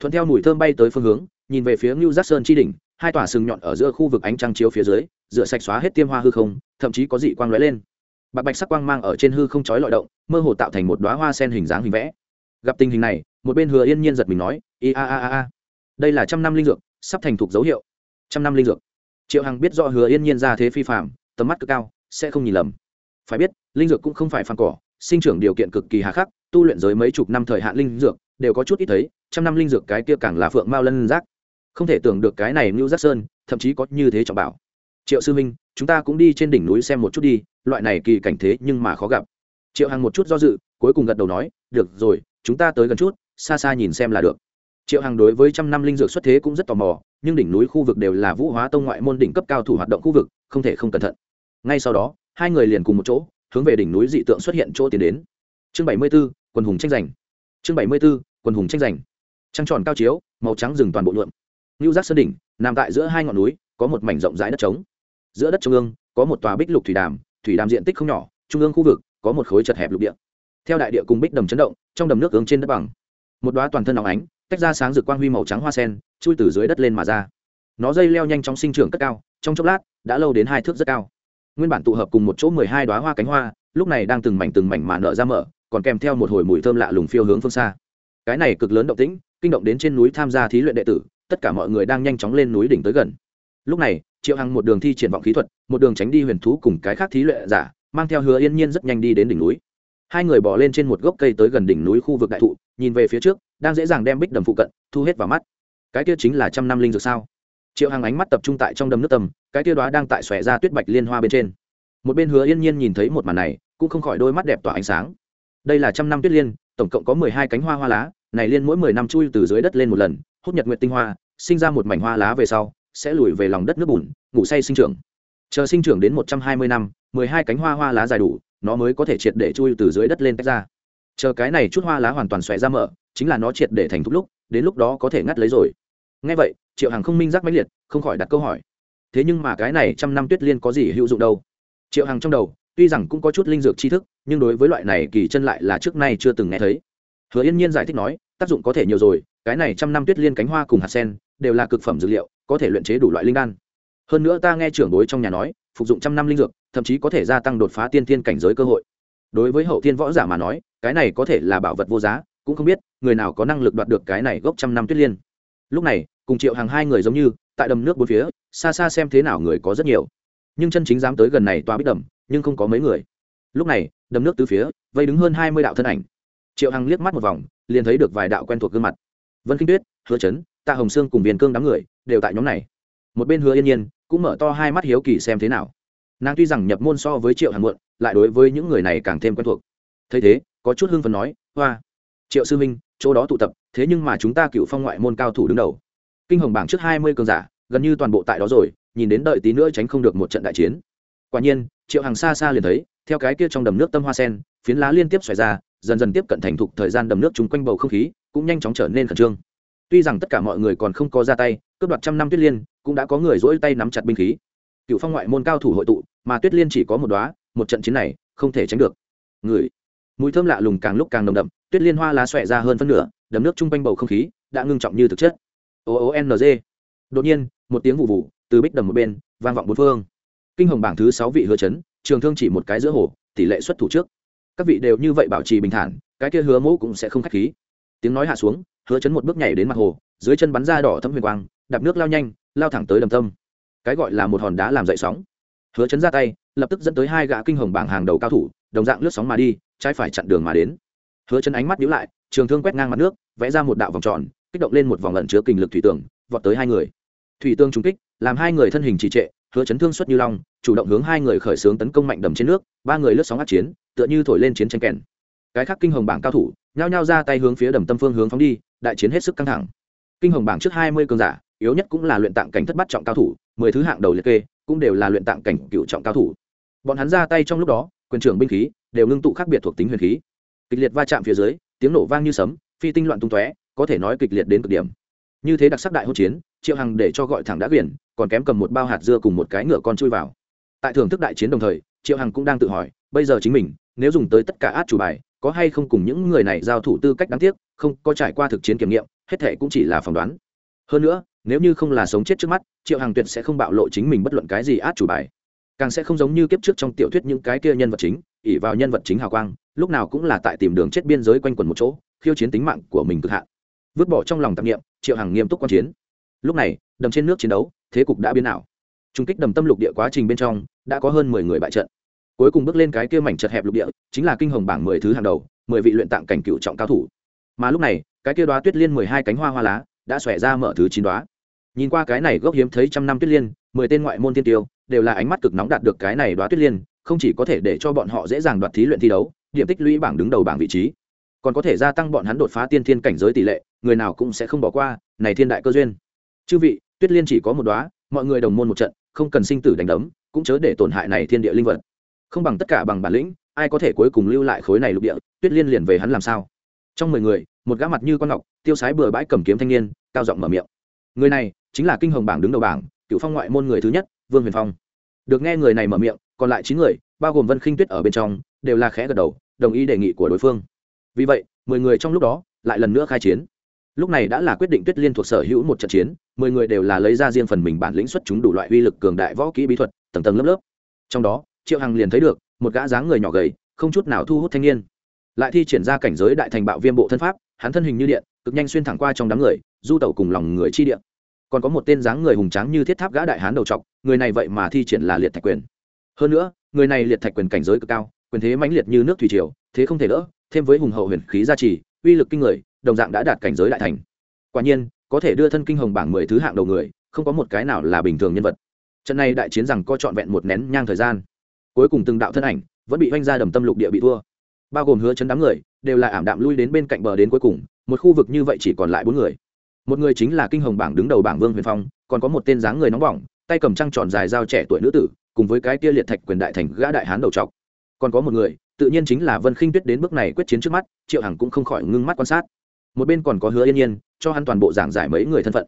Thuận theo mùi thơm bay tới phương hướng, nhìn về phía ngưu giác sơn chi đỉnh, hai tòa sừng nhọn ở giữa khu vực ánh trăng chiếu phía dưới, rửa sạch xóa hết tiêm hoa hư không, thậm chí có dị quang lóe lên. Bạc bạch sắc quang mang ở trên hư không chói lọi động, mơ hồ tạo thành một đoá hoa sen hình dáng hình vẽ. Gặp tình hình này, một bên hứa yên nhiên giật mình nói i a a a a, đây là trăm năm linh dược, sắp thành thục dấu hiệu. Trăm năm linh dược. Triệu hằng biết rõ hứa yên nhiên ra thế phi phạm tầm mắt cực cao, sẽ không nhìn lầm. Phải biết, linh dược cũng không phải phàm cỏ, sinh trưởng điều kiện cực kỳ hà khắc tu luyện giới mấy chục năm thời hạn linh dược, đều có chút ít thấy, trăm năm linh dược cái kia càng là phượng mao lân giác. Không thể tưởng được cái này ngưu giác sơn, thậm chí có như thế trọng bảo. Triệu sư minh chúng ta cũng đi trên đỉnh núi xem một chút đi, loại này kỳ cảnh thế nhưng mà khó gặp. Triệu hằng một chút do dự, cuối cùng gật đầu nói, được rồi, chúng ta tới gần chút, xa xa nhìn xem là được. Triệu hằng đối với trăm năm linh dược xuất thế cũng rất tò mò, nhưng đỉnh núi khu vực đều là vũ hóa tông ngoại môn đỉnh cấp cao thủ hoạt động khu vực, không thể không cẩn thận. Ngay sau đó, hai người liền cùng một chỗ, hướng về đỉnh núi dị tượng xuất hiện chỗ tiến đến. Chương bảy mươi b ố quần hùng tranh giành. Chương bảy mươi b ố quần hùng tranh giành. Trăng tròn cao chiếu, màu trắng rừng toàn bộ nhuộm. Ngưu giác sơn đỉnh, nằm tại giữa hai ngọn núi, có một mảnh rộng rãi đất trống. Giữa đất trung ương, có một tòa bích lục thủy đàm thủy đàm diện tích không nhỏ, trung ương khu vực, có một khối chật hẹp lục địa. Theo đại địa cùng bích đầm chấn động, trong đầm nước ứng trên đất bằng. Một đoá toàn thân óng ánh, tách ra sáng rực quang huy màu trắng hoa sen, chui từ dưới đất lên mà ra. Nó dây leo nhanh chóng sinh trưởng cất cao, trong chốc lát, đã lâu đến hai thước rất cao. Nguyên bản tụ hợp cùng một chỗ mười hai đoá hoa cánh hoa, lúc này đang từng mảnh từng mảnh mà nở ra mở còn kèm theo một hồi mùi thơm lạ lùng phiêu hướng phương xa. Cái này cực lớn động tĩnh, kinh động đến trên núi tham gia thí luyện đệ tử, tất cả mọi người đang nhanh chóng lên núi đỉnh tới gần. Lúc này, triệu hằng một đường thi triển vọng khí thuật, một đường tránh đi huyền thú cùng cái khác thí luyện giả, mang theo hứa yên nhiên rất nhanh đi đến đỉnh núi. Hai người bỏ lên trên một gốc cây tới gần đỉnh núi khu vực đại thụ, nhìn về phía trước, đang dễ dàng đem bích đầm phụ cận, thu hết vào mắt. Cái kia chính là trăm năm linh dược sao? Triệu hằng ánh mắt tập trung tại trong đầm nước tầm, cái kia đó đang tại xòe ra tuyết bạch liên hoa bên trên. Một bên hứa yên nhiên nhìn thấy một màn này, cũng không khỏi đôi mắt đẹp tỏa ánh sáng đây là trăm năm tuyết liên, tổng cộng có mười hai cánh hoa hoa lá, này liên mỗi mười năm chui từ dưới đất lên một lần, hút nhật nguyện tinh hoa, sinh ra một mảnh hoa lá về sau, sẽ lùi về lòng đất nước bùn, ngủ say sinh trưởng. Chờ sinh trưởng đến một trăm hai mươi năm, mười hai cánh hoa hoa lá dài đủ, nó mới có thể triệt để chui từ dưới đất lên tách ra. Chờ cái này chút hoa lá hoàn toàn xòe ra mở, chính là nó triệt để thành thúc lúc, đến lúc đó có thể ngắt lấy rồi. Ngay vậy, triệu hằng không minh giác mãnh liệt, không khỏi đặt câu hỏi. Thế nhưng mà cái này trăm năm tuyết liên có gì hữu dụng đâu? Triệu hằng trong đầu tuy rằng cũng có chút linh dược tri thức, nhưng đối với loại này kỳ chân lại là trước nay chưa từng nghe thấy. Hứa yên nhiên giải thích nói, tác dụng có thể nhiều rồi, cái này trăm năm tuyết liên cánh hoa cùng hạt sen đều là cực phẩm dược liệu, có thể luyện chế đủ loại linh đan. Hơn nữa ta nghe trưởng đối trong nhà nói, phục dụng trăm năm linh dược, thậm chí có thể gia tăng đột phá tiên thiên cảnh giới cơ hội. Đối với hậu thiên võ giả mà nói, cái này có thể là bảo vật vô giá, cũng không biết người nào có năng lực đoạt được cái này gốc trăm năm tuyết liên. Lúc này, cùng triệu hàng hai người giống như, tại đầm nước bốn phía, xa xa xem thế nào người có rất nhiều. Nhưng chân chính dám tới gần này toa bích đầm nhưng không có mấy người. Lúc này, đầm nước từ phía, vây đứng hơn hai mươi đạo thân ảnh. Triệu hằng liếc mắt một vòng, liền thấy được vài đạo quen thuộc gương mặt. Vân kinh tuyết, hứa trấn tạ hồng sương cùng viên cương đám người đều tại nhóm này. Một bên hứa yên nhiên cũng mở to hai mắt hiếu kỳ xem thế nào. Nàng tuy rằng nhập môn so với triệu hằng muộn, lại đối với những người này càng thêm quen thuộc. Thấy thế, có chút hưng phần nói, hoa, triệu sư minh chỗ đó tụ tập, thế nhưng mà chúng ta cựu phong ngoại môn cao thủ đứng đầu. Kinh hồng bảng trước hai mươi cường giả, gần như toàn bộ tại đó rồi, nhìn đến đợi tí nữa tránh không được một trận đại chiến quả nhiên, triệu hàng xa xa liền thấy, theo cái kia trong đầm nước tâm hoa sen, phiến lá liên tiếp xoài ra, dần dần tiếp cận thành thục thời gian đầm nước chung quanh bầu không khí, cũng nhanh chóng trở nên khẩn trương. Tuy rằng tất cả mọi người còn không có ra tay, cướp đoạt trăm năm tuyết liên, cũng đã có người dỗi tay nắm chặt binh khí. Cựu phong ngoại môn cao thủ hội tụ, mà tuyết liên chỉ có một đoá một trận chiến này, không thể tránh được. Người, mùi thơm lạ lùng càng lúc càng nồng đậm, tuyết liên hoa lá xòe ra hơn phân nửa, đầm nước chung quanh bầu không khí, đã ngưng trọng như thực chất. O o n g. Đột nhiên, một tiếng vụ vụ từ bích đầm một bên, vang vọng bốn phương kinh hồng bảng thứ sáu vị hứa chấn, trường thương chỉ một cái giữa hồ, tỷ lệ xuất thủ trước. Các vị đều như vậy bảo trì bình thản, cái kia hứa mẫu cũng sẽ không k h á c h khí. Tiếng nói hạ xuống, hứa chấn một bước nhảy đến mặt hồ, dưới chân bắn ra đỏ thấm huyền quang, đạp nước lao nhanh, lao thẳng tới đầm tâm cái gọi là một hòn đá làm dậy sóng. Hứa chấn ra tay, lập tức dẫn tới hai gã kinh hồng bảng hàng đầu cao thủ, đồng dạng lướt sóng mà đi, trái phải chặn đường mà đến. Hứa chấn ánh mắt nhíu lại, trường thương quét ngang mặt nước, vẽ ra một đạo vòng tròn, kích động lên một vòng lẩn chứa kinh lực thủy tường, vọt tới hai người. Thủy tương trúng kích làm hai người thân hình trì trệ, hứa chấn thương xuất như long, chủ động hướng hai người khởi xướng tấn công mạnh đầm trên nước, ba người lướt sóng át chiến, tựa như thổi lên chiến tranh kèn. Cái khác kinh hồng bảng cao thủ, nhao nhao ra tay hướng phía đầm tâm phương hướng phóng đi, đại chiến hết sức căng thẳng. Kinh hồng bảng trước hai mươi cường giả, yếu nhất cũng là luyện tạng cảnh thất bát trọng cao thủ, mười thứ hạng đầu liệt kê, cũng đều là luyện tạng cảnh cựu trọng cao thủ. Bọn hắn ra tay trong lúc đó, quyền trưởng binh khí đều ngưng tụ khác biệt thuộc tính huyền khí. Kịch liệt va chạm phía dưới, tiếng nổ vang như sấm, phi tinh loạn tung tóe, có thể nói kịch liệt đến cực điểm. Như thế đặc sắc đại hỗn chiến, triệu hằng để cho gọi thẳng đã quyển còn kém cầm một bao hạt dưa cùng một cái ngựa con chui vào. Tại thưởng thức đại chiến đồng thời, triệu hằng cũng đang tự hỏi, bây giờ chính mình, nếu dùng tới tất cả át chủ bài, có hay không cùng những người này giao thủ tư cách đáng tiếc, không có trải qua thực chiến kiểm nghiệm, hết thệ cũng chỉ là phỏng đoán. Hơn nữa, nếu như không là sống chết trước mắt, triệu hằng tuyệt sẽ không bạo lộ chính mình bất luận cái gì át chủ bài. Càng sẽ không giống như kiếp trước trong tiểu thuyết những cái kia nhân vật chính ỉ vào nhân vật chính hào quang, lúc nào cũng là tại tìm đường chết biên giới quanh quẩn một chỗ, khiêu chiến tính mạng của mình cực hạn. Vứt bỏ trong lòng tạp nghiệm triệu hằng nghiêm túc quan chiến. Lúc này, đầm trên nước chiến đấu thế cục đã biến ảo trung kích đầm tâm lục địa quá trình bên trong, đã có hơn mười người bại trận. Cuối cùng bước lên cái kia mảnh chật hẹp lục địa, chính là kinh hồng bảng mười thứ hàng đầu, mười vị luyện tạng cảnh cựu trọng cao thủ. Mà lúc này, cái kia đoá tuyết liên mười hai cánh hoa hoa lá, đã xòe ra mở thứ chín đoá nhìn qua cái này gốc hiếm thấy trăm năm tuyết liên, mười tên ngoại môn tiên tiêu, đều là ánh mắt cực nóng đạt được cái này đoá tuyết liên, không chỉ có thể để cho bọn họ dễ dàng đoạt thí luyện thi đấu, điểm tích lũy bảng đứng đầu bảng vị trí. Còn có thể gia tăng bọn hắn đột phá tiên thiên cảnh giới tỷ lệ, người nào cũng sẽ không bỏ qua, này thiên đại cơ duyên. Chư vị tuyết liên chỉ có một đoá mọi người đồng môn một trận, không cần sinh tử đánh đấm, cũng chớ để tổn hại này thiên địa linh vật. Không bằng tất cả bằng bản lĩnh, ai có thể cuối cùng lưu lại khối này lục địa, tuyết liên liền về hắn làm sao? Trong mười người, một gã mặt như con ngọc, tiêu sái bừa bãi cầm kiếm thanh niên, cao giọng mở miệng. Người này, chính là kinh hồng bảng đứng đầu bảng, cựu phong ngoại môn người thứ nhất, vương huyền phong. Được nghe người này mở miệng, còn lại chín người, bao gồm vân khinh tuyết ở bên trong, đều là khẽ gật đầu, đồng ý đề nghị của đối phương. Vì vậy, mười người trong lúc đó, lại lần nữa khai chiến lúc này đã là quyết định tuyết liên thuộc sở hữu một trận chiến, mười người đều là lấy ra riêng phần mình bản lĩnh xuất chúng đủ loại uy lực cường đại võ kỹ bí thuật, tầng tầng lớp lớp. Trong đó, triệu hằng liền thấy được, một gã dáng người nhỏ gầy, không chút nào thu hút thanh niên. Lại thi triển ra cảnh giới đại thành bạo viêm bộ thân pháp, hắn thân hình như điện, cực nhanh xuyên thẳng qua trong đám người, du tẩu cùng lòng người chi điện còn có một tên dáng người hùng tráng như thiết tháp gã đại hán đầu trọc, người này vậy mà thi triển là liệt thạch quyền. Hơn nữa, người này liệt thạch quyền cảnh giới cực cao, quyền thế mãnh liệt như nước thủy triều, thế không thể đỡ, thêm với hùng hậu huyền khí gia trì, uy lực kinh người đồng dạng đã đạt cảnh giới đại thành. Quả nhiên, có thể đưa thân kinh hồng bảng mười thứ hạng đầu người, không có một cái nào là bình thường nhân vật. Trận này đại chiến rằng có trọn vẹn một nén nhang thời gian. Cuối cùng từng đạo thân ảnh vẫn bị oanh ra đầm tâm lục địa bị thua. Bao gồm hứa chấn đám người, đều là ảm đạm lui đến bên cạnh bờ đến cuối cùng, một khu vực như vậy chỉ còn lại bốn người. Một người chính là kinh hồng bảng đứng đầu bảng vương huyền phong, còn có một tên dáng người nóng bỏng, tay cầm trăng tròn dài dao trẻ tuổi nữ tử, cùng với cái kia liệt thạch quyền đại thành gã đại hán đầu trọc. Còn có một người, tự nhiên chính là vân khinh tuyết đến bước này quyết chiến trước mắt, triệu hằng cũng không khỏi ngưng mắt quan sát một bên còn có hứa yên nhiên, cho hắn toàn bộ giảng giải mấy người thân phận.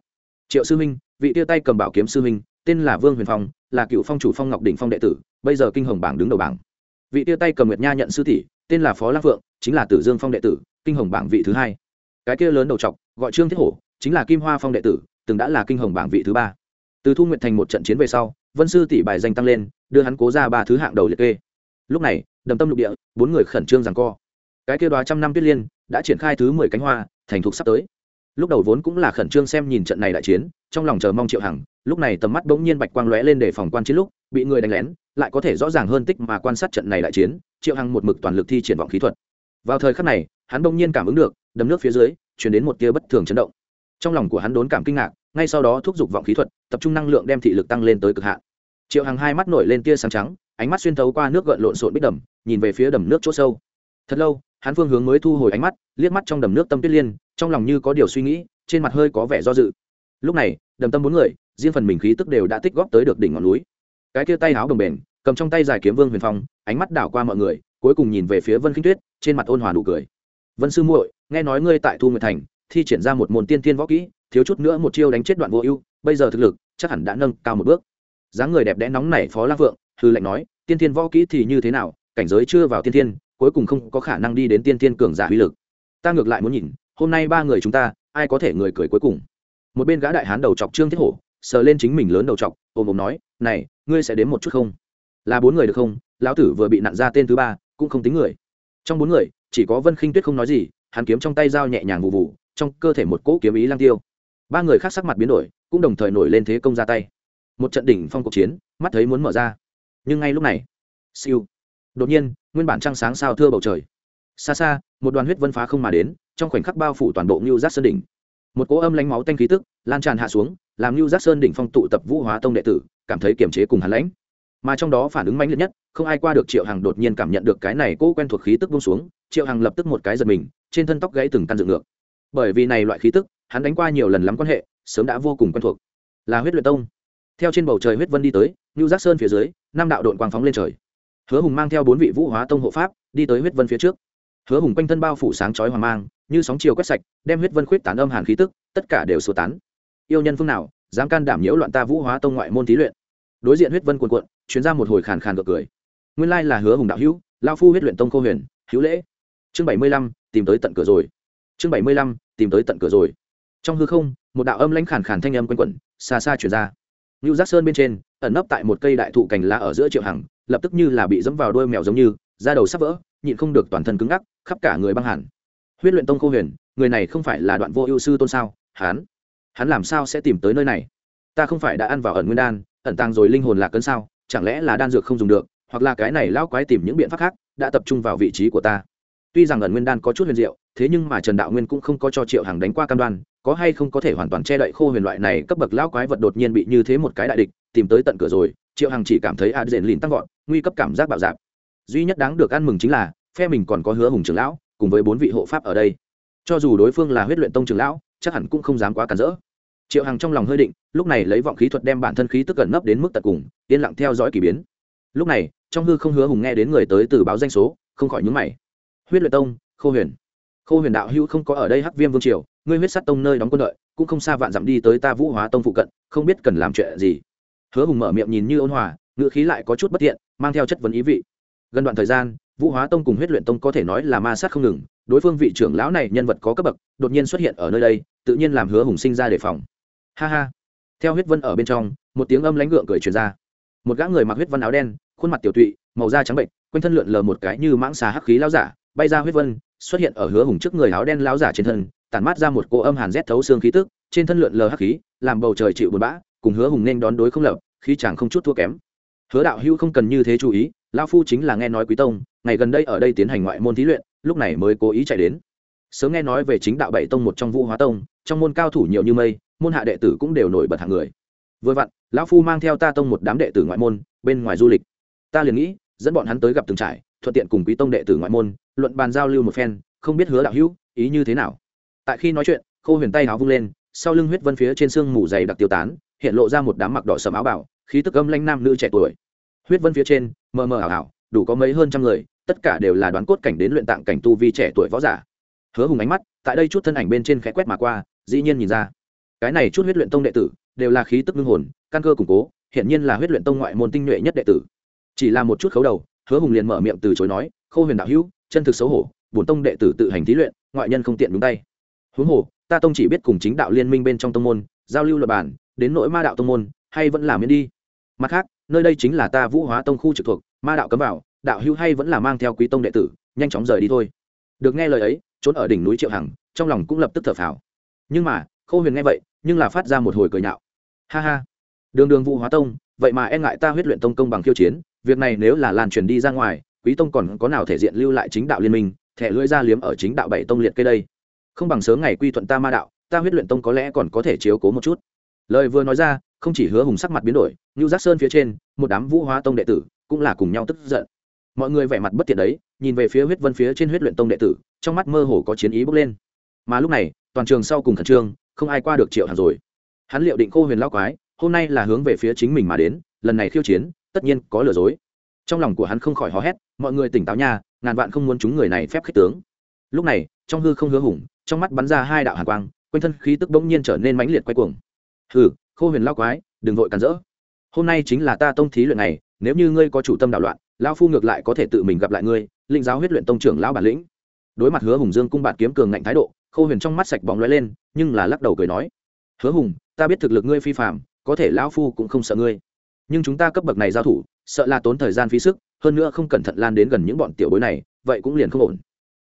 Triệu sư minh vị tia tay cầm bảo kiếm sư minh tên là vương huyền phong, là cựu phong chủ phong ngọc đỉnh phong đệ tử, bây giờ kinh hồng bảng đứng đầu bảng. Vị tia tay cầm nguyệt nha nhận sư tỷ, tên là phó lăng phượng, chính là tử dương phong đệ tử, kinh hồng bảng vị thứ hai. Cái kia lớn đầu trọc gọi trương thiết hổ, chính là kim hoa phong đệ tử, từng đã là kinh hồng bảng vị thứ ba. Từ thu nguyện thành một trận chiến về sau, vân sư tỷ bài danh tăng lên, đưa hắn cố ra ba thứ hạng đầu liệt kê. Lúc này, đầm tâm lục địa, bốn người khẩn trương rằng co. Cái kia đoá trăm năm tuyết liên đã triển khai thứ mười cánh hoa, thành thục sắp tới. Lúc đầu vốn cũng là khẩn trương xem nhìn trận này đại chiến, trong lòng chờ mong triệu hằng, lúc này tầm mắt bỗng nhiên bạch quang lóe lên để phòng quan chiến lúc, bị người đánh lén, lại có thể rõ ràng hơn tích mà quan sát trận này đại chiến, triệu hằng một mực toàn lực thi triển vọng khí thuật. Vào thời khắc này, hắn bỗng nhiên cảm ứng được, đầm nước phía dưới chuyển đến một tia bất thường chấn động. Trong lòng của hắn đốn cảm kinh ngạc, ngay sau đó thúc giục vọng khí thuật, tập trung năng lượng đem thị lực tăng lên tới cực hạn. Triệu hằng hai mắt nổi lên tia sáng trắng, ánh mắt xuyên thấu qua nước gợn lộn xộn bích đầm, nhìn về phía đầm nước chỗ sâu. Thật lâu hắn phương hướng mới thu hồi ánh mắt, liếc mắt trong đầm nước tâm tuyết liên, trong lòng như có điều suy nghĩ, trên mặt hơi có vẻ do dự. Lúc này, đầm tâm bốn người, riêng phần mình khí tức đều đã tích góp tới được đỉnh ngọn núi. Cái kia tay áo đồng bền, cầm trong tay dài kiếm vương huyền phong, ánh mắt đảo qua mọi người, cuối cùng nhìn về phía vân khinh tuyết, trên mặt ôn hòa nụ cười. Vân sư muội, nghe nói ngươi tại thu nguyệt thành, thi triển ra một môn tiên tiên võ kỹ, thiếu chút nữa một chiêu đánh chết đoạn vô ưu, bây giờ thực lực chắc hẳn đã nâng cao một bước. Dáng người đẹp đẽ nóng nảy phó lang vượng hư lệnh nói, tiên tiên võ kỹ thì như thế nào, cảnh giới chưa vào tiên tiên cuối cùng không có khả năng đi đến tiên tiên cường giả uy lực. Ta ngược lại muốn nhìn, hôm nay ba người chúng ta, ai có thể người cười cuối cùng? Một bên gã đại hán đầu chọc trương thiết hổ, sờ lên chính mình lớn đầu chọc, ôm ôm nói, này, ngươi sẽ đến một chút không? Là bốn người được không? Lão tử vừa bị nặn ra tên thứ ba, cũng không tính người. Trong bốn người, chỉ có vân khinh tuyết không nói gì, hắn kiếm trong tay dao nhẹ nhàng vụ vụ trong cơ thể một cỗ kiếm ý lang tiêu. Ba người khác sắc mặt biến đổi, cũng đồng thời nổi lên thế công ra tay. Một trận đỉnh phong cuộc chiến, mắt thấy muốn mở ra. Nhưng ngay lúc này, siêu. Đột nhiên nguyên bản trăng sáng sao thưa bầu trời. Xa xa, một đoàn huyết vân phá không mà đến, trong khoảnh khắc bao phủ toàn bộ ngưu giác sơn đỉnh. Một cỗ âm lánh máu tanh khí tức lan tràn hạ xuống, làm ngưu giác sơn đỉnh phong tụ tập vũ hóa tông đệ tử, cảm thấy kiềm chế cùng hắn lãnh. Mà trong đó phản ứng mãnh liệt nhất, không ai qua được triệu hằng đột nhiên cảm nhận được cái này cỗ quen thuộc khí tức bông xuống, triệu hằng lập tức một cái giật mình, trên thân tóc gãy từng căn dựng ngược. Bởi vì này loại khí tức, hắn đánh qua nhiều lần lắm quan hệ, sớm đã vô cùng quen thuộc. Là huyết luyện tông. Theo trên bầu trời huyết vân đi tới ngưu giác sơn phía dưới, năm đạo đội quang phóng lên trời hứa hùng mang theo bốn vị vũ hóa tông hộ pháp đi tới huyết vân phía trước. Hứa hùng quanh thân bao phủ sáng chói hoàng mang như sóng chiều quét sạch đem huyết vân khuyết tán âm hàn khí tức tất cả đều sơ tán. Yêu nhân phương nào dám can đảm nhiễu loạn ta vũ hóa tông ngoại môn thí luyện? Đối diện huyết vân cuồn cuộn chuyến ra một hồi khàn khàn gật cười. Nguyên lai là hứa hùng đạo hữu lao phu huyết luyện tông khô huyền hữu lễ. Chương bảy mươi lăm tìm tới tận cửa rồi. Chương bảy mươi lăm tìm tới tận cửa rồi. Trong hư không một đạo âm lãnh khàn khàn thanh âm quanh quẩn xa xa chuyển ra. Nưu Giác Sơn bên trên, ẩn nấp tại một cây đại thụ cành lá ở giữa Triệu Hằng, lập tức như là bị dẫm vào đuôi mèo giống như, da đầu sắp vỡ, nhịn không được toàn thân cứng ngắc, khắp cả người băng hẳn. Huyết luyện tông Khô Huyền, người này không phải là Đoạn Vô Ưu sư tôn sao? Hắn, hắn làm sao sẽ tìm tới nơi này? Ta không phải đã ăn vào ẩn nguyên đan, ẩn tàng rồi linh hồn lạc cấn sao? Chẳng lẽ là đan dược không dùng được, hoặc là cái này lão quái tìm những biện pháp khác, đã tập trung vào vị trí của ta. Tuy rằng ẩn nguyên đan có chút huyền diệu, thế nhưng mà Trần Đạo Nguyên cũng không có cho Triệu Hằng đánh qua cam đoan, có hay không có thể hoàn toàn che đậy khô huyền loại này cấp bậc lão quái vật đột nhiên bị như thế một cái đại địch, tìm tới tận cửa rồi, triệu hằng chỉ cảm thấy a dền lìn tăng vọt, nguy cấp cảm giác bạo dạp duy nhất đáng được ăn mừng chính là, phe mình còn có hứa hùng trưởng lão, cùng với bốn vị hộ pháp ở đây. Cho dù đối phương là huyết luyện tông trưởng lão, chắc hẳn cũng không dám quá cản rỡ. Triệu hằng trong lòng hơi định, lúc này lấy vọng khí thuật đem bản thân khí tức gần nấp đến mức tận cùng, yên lặng theo dõi k ỳ biến. Lúc này, trong hư không hứa hùng nghe đến người tới từ báo danh số, không khỏi nhúng mày. Huyết luyện tông, khô huyền. Khô huyền đạo hữu không có ở đây hắc viêm vương triều ngươi huyết sát tông nơi đóng quân đợi cũng không xa vạn dặm đi tới ta vũ hóa tông phụ cận, không biết cần làm chuyện gì. Hứa hùng mở miệng nhìn như ôn hòa, ngữ khí lại có chút bất tiện, mang theo chất vấn ý vị. Gần đoạn thời gian, vũ hóa tông cùng huyết luyện tông có thể nói là ma sát không ngừng, đối phương vị trưởng lão này nhân vật có cấp bậc, đột nhiên xuất hiện ở nơi đây, tự nhiên làm hứa hùng sinh ra đề phòng. Ha ha. Theo huyết vân ở bên trong, một tiếng âm lãnh gượng cười truyền ra. Một gã người mặc huyết vân áo đen, khuôn mặt tiểu tụy, màu da trắng bệnh quanh thân lượn lờ một cái như mãng xà hắc khí lao giả, bay ra huyết vân, xuất hiện ở hứa hùng trước người áo đen lao giả trên thân tản mát ra một cô âm hàn rét thấu xương khí tức, trên thân lượn lờ hắc khí, làm bầu trời chịu buồn bã, cùng hứa hùng nên đón đối không lập, khí chàng không chút thua kém. Hứa đạo hữu không cần như thế chú ý, lão phu chính là nghe nói quý tông, ngày gần đây ở đây tiến hành ngoại môn thí luyện, lúc này mới cố ý chạy đến. Sớm nghe nói về chính đạo bảy tông một trong vũ hóa tông, trong môn cao thủ nhiều như mây, môn hạ đệ tử cũng đều nổi bật hạng người. Vừa vặn, lão phu mang theo ta tông một đám đệ tử ngoại môn, bên ngoài du lịch. Ta liền nghĩ, dẫn bọn hắn tới gặp từng trải thuận tiện cùng quý tông đệ tử ngoại môn, luận bàn giao lưu một phen, không biết hứa đạo hữu, ý như thế nào? Tại khi nói chuyện, khô huyền tay áo vung lên, sau lưng huyết vân phía trên xương mù dày đặc tiêu tán, hiện lộ ra một đám mặc đỏ sầm áo bảo, khí tức âm lanh nam nữ trẻ tuổi. Huyết vân phía trên, mờ mờ ảo ảo, đủ có mấy hơn trăm người, tất cả đều là đoán cốt cảnh đến luyện tạng cảnh tu vi trẻ tuổi võ giả. Hứa hùng ánh mắt, tại đây chút thân ảnh bên trên khẽ quét mà qua, dĩ nhiên nhìn ra. Cái này chút huyết luyện tông đệ tử, đều là khí tức ngưng hồn, căn cơ củng cố hiện nhiên là huyết luyện tông ngoại môn tinh nhuệ nhất đệ tử. Chỉ là một chút khấu đầu, hứa hùng liền mở miệng từ chối nói, khô huyền đạo hữu, chân thực xấu hổ, bổn tông đệ tử tự hành thí luyện, ngoại nhân không tiện đúng tay huống hồ, ta tông chỉ biết cùng chính đạo liên minh bên trong tông môn, giao lưu luật bản đến nỗi ma đạo tông môn, hay vẫn là miễn đi. Mặt khác, nơi đây chính là ta vũ hóa tông khu trực thuộc, ma đạo cấm vào, đạo Hưu hay vẫn là mang theo quý tông đệ tử, nhanh chóng rời đi thôi. Được nghe lời ấy, trốn ở đỉnh núi triệu hằng, trong lòng cũng lập tức thở phào. Nhưng mà, khô huyền nghe vậy, nhưng là phát ra một hồi cười nhạo. Ha ha. Đường đường vũ hóa tông, vậy mà e ngại ta huyết luyện tông công bằng khiêu chiến, việc này nếu là lan truyền đi ra ngoài, quý tông còn có nào thể diện lưu lại chính đạo liên minh, thẻ lưỡi ra liếm ở chính đạo bảy tông liệt cây đây? Không bằng sớm ngày quy thuận ta ma đạo, ta huyết luyện tông có lẽ còn có thể chiếu cố một chút. Lời vừa nói ra, không chỉ hứa hùng sắc mặt biến đổi như giác sơn phía trên, một đám vũ hóa tông đệ tử cũng là cùng nhau tức giận. Mọi người vẻ mặt bất tiện đấy, nhìn về phía huyết vân phía trên huyết luyện tông đệ tử, trong mắt mơ hồ có chiến ý bốc lên. Mà lúc này, toàn trường sau cùng khẩn trương, không ai qua được triệu hàng rồi. Hắn liệu định khô huyền lao quái, hôm nay là hướng về phía chính mình mà đến, lần này khiêu chiến, tất nhiên có lừa dối. Trong lòng của hắn không khỏi hò hét, mọi người tỉnh táo nha, ngàn vạn không muốn chúng người này phép khích tướng lúc này, trong hư không hứa hùng, trong mắt bắn ra hai đạo hàn quang, quanh thân khí tức bỗng nhiên trở nên mãnh liệt quay cuồng. Hừ, khô huyền lao quái, đừng vội cản rỡ. Hôm nay chính là ta tông thí luyện này nếu như ngươi có chủ tâm đạo loạn lao phu ngược lại có thể tự mình gặp lại ngươi, linh giáo huyết luyện tông trưởng lão bản lĩnh. Đối mặt hứa hùng dương cung bạt kiếm cường ngạnh thái độ, khô huyền trong mắt sạch bóng lóe lên, nhưng là lắc đầu cười nói, hứa hùng, ta biết thực lực ngươi phi phạm có thể lão phu cũng không sợ ngươi. Nhưng chúng ta cấp bậc này giao thủ, sợ là tốn thời gian phí sức, hơn nữa không cẩn thận lan đến gần những bọn tiểu bối này, vậy cũng liền không ổn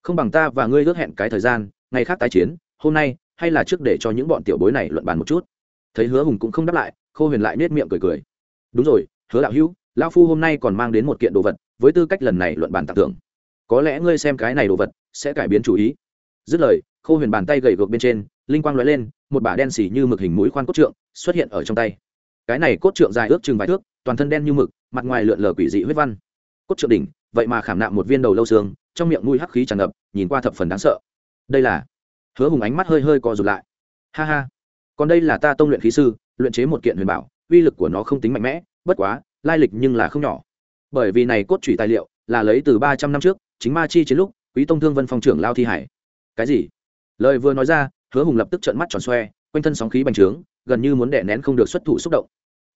không bằng ta và ngươi ước hẹn cái thời gian, ngày khác tái chiến, hôm nay, hay là trước để cho những bọn tiểu bối này luận bàn một chút. Thấy hứa hùng cũng không đáp lại, khô huyền lại nết miệng cười cười. Đúng rồi, hứa đạo hữu, lão phu hôm nay còn mang đến một kiện đồ vật, với tư cách lần này luận bàn tặng thưởng. Có lẽ ngươi xem cái này đồ vật, sẽ cải biến chủ ý. Dứt lời, khô huyền bàn tay gầy gược bên trên, linh quang lóe lên, một bả đen xỉ như mực hình mũi khoan cốt trượng, xuất hiện ở trong tay. Cái này cốt trượng dài ước chừng vài thước, toàn thân đen như mực, mặt ngoài lượn lờ quỷ dị huyết văn. Cốt trượng đỉnh vậy mà khảm nạm một viên đầu lâu xương, trong miệng mũi hắc khí tràn ngập, nhìn qua thập phần đáng sợ. Đây là, hứa hùng ánh mắt hơi hơi co rụt lại. Ha ha, còn đây là ta tông luyện khí sư, luyện chế một kiện huyền bảo, uy lực của nó không tính mạnh mẽ, bất quá, lai lịch nhưng là không nhỏ. Bởi vì này cốt trụy tài liệu là lấy từ ba trăm năm trước, chính ma chi chiến lúc, quý tông thương vân phong trưởng lao thi hải. Cái gì? Lời vừa nói ra, hứa hùng lập tức trợn mắt tròn xoe, quanh thân sóng khí bành trướng, gần như muốn đè nén không được xuất thủ xúc động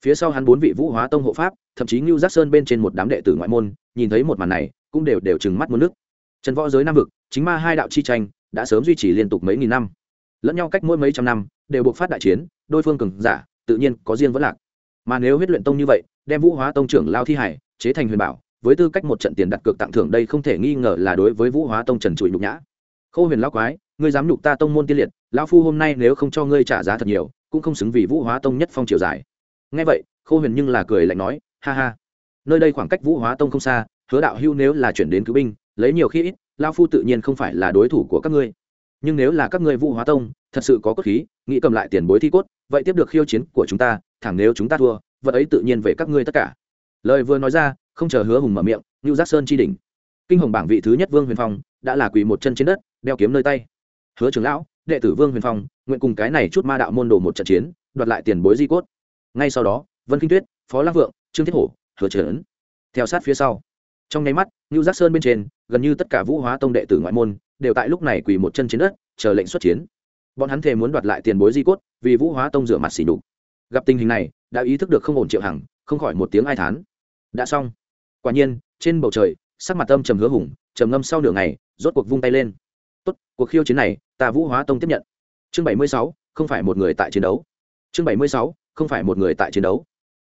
phía sau hắn bốn vị vũ hóa tông hộ pháp, thậm chí ngưu giác sơn bên trên một đám đệ tử ngoại môn, nhìn thấy một màn này, cũng đều đều trừng mắt muốn nước. Trần võ giới nam vực, chính ma hai đạo chi tranh, đã sớm duy trì liên tục mấy nghìn năm. Lẫn nhau cách mỗi mấy trăm năm, đều buộc phát đại chiến, đôi phương cường giả, tự nhiên có riêng vẫn lạc. Mà nếu huyết luyện tông như vậy, đem vũ hóa tông trưởng lao thi hải, chế thành huyền bảo, với tư cách một trận tiền đặt cược tặng thưởng đây không thể nghi ngờ là đối với vũ hóa tông trần trụi nhục nhã. Khô huyền lao quái, ngươi dám nhục ta tông môn tiên liệt lao phu hôm nay nếu không cho ngươi trả giá thật nhiều, cũng không xứng vì vũ hóa tông nhất phong triều dài nghe vậy, khô huyền nhưng là cười lạnh nói, ha ha, nơi đây khoảng cách vũ hóa tông không xa, hứa đạo hưu nếu là chuyển đến cứu binh, lấy nhiều khi ít lao phu tự nhiên không phải là đối thủ của các ngươi. Nhưng nếu là các ngươi vũ hóa tông, thật sự có cốt khí, nghĩ cầm lại tiền bối thi cốt, vậy tiếp được khiêu chiến của chúng ta, thẳng nếu chúng ta thua, vật ấy tự nhiên về các ngươi tất cả. Lời vừa nói ra, không chờ hứa hùng mở miệng như giác sơn chi đỉnh. Kinh hồng bảng vị thứ nhất vương huyền phong, đã là quỳ một chân trên đất, đeo kiếm nơi tay. Hứa trưởng lão, đệ tử vương huyền phong, nguyện cùng cái này chút ma đạo môn đồ một trận chiến, đoạt lại tiền bối di cốt ngay sau đó, vân kinh tuyết, phó lăng vượng, trương thiết hổ, hứa trấn theo sát phía sau, trong nháy mắt, ngưu giác sơn bên trên, gần như tất cả vũ hóa tông đệ tử ngoại môn đều tại lúc này quỳ một chân trên đất, chờ lệnh xuất chiến. Bọn hắn thề muốn đoạt lại tiền bối di cốt, vì vũ hóa tông rửa mặt xỉ đục gặp tình hình này, đã ý thức được không ổn triệu hằng, không khỏi một tiếng ai thán. Đã xong. Quả nhiên, trên bầu trời, sắc mặt âm trầm hứa hùng, trầm ngâm sau nửa ngày, rốt cuộc vung tay lên. Tốt, cuộc khiêu chiến này, ta vũ hóa tông tiếp nhận. Chương bảy mươi sáu, không phải một người tại chiến đấu. Chương bảy mươi sáu không phải một người tại chiến đấu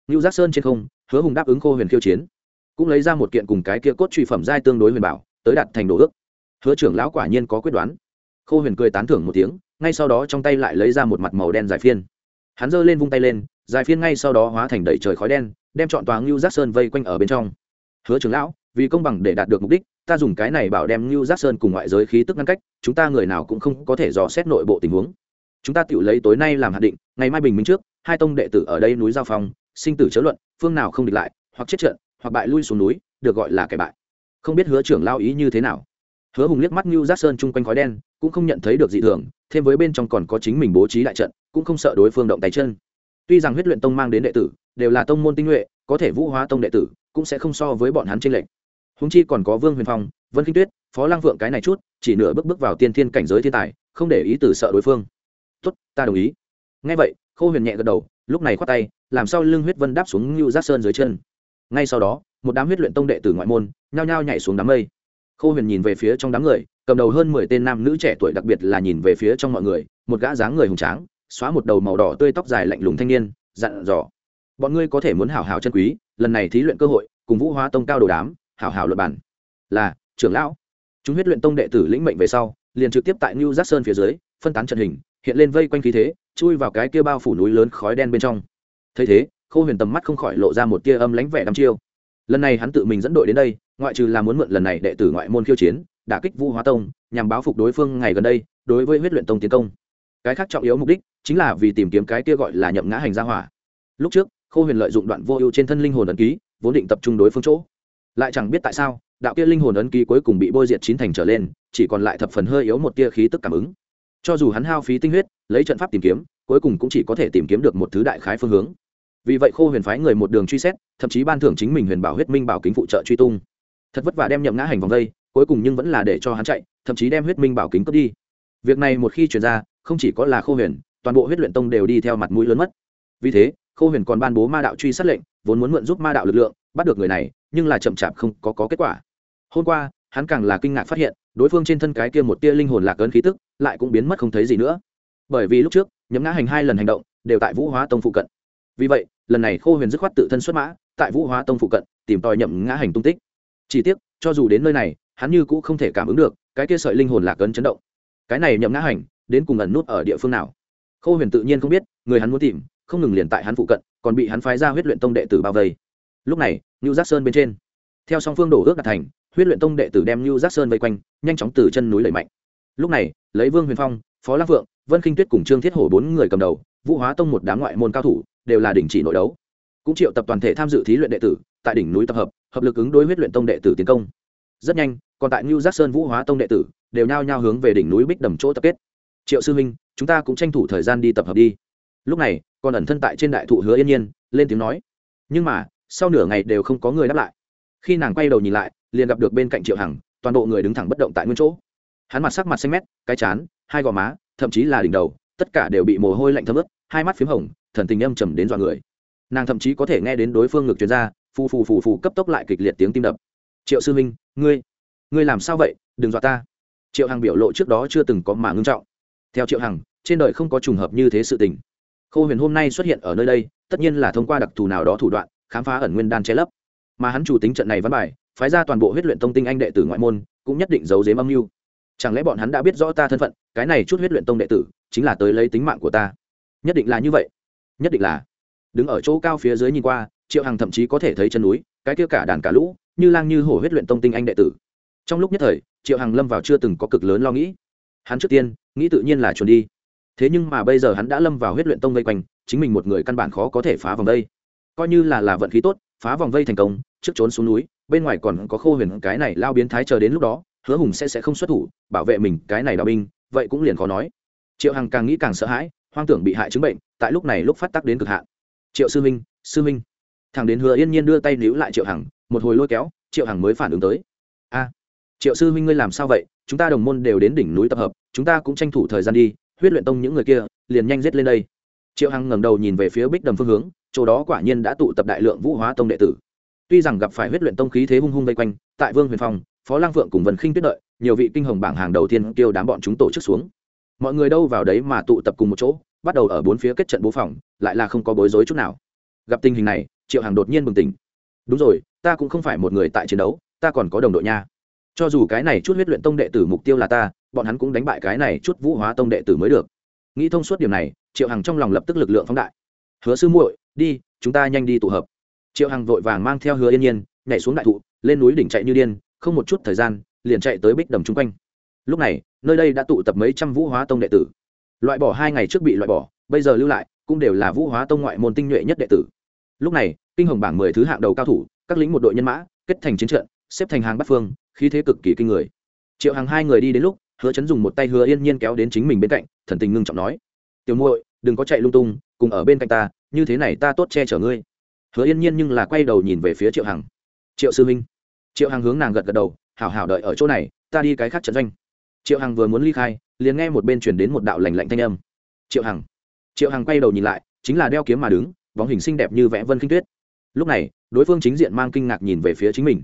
Nưu Giác Sơn trên không, Hứa Hùng đáp ứng Khô Huyền khiêu chiến, cũng lấy ra một kiện cùng cái kia cốt truy phẩm giai tương đối huyền bảo, tới đặt thành đồ ước. Hứa trưởng lão quả nhiên có quyết đoán. Khô Huyền cười tán thưởng một tiếng, ngay sau đó trong tay lại lấy ra một mặt màu đen dài phiên. Hắn giơ lên vung tay lên, dài phiên ngay sau đó hóa thành đầy trời khói đen, đem trọn tòa ngưu Giác Sơn vây quanh ở bên trong. Hứa trưởng lão, vì công bằng để đạt được mục đích, ta dùng cái này bảo đem ngưu Giác Sơn cùng ngoại giới khí tức ngăn cách, chúng ta người nào cũng không có thể dò xét nội bộ tình huống. Chúng ta tự lấy tối nay làm hạt định, ngày mai bình minh trước, hai tông đệ tử ở đây núi giao phong, sinh tử chớ luận phương nào không địch lại hoặc chết trận hoặc bại lui xuống núi được gọi là kẻ bại. Không biết hứa trưởng lao ý như thế nào. Hứa hùng liếc mắt như giác sơn chung quanh khói đen cũng không nhận thấy được dị thường thêm với bên trong còn có chính mình bố trí đại trận cũng không sợ đối phương động tay chân. Tuy rằng huyết luyện tông mang đến đệ tử đều là tông môn tinh nhuệ có thể vũ hóa tông đệ tử cũng sẽ không so với bọn hắn tranh lệch. Húng chi còn có vương huyền phong vân kinh tuyết phó lang vượng cái này chút chỉ nửa bước bước vào tiên thiên cảnh giới thiên tài không để ý từ sợ đối phương. Tốt ta đồng ý. Ngay vậy khô huyền nhẹ gật đầu, lúc này khoát tay, làm sao lưng huyết vân đáp xuống ngưu giác sơn dưới chân. Ngay sau đó, một đám huyết luyện tông đệ tử ngoại môn nhao nhao nhảy xuống đám mây. Khô huyền nhìn về phía trong đám người, cầm đầu hơn mười tên nam nữ trẻ tuổi đặc biệt là nhìn về phía trong mọi người, một gã dáng người hùng tráng, xóa một đầu màu đỏ tươi tóc dài lạnh lùng thanh niên, dặn dò, bọn ngươi có thể muốn hảo hảo chân quý, lần này thí luyện cơ hội, cùng vũ hóa tông cao đồ đám, hảo hảo luật bản là, trưởng lão. Chúng huyết luyện tông đệ tử lĩnh mệnh về sau, liền trực tiếp tại new giác sơn phía dưới, phân tán trận hình hiện lên vây quanh khí thế, chui vào cái kia bao phủ núi lớn khói đen bên trong. Thấy thế, khô huyền tầm mắt không khỏi lộ ra một tia âm lánh vẻ đăm chiêu. Lần này hắn tự mình dẫn đội đến đây, ngoại trừ là muốn mượn lần này đệ tử ngoại môn khiêu chiến, đả kích vũ hóa tông, nhằm báo phục đối phương ngày gần đây, đối với huyết luyện tông tiến công. Cái khác trọng yếu mục đích chính là vì tìm kiếm cái kia gọi là nhậm ngã hành gia hỏa. Lúc trước, khô huyền lợi dụng đoạn vô ưu trên thân linh hồn ấn ký, vốn định tập trung đối phương chỗ. Lại chẳng biết tại sao, đạo kia linh hồn ấn ký cuối cùng bị bôi diệt chín thành trở lên, chỉ còn lại thập phần hơi yếu một tia khí tức cảm ứng cho dù hắn hao phí tinh huyết lấy trận pháp tìm kiếm cuối cùng cũng chỉ có thể tìm kiếm được một thứ đại khái phương hướng. Vì vậy khô huyền phái người một đường truy xét thậm chí ban thưởng chính mình huyền bảo huyết minh bảo kính phụ trợ truy tung. Thật vất vả đem nhậm ngã hành vòng dây, cuối cùng nhưng vẫn là để cho hắn chạy thậm chí đem huyết minh bảo kính cướp đi. Việc này một khi chuyển ra không chỉ có là khô huyền toàn bộ huyết luyện tông đều đi theo mặt mũi lớn mất. Vì thế khô huyền còn ban bố ma đạo truy sát lệnh vốn muốn mượn giúp ma đạo lực lượng bắt được người này nhưng là chậm chạp không có, có kết quả. Hôm qua hắn càng là kinh ngạc phát hiện đối phương trên thân cái kia một tia linh hồn lạc ấn khí tức, lại cũng biến mất không thấy gì nữa. Bởi vì lúc trước nhấm ngã hành hai lần hành động, đều tại vũ hóa tông phụ cận. Vì vậy, lần này khô huyền dứt khoát tự thân xuất mã, tại vũ hóa tông phụ cận, tìm tòi nhậm ngã hành tung tích. Chỉ tiếc, cho dù đến nơi này, hắn như cũng không thể cảm ứng được, cái kia sợi linh hồn lạc ấn chấn động. Cái này nhậm ngã hành, đến cùng ẩn nút ở địa phương nào? Khô huyền tự nhiên không biết, người hắn muốn tìm, không ngừng liền tại hắn phụ cận, còn bị hắn phái ra huyết luyện tông đệ tử bao vây. Lúc này ngưu giác sơn bên trên. Theo song phương đổ ước đạt thành huyết luyện tông đệ tử đem ngưu giác sơn vây quanh, nhanh chóng từ chân núi lẩy mạnh. Lúc này, lấy vương huyền phong, phó lăng phượng, vân khinh tuyết cùng trương thiết hổ bốn người cầm đầu, vũ hóa tông một đám ngoại môn cao thủ, đều là đình chỉ nội đấu. Cũng triệu tập toàn thể tham dự thí luyện đệ tử, tại đỉnh núi tập hợp hợp lực ứng đối huyết luyện tông đệ tử tiến công. Rất nhanh, còn tại ngưu giác sơn vũ hóa tông đệ tử, đều nhao nhao hướng về đỉnh núi bích đầm chỗ tập kết. Triệu sư minh chúng ta cũng tranh thủ thời gian đi tập hợp đi. Lúc này, còn ẩn thân tại trên đại thụ hứa yên nhiên, lên tiếng nói. Nhưng mà, sau nửa ngày đều không có người đáp lại. Khi nàng quay đầu nhìn lại liền gặp được bên cạnh triệu hằng, toàn bộ người đứng thẳng bất động tại nguyên chỗ. Hắn mặt sắc mặt xanh mét, cái chán, hai gò má, thậm chí là đỉnh đầu, tất cả đều bị mồ hôi lạnh thấm ướt, hai mắt p h í m hồng, thần tình âm trầm đến dọa người. Nàng thậm chí có thể nghe đến đối phương ngược chuyên r a phù phù phù phù cấp tốc lại kịch liệt tiếng tim đập. Triệu sư minh ngươi ngươi làm sao vậy? Đừng dọa ta. Triệu hằng biểu lộ trước đó chưa từng có mà ngưng trọng. Theo triệu hằng, trên đời không có trùng hợp như thế sự tình. Khô huyền hôm nay xuất hiện ở nơi đây, tất nhiên là thông qua đặc thù nào đó thủ đoạn, khám phá ẩn nguyên đan che lấp. Mà hắn chủ tính trận này văn bài phái ra toàn bộ huyết luyện tông tinh anh đệ tử ngoại môn, cũng nhất định giấu giếm âm mưu. Chẳng lẽ bọn hắn đã biết rõ ta thân phận, cái này chút huyết luyện tông đệ tử, chính là tới lấy tính mạng của ta? Nhất định là như vậy. Nhất định là. Đứng ở chỗ cao phía dưới nhìn qua, triệu hằng thậm chí có thể thấy chân núi, cái kia cả đàn cả lũ, như lang như hổ huyết luyện tông tinh anh đệ tử. Trong lúc nhất thời, triệu hằng lâm vào chưa từng có cực lớn lo nghĩ. Hắn trước tiên, nghĩ tự nhiên là chuồn đi. Thế nhưng mà bây giờ hắn đã lâm vào huyết luyện tông vây quanh, chính mình một người căn bản khó có thể phá vòng vây. Coi như là là vận khí tốt, phá vòng vây thành công, trước trốn xuống núi bên ngoài còn có khô huyền cái này lao biến thái chờ đến lúc đó, hứa hùng sẽ sẽ không xuất thủ, bảo vệ mình, cái này đạo binh, vậy cũng liền khó nói. Triệu hằng càng nghĩ càng sợ hãi, hoang tưởng bị hại chứng bệnh, tại lúc này lúc phát tắc đến cực hạn. Triệu sư minh sư minh thằng đến hứa yên nhiên đưa tay níu lại triệu hằng, một hồi lôi kéo, triệu hằng mới phản ứng tới. A, triệu sư minh ngươi làm sao vậy? Chúng ta đồng môn đều đến đỉnh núi tập hợp, chúng ta cũng tranh thủ thời gian đi, huyết luyện tông những người kia, liền nhanh giết lên đây. Triệu hằng ngẩng đầu nhìn về phía bích đầm phương hướng, chỗ đó quả nhiên đã tụ tập đại lượng vũ hóa tông đệ tử tuy rằng gặp phải huyết luyện tông khí thế hung hung vây quanh, tại vương huyền phong, phó lang phượng cùng vân khinh tuyết đợi, nhiều vị kinh hồng bảng hàng đầu tiên kêu đám bọn chúng tổ chức xuống. Mọi người đâu vào đấy mà tụ tập cùng một chỗ, bắt đầu ở bốn phía kết trận bố phòng, lại là không có bối rối chút nào. Gặp tình hình này, triệu hàng đột nhiên bừng tỉnh. Đúng rồi, ta cũng không phải một người tại chiến đấu, ta còn có đồng đội nha. Cho dù cái này chút huyết luyện tông đệ tử mục tiêu là ta, bọn hắn cũng đánh bại cái này chút vũ hóa tông đệ tử mới được. Nghĩ thông suốt điểm này, triệu hằng trong lòng lập tức lực lượng phóng đại. Hứa sư muội, đi, chúng ta nhanh đi tụ hợp triệu hằng vội vàng mang theo hứa yên nhiên, nhảy xuống đại thụ, lên núi đỉnh chạy như điên, không một chút thời gian, liền chạy tới bích đầm chung quanh. Lúc này, nơi đây đã tụ tập mấy trăm vũ hóa tông đệ tử. Loại bỏ hai ngày trước bị loại bỏ, bây giờ lưu lại, cũng đều là vũ hóa tông ngoại môn tinh nhuệ nhất đệ tử. Lúc này, kinh hồng bảng mười thứ hạng đầu cao thủ, các lính một đội nhân mã, kết thành chiến trận, xếp thành hàng bắt phương, khí thế cực kỳ kinh người. Triệu hàng hai người đi đến lúc, hứa chấn dùng một tay hứa yên nhiên kéo đến chính mình bên cạnh, thần tình ngưng trọng nói, tiểu muội, đừng có chạy lung tung, cùng ở bên cạnh ta, như thế này ta tốt che chở ngươi hứa yên nhiên nhưng là quay đầu nhìn về phía triệu hằng. Triệu sư minh triệu hằng hướng nàng gật gật đầu, hảo hảo đợi ở chỗ này, ta đi cái khác trận doanh. Triệu hằng vừa muốn ly khai, liền nghe một bên chuyển đến một đạo lành lạnh thanh âm. Triệu hằng. Triệu hằng quay đầu nhìn lại, chính là đeo kiếm mà đứng, bóng hình xinh đẹp như vẽ vân kinh tuyết. Lúc này, đối phương chính diện mang kinh ngạc nhìn về phía chính mình.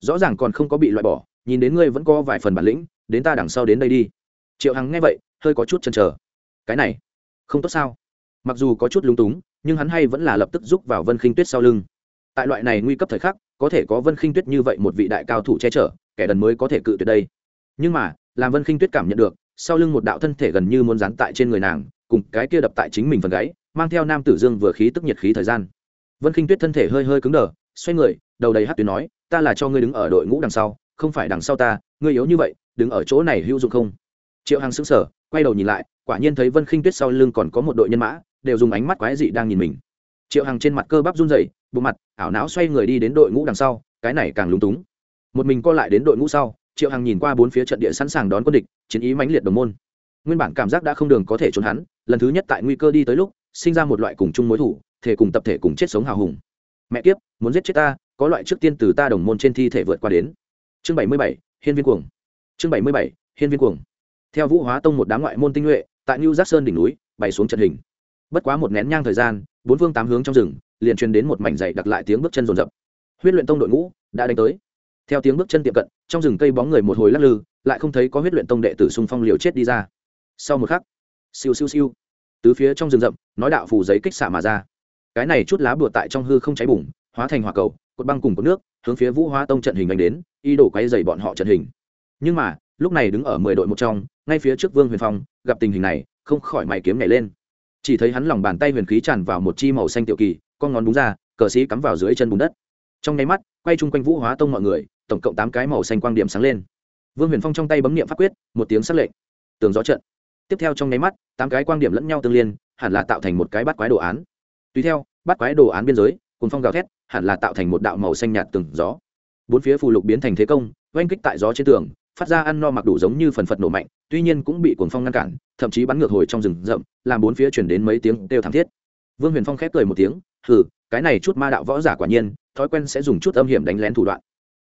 Rõ ràng còn không có bị loại bỏ, nhìn đến ngươi vẫn có vài phần bản lĩnh, đến ta đằng sau đến đây đi. Triệu hằng nghe vậy, hơi có chút chần chờ. Cái này không tốt sao? Mặc dù có chút lúng túng nhưng hắn hay vẫn là lập tức giúp vào vân khinh tuyết sau lưng. Tại loại này nguy cấp thời khắc, có thể có vân khinh tuyết như vậy một vị đại cao thủ che chở, kẻ đần mới có thể cự tuyệt đây. Nhưng mà, làm vân khinh tuyết cảm nhận được, sau lưng một đạo thân thể gần như muốn dán tại trên người nàng, cùng cái kia đập tại chính mình phần gáy, mang theo nam tử dương vừa khí tức nhiệt khí thời gian. Vân khinh tuyết thân thể hơi hơi cứng đờ, xoay người, đầu đầy hát tuyến nói, ta là cho ngươi đứng ở đội ngũ đằng sau, không phải đằng sau ta, ngươi yếu như vậy, đứng ở chỗ này hữu dụng không? Triệu hằng xứng sở quay đầu nhìn lại, quả nhiên thấy vân khinh tuyết sau lưng còn có một đội nhân mã đều dùng ánh mắt quái dị đang nhìn mình. Triệu hằng trên mặt cơ bắp run rẩy, bộ mặt, ảo não xoay người đi đến đội ngũ đằng sau, cái này càng lúng túng. Một mình co lại đến đội ngũ sau, triệu hằng nhìn qua bốn phía trận địa sẵn sàng đón quân địch, chiến ý mãnh liệt đồng môn. Nguyên bản cảm giác đã không đường có thể trốn hắn, lần thứ nhất tại nguy cơ đi tới lúc, sinh ra một loại cùng chung mối thủ, thể cùng tập thể cùng chết sống hào hùng. Mẹ kiếp, muốn giết chết ta, có loại trước tiên từ ta đồng môn trên thi thể vượt qua đến. Chương bảy mươi bảy, hiên viên cuồng. Chương bảy mươi bảy, hiên viên cuồng. Theo vũ hóa tông một đám ngoại môn tinh nhuệ, tại new giác sơn đỉnh núi bày xuống trận hình bất quá một nén nhang thời gian, bốn phương tám hướng trong rừng, liền truyền đến một mảnh dày đặc lại tiếng bước chân rồn rập. Huyết luyện tông đội ngũ đã đánh tới. Theo tiếng bước chân tiệm cận, trong rừng cây bóng người một hồi lắc lư, lại không thấy có huyết luyện tông đệ tử xung phong liều chết đi ra. Sau một khắc, siêu siêu siêu, tứ phía trong rừng rậm, nói đạo phủ giấy kích xả mà ra. Cái này chút lá bùa tại trong hư không cháy bùng, hóa thành hỏa cầu, cột băng cùng cột nước, hướng phía vũ hóa tông trận hình đánh đến y đổ quay dày bọn họ trận hình. Nhưng mà, lúc này đứng ở mười đội một trong, ngay phía trước vương huyền phong, gặp tình hình này, không khỏi mày kiếm nhảy lên chỉ thấy hắn lòng bàn tay huyền khí tràn vào một chi màu xanh tiểu kỳ, con ngón búng ra, cờ sĩ cắm vào dưới chân bùn đất. Trong nháy mắt, quay chung quanh vũ hóa tông mọi người, tổng cộng tám cái màu xanh quang điểm sáng lên. Vương huyền phong trong tay bấm niệm pháp quyết, một tiếng sắc lệnh. Tường gió trận. Tiếp theo trong nháy mắt, tám cái quang điểm lẫn nhau tương liên, hẳn là tạo thành một cái bắt quái đồ án. Tùy theo bắt quái đồ án biên giới cùng phong gào thét, hẳn là tạo thành một đạo màu xanh nhạt từng gió. Bốn phía phù lục biến thành thế công, oanh kích tại gió trên tường phát ra ăn no mặc đủ giống như phần phật nổ mạnh, tuy nhiên cũng bị cuồng phong ngăn cản, thậm chí bắn ngược hồi trong rừng rậm, làm bốn phía chuyển đến mấy tiếng đều thảm thiết. Vương huyền phong khép cười một tiếng, hừ, cái này chút ma đạo võ giả quả nhiên, thói quen sẽ dùng chút âm hiểm đánh lén thủ đoạn.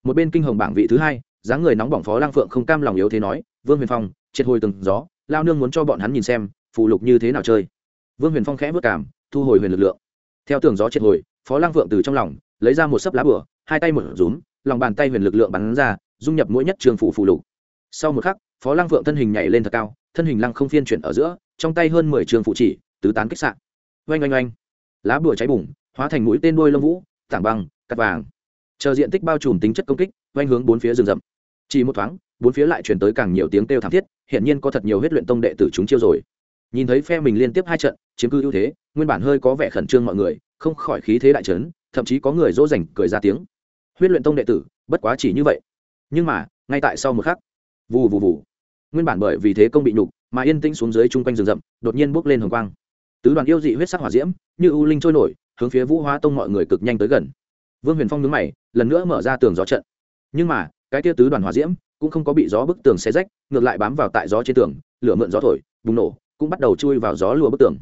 Một bên kinh hồng bảng vị thứ hai, dáng người nóng bỏng phó lang phượng không cam lòng yếu thế nói, vương huyền phong, triệt hồi từng gió, lao nương muốn cho bọn hắn nhìn xem phụ lục như thế nào chơi. Vương huyền phong khẽ vất cảm, thu hồi huyền lực lượng. Theo tường gió triệt hồi, phó lang phượng từ trong lòng, lấy ra một sấp lá bửa hai tay một rúm, lòng bàn tay huyền lực lượng bắn ra dung nhập mỗi nhất trường phủ phụ lục. Sau một khắc, phó lang phượng thân hình nhảy lên thật cao, thân hình lăng không phiên chuyển ở giữa, trong tay hơn mười trường phụ chỉ, tứ tán kích sạn oanh oanh oanh. Lá bùa cháy bùng, hóa thành mũi tên đuôi lông vũ, tảng băng, cắt vàng. Chờ diện tích bao trùm tính chất công kích, oanh hướng bốn phía rừng rậm. Chỉ một thoáng, bốn phía lại truyền tới càng nhiều tiếng kêu thảm thiết hiện nhiên có thật nhiều huyết luyện tông đệ tử chúng chiêu rồi. Nhìn thấy phe mình liên tiếp hai trận, chiếm cư ưu thế, nguyên bản hơi có vẻ khẩn trương mọi người, không khỏi khí thế đại trấn thậm chí có người dỗ dành cười ra tiếng. Huyết luyện tông đệ tử, bất quá chỉ như vậy nhưng mà, ngay tại sau một khắc, vù vù vù. Nguyên bản bởi vì thế công bị nhục, mà yên tĩnh xuống dưới chung quanh rừng rậm, đột nhiên bốc lên hồng quang. Tứ đoàn yêu dị huyết sắc hỏa diễm, như u linh trôi nổi, hướng phía vũ hóa tông mọi người cực nhanh tới gần. Vương huyền phong nhướng mày, lần nữa mở ra tường gió trận. Nhưng mà, cái tia tứ đoàn hỏa diễm cũng không có bị gió bức tường xé rách, ngược lại bám vào tại gió trên tường, lửa mượn gió thổi, bùng nổ, cũng bắt đầu chui vào gió lùa bức tường.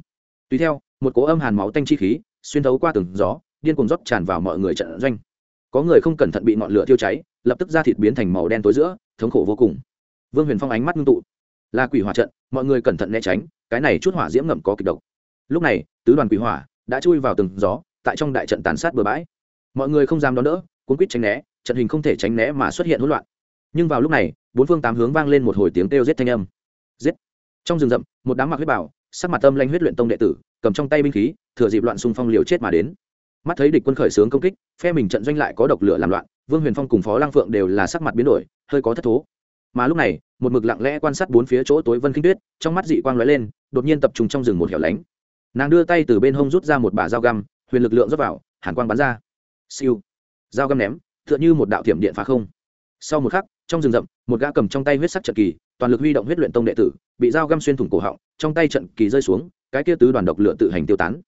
Tùy theo, một cố âm hàn máu tanh chi khí xuyên thấu qua tường gió, điên cuồng rót tràn vào mọi người trận doanh. Có người không cẩn thận bị ngọn lửa thiêu cháy lập tức da thịt biến thành màu đen tối giữa, thống khổ vô cùng. Vương huyền phong ánh mắt ngưng tụ. Là quỷ hỏa trận, mọi người cẩn thận né tránh, cái này chút hỏa diễm ngậm có kịch độc. Lúc này, tứ đoàn quỷ hỏa đã chui vào từng gió, tại trong đại trận tàn sát bừa bãi. Mọi người không dám đón đỡ, cuốn quýt tránh né, trận hình không thể tránh né mà xuất hiện hỗn loạn. Nhưng vào lúc này, bốn phương tám hướng vang lên một hồi tiếng kêu giết thanh âm. Giết! Trong rừng rậm, một đám mặc huyết bảo, sắc mặt tâm lanh huyết luyện tông đệ tử, cầm trong tay binh khí, thừa dịp loạn xung phong liều chết mà đến. Mắt thấy địch quân khởi sướng công kích, phe mình trận doanh lại có độc lửa làm loạn vương huyền phong cùng phó lang phượng đều là sắc mặt biến đổi, hơi có thất thố. Mà lúc này, một mực lặng lẽ quan sát bốn phía chỗ tối vân kinh tuyết, trong mắt dị quang lóe lên, đột nhiên tập trung trong rừng một hẻo lánh. Nàng đưa tay từ bên hông rút ra một bả dao găm, huyền lực lượng rót vào, hàn quang bắn ra. Siêu. Dao găm ném, tựa như một đạo thiểm điện phá không. Sau một khắc, trong rừng rậm, một gã cầm trong tay huyết sắc trận kỳ, toàn lực huy động huyết luyện tông đệ tử, bị dao găm xuyên thủng cổ họng, trong tay trận kỳ rơi xuống, cái kia tứ đoàn độc lựa tự hành tiêu tán.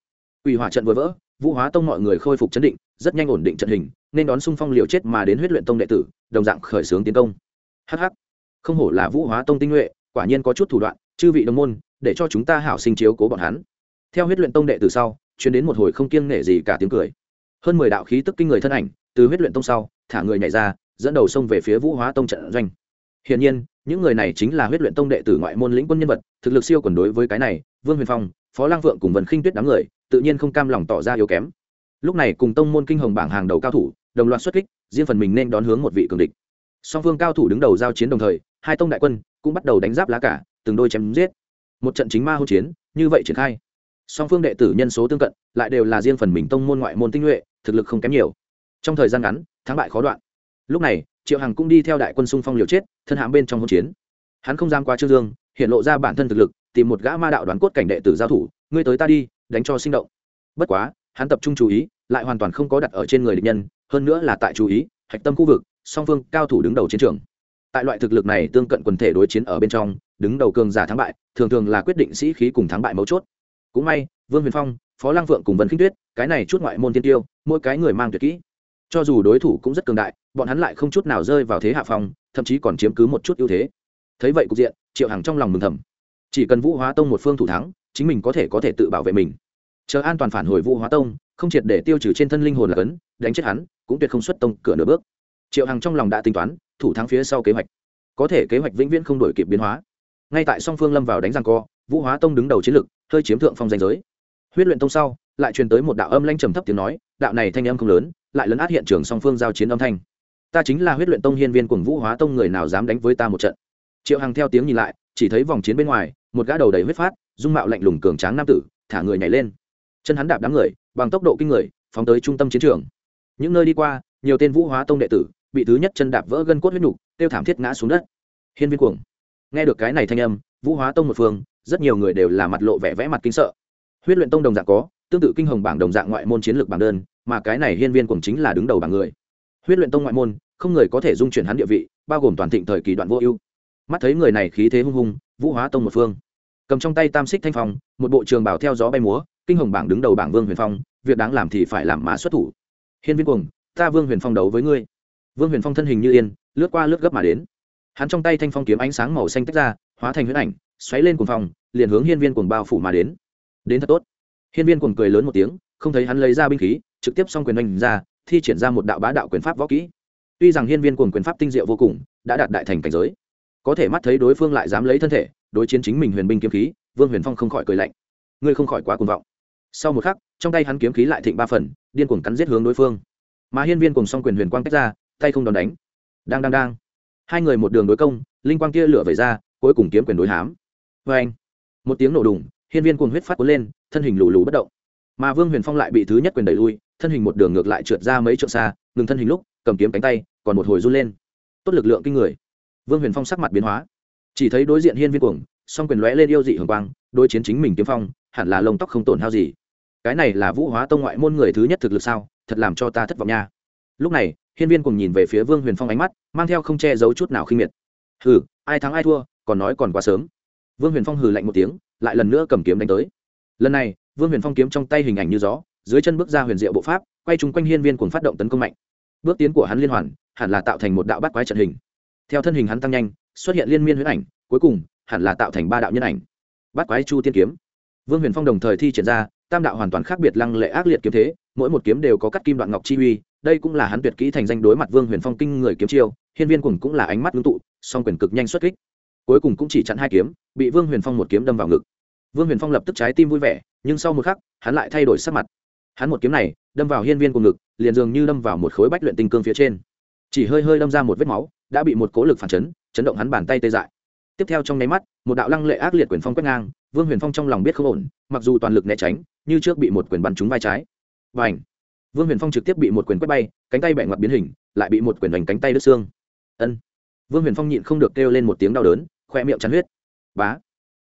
Ủy hỏa trận vừa vỡ, vũ hóa tông mọi người khôi phục chấn định rất nhanh ổn định trận hình, nên đón xung phong liều chết mà đến huyết luyện tông đệ tử, đồng dạng khởi xướng tiến công. Hh không hổ là vũ hóa tông tinh nhuệ, quả nhiên có chút thủ đoạn, chư vị đồng môn, để cho chúng ta hảo sinh chiếu cố bọn hắn. Theo huyết luyện tông đệ từ sau chuyến đến một hồi không kiêng nể gì cả tiếng cười. Hơn mười đạo khí tức kinh người thân ảnh, từ huyết luyện tông sau, thả người nhảy ra, dẫn đầu xông về phía vũ hóa tông trận doanh. Hiển nhiên, những người này chính là huyết luyện tông đệ tử ngoại môn lĩnh quân nhân vật, thực lực siêu quần đối với cái này, vương huyền phong, phó lang vượng cùng vần khinh tuyết đám người, tự nhiên không cam lòng tỏ ra yếu kém lúc này cùng tông môn kinh hồng bảng hàng đầu cao thủ, đồng loạt xuất kích, riêng phần mình nên đón hướng một vị cường địch. Song phương cao thủ đứng đầu giao chiến đồng thời, hai tông đại quân cũng bắt đầu đánh giáp lá cả từng đôi chém giết. Một trận chính ma hôn chiến, như vậy triển khai. Song phương đệ tử nhân số tương cận, lại đều là riêng phần mình tông môn ngoại môn tinh nhuệ, thực lực không kém nhiều. Trong thời gian ngắn, thắng bại khó đoạn. Lúc này, triệu hằng cũng đi theo đại quân xung phong liều chết, thân hãm bên trong hỗn chiến. Hắn không dám qua trương dương, hiện lộ ra bản thân thực lực, tìm một gã ma đạo đoán cốt cảnh đệ tử giao thủ, ngươi tới ta đi, đánh cho sinh động. Bất quá hắn tập trung chú ý, lại hoàn toàn không có đặt ở trên người địch nhân, hơn nữa là tại chú ý, hạch tâm khu vực, song phương cao thủ đứng đầu chiến trường. Tại loại thực lực này tương cận quần thể đối chiến ở bên trong, đứng đầu cường giả thắng bại, thường thường là quyết định sĩ khí cùng thắng bại mấu chốt. Cũng may, vương huyền phong, phó lang vượng cùng vân khinh tuyết, cái này chút ngoại môn tiên tiêu, mỗi cái người mang tuyệt kỹ. Cho dù đối thủ cũng rất cường đại, bọn hắn lại không chút nào rơi vào thế hạ phong, thậm chí còn chiếm cứ một chút ưu thế. Thấy vậy cục diện, triệu hằng trong lòng mừng thầm. Chỉ cần vũ hóa tông một phương thủ thắng, chính mình có thể có thể tự bảo vệ mình chờ an toàn phản hồi vũ hóa tông, không triệt để tiêu trừ trên thân linh hồn là cấn, đánh chết hắn, cũng tuyệt không xuất tông cửa nửa bước. Triệu hằng trong lòng đã tính toán, thủ thắng phía sau kế hoạch. Có thể kế hoạch vĩnh viễn không đổi kịp biến hóa. Ngay tại song phương lâm vào đánh răng co, vũ hóa tông đứng đầu chiến lực, hơi chiếm thượng phong danh giới. Huyết luyện tông sau, lại truyền tới một đạo âm lanh trầm thấp tiếng nói, đạo này thanh âm không lớn, lại lấn át hiện trường song phương giao chiến âm thanh. Ta chính là huyết luyện tông hiên viên cùng vũ hóa tông người nào dám đánh với ta một trận. Triệu hằng theo tiếng nhìn lại, chỉ thấy vòng chiến bên ngoài, một gã đầu đầy huyết phát, dung mạo lạnh lùng cường tráng nam tử, thả người nhảy lên chân hắn đạp đám người, bằng tốc độ kinh người, phóng tới trung tâm chiến trường. Những nơi đi qua, nhiều tên vũ hóa tông đệ tử, bị thứ nhất chân đạp vỡ gân cốt huyết nhục tiêu thảm thiết ngã xuống đất. Hiên viên cuồng. Nghe được cái này thanh âm, vũ hóa tông một phương, rất nhiều người đều là mặt lộ vẻ vẽ mặt kinh sợ. Huyết luyện tông đồng dạng có, tương tự kinh hồng bảng đồng dạng ngoại môn chiến lược bảng đơn, mà cái này hiên viên cuồng chính là đứng đầu bảng người. Huyết luyện tông ngoại môn, không người có thể dung chuyển hắn địa vị, bao gồm toàn thịnh thời kỳ đoạn vô ưu. Mắt thấy người này khí thế hung hung, vũ hóa tông một phương. Cầm trong tay tam xích thanh phong, một bộ trường bảo theo gió bay múa kinh hồng bảng đứng đầu bảng vương huyền phong, việc đáng làm thì phải làm mà xuất thủ. Hiên viên cuồng, ta vương huyền phong đấu với ngươi. Vương huyền phong thân hình như yên, lướt qua lướt gấp mà đến. Hắn trong tay thanh phong kiếm ánh sáng màu xanh tách ra, hóa thành huyết ảnh, xoáy lên cuồng phong, liền hướng hiên viên cuồng bao phủ mà đến. Đến thật tốt. Hiên viên cuồng cười lớn một tiếng, không thấy hắn lấy ra binh khí, trực tiếp xong quyền oanh ra, thi triển ra một đạo bá đạo quyền pháp võ kỹ. Tuy rằng hiên viên cuồng quyền pháp tinh diệu vô cùng, đã đạt đại thành cảnh giới, có thể mắt thấy đối phương lại dám lấy thân thể, đối chiến chính mình huyền binh kiếm khí, vương huyền phong không khỏi cười lạnh. Ngươi không khỏi quá cuồng vọng sau một khắc, trong tay hắn kiếm khí lại thịnh ba phần, điên cuồng cắn giết hướng đối phương. Mà hiên viên cùng song quyền huyền quang tách ra, tay không đòn đánh. Đang đang đang. Hai người một đường đối công, linh quang kia lửa về ra, cuối cùng kiếm quyền đối hám. Vê anh, một tiếng nổ đùng, hiên viên cuồng huyết phát cuốn lên, thân hình lù lù bất động. Mà vương huyền phong lại bị thứ nhất quyền đẩy lui, thân hình một đường ngược lại trượt ra mấy trượng xa, ngừng thân hình lúc, cầm kiếm cánh tay, còn một hồi run lên. Tốt lực lượng kinh người. Vương huyền phong sắc mặt biến hóa. Chỉ thấy đối diện hiên viên cuồng, song quyền lóe lên yêu dị hưởng quang, đối chiến chính mình kiếm phong, hẳn là lông tóc không tổn hao gì cái này là vũ hóa tông ngoại môn người thứ nhất thực lực sao, thật làm cho ta thất vọng nha. Lúc này, hiên viên cùng nhìn về phía vương huyền phong ánh mắt, mang theo không che giấu chút nào khinh miệt. Hừ, ai thắng ai thua, còn nói còn quá sớm. Vương huyền phong hừ lạnh một tiếng, lại lần nữa cầm kiếm đánh tới. Lần này, vương huyền phong kiếm trong tay hình ảnh như gió, dưới chân bước ra huyền diệu bộ pháp, quay chung quanh hiên viên cùng phát động tấn công mạnh. Bước tiến của hắn liên hoàn, hẳn là tạo thành một đạo bắt quái trận hình. Theo thân hình hắn tăng nhanh, xuất hiện liên miên huyễn ảnh, cuối cùng, hẳn là tạo thành ba đạo nhân ảnh. Bắt quái chu tiên kiếm. Vương huyền phong đồng thời thi triển ra tam đạo hoàn toàn khác biệt lăng lệ ác liệt kiếm thế, mỗi một kiếm đều có cắt kim đoạn ngọc chi uy, đây cũng là hắn tuyệt kỹ thành danh đối mặt vương huyền phong kinh người kiếm chiêu, hiên viên cùng cũng là ánh mắt ngưng tụ, song quyền cực nhanh xuất kích. Cuối cùng cũng chỉ chặn hai kiếm, bị vương huyền phong một kiếm đâm vào ngực. Vương huyền phong lập tức trái tim vui vẻ, nhưng sau một khắc, hắn lại thay đổi sắc mặt. Hắn một kiếm này, đâm vào hiên viên cùng ngực, liền dường như đâm vào một khối bách luyện tinh cương phía trên. Chỉ hơi hơi đâm ra một vết máu, đã bị một cố lực phản chấn chấn động hắn bàn tay tê dại. Tiếp theo trong nháy mắt, một đạo lăng lệ ác liệt quyền phong quét ngang, vương huyền phong trong lòng biết không ổn, mặc dù toàn lực né tránh như trước bị một quyền bắn trúng vai trái. Và ảnh vương huyền phong trực tiếp bị một quyền quét bay, cánh tay bẻ ngoặt biến hình, lại bị một quyền đánh cánh tay đứt xương. Ân! Vương huyền phong nhịn không được kêu lên một tiếng đau đớn, khoe miệng chắn huyết. Bá!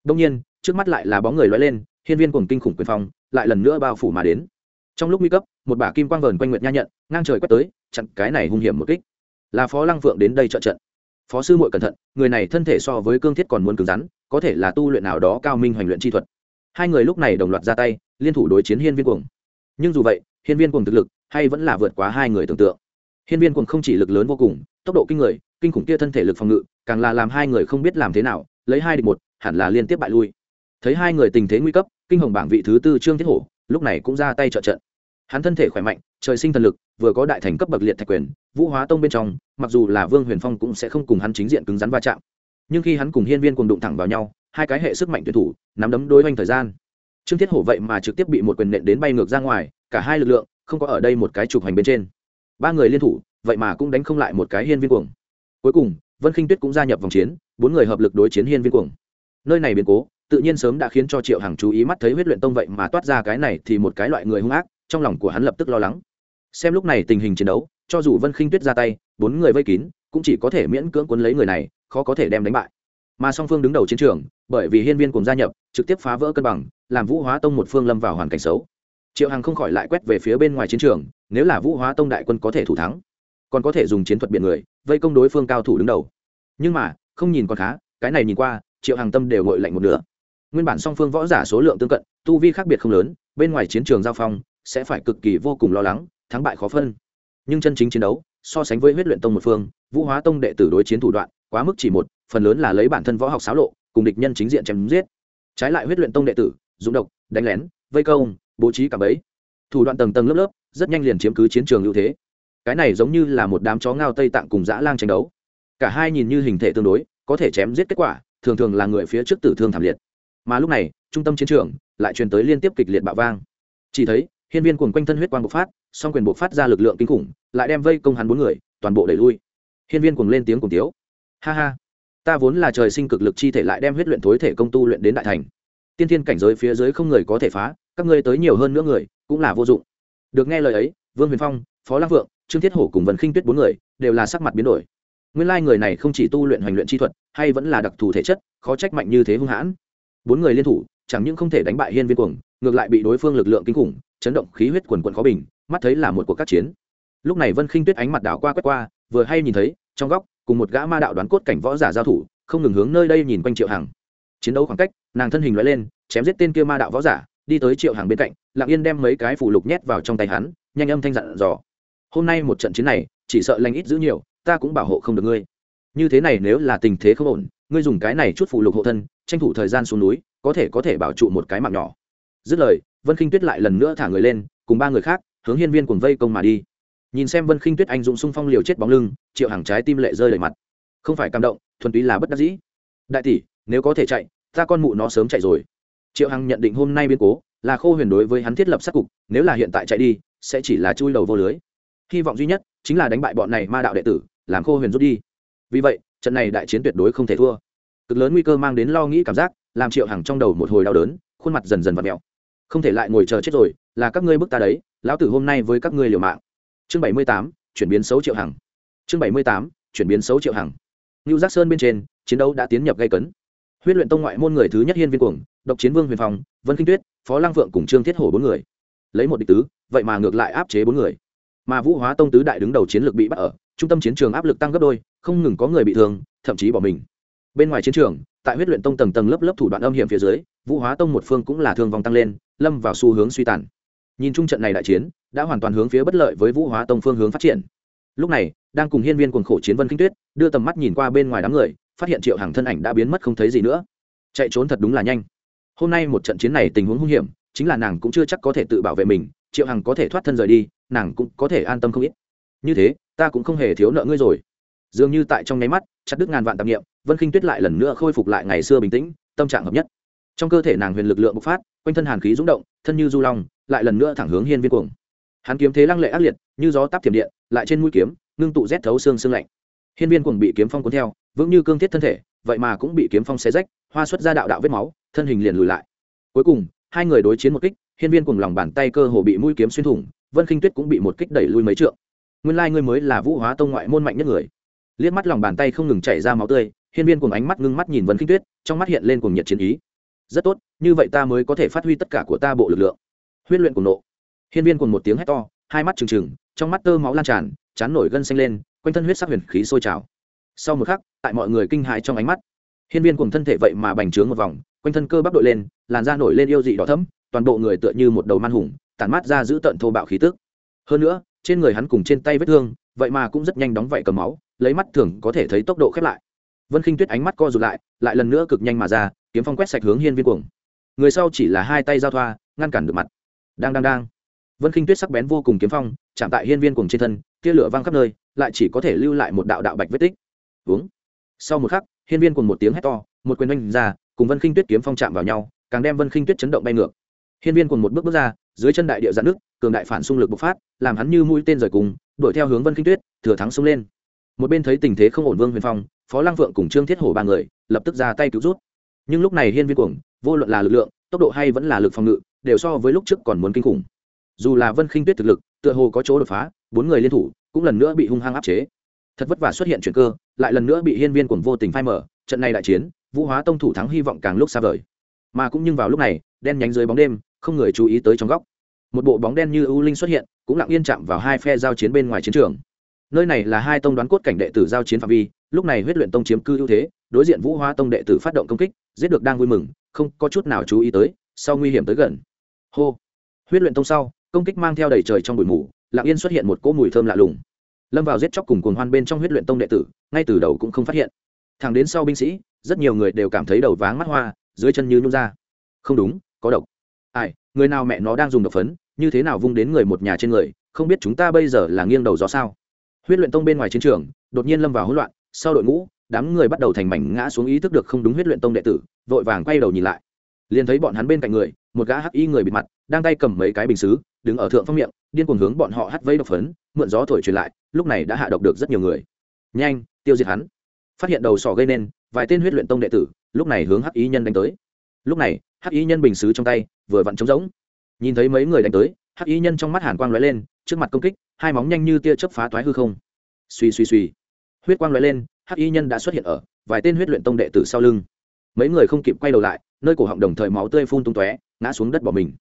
Đông nhiên, trước mắt lại là bóng người lóe lên, hiên viên cùng kinh khủng quyền phong, lại lần nữa bao phủ mà đến. Trong lúc nguy cấp, một bả kim quang vờn quanh nguyệt nha nhận, ngang trời quét tới, chặn cái này hung hiểm một kích. Là phó lăng phượng đến đây trợ trận. Phó sư muội cẩn thận, người này thân thể so với cương thiết còn muốn cứng rắn, có thể là tu luyện nào đó cao minh hoành luyện chi thuật hai người lúc này đồng loạt ra tay, liên thủ đối chiến hiên viên cuồng. Nhưng dù vậy, hiên viên cuồng thực lực hay vẫn là vượt quá hai người tưởng tượng. Hiên viên cuồng không chỉ lực lớn vô cùng, tốc độ kinh người, kinh khủng kia thân thể lực phòng ngự, càng là làm hai người không biết làm thế nào, lấy hai địch một, hẳn là liên tiếp bại lui. Thấy hai người tình thế nguy cấp, kinh hồng bảng vị thứ tư trương thiết hổ, lúc này cũng ra tay trợ trận. Hắn thân thể khỏe mạnh, trời sinh thần lực, vừa có đại thành cấp bậc liệt thạch quyền, vũ hóa tông bên trong, mặc dù là vương huyền phong cũng sẽ không cùng hắn chính diện cứng rắn va chạm. Nhưng khi hắn cùng hiên viên cùng đụng thẳng vào nhau hai cái hệ sức mạnh tuyển thủ, nắm đấm đối oanh thời gian. Trương thiết hổ vậy mà trực tiếp bị một quyền nện đến bay ngược ra ngoài, cả hai lực lượng, không có ở đây một cái chụp hành bên trên. Ba người liên thủ, vậy mà cũng đánh không lại một cái hiên viên cuồng. Cuối cùng, vân khinh tuyết cũng gia nhập vòng chiến, bốn người hợp lực đối chiến hiên viên cuồng. Nơi này biến cố, tự nhiên sớm đã khiến cho triệu hằng chú ý mắt thấy huyết luyện tông vậy mà toát ra cái này thì một cái loại người hung ác, trong lòng của hắn lập tức lo lắng. Xem lúc này tình hình chiến đấu, cho dù vân khinh tuyết ra tay, bốn người vây kín, cũng chỉ có thể miễn cưỡng cuốn lấy người này, khó có thể đem đánh bại. Mà song phương đứng đầu chiến trường bởi vì hiên viên cùng gia nhập, trực tiếp phá vỡ cân bằng, làm vũ hóa tông một phương lâm vào hoàn cảnh xấu. Triệu hằng không khỏi lại quét về phía bên ngoài chiến trường, nếu là vũ hóa tông đại quân có thể thủ thắng, còn có thể dùng chiến thuật biện người, vây công đối phương cao thủ đứng đầu. Nhưng mà, không nhìn còn khá, cái này nhìn qua, triệu hằng tâm đều ngội lạnh một nửa. Nguyên bản song phương võ giả số lượng tương cận, tu vi khác biệt không lớn, bên ngoài chiến trường giao phong, sẽ phải cực kỳ vô cùng lo lắng, thắng bại khó phân. Nhưng chân chính chiến đấu, so sánh với huyết luyện tông một phương, vũ hóa tông đệ tử đối chiến thủ đoạn, quá mức chỉ một, phần lớn là lấy bản thân võ học xáo lộ cùng địch nhân chính diện chém giết. Trái lại huyết luyện tông đệ tử dũng độc, đánh lén, vây công, bố trí cả bẫy. Thủ đoạn tầng tầng lớp lớp, rất nhanh liền chiếm cứ chiến trường ưu thế. Cái này giống như là một đám chó ngao tây tạng cùng dã lang tranh đấu. Cả hai nhìn như hình thể tương đối, có thể chém giết kết quả, thường thường là người phía trước tử thương thảm liệt. Mà lúc này, trung tâm chiến trường lại truyền tới liên tiếp kịch liệt bạo vang. Chỉ thấy, hiên viên cuồng quanh thân huyết quang bộc phát, song quyền bộc phát ra lực lượng kinh khủng, lại đem vây công hắn bốn người, toàn bộ đẩy lui. Hiên viên cuồng lên tiếng cùng tiếu. Ha ha ta vốn là trời sinh cực lực chi thể lại đem huyết luyện thối thể công tu luyện đến đại thành. Tiên thiên cảnh giới phía dưới không người có thể phá, các ngươi tới nhiều hơn nữa người, cũng là vô dụng. Được nghe lời ấy, vương huyền phong, phó lăng vượng, trương thiết hổ cùng vân khinh tuyết bốn người đều là sắc mặt biến đổi. Nguyên lai người này không chỉ tu luyện hoành luyện chi thuật, hay vẫn là đặc thù thể chất, khó trách mạnh như thế hung hãn. Bốn người liên thủ, chẳng những không thể đánh bại hiên viên cuồng, ngược lại bị đối phương lực lượng kinh khủng, chấn động khí huyết quần quần khó bình, mắt thấy là một cuộc các chiến. Lúc này vân khinh tuyết ánh mặt đảo qua quét qua, vừa hay nhìn thấy, trong góc cùng một gã ma đạo đoán cốt cảnh võ giả giao thủ, không ngừng hướng nơi đây nhìn quanh triệu hằng. Chiến đấu khoảng cách, nàng thân hình loại lên, chém giết tên kia ma đạo võ giả, đi tới triệu hàng bên cạnh, lặng yên đem mấy cái phủ lục nhét vào trong tay hắn, nhanh âm thanh dặn dò. Hôm nay một trận chiến này, chỉ sợ lành ít giữ nhiều, ta cũng bảo hộ không được ngươi. Như thế này nếu là tình thế không ổn, ngươi dùng cái này chút phụ lục hộ thân, tranh thủ thời gian xuống núi, có thể có thể bảo trụ một cái mạng nhỏ. Dứt lời, vân khinh tuyết lại lần nữa thả người lên, cùng ba người khác, hướng hiên viên cùng vây công mà đi nhìn xem vân khinh tuyết anh dũng xung phong liều chết bóng lưng, triệu hàng trái tim lệ rơi đầy mặt. Không phải cảm động, thuần túy là bất đắc dĩ. Đại tỷ, nếu có thể chạy, ta con mụ nó sớm chạy rồi. Triệu hằng nhận định hôm nay biến cố, là khô huyền đối với hắn thiết lập sát cục, nếu là hiện tại chạy đi, sẽ chỉ là chui đầu vô lưới. Hy vọng duy nhất chính là đánh bại bọn này ma đạo đệ tử, làm khô huyền rút đi. Vì vậy, trận này đại chiến tuyệt đối không thể thua. Cực lớn nguy cơ mang đến lo nghĩ cảm giác, làm triệu hằng trong đầu một hồi đau đớn, khuôn mặt dần dần v ặ mẹo. Không thể lại ngồi chờ chết rồi, là các ngươi bức ta đấy, lão tử hôm nay với các ngươi liều mạng chương bảy mươi tám chuyển biến xấu triệu hằng chương bảy mươi tám chuyển biến xấu triệu hằng Nưu Giác Sơn bên trên, chiến đấu đã tiến nhập gây cấn. Huyết luyện tông ngoại môn người thứ nhất hiên viên cuồng, độc chiến vương huyền phong, Vân Kinh Tuyết, Phó Lang Vượng cùng Trương Thiết Hổ bốn người. Lấy một địch tứ, vậy mà ngược lại áp chế bốn người. Mà Vũ Hóa tông tứ đại đứng đầu chiến lược bị bắt ở, trung tâm chiến trường áp lực tăng gấp đôi, không ngừng có người bị thương, thậm chí bỏ mình. Bên ngoài chiến trường, tại huyết luyện tông tầng tầng lớp lớp thủ đoạn âm hiểm phía dưới, Vũ Hóa tông một phương cũng là thương vong tăng lên, lâm vào xu hướng suy tàn. Nhìn chung trận này đại chiến, đã hoàn toàn hướng phía bất lợi với Vũ Hóa tông phương hướng phát triển. Lúc này, đang cùng hiên viên cuồng khổ chiến vân kinh tuyết đưa tầm mắt nhìn qua bên ngoài đám người phát hiện triệu hàng thân ảnh đã biến mất không thấy gì nữa. Chạy trốn thật đúng là nhanh. Hôm nay một trận chiến này tình huống hung hiểm chính là nàng cũng chưa chắc có thể tự bảo vệ mình triệu hằng có thể thoát thân rời đi nàng cũng có thể an tâm không ít. Như thế ta cũng không hề thiếu nợ ngươi rồi. Dường như tại trong nháy mắt chặt đứt ngàn vạn tạp nghiệm vân khinh tuyết lại lần nữa khôi phục lại ngày xưa bình tĩnh tâm trạng hợp nhất trong cơ thể nàng huyền lực lượng bộc phát, quanh thân hàn khí rúng động, thân như du long, lại lần nữa thẳng hướng hiên viên cuồng. Hắn kiếm thế lăng lệ ác liệt, như gió táp thiểm điện, lại trên mũi kiếm, ngưng tụ rét thấu xương xương lạnh. Hiên viên cuồng bị kiếm phong cuốn theo, vững như cương thiết thân thể, vậy mà cũng bị kiếm phong xé rách, hoa xuất ra đạo đạo vết máu, thân hình liền lùi lại. Cuối cùng, hai người đối chiến một kích, hiên viên cuồng lòng bàn tay cơ hồ bị mũi kiếm xuyên thủng, vân khinh tuyết cũng bị một kích đẩy lui mấy trượng. Nguyên lai ngươi mới là vũ hóa tông ngoại môn mạnh nhất người. Liếc mắt lòng bàn tay không ngừng chảy ra máu tươi, hiên viên cuồng ánh mắt ngưng mắt nhìn vân khinh tuyết, trong mắt hiện lên cuồng nhiệt chiến ý rất tốt, như vậy ta mới có thể phát huy tất cả của ta bộ lực lượng. Huyết luyện cùng nộ. Hiên viên cùng một tiếng hét to, hai mắt trừng trừng, trong mắt tơ máu lan tràn, chán nổi gân xanh lên, quanh thân huyết sắc huyền khí sôi trào. Sau một khắc, tại mọi người kinh hãi trong ánh mắt, hiên viên cùng thân thể vậy mà bành trướng một vòng, quanh thân cơ bắp đội lên, làn da nổi lên yêu dị đỏ thấm toàn bộ người tựa như một đầu man hùng, tản mát ra giữ tận thô bạo khí tức. Hơn nữa, trên người hắn cùng trên tay vết thương, vậy mà cũng rất nhanh đóng vậy cầm máu, lấy mắt thường có thể thấy tốc độ khép lại. Vân khinh tuyết ánh mắt co rụt lại lại lần nữa cực nhanh mà ra kiếm phong quét sạch hướng hiên viên cuồng. Người sau chỉ là hai tay giao thoa, ngăn cản được mặt. Đang đang đang. Vân khinh tuyết sắc bén vô cùng kiếm phong, chạm tại hiên viên cuồng trên thân, tia lửa văng khắp nơi, lại chỉ có thể lưu lại một đạo đạo bạch vết tích. Uống sau một khắc, hiên viên cuồng một tiếng hét to, một quyền oanh ra, cùng vân khinh tuyết kiếm phong chạm vào nhau, càng đem vân khinh tuyết chấn động bay ngược. Hiên viên cuồng một bước bước ra, dưới chân đại địa dạn nước, cường đại phản xung lực bộc phát, làm hắn như mũi tên rời cùng, đuổi theo hướng vân khinh tuyết, thừa thắng xông lên. Một bên thấy tình thế không ổn vương huyền phong, phó lang vượng cùng trương thiết hổ ba người, lập tức ra tay cứu rút nhưng lúc này hiên viên cuồng, vô luận là lực lượng, tốc độ hay vẫn là lực phòng ngự, đều so với lúc trước còn muốn kinh khủng. Dù là vân khinh tuyết thực lực, tựa hồ có chỗ đột phá, bốn người liên thủ cũng lần nữa bị hung hăng áp chế. Thật vất vả xuất hiện chuyện cơ, lại lần nữa bị hiên viên cuồng vô tình phai mở trận này đại chiến, vũ hóa tông thủ thắng hy vọng càng lúc xa vời. Mà cũng như vào lúc này, đen nhánh dưới bóng đêm, không người chú ý tới trong góc. Một bộ bóng đen như ưu linh xuất hiện, cũng lặng yên chạm vào hai phe giao chiến bên ngoài chiến trường. Nơi này là hai tông đoán cốt cảnh đệ tử giao chiến phạm vi, lúc này huyết luyện tông chiếm cư ưu thế, đối diện vũ hóa tông đệ tử phát động công kích giết được đang vui mừng, không có chút nào chú ý tới, sau nguy hiểm tới gần. Hô. Huyết luyện tông sau, công kích mang theo đầy trời trong bụi mù lặng yên xuất hiện một cỗ mùi thơm lạ lùng. Lâm vào giết chóc cùng cuồng hoan bên trong huyết luyện tông đệ tử, ngay từ đầu cũng không phát hiện. Thẳng đến sau binh sĩ, rất nhiều người đều cảm thấy đầu váng mắt hoa, dưới chân như nhung ra. Không đúng, có độc. Ai, người nào mẹ nó đang dùng độc phấn, như thế nào vung đến người một nhà trên người, không biết chúng ta bây giờ là nghiêng đầu gió sao? Huyết luyện tông bên ngoài chiến trường, đột nhiên lâm vào hỗn loạn, sau đội ngũ đám người bắt đầu thành mảnh ngã xuống ý thức được không đúng huyết luyện tông đệ tử, vội vàng quay đầu nhìn lại. Liền thấy bọn hắn bên cạnh người, một gã hắc y người bịt mặt, đang tay cầm mấy cái bình xứ, đứng ở thượng phong miệng, điên cuồng hướng bọn họ hắt vây độc phấn, mượn gió thổi truyền lại, lúc này đã hạ độc được rất nhiều người. Nhanh, tiêu diệt hắn. Phát hiện đầu sỏ gây nên, vài tên huyết luyện tông đệ tử, lúc này hướng hắc y nhân đánh tới. Lúc này, hắc y nhân bình xứ trong tay, vừa vặn trống rỗng. Nhìn thấy mấy người đánh tới, hắc y nhân trong mắt hàn quang lóe lên, trước mặt công kích, hai móng nhanh như tia chớp phá toái hư không. Suy suy suy huyết quang lóe lên hắc y nhân đã xuất hiện ở, vài tên huyết luyện tông đệ tử sau lưng. Mấy người không kịp quay đầu lại, nơi cổ họng đồng thời máu tươi phun tung tóe, ngã xuống đất bỏ mình.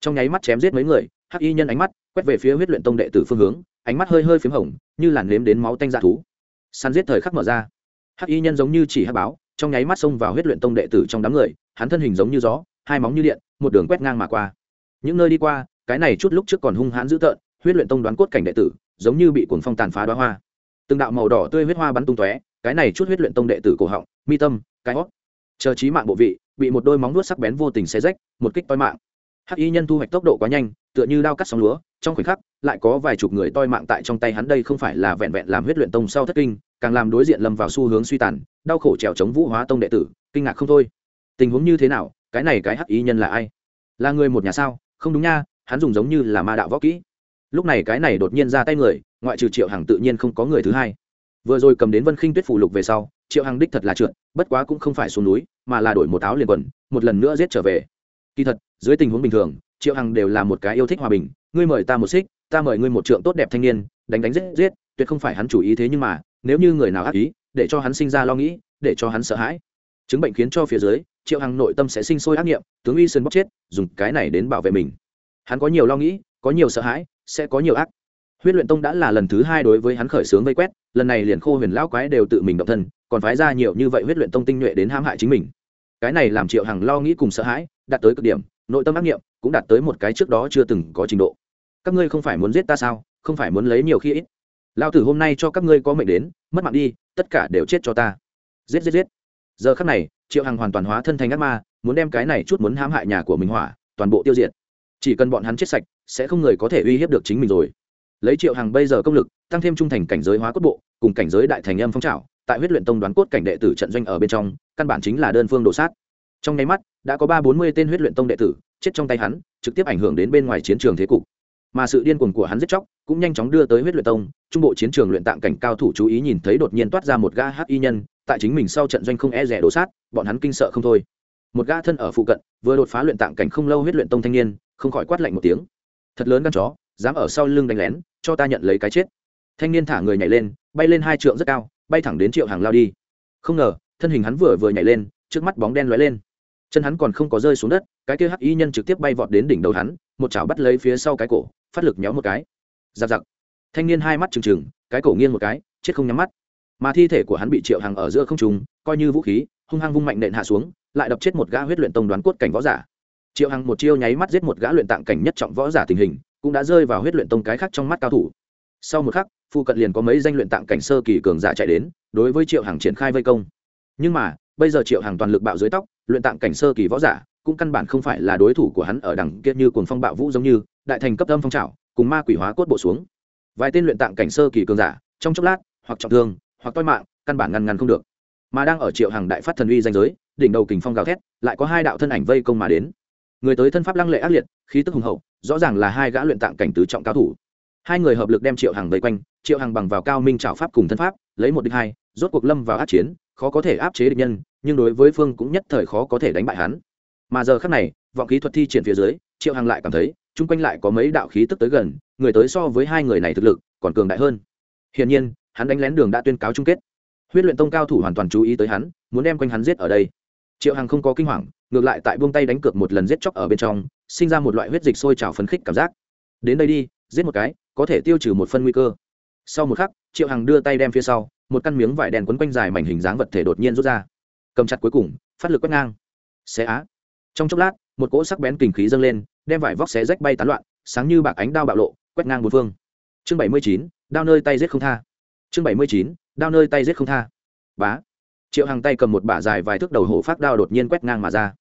Trong nháy mắt chém giết mấy người, hắc y nhân ánh mắt quét về phía huyết luyện tông đệ tử phương hướng, ánh mắt hơi hơi p h í m hồng, như làn nếm đến máu tanh dạ thú. Săn giết thời khắc mở ra. Hắc y nhân giống như chỉ hắc báo, trong nháy mắt xông vào huyết luyện tông đệ tử trong đám người, hắn thân hình giống như gió, hai móng như điện, một đường quét ngang mà qua. Những nơi đi qua, cái này chút lúc trước còn hung hãn dữ tợn, huyết luyện tông đoán cốt cảnh đệ tử, giống như bị cuồng phong tàn phá đoá hoa. Từng đạo màu đỏ tươi huyết hoa bắn tung tóe cái này chút huyết luyện tông đệ tử cổ họng, mi tâm, cái hót. Chờ trí mạng bộ vị, bị một đôi móng nuốt sắc bén vô tình xé rách, một kích toi mạng. Hắc y nhân thu hoạch tốc độ quá nhanh, tựa như đao cắt sóng lúa, trong khoảnh khắc, lại có vài chục người toi mạng tại trong tay hắn đây không phải là vẹn vẹn làm huyết luyện tông sau thất kinh, càng làm đối diện lâm vào xu hướng suy tàn, đau khổ trèo chống vũ hóa tông đệ tử, kinh ngạc không thôi. Tình huống như thế nào, cái này cái hắc y nhân là ai? Là người một nhà sao? Không đúng nha, hắn dùng giống như là ma đạo võ kỹ. Lúc này cái này đột nhiên ra tay người, ngoại trừ triệu hàng tự nhiên không có người thứ hai vừa rồi cầm đến vân khinh tuyết phủ lục về sau, triệu Hằng đích thật là trượt, bất quá cũng không phải xuống núi, mà là đổi một áo liền quần, một lần nữa giết trở về. Kỳ thật, dưới tình huống bình thường, triệu hằng đều là một cái yêu thích hòa bình, ngươi mời ta một xích, ta mời ngươi một trượng tốt đẹp thanh niên, đánh đánh giết giết, tuyệt không phải hắn chủ ý thế nhưng mà, nếu như người nào ác ý, để cho hắn sinh ra lo nghĩ, để cho hắn sợ hãi. Chứng bệnh khiến cho phía dưới, triệu hằng nội tâm sẽ sinh sôi ác nghiệm, tướng uy sơn bóc chết, dùng cái này đến bảo vệ mình. Hắn có nhiều lo nghĩ, có nhiều sợ hãi, sẽ có nhiều ác huyết luyện tông đã là lần thứ hai đối với hắn khởi xướng vây quét, lần này liền khô huyền lão quái đều tự mình động thân, còn phái ra nhiều như vậy huyết luyện tông tinh nhuệ đến hãm hại chính mình. Cái này làm triệu hằng lo nghĩ cùng sợ hãi, đạt tới cực điểm, nội tâm ác nghiệm cũng đạt tới một cái trước đó chưa từng có trình độ. Các ngươi không phải muốn giết ta sao? Không phải muốn lấy nhiều khi ít. Lao tử hôm nay cho các ngươi có mệnh đến, mất mạng đi, tất cả đều chết cho ta. Giết giết giết. Giờ khắc này, triệu hằng hoàn toàn hóa thân thành ác ma, muốn đem cái này chút muốn hãm hại nhà của mình hỏa, toàn bộ tiêu diệt. Chỉ cần bọn hắn chết sạch, sẽ không người có thể uy hiếp được chính mình rồi lấy triệu hằng bây giờ công lực, tăng thêm trung thành cảnh giới hóa cốt bộ, cùng cảnh giới đại thành âm phong trào tại huyết luyện tông đoán cốt cảnh đệ tử trận doanh ở bên trong, căn bản chính là đơn phương đổ sát. Trong nháy mắt, đã có ba bốn mươi tên huyết luyện tông đệ tử, chết trong tay hắn, trực tiếp ảnh hưởng đến bên ngoài chiến trường thế cục. Mà sự điên cuồng của hắn giết chóc, cũng nhanh chóng đưa tới huyết luyện tông, trung bộ chiến trường luyện tạng cảnh cao thủ chú ý nhìn thấy đột nhiên toát ra một gã hắc y nhân, tại chính mình sau trận doanh không e rẻ đổ sát, bọn hắn kinh sợ không thôi. Một gã thân ở phụ cận, vừa đột phá luyện tạng cảnh không lâu huyết luyện tông thanh niên, không khỏi quát lạnh một tiếng. Thật lớn gan chó dám ở sau lưng đánh lén, cho ta nhận lấy cái chết. Thanh niên thả người nhảy lên, bay lên hai trượng rất cao, bay thẳng đến triệu hàng lao đi. Không ngờ, thân hình hắn vừa vừa nhảy lên, trước mắt bóng đen lóe lên. Chân hắn còn không có rơi xuống đất, cái kia hắc y nhân trực tiếp bay vọt đến đỉnh đầu hắn, một chảo bắt lấy phía sau cái cổ, phát lực méo một cái. Giặc giặc. Thanh niên hai mắt trừng trừng, cái cổ nghiêng một cái, chết không nhắm mắt. Mà thi thể của hắn bị triệu hàng ở giữa không trùng coi như vũ khí, hung hăng vung mạnh nện hạ xuống, lại đập chết một gã huyết luyện tông đoán cốt cảnh võ giả. Triệu hằng một chiêu nháy mắt giết một gã luyện tạng cảnh nhất trọng võ giả tình hình cũng đã rơi vào huyết luyện tông cái khác trong mắt cao thủ. Sau một khắc phụ cận liền có mấy danh luyện tạng cảnh sơ kỳ cường giả chạy đến, đối với triệu hằng triển khai vây công. Nhưng mà, bây giờ triệu hằng toàn lực bạo dưới tóc, luyện tạng cảnh sơ kỳ võ giả, cũng căn bản không phải là đối thủ của hắn ở đẳng kia như cuồng phong bạo vũ giống như, đại thành cấp âm phong trào cùng ma quỷ hóa cốt bộ xuống. Vài tên luyện tạng cảnh sơ kỳ cường giả, trong chốc lát, hoặc trọng thương, hoặc toi mạng, căn bản ngăn ngăn không được. Mà đang ở triệu hàng đại phát thần uy danh giới, đỉnh đầu kình phong gào thét, lại có hai đạo thân ảnh vây công mà đến người tới thân pháp lăng lệ ác liệt, khí tức hùng hậu, rõ ràng là hai gã luyện tạng cảnh tứ trọng cao thủ. Hai người hợp lực đem triệu hàng vây quanh, triệu hàng bằng vào cao minh trào pháp cùng thân pháp, lấy một đích hai, rốt cuộc lâm vào át chiến, khó có thể áp chế địch nhân, nhưng đối với phương cũng nhất thời khó có thể đánh bại hắn. Mà giờ khác này, vọng khí thuật thi triển phía dưới, triệu hằng lại cảm thấy, chung quanh lại có mấy đạo khí tức tới gần, người tới so với hai người này thực lực, còn cường đại hơn. Hiển nhiên, hắn đánh lén đường đã tuyên cáo chung kết. Huyết luyện tông cao thủ hoàn toàn chú ý tới hắn, muốn đem quanh hắn giết ở đây triệu hằng không có kinh hoàng, ngược lại tại buông tay đánh cược một lần giết chóc ở bên trong, sinh ra một loại huyết dịch sôi trào phấn khích cảm giác. Đến đây đi, giết một cái, có thể tiêu trừ một phân nguy cơ. Sau một khắc, triệu hằng đưa tay đem phía sau, một căn miếng vải đèn quấn quanh dài mảnh hình dáng vật thể đột nhiên rút ra. Cầm chặt cuối cùng, phát lực quét ngang. Xé á. Trong chốc lát, một cỗ sắc bén kình khí dâng lên, đem vải vóc xé rách bay tán loạn, sáng như bạc ánh đao bạo lộ, quét ngang một phương. Chương bảy mươi chín, đao nơi tay giết không tha. Chương bảy mươi chín, đao nơi tay giết không tha. Bá triệu hàng tay cầm một bả dài vài thước đầu hổ phát đao đột nhiên quét ngang mà ra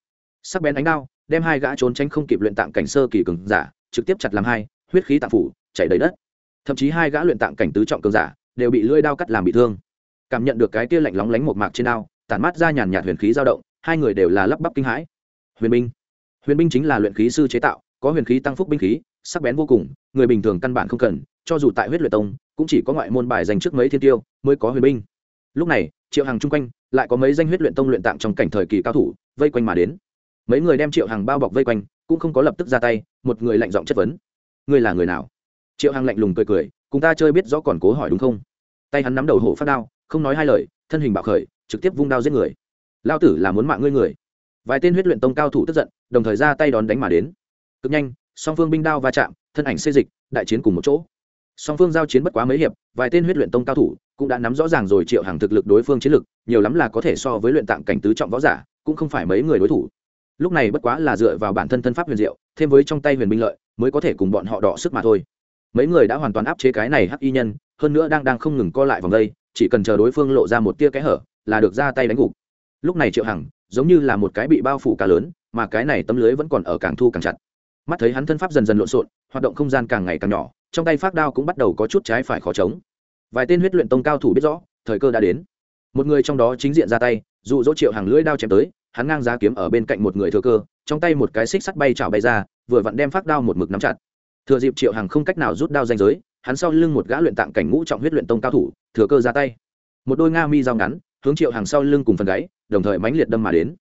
sắc bén ánh đao đem hai gã trốn tránh không kịp luyện tạng cảnh sơ kỳ cường giả trực tiếp chặt làm hai huyết khí tạng phủ chảy đầy đất thậm chí hai gã luyện tạng cảnh tứ trọng cường giả đều bị lưỡi đao cắt làm bị thương cảm nhận được cái kia lạnh lóng lánh một mạc trên đao tản mát ra nhàn nhạt huyền khí dao động hai người đều là lắp bắp kinh hãi huyền binh huyền binh chính là luyện khí sư chế tạo có huyền khí tăng phúc binh khí sắc bén vô cùng người bình thường căn bản không cần cho dù tại huyết luyện tông cũng chỉ có ngoại môn bài dành trước mấy thiên tiêu mới có huyền binh lúc này, triệu hàng chung quanh lại có mấy danh huyết luyện tông luyện tạng trong cảnh thời kỳ cao thủ vây quanh mà đến. Mấy người đem triệu hàng bao bọc vây quanh, cũng không có lập tức ra tay, một người lạnh giọng chất vấn. Ngươi là người nào? Triệu hàng lạnh lùng cười cười, cùng ta chơi biết rõ còn cố hỏi đúng không? Tay hắn nắm đầu hổ phát đao, không nói hai lời, thân hình bạo khởi, trực tiếp vung đao giết người. Lao tử là muốn mạng ngươi người. Vài tên huyết luyện tông cao thủ tức giận, đồng thời ra tay đón đánh mà đến. Cực nhanh, song phương binh đao va chạm, thân ảnh xê dịch, đại chiến cùng một chỗ. Song phương giao chiến bất quá mấy hiệp, vài tên huyết luyện tông cao thủ cũng đã nắm rõ ràng rồi triệu hàng thực lực đối phương chiến lực, nhiều lắm là có thể so với luyện tạng cảnh tứ trọng võ giả, cũng không phải mấy người đối thủ. Lúc này bất quá là dựa vào bản thân thân pháp huyền diệu, thêm với trong tay huyền binh lợi, mới có thể cùng bọn họ đọ sức mà thôi. Mấy người đã hoàn toàn áp chế cái này hắc y nhân, hơn nữa đang đang không ngừng co lại vòng đây, chỉ cần chờ đối phương lộ ra một tia kẽ hở, là được ra tay đánh gục. Lúc này triệu hằng, giống như là một cái bị bao phủ cá lớn, mà cái này tấm lưới vẫn còn ở càng thu càng chặt. Mắt thấy hắn thân pháp dần dần lộn xộn, hoạt động không gian càng ngày càng nhỏ, trong tay phát đao cũng bắt đầu có chút trái phải khó chống vài tên huyết luyện tông cao thủ biết rõ, thời cơ đã đến. Một người trong đó chính diện ra tay, dụ dỗ triệu hàng lưỡi đao chém tới, hắn ngang giá kiếm ở bên cạnh một người thừa cơ, trong tay một cái xích sắt bay chảo bay ra, vừa vặn đem phát đao một mực nắm chặt. Thừa dịp triệu hàng không cách nào rút đao danh giới, hắn sau lưng một gã luyện tạng cảnh ngũ trọng huyết luyện tông cao thủ, thừa cơ ra tay. Một đôi nga mi dao ngắn, hướng triệu hàng sau lưng cùng phần gáy, đồng thời mãnh liệt đâm mà đến.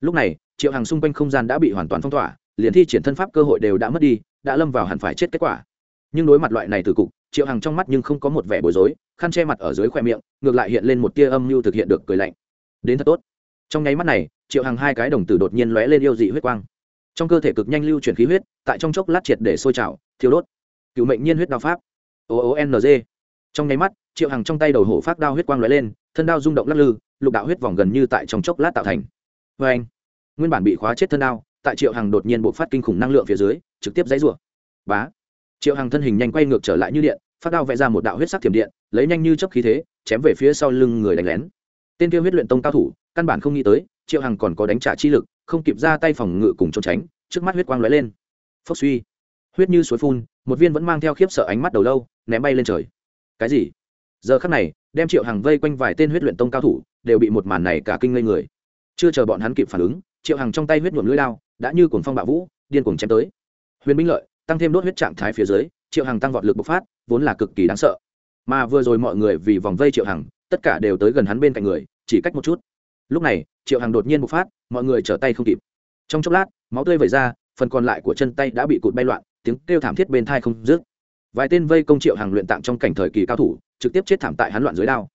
Lúc này, triệu hàng xung quanh không gian đã bị hoàn toàn phong tỏa, liền thi triển thân pháp cơ hội đều đã mất đi, đã lâm vào hẳn phải chết kết quả. Nhưng đối mặt loại này từ cục triệu Hằng trong mắt nhưng không có một vẻ bối rối, khăn che mặt ở dưới khoe miệng, ngược lại hiện lên một tia âm mưu thực hiện được cười lạnh. Đến thật tốt. Trong nháy mắt này, triệu Hằng hai cái đồng tử đột nhiên lóe lên yêu dị huyết quang. Trong cơ thể cực nhanh lưu chuyển khí huyết, tại trong chốc lát triệt để sôi trào, thiêu đốt. Cựu mệnh nhiên huyết đao pháp. O o n g. Trong nháy mắt, triệu Hằng trong tay đầu hổ phát đao huyết quang lóe lên, thân đao rung động lắc lư, lục đạo huyết vòng gần như tại trong chốc lát tạo thành. Vê anh, nguyên bản bị khóa chết thân đao, tại triệu Hằng đột nhiên bộc phát kinh khủng năng lượng phía dưới, trực tiếp dãy rủa. Bá. Triệu Hằng thân hình nhanh quay ngược trở lại như điện phát đao vẽ ra một đạo huyết sắc thiểm điện, lấy nhanh như chấp khí thế, chém về phía sau lưng người đánh lén. Tên kia huyết luyện tông cao thủ, căn bản không nghĩ tới, triệu hằng còn có đánh trả chi lực, không kịp ra tay phòng ngự cùng trốn tránh, trước mắt huyết quang lóe lên. Phốc suy. Huyết như suối phun, một viên vẫn mang theo khiếp sợ ánh mắt đầu lâu, ném bay lên trời. Cái gì? Giờ khắc này, đem triệu hằng vây quanh vài tên huyết luyện tông cao thủ, đều bị một màn này cả kinh ngây người. Chưa chờ bọn hắn kịp phản ứng, triệu hằng trong tay huyết nhuộm lưỡi lao đã như cuồng phong bạo vũ, điên cuồng chém tới. Huyền binh lợi, tăng thêm đốt huyết trạng thái phía dưới triệu hằng tăng vọt lực bộc phát, vốn là cực kỳ đáng sợ. Mà vừa rồi mọi người vì vòng vây triệu hằng, tất cả đều tới gần hắn bên cạnh người, chỉ cách một chút. Lúc này, triệu hằng đột nhiên bộc phát, mọi người trở tay không kịp. Trong chốc lát, máu tươi vẩy ra, phần còn lại của chân tay đã bị cụt bay loạn, tiếng kêu thảm thiết bên thai không dứt. Vài tên vây công triệu Hằng luyện tạng trong cảnh thời kỳ cao thủ, trực tiếp chết thảm tại hắn loạn dưới đao.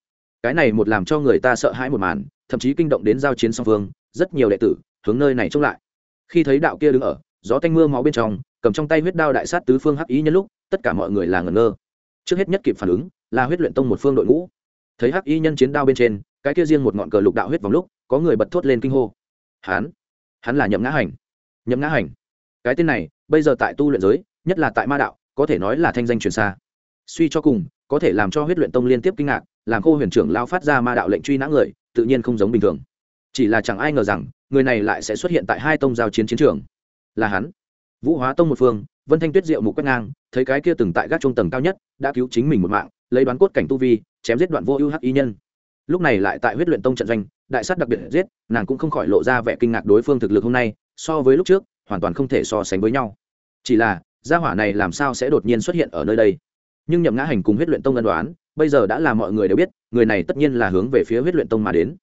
Cái này một làm cho người ta sợ hãi một màn, thậm chí kinh động đến giao chiến song phương, rất nhiều đệ tử hướng nơi này trông lại. Khi thấy đạo kia đứng ở, gió tanh mưa máu bên trong, cầm trong tay huyết đao đại sát tứ phương hắc ý nhân lúc tất cả mọi người là ngẩn ngơ. Trước hết nhất kịp phản ứng là huyết luyện tông một phương đội ngũ. Thấy hắc y nhân chiến đao bên trên, cái kia riêng một ngọn cờ lục đạo huyết vòng lúc, có người bật thốt lên kinh hô. Hắn hắn là nhậm ngã hành. Nhậm ngã hành. Cái tên này, bây giờ tại tu luyện giới, nhất là tại ma đạo, có thể nói là thanh danh truyền xa. Suy cho cùng, có thể làm cho huyết luyện tông liên tiếp kinh ngạc, làm khô huyền trưởng lao phát ra ma đạo lệnh truy nã người, tự nhiên không giống bình thường. Chỉ là chẳng ai ngờ rằng, người này lại sẽ xuất hiện tại hai tông giao chiến chiến trường. Là hắn. Vũ hóa tông một phương vân thanh tuyết diệu mục quét ngang, thấy cái kia từng tại gác trung tầng cao nhất, đã cứu chính mình một mạng, lấy đoán cốt cảnh tu vi, chém giết đoạn vô ưu hắc y nhân. Lúc này lại tại huyết luyện tông trận doanh, đại sát đặc biệt giết, nàng cũng không khỏi lộ ra vẻ kinh ngạc đối phương thực lực hôm nay, so với lúc trước, hoàn toàn không thể so sánh với nhau. Chỉ là, gia hỏa này làm sao sẽ đột nhiên xuất hiện ở nơi đây? Nhưng nhậm ngã hành cùng huyết luyện tông ân đoán, bây giờ đã là mọi người đều biết, người này tất nhiên là hướng về phía huyết luyện tông mà đến.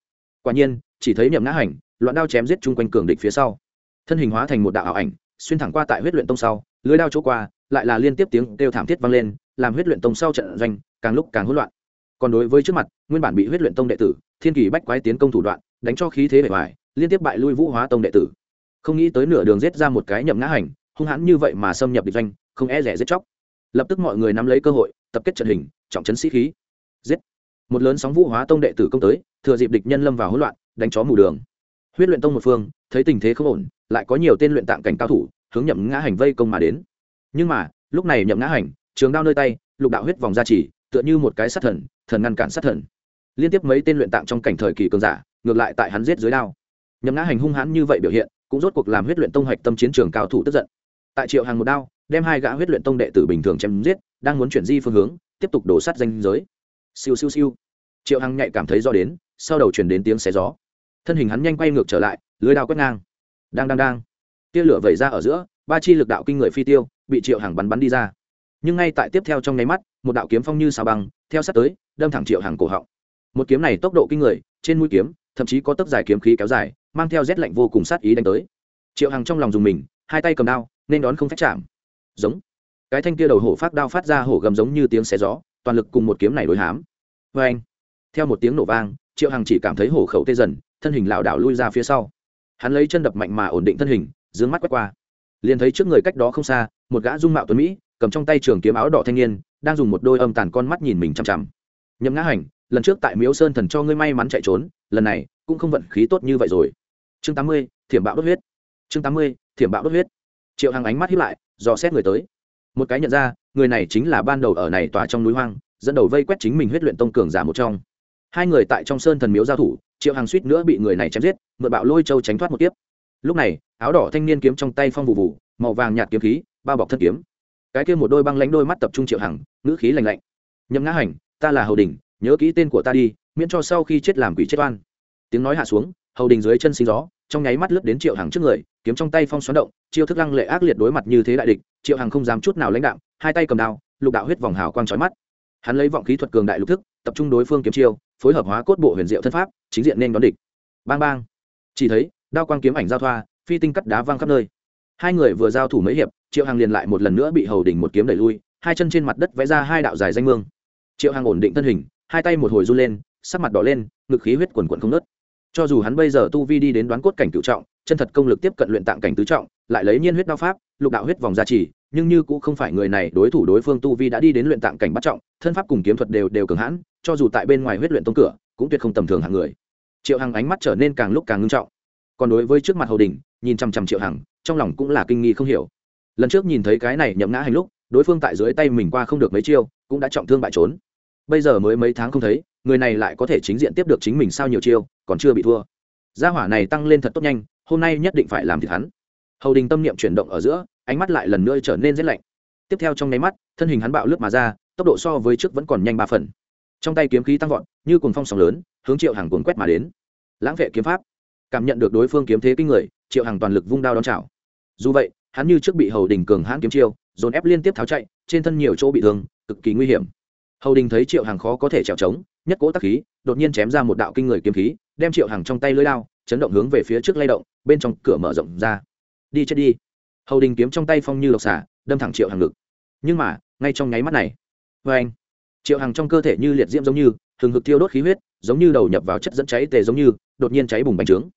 Quả nhiên, chỉ thấy nhậm ngã hành, loạn đao chém giết chung quanh cường địch phía sau. Thân hình hóa thành một đạo ảo ảnh, xuyên thẳng qua tại huyết luyện tông sau lưới đao chỗ qua, lại là liên tiếp tiếng kêu thảm thiết vang lên, làm huyết luyện tông sau trận doanh càng lúc càng hỗn loạn. Còn đối với trước mặt, nguyên bản bị huyết luyện tông đệ tử, thiên kỳ bách quái tiến công thủ đoạn, đánh cho khí thế bề ngoài, liên tiếp bại lui vũ hóa tông đệ tử. Không nghĩ tới nửa đường giết ra một cái nhậm ngã hành, hung hãn như vậy mà xâm nhập địch doanh, không e rẻ giết chóc. Lập tức mọi người nắm lấy cơ hội, tập kết trận hình, trọng trấn sĩ khí. Giết! Một lớn sóng vũ hóa tông đệ tử công tới, thừa dịp địch nhân lâm vào hỗn loạn, đánh chó mù đường. Huyết luyện tông một phương, thấy tình thế không ổn, lại có nhiều tên luyện tạng cảnh cao thủ hướng nhậm ngã hành vây công mà đến. Nhưng mà, lúc này nhậm ngã hành, trường đao nơi tay, lục đạo huyết vòng ra chỉ, tựa như một cái sát thần thần ngăn cản sát thần. Liên tiếp mấy tên luyện tạng trong cảnh thời kỳ cường giả, ngược lại tại hắn giết dưới đao. Nhậm ngã hành hung hãn như vậy biểu hiện, cũng rốt cuộc làm huyết luyện tông hạch tâm chiến trường cao thủ tức giận. Tại triệu hàng một đao, đem hai gã huyết luyện tông đệ tử bình thường chém giết, đang muốn chuyển di phương hướng, tiếp tục đổ sát danh giới. Siêu siêu siêu. Triệu hằng nhạy cảm thấy do đến, sau đầu chuyển đến tiếng xé gió. Thân hình hắn nhanh quay ngược trở lại, lưới đao quét ngang. Đang đang đang tia lửa vẩy ra ở giữa, ba chi lực đạo kinh người phi tiêu, bị triệu hằng bắn bắn đi ra. Nhưng ngay tại tiếp theo trong nháy mắt, một đạo kiếm phong như xà băng, theo sát tới, đâm thẳng triệu hằng cổ họng. Một kiếm này tốc độ kinh người, trên mũi kiếm, thậm chí có tấc dài kiếm khí kéo dài, mang theo rét lạnh vô cùng sát ý đánh tới. Triệu hằng trong lòng dùng mình, hai tay cầm đao, nên đón không phép chạm. Giống. Cái thanh kia đầu hổ phát đao phát ra hổ gầm giống như tiếng xé gió, toàn lực cùng một kiếm này đối hám. Vê anh theo một tiếng nổ vang, triệu hằng chỉ cảm thấy hổ khẩu tê dần, thân hình lảo đảo lui ra phía sau. Hắn lấy chân đập mạnh mà ổn định thân hình dương mắt quét qua. Liền thấy trước người cách đó không xa, một gã dung mạo tuấn mỹ, cầm trong tay trường kiếm áo đỏ thanh niên, đang dùng một đôi âm tàn con mắt nhìn mình chằm chằm. Nhậm ngã hành, lần trước tại miếu sơn thần cho ngươi may mắn chạy trốn, lần này cũng không vận khí tốt như vậy rồi. Chương tám mươi, thiểm bạo đốt huyết. Chương tám mươi, thiểm bạo đốt huyết. Triệu hằng ánh mắt hiếp lại, dò xét người tới. Một cái nhận ra, người này chính là ban đầu ở này tòa trong núi hoang, dẫn đầu vây quét chính mình huyết luyện tông cường giả một trong. Hai người tại trong sơn thần miếu giao thủ, triệu hằng suýt nữa bị người này chém giết, mượn bạo lôi châu tránh thoát một tiếp lúc này, áo đỏ thanh niên kiếm trong tay phong vụ vụ, màu vàng nhạt kiếm khí, bao bọc thân kiếm. Cái kia một đôi băng lánh đôi mắt tập trung triệu hằng, ngữ khí lành lạnh. Nhậm ngã hành, ta là hầu đình, nhớ kỹ tên của ta đi, miễn cho sau khi chết làm quỷ chết oan. Tiếng nói hạ xuống, hầu đình dưới chân sinh gió, trong nháy mắt lướt đến triệu hằng trước người, kiếm trong tay phong xoắn động, chiêu thức lăng lệ ác liệt đối mặt như thế đại địch, triệu hằng không dám chút nào lãnh đạo hai tay cầm đao, lục đạo huyết vòng hào quang trói mắt. Hắn lấy vọng khí thuật cường đại lục thức, tập trung đối phương kiếm chiêu, phối hợp hóa cốt bộ huyền diệu thân pháp, chính diện nên đón địch. Bang bang. Chỉ thấy đao quang kiếm ảnh giao thoa, phi tinh cắt đá văng khắp nơi. Hai người vừa giao thủ mấy hiệp, triệu hằng liền lại một lần nữa bị hầu đỉnh một kiếm đẩy lui, hai chân trên mặt đất vẽ ra hai đạo dài danh mương. Triệu hằng ổn định thân hình, hai tay một hồi run lên, sắc mặt đỏ lên, ngực khí huyết quần quần không nớt cho dù hắn bây giờ tu vi đi đến đoán cốt cảnh cựu trọng, chân thật công lực tiếp cận luyện tạng cảnh tứ trọng, lại lấy nhiên huyết đao pháp, lục đạo huyết vòng gia trì, nhưng như cũng không phải người này đối thủ đối phương tu vi đã đi đến luyện tạng cảnh bắt trọng, thân pháp cùng kiếm thuật đều đều cường hãn, cho dù tại bên ngoài huyết luyện tông cửa, cũng tuyệt không tầm thường hạng người. Triệu hằng ánh mắt trở nên càng lúc càng ngưng trọng còn đối với trước mặt hầu đình, nhìn chằm chằm triệu hằng, trong lòng cũng là kinh nghi không hiểu. Lần trước nhìn thấy cái này nhậm ngã hành lúc, đối phương tại dưới tay mình qua không được mấy chiêu, cũng đã trọng thương bại trốn. Bây giờ mới mấy tháng không thấy, người này lại có thể chính diện tiếp được chính mình sao nhiều chiêu, còn chưa bị thua. Gia hỏa này tăng lên thật tốt nhanh, hôm nay nhất định phải làm thịt hắn. Hầu đình tâm niệm chuyển động ở giữa, ánh mắt lại lần nữa trở nên rét lạnh. Tiếp theo trong nháy mắt, thân hình hắn bạo lướt mà ra, tốc độ so với trước vẫn còn nhanh ba phần. Trong tay kiếm khí tăng vọt, như cuồng phong sóng lớn, hướng triệu hàng cuồng quét mà đến. Lãng vệ kiếm pháp cảm nhận được đối phương kiếm thế kinh người, triệu hàng toàn lực vung đao đón chào. Dù vậy, hắn như trước bị hầu đình cường hãn kiếm chiêu, dồn ép liên tiếp tháo chạy, trên thân nhiều chỗ bị thương, cực kỳ nguy hiểm. Hầu đình thấy triệu hàng khó có thể trèo trống nhất cố tắc khí, đột nhiên chém ra một đạo kinh người kiếm khí, đem triệu hàng trong tay lưới lao chấn động hướng về phía trước lay động, bên trong cửa mở rộng ra. Đi chết đi. Hầu đình kiếm trong tay phong như lộc xả, đâm thẳng triệu hàng ngực. Nhưng mà, ngay trong nháy mắt này vê anh, triệu hàng trong cơ thể như liệt diễm giống như thường hực thiêu đốt khí huyết, giống như đầu nhập vào chất dẫn cháy tề giống như, đột nhiên cháy bùng bành trướng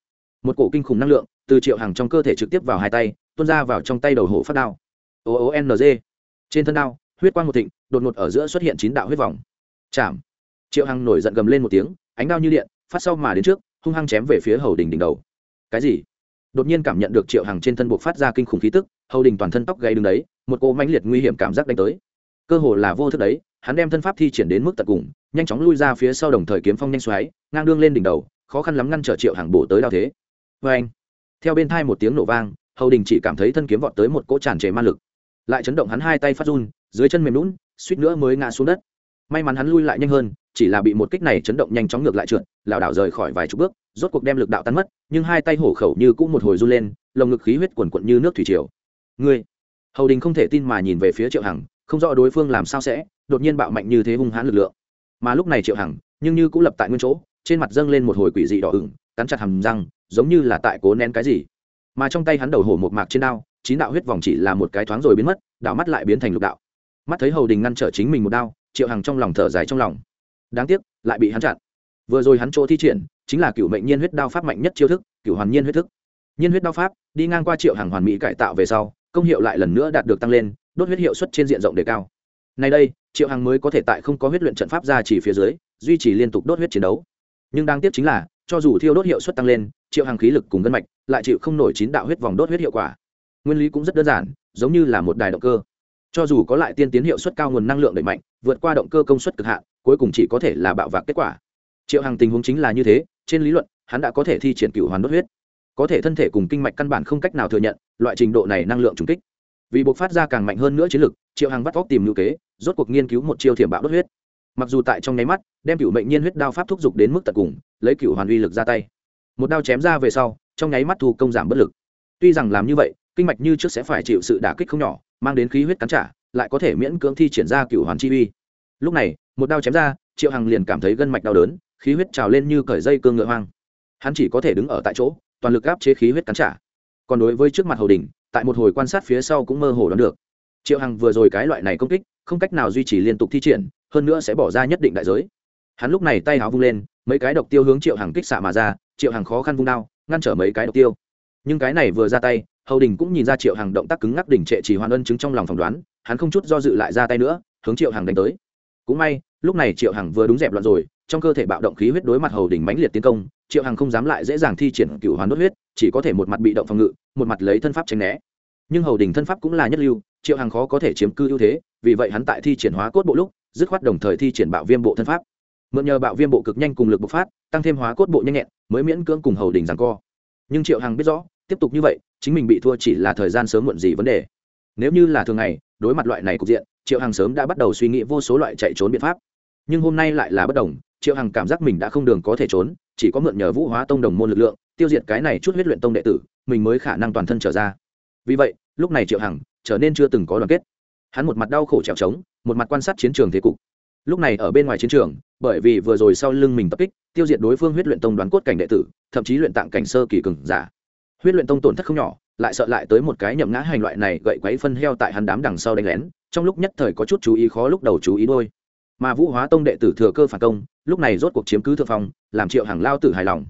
một cổ kinh khủng năng lượng từ triệu hàng trong cơ thể trực tiếp vào hai tay, tuôn ra vào trong tay đầu hổ phát đao. O o n g. Trên thân đao, huyết quang một thịnh, đột ngột ở giữa xuất hiện chín đạo huyết vòng. Chạm. Triệu hằng nổi giận gầm lên một tiếng, ánh đao như điện, phát sau mà đến trước, hung hăng chém về phía hầu đình đỉnh đầu. Cái gì? Đột nhiên cảm nhận được triệu hằng trên thân buộc phát ra kinh khủng khí tức, hầu đình toàn thân tóc gây đứng đấy, một cỗ mãnh liệt nguy hiểm cảm giác đánh tới. Cơ hồ là vô thức đấy, hắn đem thân pháp thi triển đến mức tận cùng, nhanh chóng lui ra phía sau đồng thời kiếm phong nhanh xoáy, ngang đương lên đỉnh đầu, khó khăn lắm ngăn trở triệu hằng bổ tới đao thế vê anh, theo bên thai một tiếng nổ vang, hầu đình chỉ cảm thấy thân kiếm vọt tới một cỗ tràn trề ma lực. Lại chấn động hắn hai tay phát run, dưới chân mềm lún suýt nữa mới ngã xuống đất. May mắn hắn lui lại nhanh hơn, chỉ là bị một kích này chấn động nhanh chóng ngược lại trượt, lảo đảo rời khỏi vài chục bước, rốt cuộc đem lực đạo tan mất, nhưng hai tay hổ khẩu như cũng một hồi run lên, lồng ngực khí huyết quần quận như nước thủy triều. Ngươi, hầu đình không thể tin mà nhìn về phía triệu hằng, không rõ đối phương làm sao sẽ đột nhiên bạo mạnh như thế hung hãn lực lượng. Mà lúc này triệu hằng, nhưng như cũng lập tại nguyên chỗ, trên mặt dâng lên một hồi quỷ dị đỏ ửng cắn chặt hầm răng, giống như là tại cố nén cái gì. Mà trong tay hắn đầu hổ một mạc trên đao, chín đạo huyết vòng chỉ là một cái thoáng rồi biến mất đạo mắt lại biến thành lục đạo. Mắt thấy hầu đình ngăn trở chính mình một đao, triệu hằng trong lòng thở dài trong lòng. Đáng tiếc, lại bị hắn chặn. Vừa rồi hắn chỗ thi triển, chính là cựu mệnh nhiên huyết đao pháp mạnh nhất chiêu thức, cựu hoàn nhiên huyết thức. Nhiên huyết đao pháp, đi ngang qua triệu hàng hoàn mỹ cải tạo về sau, công hiệu lại lần nữa đạt được tăng lên, đốt huyết hiệu suất trên diện rộng đề cao. Nay đây, triệu hàng mới có thể tại không có huyết luyện trận pháp ra chỉ phía dưới, duy trì liên tục đốt huyết chiến đấu. Nhưng đáng tiếc chính là cho dù thiêu đốt hiệu suất tăng lên, triệu hàng khí lực cùng gân mạch lại chịu không nổi chín đạo huyết vòng đốt huyết hiệu quả. Nguyên lý cũng rất đơn giản, giống như là một đài động cơ. Cho dù có lại tiên tiến hiệu suất cao nguồn năng lượng đẩy mạnh, vượt qua động cơ công suất cực hạn, cuối cùng chỉ có thể là bạo vạc kết quả. Triệu hàng tình huống chính là như thế, trên lý luận, hắn đã có thể thi triển cựu hoàn đốt huyết. Có thể thân thể cùng kinh mạch căn bản không cách nào thừa nhận, loại trình độ này năng lượng trùng kích. Vì buộc phát ra càng mạnh hơn nữa chiến lực, triệu hàng bắt vóc tìm ngữ kế, rốt cuộc nghiên cứu một chiêu thiểm bạo đốt huyết mặc dù tại trong nháy mắt, đem cựu mệnh nhiên huyết đao pháp thúc giục đến mức tận cùng, lấy cựu hoàn uy lực ra tay. Một đao chém ra về sau, trong nháy mắt thu công giảm bất lực. Tuy rằng làm như vậy, kinh mạch như trước sẽ phải chịu sự đả kích không nhỏ, mang đến khí huyết cắn trả, lại có thể miễn cưỡng thi triển ra cựu hoàn chi uy. Lúc này, một đao chém ra, triệu hằng liền cảm thấy gân mạch đau đớn, khí huyết trào lên như cởi dây cương ngựa hoang. Hắn chỉ có thể đứng ở tại chỗ, toàn lực áp chế khí huyết cắn trả. Còn đối với trước mặt hầu đình, tại một hồi quan sát phía sau cũng mơ hồ đoán được. Triệu hằng vừa rồi cái loại này công kích, không cách nào duy trì liên tục thi triển hơn nữa sẽ bỏ ra nhất định đại giới. Hắn lúc này tay háo vung lên, mấy cái độc tiêu hướng triệu hằng kích xạ mà ra, triệu hằng khó khăn vung đao, ngăn trở mấy cái độc tiêu. Nhưng cái này vừa ra tay, hầu đình cũng nhìn ra triệu hằng động tác cứng ngắc đỉnh trệ chỉ hoàn ân chứng trong lòng phỏng đoán, hắn không chút do dự lại ra tay nữa, hướng triệu hằng đánh tới. Cũng may, lúc này triệu hằng vừa đúng dẹp loạn rồi, trong cơ thể bạo động khí huyết đối mặt hầu đình mãnh liệt tiến công, triệu hằng không dám lại dễ dàng thi triển cựu hoàn đốt huyết, chỉ có thể một mặt bị động phòng ngự, một mặt lấy thân pháp tránh né. Nhưng hầu đình thân pháp cũng là nhất lưu, triệu hằng khó có thể chiếm cư ưu thế, vì vậy hắn tại thi triển hóa cốt bộ lúc dứt khoát đồng thời thi triển bạo viêm bộ thân pháp. Mượn nhờ bạo viêm bộ cực nhanh cùng lực bộc phát, tăng thêm hóa cốt bộ nhanh nhẹn, mới miễn cưỡng cùng hầu đình rằng co. Nhưng triệu hằng biết rõ, tiếp tục như vậy, chính mình bị thua chỉ là thời gian sớm muộn gì vấn đề. Nếu như là thường ngày, đối mặt loại này cục diện, triệu hằng sớm đã bắt đầu suy nghĩ vô số loại chạy trốn biện pháp. Nhưng hôm nay lại là bất đồng, triệu hằng cảm giác mình đã không đường có thể trốn, chỉ có mượn nhờ vũ hóa tông đồng môn lực lượng, tiêu diệt cái này chút huyết luyện tông đệ tử, mình mới khả năng toàn thân trở ra. Vì vậy, lúc này triệu hằng trở nên chưa từng có đoàn kết. Hắn một mặt đau khổ trèo trống một mặt quan sát chiến trường thế cục. Lúc này ở bên ngoài chiến trường, bởi vì vừa rồi sau lưng mình tập kích, tiêu diệt đối phương huyết luyện tông đoán cốt cảnh đệ tử, thậm chí luyện tạng cảnh sơ kỳ cường giả. Huyết luyện tông tổn thất không nhỏ, lại sợ lại tới một cái nhậm ngã hành loại này gậy quấy phân heo tại hắn đám đằng sau đánh lén, trong lúc nhất thời có chút chú ý khó lúc đầu chú ý đôi. Mà vũ hóa tông đệ tử thừa cơ phản công, lúc này rốt cuộc chiếm cứ thượng phong, làm triệu hàng lao tử hài lòng.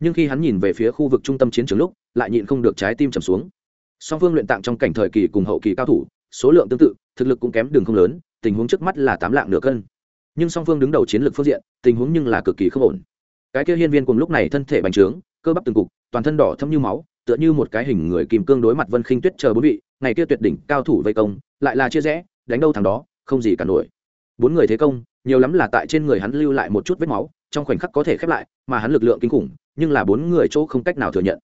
Nhưng khi hắn nhìn về phía khu vực trung tâm chiến trường lúc, lại nhịn không được trái tim trầm xuống. Song phương luyện tạng trong cảnh thời kỳ cùng hậu kỳ cao thủ, số lượng tương tự, thực lực cũng kém đường không lớn tình huống trước mắt là tám lạng nửa cân. Nhưng song phương đứng đầu chiến lược phương diện, tình huống nhưng là cực kỳ không ổn. Cái kia hiên viên cùng lúc này thân thể bành trướng, cơ bắp từng cục, toàn thân đỏ thâm như máu, tựa như một cái hình người kìm cương đối mặt vân khinh tuyết chờ bốn vị, ngày kia tuyệt đỉnh cao thủ vây công, lại là chia rẽ, đánh đâu thằng đó, không gì cả nổi. Bốn người thế công, nhiều lắm là tại trên người hắn lưu lại một chút vết máu, trong khoảnh khắc có thể khép lại, mà hắn lực lượng kinh khủng, nhưng là bốn người chỗ không cách nào thừa nhận.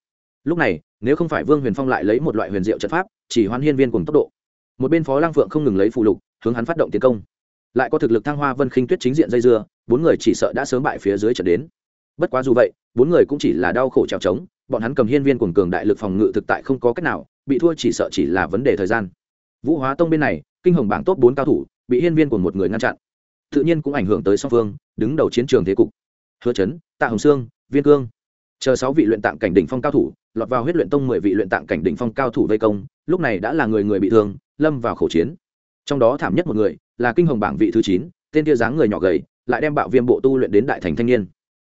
Lúc này, nếu không phải vương huyền phong lại lấy một loại huyền diệu trận pháp, chỉ hoan hiên viên cùng tốc độ. Một bên phó lang phượng không ngừng lấy phụ lục hướng hắn phát động tiến công. Lại có thực lực thăng hoa vân khinh tuyết chính diện dây dưa, bốn người chỉ sợ đã sớm bại phía dưới trận đến. Bất quá dù vậy, bốn người cũng chỉ là đau khổ trèo trống bọn hắn cầm hiên viên cuồng cường đại lực phòng ngự thực tại không có cách nào, bị thua chỉ sợ chỉ là vấn đề thời gian. Vũ hóa tông bên này, kinh hồng bảng top bốn cao thủ, bị hiên viên của một người ngăn chặn. Tự nhiên cũng ảnh hưởng tới song phương, đứng đầu chiến trường thế cục. Hứa chấn, tạ hồng sương, viên cương. Chờ sáu vị luyện tạng cảnh đỉnh phong cao thủ, lọt vào huyết luyện tông mười vị luyện tạng cảnh đỉnh phong cao thủ vây công, lúc này đã là người người bị thương, lâm vào khẩu chiến trong đó thảm nhất một người là kinh hồng bảng vị thứ chín, tên tia dáng người nhỏ gầy, lại đem bạo viêm bộ tu luyện đến đại thành thanh niên.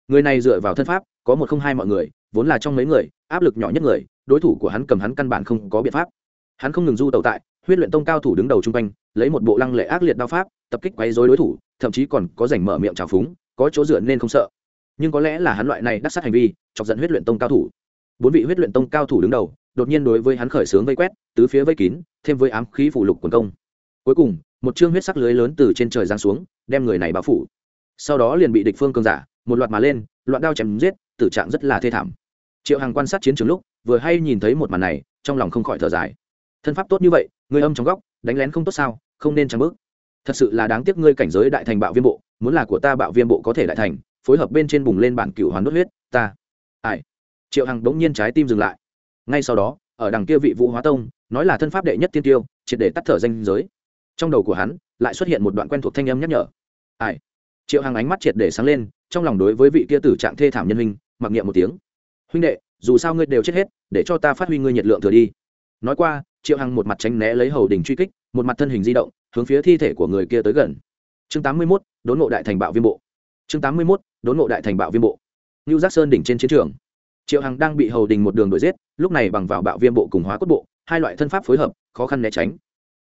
Người này dựa vào thân pháp, có một không hai mọi người, vốn là trong mấy người, áp lực nhỏ nhất người, đối thủ của hắn cầm hắn căn bản không có biện pháp. Hắn không ngừng du tàu tại, huyết luyện tông cao thủ đứng đầu chung quanh, lấy một bộ lăng lệ ác liệt đao pháp, tập kích quấy dối đối thủ, thậm chí còn có rảnh mở miệng trào phúng, có chỗ dựa nên không sợ. Nhưng có lẽ là hắn loại này đắc sát hành vi, chọc dẫn huyết luyện tông cao thủ. Bốn vị huyết luyện tông cao thủ đứng đầu, đột nhiên đối với hắn khởi sướng vây quét, tứ phía vây kín, thêm với ám khí phủ lục quần công cuối cùng, một chương huyết sắc lưới lớn từ trên trời giáng xuống, đem người này bao phủ. Sau đó liền bị địch phương cường giả, một loạt mà lên, loạn đao chém giết, tử trạng rất là thê thảm. Triệu hằng quan sát chiến trường lúc, vừa hay nhìn thấy một màn này, trong lòng không khỏi thở dài. Thân pháp tốt như vậy, người âm trong góc, đánh lén không tốt sao, không nên trăng bước. Thật sự là đáng tiếc ngươi cảnh giới đại thành bạo viêm bộ, muốn là của ta bạo viêm bộ có thể đại thành, phối hợp bên trên bùng lên bản cửu hoàn đốt huyết, ta, ai? Triệu hằng bỗng nhiên trái tim dừng lại. Ngay sau đó, ở đằng kia vị vũ hóa tông, nói là thân pháp đệ nhất tiên tiêu, triệt để tắt thở danh giới trong đầu của hắn lại xuất hiện một đoạn quen thuộc thanh âm nhắc nhở. Ai? Triệu hằng ánh mắt triệt để sáng lên trong lòng đối với vị kia tử trạng thê thảm nhân huynh mặc niệm một tiếng. Huynh đệ dù sao ngươi đều chết hết để cho ta phát huy ngươi nhiệt lượng thừa đi. Nói qua triệu hằng một mặt tránh né lấy hầu đình truy kích một mặt thân hình di động hướng phía thi thể của người kia tới gần. Chương tám mươi 81, đốn ngộ đại thành bạo viêm bộ. Chương tám mươi 81, đốn ngộ đại thành bạo viêm bộ. Nưu Giác Sơn đỉnh trên chiến trường. Triệu Hằng đang bị Hầu Đình một đường đuổi giết, lúc này bằng vào bạo viêm bộ cùng hóa cốt bộ, hai loại thân pháp phối hợp, khó khăn né tránh.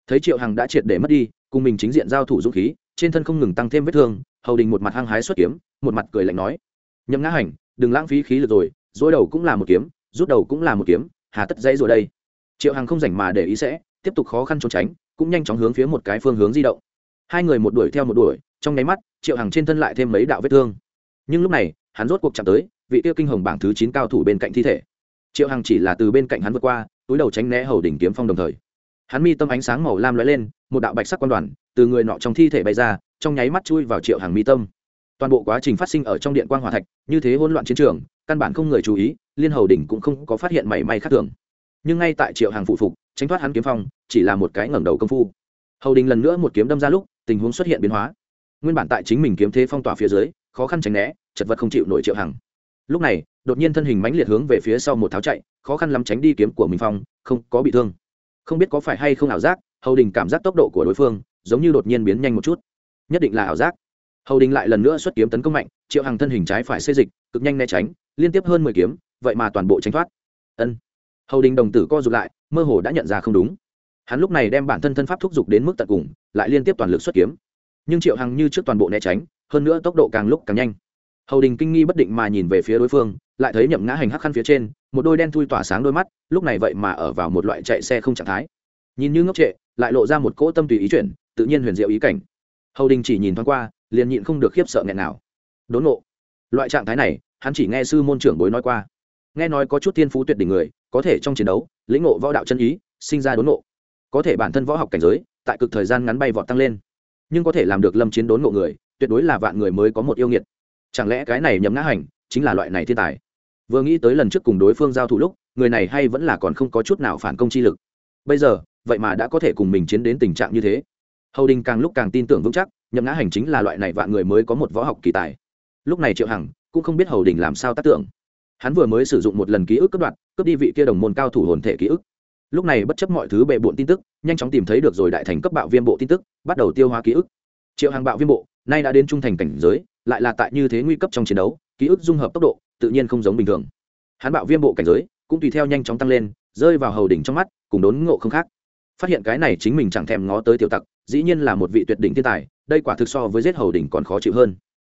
Thấy Triệu Hằng đã triệt để mất đi, cùng mình chính diện giao thủ dũng khí, trên thân không ngừng tăng thêm vết thương, Hầu Đình một mặt hăng hái xuất kiếm, một mặt cười lạnh nói: "Nhậm Ngã Hành, đừng lãng phí khí lực rồi, dối đầu cũng là một kiếm, rút đầu cũng là một kiếm, hà tất dãy rồi đây." Triệu Hằng không rảnh mà để ý sẽ, tiếp tục khó khăn trốn tránh, cũng nhanh chóng hướng phía một cái phương hướng di động. Hai người một đuổi theo một đuổi, trong nháy mắt, Triệu Hằng trên thân lại thêm mấy đạo vết thương. Nhưng lúc này, hắn rốt cuộc chạm tới, vị tiêu kinh hồng bảng thứ chín cao thủ bên cạnh thi thể triệu hằng chỉ là từ bên cạnh hắn vượt qua túi đầu tránh né hầu đỉnh kiếm phong đồng thời hắn mi tâm ánh sáng màu lam lóe lên, một đạo bạch sắc quan đoàn từ người nọ trong thi thể bay ra, trong nháy mắt chui vào triệu hàng mi tâm. Toàn bộ quá trình phát sinh ở trong điện quan hòa thạch, như thế hỗn loạn chiến trường, căn bản không người chú ý, liên hầu đỉnh cũng không có phát hiện mảy may khác thường. Nhưng ngay tại triệu hàng phụ phục, tránh thoát hắn kiếm phong, chỉ là một cái ngẩng đầu công phu. Hầu đình lần nữa một kiếm đâm ra lúc, tình huống xuất hiện biến hóa. Nguyên bản tại chính mình kiếm thế phong tỏa phía dưới, khó khăn tránh né, chật vật không chịu nổi triệu hằng lúc này, đột nhiên thân hình mãnh liệt hướng về phía sau một tháo chạy, khó khăn lắm tránh đi kiếm của mình phong, không có bị thương không biết có phải hay không ảo giác, hầu đình cảm giác tốc độ của đối phương giống như đột nhiên biến nhanh một chút. Nhất định là ảo giác. Hầu đình lại lần nữa xuất kiếm tấn công mạnh, triệu Hằng thân hình trái phải xê dịch, cực nhanh né tránh, liên tiếp hơn mười kiếm, vậy mà toàn bộ tránh thoát. Ân. Hầu đình đồng tử co r ụ t lại, mơ hồ đã nhận ra không đúng. Hắn lúc này đem bản thân thân pháp thúc giục đến mức tận cùng, lại liên tiếp toàn lực xuất kiếm. Nhưng triệu hằng như trước toàn bộ né tránh, hơn nữa tốc độ càng lúc càng nhanh. Hầu đình kinh nghi bất định mà nhìn về phía đối phương lại thấy nhậm ngã hành hắc khăn phía trên, một đôi đen thui tỏa sáng đôi mắt, lúc này vậy mà ở vào một loại chạy xe không trạng thái. Nhìn như ngốc trệ, lại lộ ra một cỗ tâm tùy ý chuyển, tự nhiên huyền diệu ý cảnh. Hầu đình chỉ nhìn thoáng qua, liền nhịn không được khiếp sợ nghẹn nào. Đốn ngộ. Loại trạng thái này, hắn chỉ nghe sư môn trưởng bối nói qua. Nghe nói có chút thiên phú tuyệt đỉnh người, có thể trong chiến đấu, lĩnh ngộ võ đạo chân ý, sinh ra đốn ngộ. Có thể bản thân võ học cảnh giới, tại cực thời gian ngắn bay vọt tăng lên. Nhưng có thể làm được lâm chiến đốn ngộ người, tuyệt đối là vạn người mới có một yêu nghiệt. Chẳng lẽ cái này nhậm ngã hành chính là loại này thiên tài. Vừa nghĩ tới lần trước cùng đối phương giao thủ lúc người này hay vẫn là còn không có chút nào phản công chi lực. Bây giờ vậy mà đã có thể cùng mình chiến đến tình trạng như thế. Hầu đình càng lúc càng tin tưởng vững chắc nhậm ngã hành chính là loại này vạn người mới có một võ học kỳ tài. Lúc này triệu hằng cũng không biết hầu đình làm sao tác tưởng. Hắn vừa mới sử dụng một lần ký ức cướp đoạt, cướp đi vị kia đồng môn cao thủ hồn thể ký ức. Lúc này bất chấp mọi thứ bệ bộn tin tức nhanh chóng tìm thấy được rồi đại thành cấp bạo viêm bộ tin tức bắt đầu tiêu hóa ký ức. Triệu hàng bạo viêm bộ nay đã đến trung thành cảnh giới lại là tại như thế nguy cấp trong chiến đấu ký ức dung hợp tốc độ tự nhiên không giống bình thường. Hắn bạo viêm bộ cảnh giới cũng tùy theo nhanh chóng tăng lên, rơi vào hầu đỉnh trong mắt, cùng đốn ngộ không khác. Phát hiện cái này chính mình chẳng thèm ngó tới tiểu tặc, dĩ nhiên là một vị tuyệt đỉnh thiên tài, đây quả thực so với giết hầu đỉnh còn khó chịu hơn.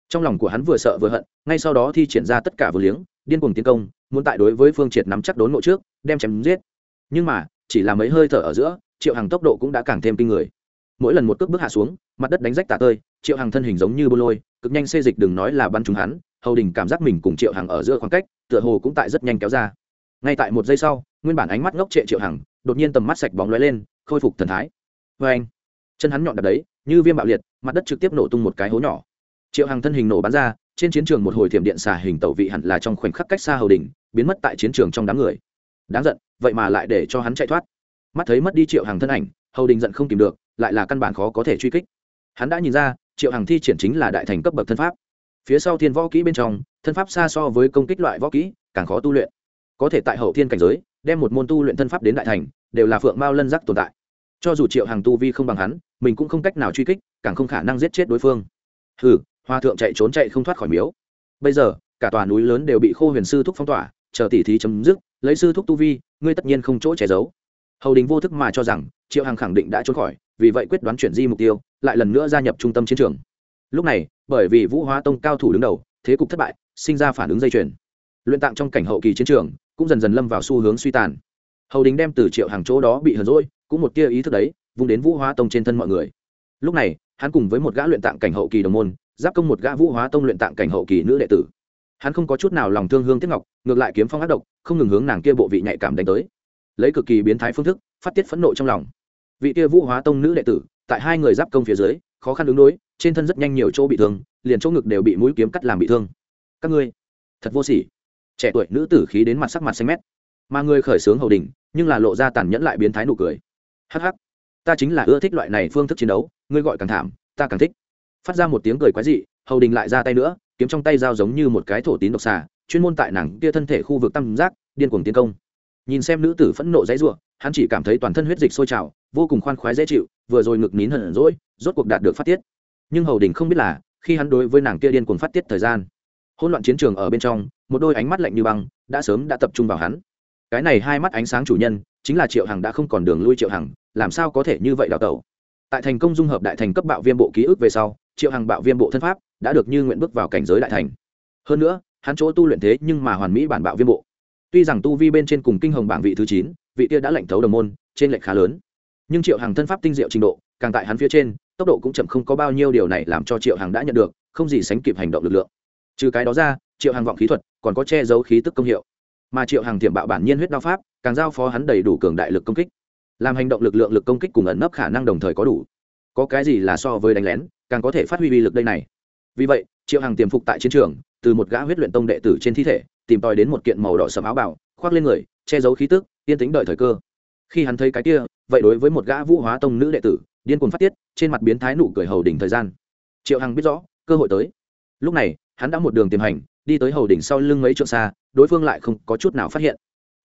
Trong lòng của hắn vừa sợ vừa hận, ngay sau đó thi triển ra tất cả vừa liếng, điên cuồng tiến công, muốn tại đối với phương triệt nắm chắc đốn ngộ trước, đem chém giết. Nhưng mà, chỉ là mấy hơi thở ở giữa, triệu hàng tốc độ cũng đã càng thêm kinh người. Mỗi lần một cước bước hạ xuống, mặt đất đánh rách tả tơi, triệu hàng thân hình giống như bô lôi, cực nhanh xê dịch đừng nói là bắn trúng hắn hầu đình cảm giác mình cùng triệu Hằng ở giữa khoảng cách, tựa hồ cũng tại rất nhanh kéo ra. Ngay tại một giây sau, nguyên bản ánh mắt ngốc trệ triệu hằng, đột nhiên tầm mắt sạch bóng lóe lên, khôi phục thần thái. Vê anh, chân hắn nhọn đập đấy, như viêm bạo liệt, mặt đất trực tiếp nổ tung một cái hố nhỏ. Triệu hằng thân hình nổ bắn ra, trên chiến trường một hồi thiểm điện xà hình tẩu vị hẳn là trong khoảnh khắc cách xa hầu đình, biến mất tại chiến trường trong đám người. Đáng giận, vậy mà lại để cho hắn chạy thoát. Mắt thấy mất đi triệu hằng thân ảnh, hầu đình giận không tìm được, lại là căn bản khó có thể truy kích. Hắn đã nhìn ra, triệu hằng thi triển chính là đại thành cấp bậc thân pháp phía sau thiên võ kỹ bên trong, thân pháp xa so với công kích loại võ kỹ, càng khó tu luyện. Có thể tại hậu thiên cảnh giới, đem một môn tu luyện thân pháp đến đại thành, đều là phượng mao lân giác tồn tại. Cho dù triệu hàng tu vi không bằng hắn, mình cũng không cách nào truy kích, càng không khả năng giết chết đối phương. Hừ, hoa thượng chạy trốn chạy không thoát khỏi miếu. Bây giờ, cả tòa núi lớn đều bị khô huyền sư thúc phong tỏa, chờ tỉ thí chấm dứt, lấy sư thúc tu vi, ngươi tất nhiên không chỗ che giấu. Hầu đình vô thức mà cho rằng, triệu hàng khẳng định đã trốn khỏi, vì vậy quyết đoán chuyển di mục tiêu, lại lần nữa gia nhập trung tâm chiến trường. Lúc này bởi vì vũ hóa tông cao thủ đứng đầu, thế cục thất bại, sinh ra phản ứng dây chuyền. Luyện tạng trong cảnh hậu kỳ chiến trường, cũng dần dần lâm vào xu hướng suy tàn. Hầu đình đem từ triệu hàng chỗ đó bị hờn rỗi cũng một tia ý thức đấy, vung đến vũ hóa tông trên thân mọi người. Lúc này, hắn cùng với một gã luyện tạng cảnh hậu kỳ đồng môn, giáp công một gã vũ hóa tông luyện tạng cảnh hậu kỳ nữ đệ tử. Hắn không có chút nào lòng thương hương tiếc ngọc, ngược lại kiếm phong ác độc, không ngừng hướng nàng kia bộ vị nhạy cảm đánh tới. Lấy cực kỳ biến thái phương thức, phát tiết phẫn nộ trong lòng. Vị kia vũ hóa tông nữ đệ tử, tại hai người giáp công phía dưới, khó khăn ứng đối trên thân rất nhanh nhiều chỗ bị thương, liền chỗ ngực đều bị mũi kiếm cắt làm bị thương. Các ngươi, thật vô sỉ. Trẻ tuổi nữ tử khí đến mặt sắc mặt xanh mét. Mà người khởi sướng hầu đình nhưng là lộ ra tàn nhẫn lại biến thái nụ cười. Hắc hắc, ta chính là ưa thích loại này phương thức chiến đấu, ngươi gọi càng thảm, ta càng thích. Phát ra một tiếng cười quái dị, hầu đình lại ra tay nữa, kiếm trong tay dao giống như một cái thổ tín độc xà, chuyên môn tại nàng kia thân thể khu vực tam giác, điên cuồng tiến công. Nhìn xem nữ tử phẫn nộ dãy ruộng hắn chỉ cảm thấy toàn thân huyết dịch sôi trào, vô cùng khoan khoái dễ chịu, vừa rồi ngực nín hận rỗi rốt cuộc đạt được phát tiết nhưng hầu đình không biết là, khi hắn đối với nàng kia điên cuồng phát tiết thời gian, hỗn loạn chiến trường ở bên trong, một đôi ánh mắt lạnh như băng, đã sớm đã tập trung vào hắn. Cái này hai mắt ánh sáng chủ nhân, chính là triệu hằng đã không còn đường lui triệu hằng, làm sao có thể như vậy đào tẩu? Tại thành công dung hợp đại thành cấp bạo viêm bộ ký ức về sau, triệu hằng bạo viêm bộ thân pháp đã được như nguyện bước vào cảnh giới đại thành. Hơn nữa, hắn chỗ tu luyện thế nhưng mà hoàn mỹ bản bạo viêm bộ. Tuy rằng tu vi bên trên cùng kinh hồng bảng vị thứ chín, vị kia đã lệnh thấu đồng môn, trên lệnh khá lớn. Nhưng triệu hằng thân pháp tinh diệu trình độ, càng tại hắn phía trên tốc độ cũng chậm không có bao nhiêu điều này làm cho triệu hằng đã nhận được, không gì sánh kịp hành động lực lượng. Trừ cái đó ra, triệu hằng vọng khí thuật còn có che giấu khí tức công hiệu. Mà triệu hằng thiểm bạo bản nhiên huyết đao pháp, càng giao phó hắn đầy đủ cường đại lực công kích. Làm hành động lực lượng lực công kích cùng ẩn nấp khả năng đồng thời có đủ. Có cái gì là so với đánh lén, càng có thể phát huy uy lực đây này. Vì vậy, triệu hằng tiềm phục tại chiến trường, từ một gã huyết luyện tông đệ tử trên thi thể, tìm tòi đến một kiện màu đỏ sầm áo bảo, khoác lên người, che giấu khí tức, yên tính đợi thời cơ. Khi hắn thấy cái kia, vậy đối với một gã vũ hóa tông nữ đệ tử điên cuồng phát tiết, trên mặt biến thái nụ cười hầu đỉnh thời gian. Triệu hằng biết rõ, cơ hội tới. Lúc này, hắn đã một đường tiềm hành, đi tới hầu đỉnh sau lưng mấy trượng xa, đối phương lại không có chút nào phát hiện.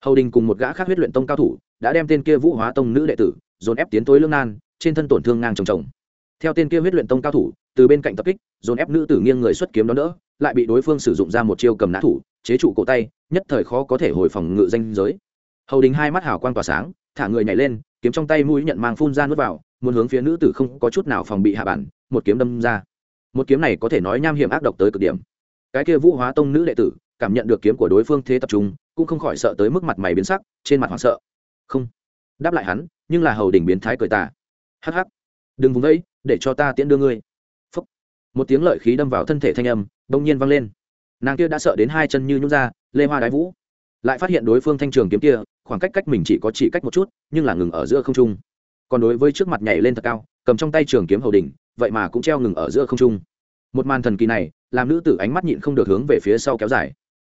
Hầu đình cùng một gã khác huyết luyện tông cao thủ, đã đem tên kia vũ hóa tông nữ đệ tử, dồn ép tiến tối lương nan, trên thân tổn thương ngang trồng trồng. Theo tên kia huyết luyện tông cao thủ, từ bên cạnh tập kích, dồn ép nữ tử nghiêng người xuất kiếm đó đỡ, lại bị đối phương sử dụng ra một chiêu cầm nã thủ, chế trụ cổ tay, nhất thời khó có thể hồi phòng ngự danh giới. Hầu đình hai mắt hào quang tỏa sáng, thả người nhảy lên kiếm trong tay mũi nhận mang phun ra nuốt vào, muốn hướng phía nữ tử không có chút nào phòng bị hạ bản, một kiếm đâm ra. Một kiếm này có thể nói nham hiểm ác độc tới cực điểm. Cái kia vũ hóa tông nữ đệ tử, cảm nhận được kiếm của đối phương thế tập trung, cũng không khỏi sợ tới mức mặt mày biến sắc, trên mặt hoảng sợ. Không. Đáp lại hắn, nhưng là hầu đỉnh biến thái cười tà. Hắc hắc. Đừng vùng đấy để cho ta tiễn đưa ngươi. Phúc. một tiếng lợi khí đâm vào thân thể thanh âm đông nhiên vang lên. Nàng kia đã sợ đến hai chân như nhún ra, lê hoa đái vũ lại phát hiện đối phương thanh trường kiếm kia, khoảng cách cách mình chỉ có chỉ cách một chút, nhưng là ngừng ở giữa không trung. Còn đối với trước mặt nhảy lên thật cao, cầm trong tay trường kiếm hầu đỉnh, vậy mà cũng treo ngừng ở giữa không trung. Một màn thần kỳ này, làm nữ tử ánh mắt nhịn không được hướng về phía sau kéo dài.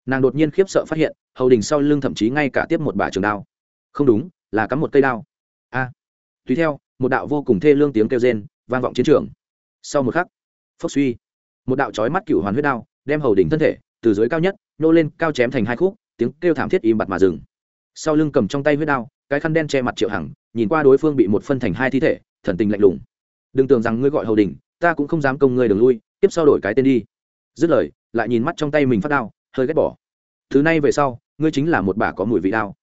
Nàng đột nhiên khiếp sợ phát hiện, hầu đình sau lưng thậm chí ngay cả tiếp một bả trường đao. Không đúng, là cắm một cây đao. A. Tùy theo, một đạo vô cùng thê lương tiếng kêu rên, vang vọng chiến trường. Sau một khắc, phốc suy. Một đạo trói mắt cựu hoàn huyết đao, đem hầu đỉnh thân thể, từ dưới cao nhất, nô lên, cao chém thành hai khúc tiếng kêu thảm thiết im bặt mà dừng. Sau lưng cầm trong tay huyết đao, cái khăn đen che mặt triệu hằng, nhìn qua đối phương bị một phân thành hai thi thể, thần tình lạnh lùng. Đừng tưởng rằng ngươi gọi hầu đỉnh ta cũng không dám công ngươi đường lui, tiếp sau đổi cái tên đi. Dứt lời, lại nhìn mắt trong tay mình phát đao, hơi ghét bỏ. Thứ này về sau, ngươi chính là một bà có mùi vị đao.